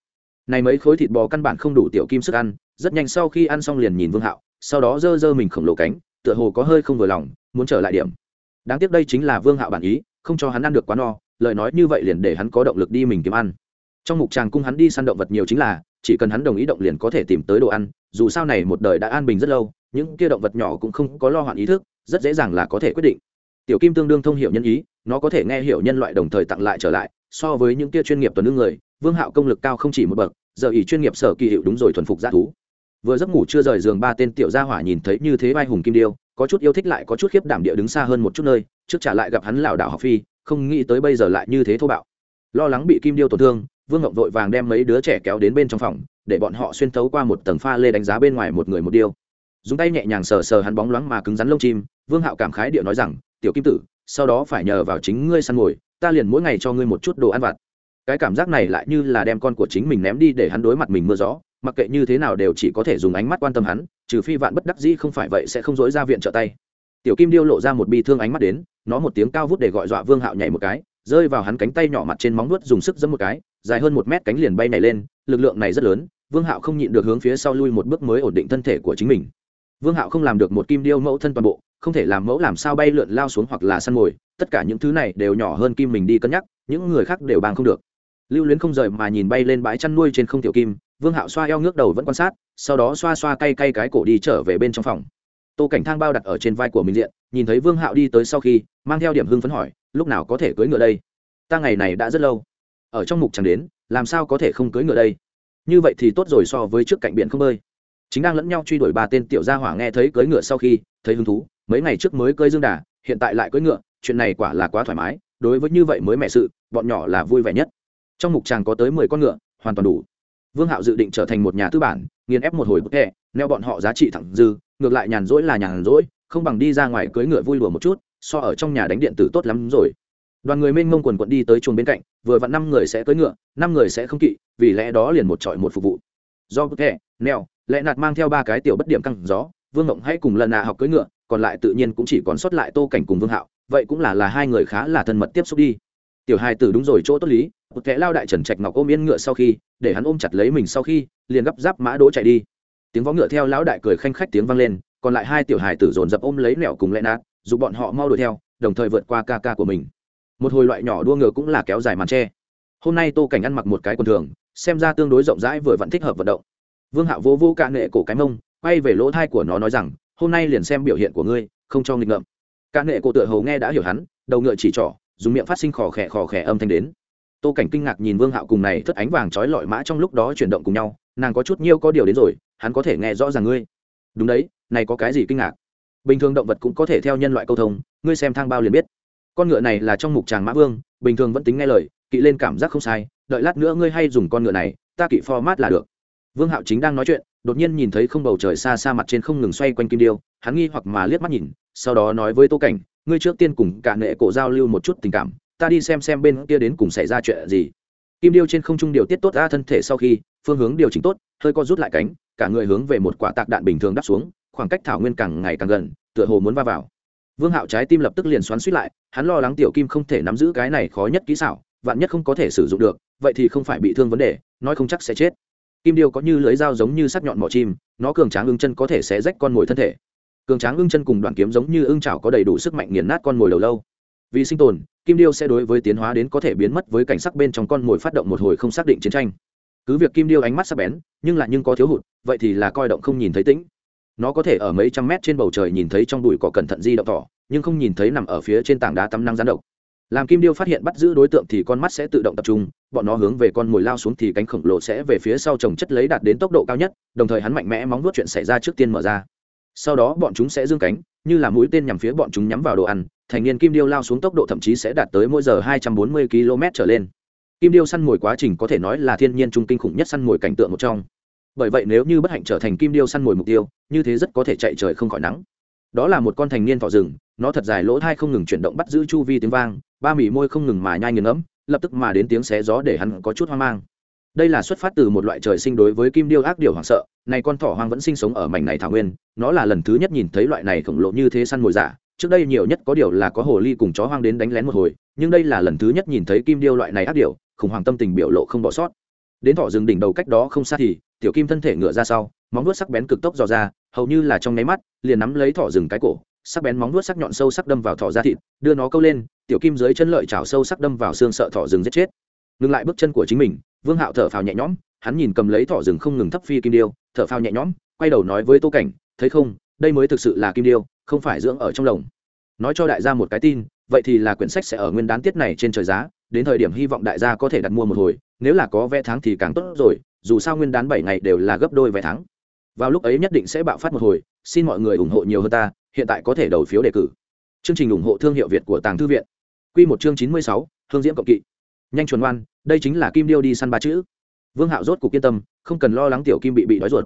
Này mấy khối thịt bò căn bản không đủ tiểu kim sức ăn, rất nhanh sau khi ăn xong liền nhìn vương hạo, sau đó dơ dơ mình khổng lồ cánh, tựa hồ có hơi không vừa lòng, muốn trở lại điểm. Đáng tiếc đây chính là vương hạo bản ý, không cho hắn ăn được quá no, lời nói như vậy liền để hắn có động lực đi mình kiếm ăn. Trong mục tràng cung hắn đi săn động vật nhiều chính là, chỉ cần hắn đồng ý động liền có thể tìm tới đồ ăn dù sao này một đời đã an bình rất lâu, những kia động vật nhỏ cũng không có lo hoạn ý thức, rất dễ dàng là có thể quyết định. Tiểu kim tương đương thông hiểu nhân ý, nó có thể nghe hiểu nhân loại đồng thời tặng lại trở lại, so với những kia chuyên nghiệp tuần lương người, vương hạo công lực cao không chỉ một bậc, giờ ý chuyên nghiệp sở kỳ hiệu đúng rồi thuần phục g thú. Vừa giấc ngủ chưa rời giường, ba tên tiểu gia hỏa nhìn thấy như thế vai hùng kim điêu, có chút yêu thích lại có chút khiếp đảm địa đứng xa hơn một chút nơi, trước trả lại gặp hắn lảo đảo học phi, không nghĩ tới bây giờ lại như thế thô bạo. Lo lắng bị kim điêu tổn thương, vương ngộng vội vàng đem mấy đứa trẻ kéo đến bên trong phòng để bọn họ xuyên thấu qua một tầng pha lê đánh giá bên ngoài một người một điêu. Dùng tay nhẹ nhàng sờ sờ hắn bóng loáng mà cứng rắn lông chim, vương hạo cảm khái địa nói rằng, tiểu kim tử, sau đó phải nhờ vào chính ngươi săn ngồi ta liền mỗi ngày cho ngươi một chút đồ ăn vặt. Cái cảm giác này lại như là đem con của chính mình ném đi để hắn đối mặt mình mưa gió, mặc kệ như thế nào đều chỉ có thể dùng ánh mắt quan tâm hắn, trừ phi vạn bất đắc dĩ không phải vậy sẽ không dối ra viện trợ tay. Tiểu kim điêu lộ ra một bi thương ánh mắt đến, nó một tiếng cao vút để gọi dọa vương hạo nhảy một cái rơi vào hắn cánh tay nhỏ mặt trên móng nuốt dùng sức giẫm một cái, dài hơn một mét cánh liền bay này lên, lực lượng này rất lớn, vương hạo không nhịn được hướng phía sau lui một bước mới ổn định thân thể của chính mình. Vương hạo không làm được một kim điêu mẫu thân toàn bộ, không thể làm mẫu làm sao bay lượn lao xuống hoặc là săn mồi, tất cả những thứ này đều nhỏ hơn kim mình đi cân nhắc, những người khác đều bằng không được. Lưu luyến không rời mà nhìn bay lên bãi chăn nuôi trên không tiểu kim, vương hạo xoa eo ngước đầu vẫn quan sát, sau đó xoa xoa cay cay cái cổ đi trở về bên trong phòng tô cảnh thang bao đặt ở trên vai của mình diện, nhìn thấy vương hạo đi tới sau khi, mang theo điểm hưng phấn hỏi, lúc nào có thể cưới ngựa đây? Ta ngày này đã rất lâu. Ở trong mục chẳng đến, làm sao có thể không cưới ngựa đây? Như vậy thì tốt rồi so với trước cạnh biển không bơi. Chính đang lẫn nhau truy đuổi ba tên tiểu gia hỏa nghe thấy cưới ngựa sau khi, thấy hứng thú, mấy ngày trước mới cưới dương đà, hiện tại lại cưới ngựa, chuyện này quả là quá thoải mái, đối với như vậy mới mẹ sự, bọn nhỏ là vui vẻ nhất. Trong mục tràng có tới mười con ngựa, hoàn toàn đủ. Vương hạo dự định trở thành một nhà tư bản nghiền ép một hồi bức hệ, neo bọn họ giá trị thẳng dư ngược lại nhàn rỗi là nhàn rỗi không bằng đi ra ngoài cưới ngựa vui đùa một chút so ở trong nhà đánh điện tử tốt lắm rồi. Đoàn người mênh mông quần quận đi tới chuồng bên cạnh vừa vặn năm người sẽ cưỡi ngựa năm người sẽ không kỵ vì lẽ đó liền một trọi một phục vụ. Do bức hệ, neo lẽ nạt mang theo ba cái tiểu bất điểm căng gió vương ngộng hãy cùng lần nạ học cưỡi ngựa còn lại tự nhiên cũng chỉ còn sót lại tô cảnh cùng vương hạo vậy cũng là là hai người khá là thân mật tiếp xúc đi tiểu hai tử đúng rồi, chỗ tốt lý. Một kẻ lao đại trần trạch ngọc ôm yên ngựa sau khi, để hắn ôm chặt lấy mình sau khi, liền gấp giáp mã đỗ chạy đi. Tiếng vó ngựa theo lão đại cười khanh khách tiếng vang lên, còn lại hai tiểu hài tử dồn dập ôm lấy nẻo cùng lẽ nát dù bọn họ mau đuổi theo, đồng thời vượt qua ca ca của mình. Một hồi loại nhỏ đua ngựa cũng là kéo dài màn tre. Hôm nay tô cảnh ăn mặc một cái quần thường, xem ra tương đối rộng rãi vừa vẫn thích hợp vận động. Vương hạo vô vô ca nghệ cổ cái mông, quay về lỗ thai của nó nói rằng, hôm nay liền xem biểu hiện của ngươi, không cho nghịch ngợm. Ca nghệ cổ tựa hầu nghe đã hiểu hắn, đầu ngựa chỉ trỏ dùng miệng phát sinh khò khẽ khò khẽ âm thanh đến. Tô cảnh kinh ngạc nhìn vương hạo cùng này thất ánh vàng trói lọi mã trong lúc đó chuyển động cùng nhau, nàng có chút nhiêu có điều đến rồi, hắn có thể nghe rõ ràng ngươi. Đúng đấy, này có cái gì kinh ngạc? Bình thường động vật cũng có thể theo nhân loại câu thông, ngươi xem thang bao liền biết. Con ngựa này là trong mục tràng mã vương, bình thường vẫn tính nghe lời, kỵ lên cảm giác không sai, đợi lát nữa ngươi hay dùng con ngựa này, ta kỵ format là được. Vương hạo chính đang nói chuyện, đột nhiên nhìn thấy không bầu trời xa xa mặt trên không ngừng xoay quanh kim điêu, hắn nghi hoặc mà liếc mắt nhìn, sau đó nói với tô cảnh ngươi trước tiên cùng cả nệ cổ giao lưu một chút tình cảm, ta đi xem xem bên kia đến cùng xảy ra chuyện gì. Kim điêu trên không trung điều tiết tốt ra thân thể sau khi, phương hướng điều chỉnh tốt, hơi co rút lại cánh, cả người hướng về một quả tạc đạn bình thường đắp xuống, khoảng cách thảo nguyên càng ngày càng gần, tựa hồ muốn va vào. Vương hạo trái tim lập tức liền xoắn suýt lại, hắn lo lắng tiểu kim không thể nắm giữ cái này khó nhất kỹ xảo, vạn nhất không có thể sử dụng được, vậy thì không phải bị thương vấn đề, nói không chắc sẽ chết. Kim điêu có như lưới dao giống như sắc nhọn mỏ chim, nó cường tráng ưng chân có thể sẽ rách con mồi thân thể cường tráng ưng chân cùng đoàn kiếm giống như ưng chảo có đầy đủ sức mạnh nghiền nát con mồi đầu lâu. Vì sinh tồn, kim điêu sẽ đối với tiến hóa đến có thể biến mất với cảnh sắc bên trong con mồi phát động một hồi không xác định chiến tranh. Cứ việc kim điêu ánh mắt sắc bén, nhưng lại nhưng có thiếu hụt, vậy thì là coi động không nhìn thấy tĩnh. Nó có thể ở mấy trăm mét trên bầu trời nhìn thấy trong bụi cỏ cẩn thận di động tỏ nhưng không nhìn thấy nằm ở phía trên tảng đá tắm năng gián độc. Làm kim điêu phát hiện bắt giữ đối tượng thì con mắt sẽ tự động tập trung, bọn nó hướng về con mồi lao xuống thì cánh khổng lồ sẽ về phía sau trồng chất lấy đạt đến tốc độ cao nhất, đồng thời hắn mạnh mẽ móng vuốt chuyện xảy ra trước tiên mở ra sau đó bọn chúng sẽ dương cánh, như là mũi tên nhằm phía bọn chúng nhắm vào đồ ăn, thành niên kim điêu lao xuống tốc độ thậm chí sẽ đạt tới mỗi giờ 240 km trở lên. Kim điêu săn mồi quá trình có thể nói là thiên nhiên trung kinh khủng nhất săn mồi cảnh tượng một trong. Bởi vậy nếu như bất hạnh trở thành kim điêu săn mồi mục tiêu, như thế rất có thể chạy trời không khỏi nắng. Đó là một con thành niên thỏ rừng, nó thật dài lỗ thai không ngừng chuyển động bắt giữ chu vi tiếng vang, ba mỉ môi không ngừng mà nhai nghiền ấm lập tức mà đến tiếng xé gió để hắn có chút hoang mang đây là xuất phát từ một loại trời sinh đối với kim điêu ác điều hoảng sợ, này con thỏ hoang vẫn sinh sống ở mảnh này thảo nguyên, nó là lần thứ nhất nhìn thấy loại này khổng lồ như thế săn mồi giả. Trước đây nhiều nhất có điều là có hồ ly cùng chó hoang đến đánh lén một hồi, nhưng đây là lần thứ nhất nhìn thấy kim điêu loại này ác điều khủng hoảng tâm tình biểu lộ không bỏ sót. Đến thỏ rừng đỉnh đầu cách đó không xa thì, tiểu kim thân thể ngựa ra sau, móng vuốt sắc bén cực tốc dò ra, hầu như là trong nháy mắt, liền nắm lấy thỏ rừng cái cổ, sắc bén móng vuốt sắc nhọn sâu sắc đâm vào thỏ da thịt, đưa nó câu lên, tiểu kim dưới chân lợi chảo sâu sắc đâm vào xương sợ thỏ rừng giết chết. Ngừng lại bước chân của chính mình vương hạo thở phào nhẹ nhõm, hắn nhìn cầm lấy thỏ rừng không ngừng thấp phi kim điêu, thở phào nhẹ nhõm, quay đầu nói với tô cảnh, thấy không, đây mới thực sự là kim điêu, không phải dưỡng ở trong lồng. Nói cho đại gia một cái tin, vậy thì là quyển sách sẽ ở nguyên đán tiết này trên trời giá, đến thời điểm hy vọng đại gia có thể đặt mua một hồi, nếu là có vé tháng thì càng tốt rồi, dù sao nguyên đán bảy ngày đều là gấp đôi vé tháng. Vào lúc ấy nhất định sẽ bạo phát một hồi, xin mọi người ủng hộ nhiều hơn ta, hiện tại có thể đầu phiếu đề cử. Chương trình ủng hộ thương hiệu việt của tàng thư viện. Q một chương chín mươi sáu, hương diễm cộng kỵ nhanh chuẩn ngoan, đây chính là kim điêu đi săn ba chữ. Vương hạo rốt cục yên tâm, không cần lo lắng tiểu kim bị bị đói ruột.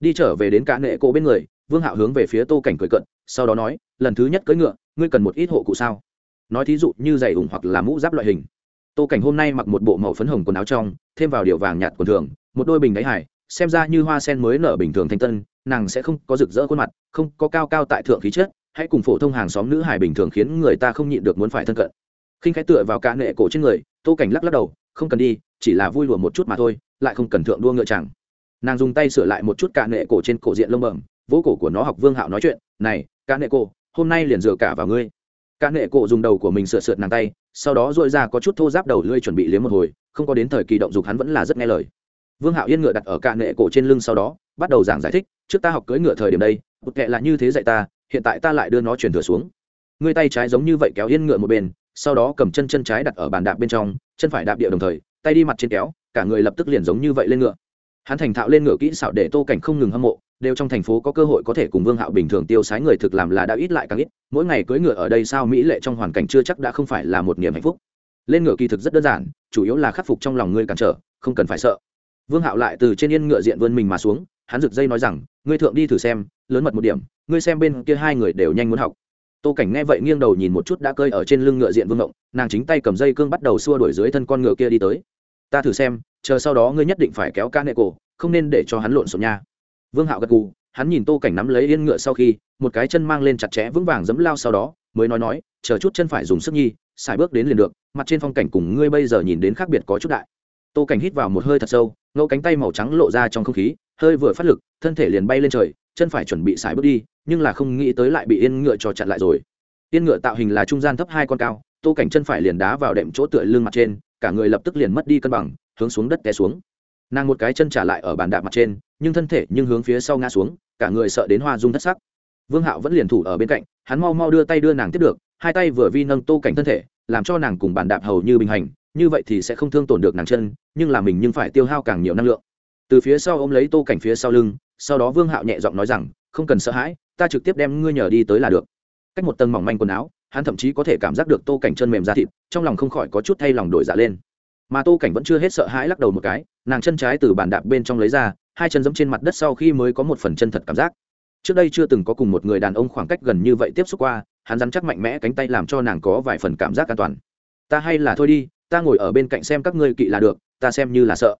Đi trở về đến cả nệ cổ bên người, vương hạo hướng về phía tô cảnh cười cận sau đó nói, lần thứ nhất cưỡi ngựa, ngươi cần một ít hộ cụ sao? Nói thí dụ như giày ủng hoặc là mũ giáp loại hình. Tô cảnh hôm nay mặc một bộ màu phấn hồng quần áo trong, thêm vào điệu vàng nhạt quần thường, một đôi bình đáy hải, xem ra như hoa sen mới nở bình thường thanh tân, nàng sẽ không có rực rỡ khuôn mặt, không có cao cao tại thượng khí chất, hãy cùng phổ thông hàng xóm nữ hải bình thường khiến người ta không nhịn được muốn phải thân cận. Khinh khẽ tựa vào cả nệ cổ trên người tô cảnh lắc lắc đầu, không cần đi, chỉ là vui lùa một chút mà thôi, lại không cần thượng đua ngựa chẳng. Nàng dùng tay sửa lại một chút cả nệ cổ trên cổ diện lông bẩm, vỗ cổ của nó học vương hạo nói chuyện, này, cả nệ cổ, hôm nay liền dựa cả vào ngươi. Cả nệ cổ dùng đầu của mình sửa sượt nàng tay, sau đó dội ra có chút thô giáp đầu lưỡi chuẩn bị liếm một hồi, không có đến thời kỳ động dục hắn vẫn là rất nghe lời. Vương hạo yên ngựa đặt ở cả nệ cổ trên lưng sau đó, bắt đầu giảng giải thích, trước ta học cưỡi ngựa thời điểm đây bực kệ là như thế dạy ta, hiện tại ta lại đưa nó chuyển thừa xuống. Ngươi tay trái giống như vậy kéo yên ngựa một bên sau đó cầm chân chân trái đặt ở bàn đạp bên trong, chân phải đạp địa đồng thời, tay đi mặt trên kéo, cả người lập tức liền giống như vậy lên ngựa. Hắn thành thạo lên ngựa kỹ xảo để tô cảnh không ngừng hâm mộ, đều trong thành phố có cơ hội có thể cùng vương hạo bình thường tiêu sái người thực làm là đã ít lại càng ít, mỗi ngày cưỡi ngựa ở đây sao mỹ lệ trong hoàn cảnh chưa chắc đã không phải là một niềm hạnh phúc. Lên ngựa kỳ thực rất đơn giản, chủ yếu là khắc phục trong lòng ngươi cản trở, không cần phải sợ. Vương hạo lại từ trên yên ngựa diện vươn mình mà xuống, hắn rực dây nói rằng, ngươi thượng đi thử xem, lớn mật một điểm, ngươi xem bên kia hai người đều nhanh muốn học tô cảnh nghe vậy nghiêng đầu nhìn một chút đã cơi ở trên lưng ngựa diện vương ngộng, nàng chính tay cầm dây cương bắt đầu xua đuổi dưới thân con ngựa kia đi tới. Ta thử xem, chờ sau đó ngươi nhất định phải kéo ca nệ cổ, không nên để cho hắn lộn xộn nha. Vương hạo gật gù, hắn nhìn tô cảnh nắm lấy yên ngựa sau khi, một cái chân mang lên chặt chẽ vững vàng dẫm lao sau đó, mới nói nói, chờ chút chân phải dùng sức nhi, xài bước đến liền được, mặt trên phong cảnh cùng ngươi bây giờ nhìn đến khác biệt có chút đại. Tô cảnh hít vào một hơi thật sâu, ngẫu cánh tay màu trắng lộ ra trong không khí, hơi vừa phát lực, thân thể liền bay lên trời, chân phải chuẩn bị xài bước đi nhưng là không nghĩ tới lại bị yên ngựa cho chặn lại rồi. Yên ngựa tạo hình là trung gian thấp hai con cao, tô cảnh chân phải liền đá vào đệm chỗ tựa lưng mặt trên, cả người lập tức liền mất đi cân bằng, hướng xuống đất té xuống. Nàng một cái chân trả lại ở bàn đạp mặt trên, nhưng thân thể nhưng hướng phía sau ngã xuống, cả người sợ đến hoa dung thất sắc. Vương hạo vẫn liền thủ ở bên cạnh, hắn mau mau đưa tay đưa nàng tiếp được, hai tay vừa vi nâng tô cảnh thân thể, làm cho nàng cùng bàn đạp hầu như bình hành, như vậy thì sẽ không thương tổn được nàng chân, nhưng là mình nhưng phải tiêu hao càng nhiều năng lượng. Từ phía sau ôm lấy tô cảnh phía sau lưng, sau đó vương hạo nhẹ giọng nói rằng, không cần sợ hãi ta trực tiếp đem ngươi nhờ đi tới là được. Cách một tầng mỏng manh quần áo, hắn thậm chí có thể cảm giác được tô cảnh chân mềm ra thịt, trong lòng không khỏi có chút thay lòng đổi dạ lên. Mà tô cảnh vẫn chưa hết sợ hãi lắc đầu một cái, nàng chân trái từ bàn đạp bên trong lấy ra, hai chân giẫm trên mặt đất sau khi mới có một phần chân thật cảm giác. Trước đây chưa từng có cùng một người đàn ông khoảng cách gần như vậy tiếp xúc qua, hắn dám chắc mạnh mẽ cánh tay làm cho nàng có vài phần cảm giác an toàn. Ta hay là thôi đi, ta ngồi ở bên cạnh xem các ngươi kỵ là được, ta xem như là sợ.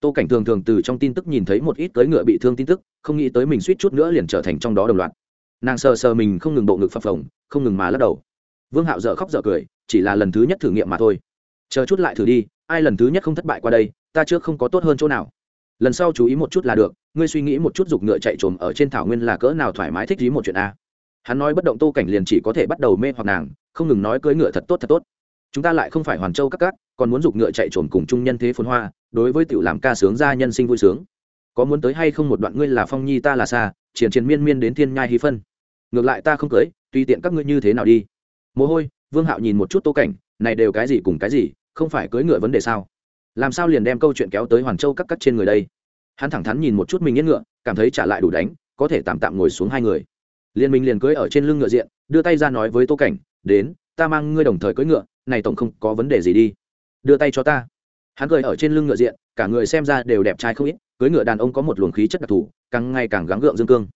Tô cảnh thường thường từ trong tin tức nhìn thấy một ít tới ngựa bị thương tin tức, không nghĩ tới mình suýt chút nữa liền trở thành trong đó đồng loạt nàng sờ sờ mình không ngừng bộ ngực phập phồng, không ngừng mà lắc đầu. Vương hạo dợ khóc dợ cười, chỉ là lần thứ nhất thử nghiệm mà thôi. Chờ chút lại thử đi, ai lần thứ nhất không thất bại qua đây, ta trước không có tốt hơn chỗ nào. Lần sau chú ý một chút là được, ngươi suy nghĩ một chút giục ngựa chạy trồm ở trên thảo nguyên là cỡ nào thoải mái thích ý một chuyện a. Hắn nói bất động tô cảnh liền chỉ có thể bắt đầu mê hoặc nàng, không ngừng nói cưỡi ngựa thật tốt thật tốt. Chúng ta lại không phải hoàn châu các cát còn muốn giục ngựa chạy trồm cùng chung nhân thế phồn hoa, đối với tiểu làm ca sướng gia nhân sinh vui sướng. Có muốn tới hay không một đoạn ngươi là phong nhi ta là xa, triển triển miên miên đến thiên nhai hy phân ngược lại ta không cưới, tùy tiện các ngươi như thế nào đi. Mồ hôi, vương hạo nhìn một chút tô cảnh, này đều cái gì cùng cái gì, không phải cưới ngựa vấn đề sao? Làm sao liền đem câu chuyện kéo tới hoàn châu các cắt trên người đây? Hắn thẳng thắn nhìn một chút mình yên ngựa, cảm thấy trả lại đủ đánh, có thể tạm tạm ngồi xuống hai người. Liền mình liền cưới ở trên lưng ngựa diện, đưa tay ra nói với tô cảnh, đến, ta mang ngươi đồng thời cưỡi ngựa, này tổng không có vấn đề gì đi. Đưa tay cho ta. Hắn cười ở trên lưng ngựa diện, cả người xem ra đều đẹp trai không ít, cưới ngựa đàn ông có một luồng khí chất đặc thù, càng ngày càng gắng gượng dương cương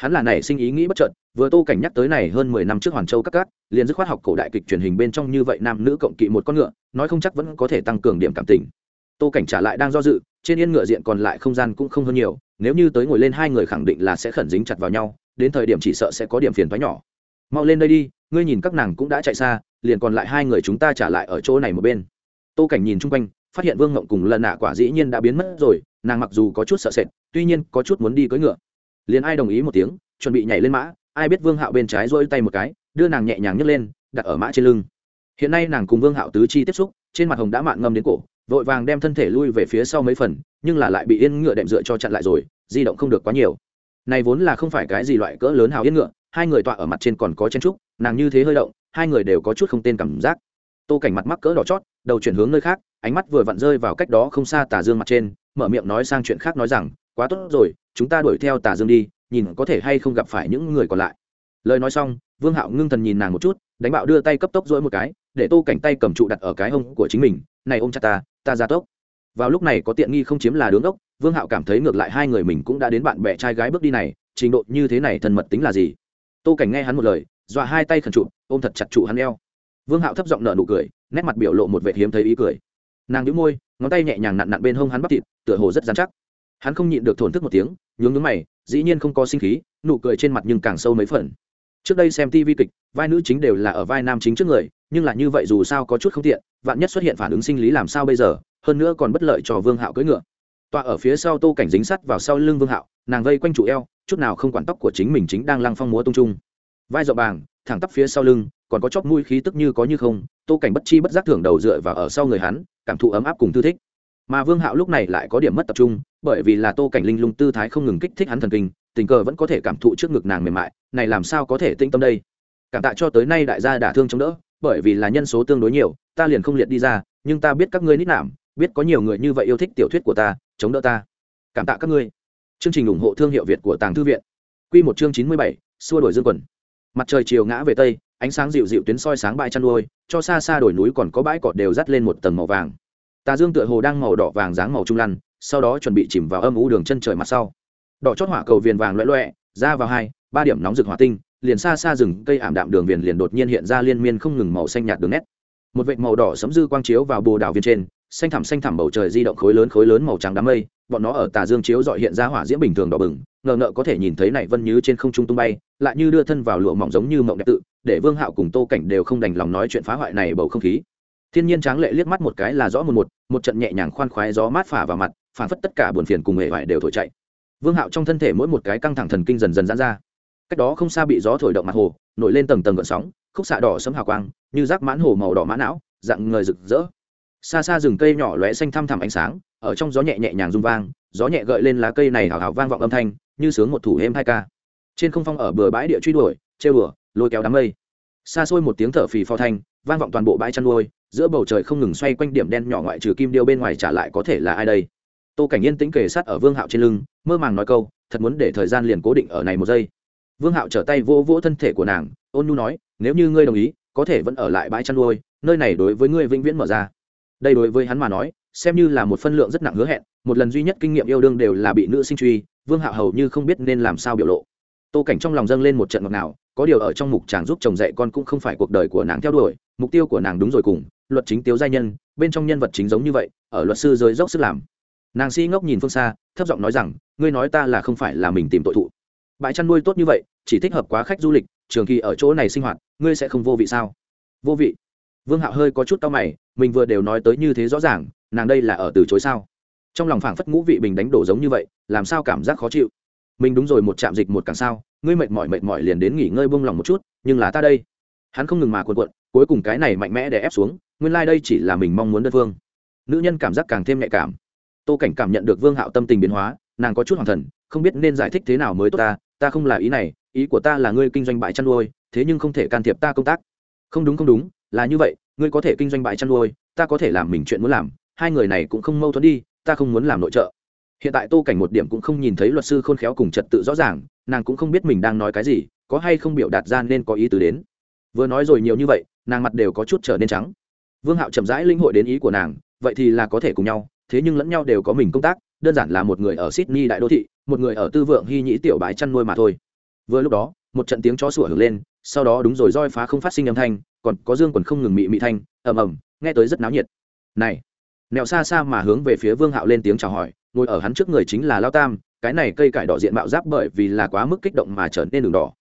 hắn là nảy sinh ý nghĩ bất chợt, vừa tô cảnh nhắc tới này hơn mười năm trước hoàn châu các cát liền dứt khoát học cổ đại kịch truyền hình bên trong như vậy nam nữ cộng kỵ một con ngựa, nói không chắc vẫn có thể tăng cường điểm cảm tình. Tô cảnh trả lại đang do dự, trên yên ngựa diện còn lại không gian cũng không hơn nhiều, nếu như tới ngồi lên hai người khẳng định là sẽ khẩn dính chặt vào nhau, đến thời điểm chỉ sợ sẽ có điểm phiền thoái nhỏ. Mau lên đây đi, ngươi nhìn các nàng cũng đã chạy xa, liền còn lại hai người chúng ta trả lại ở chỗ này một bên. Tô cảnh nhìn chung quanh, phát hiện vương ngộng cùng lần nạ quả dĩ nhiên đã biến mất rồi, nàng mặc dù có chút sợ sệt, tuy nhiên có chút muốn đi cưỡi ngựa liền ai đồng ý một tiếng, chuẩn bị nhảy lên mã, ai biết vương hạo bên trái rỗi tay một cái, đưa nàng nhẹ nhàng nhấc lên, đặt ở mã trên lưng. Hiện nay nàng cùng vương hạo tứ chi tiếp xúc, trên mặt hồng đã mạn ngâm đến cổ, vội vàng đem thân thể lui về phía sau mấy phần, nhưng là lại bị yên ngựa đệm dựa cho chặn lại rồi, di động không được quá nhiều. Này vốn là không phải cái gì loại cỡ lớn hào yên ngựa, hai người tọa ở mặt trên còn có chen trúc, nàng như thế hơi động, hai người đều có chút không tên cảm giác. Tô cảnh mặt mắc cỡ đỏ chót, đầu chuyển hướng nơi khác, ánh mắt vừa vặn rơi vào cách đó không xa tà dương mặt trên, mở miệng nói sang chuyện khác nói rằng, quá tốt rồi chúng ta đuổi theo tà dương đi, nhìn có thể hay không gặp phải những người còn lại. Lời nói xong, vương hạo ngưng thần nhìn nàng một chút, đánh bạo đưa tay cấp tốc dỗi một cái, để tô cảnh tay cầm trụ đặt ở cái hông của chính mình, này ôm chặt ta ta ra tốc. Vào lúc này có tiện nghi không chiếm là đứng ốc, vương hạo cảm thấy ngược lại hai người mình cũng đã đến bạn bè trai gái bước đi này, trình độ như thế này thân mật tính là gì? Tô cảnh nghe hắn một lời, dọa hai tay khẩn trụ, ôm thật chặt trụ hắn eo. Vương hạo thấp giọng nở nụ cười, nét mặt biểu lộ một vệ hiếm thấy ý cười. Nàng đĩu môi, ngón tay nhẹ nhàng nặn nặn bên hông hắn bắp thịt, tựa hồ rất dán chắc hắn không nhịn được thổn thức một tiếng, nhướng nhướng mày, dĩ nhiên không có sinh khí, nụ cười trên mặt nhưng càng sâu mấy phần. Trước đây xem tv kịch, vai nữ chính đều là ở vai nam chính trước người, nhưng là như vậy dù sao có chút không tiện, vạn nhất xuất hiện phản ứng sinh lý làm sao bây giờ, hơn nữa còn bất lợi cho vương hạo cưỡi ngựa. Tọa ở phía sau tô cảnh dính sắt vào sau lưng vương hạo, nàng vây quanh trụ eo, chút nào không quản tóc của chính mình chính đang lăng phong múa tung trung vai dọ bàng, thẳng tắp phía sau lưng, còn có chóp mũi khí tức như có như không, tô cảnh bất chi bất giác thưởng đầu dựa vào ở sau người hắn, cảm thụ ấm áp cùng thư thích mà vương hạo lúc này lại có điểm mất tập trung, bởi vì là tô cảnh linh lung tư thái không ngừng kích thích hắn thần kinh, tình cờ vẫn có thể cảm thụ trước ngực nàng mềm mại, này làm sao có thể tĩnh tâm đây? Cảm tạ cho tới nay đại gia đả thương chống đỡ, bởi vì là nhân số tương đối nhiều, ta liền không liệt đi ra, nhưng ta biết các ngươi nít nảm biết có nhiều người như vậy yêu thích tiểu thuyết của ta, chống đỡ ta. Cảm tạ các ngươi. Chương trình ủng hộ thương hiệu việt của tàng thư viện. Q một chương chín mươi bảy, xua đổi dương quần. Mặt trời chiều ngã về tây, ánh sáng dịu dịu tuyến soi sáng bãi chăn nuôi, cho xa xa đồi núi còn có bãi cọt đều dắt lên một tầng màu vàng tà dương tựa hồ đang màu đỏ vàng dáng màu trung lăn, sau đó chuẩn bị chìm vào âm u đường chân trời mặt sau. Đỏ chót hỏa cầu viền vàng loẹ loẹ ra vào hai, ba điểm nóng rực hỏa tinh, liền xa xa rừng cây ảm đạm đường viền liền đột nhiên hiện ra liên miên không ngừng màu xanh nhạt đường nét. Một vệt màu đỏ sấm dư quang chiếu vào bồ đào viên trên, xanh thẳm xanh thẳm bầu trời di động khối lớn khối lớn màu trắng đám mây, bọn nó ở tà dương chiếu dọi hiện ra hỏa diễm bình thường đỏ bừng, ngờ ngợ có thể nhìn thấy này vân như trên không trung tung bay, lại như đưa thân vào lụa mỏng giống như mộng đẹp tự, để vương hạo cùng tô cảnh đều không đành lòng nói chuyện phá hoại này bầu không khí thiên nhiên tráng lệ liếc mắt một cái là rõ một một một trận nhẹ nhàng khoan khoái gió mát phả vào mặt phản phất tất cả buồn phiền cùng hệ hoại đều thổi chạy. Vương hạo trong thân thể mỗi một cái căng thẳng thần kinh dần dần giãn ra. Cách đó không xa bị gió thổi động mặt hồ, nổi lên tầng tầng gợn sóng, khúc xạ đỏ sấm hào quang, như rác mãn hồ màu đỏ mã não, dạng người rực rỡ. Xa xa rừng cây nhỏ lóe xanh thăm thẳm ánh sáng, ở trong gió nhẹ nhẹ nhàng rung vang, gió nhẹ gợi lên lá cây này hào hào vang vọng âm thanh, như sướng một thủ êm hai ca. Trên không phong ở bờ bãi địa truy đuổi treo bừa lôi kéo đám mây. Xa xôi một tiếng thở phì phò thanh vang vọng toàn bộ bãi chăn nuôi giữa bầu trời không ngừng xoay quanh điểm đen nhỏ ngoại trừ kim điêu bên ngoài trả lại có thể là ai đây? Tô cảnh yên tĩnh kề sát ở vương hạo trên lưng, mơ màng nói câu, thật muốn để thời gian liền cố định ở này một giây. Vương hạo trở tay vỗ vỗ thân thể của nàng, ôn nhu nói, nếu như ngươi đồng ý, có thể vẫn ở lại bãi chăn nuôi, nơi này đối với ngươi vĩnh viễn mở ra. Đây đối với hắn mà nói, xem như là một phân lượng rất nặng hứa hẹn, một lần duy nhất kinh nghiệm yêu đương đều là bị nữ sinh truy, vương hạo hầu như không biết nên làm sao biểu lộ. Tô cảnh trong lòng dâng lên một trận ngọt nào có điều ở trong mục chàng giúp chồng dạy con cũng không phải cuộc đời của nàng theo đuổi, mục tiêu của nàng đúng rồi cùng, luật chính tiêu giai nhân, bên trong nhân vật chính giống như vậy, ở luật sư giới dốc sức làm. Nàng si ngốc nhìn phương xa, thấp giọng nói rằng, ngươi nói ta là không phải là mình tìm tội thụ. Bãi chăn nuôi tốt như vậy, chỉ thích hợp quá khách du lịch, trường kỳ ở chỗ này sinh hoạt, ngươi sẽ không vô vị sao? Vô vị. Vương hạo hơi có chút tao mày, mình vừa đều nói tới như thế rõ ràng, nàng đây là ở từ chối sao? Trong lòng phảng phất ngũ vị bình đánh đổ giống như vậy, làm sao cảm giác khó chịu? Mình đúng rồi, một chạm dịch một càng sao, ngươi mệt mỏi mệt mỏi liền đến nghỉ ngơi buông lòng một chút, nhưng là ta đây. Hắn không ngừng mà cuộn cuộn, cuối cùng cái này mạnh mẽ để ép xuống, nguyên lai、like、đây chỉ là mình mong muốn đơn phương. Nữ nhân cảm giác càng thêm nhạy cảm. Tô cảnh cảm nhận được vương hạo tâm tình biến hóa, nàng có chút hoàng thần, không biết nên giải thích thế nào mới tốt ta ta không là ý này, ý của ta là ngươi kinh doanh bãi chăn nuôi, thế nhưng không thể can thiệp ta công tác. Không đúng không đúng, là như vậy, ngươi có thể kinh doanh bãi chăn nuôi, ta có thể làm mình chuyện muốn làm, hai người này cũng không mâu thuẫn đi, ta không muốn làm nội trợ hiện tại tô cảnh một điểm cũng không nhìn thấy luật sư khôn khéo cùng trật tự rõ ràng, nàng cũng không biết mình đang nói cái gì, có hay không biểu đạt ra nên có ý tứ đến. Vừa nói rồi nhiều như vậy, nàng mặt đều có chút trở nên trắng. Vương hạo chậm rãi linh hội đến ý của nàng, vậy thì là có thể cùng nhau, thế nhưng lẫn nhau đều có mình công tác, đơn giản là một người ở sydney đại đô thị, một người ở tư vượng hy nhĩ tiểu bái chăn nuôi mà thôi. Vừa lúc đó, một trận tiếng chó sủa hưởng lên, sau đó đúng rồi roi phá không phát sinh âm thanh, còn có dương quần không ngừng mị mị thanh, ầm ầm, nghe tới rất náo nhiệt. Này nẹo xa xa mà hướng về phía vương hạo lên tiếng chào hỏi ngồi ở hắn trước người chính là lao tam, cái này cây cải đỏ diện mạo giáp bởi vì là quá mức kích động mà trở nên đường đỏ.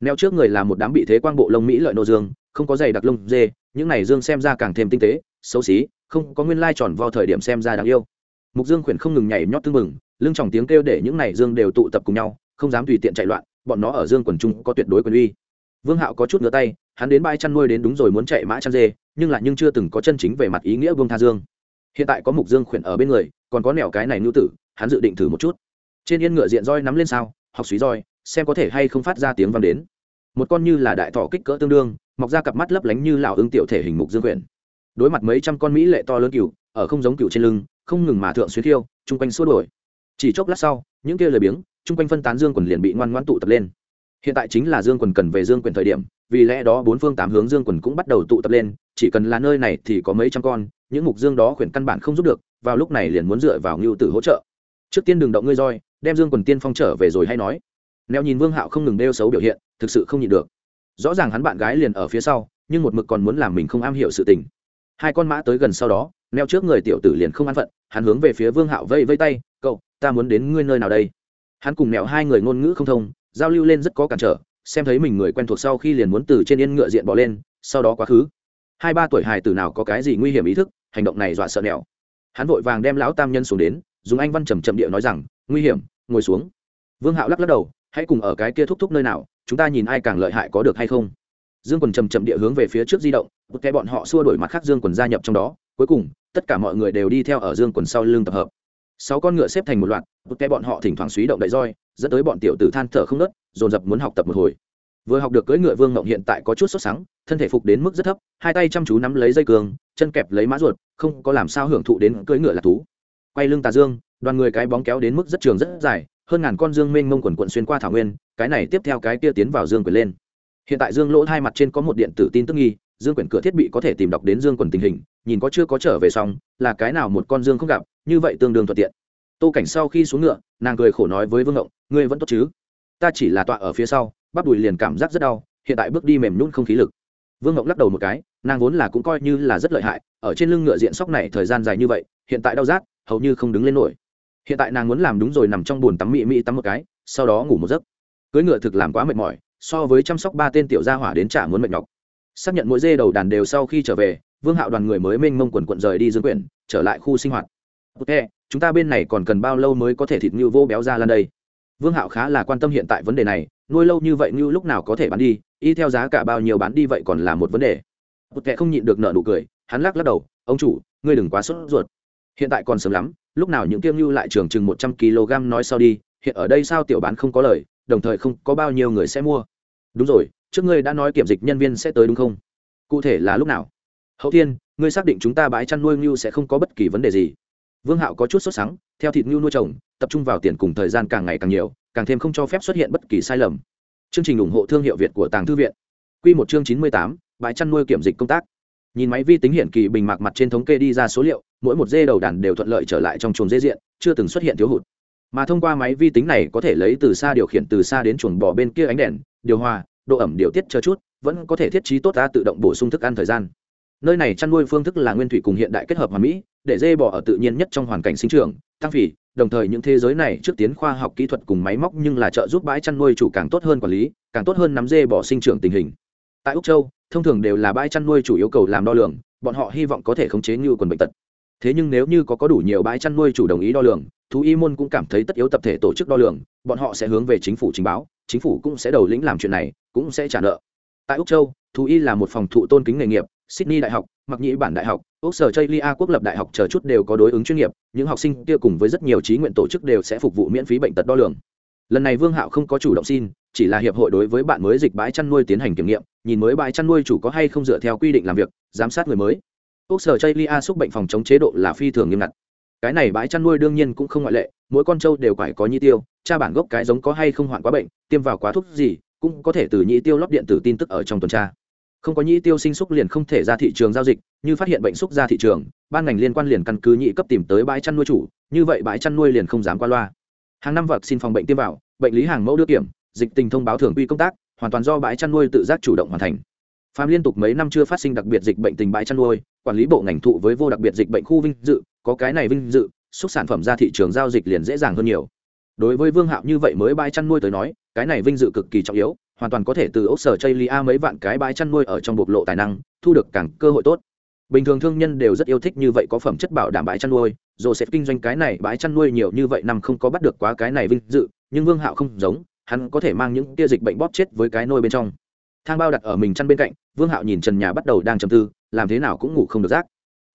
Neo trước người là một đám bị thế quang bộ lông mỹ lợi nô dương, không có giày đặc lông dê, những này dương xem ra càng thêm tinh tế, xấu xí, không có nguyên lai tròn vo thời điểm xem ra đáng yêu. Mục dương khuyển không ngừng nhảy nhót tưng mừng lưng tròng tiếng kêu để những này dương đều tụ tập cùng nhau, không dám tùy tiện chạy loạn, bọn nó ở dương quần trung có tuyệt đối quyền uy. Vương hạo có chút ngửa tay, hắn đến bãi chăn nuôi đến đúng rồi muốn chạy mã chăn dê, nhưng lại nhưng chưa từng có chân chính về mặt ý nghĩa vương tha dương hiện tại có mục dương khuyển ở bên người, còn có nẻo cái này nữ tử, hắn dự định thử một chút. Trên yên ngựa diện roi nắm lên sao, học suý roi, xem có thể hay không phát ra tiếng vang đến. Một con như là đại thọ kích cỡ tương đương, mọc ra cặp mắt lấp lánh như lão ứng tiểu thể hình mục dương quyển đối mặt mấy trăm con mỹ lệ to lớn cựu ở không giống cựu trên lưng, không ngừng mà thượng xuyến thiêu chung quanh xua đổi chỉ chốc lát sau, những kia lười biếng, chung quanh phân tán dương quần liền bị ngoan ngoãn tụ tập lên. Hiện tại chính là dương quần cần về dương quyền thời điểm, vì lẽ đó bốn phương tám hướng dương quần cũng bắt đầu tụ tập lên chỉ cần là nơi này thì có mấy trăm con, những mục dương đó khuyển căn bản không giúp được, vào lúc này liền muốn dựa vào ngưu tử hỗ trợ. Trước tiên đừng động ngươi roi, đem dương quần tiên phong trở về rồi hay nói. Neo nhìn vương hạo không ngừng đeo xấu biểu hiện, thực sự không nhịn được. Rõ ràng hắn bạn gái liền ở phía sau, nhưng một mực còn muốn làm mình không am hiểu sự tình. Hai con mã tới gần sau đó, neo trước người tiểu tử liền không an phận, hắn hướng về phía vương hạo vây vây tay, cậu, ta muốn đến ngươi nơi nào đây? Hắn cùng nẹo hai người ngôn ngữ không thông, giao lưu lên rất có cản trở, xem thấy mình người quen thuộc sau khi liền muốn từ trên yên ngựa diện bỏ lên, sau đó quá khứ hai ba tuổi hài tử nào có cái gì nguy hiểm ý thức, hành động này dọa sợ nẹo hắn vội vàng đem lão tam nhân xuống đến, dùng anh văn trầm trầm địa nói rằng, nguy hiểm, ngồi xuống. Vương hạo lắc lắc đầu, hãy cùng ở cái kia thúc thúc nơi nào, chúng ta nhìn ai càng lợi hại có được hay không. Dương quần trầm trầm địa hướng về phía trước di động, một cái bọn họ xua đổi mặt khác dương quần gia nhập trong đó. Cuối cùng, tất cả mọi người đều đi theo ở dương quần sau lưng tập hợp. Sáu con ngựa xếp thành một loạt, một cái bọn họ thỉnh thoảng suy động đại roi, dẫn tới bọn tiểu tử than thở không nớt dồn dập muốn học tập một hồi vừa học được cưỡi ngựa vương ngộng hiện tại có chút sốt sắng, thân thể phục đến mức rất thấp, hai tay chăm chú nắm lấy dây cường chân kẹp lấy mã ruột, không có làm sao hưởng thụ đến cưỡi ngựa là thú. Quay lưng tà dương, đoàn người cái bóng kéo đến mức rất trường rất dài, hơn ngàn con dương mênh mông quần quận xuyên qua thảo nguyên, cái này tiếp theo cái kia tiến vào dương quyền lên. Hiện tại dương lỗ hai mặt trên có một điện tử tin tức nghi, dương quyển cửa thiết bị có thể tìm đọc đến dương quần tình hình, nhìn có chưa có trở về xong, là cái nào một con dương không gặp, như vậy tương đương thuận tiện. Tô cảnh sau khi xuống ngựa, nàng cười khổ nói với vương ngộng ngươi vẫn tốt chứ? Ta chỉ là tọa ở phía sau bắp đùi liền cảm giác rất đau, hiện tại bước đi mềm nhún không khí lực. Vương ngộng lắc đầu một cái, nàng vốn là cũng coi như là rất lợi hại, ở trên lưng ngựa diện sóc này thời gian dài như vậy, hiện tại đau rát, hầu như không đứng lên nổi. Hiện tại nàng muốn làm đúng rồi nằm trong bồn tắm mỹ mỹ tắm một cái, sau đó ngủ một giấc. Cưới ngựa thực làm quá mệt mỏi, so với chăm sóc ba tên tiểu gia hỏa đến trả muốn mệt nhọc. Xác nhận mỗi dê đầu đàn đều sau khi trở về, vương hạo đoàn người mới mênh mông quần quận rời đi dương quyển, trở lại khu sinh hoạt. Ok chúng ta bên này còn cần bao lâu mới có thể thịt ngưu vô béo ra lan đây? Vương hạo khá là quan tâm hiện tại vấn đề này nuôi lâu như vậy như lúc nào có thể bán đi, y theo giá cả bao nhiêu bán đi vậy còn là một vấn đề. Một kẻ không nhịn được nợ nụ cười, hắn lắc lắc đầu, ông chủ, ngươi đừng quá sốt ruột. Hiện tại còn sớm lắm, lúc nào những kiêm ngưu lại trường chừng một trăm kg nói sau đi, hiện ở đây sao tiểu bán không có lời, đồng thời không có bao nhiêu người sẽ mua. Đúng rồi, trước ngươi đã nói kiểm dịch nhân viên sẽ tới đúng không? Cụ thể là lúc nào? Hậu thiên, ngươi xác định chúng ta bãi chăn nuôi ngưu sẽ không có bất kỳ vấn đề gì. Vương hạo có chút sốt sắng, theo thịt ngưu nuôi trồng, tập trung vào tiền cùng thời gian càng ngày càng nhiều càng thêm không cho phép xuất hiện bất kỳ sai lầm. Chương trình ủng hộ thương hiệu việt của tàng thư viện. Q một chương chín mươi tám, bãi chăn nuôi kiểm dịch công tác. Nhìn máy vi tính hiển kỳ bình mạc mặt trên thống kê đi ra số liệu, mỗi một dê đầu đàn đều thuận lợi trở lại trong chuồng dê diện, chưa từng xuất hiện thiếu hụt. Mà thông qua máy vi tính này có thể lấy từ xa điều khiển từ xa đến chuồng bò bên kia ánh đèn, điều hòa, độ ẩm điều tiết chờ chút, vẫn có thể thiết trí tốt ra tự động bổ sung thức ăn thời gian. Nơi này chăn nuôi phương thức là nguyên thủy cùng hiện đại kết hợp hòa mỹ để dê bò ở tự nhiên nhất trong hoàn cảnh sinh trưởng, tăng phỉ đồng thời những thế giới này trước tiến khoa học kỹ thuật cùng máy móc nhưng là trợ giúp bãi chăn nuôi chủ càng tốt hơn quản lý, càng tốt hơn nắm dê bò sinh trưởng tình hình. Tại úc châu, thông thường đều là bãi chăn nuôi chủ yêu cầu làm đo lường, bọn họ hy vọng có thể khống chế như quần bệnh tật. Thế nhưng nếu như có có đủ nhiều bãi chăn nuôi chủ đồng ý đo lường, thú y môn cũng cảm thấy tất yếu tập thể tổ chức đo lường, bọn họ sẽ hướng về chính phủ trình báo, chính phủ cũng sẽ đầu lĩnh làm chuyện này, cũng sẽ trả nợ. Tại úc châu, thú y là một phòng thụ tôn kính nghề nghiệp, sydney đại học, mặc nhĩ bản đại học úc sở chây lia quốc lập đại học chờ chút đều có đối ứng chuyên nghiệp, những học sinh kia cùng với rất nhiều trí nguyện tổ chức đều sẽ phục vụ miễn phí bệnh tật đo lường. Lần này vương hạo không có chủ động xin, chỉ là hiệp hội đối với bạn mới dịch bãi chăn nuôi tiến hành kiểm nghiệm, nhìn mới bãi chăn nuôi chủ có hay không dựa theo quy định làm việc, giám sát người mới. Úc sở chây lia xúc bệnh phòng chống chế độ là phi thường nghiêm ngặt. Cái này bãi chăn nuôi đương nhiên cũng không ngoại lệ, mỗi con trâu đều phải có nhi tiêu, cha bản gốc cái giống có hay không hoạn quá bệnh, tiêm vào quá thuốc gì, cũng có thể từ nhị tiêu lót điện tử tin tức ở trong tuần tra không có nhĩ tiêu sinh xúc liền không thể ra thị trường giao dịch như phát hiện bệnh xúc ra thị trường ban ngành liên quan liền căn cứ nhị cấp tìm tới bãi chăn nuôi chủ như vậy bãi chăn nuôi liền không dám qua loa hàng năm vật xin phòng bệnh tiêm vào bệnh lý hàng mẫu đưa kiểm dịch tình thông báo thường quy công tác hoàn toàn do bãi chăn nuôi tự giác chủ động hoàn thành Phạm liên tục mấy năm chưa phát sinh đặc biệt dịch bệnh tình bãi chăn nuôi, quản lý bộ ngành thụ với vô đặc biệt dịch bệnh khu vinh dự, có cái này vinh dự, xúc sản phẩm ra thị trường giao dịch liền dễ dàng hơn nhiều. Đối với Vương Hạo như vậy mới bãi chăn nuôi tới nói, cái này vinh dự cực kỳ trọng yếu, hoàn toàn có thể từ ốc sở Chaylia mấy vạn cái bãi chăn nuôi ở trong bộc lộ tài năng, thu được càng cơ hội tốt. Bình thường thương nhân đều rất yêu thích như vậy có phẩm chất bảo đảm bãi chăn nuôi, Joseph kinh doanh cái này bãi chăn nuôi nhiều như vậy năm không có bắt được quá cái này vinh dự, nhưng Vương Hạo không giống, hắn có thể mang những tia dịch bệnh bóp chết với cái nôi bên trong. Thang bao đặt ở mình chăn bên cạnh vương hạo nhìn trần nhà bắt đầu đang chầm tư làm thế nào cũng ngủ không được rác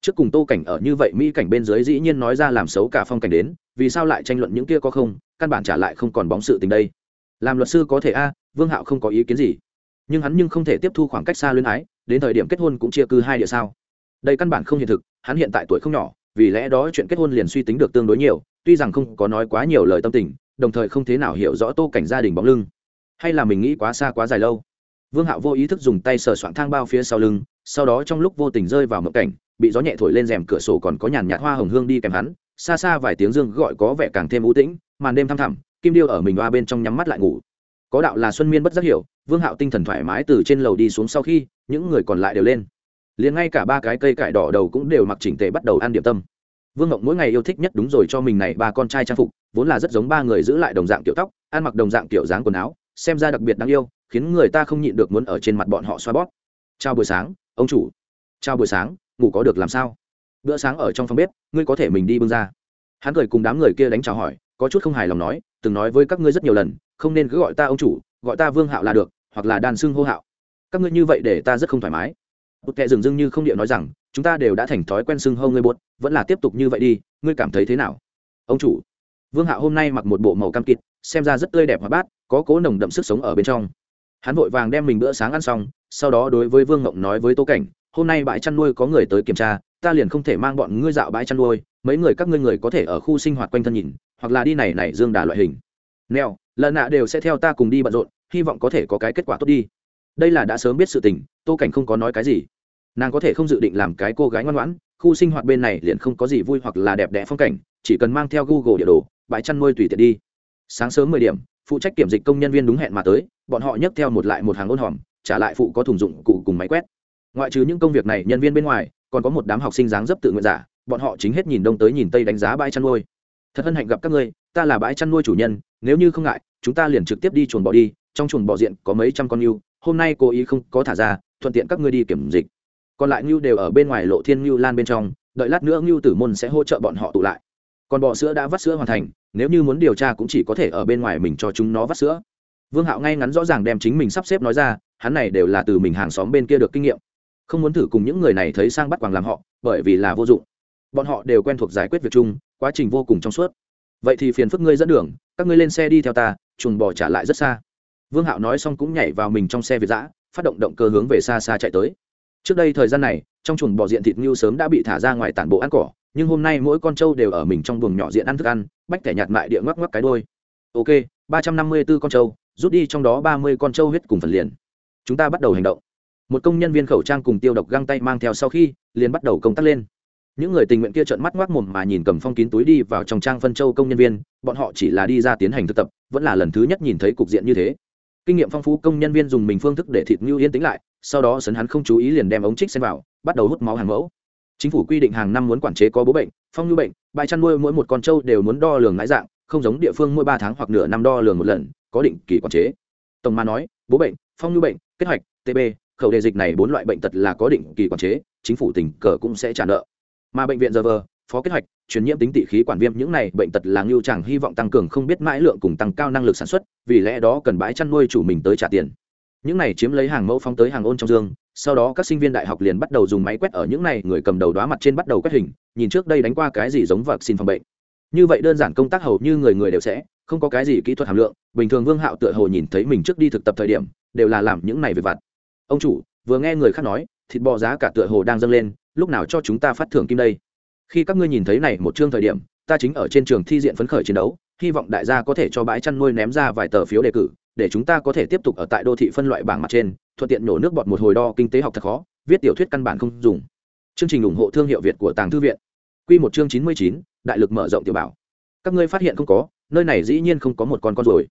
trước cùng tô cảnh ở như vậy mỹ cảnh bên dưới dĩ nhiên nói ra làm xấu cả phong cảnh đến vì sao lại tranh luận những kia có không căn bản trả lại không còn bóng sự tình đây làm luật sư có thể a, vương hạo không có ý kiến gì. Nhưng hắn nhưng không thể tiếp thu khoảng cách xa luyến ái, đến thời điểm kết hôn cũng chia cư hai địa sao. Đây căn bản không hiện thực, hắn hiện tại tuổi không nhỏ, vì lẽ đó chuyện kết hôn liền suy tính được tương đối nhiều, tuy rằng không có nói quá nhiều lời tâm tình, đồng thời không thế nào hiểu rõ tô cảnh gia đình bóng lưng. Hay là mình nghĩ quá xa quá dài lâu. Vương hạo vô ý thức dùng tay sờ soạn thang bao phía sau lưng, sau đó trong lúc vô tình rơi vào mộng cảnh, bị gió nhẹ thổi lên rèm cửa sổ còn có nhàn nhạt hoa hồng hương đi kèm hắn, xa xa vài tiếng dương gọi có vẻ càng thêm ưu tĩnh, màn đêm thăm thẳm kim điêu ở mình hoa bên trong nhắm mắt lại ngủ. Có đạo là xuân miên bất giác hiểu, vương hạo tinh thần thoải mái từ trên lầu đi xuống sau khi, những người còn lại đều lên. Liền ngay cả ba cái cây cải đỏ đầu cũng đều mặc chỉnh tề bắt đầu ăn điểm tâm. Vương ngộng mỗi ngày yêu thích nhất đúng rồi cho mình này ba con trai trang phục, vốn là rất giống ba người giữ lại đồng dạng kiểu tóc, ăn mặc đồng dạng kiểu dáng quần áo, xem ra đặc biệt đáng yêu, khiến người ta không nhịn được muốn ở trên mặt bọn họ xoa bóp. Chào buổi sáng, ông chủ. Chào buổi sáng, ngủ có được làm sao? Bữa sáng ở trong phòng bếp, ngươi có thể mình đi bưng ra. Hắn cười cùng đám người kia đánh chào hỏi, có chút không hài lòng nói từng nói với các ngươi rất nhiều lần, không nên cứ gọi ta ông chủ, gọi ta vương hạo là được, hoặc là đàn xưng hô hạo. Các ngươi như vậy để ta rất không thoải mái. Bụt kệ dừng dưng như không điệu nói rằng, chúng ta đều đã thành thói quen xưng hô ngươi bột vẫn là tiếp tục như vậy đi, ngươi cảm thấy thế nào? Ông chủ. Vương hạo hôm nay mặc một bộ màu cam kịt, xem ra rất tươi đẹp và bát, có cố nồng đậm sức sống ở bên trong. Hắn vội vàng đem mình bữa sáng ăn xong, sau đó đối với vương ngộng nói với tô cảnh hôm nay bãi chăn nuôi có người tới kiểm tra, ta liền không thể mang bọn ngươi dạo bãi chăn nuôi, mấy người các ngươi người có thể ở khu sinh hoạt quanh thân nhìn, hoặc là đi này này dương đà loại hình. Neo lần nạ đều sẽ theo ta cùng đi bận rộn, hy vọng có thể có cái kết quả tốt đi. Đây là đã sớm biết sự tình, tô cảnh không có nói cái gì. Nàng có thể không dự định làm cái cô gái ngoan ngoãn, khu sinh hoạt bên này liền không có gì vui hoặc là đẹp đẽ phong cảnh, chỉ cần mang theo google địa đồ, bãi chăn nuôi tùy tiện đi. Sáng sớm mười điểm, phụ trách kiểm dịch công nhân viên đúng hẹn mà tới, bọn họ nhấc theo một lại một hàng ôn hòm, trả lại phụ có thùng dụng cụ cùng máy quét ngoại trừ những công việc này, nhân viên bên ngoài, còn có một đám học sinh dáng dấp tự nguyện giả, bọn họ chính hết nhìn đông tới nhìn tây đánh giá bãi chăn nuôi. Thật hân hạnh gặp các ngươi, ta là bãi chăn nuôi chủ nhân, nếu như không ngại, chúng ta liền trực tiếp đi chuồn bò đi, trong chuồn bò diện có mấy trăm con ngưu hôm nay cố ý không có thả ra, thuận tiện các ngươi đi kiểm dịch. Còn lại ngưu đều ở bên ngoài lộ thiên ngưu lan bên trong, đợi lát nữa ngưu tử môn sẽ hỗ trợ bọn họ tụ lại. Còn bò sữa đã vắt sữa hoàn thành, nếu như muốn điều tra cũng chỉ có thể ở bên ngoài mình cho chúng nó vắt sữa. Vương hạo ngay ngắn rõ ràng đem chính mình sắp xếp nói ra, hắn này đều là từ mình hàng xóm bên kia được kinh nghiệm không muốn thử cùng những người này thấy sang bắt quàng làm họ, bởi vì là vô dụng. Bọn họ đều quen thuộc giải quyết việc chung, quá trình vô cùng trong suốt. Vậy thì phiền phức ngươi dẫn đường, các ngươi lên xe đi theo ta, chuồng bò trả lại rất xa. Vương hạo nói xong cũng nhảy vào mình trong xe việt giã, phát động động cơ hướng về xa xa chạy tới. Trước đây thời gian này, trong chuồng bò diện thịt ngưu sớm đã bị thả ra ngoài tản bộ ăn cỏ, nhưng hôm nay mỗi con trâu đều ở mình trong buồng nhỏ diện ăn thức ăn, bách thẻ nhạt mại địa ngoắc ngoắc cái đôi ok, ba trăm năm mươi b ố con trâu, rút đi trong đó ba mươi con trâu huyết cùng phần liền. Chúng ta bắt đầu hành động một công nhân viên khẩu trang cùng tiêu độc găng tay mang theo sau khi, liền bắt đầu công tác lên. Những người tình nguyện kia trợn mắt ngoác mồm mà nhìn cầm phong kín túi đi vào trong trang phân châu công nhân viên, bọn họ chỉ là đi ra tiến hành thực tập, vẫn là lần thứ nhất nhìn thấy cục diện như thế. Kinh nghiệm phong phú công nhân viên dùng mình phương thức để thịt ngưu yên tĩnh lại, sau đó sấn hắn không chú ý liền đem ống trích xem vào, bắt đầu hút máu hàng mẫu. Chính phủ quy định hàng năm muốn quản chế có bố bệnh, phong ngưu bệnh, bãi chăn nuôi mỗi một con trâu đều muốn đo lường ngãi dạng, không giống địa phương mỗi ba tháng hoặc nửa năm đo lường một lần, có định kỳ quản chế. Tổng mà nói, bố bệnh, phong ngưu bệnh, kết hoạch tb khẩu đề dịch này bốn loại bệnh tật là có định kỳ quản chế, chính phủ tỉnh cờ cũng sẽ trả nợ. Mà bệnh viện giờ vờ phó kế hoạch, truyền nhiễm tính tị khí quản viêm những này bệnh tật là ngưu chẳng hy vọng tăng cường không biết mãi lượng cùng tăng cao năng lực sản xuất, vì lẽ đó cần bãi chăn nuôi chủ mình tới trả tiền. Những này chiếm lấy hàng mẫu phóng tới hàng ôn trong dương, sau đó các sinh viên đại học liền bắt đầu dùng máy quét ở những này người cầm đầu đóa mặt trên bắt đầu quét hình, nhìn trước đây đánh qua cái gì giống vật xin phòng bệnh. Như vậy đơn giản công tác hầu như người người đều sẽ, không có cái gì kỹ thuật hàm lượng, bình thường vương hạo tựa hồ nhìn thấy mình trước đi thực tập thời điểm, đều là làm những này về vặt ông chủ, vừa nghe người khác nói, thịt bò giá cả tựa hồ đang dâng lên, lúc nào cho chúng ta phát thưởng kim đây? Khi các ngươi nhìn thấy này một chương thời điểm, ta chính ở trên trường thi diện phấn khởi chiến đấu, hy vọng đại gia có thể cho bãi chăn nuôi ném ra vài tờ phiếu đề cử, để chúng ta có thể tiếp tục ở tại đô thị phân loại bảng mặt trên, thuận tiện nổ nước bọt một hồi đo kinh tế học thật khó, viết tiểu thuyết căn bản không dùng. Chương trình ủng hộ thương hiệu việt của tàng thư viện. Q một chương chín mươi chín, đại lực mở rộng tiểu bảo. Các ngươi phát hiện không có, nơi này dĩ nhiên không có một con con rồi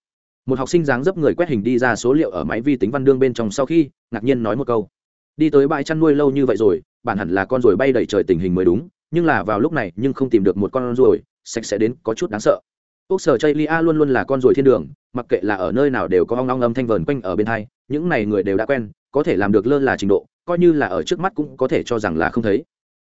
một học sinh dáng dấp người quét hình đi ra số liệu ở máy vi tính văn đương bên trong sau khi, ngạc nhiên nói một câu. Đi tới bãi chăn nuôi lâu như vậy rồi, bản hẳn là con ruồi bay đầy trời tình hình mới đúng, nhưng là vào lúc này nhưng không tìm được một con ruồi, sạch sẽ đến có chút đáng sợ. Ốc sở chây lia luôn luôn là con ruồi thiên đường, mặc kệ là ở nơi nào đều có hoang long âm thanh vờn quanh ở bên hai, những này người đều đã quen, có thể làm được lơ là trình độ, coi như là ở trước mắt cũng có thể cho rằng là không thấy.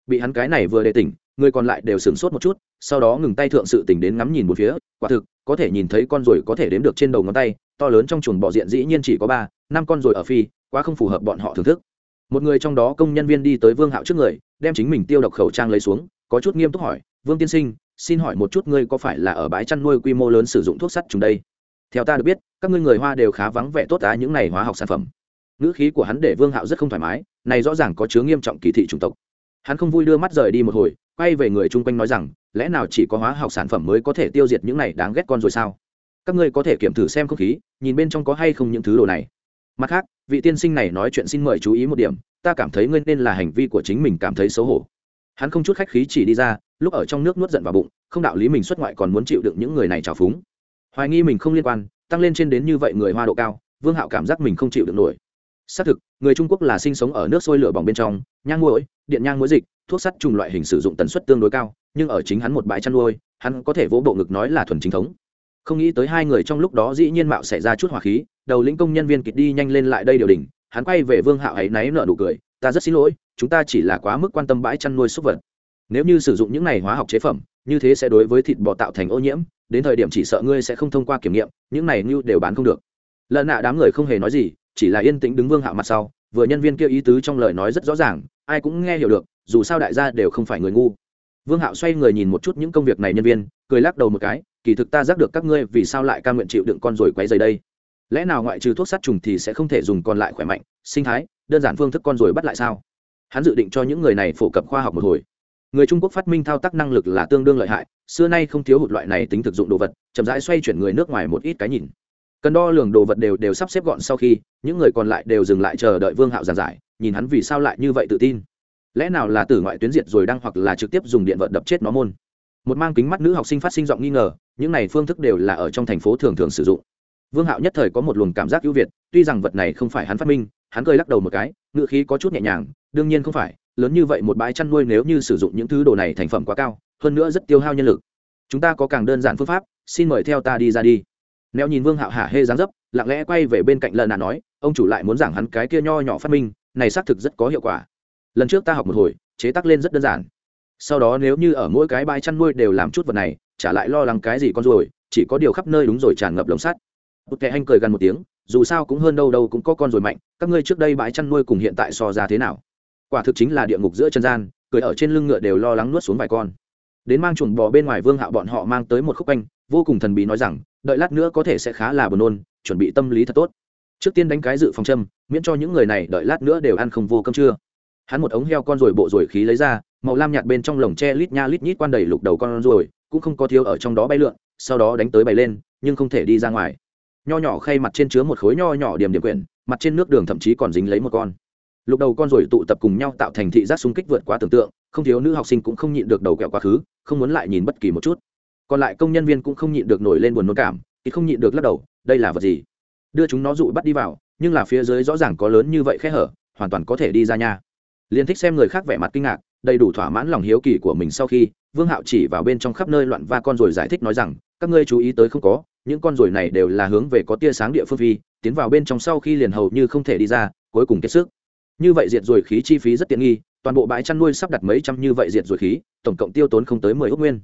Bị hắn cái này vừa đề tỉnh người còn lại đều sửng sốt một chút, sau đó ngừng tay thượng sự tỉnh đến ngắm nhìn một phía, quả thực, có thể nhìn thấy con ruồi có thể đếm được trên đầu ngón tay, to lớn trong chuồng bọ diện dĩ nhiên chỉ có ba, năm con ruồi ở phi, quá không phù hợp bọn họ thưởng thức. Một người trong đó công nhân viên đi tới vương hạo trước người, đem chính mình tiêu độc khẩu trang lấy xuống, có chút nghiêm túc hỏi, vương tiên sinh, xin hỏi một chút ngươi có phải là ở bãi chăn nuôi quy mô lớn sử dụng thuốc sắt trùng đây? Theo ta được biết, các ngươi người hoa đều khá vắng vẻ tốt á, những này hóa học sản phẩm. Ngữ khí của hắn để vương hạo rất không thoải mái, này rõ ràng có chứa nghiêm trọng kỳ thị chủng tộc hắn không vui đưa mắt rời đi một hồi, quay về người chung quanh nói rằng, lẽ nào chỉ có hóa học sản phẩm mới có thể tiêu diệt những này đáng ghét con rồi sao? Các ngươi có thể kiểm thử xem không khí, nhìn bên trong có hay không những thứ đồ này. Mặt khác, vị tiên sinh này nói chuyện xin mời chú ý một điểm, ta cảm thấy ngươi nên là hành vi của chính mình cảm thấy xấu hổ. Hắn không chút khách khí chỉ đi ra, lúc ở trong nước nuốt giận vào bụng, không đạo lý mình xuất ngoại còn muốn chịu đựng những người này trào phúng. Hoài nghi mình không liên quan, tăng lên trên đến như vậy người hoa độ cao, vương hạo cảm giác mình không chịu được nổi. Xác thực, người trung quốc là sinh sống ở nước sôi lửa bỏng bên trong nhang mũi điện nhang mũi dịch, thuốc sắt trùng loại hình sử dụng tần suất tương đối cao, nhưng ở chính hắn một bãi chăn nuôi, hắn có thể vỗ bộ ngực nói là thuần chính thống. Không nghĩ tới hai người trong lúc đó dĩ nhiên mạo xảy ra chút hỏa khí, đầu lĩnh công nhân viên kịp đi nhanh lên lại đây điều đình, hắn quay về vương hạo ấy náy nợ nụ cười, ta rất xin lỗi, chúng ta chỉ là quá mức quan tâm bãi chăn nuôi súc vật. Nếu như sử dụng những này hóa học chế phẩm, như thế sẽ đối với thịt bò tạo thành ô nhiễm, đến thời điểm chỉ sợ ngươi sẽ không thông qua kiểm nghiệm, những này như đều bán không được. Lợn nạ đám người không hề nói gì, chỉ là yên tĩnh đứng vương hạo mặt sau, vừa nhân viên kia ý tứ trong lời nói rất rõ ràng ai cũng nghe hiểu được, dù sao đại gia đều không phải người ngu. Vương hạo xoay người nhìn một chút những công việc này nhân viên, cười lắc đầu một cái, kỳ thực ta giác được các ngươi vì sao lại ca nguyện chịu đựng con rồi quấy dày đây. Lẽ nào ngoại trừ thuốc sát trùng thì sẽ không thể dùng còn lại khỏe mạnh, sinh thái, đơn giản phương thức con rồi bắt lại sao? Hắn dự định cho những người này phổ cập khoa học một hồi. Người trung quốc phát minh thao tác năng lực là tương đương lợi hại, xưa nay không thiếu hụt loại này tính thực dụng đồ vật, chậm rãi xoay chuyển người nước ngoài một ít cái nhìn cần đo lường đồ vật đều đều sắp xếp gọn sau khi, những người còn lại đều dừng lại chờ đợi vương hạo giảng giải, nhìn hắn vì sao lại như vậy tự tin. Lẽ nào là từ ngoại tuyến diệt rồi đăng hoặc là trực tiếp dùng điện vận đập chết nó môn? Một mang kính mắt nữ học sinh phát sinh giọng nghi ngờ, những này phương thức đều là ở trong thành phố thường thường sử dụng. Vương hạo nhất thời có một luồng cảm giác ưu việt, tuy rằng vật này không phải hắn phát minh, hắn cười lắc đầu một cái ngựa khí có chút nhẹ nhàng, đương nhiên không phải, lớn như vậy một bãi chăn nuôi nếu như sử dụng những thứ đồ này thành phẩm quá cao, hơn nữa rất tiêu hao nhân lực. Chúng ta có càng đơn giản phương pháp, xin mời theo ta đi ra đi neo nhìn vương hạo hả hê dáng dấp, lặng lẽ quay về bên cạnh lần nà nói, ông chủ lại muốn giảng hắn cái kia nho nhỏ phát minh, này xác thực rất có hiệu quả. Lần trước ta học một hồi, chế tác lên rất đơn giản. Sau đó nếu như ở mỗi cái bãi chăn nuôi đều làm chút vật này trả lại lo lắng cái gì con rồi chỉ có điều khắp nơi đúng rồi tràn ngập lồng sắt. Một kẻ anh cười gần một tiếng, dù sao cũng hơn đâu đâu cũng có con rồi mạnh, các ngươi trước đây bãi chăn nuôi cùng hiện tại so ra thế nào? Quả thực chính là địa ngục giữa chân gian, cười ở trên lưng ngựa đều lo lắng nuốt xuống vài con. Đến mang chuồng bò bên ngoài vương hạo bọn họ mang tới một khúc anh vô cùng thần bí nói rằng đợi lát nữa có thể sẽ khá là buồn nôn, chuẩn bị tâm lý thật tốt. Trước tiên đánh cái dự phòng châm, miễn cho những người này đợi lát nữa đều ăn không vô cơm trưa. Hắn một ống heo con rồi bộ rồi khí lấy ra, màu lam nhạt bên trong lồng tre lít nha lít nhít quan đầy lục đầu con rồi, cũng không có thiếu ở trong đó bay lượn, sau đó đánh tới bay lên, nhưng không thể đi ra ngoài. Nho nhỏ khay mặt trên chứa một khối nho nhỏ điểm điểm quyển, mặt trên nước đường thậm chí còn dính lấy một con. Lục đầu con rồi tụ tập cùng nhau tạo thành thị giác xung kích vượt quá tưởng tượng, không thiếu nữ học sinh cũng không nhịn được đầu kẹo quá khứ, không muốn lại nhìn bất kỳ một chút còn lại công nhân viên cũng không nhịn được nổi lên buồn nôn cảm, thì không nhịn được lắc đầu, đây là vật gì? Đưa chúng nó dụ bắt đi vào, nhưng là phía dưới rõ ràng có lớn như vậy khẽ hở, hoàn toàn có thể đi ra nha. Liên thích xem người khác vẻ mặt kinh ngạc, đầy đủ thỏa mãn lòng hiếu kỳ của mình sau khi, vương hạo chỉ vào bên trong khắp nơi loạn va con rồi giải thích nói rằng, các ngươi chú ý tới không có, những con ruồi này đều là hướng về có tia sáng địa phương phi, tiến vào bên trong sau khi liền hầu như không thể đi ra, cuối cùng kiệt sức. Như vậy diệt ruồi khí chi phí rất tiện nghi, toàn bộ bãi chăn nuôi sắp đặt mấy trăm như vậy diệt ruồi khí, tổng cộng tiêu tốn không tới mười ước nguyên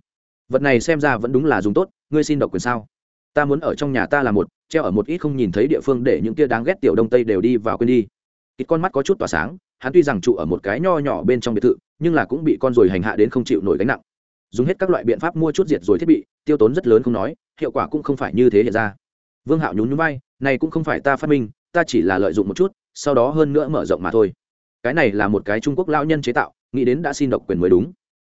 vật này xem ra vẫn đúng là dùng tốt, ngươi xin độc quyền sao? Ta muốn ở trong nhà ta là một, treo ở một ít không nhìn thấy địa phương để những kia đáng ghét tiểu đông tây đều đi vào quên đi. Ít con mắt có chút tỏa sáng, hắn tuy rằng trụ ở một cái nho nhỏ bên trong biệt thự, nhưng là cũng bị con ruồi hành hạ đến không chịu nổi gánh nặng. Dùng hết các loại biện pháp mua chút diệt rồi thiết bị, tiêu tốn rất lớn không nói, hiệu quả cũng không phải như thế hiện ra. Vương hạo nhún nhún bay này cũng không phải ta phát minh, ta chỉ là lợi dụng một chút, sau đó hơn nữa mở rộng mà thôi. Cái này là một cái trung quốc lao nhân chế tạo, nghĩ đến đã xin độc quyền mới đúng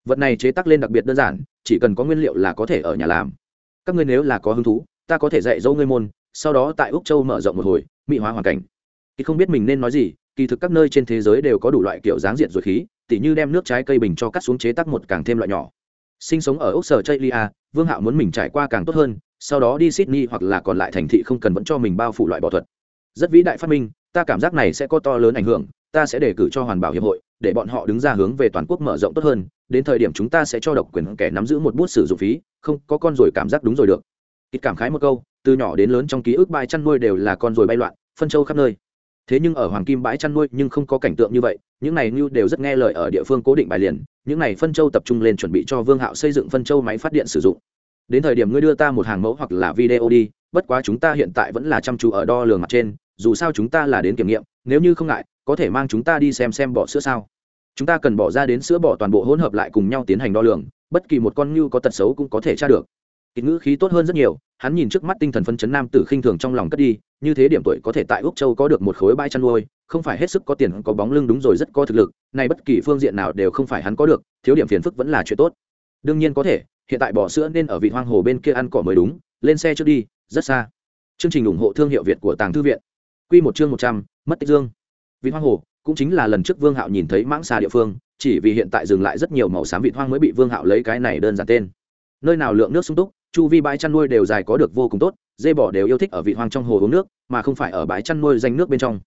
vật này chế tác lên đặc biệt đơn giản, chỉ cần có nguyên liệu là có thể ở nhà làm. Các ngươi nếu là có hứng thú, ta có thể dạy dỗ ngươi môn, sau đó tại úc châu mở rộng một hồi mỹ hóa hoàn cảnh. Thì không biết mình nên nói gì, kỳ thực các nơi trên thế giới đều có đủ loại kiểu dáng diện rồi khí, tỉ như đem nước trái cây bình cho cắt xuống chế tác một càng thêm loại nhỏ. Sinh sống ở úc sở chây lia, vương hạo muốn mình trải qua càng tốt hơn, sau đó đi sydney hoặc là còn lại thành thị không cần vẫn cho mình bao phủ loại bỏ thuật. Rất vĩ đại phát minh, ta cảm giác này sẽ có to lớn ảnh hưởng, ta sẽ đề cử cho hoàn bảo hiệp hội, để bọn họ đứng ra hướng về toàn quốc mở rộng tốt hơn đến thời điểm chúng ta sẽ cho độc quyền kẻ nắm giữ một bút sử dụng phí, không, có con rồi cảm giác đúng rồi được. Ít cảm khái một câu, từ nhỏ đến lớn trong ký ức bãi chăn nuôi đều là con rồi bay loạn, phân châu khắp nơi. Thế nhưng ở hoàng kim bãi chăn nuôi nhưng không có cảnh tượng như vậy, những này như đều rất nghe lời ở địa phương cố định bài liền, những này phân châu tập trung lên chuẩn bị cho vương hạo xây dựng phân châu máy phát điện sử dụng. Đến thời điểm ngươi đưa ta một hàng mẫu hoặc là video đi, bất quá chúng ta hiện tại vẫn là chăm chú ở đo lường mặt trên, dù sao chúng ta là đến kiểm nghiệm, nếu như không ngại, có thể mang chúng ta đi xem xem bỏ sữa sao chúng ta cần bỏ ra đến sữa bỏ toàn bộ hỗn hợp lại cùng nhau tiến hành đo lường, bất kỳ một con ngưu có tật xấu cũng có thể tra được. Kịch ngữ khí tốt hơn rất nhiều, hắn nhìn trước mắt tinh thần phân chấn nam tử khinh thường trong lòng cất đi, như thế điểm tuổi có thể tại úc châu có được một khối bãi chăn nuôi, không phải hết sức có tiền, có bóng lưng đúng rồi rất có thực lực này bất kỳ phương diện nào đều không phải hắn có được, thiếu điểm phiền phức vẫn là chuyện tốt. Đương nhiên có thể, hiện tại bỏ sữa nên ở vị hoang hồ bên kia ăn cỏ mới đúng, lên xe trước đi, rất xa. Chương trình ủng hộ thương hiệu việt của tàng thư viện. Q một chương một trăm, mất tích dương. Vị hoang hồ cũng chính là lần trước vương hạo nhìn thấy mãng xà địa phương, chỉ vì hiện tại dừng lại rất nhiều màu xám vịt hoang mới bị vương hạo lấy cái này đơn giản tên. Nơi nào lượng nước sung túc, chu vi bãi chăn nuôi đều dài có được vô cùng tốt, dê bò đều yêu thích ở vị hoang trong hồ uống nước, mà không phải ở bãi chăn nuôi danh nước bên trong.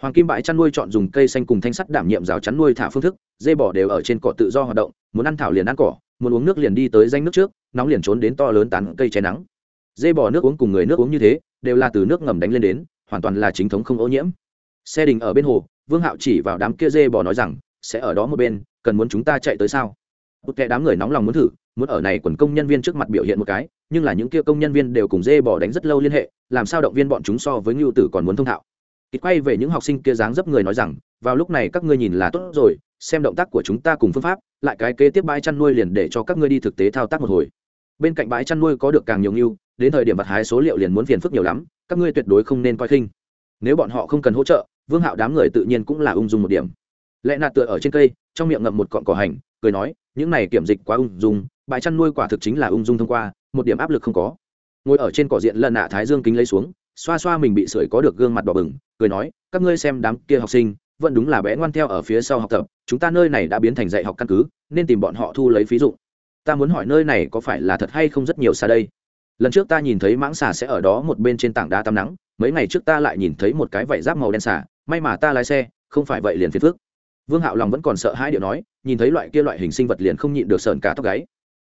Hoàng kim bãi chăn nuôi chọn dùng cây xanh cùng thanh sắt đảm nhiệm rào chắn nuôi thả phương thức, dê bò đều ở trên cỏ tự do hoạt động, muốn ăn thảo liền ăn cỏ, muốn uống nước liền đi tới danh nước trước, nóng liền trốn đến to lớn tán cây che nắng. Dê bò nước uống cùng người nước uống như thế, đều là từ nước ngầm đánh lên đến, hoàn toàn là chính thống không ô nhiễm. Xe đình ở bên hồ vương hạo chỉ vào đám kia dê bò nói rằng, sẽ ở đó một bên, cần muốn chúng ta chạy tới sao? Một kẻ đám người nóng lòng muốn thử, muốn ở này quần công nhân viên trước mặt biểu hiện một cái, nhưng là những kia công nhân viên đều cùng dê bò đánh rất lâu liên hệ, làm sao động viên bọn chúng so với ngưu tử còn muốn thông thạo. Kịch quay về những học sinh kia dáng dấp người nói rằng, vào lúc này các ngươi nhìn là tốt rồi, xem động tác của chúng ta cùng phương pháp, lại cái kế tiếp bãi chăn nuôi liền để cho các ngươi đi thực tế thao tác một hồi. Bên cạnh bãi chăn nuôi có được càng nhiều ngưu, đến thời điểm vặt hái số liệu liền muốn phiền phức nhiều lắm, các ngươi tuyệt đối không nên coi khinh. Nếu bọn họ không cần hỗ trợ vương hạo đám người tự nhiên cũng là ung dung một điểm. Lẽ nạt tựa ở trên cây, trong miệng ngậm một cọn cỏ hành, cười nói, những này kiểm dịch quá ung dung, bãi chăn nuôi quả thực chính là ung dung thông qua, một điểm áp lực không có. Ngồi ở trên cỏ diện lần nạ thái dương kính lấy xuống, xoa xoa mình bị sưởi có được gương mặt đỏ bừng, cười nói, các ngươi xem đám kia học sinh, vẫn đúng là bé ngoan theo ở phía sau học tập, chúng ta nơi này đã biến thành dạy học căn cứ, nên tìm bọn họ thu lấy phí dụng. Ta muốn hỏi nơi này có phải là thật hay không rất nhiều xa đây? Lần trước ta nhìn thấy mãng xà sẽ ở đó một bên trên tảng đá tắm nắng, mấy ngày trước ta lại nhìn thấy một cái vảy giáp màu đen xà may mà ta lái xe, không phải vậy liền phiền phước vương hạo lòng vẫn còn sợ hai điệu nói, nhìn thấy loại kia loại hình sinh vật liền không nhịn được sờn cả tóc gáy.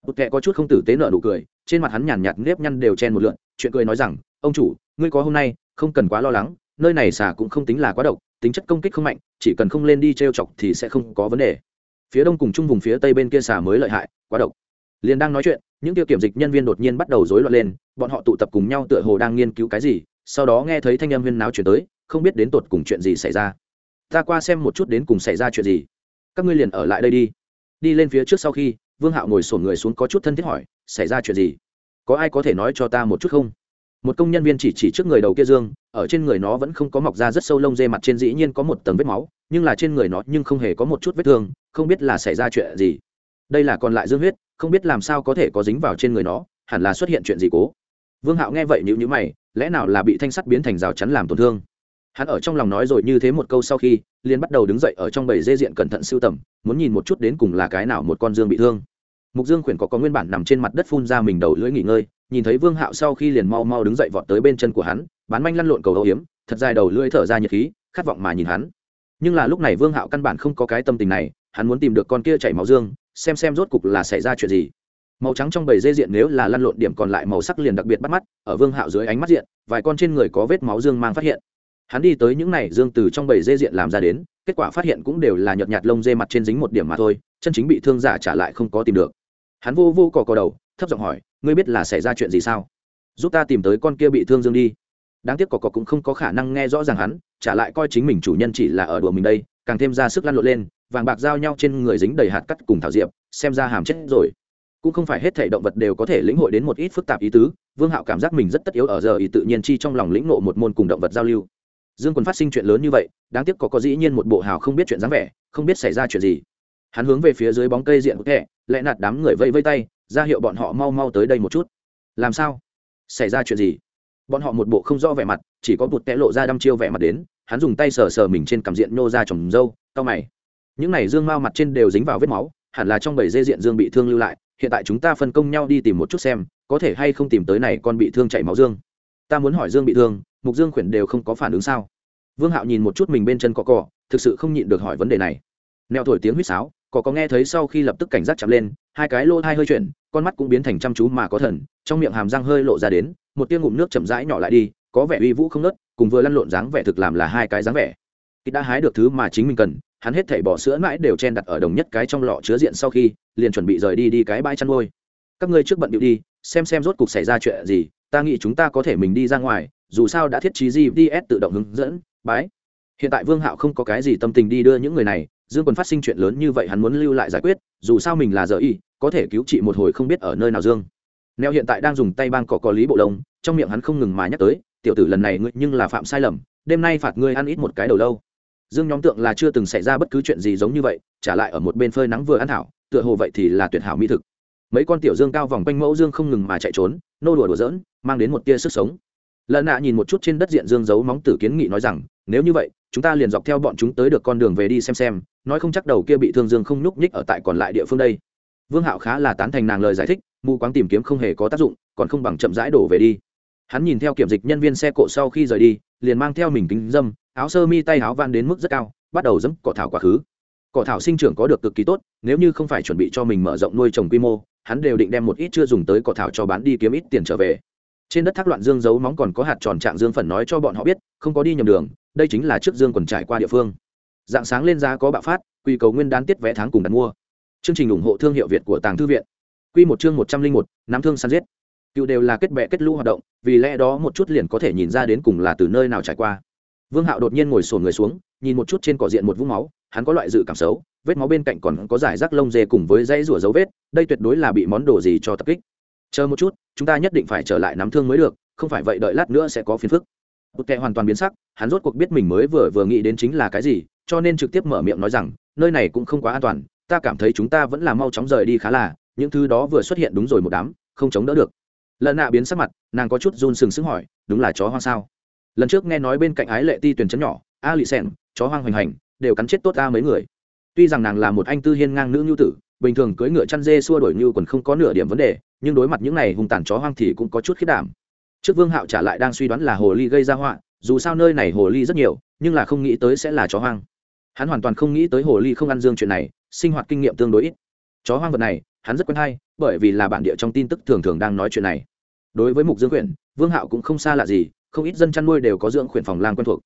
Bụt kẹ có chút không tử tế nợ nụ cười, trên mặt hắn nhàn nhạt nếp nhăn đều chen một lượn, chuyện cười nói rằng, ông chủ, ngươi có hôm nay, không cần quá lo lắng, nơi này xà cũng không tính là quá độc, tính chất công kích không mạnh, chỉ cần không lên đi t r e o chọc thì sẽ không có vấn đề. Phía đông cùng chung vùng phía tây bên kia xà mới lợi hại, quá độc. Liền đang nói chuyện, những tiêu kiểm dịch nhân viên đột nhiên bắt đầu rối loạn lên, bọn họ tụ tập cùng nhau tựa hồ đang nghiên cứu cái gì, sau đó nghe thấy thanh âm viên náo chuyển tới không biết đến tột cùng chuyện gì xảy ra. Ta qua xem một chút đến cùng xảy ra chuyện gì. Các ngươi liền ở lại đây đi. Đi lên phía trước sau khi, vương hạo ngồi sổn người xuống có chút thân thiết hỏi, xảy ra chuyện gì? Có ai có thể nói cho ta một chút không? Một công nhân viên chỉ chỉ trước người đầu kia dương, ở trên người nó vẫn không có mọc ra rất sâu lông dê mặt trên dĩ nhiên có một tầng vết máu, nhưng là trên người nó nhưng không hề có một chút vết thương, không biết là xảy ra chuyện gì. Đây là còn lại dương huyết, không biết làm sao có thể có dính vào trên người nó, hẳn là xuất hiện chuyện gì cố. Vương hạo nghe vậy nhữ nhữ mày, lẽ nào là bị thanh sắt biến thành rào chắn làm tổn thương? Hắn ở trong lòng nói rồi như thế một câu sau khi, liền bắt đầu đứng dậy ở trong bầy dê diện cẩn thận sưu tầm, muốn nhìn một chút đến cùng là cái nào một con dương bị thương. Mục dương khuyển có có nguyên bản nằm trên mặt đất phun ra mình đầu lưỡi nghỉ ngơi, nhìn thấy vương hạo sau khi liền mau mau đứng dậy vọt tới bên chân của hắn, bán manh lăn lộn cầu âu hiếm thật dài đầu lưỡi thở ra nhiệt khí, khát vọng mà nhìn hắn. Nhưng là lúc này vương hạo căn bản không có cái tâm tình này, hắn muốn tìm được con kia chảy máu dương, xem xem rốt cục là xảy ra chuyện gì. Màu trắng trong bầy dê diện nếu là lăn lộn điểm còn lại màu sắc liền đặc biệt bắt mắt, ở vương hạo dưới ánh mắt diện, vài con trên người có vết máu dương mang phát hiện hắn đi tới những này dương từ trong bầy dê diện làm ra đến, kết quả phát hiện cũng đều là nhợt nhạt lông dê mặt trên dính một điểm mà thôi, chân chính bị thương giả trả lại không có tìm được. Hắn vô vô cò cò đầu, thấp giọng hỏi, ngươi biết là xảy ra chuyện gì sao? Giúp ta tìm tới con kia bị thương dương đi. Đáng tiếc cò cò cũng không có khả năng nghe rõ ràng hắn, trả lại coi chính mình chủ nhân chỉ là ở đùa mình đây, càng thêm ra sức lăn lộn lên, vàng bạc giao nhau trên người dính đầy hạt cắt cùng thảo diệp, xem ra hàm chết rồi. Cũng không phải hết thể động vật đều có thể lĩnh hội đến một ít phức tạp ý tứ, vương hạo cảm giác mình rất tất yếu ở giờ ý tự nhiên chi trong lòng lĩnh nộ một môn cùng động vật giao lưu dương quần phát sinh chuyện lớn như vậy, đáng tiếc có có dĩ nhiên một bộ hào không biết chuyện dáng vẻ, không biết xảy ra chuyện gì. Hắn hướng về phía dưới bóng cây diện của kẻ, lẽ nạt đám người vây vây tay, ra hiệu bọn họ mau mau tới đây một chút. Làm sao? Xảy ra chuyện gì? Bọn họ một bộ không rõ vẻ mặt, chỉ có bụt tẽ lộ ra đăm chiêu vẻ mặt đến, hắn dùng tay sờ sờ mình trên cằm diện nhô ra trồng dâu, cau mày. Những này dương mao mặt trên đều dính vào vết máu, hẳn là trong bảy dây diện dương bị thương lưu lại, hiện tại chúng ta phân công nhau đi tìm một chút xem, có thể hay không tìm tới này con bị thương chảy máu dương. Ta muốn hỏi dương bị thương mục dương khuyển đều không có phản ứng sao? Vương hạo nhìn một chút mình bên chân cọ cọ, thực sự không nhịn được hỏi vấn đề này. Neo thổi tiếng huýt sáo, cọ có nghe thấy sau khi lập tức cảnh giác chạm lên, hai cái lô thai hơi chuyển, con mắt cũng biến thành chăm chú mà có thần, trong miệng hàm răng hơi lộ ra đến, một tiếng ngụm nước chậm rãi nhỏ lại đi, có vẻ uy vũ không nớt cùng vừa lăn lộn dáng vẻ thực làm là hai cái dáng vẻ. Kịch đã hái được thứ mà chính mình cần, hắn hết thảy bỏ sữa mãi đều chen đặt ở đồng nhất cái trong lọ chứa diện sau khi, liền chuẩn bị rời đi đi cái bãi chăn nuôi. Các ngươi trước bận điệu đi, xem xem rốt cục xảy ra chuyện gì, ta nghĩ chúng ta có thể mình đi ra ngoài dù sao đã thiết trí gps tự động hướng dẫn, bái. Hiện tại vương hạo không có cái gì tâm tình đi đưa những người này, dương Quân phát sinh chuyện lớn như vậy hắn muốn lưu lại giải quyết, dù sao mình là giờ y, có thể cứu trị một hồi không biết ở nơi nào dương. Neo hiện tại đang dùng tay bang cỏ có lý bộ lông, trong miệng hắn không ngừng mà nhắc tới, tiểu tử lần này ngươi nhưng là phạm sai lầm, đêm nay phạt ngươi ăn ít một cái đầu lâu. Dương nhóm tượng là chưa từng xảy ra bất cứ chuyện gì giống như vậy, trả lại ở một bên phơi nắng vừa ăn thảo tựa hồ vậy thì là tuyệt hảo mỹ thực. Mấy con tiểu dương cao vòng quanh mẫu dương không ngừng mà chạy trốn, nô đùa đùa giỡn, mang đến một tia sức sống lợn nạ nhìn một chút trên đất diện dương giấu móng tử kiến nghị nói rằng, nếu như vậy, chúng ta liền dọc theo bọn chúng tới được con đường về đi xem xem, nói không chắc đầu kia bị thương dương không nhúc nhích ở tại còn lại địa phương đây. Vương hạo khá là tán thành nàng lời giải thích, mù quáng tìm kiếm không hề có tác dụng, còn không bằng chậm rãi đổ về đi. Hắn nhìn theo kiểm dịch nhân viên xe cộ sau khi rời đi, liền mang theo mình kính dâm, áo sơ mi tay áo van đến mức rất cao, bắt đầu dẫm cỏ thảo quá khứ. Cỏ thảo sinh trưởng có được cực kỳ tốt, nếu như không phải chuẩn bị cho mình mở rộng nuôi trồng quy mô, hắn đều định đem một ít chưa dùng tới cỏ thảo cho bán đi kiếm ít tiền trở về trên đất thác loạn dương giấu móng còn có hạt tròn trạng dương phần nói cho bọn họ biết, không có đi nhầm đường, đây chính là trước dương quần trải qua địa phương. Dạng sáng lên giá có bạo phát, quy cầu nguyên đán tiết vé tháng cùng đặt mua. Chương trình ủng hộ thương hiệu việt của tàng thư viện. Quy một chương một trăm linh một, nắm thương săn giết. Cựu đều là kết bệ kết lũ hoạt động, vì lẽ đó một chút liền có thể nhìn ra đến cùng là từ nơi nào trải qua. Vương hạo đột nhiên ngồi sổn người xuống, nhìn một chút trên cỏ diện một vũng máu, hắn có loại dự cảm xấu, vết máu bên cạnh còn có giải rác lông dê cùng với dãy rủa dấu vết, đây tuyệt đối là bị món đồ gì cho tập kích chờ một chút, chúng ta nhất định phải trở lại nắm thương mới được, không phải vậy đợi lát nữa sẽ có phiền phức. Bụt tệ hoàn toàn biến sắc, hắn rốt cuộc biết mình mới vừa vừa nghĩ đến chính là cái gì, cho nên trực tiếp mở miệng nói rằng, nơi này cũng không quá an toàn, ta cảm thấy chúng ta vẫn là mau chóng rời đi khá là, những thứ đó vừa xuất hiện đúng rồi một đám, không chống đỡ được. Lần nạ biến sắc mặt, nàng có chút run sừng sững hỏi, đúng là chó hoang sao? Lần trước nghe nói bên cạnh ái lệ ti tuyển chấn nhỏ, a lị xẻng chó hoang hoành hành, đều cắn chết tốt ta mấy người. Tuy rằng nàng là một anh tư hiên ngang nữ nhu tử, bình thường cưỡi ngựa chăn dê xua đổi như còn không có nửa điểm vấn đề nhưng đối mặt những này hung tàn chó hoang thì cũng có chút khiết đảm. Trước vương hạo trả lại đang suy đoán là hồ ly gây ra họa, dù sao nơi này hồ ly rất nhiều, nhưng là không nghĩ tới sẽ là chó hoang. Hắn hoàn toàn không nghĩ tới hồ ly không ăn dương chuyện này, sinh hoạt kinh nghiệm tương đối ít. Chó hoang vật này, hắn rất quen hay, bởi vì là bản địa trong tin tức thường thường đang nói chuyện này. Đối với mục dương quyển, vương hạo cũng không xa lạ gì, không ít dân chăn nuôi đều có dưỡng khuyển phòng lang quen thuộc.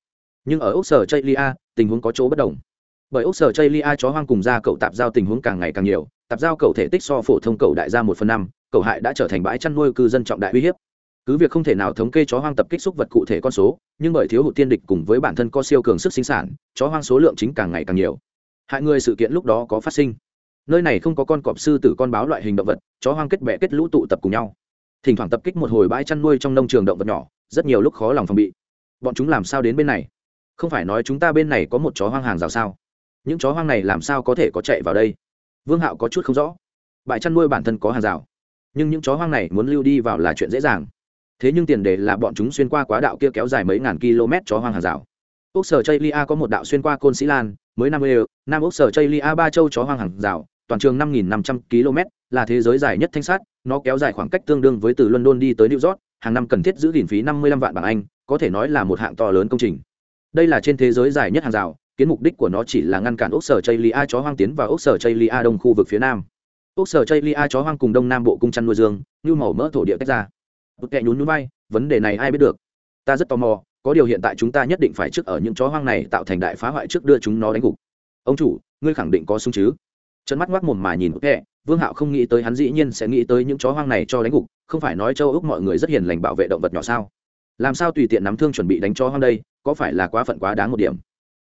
Nhưng ở ốc sở chây lia, tình huống có chỗ bất đồng. Bởi ốc sở chây lia chó hoang cùng da cậu tạp giao tình huống càng ngày càng nhiều, tạp giao cậu thể tích so phổ thông cậu đại gia một phần năm Cầu hại đã trở thành bãi chăn nuôi cư dân trọng đại uy hiếp. Cứ việc không thể nào thống kê chó hoang tập kích xúc vật cụ thể con số, nhưng bởi thiếu hụt tiên địch cùng với bản thân có siêu cường sức sinh sản, chó hoang số lượng chính càng ngày càng nhiều. Hại người sự kiện lúc đó có phát sinh. Nơi này không có con cọp sư tử con báo loại hình động vật, chó hoang kết bẹ kết lũ tụ tập cùng nhau. Thỉnh thoảng tập kích một hồi bãi chăn nuôi trong nông trường động vật nhỏ, rất nhiều lúc khó lòng phòng bị. Bọn chúng làm sao đến bên này? Không phải nói chúng ta bên này có một chó hoang hàng rào sao? Những chó hoang này làm sao có thể có chạy vào đây? Vương hạo có chút không rõ. Bãi chăn nuôi bản thân có hàng rào nhưng những chó hoang này muốn lưu đi vào là chuyện dễ dàng. Thế nhưng tiền đề là bọn chúng xuyên qua quá đạo kia kéo dài mấy ngàn km chó hoang hàng rào. Ốc sở chây lia có một đạo xuyên qua côn sĩ lan, mới năm mươi nam ốc sở chây lia ba châu chó hoang hàng rào, toàn trường năm nghìn năm trăm km, là thế giới dài nhất thanh sát, nó kéo dài khoảng cách tương đương với từ london đi tới new york, hàng năm cần thiết giữ gìn phí năm mươi lăm vạn bảng anh, có thể nói là một hạng to lớn công trình. Đây là trên thế giới dài nhất hàng rào, kiến mục đích của nó chỉ là ngăn cản ốc sở chây lia chó hoang tiến vào ốc sở chây lia đông khu vực phía nam. Úc sở chây lia chó hoang cùng đông nam bộ cung chăn nuôi dương, như màu mỡ thổ địa tách ra. Bực kẹ nhún núi bay vấn đề này ai biết được? Ta rất tò mò, có điều hiện tại chúng ta nhất định phải trước ở những chó hoang này tạo thành đại phá hoại trước đưa chúng nó đánh gục. Ông chủ, ngươi khẳng định có súng chứ? Chân mắt ngoác mồm mà nhìn bức kẹ vương hạo không nghĩ tới hắn dĩ nhiên sẽ nghĩ tới những chó hoang này cho đánh gục, không phải nói châu úc mọi người rất hiền lành bảo vệ động vật nhỏ sao? Làm sao tùy tiện nắm thương chuẩn bị đánh chó hoang đây, có phải là quá phận quá đáng một điểm?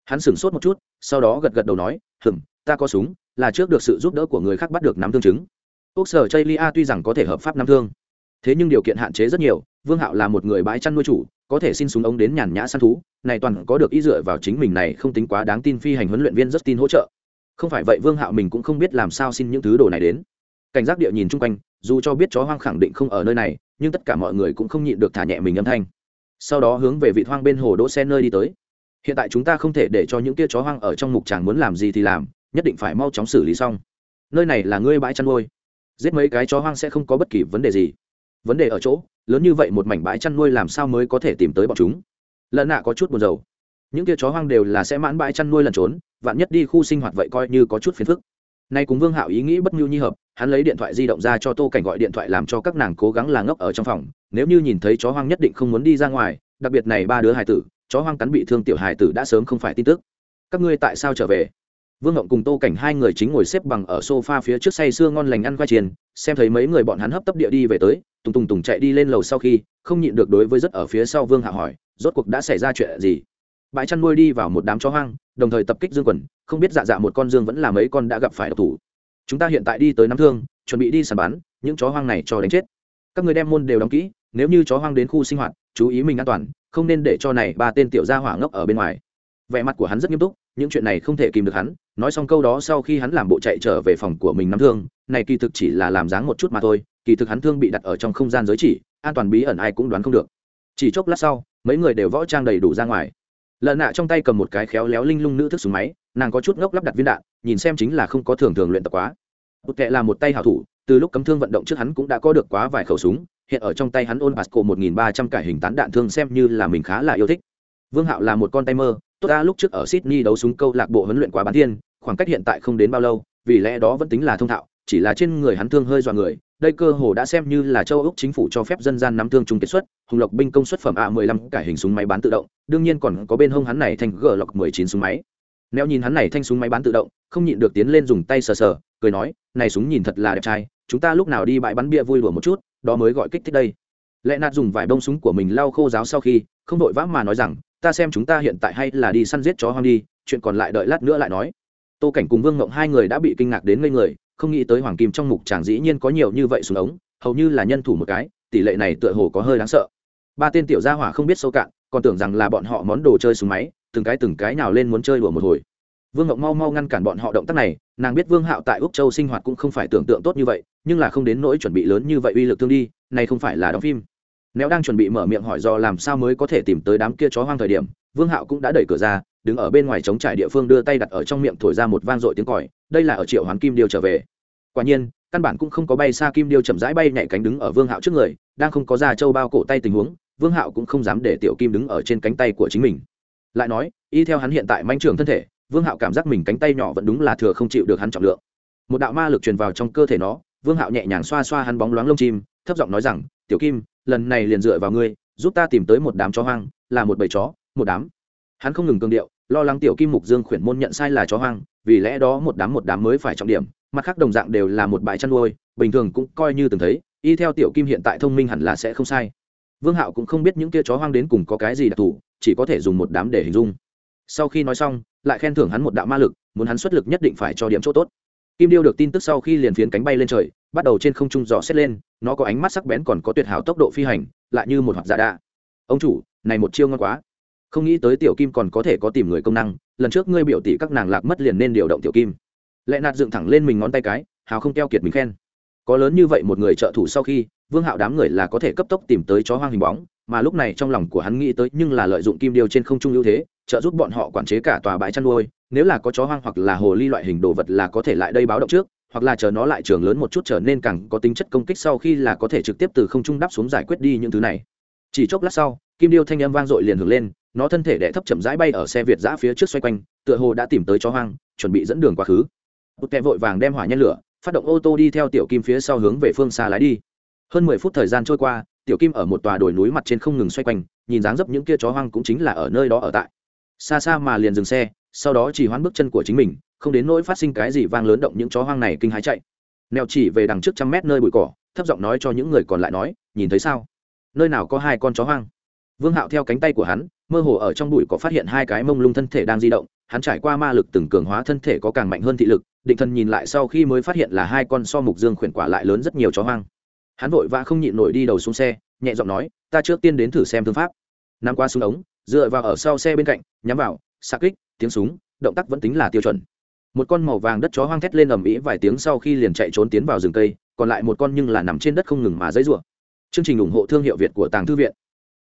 Hắn sửng sốt một chút, sau đó gật gật đầu nói hừng ta có súng là trước được sự giúp đỡ của người khác bắt được nắm thương chứng. Quốc sở chây lia tuy rằng có thể hợp pháp nắm thương, thế nhưng điều kiện hạn chế rất nhiều, vương hạo là một người bãi chăn nuôi chủ, có thể xin súng ống đến nhàn nhã săn thú, này toàn có được ý dựa vào chính mình này không tính quá đáng tin phi hành huấn luyện viên rất tin hỗ trợ. Không phải vậy vương hạo mình cũng không biết làm sao xin những thứ đồ này đến. Cảnh giác địa nhìn chung quanh, dù cho biết chó hoang khẳng định không ở nơi này, nhưng tất cả mọi người cũng không nhịn được thả nhẹ mình âm thanh. Sau đó hướng về vị hoang bên hồ đỗ xe nơi đi tới. Hiện tại chúng ta không thể để cho những kia chó hoang ở trong mục chàng muốn làm gì thì làm nhất định phải mau chóng xử lý xong. Nơi này là ngươi bãi chăn nuôi. Giết mấy cái chó hoang sẽ không có bất kỳ vấn đề gì. Vấn đề ở chỗ, lớn như vậy một mảnh bãi chăn nuôi làm sao mới có thể tìm tới bọn chúng? Lần nạ có chút buồn rầu. Những kia chó hoang đều là sẽ mãn bãi chăn nuôi lần trốn, vạn nhất đi khu sinh hoạt vậy coi như có chút phiền phức. Nay cùng vương hạo ý nghĩ bất nhu nhi hợp, hắn lấy điện thoại di động ra cho tô cảnh gọi điện thoại làm cho các nàng cố gắng là ngốc ở trong phòng, nếu như nhìn thấy chó hoang nhất định không muốn đi ra ngoài, đặc biệt này ba đứa hải tử, chó hoang cắn bị thương tiểu hải tử đã sớm không phải tin tức. Các ngươi tại sao trở về? Vương ngộng cùng tô cảnh hai người chính ngồi xếp bằng ở sofa phía trước say sưa ngon lành ăn khoai chiên, xem thấy mấy người bọn hắn hấp tấp địa đi về tới, tùng tùng tùng chạy đi lên lầu sau khi, không nhịn được đối với rất ở phía sau vương hạ hỏi, rốt cuộc đã xảy ra chuyện gì? Bãi chăn nuôi đi vào một đám chó hoang, đồng thời tập kích dương quần không biết dạ dạ một con dương vẫn là mấy con đã gặp phải độc thủ. Chúng ta hiện tại đi tới nắm thương, chuẩn bị đi sàn bắn, những chó hoang này cho đánh chết. Các người đem môn đều đóng kỹ, nếu như chó hoang đến khu sinh hoạt, chú ý mình an toàn, không nên để cho này ba tên tiểu gia hỏa ngốc ở bên ngoài. Vẻ mặt của hắn rất nghiêm túc những chuyện này không thể kìm được hắn, nói xong câu đó sau khi hắn làm bộ chạy trở về phòng của mình nắm thương, này kỳ thực chỉ là làm dáng một chút mà thôi, kỳ thực hắn thương bị đặt ở trong không gian giới chỉ, an toàn bí ẩn ai cũng đoán không được. Chỉ chốc lát sau, mấy người đều võ trang đầy đủ ra ngoài. Lợn nạ trong tay cầm một cái khéo léo linh lung nữ thức súng máy, nàng có chút ngốc lắp đặt viên đạn, nhìn xem chính là không có thường thường luyện tập quá. Bụt kệ là một tay hảo thủ, từ lúc cấm thương vận động trước hắn cũng đã có được quá vài khẩu súng, hiện ở trong tay hắn ôn pasco một nghìn ba trăm cải hình tán đạn thương xem như là mình khá là yêu thích. Vương hạo là một con tay mơ tốt ta lúc trước ở sydney đấu súng câu lạc bộ huấn luyện quá bán thiên khoảng cách hiện tại không đến bao lâu, vì lẽ đó vẫn tính là thông thạo, chỉ là trên người hắn thương hơi dọa người, đây cơ hồ đã xem như là châu úc chính phủ cho phép dân gian nắm thương trung kết xuất, hùng lộc binh công suất phẩm a 15 cải hình súng máy bán tự động, đương nhiên còn có bên hông hắn này thành gờ lộc 19 súng máy. Nếu nhìn hắn này thanh súng máy bán tự động, không nhịn được tiến lên dùng tay sờ sờ, cười nói, này súng nhìn thật là đẹp trai, chúng ta lúc nào đi bãi bắn bia vui đùa một chút, đó mới gọi kích thích đây. Lẽ nạt dùng vài bông súng của mình lau khô giáo sau khi, không đội vã mà nói rằng ta xem chúng ta hiện tại hay là đi săn giết chó hoang đi, chuyện còn lại đợi lát nữa lại nói. Tô cảnh cùng vương ngộng hai người đã bị kinh ngạc đến ngây người, không nghĩ tới hoàng kim trong mục chàng dĩ nhiên có nhiều như vậy xuống ống, hầu như là nhân thủ một cái, tỷ lệ này tựa hồ có hơi đáng sợ. Ba tên tiểu gia hỏa không biết sâu cạn, còn tưởng rằng là bọn họ món đồ chơi súng máy, từng cái từng cái nào lên muốn chơi đùa một hồi. Vương ngộng mau mau ngăn cản bọn họ động tác này, nàng biết vương hạo tại úc châu sinh hoạt cũng không phải tưởng tượng tốt như vậy, nhưng là không đến nỗi chuẩn bị lớn như vậy uy lực thương đi, này không phải là đóng phim nếu đang chuẩn bị mở miệng hỏi do làm sao mới có thể tìm tới đám kia chó hoang thời điểm, vương hạo cũng đã đẩy cửa ra, đứng ở bên ngoài trống trải địa phương đưa tay đặt ở trong miệng thổi ra một vang dội tiếng còi, đây là ở triệu hoán kim điêu trở về. Quả nhiên, căn bản cũng không có bay xa kim điêu chậm rãi bay nhảy cánh đứng ở vương hạo trước người, đang không có ra châu bao cổ tay tình huống, vương hạo cũng không dám để tiểu kim đứng ở trên cánh tay của chính mình. Lại nói, y theo hắn hiện tại manh trường thân thể, vương hạo cảm giác mình cánh tay nhỏ vẫn đúng là thừa không chịu được hắn trọng lượng. Một đạo ma lực truyền vào trong cơ thể nó, vương hạo nhẹ nhàng xoa xoa hắn bóng loáng lông chim, thấp giọng nói rằng, tiểu kim lần này liền dựa vào ngươi, giúp ta tìm tới một đám chó hoang, là một bầy chó, một đám. Hắn không ngừng cương điệu, lo lắng tiểu kim mục dương khuyển môn nhận sai là chó hoang, vì lẽ đó một đám một đám mới phải trọng điểm, mặt khác đồng dạng đều là một bãi chăn nuôi, bình thường cũng coi như từng thấy, y theo tiểu kim hiện tại thông minh hẳn là sẽ không sai. Vương hạo cũng không biết những kia chó hoang đến cùng có cái gì đặc thù, chỉ có thể dùng một đám để hình dung. Sau khi nói xong, lại khen thưởng hắn một đạo ma lực, muốn hắn xuất lực nhất định phải cho điểm chỗ tốt kim điêu được tin tức sau khi liền phiến cánh bay lên trời, bắt đầu trên không trung dò xét lên, nó có ánh mắt sắc bén còn có tuyệt hảo tốc độ phi hành, lại như một hoạt dạ giả đa ông chủ, này một chiêu ngon quá. Không nghĩ tới tiểu kim còn có thể có tìm người công năng, lần trước ngươi biểu tỷ các nàng lạc mất liền nên điều động tiểu kim. Lệ nạt dựng thẳng lên mình ngón tay cái, hào không keo kiệt mình khen. Có lớn như vậy một người trợ thủ sau khi, vương hạo đám người là có thể cấp tốc tìm tới chó hoang hình bóng, mà lúc này trong lòng của hắn nghĩ tới nhưng là lợi dụng kim điêu trên không trung ưu thế, trợ giúp bọn họ quản chế cả tòa bãi chăn nuôi nếu là có chó hoang hoặc là hồ ly loại hình đồ vật là có thể lại đây báo động trước, hoặc là chờ nó lại trường lớn một chút trở nên càng có tính chất công kích sau khi là có thể trực tiếp từ không trung đắp xuống giải quyết đi những thứ này. Chỉ chốc lát sau, kim điêu thanh âm vang dội liền hưởng lên, nó thân thể đẻ thấp chậm rãi bay ở xe việt giã phía trước xoay quanh, tựa hồ đã tìm tới chó hoang, chuẩn bị dẫn đường quá khứ. Một kẹ vội vàng đem hỏa nhen lửa, phát động ô tô đi theo tiểu kim phía sau hướng về phương xa lái đi. Hơn mười phút thời gian trôi qua, tiểu kim ở một tòa đồi núi mặt trên không ngừng xoay quanh, nhìn dáng dấp những kia chó hoang cũng chính là ở nơi đó ở tại. Xa xa mà liền dừng xe sau đó chỉ hoán bước chân của chính mình, không đến nỗi phát sinh cái gì vang lớn động những chó hoang này kinh hái chạy. Nèo chỉ về đằng trước trăm mét nơi bụi cỏ, thấp giọng nói cho những người còn lại nói, nhìn thấy sao? Nơi nào có hai con chó hoang? Vương hạo theo cánh tay của hắn, mơ hồ ở trong bụi có phát hiện hai cái mông lung thân thể đang di động, hắn trải qua ma lực từng cường hóa thân thể có càng mạnh hơn thị lực, định thần nhìn lại sau khi mới phát hiện là hai con so mục dương khuyển quả lại lớn rất nhiều chó hoang. Hắn vội vã không nhịn nổi đi đầu xuống xe, nhẹ giọng nói, ta trước tiên đến thử xem thương pháp. Nằm qua xuống ống, dựa vào ở sau xe bên cạnh, nhắm vào xa kích tiếng súng, động tác vẫn tính là tiêu chuẩn. Một con màu vàng đất chó hoang thét lên ầm ĩ vài tiếng sau khi liền chạy trốn tiến vào rừng cây, còn lại một con nhưng là nằm trên đất không ngừng mà dãy rủa. Chương trình ủng hộ thương hiệu việt của tàng thư viện.